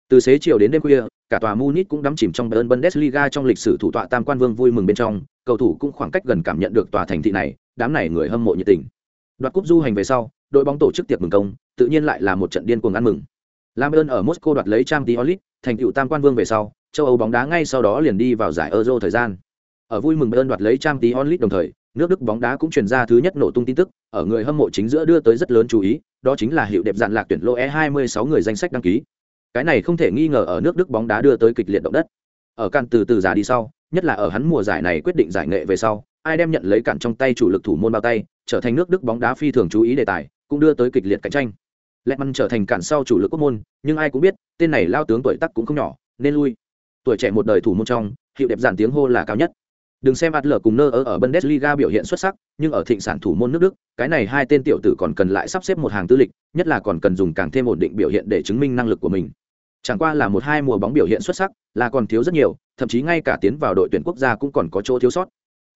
Từ xế chiều đến đêm khuya cả tòa munich cũng đắm chìm trong bayern bundesliga trong lịch sử thủ tọa tam quan vương vui mừng bên trong cầu thủ cũng khoảng cách gần cảm nhận được tòa thành thị này đám này người hâm mộ nhiệt tình. Đoạt cúp du hành về sau đội bóng tổ chức tiệc mừng công tự nhiên lại là một trận điên cuồng ăn mừng. Làm ơn ở Moscow đoạt lấy Champions League, thành tựu tam quan vương về sau, châu Âu bóng đá ngay sau đó liền đi vào giải Euro thời gian. Ở vui mừng Bayern đoạt lấy Champions League đồng thời, nước Đức bóng đá cũng truyền ra thứ nhất nổ tung tin tức, ở người hâm mộ chính giữa đưa tới rất lớn chú ý, đó chính là hiệu đẹp dạn lạc tuyển lô E26 người danh sách đăng ký. Cái này không thể nghi ngờ ở nước Đức bóng đá đưa tới kịch liệt động đất. Ở can từ từ già đi sau, nhất là ở hắn mùa giải này quyết định giải nghệ về sau, ai đem nhận lấy cản trong tay chủ lực thủ môn bao tay, trở thành nước Đức bóng đá phi thường chú ý đề tài, cũng đưa tới kịch liệt cạnh tranh. Lẹt măn trở thành cản sau chủ lực quốc môn, nhưng ai cũng biết, tên này lao tướng tuổi tác cũng không nhỏ, nên lui. Tuổi trẻ một đời thủ môn trong, hiệu đẹp giản tiếng hô là cao nhất. Đừng xem Adler cùng Nơ ở ở Bundesliga biểu hiện xuất sắc, nhưng ở thịnh sản thủ môn nước Đức, cái này hai tên tiểu tử còn cần lại sắp xếp một hàng tư lịch, nhất là còn cần dùng càng thêm ổn định biểu hiện để chứng minh năng lực của mình. Chẳng qua là một hai mùa bóng biểu hiện xuất sắc, là còn thiếu rất nhiều, thậm chí ngay cả tiến vào đội tuyển quốc gia cũng còn có chỗ thiếu sót.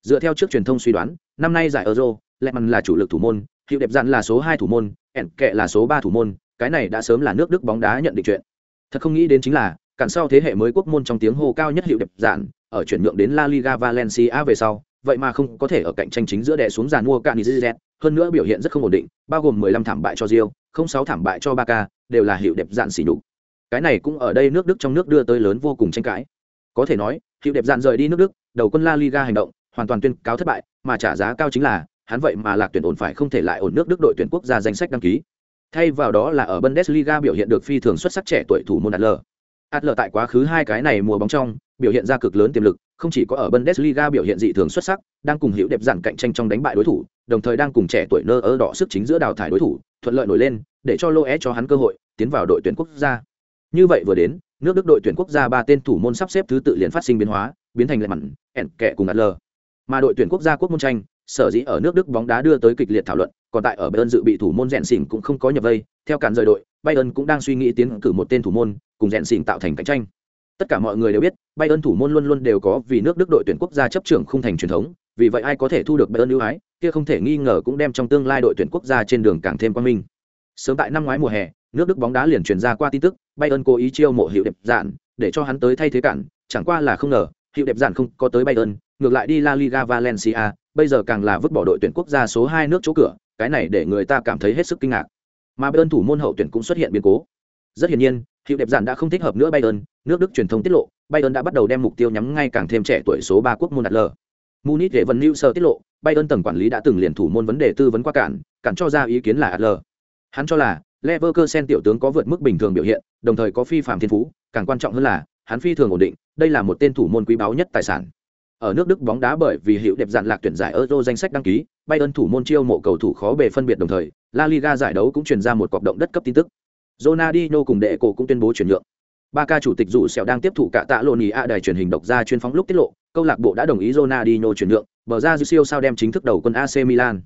Dựa theo trước truyền thông suy đoán, năm nay giải Euro, Lehmann là chủ lực thủ môn, Hiệu đẹp dạn là số hai thủ môn, ẻn kệ là số ba thủ môn, cái này đã sớm là nước Đức bóng đá nhận định chuyện. Thật không nghĩ đến chính là, cản sau thế hệ mới quốc môn trong tiếng hô cao nhất Hiệu đẹp dạn, ở chuyển nhượng đến La Liga Valencia về sau, vậy mà không có thể ở cạnh tranh chính giữa đè xuống giàn mua Canizet, hơn nữa biểu hiện rất không ổn định, bao gồm 15 thảm bại cho Real, 06 thảm bại cho Barca, đều là hiệu đẹp dạn xỉ nhục. Cái này cũng ở đây nước Đức trong nước đưa tới lớn vô cùng tranh cãi. Có thể nói, hiệu đẹp dạn rời đi nước Đức, đầu quân La Liga hành động, hoàn toàn tuyên cáo thất bại, mà trả giá cao chính là hắn vậy mà lạc tuyển ổn phải không thể lại ổn nước Đức đội tuyển quốc gia danh sách đăng ký. Thay vào đó là ở Bundesliga biểu hiện được phi thường xuất sắc trẻ tuổi thủ môn Adler. Adler tại quá khứ hai cái này mùa bóng trong, biểu hiện ra cực lớn tiềm lực, không chỉ có ở Bundesliga biểu hiện dị thường xuất sắc, đang cùng hữu đẹp giản cạnh tranh trong đánh bại đối thủ, đồng thời đang cùng trẻ tuổi nơ ơ đỏ sức chính giữa đào thải đối thủ, thuận lợi nổi lên, để cho Loe cho hắn cơ hội tiến vào đội tuyển quốc gia. Như vậy vừa đến, nước Đức đội tuyển quốc gia ba tên thủ môn sắp xếp thứ tự liền phát sinh biến hóa, biến thành lại mặn, ẻn kẹ cùng Adler. Mà đội tuyển quốc gia quốc môn tranh, sở dĩ ở nước Đức bóng đá đưa tới kịch liệt thảo luận, còn tại ở Bayern dự bị thủ môn rèn xỉn cũng không có nhập vây, theo cản rời đội, Bayern cũng đang suy nghĩ tiến cử một tên thủ môn, cùng rèn xỉn tạo thành cạnh tranh. Tất cả mọi người đều biết, Bayern thủ môn luôn luôn đều có vì nước Đức đội tuyển quốc gia chấp trưởng không thành truyền thống, vì vậy ai có thể thu được Bayern ưu ái, kia không thể nghi ngờ cũng đem trong tương lai đội tuyển quốc gia trên đường càng thêm quan minh. Sớm tại năm ngoái mùa hè, nước Đức bóng đá liền truyền ra qua tin tức, Bayern cố ý chiêu mộ hiệu đẹp dạn, để cho hắn tới thay thế cản, chẳng qua là không ngờ, hiệu đẹp dạn không có tới Bayern, ngược lại đi La Liga Valencia, bây giờ càng là vứt bỏ đội tuyển quốc gia số 2 nước chỗ cửa, cái này để người ta cảm thấy hết sức kinh ngạc. Mà Bayern thủ môn hậu tuyển cũng xuất hiện biến cố. Rất hiển nhiên, hiệu đẹp giản đã không thích hợp nữa Bayern, nước Đức truyền thông tiết lộ, Bayern đã bắt đầu đem mục tiêu nhắm ngay càng thêm trẻ tuổi số ba quốc môn Adler. Munich để Vân Newser tiết lộ, Bayern tầng quản lý đã từng liền thủ môn vấn đề tư vấn qua cản, cản cho ra ý kiến là Adler. Hắn cho là Leverkusen tiểu tướng có vượt mức bình thường biểu hiện, đồng thời có phi phạm thiên phú, càng quan trọng hơn là hắn phi thường ổn định, đây là một tên thủ môn quý báu nhất tài sản. Ở nước Đức bóng đá bởi vì hiệu đẹp dạn lạc tuyển giải Euro danh sách đăng ký, Bayern thủ môn chiêu mộ cầu thủ khó bề phân biệt đồng thời, La Liga giải đấu cũng truyền ra một cuộc động đất cấp tin tức. Ronaldinho cùng đệ cổ cũng tuyên bố chuyển nhượng. Ba ca chủ tịch dù sẹo đang tiếp thụ cả tạ lộn ý a đài truyền hình độc gia chuyên phóng lúc tiết lộ, câu lạc bộ đã đồng ý Ronaldinho chuyển nhượng, bờ ra dư siêu sao đem chính thức đầu quân AC Milan.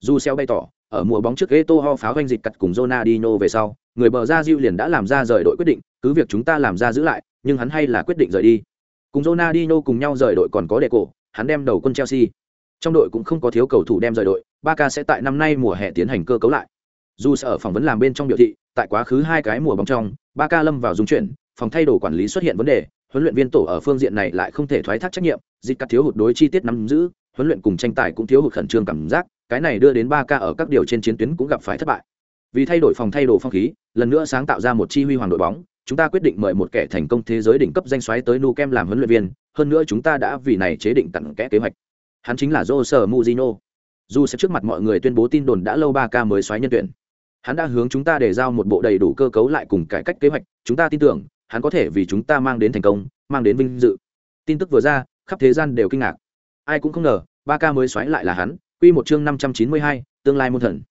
Dù sẹo bày tỏ, ở mùa bóng trước Eto'o pháo doanh dịch cặt cùng Ronaldinho về sau, người bờ ra Diu liền đã làm ra rời đội quyết định, cứ việc chúng ta làm ra giữ lại, nhưng hắn hay là quyết định rời đi. Cùng Ronaldinho cùng nhau rời đội còn có đệ cổ, hắn đem đầu quân Chelsea. Trong đội cũng không có thiếu cầu thủ đem rời đội, Barca sẽ tại năm nay mùa hè tiến hành cơ cấu lại. Dù sẽ ở phỏng vấn làm bên trong biểu thị, tại quá khứ hai cái mùa bóng trong, Ba Ca lâm vào dung chuyển, phòng thay đồ quản lý xuất hiện vấn đề, huấn luyện viên tổ ở phương diện này lại không thể thoái thác trách nhiệm, dịch cắt thiếu hụt đối chi tiết nắm giữ, huấn luyện cùng tranh tài cũng thiếu hụt khẩn trương cảm giác, cái này đưa đến Ba Ca ở các điều trên chiến tuyến cũng gặp phải thất bại. Vì thay đổi phòng thay đồ phong khí, lần nữa sáng tạo ra một chi huy hoàng đội bóng, chúng ta quyết định mời một kẻ thành công thế giới đỉnh cấp danh xoáy tới Nu Kem làm huấn luyện viên, hơn nữa chúng ta đã vì này chế định tận kẽ kế hoạch. Hắn chính là Jose Mourinho. Dù sẽ trước mặt mọi người tuyên bố tin đồn đã lâu 3K mới xoáy nhân tuyển. Hắn đã hướng chúng ta để giao một bộ đầy đủ cơ cấu lại cùng cải cách kế hoạch, chúng ta tin tưởng, hắn có thể vì chúng ta mang đến thành công, mang đến vinh dự. Tin tức vừa ra, khắp thế gian đều kinh ngạc. Ai cũng không ngờ, ba ca mới xoáy lại là hắn. Quy một chương 592, tương lai môn thần.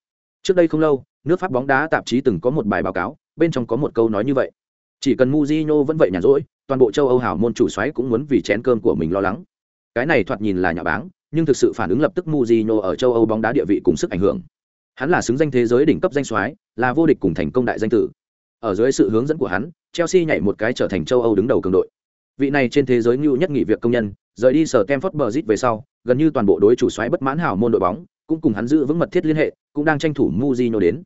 Trước đây không lâu, nước Pháp bóng đá tạp chí từng có một bài báo cáo, bên trong có một câu nói như vậy chỉ cần Mujino vẫn vậy nhàn rỗi, toàn bộ châu Âu hào môn chủ xoáy cũng muốn vì chén cơm của mình lo lắng. Cái này thoạt nhìn là nhà báng, nhưng thực sự phản ứng lập tức Mujino ở châu Âu bóng đá địa vị cùng sức ảnh hưởng. Hắn là xứng danh thế giới đỉnh cấp danh soái, là vô địch cùng thành công đại danh tử. Ở dưới sự hướng dẫn của hắn, Chelsea nhảy một cái trở thành châu Âu đứng đầu cường đội. Vị này trên thế giới ngưu nhất nghỉ việc công nhân, rời đi sở Stamford Bridge về sau, gần như toàn bộ đối chủ soái bất mãn hào môn đội bóng, cũng cùng hắn giữ vững mật thiết liên hệ, cũng đang tranh thủ Mujino đến.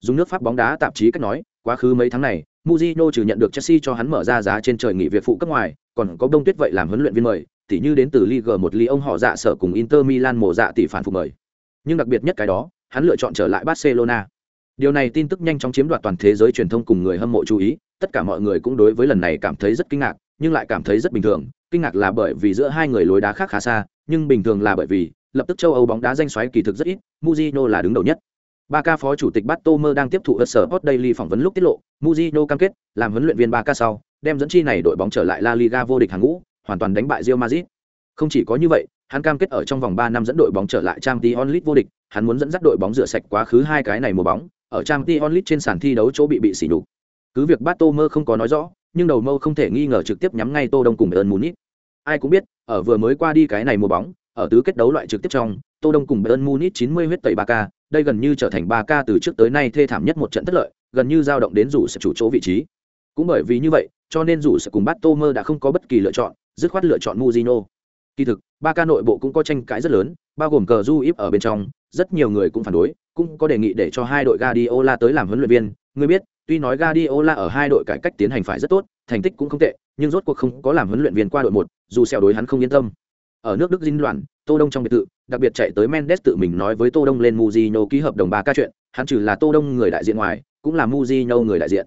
Dùng nước Pháp bóng đá tạp chí cách nói, quá khứ mấy tháng này, Mujino trừ nhận được Chelsea cho hắn mở ra giá trên trời nghỉ việc phụ cấp ngoài, còn có Đông Tuyết vậy làm huấn luyện viên mời, tỉ như đến từ Ligue 1 ông họ dạ sở cùng Inter Milan mổ dạ tỷ phản phục mời. Nhưng đặc biệt nhất cái đó, hắn lựa chọn trở lại Barcelona. Điều này tin tức nhanh chóng chiếm đoạt toàn thế giới truyền thông cùng người hâm mộ chú ý, tất cả mọi người cũng đối với lần này cảm thấy rất kinh ngạc, nhưng lại cảm thấy rất bình thường. Kinh ngạc là bởi vì giữa hai người lối đá khác khá xa, nhưng bình thường là bởi vì lập tức châu Âu bóng đá danh xoáy kỳ thực rất ít, Mujino là đứng đầu nhất. Barca phó chủ tịch Battomer đang tiếp thụ ở sở Hot Daily phỏng vấn lúc tiết lộ, Mujino cam kết làm huấn luyện viên Barca sau, đem dẫn chi này đội bóng trở lại La Liga vô địch hàng ngũ, hoàn toàn đánh bại Real Madrid. Không chỉ có như vậy, hắn cam kết ở trong vòng 3 năm dẫn đội bóng trở lại Champions League vô địch, hắn muốn dẫn dắt đội bóng rửa sạch quá khứ hai cái này mùa bóng, ở Champions League trên sàn thi đấu chỗ bị bị sỉ nhục. Cứ việc Battomer không có nói rõ, nhưng đầu mâu không thể nghi ngờ trực tiếp nhắm ngay Tô Đông cùng Bayern Munich. Ai cũng biết, ở vừa mới qua đi cái này mùa bóng, ở tứ kết đấu loại trực tiếp trong, Tô Đông cùng Bayern Munich 90 huyết tẩy 3K, đây gần như trở thành 3K từ trước tới nay thê thảm nhất một trận thất lợi, gần như dao động đến rủ sẽ chủ chỗ vị trí. Cũng bởi vì như vậy, cho nên rủ sẽ cùng Bát Mơ đã không có bất kỳ lựa chọn, dứt khoát lựa chọn Mujino. Kỳ thực, ba ca nội bộ cũng có tranh cãi rất lớn, bao gồm cờ du íp ở bên trong, rất nhiều người cũng phản đối, cũng có đề nghị để cho hai đội Guardiola tới làm huấn luyện viên. Người biết, tuy nói Guardiola ở hai đội cải cách tiến hành phải rất tốt, thành tích cũng không tệ, nhưng rốt cuộc không có làm huấn luyện viên qua đội một, dù xeo đối hắn không yên tâm. Ở nước Đức dinh loạn, Tô Đông trong biệt thự, đặc biệt chạy tới Mendes tự mình nói với Tô Đông lên muzino ký hợp đồng ba ca chuyện, hắn trừ là Tô Đông người đại diện ngoài, cũng là muzino người đại diện.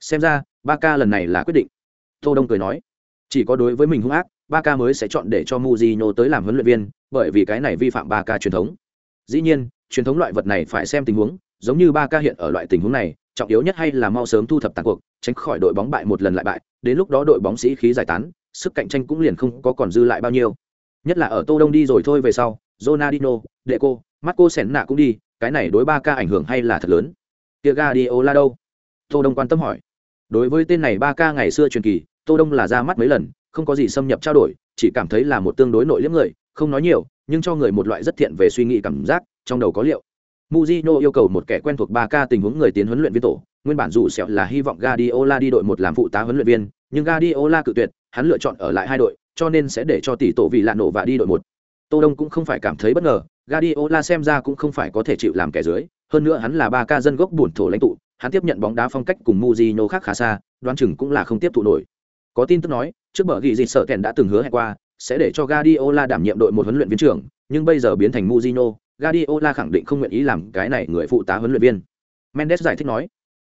Xem ra, ba ca lần này là quyết định. Tô Đông cười nói, chỉ có đối với mình hung ác, Ba ca mới sẽ chọn để cho Mujino tới làm huấn luyện viên, bởi vì cái này vi phạm ba ca truyền thống. Dĩ nhiên, truyền thống loại vật này phải xem tình huống, giống như ba ca hiện ở loại tình huống này, trọng yếu nhất hay là mau sớm thu thập tàn cuộc, tránh khỏi đội bóng bại một lần lại bại, đến lúc đó đội bóng sĩ khí giải tán, sức cạnh tranh cũng liền không có còn dư lại bao nhiêu. Nhất là ở Tô Đông đi rồi thôi về sau, Ronaldinho, Deco, Marco Senna cũng đi, cái này đối ba ca ảnh hưởng hay là thật lớn. Kia Guardiola đâu? Tô Đông quan tâm hỏi. Đối với tên này ba ca ngày xưa truyền kỳ, Tô Đông là ra mắt mấy lần, không có gì xâm nhập trao đổi, chỉ cảm thấy là một tương đối nội liếm người, không nói nhiều, nhưng cho người một loại rất thiện về suy nghĩ cảm giác, trong đầu có liệu. Mujino yêu cầu một kẻ quen thuộc 3K tình huống người tiến huấn luyện viên tổ, nguyên bản dù sẹo là hy vọng Guardiola đi đội một làm phụ tá huấn luyện viên, nhưng Guardiola cự tuyệt, hắn lựa chọn ở lại hai đội, cho nên sẽ để cho tỷ tổ vì lạ nổ và đi đội một. Tô Đông cũng không phải cảm thấy bất ngờ, Guardiola xem ra cũng không phải có thể chịu làm kẻ dưới, hơn nữa hắn là 3K dân gốc buồn thổ lãnh tụ, hắn tiếp nhận bóng đá phong cách cùng Mujino khác khá xa, đoán chừng cũng là không tiếp thụ nổi. Có tin tức nói, trước bờ ghi dịch sợ kèn đã từng hứa hẹn qua, sẽ để cho Guardiola đảm nhiệm đội một huấn luyện viên trưởng, nhưng bây giờ biến thành Mourinho. Guardiola khẳng định không nguyện ý làm cái này người phụ tá huấn luyện viên. Mendes giải thích nói.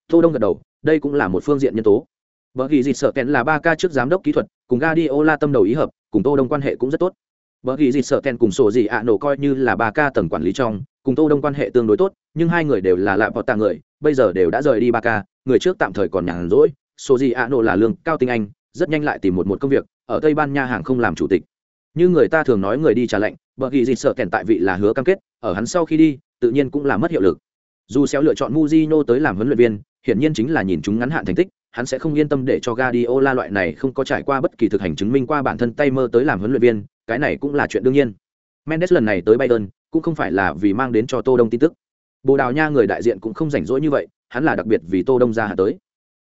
Tô Đông gật đầu, đây cũng là một phương diện nhân tố. Bờ ghi dịch sợ kèn là 3K trước giám đốc kỹ thuật, cùng Guardiola tâm đầu ý hợp, cùng Tô Đông quan hệ cũng rất tốt. Bờ ghi dịch sợ kèn cùng sổ gì ạ nổ coi như là 3K tầng quản lý trong, cùng Tô Đông quan hệ tương đối tốt, nhưng hai người đều là lạ vọt tạ người, bây giờ đều đã rời đi 3K, người trước tạm thời còn nhàn rỗi, sổ gì ạ nổ là lương cao tinh anh, rất nhanh lại tìm một một công việc, ở Tây Ban Nha hàng không làm chủ tịch. Như người ta thường nói người đi trả lệnh, bởi vì gì sợ kèn tại vị là hứa cam kết, ở hắn sau khi đi, tự nhiên cũng là mất hiệu lực. Dù xéo lựa chọn Mujino tới làm huấn luyện viên, hiển nhiên chính là nhìn chúng ngắn hạn thành tích, hắn sẽ không yên tâm để cho Guardiola loại này không có trải qua bất kỳ thực hành chứng minh qua bản thân tay mơ tới làm huấn luyện viên, cái này cũng là chuyện đương nhiên. Mendes lần này tới Bayern, cũng không phải là vì mang đến cho Tô Đông tin tức. Bồ Đào Nha người đại diện cũng không rảnh rỗi như vậy, hắn là đặc biệt vì Tô Đông ra hạ tới.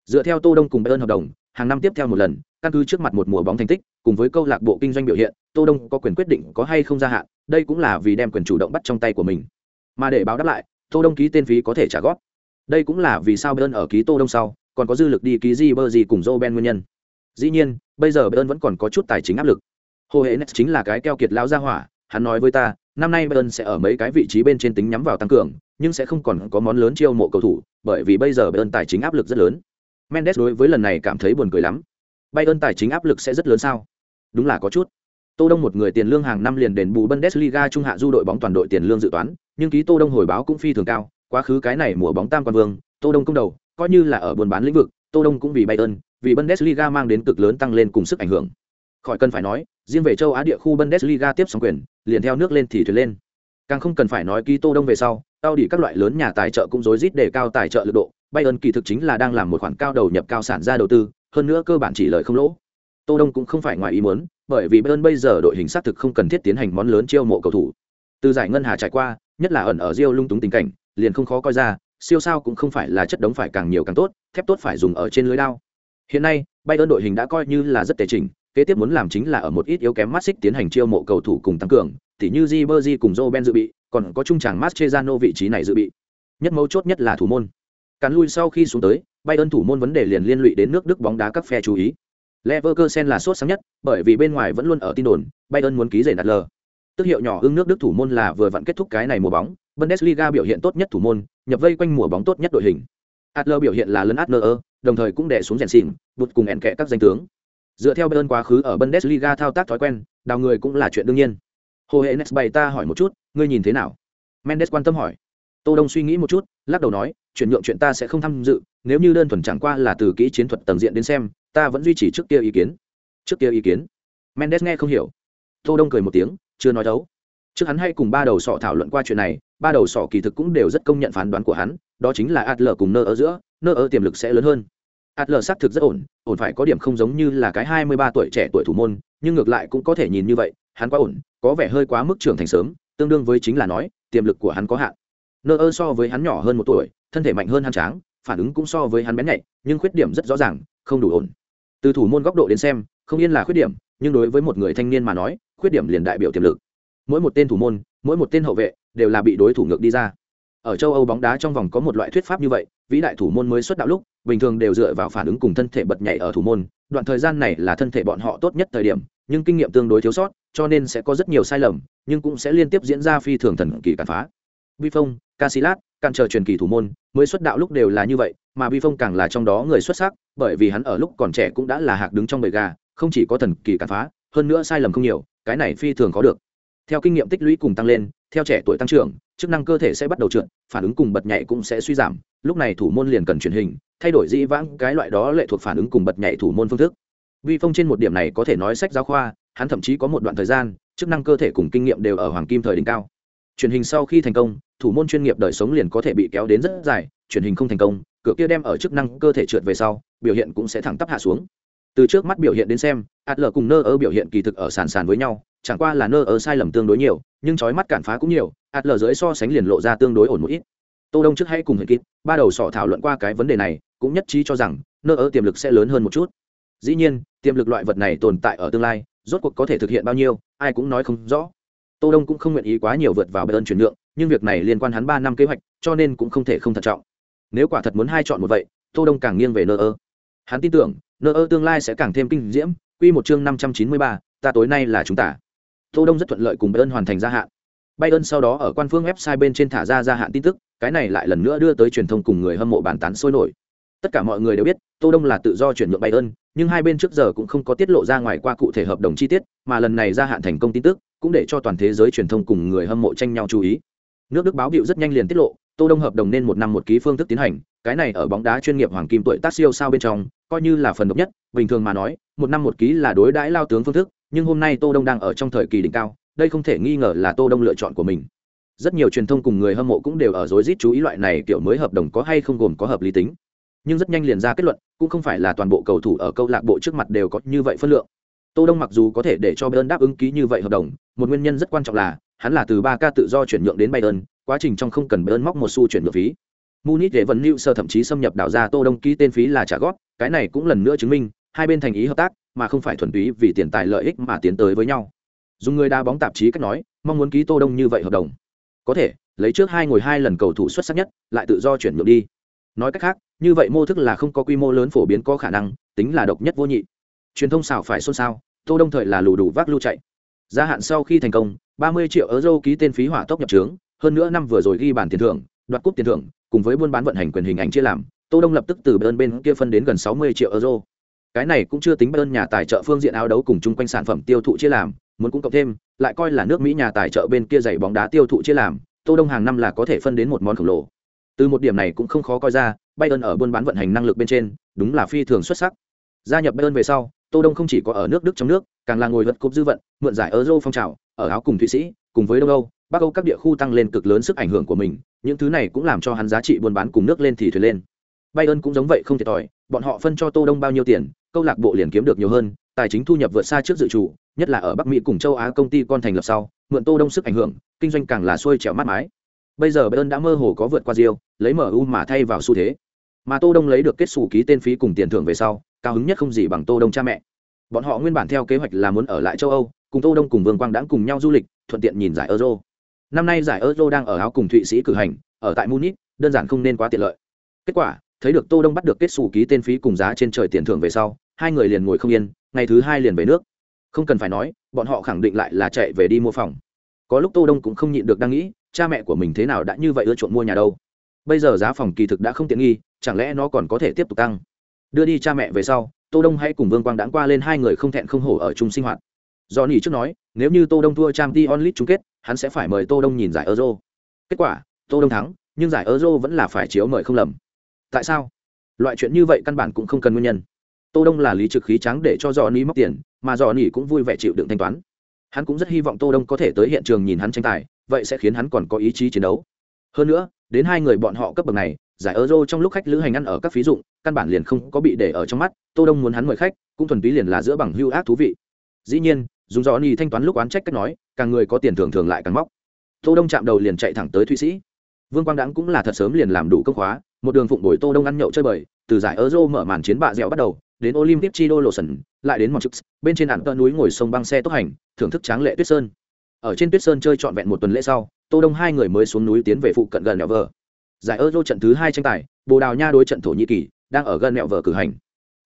Dựa theo Tô Đông cùng Bayern hợp đồng, hàng năm tiếp theo một lần, căn cứ trước mặt một mùa bóng thành tích, cùng với câu lạc bộ kinh doanh biểu hiện, Tô Đông có quyền quyết định có hay không gia hạn, đây cũng là vì đem quyền chủ động bắt trong tay của mình. Mà để báo đáp lại, Tô Đông ký tên phí có thể trả góp. Đây cũng là vì sao Bayern ở ký Tô Đông sau, còn có dư lực đi ký Ribery cùng Robben nguyên nhân. Dĩ nhiên, bây giờ Bayern vẫn còn có chút tài chính áp lực. Hồ Hễ chính là cái keo kiệt lão gia hỏa, hắn nói với ta, năm nay Bayern sẽ ở mấy cái vị trí bên trên tính nhắm vào tăng cường, nhưng sẽ không còn có món lớn chiêu mộ cầu thủ, bởi vì bây giờ Bayern tài chính áp lực rất lớn. Mendes đối với lần này cảm thấy buồn cười lắm. Bayern tài chính áp lực sẽ rất lớn sao? Đúng là có chút. Tô Đông một người tiền lương hàng năm liền đền bù Bundesliga trung hạ du đội bóng toàn đội tiền lương dự toán, nhưng ký Tô Đông hồi báo cũng phi thường cao, quá khứ cái này mùa bóng tam quan vương, Tô Đông công đầu, coi như là ở buôn bán lĩnh vực, Tô Đông cũng vì Bayern, vì Bundesliga mang đến cực lớn tăng lên cùng sức ảnh hưởng. Khỏi cần phải nói, riêng về châu Á địa khu Bundesliga tiếp sóng quyền, liền theo nước lên thì thuyền lên. Càng không cần phải nói ký Tô Đông về sau, tao đi các loại lớn nhà tài trợ cũng rối rít để cao tài trợ lực độ, Bayern kỳ thực chính là đang làm một khoản cao đầu nhập cao sản ra đầu tư, hơn nữa cơ bản chỉ lợi không lỗ. Tô Đông cũng không phải ngoài ý muốn, bởi vì Bayern bây giờ đội hình xác thực không cần thiết tiến hành món lớn chiêu mộ cầu thủ. Từ giải ngân hà trải qua, nhất là ẩn ở Rio lung túng tình cảnh, liền không khó coi ra, siêu sao cũng không phải là chất đống phải càng nhiều càng tốt, thép tốt phải dùng ở trên lưới đao. Hiện nay, Bayern đội hình đã coi như là rất tề chỉnh, kế tiếp muốn làm chính là ở một ít yếu kém mắt xích tiến hành chiêu mộ cầu thủ cùng tăng cường, tỉ như Ribery cùng Robben dự bị, còn có trung trảng Mascherano vị trí này dự bị. Nhất mấu chốt nhất là thủ môn. Cắn lui sau khi xuống tới, Bayern thủ môn vấn đề liền liên lụy đến nước Đức bóng đá các phe chú ý. Leverkusen là sốt sáng nhất, bởi vì bên ngoài vẫn luôn ở tin đồn, Bayern muốn ký rể nạt lờ. Tức hiệu nhỏ ưng nước Đức thủ môn là vừa vặn kết thúc cái này mùa bóng, Bundesliga biểu hiện tốt nhất thủ môn, nhập vây quanh mùa bóng tốt nhất đội hình. Adler biểu hiện là lớn Adler, đồng thời cũng đè xuống rèn xỉn, bụt cùng ẻn kẹ các danh tướng. Dựa theo Bayern quá khứ ở Bundesliga thao tác thói quen, đào người cũng là chuyện đương nhiên. Hồ hệ Nets bày ta hỏi một chút, ngươi nhìn thế nào? Mendes quan tâm hỏi. Tô Đông suy nghĩ một chút, lắc đầu nói, chuyển nhượng chuyện ta sẽ không tham dự, nếu như đơn thuần chẳng qua là từ kỹ chiến thuật tầng diện đến xem, ta vẫn duy trì trước kia ý kiến. Trước kia ý kiến. Mendes nghe không hiểu. Tô Đông cười một tiếng, chưa nói đấu. Trước hắn hay cùng ba đầu sọ thảo luận qua chuyện này, ba đầu sọ kỳ thực cũng đều rất công nhận phán đoán của hắn, đó chính là Adler cùng nơ ở giữa, nơ ở tiềm lực sẽ lớn hơn. Adler xác thực rất ổn, ổn phải có điểm không giống như là cái 23 tuổi trẻ tuổi thủ môn, nhưng ngược lại cũng có thể nhìn như vậy, hắn quá ổn, có vẻ hơi quá mức trưởng thành sớm, tương đương với chính là nói, tiềm lực của hắn có hạn. Nơ ơ so với hắn nhỏ hơn một tuổi, thân thể mạnh hơn hắn tráng, phản ứng cũng so với hắn bén nhạy, nhưng khuyết điểm rất rõ ràng, không đủ ổn. Từ thủ môn góc độ đến xem, không yên là khuyết điểm, nhưng đối với một người thanh niên mà nói, khuyết điểm liền đại biểu tiềm lực. Mỗi một tên thủ môn, mỗi một tên hậu vệ đều là bị đối thủ ngược đi ra. Ở châu Âu bóng đá trong vòng có một loại thuyết pháp như vậy, vĩ đại thủ môn mới xuất đạo lúc, bình thường đều dựa vào phản ứng cùng thân thể bật nhảy ở thủ môn, đoạn thời gian này là thân thể bọn họ tốt nhất thời điểm, nhưng kinh nghiệm tương đối thiếu sót, cho nên sẽ có rất nhiều sai lầm, nhưng cũng sẽ liên tiếp diễn ra phi thường thần kỳ cản phá. Vi Phong, Casillas, cản chờ truyền kỳ thủ môn, mới xuất đạo lúc đều là như vậy, mà Vi Phong càng là trong đó người xuất sắc, bởi vì hắn ở lúc còn trẻ cũng đã là hạc đứng trong bầy gà, không chỉ có thần kỳ cản phá, hơn nữa sai lầm không nhiều, cái này phi thường có được. Theo kinh nghiệm tích lũy cùng tăng lên, theo trẻ tuổi tăng trưởng, chức năng cơ thể sẽ bắt đầu trượt, phản ứng cùng bật nhảy cũng sẽ suy giảm, lúc này thủ môn liền cần truyền hình, thay đổi dĩ vãng cái loại đó lệ thuộc phản ứng cùng bật nhảy thủ môn phương thức. Vi Phong trên một điểm này có thể nói sách giáo khoa, hắn thậm chí có một đoạn thời gian, chức năng cơ thể cùng kinh nghiệm đều ở hoàng kim thời đỉnh cao. Truyền hình sau khi thành công, thủ môn chuyên nghiệp đời sống liền có thể bị kéo đến rất dài, truyền hình không thành công, cửa kia đem ở chức năng cơ thể trượt về sau, biểu hiện cũng sẽ thẳng tắp hạ xuống. Từ trước mắt biểu hiện đến xem, Adler cùng Nơ biểu hiện kỳ thực ở sàn sàn với nhau, chẳng qua là Nơ sai lầm tương đối nhiều, nhưng chói mắt cản phá cũng nhiều, Adler dưới so sánh liền lộ ra tương đối ổn một ít. Tô Đông trước hay cùng Huyền kịp ba đầu sọ thảo luận qua cái vấn đề này, cũng nhất trí cho rằng Nơ tiềm lực sẽ lớn hơn một chút. Dĩ nhiên, tiềm lực loại vật này tồn tại ở tương lai, rốt cuộc có thể thực hiện bao nhiêu, ai cũng nói không rõ. Tô Đông cũng không nguyện ý quá nhiều vượt vào Bayern chuyển nhượng, nhưng việc này liên quan hắn ba năm kế hoạch, cho nên cũng không thể không thận trọng. Nếu quả thật muốn hai chọn một vậy, Tô Đông càng nghiêng về Nơ. Hắn tin tưởng, Nơ tương lai sẽ càng thêm kinh diễm. Quy một chương 593, ta tối nay là chúng ta. Tô Đông rất thuận lợi cùng Bayern hoàn thành gia hạn. Bayern sau đó ở quan phương website bên trên thả ra gia hạn tin tức, cái này lại lần nữa đưa tới truyền thông cùng người hâm mộ bàn tán sôi nổi. Tất cả mọi người đều biết, Tô Đông là tự do chuyển nhượng Bayern, nhưng hai bên trước giờ cũng không có tiết lộ ra ngoài qua cụ thể hợp đồng chi tiết, mà lần này gia hạn thành công tin tức, cũng để cho toàn thế giới truyền thông cùng người hâm mộ tranh nhau chú ý. Nước Đức báo biểu rất nhanh liền tiết lộ, Tô Đông hợp đồng nên một năm một ký phương thức tiến hành, cái này ở bóng đá chuyên nghiệp hoàng kim tuổi tác siêu sao bên trong, coi như là phần độc nhất, bình thường mà nói, một năm một ký là đối đãi lao tướng phương thức, nhưng hôm nay Tô Đông đang ở trong thời kỳ đỉnh cao, đây không thể nghi ngờ là Tô Đông lựa chọn của mình. Rất nhiều truyền thông cùng người hâm mộ cũng đều ở rối rít chú ý loại này kiểu mới hợp đồng có hay không gồm có hợp lý tính. Nhưng rất nhanh liền ra kết luận, cũng không phải là toàn bộ cầu thủ ở câu lạc bộ trước mặt đều có như vậy phân lượng. Tô Đông mặc dù có thể để cho Bayern đáp ứng ký như vậy hợp đồng, một nguyên nhân rất quan trọng là hắn là từ 3K tự do chuyển nhượng đến Bayern, quá trình trong không cần Bayern móc một xu chuyển nhượng phí. Munich để vận lưu sơ thậm chí xâm nhập đảo ra Tô Đông ký tên phí là trả góp, cái này cũng lần nữa chứng minh hai bên thành ý hợp tác, mà không phải thuần túy vì tiền tài lợi ích mà tiến tới với nhau. Dùng người đá bóng tạp chí cách nói, mong muốn ký Tô Đông như vậy hợp đồng. Có thể, lấy trước hai ngồi hai lần cầu thủ xuất sắc nhất lại tự do chuyển nhượng đi nói cách khác như vậy mô thức là không có quy mô lớn phổ biến có khả năng tính là độc nhất vô nhị truyền thông xảo phải xôn xao, tô đông thời là lù đủ vác lưu chạy. Gia hạn sau khi thành công 30 triệu euro ký tên phí hỏa tốc nhập trướng, hơn nữa năm vừa rồi ghi bản tiền thưởng, đoạt cúp tiền thưởng, cùng với buôn bán vận hành quyền hình ảnh chia làm, tô đông lập tức từ bên bên kia phân đến gần 60 triệu euro. Cái này cũng chưa tính bên nhà tài trợ phương diện áo đấu cùng chung quanh sản phẩm tiêu thụ chia làm, muốn cũng cộng thêm, lại coi là nước mỹ nhà tài trợ bên kia giày bóng đá tiêu thụ chia làm, tô đông hàng năm là có thể phân đến một món khổng lồ. Từ một điểm này cũng không khó coi ra, bayern ở buôn bán vận hành năng lực bên trên, đúng là phi thường xuất sắc. Gia nhập bayern về sau tô đông không chỉ có ở nước đức trong nước càng là ngồi vật cúp dư vận mượn giải euro phong trào ở áo cùng thụy sĩ cùng với đông âu bắc âu các địa khu tăng lên cực lớn sức ảnh hưởng của mình những thứ này cũng làm cho hắn giá trị buôn bán cùng nước lên thì thuyền lên. Bayern cũng giống vậy không thiệt thòi bọn họ phân cho tô đông bao nhiêu tiền câu lạc bộ liền kiếm được nhiều hơn tài chính thu nhập vượt xa trước dự chủ, nhất là ở bắc mỹ cùng châu á công ty con thành lập sau mượn tô đông sức ảnh hưởng kinh doanh càng là xuôi trèo mát mái. Bây giờ bayern đã mơ hồ có vượt qua rio lấy mu mà thay vào xu thế mà tô đông lấy được kết xù ký tên phí cùng tiền thưởng về sau, cao hứng nhất không gì bằng tô đông cha mẹ. Bọn họ nguyên bản theo kế hoạch là muốn ở lại châu âu, cùng tô đông cùng vương quang đãng cùng nhau du lịch, thuận tiện nhìn giải euro. Năm nay giải euro đang ở áo cùng thụy sĩ cử hành, ở tại munich, đơn giản không nên quá tiện lợi. Kết quả, thấy được tô đông bắt được kết xù ký tên phí cùng giá trên trời tiền thưởng về sau, hai người liền ngồi không yên, ngày thứ hai liền về nước. Không cần phải nói, bọn họ khẳng định lại là chạy về đi mua phòng. Có lúc tô đông cũng không nhịn được đang nghĩ, cha mẹ của mình thế nào đã như vậy ưa chuộng mua nhà đâu bây giờ giá phòng kỳ thực đã không tiện nghi, chẳng lẽ nó còn có thể tiếp tục tăng? Đưa đi cha mẹ về sau, tô đông hãy cùng vương quang đãng qua lên hai người không thẹn không hổ ở chung sinh hoạt. Do nỉ trước nói, nếu như tô đông thua trang t onlit chung kết, hắn sẽ phải mời tô đông nhìn giải euro. Kết quả, tô đông thắng, nhưng giải euro vẫn là phải chiếu mời không lầm. Tại sao? Loại chuyện như vậy căn bản cũng không cần nguyên nhân. Tô đông là lý trực khí trắng để cho dò nỉ móc tiền, mà dò nỉ cũng vui vẻ chịu đựng thanh toán. Hắn cũng rất hy vọng tô đông có thể tới hiện trường nhìn hắn tranh tài, vậy sẽ khiến hắn còn có ý chí chiến đấu. Hơn nữa đến hai người bọn họ cấp bậc này, giải euro trong lúc khách lữ hành ăn ở các phí dụng, căn bản liền không có bị để ở trong mắt, tô đông muốn hắn mời khách, cũng thuần túy liền là giữa bằng hưu ác thú vị. Dĩ nhiên, dùng dò nhì thanh toán lúc oán trách cách nói, càng người có tiền thường thường lại càng móc. Tô đông chạm đầu liền chạy thẳng tới thụy sĩ. Vương quang đãng cũng là thật sớm liền làm đủ công khóa, một đường phụng bồi tô đông ăn nhậu chơi bời, từ giải euro mở màn chiến bạ dẻo bắt đầu, đến olympic chi đô lộ sần, lại đến mont bên trên ản tơ núi ngồi sông băng xe tốc hành, thưởng thức tráng lệ tuyết sơn. Ở trên tuyết sơn chơi trọn vẹn một tuần lễ sau tô đông hai người mới xuống núi tiến về phụ cận gần nẹo vờ. Giải euro trận thứ hai tranh tài bồ đào nha đối trận thổ nhĩ kỳ đang ở gần nẹo vờ cử hành.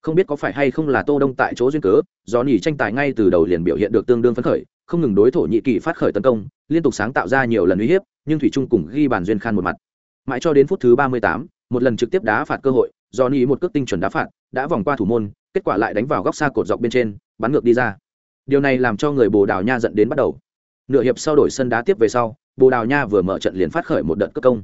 Không biết có phải hay không là tô đông tại chỗ duyên cớ do Nỉ tranh tài ngay từ đầu liền biểu hiện được tương đương phấn khởi không ngừng đối thổ nhĩ kỳ phát khởi tấn công liên tục sáng tạo ra nhiều lần uy hiếp nhưng thủy trung cùng ghi bàn duyên khan một mặt. Mãi cho đến phút thứ 38, một lần trực tiếp đá phạt cơ hội do Nỉ một cước tinh chuẩn đá phạt đã vòng qua thủ môn kết quả lại đánh vào góc xa cột dọc bên trên bắn ngược đi ra. Điều này làm cho người bồ đào nha giận đến bắt đầu. Nửa hiệp sau đổi sân đá tiếp về sau bồ đào nha vừa mở trận liền phát khởi một đợt cất công.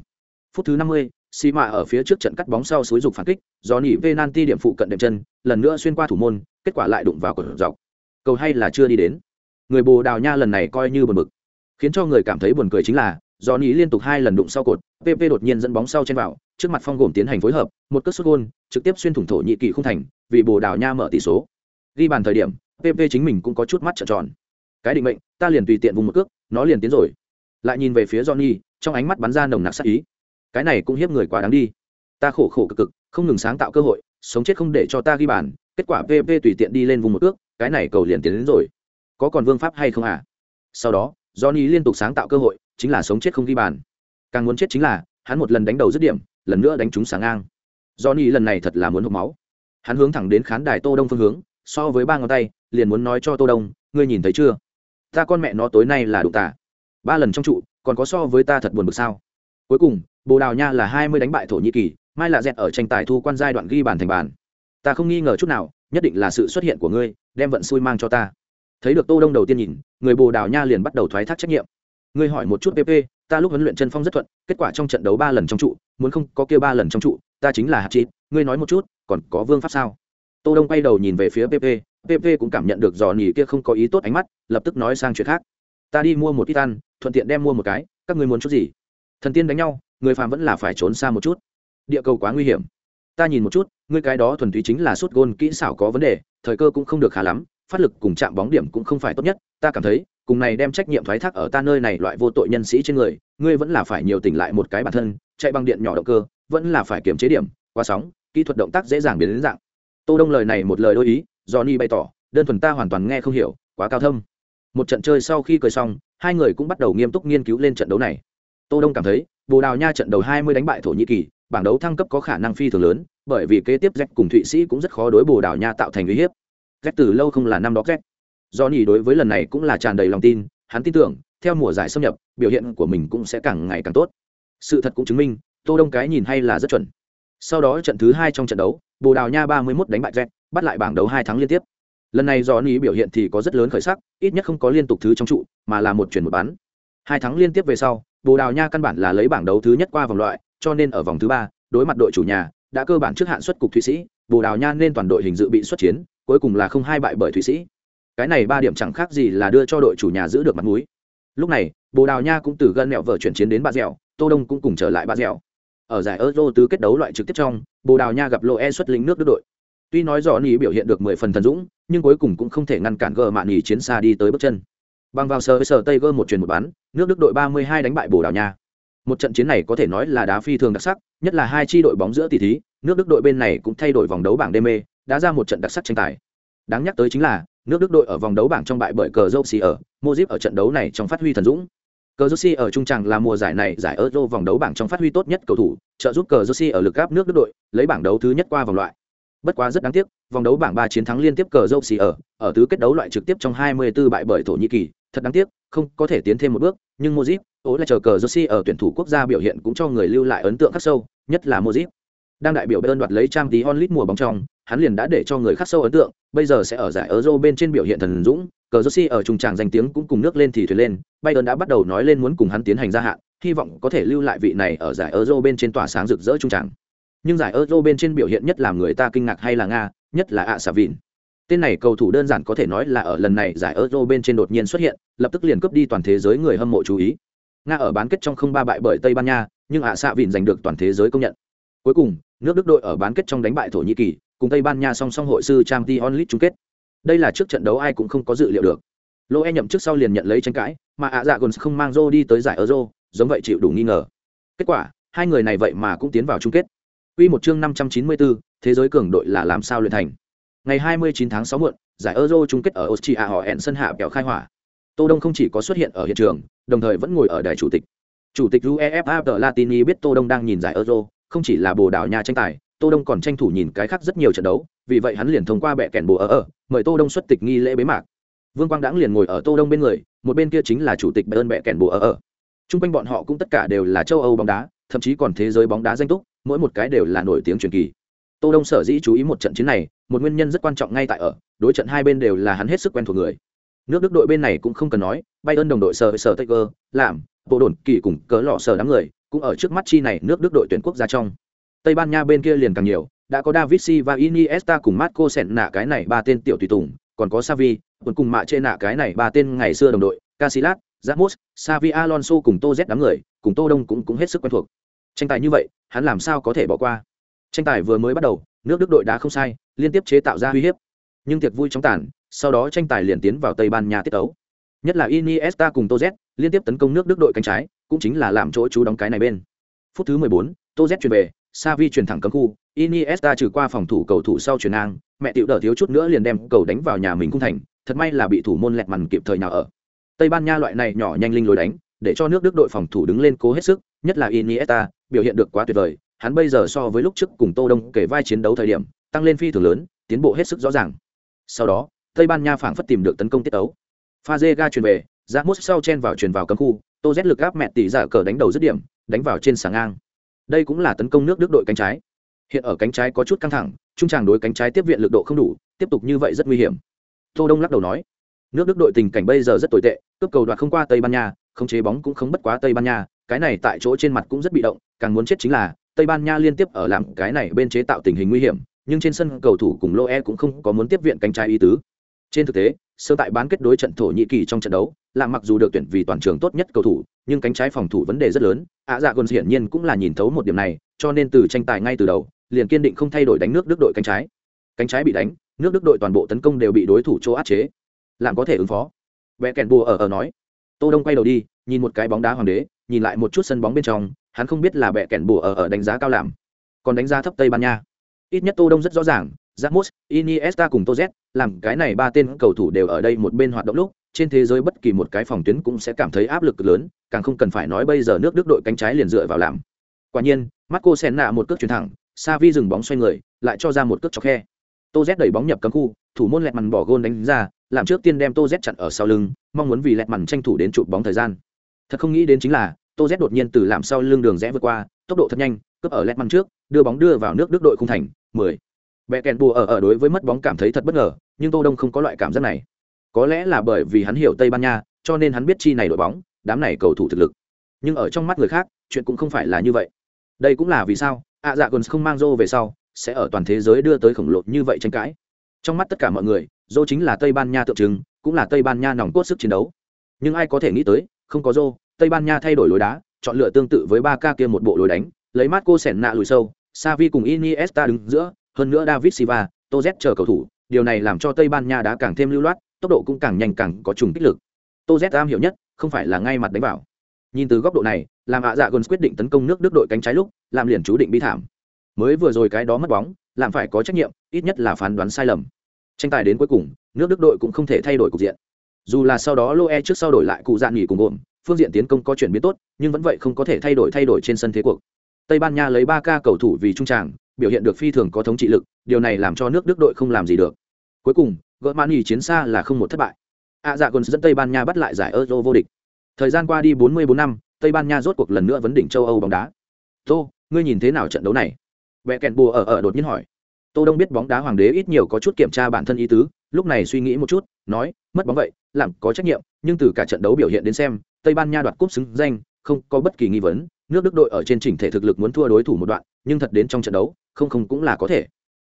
Phút thứ 50, Xì mạ ở phía trước trận cắt bóng sau suối dục phản kích do nỉ penalty điểm phụ cận đệm chân lần nữa xuyên qua thủ môn kết quả lại đụng vào cột dọc. Cầu hay là chưa đi đến? Người bồ đào nha lần này coi như buồn bực khiến cho người cảm thấy buồn cười chính là do nỉ liên tục hai lần đụng sau cột pp đột nhiên dẫn bóng sau trên vào trước mặt phong gồm tiến hành phối hợp một cất xuất gôn trực tiếp xuyên thủng thổ nhị kỳ không thành vì bồ đào nha mở tỷ số. Ghi bàn thời điểm pp chính mình cũng có chút mắt trợn tròn. Cái định mệnh ta liền tùy tiện vùng một cước nó liền tiến rồi lại nhìn về phía johnny, trong ánh mắt bắn ra nồng nặc sắc ý. Cái này cũng hiếp người quá đáng đi. Ta khổ khổ cực cực, không ngừng sáng tạo cơ hội, sống chết không để cho ta ghi bàn, kết quả pp tùy tiện đi lên vùng một ước, cái này cầu liền tiến đến rồi. Có còn vương pháp hay không à? Sau đó, johnny liên tục sáng tạo cơ hội, chính là sống chết không ghi bàn. Càng muốn chết chính là, hắn một lần đánh đầu dứt điểm, lần nữa đánh trúng sáng ngang. Johnny lần này thật là muốn hộp máu. Hắn hướng thẳng đến khán đài tô đông phương hướng, so với ba ngón tay, liền muốn nói cho tô đông, ngươi nhìn thấy chưa? Ta con mẹ nó tối nay là đụng tả ba lần trong trụ, còn có so với ta thật buồn bực sao? Cuối cùng, bồ đào nha là hai mươi đánh bại thổ nhĩ kỳ, mai là dẹt ở tranh tài thu quan giai đoạn ghi bàn thành bàn. Ta không nghi ngờ chút nào, nhất định là sự xuất hiện của ngươi, đem vận xui mang cho ta. Thấy được tô đông đầu tiên nhìn, người bồ đào nha liền bắt đầu thoái thác trách nhiệm. Ngươi hỏi một chút pp ta lúc huấn luyện chân phong rất thuận, kết quả trong trận đấu ba lần trong trụ, muốn không có kia ba lần trong trụ, ta chính là hạt chít ngươi nói một chút, còn có vương pháp sao? Tô đông quay đầu nhìn về phía pp pp cũng cảm nhận được dò nỉ kia không có ý tốt ánh mắt, lập tức nói sang chuyện khác. Ta đi mua một ít ăn thuận tiện đem mua một cái, các người muốn chút gì? Thần tiên đánh nhau, người phàm vẫn là phải trốn xa một chút. Địa cầu quá nguy hiểm. Ta nhìn một chút, ngươi cái đó thuần túy chính là suốt gôn kỹ xảo có vấn đề, thời cơ cũng không được khá lắm, phát lực cùng chạm bóng điểm cũng không phải tốt nhất. Ta cảm thấy, cùng này đem trách nhiệm thoái thác ở ta nơi này loại vô tội nhân sĩ trên người, ngươi vẫn là phải nhiều tỉnh lại một cái bản thân, chạy bằng điện nhỏ động cơ, vẫn là phải kiểm chế điểm qua sóng, kỹ thuật động tác dễ dàng biến đến dạng. Tô đông lời này một lời đôi ý do ni bày tỏ, đơn thuần ta hoàn toàn nghe không hiểu, quá cao thâm. Một trận chơi sau khi cười xong hai người cũng bắt đầu nghiêm túc nghiên cứu lên trận đấu này. Tô đông cảm thấy, bồ đào nha trận đầu 20 đánh bại thổ nhĩ kỳ, bảng đấu thăng cấp có khả năng phi thường lớn, bởi vì kế tiếp z cùng thụy sĩ cũng rất khó đối bồ đào nha tạo thành uy hiếp. Z từ lâu không là năm đó z do đối với lần này cũng là tràn đầy lòng tin, hắn tin tưởng, theo mùa giải xâm nhập, biểu hiện của mình cũng sẽ càng ngày càng tốt. Sự thật cũng chứng minh, tô đông cái nhìn hay là rất chuẩn. Sau đó trận thứ hai trong trận đấu, bồ đào nha 31 đánh bại z bắt lại bảng đấu hai tháng liên tiếp lần này do ý biểu hiện thì có rất lớn khởi sắc, ít nhất không có liên tục thứ trong trụ, mà là một chuyển một bán. Hai tháng liên tiếp về sau, bồ đào nha căn bản là lấy bảng đấu thứ nhất qua vòng loại, cho nên ở vòng thứ ba, đối mặt đội chủ nhà, đã cơ bản trước hạn xuất cục thụy sĩ, bồ đào nha nên toàn đội hình dự bị xuất chiến, cuối cùng là không hai bại bởi thụy sĩ. Cái này ba điểm chẳng khác gì là đưa cho đội chủ nhà giữ được mặt mũi. Lúc này, bồ đào nha cũng từ gân mẹo vợ chuyển chiến đến ba dẻo, tô đông cũng cùng trở lại ba dẻo. Ở giải euro tứ kết đấu loại trực tiếp trong, bồ đào nha gặp lộ e xuất lính nước đức đội tuy nói rõ nỉ biểu hiện được mười phần thần dũng nhưng cuối cùng cũng không thể ngăn cản gờ mạn nỉ chiến xa đi tới bước chân. Bằng vào sờ sờ tây gơ một truyền một bán, nước đức đội ba mươi hai đánh bại bồ đào nha. Một trận chiến này có thể nói là đá phi thường đặc sắc nhất là hai chi đội bóng giữa tỷ thí nước đức đội bên này cũng thay đổi vòng đấu bảng đê mê đã ra một trận đặc sắc tranh tài. Đáng nhắc tới chính là nước đức đội ở vòng đấu bảng trong bại bởi cờ dâu xì ở mozip ở trận đấu này trong phát huy thần dũng. Cờ dâu xì ở trung tràng là mùa giải này giải euro vòng đấu bảng trong phát huy tốt nhất cầu thủ trợ giúp cờ dâu xì ở lực gáp nước đức đội lấy bảng đấu thứ nhất qua vòng loại bất quá rất đáng tiếc, vòng đấu bảng ba chiến thắng liên tiếp cờ dâu xì ở ở tứ kết đấu loại trực tiếp trong 24 bại bởi thổ nhĩ kỳ, thật đáng tiếc, không có thể tiến thêm một bước, nhưng mozip ố là chờ cờ josi ở tuyển thủ quốc gia biểu hiện cũng cho người lưu lại ấn tượng khắc sâu, nhất là mozip đang đại biểu bayern đoạt lấy trang tí onlit mùa bóng trong, hắn liền đã để cho người khắc sâu ấn tượng, bây giờ sẽ ở giải euro bên trên biểu hiện thần dũng, cờ josi ở trung tràng danh tiếng cũng cùng nước lên thì thuyền lên, bayern đã bắt đầu nói lên muốn cùng hắn tiến hành gia hạn, hy vọng có thể lưu lại vị này ở giải euro bên trên tỏa sáng rực rỡ trung tràng nhưng giải euro bên trên biểu hiện nhất làm người ta kinh ngạc hay là nga, nhất là ạ xà vịn. Tên này cầu thủ đơn giản có thể nói là ở lần này giải euro bên trên đột nhiên xuất hiện, lập tức liền cướp đi toàn thế giới người hâm mộ chú ý. Nga ở bán kết trong không ba bại bởi tây ban nha, nhưng ạ xạ vịn giành được toàn thế giới công nhận. Cuối cùng, nước đức đội ở bán kết trong đánh bại thổ nhĩ kỳ, cùng tây ban nha song song hội sư trang t onlit chung kết. Đây là trước trận đấu ai cũng không có dự liệu được. Lô e nhậm trước sau liền nhận lấy tranh cãi, mà ạ dạ còn không mang rô đi tới giải euro, giống vậy chịu đủ nghi ngờ. Kết quả, hai người này vậy mà cũng tiến vào chung kết. Quy một chương 594, thế giới cường đội là làm sao luyện thành. Ngày 29 tháng 6 muộn, giải Euro chung kết ở Austria họ hẹn sân hạ kẹo khai hỏa. Tô Đông không chỉ có xuất hiện ở hiện trường, đồng thời vẫn ngồi ở đài chủ tịch. Chủ tịch UEFA The Latini biết Tô Đông đang nhìn giải Euro, không chỉ là Bồ Đào Nha tranh tài, Tô Đông còn tranh thủ nhìn cái khác rất nhiều trận đấu, vì vậy hắn liền thông qua bệ kèn bồ ở ở, mời Tô Đông xuất tịch nghi lễ bế mạc. Vương Quang Đãng liền ngồi ở Tô Đông bên người, một bên kia chính là chủ tịch Bayern bệ kèn bồ ở ở. Trung quanh bọn họ cũng tất cả đều là châu Âu bóng đá, thậm chí còn thế giới bóng đá danh túc, mỗi một cái đều là nổi tiếng truyền kỳ. Tô Đông sở dĩ chú ý một trận chiến này, một nguyên nhân rất quan trọng ngay tại ở, đối trận hai bên đều là hắn hết sức quen thuộc người. Nước Đức đội bên này cũng không cần nói, Bayern đồng đội sở sở Tiger, làm, bộ đồn kỳ cùng cớ lọ sở đám người, cũng ở trước mắt chi này nước Đức đội tuyển quốc gia trong. Tây Ban Nha bên kia liền càng nhiều, đã có David Silva Iniesta cùng Marco Senna cái này ba tên tiểu tùy tùng, còn có Xavi, còn cùng mạ trên nạ cái này ba tên ngày xưa đồng đội, Casillas, Ramos, Xavi Alonso cùng Tô Z đám người, cùng Tô Đông cũng cũng hết sức quen thuộc. Tranh tài như vậy, hắn làm sao có thể bỏ qua? Tranh tài vừa mới bắt đầu, nước Đức đội đã không sai, liên tiếp chế tạo ra uy hiếp. Nhưng tiệc vui chóng tàn, sau đó tranh tài liền tiến vào Tây Ban Nha tiết tấu. Nhất là Iniesta cùng toz liên tiếp tấn công nước Đức đội cánh trái, cũng chính là làm chỗ chú đóng cái này bên. Phút thứ 14, bốn, Z chuyển về, Xavi chuyển thẳng cấm khu, Iniesta trừ qua phòng thủ cầu thủ sau chuyển ngang, mẹ tiểu đỡ thiếu chút nữa liền đem cầu đánh vào nhà mình cung thành, thật may là bị thủ môn lẹt màn kịp thời nào ở. Tây Ban Nha loại này nhỏ nhanh linh lối đánh, để cho nước Đức đội phòng thủ đứng lên cố hết sức, nhất là Iniesta, biểu hiện được quá tuyệt vời, hắn bây giờ so với lúc trước cùng Tô Đông kể vai chiến đấu thời điểm, tăng lên phi thường lớn, tiến bộ hết sức rõ ràng. Sau đó, Tây Ban Nha phảng phất tìm được tấn công tiết tấu. Fazega truyền về, Ramos sau chen vào truyền vào cấm khu, Tô Z lực áp mẹ tỷ giả cờ đánh đầu dứt điểm, đánh vào trên sáng ngang. Đây cũng là tấn công nước Đức đội cánh trái. Hiện ở cánh trái có chút căng thẳng, trung tràng đối cánh trái tiếp viện lực độ không đủ, tiếp tục như vậy rất nguy hiểm. Tô Đông lắc đầu nói, nước Đức đội tình cảnh bây giờ rất tồi tệ, cướp cầu đoạt không qua Tây Ban Nha, không chế bóng cũng không bất quá Tây Ban Nha, cái này tại chỗ trên mặt cũng rất bị động, càng muốn chết chính là Tây Ban Nha liên tiếp ở làm cái này bên chế tạo tình hình nguy hiểm, nhưng trên sân cầu thủ cùng Loe cũng không có muốn tiếp viện cánh trái ý tứ. Trên thực tế, sơ tại bán kết đối trận Thổ Nhĩ Kỳ trong trận đấu, là mặc dù được tuyển vì toàn trường tốt nhất cầu thủ, nhưng cánh trái phòng thủ vấn đề rất lớn, ạ dạ Quân hiển nhiên cũng là nhìn thấu một điểm này, cho nên từ tranh tài ngay từ đầu, liền kiên định không thay đổi đánh nước Đức đội cánh trái. Cánh trái bị đánh, nước Đức đội toàn bộ tấn công đều bị đối thủ chỗ áp chế. Làm có thể ứng phó. Bẻ kèn bùa ở ở nói. Tô Đông quay đầu đi, nhìn một cái bóng đá hoàng đế, nhìn lại một chút sân bóng bên trong, hắn không biết là bẻ kèn bùa ở ở đánh giá cao làm, còn đánh giá thấp Tây Ban Nha. Ít nhất Tô Đông rất rõ ràng, Ramos, Iniesta cùng Toz, làm cái này ba tên cầu thủ đều ở đây một bên hoạt động lúc, trên thế giới bất kỳ một cái phòng tuyến cũng sẽ cảm thấy áp lực lớn càng không cần phải nói bây giờ nước đức đội cánh trái liền dựa vào làm. Quả nhiên marco Senna một cước chuyển thẳng sa vi dừng bóng xoay người lại cho ra một cước chọc khe. Tô z đẩy bóng nhập cấm khu thủ môn lẹt mằn bỏ gôn đánh ra làm trước tiên đem tô z chặn ở sau lưng mong muốn vì lẹt mằn tranh thủ đến chụp bóng thời gian thật không nghĩ đến chính là, tô z đột nhiên từ làm sau lưng đường rẽ vượt qua, tốc độ thật nhanh, cướp ở lẹt măng trước, đưa bóng đưa vào nước đức đội khung thành, mười. Bẹ kèn bùa ở ở đối với mất bóng cảm thấy thật bất ngờ, nhưng tô đông không có loại cảm giác này. Có lẽ là bởi vì hắn hiểu tây ban nha, cho nên hắn biết chi này đội bóng, đám này cầu thủ thực lực. Nhưng ở trong mắt người khác, chuyện cũng không phải là như vậy. Đây cũng là vì sao, ạ dạ còn không mang rô về sau, sẽ ở toàn thế giới đưa tới khổng lồ như vậy tranh cãi. Trong mắt tất cả mọi người, rô chính là tây ban nha tượng trưng, cũng là tây ban nha nòng cốt sức chiến đấu. Nhưng ai có thể nghĩ tới không có rô, tây ban nha thay đổi lối đá, chọn lựa tương tự với ba ca kia một bộ lối đánh, lấy mát cô sẻn nạ lùi sâu savi cùng iniesta đứng giữa, hơn nữa david silva tô chờ cầu thủ, điều này làm cho tây ban nha đá càng thêm lưu loát, tốc độ cũng càng nhanh càng có trùng kích lực. Tô am hiểu nhất, không phải là ngay mặt đánh vào. Nhìn từ góc độ này, làm ạ dạ gần quyết định tấn công nước đức đội cánh trái lúc, làm liền chú định bi thảm. Mới vừa rồi cái đó mất bóng, làm phải có trách nhiệm, ít nhất là phán đoán sai lầm. Tranh tài đến cuối cùng, nước đức đội cũng không thể thay đổi cục diện dù là sau đó loe trước sau đổi lại cụ dạn nghỉ cùng gồm, phương diện tiến công có chuyển biến tốt, nhưng vẫn vậy không có thể thay đổi thay đổi trên sân thế cuộc. Tây ban nha lấy ba ca cầu thủ vì trung tràng, biểu hiện được phi thường có thống trị lực, điều này làm cho nước đức đội không làm gì được. Cuối cùng gỡ mãn nghỉ chiến xa là không một thất bại. Ạ dạ còn dẫn tây ban nha bắt lại giải euro vô địch. Thời gian qua đi 44 năm, tây ban nha rốt cuộc lần nữa vấn đỉnh châu âu bóng đá. Tô, ngươi nhìn thế nào trận đấu này? Vẽ kèn bùa ở ở đột nhiên hỏi. Tô đông biết bóng đá hoàng đế ít nhiều có chút kiểm tra bản thân ý tứ lúc này suy nghĩ một chút, nói, mất bóng vậy, làm có trách nhiệm, nhưng từ cả trận đấu biểu hiện đến xem, tây ban nha đoạt cúp xứng danh, không có bất kỳ nghi vấn, nước đức đội ở trên chỉnh thể thực lực muốn thua đối thủ một đoạn, nhưng thật đến trong trận đấu, không không cũng là có thể.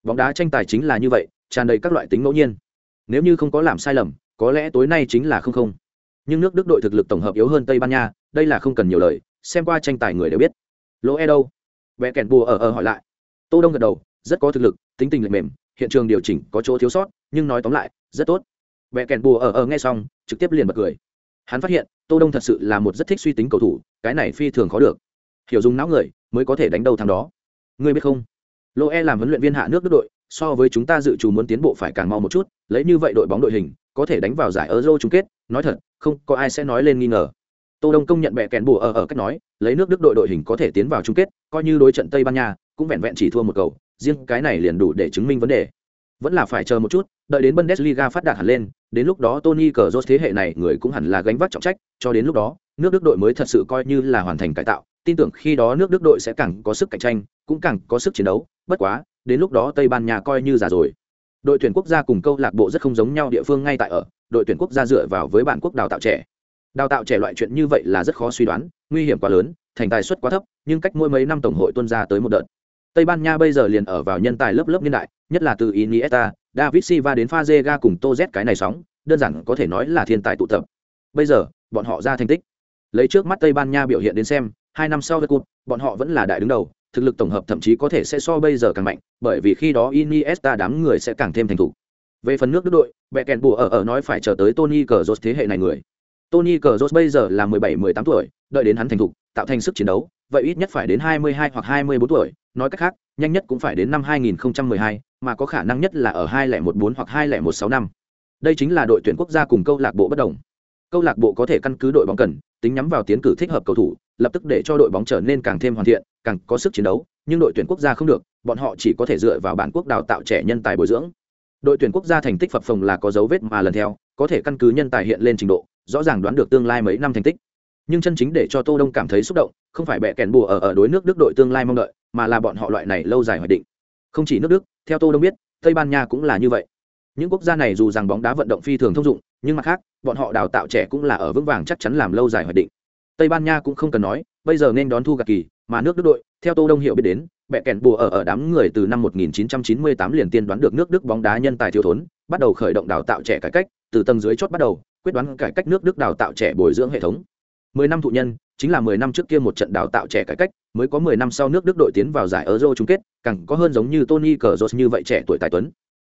Bóng đá tranh tài chính là như vậy, tràn đầy các loại tính ngẫu nhiên. Nếu như không có làm sai lầm, có lẽ tối nay chính là không không. Nhưng nước đức đội thực lực tổng hợp yếu hơn tây ban nha, đây là không cần nhiều lời, xem qua tranh tài người đều biết. Lỗ e đâu vẽ kèn bùa ở ở hỏi lại. Tô đông gật đầu, rất có thực lực, tính tình lệch mềm hiện trường điều chỉnh có chỗ thiếu sót, nhưng nói tóm lại, rất tốt. Vẽ kèn bùa ở ở nghe xong, trực tiếp liền bật cười. Hắn phát hiện, tô đông thật sự là một rất thích suy tính cầu thủ, cái này phi thường khó được. Hiểu dùng não người, mới có thể đánh đầu thằng đó. Ngươi biết không? Lỗ e làm huấn luyện viên hạ nước đức đội, so với chúng ta dự trù muốn tiến bộ phải càng mau một chút, lấy như vậy đội bóng đội hình, có thể đánh vào giải euro chung kết, nói thật, không có ai sẽ nói lên nghi ngờ. Tô đông công nhận bẹ kèn bùa ở ở cách nói, lấy nước đức đội đội hình có thể tiến vào chung kết, coi như đối trận tây ban nha, cũng vẹn vẹn chỉ thua một cầu riêng cái này liền đủ để chứng minh vấn đề. Vẫn là phải chờ một chút, đợi đến bundesliga phát đạt hẳn lên, đến lúc đó tony cờ thế hệ này người cũng hẳn là gánh vác trọng trách, cho đến lúc đó, nước đức đội mới thật sự coi như là hoàn thành cải tạo, tin tưởng khi đó nước đức đội sẽ càng có sức cạnh tranh, cũng càng có sức chiến đấu, bất quá, đến lúc đó tây ban nha coi như già rồi. Đội tuyển quốc gia cùng câu lạc bộ rất không giống nhau địa phương ngay tại ở, đội tuyển quốc gia dựa vào với bản quốc đào tạo trẻ. Đào tạo trẻ loại chuyện như vậy là rất khó suy đoán, nguy hiểm quá lớn, thành tài suất quá thấp, nhưng cách mỗi mấy năm tổng hội tuân ra tới một đợt tây ban nha bây giờ liền ở vào nhân tài lớp lớp niên đại, nhất là từ iniesta, david silva đến fazega cùng Toz z cái này sóng, đơn giản có thể nói là thiên tài tụ tập. Bây giờ, bọn họ ra thành tích. Lấy trước mắt tây ban nha biểu hiện đến xem, hai năm sau với cụt bọn họ vẫn là đại đứng đầu, thực lực tổng hợp thậm chí có thể sẽ so bây giờ càng mạnh, bởi vì khi đó iniesta đám người sẽ càng thêm thành thủ. về phần nước đức đội, bẹ kèn bùa ở ở nói phải chờ tới tony Cazorla thế hệ này người. Tony Cazorla bây giờ là 17-18 tuổi, đợi đến hắn thành thục, tạo thành sức chiến đấu vậy ít nhất phải đến 22 hoặc 24 tuổi nói cách khác nhanh nhất cũng phải đến năm 2012, mà có khả năng nhất là ở 2014 hoặc 2016 năm. Đây chính là đội tuyển quốc gia cùng câu lạc bộ bất đồng. Câu lạc bộ có thể căn cứ đội bóng cần tính nhắm vào tiến cử thích hợp cầu thủ lập tức để cho đội bóng trở nên càng thêm hoàn thiện càng có sức chiến đấu nhưng đội tuyển quốc gia không được bọn họ chỉ có thể dựa vào bản quốc đào tạo trẻ nhân tài bồi dưỡng. Đội tuyển quốc gia thành tích phập phồng là có dấu vết mà lần theo có thể căn cứ nhân tài hiện lên trình độ rõ ràng đoán được tương lai mấy năm thành tích nhưng chân chính để cho tô đông cảm thấy xúc động, không phải bẹ kèn bùa ở ở đối nước đức đội tương lai mong đợi, mà là bọn họ loại này lâu dài hoạch định. Không chỉ nước đức, theo tô đông biết, tây ban nha cũng là như vậy. Những quốc gia này dù rằng bóng đá vận động phi thường thông dụng, nhưng mặt khác, bọn họ đào tạo trẻ cũng là ở vững vàng chắc chắn làm lâu dài hoạch định. Tây ban nha cũng không cần nói, bây giờ nên đón thu gặt kỳ, mà nước đức đội, theo tô đông hiểu biết đến, bẹ kèn bùa ở ở đám người từ năm 1998 liền tiên đoán được nước đức bóng đá nhân tài thiếu thốn, bắt đầu khởi động đào tạo trẻ cải cách, từ tầng dưới chốt bắt đầu, quyết đoán cải cách nước đức đào tạo trẻ bồi dưỡng hệ thống mười năm thụ nhân, chính là mười năm trước kia một trận đào tạo trẻ cải cách, mới có mười năm sau nước đức đội tiến vào giải euro chung kết, càng có hơn giống như tony cờ như vậy trẻ tuổi tài tuấn.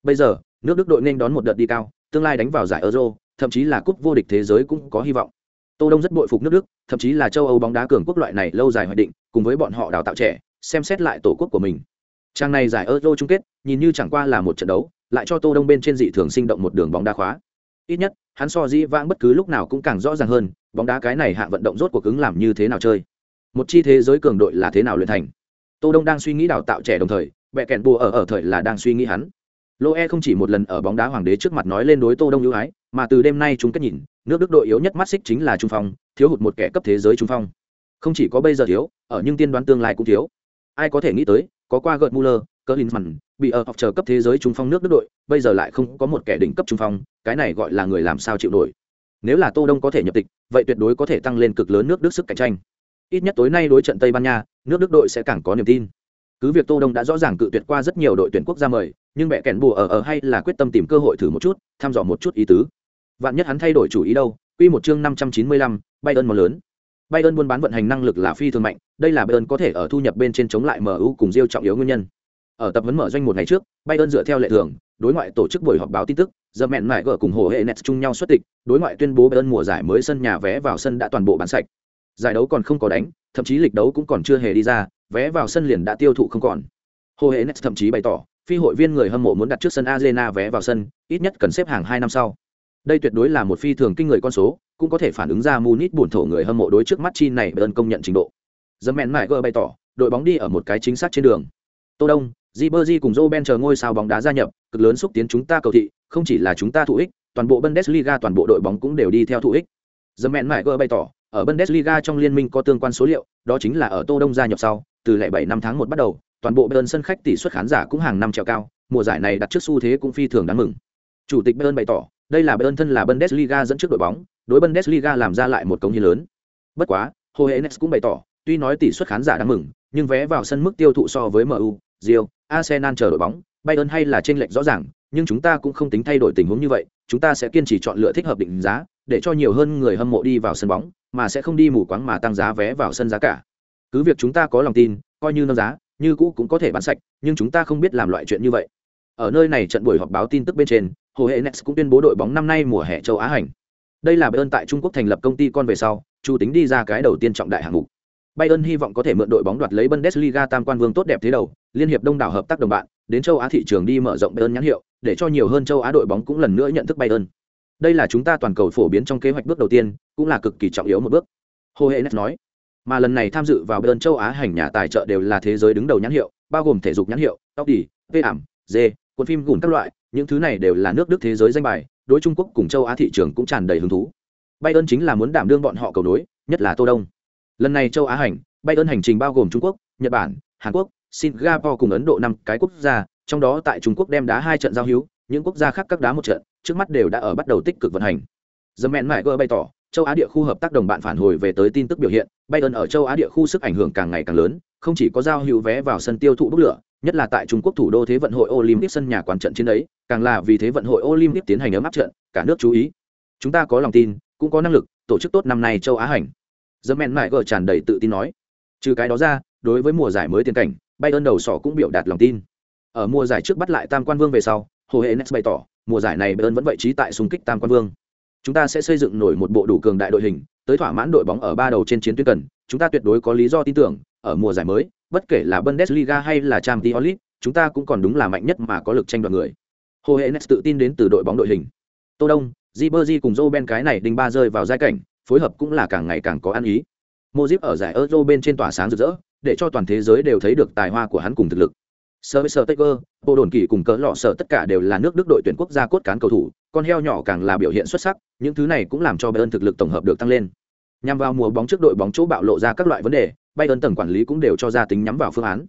Bây giờ, nước đức đội nên đón một đợt đi cao, tương lai đánh vào giải euro, thậm chí là cúp vô địch thế giới cũng có hy vọng. Tô đông rất bội phục nước đức, thậm chí là châu âu bóng đá cường quốc loại này lâu dài hoạch định, cùng với bọn họ đào tạo trẻ, xem xét lại tổ quốc của mình. Trang này giải euro chung kết, nhìn như chẳng qua là một trận đấu, lại cho tô đông bên trên dị thường sinh động một đường bóng đá khóa. Ít nhất, hắn so dĩ vãng bất cứ lúc nào cũng càng rõ ràng hơn bóng đá cái này hạng vận động rốt cuộc ứng làm như thế nào chơi? Một chi thế giới cường đội là thế nào luyện thành? Tô đông đang suy nghĩ đào tạo trẻ đồng thời, bẹ kẹn bùa ở ở thời là đang suy nghĩ hắn. Lô e không chỉ một lần ở bóng đá hoàng đế trước mặt nói lên đối tô đông ưu ái, mà từ đêm nay chúng kết nhìn, nước đức đội yếu nhất mắt xích chính là trung phong, thiếu hụt một kẻ cấp thế giới trung phong. Không chỉ có bây giờ thiếu, ở nhưng tiên đoán tương lai cũng thiếu. Ai có thể nghĩ tới, có qua gợt muller cỡ linsman bị ở học chờ cấp thế giới trung phong nước đức đội, bây giờ lại không có một kẻ đỉnh cấp trung phong, cái này gọi là người làm sao chịu nổi nếu là tô đông có thể nhập tịch vậy tuyệt đối có thể tăng lên cực lớn nước đức sức cạnh tranh. Ít nhất tối nay đối trận tây ban nha nước đức đội sẽ càng có niềm tin. Cứ việc tô đông đã rõ ràng cự tuyệt qua rất nhiều đội tuyển quốc gia mời nhưng mẹ kèn bùa ở ở hay là quyết tâm tìm cơ hội thử một chút thăm dò một chút ý tứ. Vạn nhất hắn thay đổi chủ ý đâu quy một chương năm trăm chín mươi lăm, bayern món lớn. Bayern buôn bán vận hành năng lực là phi thường mạnh đây là bayern có thể ở thu nhập bên trên chống lại mu cùng diêu trọng yếu nguyên nhân. Ở tập huấn mở doanh một ngày trước bayern dựa theo lệ thường đối ngoại tổ chức buổi họp báo tin tức giờ mẹn mải gỡ cùng hồ hệ nets chung nhau xuất tịch đối ngoại tuyên bố bayern mùa giải mới sân nhà vé vào sân đã toàn bộ bán sạch. Giải đấu còn không có đánh thậm chí lịch đấu cũng còn chưa hề đi ra vé vào sân liền đã tiêu thụ không còn. Hồ hệ nets thậm chí bày tỏ phi hội viên người hâm mộ muốn đặt trước sân arena vé vào sân ít nhất cần xếp hàng hai năm sau. Đây tuyệt đối là một phi thường kinh người con số cũng có thể phản ứng ra munich buồn thổ người hâm mộ đối trước mắt chi này bayern công nhận trình độ. Giờ mẹn mải gỡ bày tỏ đội bóng đi ở một cái chính xác trên đường. Tô đông Ribery cùng Joe Ben chờ ngôi sao bóng đá gia nhập, cực lớn xúc tiến chúng ta cầu thị, không chỉ là chúng ta thụ ích, toàn bộ Bundesliga toàn bộ đội bóng cũng đều đi theo thụ ích. The Man Mại bày tỏ, ở Bundesliga trong liên minh có tương quan số liệu, đó chính là ở Tô Đông gia nhập sau, từ lẻ 7 năm tháng 1 bắt đầu, toàn bộ Bayern sân khách tỷ suất khán giả cũng hàng năm trèo cao, mùa giải này đặt trước xu thế cũng phi thường đáng mừng. Chủ tịch Bayern bày tỏ, đây là Bayern thân là Bundesliga dẫn trước đội bóng, đối Bundesliga làm ra lại một công hiến lớn. Bất quá, Hoeneß cũng bày tỏ, tuy nói tỷ suất khán giả đáng mừng, nhưng vé vào sân mức tiêu thụ so với MU, Real, Arsenal chờ đội bóng, Bayern hay là chênh lệch rõ ràng, nhưng chúng ta cũng không tính thay đổi tình huống như vậy, chúng ta sẽ kiên trì chọn lựa thích hợp định giá, để cho nhiều hơn người hâm mộ đi vào sân bóng, mà sẽ không đi mù quáng mà tăng giá vé vào sân giá cả. Cứ việc chúng ta có lòng tin, coi như nâng giá, như cũ cũng có thể bán sạch, nhưng chúng ta không biết làm loại chuyện như vậy. Ở nơi này trận buổi họp báo tin tức bên trên, Hồ Hệ Next cũng tuyên bố đội bóng năm nay mùa hè châu Á hành. Đây là Bayern tại Trung Quốc thành lập công ty con về sau, Chu tính đi ra cái đầu tiên trọng đại hạng mục. Bayern hy vọng có thể mượn đội bóng đoạt lấy Bundesliga tam quan vương tốt đẹp thế đầu, liên hiệp đông đảo hợp tác đồng bạn, đến châu Á thị trường đi mở rộng Bayern nhãn hiệu, để cho nhiều hơn châu Á đội bóng cũng lần nữa nhận thức Bayern. Đây là chúng ta toàn cầu phổ biến trong kế hoạch bước đầu tiên, cũng là cực kỳ trọng yếu một bước. Hồ Hệ nói. Mà lần này tham dự vào Bayern châu Á hành nhà tài trợ đều là thế giới đứng đầu nhãn hiệu, bao gồm thể dục nhãn hiệu, Audi, ảm, dê, cuốn phim gùn các loại, những thứ này đều là nước Đức thế giới danh bài, đối Trung Quốc cùng châu Á thị trường cũng tràn đầy hứng thú. Bayern chính là muốn đảm đương bọn họ cầu nối, nhất là Tô Đông. Lần này châu Á hành, Bayern hành trình bao gồm Trung Quốc, Nhật Bản, Hàn Quốc, Singapore cùng Ấn Độ năm cái quốc gia, trong đó tại Trung Quốc đem đá hai trận giao hữu, những quốc gia khác các đá một trận, trước mắt đều đã ở bắt đầu tích cực vận hành. The Man Mại bày tỏ, châu Á địa khu hợp tác đồng bạn phản hồi về tới tin tức biểu hiện, Biden ở châu Á địa khu sức ảnh hưởng càng ngày càng lớn, không chỉ có giao hữu vé vào sân tiêu thụ bốc lửa, nhất là tại Trung Quốc thủ đô thế vận hội Olympic sân nhà quán trận chiến đấy, càng là vì thế vận hội Olympic tiến hành ấm áp trận, cả nước chú ý. Chúng ta có lòng tin, cũng có năng lực, tổ chức tốt năm nay châu Á hành. The Man Mại tràn đầy tự tin nói. Trừ cái đó ra, đối với mùa giải mới tiền cảnh, Bayern đầu sỏ cũng biểu đạt lòng tin. Ở mùa giải trước bắt lại Tam Quan Vương về sau, Hồ Hệ nes bày tỏ, mùa giải này Bayern vẫn vậy trí tại xung kích Tam Quan Vương. Chúng ta sẽ xây dựng nổi một bộ đủ cường đại đội hình, tới thỏa mãn đội bóng ở ba đầu trên chiến tuyến cần, chúng ta tuyệt đối có lý do tin tưởng, ở mùa giải mới, bất kể là Bundesliga hay là Champions League, chúng ta cũng còn đúng là mạnh nhất mà có lực tranh đoạt người. Hồ Hệ nes tự tin đến từ đội bóng đội hình. Tô Đông, Ribery cùng Joe Ben cái này đinh ba rơi vào giai cảnh, phối hợp cũng là càng ngày càng có ăn ý. Modric ở giải Euro bên trên tỏa sáng rực rỡ, để cho toàn thế giới đều thấy được tài hoa của hắn cùng thực lực sơ với sơ tây cơ bộ đồn kỳ cùng cỡ lọ sở tất cả đều là nước Đức đội tuyển quốc gia cốt cán cầu thủ, con heo nhỏ càng là biểu hiện xuất sắc, những thứ này cũng làm cho Bayern thực lực tổng hợp được tăng lên. Nhằm vào mùa bóng trước đội bóng chỗ bạo lộ ra các loại vấn đề, Bayern tầng quản lý cũng đều cho ra tính nhắm vào phương án.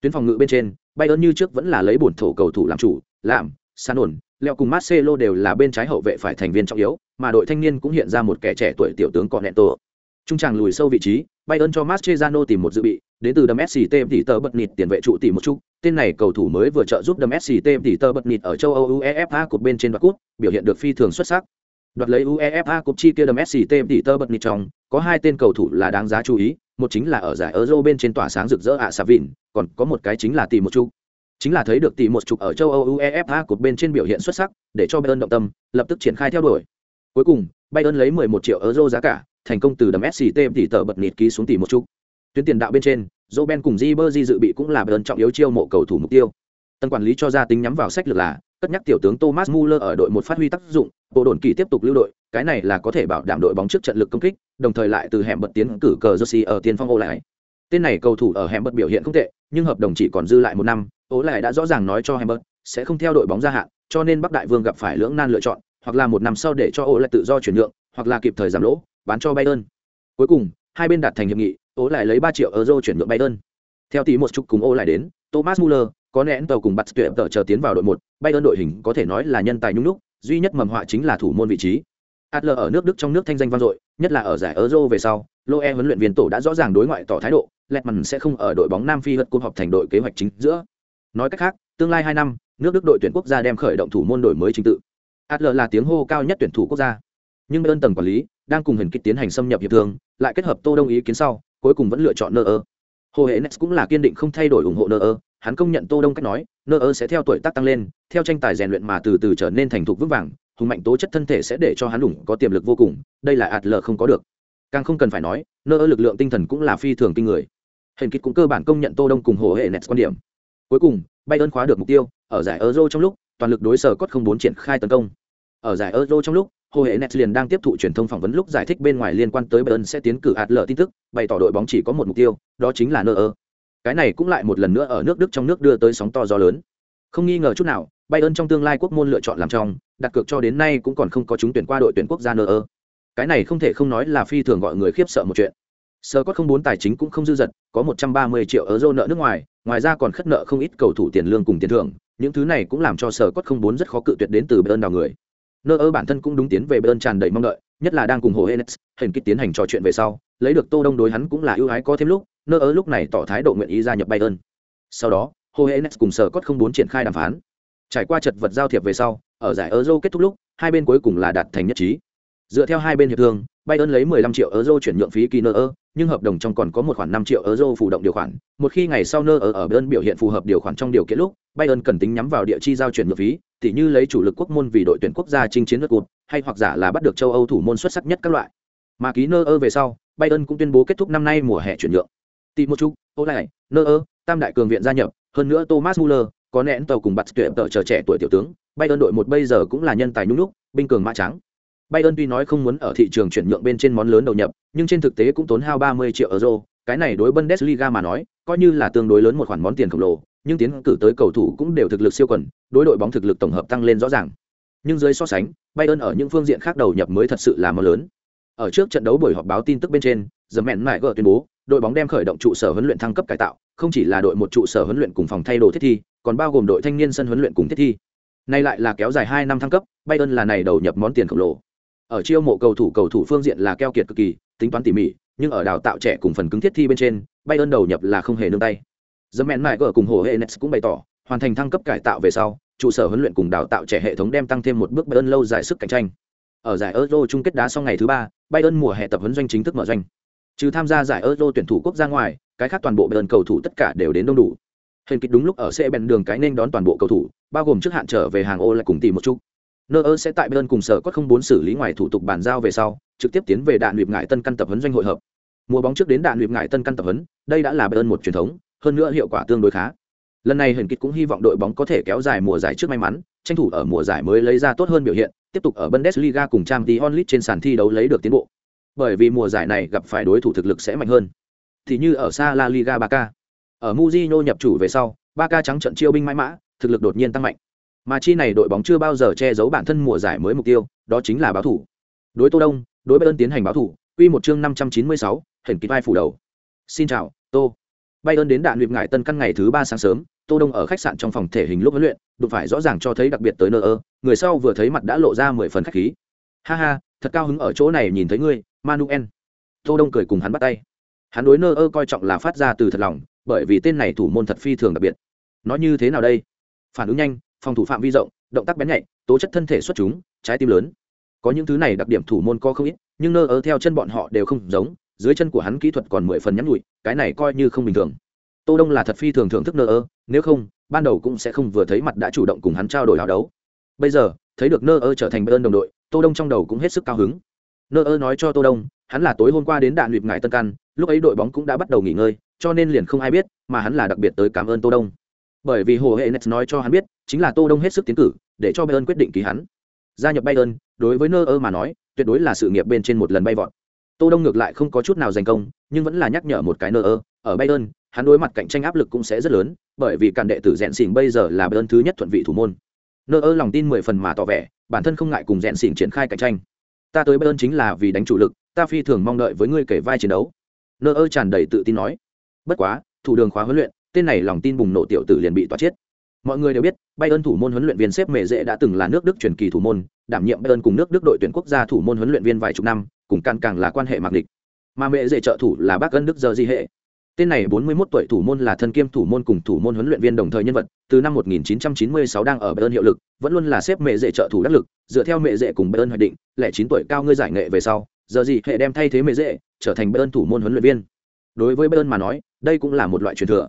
Tuyến phòng ngự bên trên, Bayern như trước vẫn là lấy bổn thổ cầu thủ làm chủ, làm, san ổn, leo cùng Marcelo đều là bên trái hậu vệ phải thành viên trọng yếu, mà đội thanh niên cũng hiện ra một kẻ trẻ tuổi tiểu tướng còn nẹn tổ. Trung tràng lùi sâu vị trí, Bayern cho Mascherano tìm một dự bị, đến từ đâm SCT tỷ tờ bật nịt tiền vệ trụ tỷ một chút, tên này cầu thủ mới vừa trợ giúp đâm SCT tỷ tờ bật nịt ở châu Âu UEFA cột bên trên đoạt cúp, biểu hiện được phi thường xuất sắc. Đoạt lấy UEFA cúp chi kia đâm SCT tỷ tờ bật nịt trong, có hai tên cầu thủ là đáng giá chú ý, một chính là ở giải Euro bên trên tỏa sáng rực rỡ ạ à Vịn, còn có một cái chính là tỷ một chút. Chính là thấy được tỷ một chục ở châu Âu UEFA cột bên trên biểu hiện xuất sắc, để cho Bayern động tâm, lập tức triển khai theo đuổi. Cuối cùng, Bayern lấy 11 triệu euro giá cả, thành công từ đầm SCT tỷ tờ bật nịt ký xuống tỷ một chút. Tuyến tiền đạo bên trên, Roben cùng Ribery dự bị cũng là bên trọng yếu chiêu mộ cầu thủ mục tiêu. Tân quản lý cho ra tính nhắm vào sách lược là, Cất nhắc tiểu tướng Thomas Muller ở đội một phát huy tác dụng, bộ đồn kỳ tiếp tục lưu đội, cái này là có thể bảo đảm đội bóng trước trận lực công kích, đồng thời lại từ hẻm bật tiến cử cờ Jersey ở tiền phong ô lại. Tên này cầu thủ ở hẻm bật biểu hiện không tệ, nhưng hợp đồng chỉ còn dư lại một năm, ô lại đã rõ ràng nói cho hẻm bật sẽ không theo đội bóng gia hạn, cho nên Bắc Đại Vương gặp phải lưỡng nan lựa chọn, hoặc là một năm sau để cho ô lại tự do chuyển nhượng, hoặc là kịp thời giảm lỗ, bán cho Bayern. Cuối cùng, hai bên đạt thành hiệp nghị, ố lại lấy 3 triệu euro chuyển nhượng Bayern. Theo tí một chút cùng ô lại đến, Thomas Muller, có nén tàu cùng bắt tuyệt tờ chờ tiến vào đội một Bayern đội hình có thể nói là nhân tài nhung lúc duy nhất mầm họa chính là thủ môn vị trí. Adler ở nước đức trong nước thanh danh vang dội nhất là ở giải euro về sau loe huấn luyện viên tổ đã rõ ràng đối ngoại tỏ thái độ letman sẽ không ở đội bóng nam phi hất cuộc họp thành đội kế hoạch chính giữa. Nói cách khác tương lai hai năm nước đức đội tuyển quốc gia đem khởi động thủ môn đổi mới chính tự. Adler là tiếng hô cao nhất tuyển thủ quốc gia. Nhưng bên tầng quản lý đang cùng huyền kích tiến hành xâm nhập hiệp thương lại kết hợp tô đông ý kiến sau cuối cùng vẫn lựa chọn nơ ơ. Hồ hệ nes cũng là kiên định không thay đổi ủng hộ nơ ơ, hắn công nhận tô đông cách nói, nơ ơ sẽ theo tuổi tác tăng lên, theo tranh tài rèn luyện mà từ từ trở nên thành thục vững vàng, hùng mạnh tố chất thân thể sẽ để cho hắn ủng có tiềm lực vô cùng, đây là ạt lờ không có được. Càng không cần phải nói, nơ ơ lực lượng tinh thần cũng là phi thường kinh người. Hình kích cũng cơ bản công nhận tô đông cùng hồ hệ nets quan điểm. Cuối cùng bay ơn khóa được mục tiêu, ở giải euro trong lúc, toàn lực đối sở cốt không bốn triển khai tấn công. Ở giải euro trong lúc hồ hệ nets liền đang tiếp thụ truyền thông phỏng vấn lúc giải thích bên ngoài liên quan tới bayern sẽ tiến cử ạt lờ tin tức, bày tỏ đội bóng chỉ có một mục tiêu, đó chính là nơ ơ cái này cũng lại một lần nữa ở nước đức trong nước đưa tới sóng to gió lớn. Không nghi ngờ chút nào, bayern trong tương lai quốc môn lựa chọn làm trong, đặt cược cho đến nay cũng còn không có chúng tuyển qua đội tuyển quốc gia nơ ơ cái này không thể không nói là phi thường gọi người khiếp sợ một chuyện. Sơ có không bốn tài chính cũng không dư dật, có một trăm ba mươi triệu euro nợ nước ngoài ngoài ra còn khất nợ không ít cầu thủ tiền lương cùng tiền thưởng, những thứ này cũng làm cho sở cốt không bốn rất khó cự tuyệt đến từ bayern đào người nơ ơ bản thân cũng đúng tiến về bên tràn đầy mong đợi nhất là đang cùng hồ Hennes, hình kích tiến hành trò chuyện về sau lấy được tô đông đối hắn cũng là ưu ái có thêm lúc nơ Ơ lúc này tỏ thái độ nguyện ý gia nhập bayern. Sau đó hồ Hennes cùng sở cốt không muốn triển khai đàm phán. Trải qua chật vật giao thiệp về sau ở giải euro kết thúc lúc hai bên cuối cùng là đạt thành nhất trí. Dựa theo hai bên hiệp thương bayern lấy 15 triệu euro chuyển nhượng phí kỳ nơ ơ nhưng hợp đồng trong còn có một khoản 5 triệu euro phụ động điều khoản. Một khi ngày sau nơ ở ở bayern biểu hiện phù hợp điều khoản trong điều kiện lúc bayern cần tính nhắm vào địa chi giao chuyển nhượng phí tỉ như lấy chủ lực quốc môn vì đội tuyển quốc gia chinh chiến lượt cụt hay hoặc giả là bắt được châu âu thủ môn xuất sắc nhất các loại. Mà ký nơ ơ về sau, bayern cũng tuyên bố kết thúc năm nay mùa hè chuyển nhượng. Tỷ một chút, ô lại, nơ ơ, tam đại cường viện gia nhập, hơn nữa thomas muller có nén tàu cùng bắt tuyển tờ chờ trẻ tuổi tiểu tướng, bayern đội một bây giờ cũng là nhân tài nhung lúc binh cường mã trắng. Bayern tuy nói không muốn ở thị trường chuyển nhượng bên trên món lớn đầu nhập, nhưng trên thực tế cũng tốn hao 30 triệu euro, cái này đối bundesliga mà nói, coi như là tương đối lớn một khoản món tiền khổng lồ nhưng tiến cử tới cầu thủ cũng đều thực lực siêu quần, đối đội bóng thực lực tổng hợp tăng lên rõ ràng. Nhưng dưới so sánh, bayern ở những phương diện khác đầu nhập mới thật sự là một lớn. Ở trước trận đấu buổi họp báo tin tức bên trên giờ mẹn mại gỡ tuyên bố, đội bóng đem khởi động trụ sở huấn luyện thăng cấp cải tạo, không chỉ là đội một trụ sở huấn luyện cùng phòng thay đồ thiết thi, còn bao gồm đội thanh niên sân huấn luyện cùng thiết thi. Nay lại là kéo dài hai năm thăng cấp, bayern là này đầu nhập món tiền khổng lồ. Ở chiêu mộ cầu thủ cầu thủ phương diện là keo kiệt cực kỳ, tính toán tỉ mỉ, nhưng ở đào tạo trẻ cùng phần cứng thiết thi bên trên, bayern đầu nhập là không hề nương tay. The Man Mại cùng Hồ Hệ Nets cũng bày tỏ, hoàn thành thăng cấp cải tạo về sau, trụ sở huấn luyện cùng đào tạo trẻ hệ thống đem tăng thêm một bước Bayern lâu dài sức cạnh tranh. Ở giải Euro chung kết đá sau ngày thứ ba, Bayern mùa hè tập huấn doanh chính thức mở doanh. Trừ tham gia giải Euro tuyển thủ quốc gia ngoài, cái khác toàn bộ Bayern cầu thủ tất cả đều đến đông đủ. Hình kịch đúng lúc ở xe bèn đường cái nên đón toàn bộ cầu thủ, bao gồm trước hạn trở về hàng ô lại cùng tìm một chút. Nơ sẽ tại Bayern cùng sở có không bốn xử lý ngoài thủ tục bàn giao về sau, trực tiếp tiến về đạn luyện ngải tân căn tập huấn doanh hội hợp. Mùa bóng trước đến đạn luyện ngải tân căn tập huấn, đây đã là Bayern một truyền thống, hơn nữa hiệu quả tương đối khá. Lần này hiển kịch cũng hy vọng đội bóng có thể kéo dài mùa giải trước may mắn tranh thủ ở mùa giải mới lấy ra tốt hơn biểu hiện tiếp tục ở bundesliga cùng trang t onlit trên sàn thi đấu lấy được tiến bộ. Bởi vì mùa giải này gặp phải đối thủ thực lực sẽ mạnh hơn. Thì như ở xa la liga ba k ở muzino nhập chủ về sau ba k trắng trận chiêu binh mãi mã thực lực đột nhiên tăng mạnh. Mà chi này đội bóng chưa bao giờ che giấu bản thân mùa giải mới mục tiêu đó chính là báo thủ. Đối tô đông đối bayern tiến hành báo thủ quy một chương năm trăm chín mươi sáu, hiển kịch vai phủ đầu. Xin chào tô. Bayern đến đạn luyện ngải tân căn ngày thứ ba sáng sớm, Tô Đông ở khách sạn trong phòng thể hình lúc huấn luyện, đụng phải rõ ràng cho thấy đặc biệt tới nơ ơ, người sau vừa thấy mặt đã lộ ra mười phần khách khí. Ha ha, thật cao hứng ở chỗ này nhìn thấy ngươi, Manuel. Tô Đông cười cùng hắn bắt tay. Hắn đối nơ ơ coi trọng là phát ra từ thật lòng, bởi vì tên này thủ môn thật phi thường đặc biệt. Nói như thế nào đây? Phản ứng nhanh, phòng thủ phạm vi rộng, động tác bén nhạy, tố chất thân thể xuất chúng, trái tim lớn. Có những thứ này đặc điểm thủ môn có không ít, nhưng nơ ơ theo chân bọn họ đều không giống, dưới chân của hắn kỹ thuật còn mười phần nhắn nhụi cái này coi như không bình thường. Tô đông là thật phi thường thưởng thức nơ ơ, nếu không, ban đầu cũng sẽ không vừa thấy mặt đã chủ động cùng hắn trao đổi hào đấu. Bây giờ, thấy được nơ ơ trở thành Bayern đồng đội, tô đông trong đầu cũng hết sức cao hứng. Nơ ơ nói cho tô đông, hắn là tối hôm qua đến đạn luyện ngải tân căn lúc ấy đội bóng cũng đã bắt đầu nghỉ ngơi, cho nên liền không ai biết, mà hắn là đặc biệt tới cảm ơn tô đông. Bởi vì hồ hệ nets nói cho hắn biết, chính là tô đông hết sức tiến cử, để cho bayern quyết định ký hắn. Gia nhập bayern, đối với nơ ơ mà nói, tuyệt đối là sự nghiệp bên trên một lần bay vọt tô đông ngược lại không có chút nào giành công, nhưng vẫn là nhắc nhở một cái nơ ơ, ở bayern, hắn đối mặt cạnh tranh áp lực cũng sẽ rất lớn, bởi vì cản đệ tử rèn xỉn bây giờ là bayern thứ nhất thuận vị thủ môn. Nơ ơ lòng tin mười phần mà tỏ vẻ, bản thân không ngại cùng rèn xỉn triển khai cạnh tranh. Ta tới bayern chính là vì đánh chủ lực, ta phi thường mong đợi với ngươi kể vai chiến đấu. Nơ ơ tràn đầy tự tin nói. Bất quá, thủ đường khóa huấn luyện, tên này lòng tin bùng nổ tiểu tử liền bị tỏa chết. Mọi người đều biết, bayern thủ môn huấn luyện viên xếp mệ dễ đã từng là nước đức truyền kỳ thủ môn, đảm nhiệm bayern cùng nước đức đội tuyển quốc gia thủ môn huấn luyện viên vài chục năm cùng càng càng là quan hệ mạc địch. Mà mẹ dễ trợ thủ là bác ân đức giờ di hệ. Tên này 41 tuổi thủ môn là thân kiêm thủ môn cùng thủ môn huấn luyện viên đồng thời nhân vật, từ năm 1996 đang ở bayern hiệu lực, vẫn luôn là xếp mẹ dễ trợ thủ đắc lực, dựa theo mẹ dễ cùng bayern hoạch định, lẻ chín tuổi cao ngươi giải nghệ về sau, giờ gì hệ đem thay thế mẹ dễ, trở thành bayern thủ môn huấn luyện viên. Đối với bayern mà nói, đây cũng là một loại truyền thừa.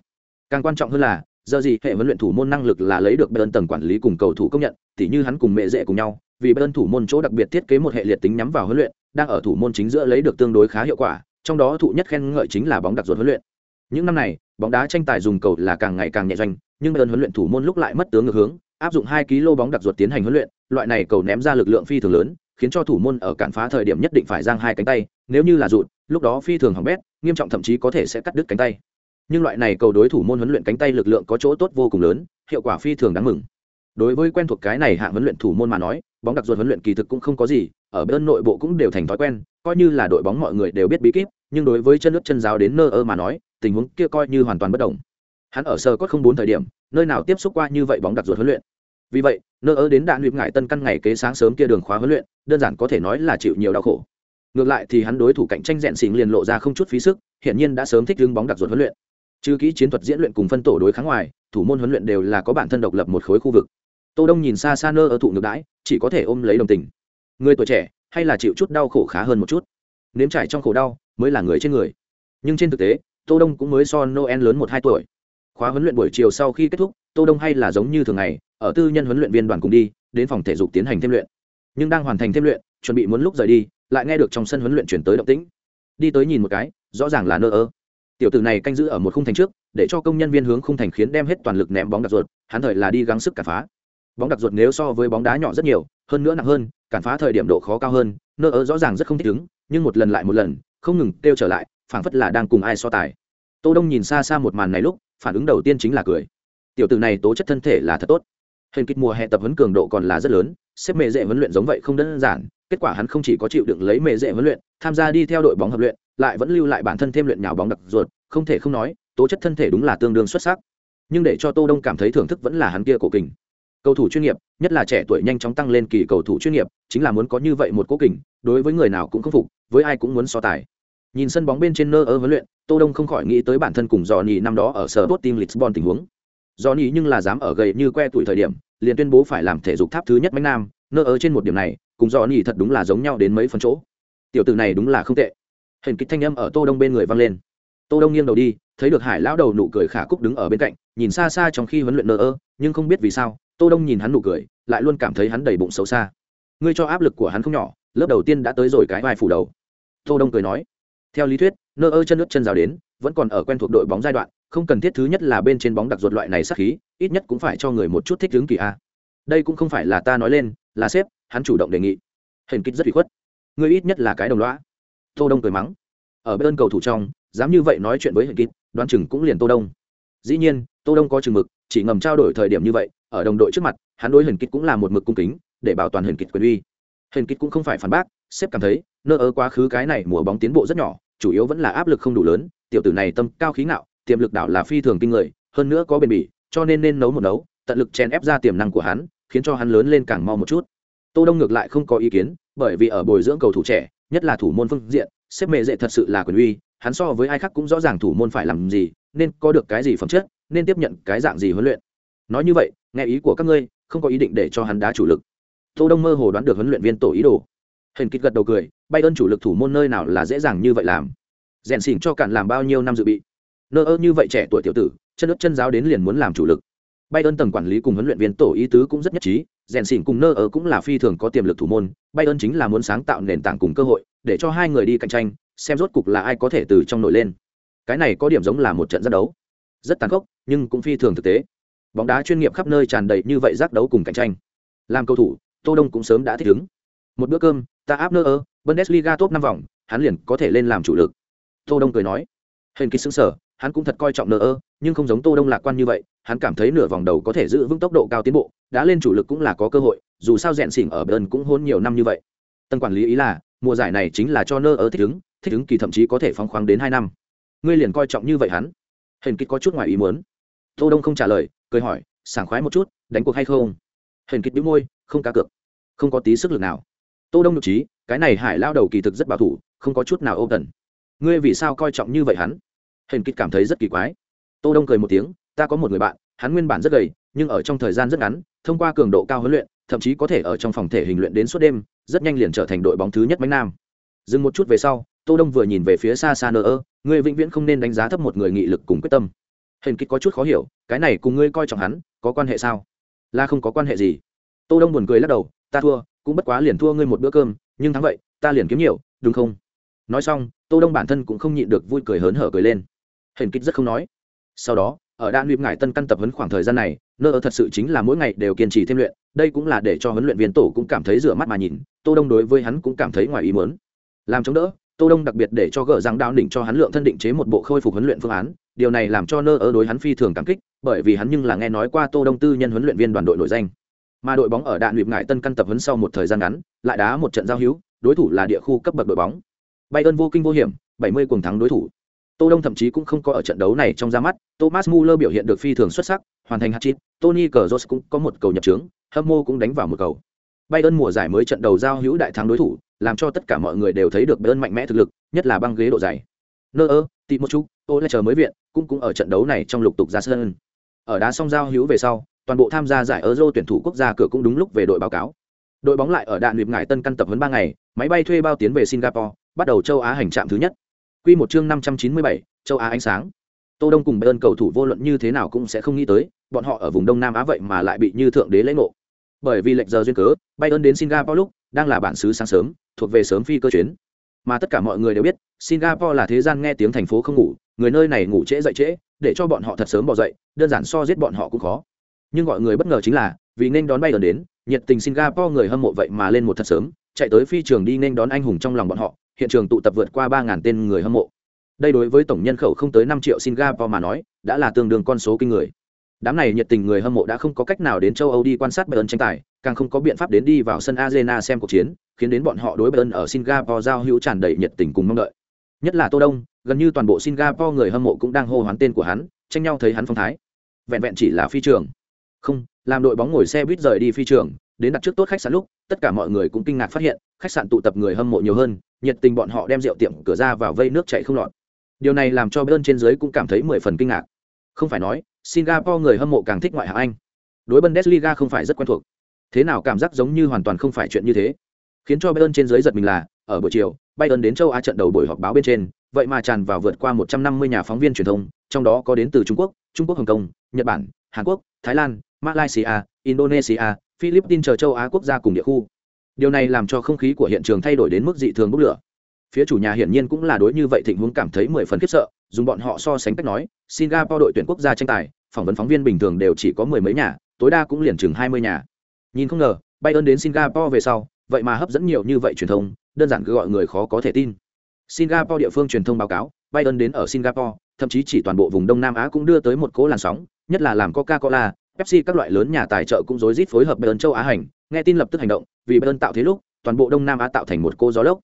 Càng quan trọng hơn là, giờ gì hệ huấn luyện thủ môn năng lực là lấy được bayern tầng quản lý cùng cầu thủ công nhận, tỉ như hắn cùng mẹ dễ cùng nhau, vì bayern thủ môn chỗ đặc biệt thiết kế một hệ liệt tính nhắm vào huấn luyện đang ở thủ môn chính giữa lấy được tương đối khá hiệu quả, trong đó thụ nhất khen ngợi chính là bóng đặc ruột huấn luyện. Những năm này, bóng đá tranh tài dùng cầu là càng ngày càng nhẹ doanh, nhưng đơn huấn luyện thủ môn lúc lại mất tướng ngược hướng, áp dụng hai kg bóng đặc ruột tiến hành huấn luyện, loại này cầu ném ra lực lượng phi thường lớn, khiến cho thủ môn ở cản phá thời điểm nhất định phải giang hai cánh tay, nếu như là rụt, lúc đó phi thường hỏng bét, nghiêm trọng thậm chí có thể sẽ cắt đứt cánh tay. Nhưng loại này cầu đối thủ môn huấn luyện cánh tay lực lượng có chỗ tốt vô cùng lớn, hiệu quả phi thường đáng mừng đối với quen thuộc cái này hạng huấn luyện thủ môn mà nói, bóng đặc ruột huấn luyện kỳ thực cũng không có gì, ở bên nội bộ cũng đều thành thói quen, coi như là đội bóng mọi người đều biết bí kíp, nhưng đối với chân nước chân giáo đến nơ ơ mà nói, tình huống kia coi như hoàn toàn bất đồng. Hắn ở sơ có không bốn thời điểm, nơi nào tiếp xúc qua như vậy bóng đặc ruột huấn luyện. Vì vậy, nơ ơ đến đạn luyện ngại tân căn ngày kế sáng sớm kia đường khóa huấn luyện, đơn giản có thể nói là chịu nhiều đau khổ. Ngược lại thì hắn đối thủ cạnh tranh rèn xỉn liền lộ ra không chút phí sức hiện nhiên đã sớm thích đứng bóng đặc ruột huấn luyện. Trừ kỹ chiến thuật diễn luyện cùng phân tổ đối kháng ngoài, thủ môn huấn luyện đều là có bản thân độc lập một khối khu vực tô đông nhìn xa xa nơ ở thụ ngược đãi, chỉ có thể ôm lấy đồng tình. Người tuổi trẻ, hay là chịu chút đau khổ khá hơn một chút. Nếm trải trong khổ đau, mới là người trên người. Nhưng trên thực tế, tô đông cũng mới so noel lớn một hai tuổi. Khóa huấn luyện buổi chiều sau khi kết thúc, tô đông hay là giống như thường ngày, ở tư nhân huấn luyện viên đoàn cùng đi, đến phòng thể dục tiến hành thêm luyện. Nhưng đang hoàn thành thêm luyện, chuẩn bị muốn lúc rời đi, lại nghe được trong sân huấn luyện chuyển tới động tĩnh. Đi tới nhìn một cái, rõ ràng là nơ ơ tiểu tử này canh giữ ở một khung thành trước, để cho công nhân viên hướng khung thành khiến đem hết toàn lực ném bóng đặt ruột, hắn thời là đi gắng sức cả phá bóng đặc ruột nếu so với bóng đá nhỏ rất nhiều, hơn nữa nặng hơn, cản phá thời điểm độ khó cao hơn, nơ ớ rõ ràng rất không thích ứng, nhưng một lần lại một lần, không ngừng kêu trở lại, phảng phất là đang cùng ai so tài. Tô đông nhìn xa xa một màn này lúc, phản ứng đầu tiên chính là cười. Tiểu tử này tố chất thân thể là thật tốt. Hình kích mùa hè tập huấn cường độ còn là rất lớn, xếp mệ dễ huấn luyện giống vậy không đơn giản, kết quả hắn không chỉ có chịu đựng lấy mệ dễ huấn luyện, tham gia đi theo đội bóng hợp luyện, lại vẫn lưu lại bản thân thêm luyện nhào bóng đặc ruột, không thể không nói, tố chất thân thể đúng là tương đương xuất sắc. Nhưng để cho tô đông cảm thấy thưởng thức vẫn là hắn kia cổ kình cầu thủ chuyên nghiệp, nhất là trẻ tuổi nhanh chóng tăng lên kỳ cầu thủ chuyên nghiệp, chính là muốn có như vậy một cố kình, đối với người nào cũng không phục, với ai cũng muốn so tài. Nhìn sân bóng bên trên nơ ơ huấn luyện, tô đông không khỏi nghĩ tới bản thân cùng dò nhì năm đó ở sở tốt team lisbon tình huống. Dò nhì nhưng là dám ở gầy như que tuổi thời điểm, liền tuyên bố phải làm thể dục tháp thứ nhất mạnh nam, nơ ơ trên một điểm này, cùng dò nhì thật đúng là giống nhau đến mấy phần chỗ. Tiểu tử này đúng là không tệ. Hình kích thanh âm ở tô đông bên người vang lên. Tô đông nghiêng đầu đi, thấy được hải lão đầu nụ cười khả cúc đứng ở bên cạnh, nhìn xa xa trong khi huấn luyện nơ ơ, nhưng không biết vì sao tô đông nhìn hắn nụ cười, lại luôn cảm thấy hắn đầy bụng xấu xa. Ngươi cho áp lực của hắn không nhỏ, lớp đầu tiên đã tới rồi cái vai phủ đầu. Tô đông cười nói, theo lý thuyết, nơ ơ chân nước chân rào đến, vẫn còn ở quen thuộc đội bóng giai đoạn, không cần thiết thứ nhất là bên trên bóng đặc ruột loại này sắc khí, ít nhất cũng phải cho người một chút thích ứng kỳ a. Đây cũng không phải là ta nói lên, là sếp, hắn chủ động đề nghị. Hình kích rất bị khuất. Ngươi ít nhất là cái đồng loã tô đông cười mắng. Ở bên cầu thủ trong, dám như vậy nói chuyện với hình kích, đoán chừng cũng liền tô đông. Dĩ nhiên, tô đông có chừng mực, chỉ ngầm trao đổi thời điểm như vậy ở đồng đội trước mặt, hắn đối Huyền Kịch cũng là một mực cung kính, để bảo toàn Huyền Kịch quyền uy. Huyền Kịch cũng không phải phản bác, sếp cảm thấy, nơ ơ quá khứ cái này mùa bóng tiến bộ rất nhỏ, chủ yếu vẫn là áp lực không đủ lớn, tiểu tử này tâm cao khí ngạo, tiềm lực đảo là phi thường kinh người, hơn nữa có bền bỉ, cho nên nên nấu một nấu, tận lực chèn ép ra tiềm năng của hắn, khiến cho hắn lớn lên càng mau một chút. Tô đông ngược lại không có ý kiến, bởi vì ở bồi dưỡng cầu thủ trẻ, nhất là thủ môn phương diện xếp mệ dễ thật sự là quyền uy, hắn so với ai khác cũng rõ ràng thủ môn phải làm gì, nên có được cái gì phẩm chất, nên tiếp nhận cái dạng gì huấn luyện nói như vậy, nghe ý của các ngươi, không có ý định để cho hắn đá chủ lực. Tô đông mơ hồ đoán được huấn luyện viên tổ ý đồ. Hình kịch gật đầu cười, bay ơn chủ lực thủ môn nơi nào là dễ dàng như vậy làm. Rèn xỉn cho cản làm bao nhiêu năm dự bị. Nơ ơ như vậy trẻ tuổi tiểu tử, chân ướt chân giáo đến liền muốn làm chủ lực. Bay ơn tầng quản lý cùng huấn luyện viên tổ ý tứ cũng rất nhất trí, rèn xỉn cùng nơ ơ cũng là phi thường có tiềm lực thủ môn, bay ơn chính là muốn sáng tạo nền tảng cùng cơ hội, để cho hai người đi cạnh tranh, xem rốt cục là ai có thể từ trong nổi lên. Cái này có điểm giống là một trận giao đấu. Rất tàn khốc, nhưng cũng phi thường thực tế bóng đá chuyên nghiệp khắp nơi tràn đầy như vậy giác đấu cùng cạnh tranh. Làm cầu thủ, tô đông cũng sớm đã thích ứng. Một bữa cơm, ta áp nơ ơ, bundesliga top năm vòng, hắn liền có thể lên làm chủ lực. Tô đông cười nói. Hình kỳ xứng sở hắn cũng thật coi trọng nơ ơ, nhưng không giống tô đông lạc quan như vậy, hắn cảm thấy nửa vòng đầu có thể giữ vững tốc độ cao tiến bộ, đã lên chủ lực cũng là có cơ hội, dù sao rèn xỉn ở bern cũng hôn nhiều năm như vậy. Tân quản lý ý là, mùa giải này chính là cho nơ ơ thích ứng thích ứng kỳ thậm chí có thể phóng khoáng đến hai năm. Ngươi liền coi trọng như vậy hắn. Hình kỳ có chút ngoài ý muốn tô đông không trả lời, cười hỏi, sảng khoái một chút, đánh cuộc hay không? Hển kịch bĩu môi, không cá cược, không có tí sức lực nào. Tô đông nhục trí, cái này hải lao đầu kỳ thực rất bảo thủ, không có chút nào ô tần. Ngươi vì sao coi trọng như vậy hắn? Hển kịch cảm thấy rất kỳ quái. Tô đông cười một tiếng, ta có một người bạn, hắn nguyên bản rất gầy, nhưng ở trong thời gian rất ngắn, thông qua cường độ cao huấn luyện, thậm chí có thể ở trong phòng thể hình luyện đến suốt đêm, rất nhanh liền trở thành đội bóng thứ nhất bánh nam. Dừng một chút về sau, tô đông vừa nhìn về phía xa xa nơ ơ, ngươi vĩnh viễn không nên đánh giá thấp một người nghị lực cùng quyết tâm hình kích có chút khó hiểu, cái này cùng ngươi coi trọng hắn, có quan hệ sao? Là không có quan hệ gì. Tô đông buồn cười lắc đầu, ta thua, cũng bất quá liền thua ngươi một bữa cơm, nhưng thắng vậy, ta liền kiếm nhiều, đúng không? Nói xong, tô đông bản thân cũng không nhịn được vui cười hớn hở cười lên. Hình kích rất không nói. Sau đó, ở đan luyện ngải tân căn tập huấn khoảng thời gian này nơ ở thật sự chính là mỗi ngày đều kiên trì thêm luyện, đây cũng là để cho huấn luyện viên tổ cũng cảm thấy rửa mắt mà nhìn, tô đông đối với hắn cũng cảm thấy ngoài ý muốn. Làm chống đỡ tô đông đặc biệt để cho gỡ rằng đao đỉnh cho hắn lượng thân định chế một bộ khôi phục huấn luyện phương án, điều này làm cho nơ ở đối hắn phi thường cảm kích, bởi vì hắn nhưng là nghe nói qua tô đông tư nhân huấn luyện viên đoàn đội nổi danh. Mà đội bóng ở đạn luyện ngải tân căn tập huấn sau một thời gian ngắn, lại đá một trận giao hữu, đối thủ là địa khu cấp bậc đội bóng. Bayern vô kinh vô hiểm 70 cuồng thắng đối thủ. Tô đông thậm chí cũng không có ở trận đấu này trong ra mắt, thomas muller biểu hiện được phi thường xuất sắc, hoàn thành hat-trick tony cazorla cũng có một cầu nhập trướng hâm mô cũng đánh vào một cầu bayern mùa giải mới trận đầu giao hữu đại thắng đối thủ làm cho tất cả mọi người đều thấy được bayern mạnh mẽ thực lực nhất là băng ghế độ dày nơ ơ tị một chút tôi lại chờ mới viện cũng cũng ở trận đấu này trong lục tục ra sân ở đá xong giao hữu về sau toàn bộ tham gia giải euro tuyển thủ quốc gia cửa cũng đúng lúc về đội báo cáo đội bóng lại ở đạn luyện ngải tân căn tập huấn ba ngày máy bay thuê bao tiến về singapore bắt đầu châu á hành trạm thứ nhất Quy một chương 597, châu Á ánh sáng. Tô Đông cùng Bayern cầu thủ vô luận như thế nào cũng sẽ không nghĩ tới, bọn họ ở vùng Đông Nam Á vậy mà lại bị như thượng đế lễ ngộ. Bởi vì lệch giờ duyên cớ, Bayern đến Singapore lúc đang là bản xứ sáng sớm, thuộc về sớm phi cơ chuyến. Mà tất cả mọi người đều biết, Singapore là thế gian nghe tiếng thành phố không ngủ, người nơi này ngủ trễ dậy trễ, để cho bọn họ thật sớm bỏ dậy, đơn giản so giết bọn họ cũng khó. Nhưng gọi người bất ngờ chính là, vì nên đón Bayern đến, nhiệt tình Singapore người hâm mộ vậy mà lên một thật sớm, chạy tới phi trường đi nên đón anh hùng trong lòng bọn họ, hiện trường tụ tập vượt qua ba ngàn tên người hâm mộ đây đối với tổng nhân khẩu không tới năm triệu singapore mà nói đã là tương đương con số kinh người đám này nhiệt tình người hâm mộ đã không có cách nào đến châu âu đi quan sát bayern tranh tài, càng không có biện pháp đến đi vào sân arena xem cuộc chiến, khiến đến bọn họ đối bayern ở singapore giao hữu tràn đầy nhiệt tình cùng mong đợi. Nhất là tô đông, gần như toàn bộ singapore người hâm mộ cũng đang hô hoán tên của hắn, tranh nhau thấy hắn phong thái. Vẹn vẹn chỉ là phi trường. Không, làm đội bóng ngồi xe buýt rời đi phi trường, đến đặt trước tốt khách sạn lúc, tất cả mọi người cũng kinh ngạc phát hiện, khách sạn tụ tập người hâm mộ nhiều hơn, nhiệt tình bọn họ đem rượu tiệm cửa ra vào vây nước chạy không lọt. Điều này làm cho bên trên dưới cũng cảm thấy mười phần kinh ngạc. Không phải nói singapore người hâm mộ càng thích ngoại hạng anh. Đối bundesliga không phải rất quen thuộc. Thế nào cảm giác giống như hoàn toàn không phải chuyện như thế. Khiến cho bayern trên dưới giật mình là, ở buổi chiều, bayern đến châu á trận đầu buổi họp báo bên trên, vậy mà tràn vào vượt qua 150 nhà phóng viên truyền thông, trong đó có đến từ trung quốc trung quốc hồng kông, nhật bản, hàn quốc, thái lan, malaysia, indonesia, philippines chờ châu á quốc gia cùng địa khu. Điều này làm cho không khí của hiện trường thay đổi đến mức dị thường bốc lửa. Phía chủ nhà hiển nhiên cũng là đối như vậy thịnh huống cảm thấy mười phần khiếp sợ dùng bọn họ so sánh cách nói, singapore đội tuyển quốc gia tranh tài, phỏng vấn phóng viên bình thường đều chỉ có mười mấy nhà, tối đa cũng liền chừng hai mươi nhà. Nhìn không ngờ bay ơn đến singapore về sau, vậy mà hấp dẫn nhiều như vậy truyền thông, đơn giản cứ gọi người khó có thể tin. Singapore địa phương truyền thông báo cáo bay ơn đến ở singapore, thậm chí chỉ toàn bộ vùng đông nam á cũng đưa tới một cố làn sóng, nhất là làm coca cola pepsi các loại lớn nhà tài trợ cũng rối rít phối hợp bay ơn châu á hành, nghe tin lập tức hành động, vì bay ơn tạo thế lúc, toàn bộ đông nam á tạo thành một cô gió lốc.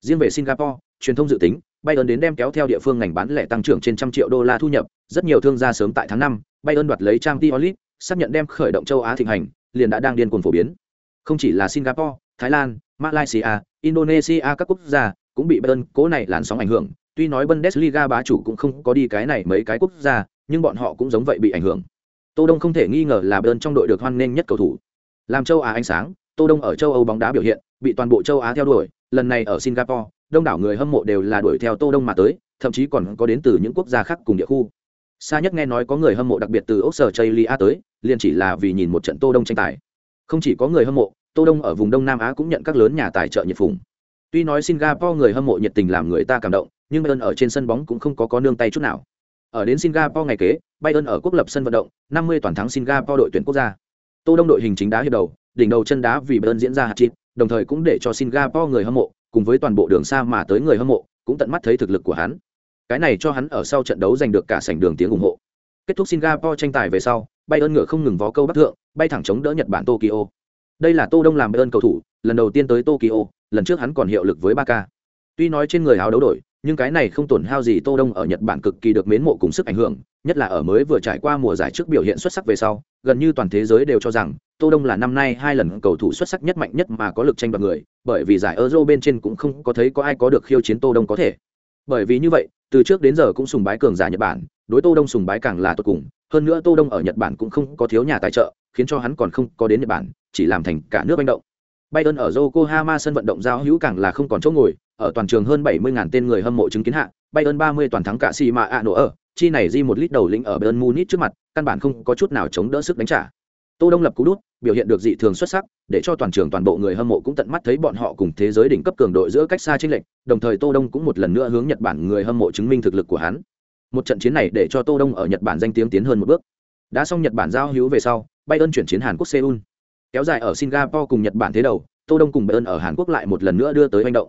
Riêng về singapore, truyền thông dự tính bayern đến đem kéo theo địa phương ngành bán lẻ tăng trưởng trên trăm triệu đô la thu nhập rất nhiều thương gia sớm tại tháng năm bayern đoạt lấy trang League, sắp xác nhận đem khởi động châu á thịnh hành liền đã đang điên cuồng phổ biến. Không chỉ là singapore thái lan malaysia indonesia các quốc gia cũng bị bayern cố này làn sóng ảnh hưởng. Tuy nói bundesliga bá chủ cũng không có đi cái này mấy cái quốc gia nhưng bọn họ cũng giống vậy bị ảnh hưởng. Tô đông không thể nghi ngờ là bayern trong đội được hoan nghênh nhất cầu thủ. Làm châu á ánh sáng tô đông ở châu âu bóng đá biểu hiện bị toàn bộ châu á theo đuổi lần này ở singapore đông đảo người hâm mộ đều là đuổi theo tô đông mà tới thậm chí còn có đến từ những quốc gia khác cùng địa khu. Xa nhất nghe nói có người hâm mộ đặc biệt từ ốc sở chaylia tới liền chỉ là vì nhìn một trận tô đông tranh tài. Không chỉ có người hâm mộ tô đông ở vùng đông nam á cũng nhận các lớn nhà tài trợ nhiệt phùng. Tuy nói singapore người hâm mộ nhiệt tình làm người ta cảm động nhưng bayern ở trên sân bóng cũng không có có nương tay chút nào. Ở đến singapore ngày kế Bayern ở quốc lập sân vận động, 50 toàn thắng Singapore đội tuyển quốc gia. Tô Đông đội hình chính đá hiệp đầu, đỉnh đầu chân đá vì Bayern diễn ra hạt chít, đồng thời cũng để cho Singapore người hâm mộ, cùng với toàn bộ đường xa mà tới người hâm mộ, cũng tận mắt thấy thực lực của hắn. Cái này cho hắn ở sau trận đấu giành được cả sảnh đường tiếng ủng hộ. Kết thúc Singapore tranh tài về sau, bay ơn ngựa không ngừng vó câu bắc thượng, bay thẳng chống đỡ Nhật Bản Tokyo. Đây là Tô Đông làm ơn cầu thủ, lần đầu tiên tới Tokyo, lần trước hắn còn hiệu lực với ba k Tuy nói trên người áo đấu đổi, nhưng cái này không tổn hao gì Tô Đông ở Nhật Bản cực kỳ được mến mộ cùng sức ảnh hưởng, nhất là ở mới vừa trải qua mùa giải trước biểu hiện xuất sắc về sau, gần như toàn thế giới đều cho rằng Tô Đông là năm nay hai lần cầu thủ xuất sắc nhất mạnh nhất mà có lực tranh đoạt người, bởi vì giải Euro bên trên cũng không có thấy có ai có được khiêu chiến Tô Đông có thể. Bởi vì như vậy, từ trước đến giờ cũng sùng bái cường giả Nhật Bản, đối Tô Đông sùng bái càng là tốt cùng, hơn nữa Tô Đông ở Nhật Bản cũng không có thiếu nhà tài trợ, khiến cho hắn còn không có đến Nhật Bản, chỉ làm thành cả nước manh động. Bayern ở Yokohama sân vận động giao hữu càng là không còn chỗ ngồi, ở toàn trường hơn 70.000 tên người hâm mộ chứng kiến hạ, Bayern 30 toàn thắng cả xì mà ạ nổ ở, chi này di một lít đầu lĩnh ở Bayern Munich trước mặt, căn bản không có chút nào chống đỡ sức đánh trả. Tô Đông lập cú đút, biểu hiện được dị thường xuất sắc, để cho toàn trường toàn bộ người hâm mộ cũng tận mắt thấy bọn họ cùng thế giới đỉnh cấp cường đội giữa cách xa chênh lệch, đồng thời Tô Đông cũng một lần nữa hướng Nhật Bản người hâm mộ chứng minh thực lực của hắn. Một trận chiến này để cho Tô Đông ở Nhật Bản danh tiếng tiến hơn một bước. Đã xong Nhật Bản giao hữu về sau, Bayern chuyển chiến Hàn Quốc Seoul. Kéo dài ở Singapore cùng Nhật Bản thế đầu, Tô Đông cùng Bayern ở Hàn Quốc lại một lần nữa đưa tới hành động.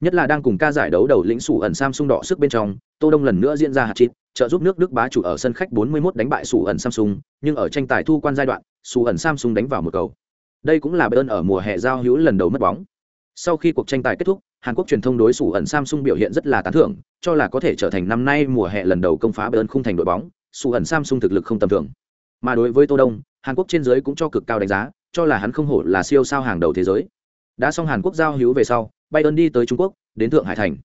Nhất là đang cùng ca giải đấu đầu lĩnh sủ ẩn Samsung đỏ sức bên trong, Tô Đông lần nữa diễn ra hạt chít, trợ giúp nước Đức bá chủ ở sân khách 41 đánh bại sủ ẩn Samsung, nhưng ở tranh tài thu quan giai đoạn, sủ ẩn Samsung đánh vào một cầu. Đây cũng là Bayern ở mùa hè giao hữu lần đầu mất bóng. Sau khi cuộc tranh tài kết thúc, Hàn Quốc truyền thông đối sủ ẩn Samsung biểu hiện rất là tán thưởng, cho là có thể trở thành năm nay mùa hè lần đầu công phá Bayern khung thành đội bóng, sủ ẩn Samsung thực lực không tầm thường. Mà đối với Tô Đông, Hàn Quốc trên dưới cũng cho cực cao đánh giá, cho là hắn không hổ là siêu sao hàng đầu thế giới. Đã xong Hàn Quốc giao hữu về sau, Bayern đi tới Trung Quốc, đến Thượng Hải thành.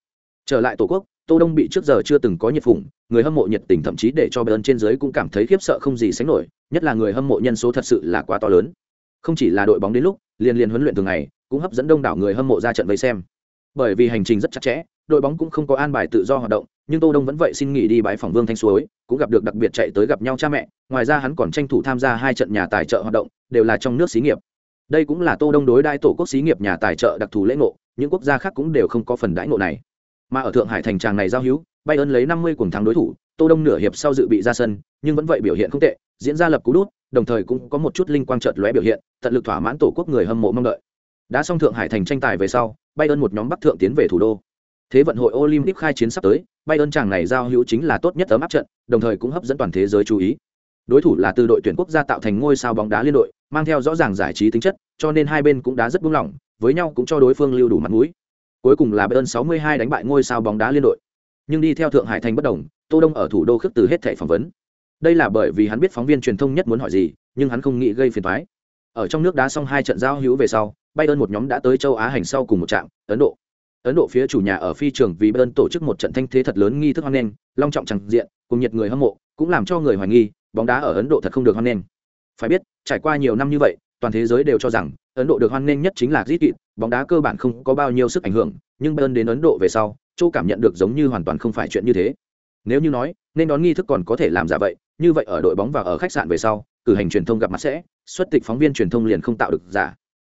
Trở lại tổ quốc, Tô Đông bị trước giờ chưa từng có nhiệt phụng, người hâm mộ nhiệt tình thậm chí để cho Bayern trên dưới cũng cảm thấy khiếp sợ không gì sánh nổi, nhất là người hâm mộ nhân số thật sự là quá to lớn. Không chỉ là đội bóng đến lúc, liên liên huấn luyện thường ngày, cũng hấp dẫn đông đảo người hâm mộ ra trận vây xem. Bởi vì hành trình rất chặt chẽ, đội bóng cũng không có an bài tự do hoạt động, nhưng Tô Đông vẫn vậy xin nghỉ đi bãi phòng Vương Thanh Suối, cũng gặp được đặc biệt chạy tới gặp nhau cha mẹ, ngoài ra hắn còn tranh thủ tham gia hai trận nhà tài trợ hoạt động, đều là trong nước xí nghiệp. Đây cũng là Tô Đông đối đãi tổ quốc xí nghiệp nhà tài trợ đặc thù lễ ngộ, những quốc gia khác cũng đều không có phần đãi ngộ này. Mà ở Thượng Hải thành tràng này giao hữu, bay ơn lấy 50 cùng thắng đối thủ, Tô Đông nửa hiệp sau dự bị ra sân, nhưng vẫn vậy biểu hiện không tệ, diễn ra lập cú đút, đồng thời cũng có một chút linh quang chợt lóe biểu hiện, tận lực thỏa mãn tổ quốc người hâm mộ mong đợi. Đã xong Thượng Hải thành tranh tài về sau, bay ơn một nhóm Bắc thượng tiến về thủ đô. Thế vận hội Olympic khai chiến sắp tới, bay ơn chàng này giao hữu chính là tốt nhất ấm áp trận, đồng thời cũng hấp dẫn toàn thế giới chú ý. Đối thủ là từ đội tuyển quốc gia tạo thành ngôi sao bóng đá liên đội, mang theo rõ ràng giải trí tính chất, cho nên hai bên cũng đá rất buông lỏng, với nhau cũng cho đối phương lưu đủ mặt mũi. Cuối cùng là Bayern 62 đánh bại ngôi sao bóng đá liên đội. Nhưng đi theo Thượng Hải thành bất đồng, Tô Đông ở thủ đô khước từ hết thảy phỏng vấn. Đây là bởi vì hắn biết phóng viên truyền thông nhất muốn hỏi gì, nhưng hắn không nghĩ gây phiền toái. Ở trong nước đá xong hai trận giao hữu về sau, Bayern một nhóm đã tới châu Á hành sau cùng một trạm, Ấn Độ. Ấn Độ phía chủ nhà ở phi trường vì Bayern tổ chức một trận thanh thế thật lớn nghi thức hoan nghênh, long trọng chẳng diện, cùng nhiệt người hâm mộ, cũng làm cho người hoài nghi, bóng đá ở Ấn Độ thật không được hoan nghênh. Phải biết, trải qua nhiều năm như vậy, toàn thế giới đều cho rằng Ấn Độ được hoan nghênh nhất chính là Zit kịt, bóng đá cơ bản không có bao nhiêu sức ảnh hưởng, nhưng Bayern đến Ấn Độ về sau, Châu cảm nhận được giống như hoàn toàn không phải chuyện như thế. Nếu như nói, nên đón nghi thức còn có thể làm giả vậy, như vậy ở đội bóng và ở khách sạn về sau, cử hành truyền thông gặp mặt sẽ, xuất tịch phóng viên truyền thông liền không tạo được giả.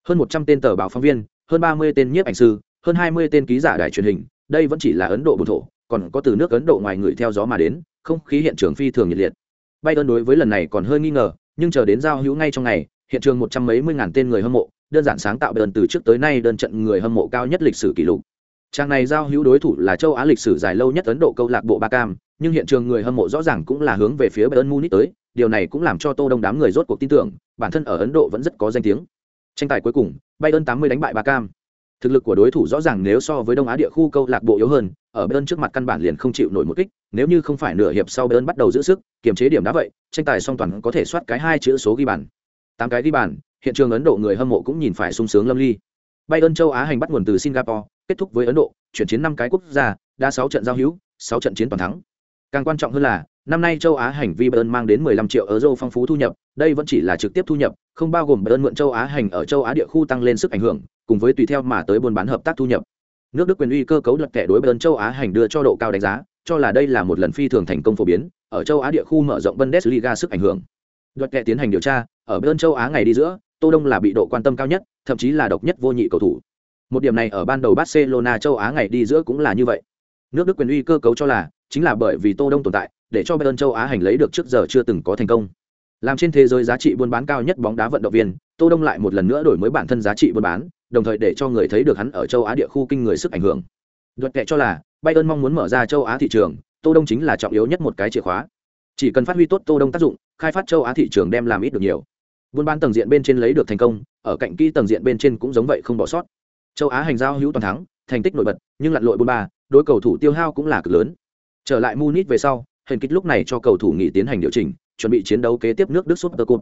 Hơn một trăm tên tờ báo phóng viên, hơn ba mươi tên nhiếp ảnh sư, hơn hai mươi tên ký giả đài truyền hình, đây vẫn chỉ là Ấn Độ bổn thổ, còn có từ nước Ấn Độ ngoài người theo gió mà đến, không khí hiện trường phi thường nhiệt liệt. Bayern đối với lần này còn hơi nghi ngờ, nhưng chờ đến giao hữu ngay trong ngày, hiện trường một trăm mấy mươi ngàn tên người hâm mộ, đơn giản sáng tạo Bayern từ trước tới nay đơn trận người hâm mộ cao nhất lịch sử kỷ lục. Trang này giao hữu đối thủ là châu Á lịch sử dài lâu nhất Ấn Độ câu lạc bộ Ba Cam, nhưng hiện trường người hâm mộ rõ ràng cũng là hướng về phía Bayern Munich tới, điều này cũng làm cho Tô Đông đám người rốt cuộc tin tưởng, bản thân ở Ấn Độ vẫn rất có danh tiếng. Tranh tài cuối cùng, Bayern 80 đánh bại Ba Cam. Thực lực của đối thủ rõ ràng nếu so với Đông Á địa khu câu lạc bộ yếu hơn, ở Bayern trước mặt căn bản liền không chịu nổi một kích, nếu như không phải nửa hiệp sau Bayern bắt đầu giữ sức, kiềm chế điểm đá vậy, tranh tài song toàn có thể soát cái hai chữ số ghi bàn. Tám cái ghi bàn, hiện trường Ấn Độ người hâm mộ cũng nhìn phải sung sướng lâm ly. Bayern châu Á hành bắt nguồn từ Singapore, kết thúc với Ấn Độ, chuyển chiến năm cái quốc gia, đa sáu trận giao hữu, sáu trận chiến toàn thắng. Càng quan trọng hơn là, năm nay châu Á hành vi Bayern mang đến 15 triệu euro phong phú thu nhập, đây vẫn chỉ là trực tiếp thu nhập, không bao gồm Bayern mượn châu Á hành ở châu Á địa khu tăng lên sức ảnh hưởng, cùng với tùy theo mà tới buôn bán hợp tác thu nhập. Nước Đức quyền uy cơ cấu lật kẻ đối Bayern châu Á hành đưa cho độ cao đánh giá, cho là đây là một lần phi thường thành công phổ biến, ở châu Á địa khu mở rộng Bundesliga sức ảnh hưởng. luật kẻ tiến hành điều tra, ở Bayern châu Á ngày đi giữa, Tô Đông là bị độ quan tâm cao nhất, thậm chí là độc nhất vô nhị cầu thủ. Một điểm này ở ban đầu Barcelona châu Á ngày đi giữa cũng là như vậy. Nước Đức quyền uy cơ cấu cho là chính là bởi vì Tô Đông tồn tại, để cho Bayern châu Á hành lấy được trước giờ chưa từng có thành công. Làm trên thế giới giá trị buôn bán cao nhất bóng đá vận động viên, Tô Đông lại một lần nữa đổi mới bản thân giá trị buôn bán, đồng thời để cho người thấy được hắn ở châu Á địa khu kinh người sức ảnh hưởng. Luật kệ cho là, Bayern mong muốn mở ra châu Á thị trường, Tô Đông chính là trọng yếu nhất một cái chìa khóa. Chỉ cần phát huy tốt Tô Đông tác dụng, khai phát châu Á thị trường đem làm ít được nhiều. Buôn bán tầng diện bên trên lấy được thành công, ở cạnh kỹ tầng diện bên trên cũng giống vậy không bỏ sót. Châu Á hành giao hữu toàn thắng, thành tích nổi bật, nhưng lặn lội buôn ba, đối cầu thủ tiêu hao cũng là cực lớn. Trở lại Munich về sau, hình kích lúc này cho cầu thủ nghỉ tiến hành điều chỉnh, chuẩn bị chiến đấu kế tiếp nước Đức Super Cup.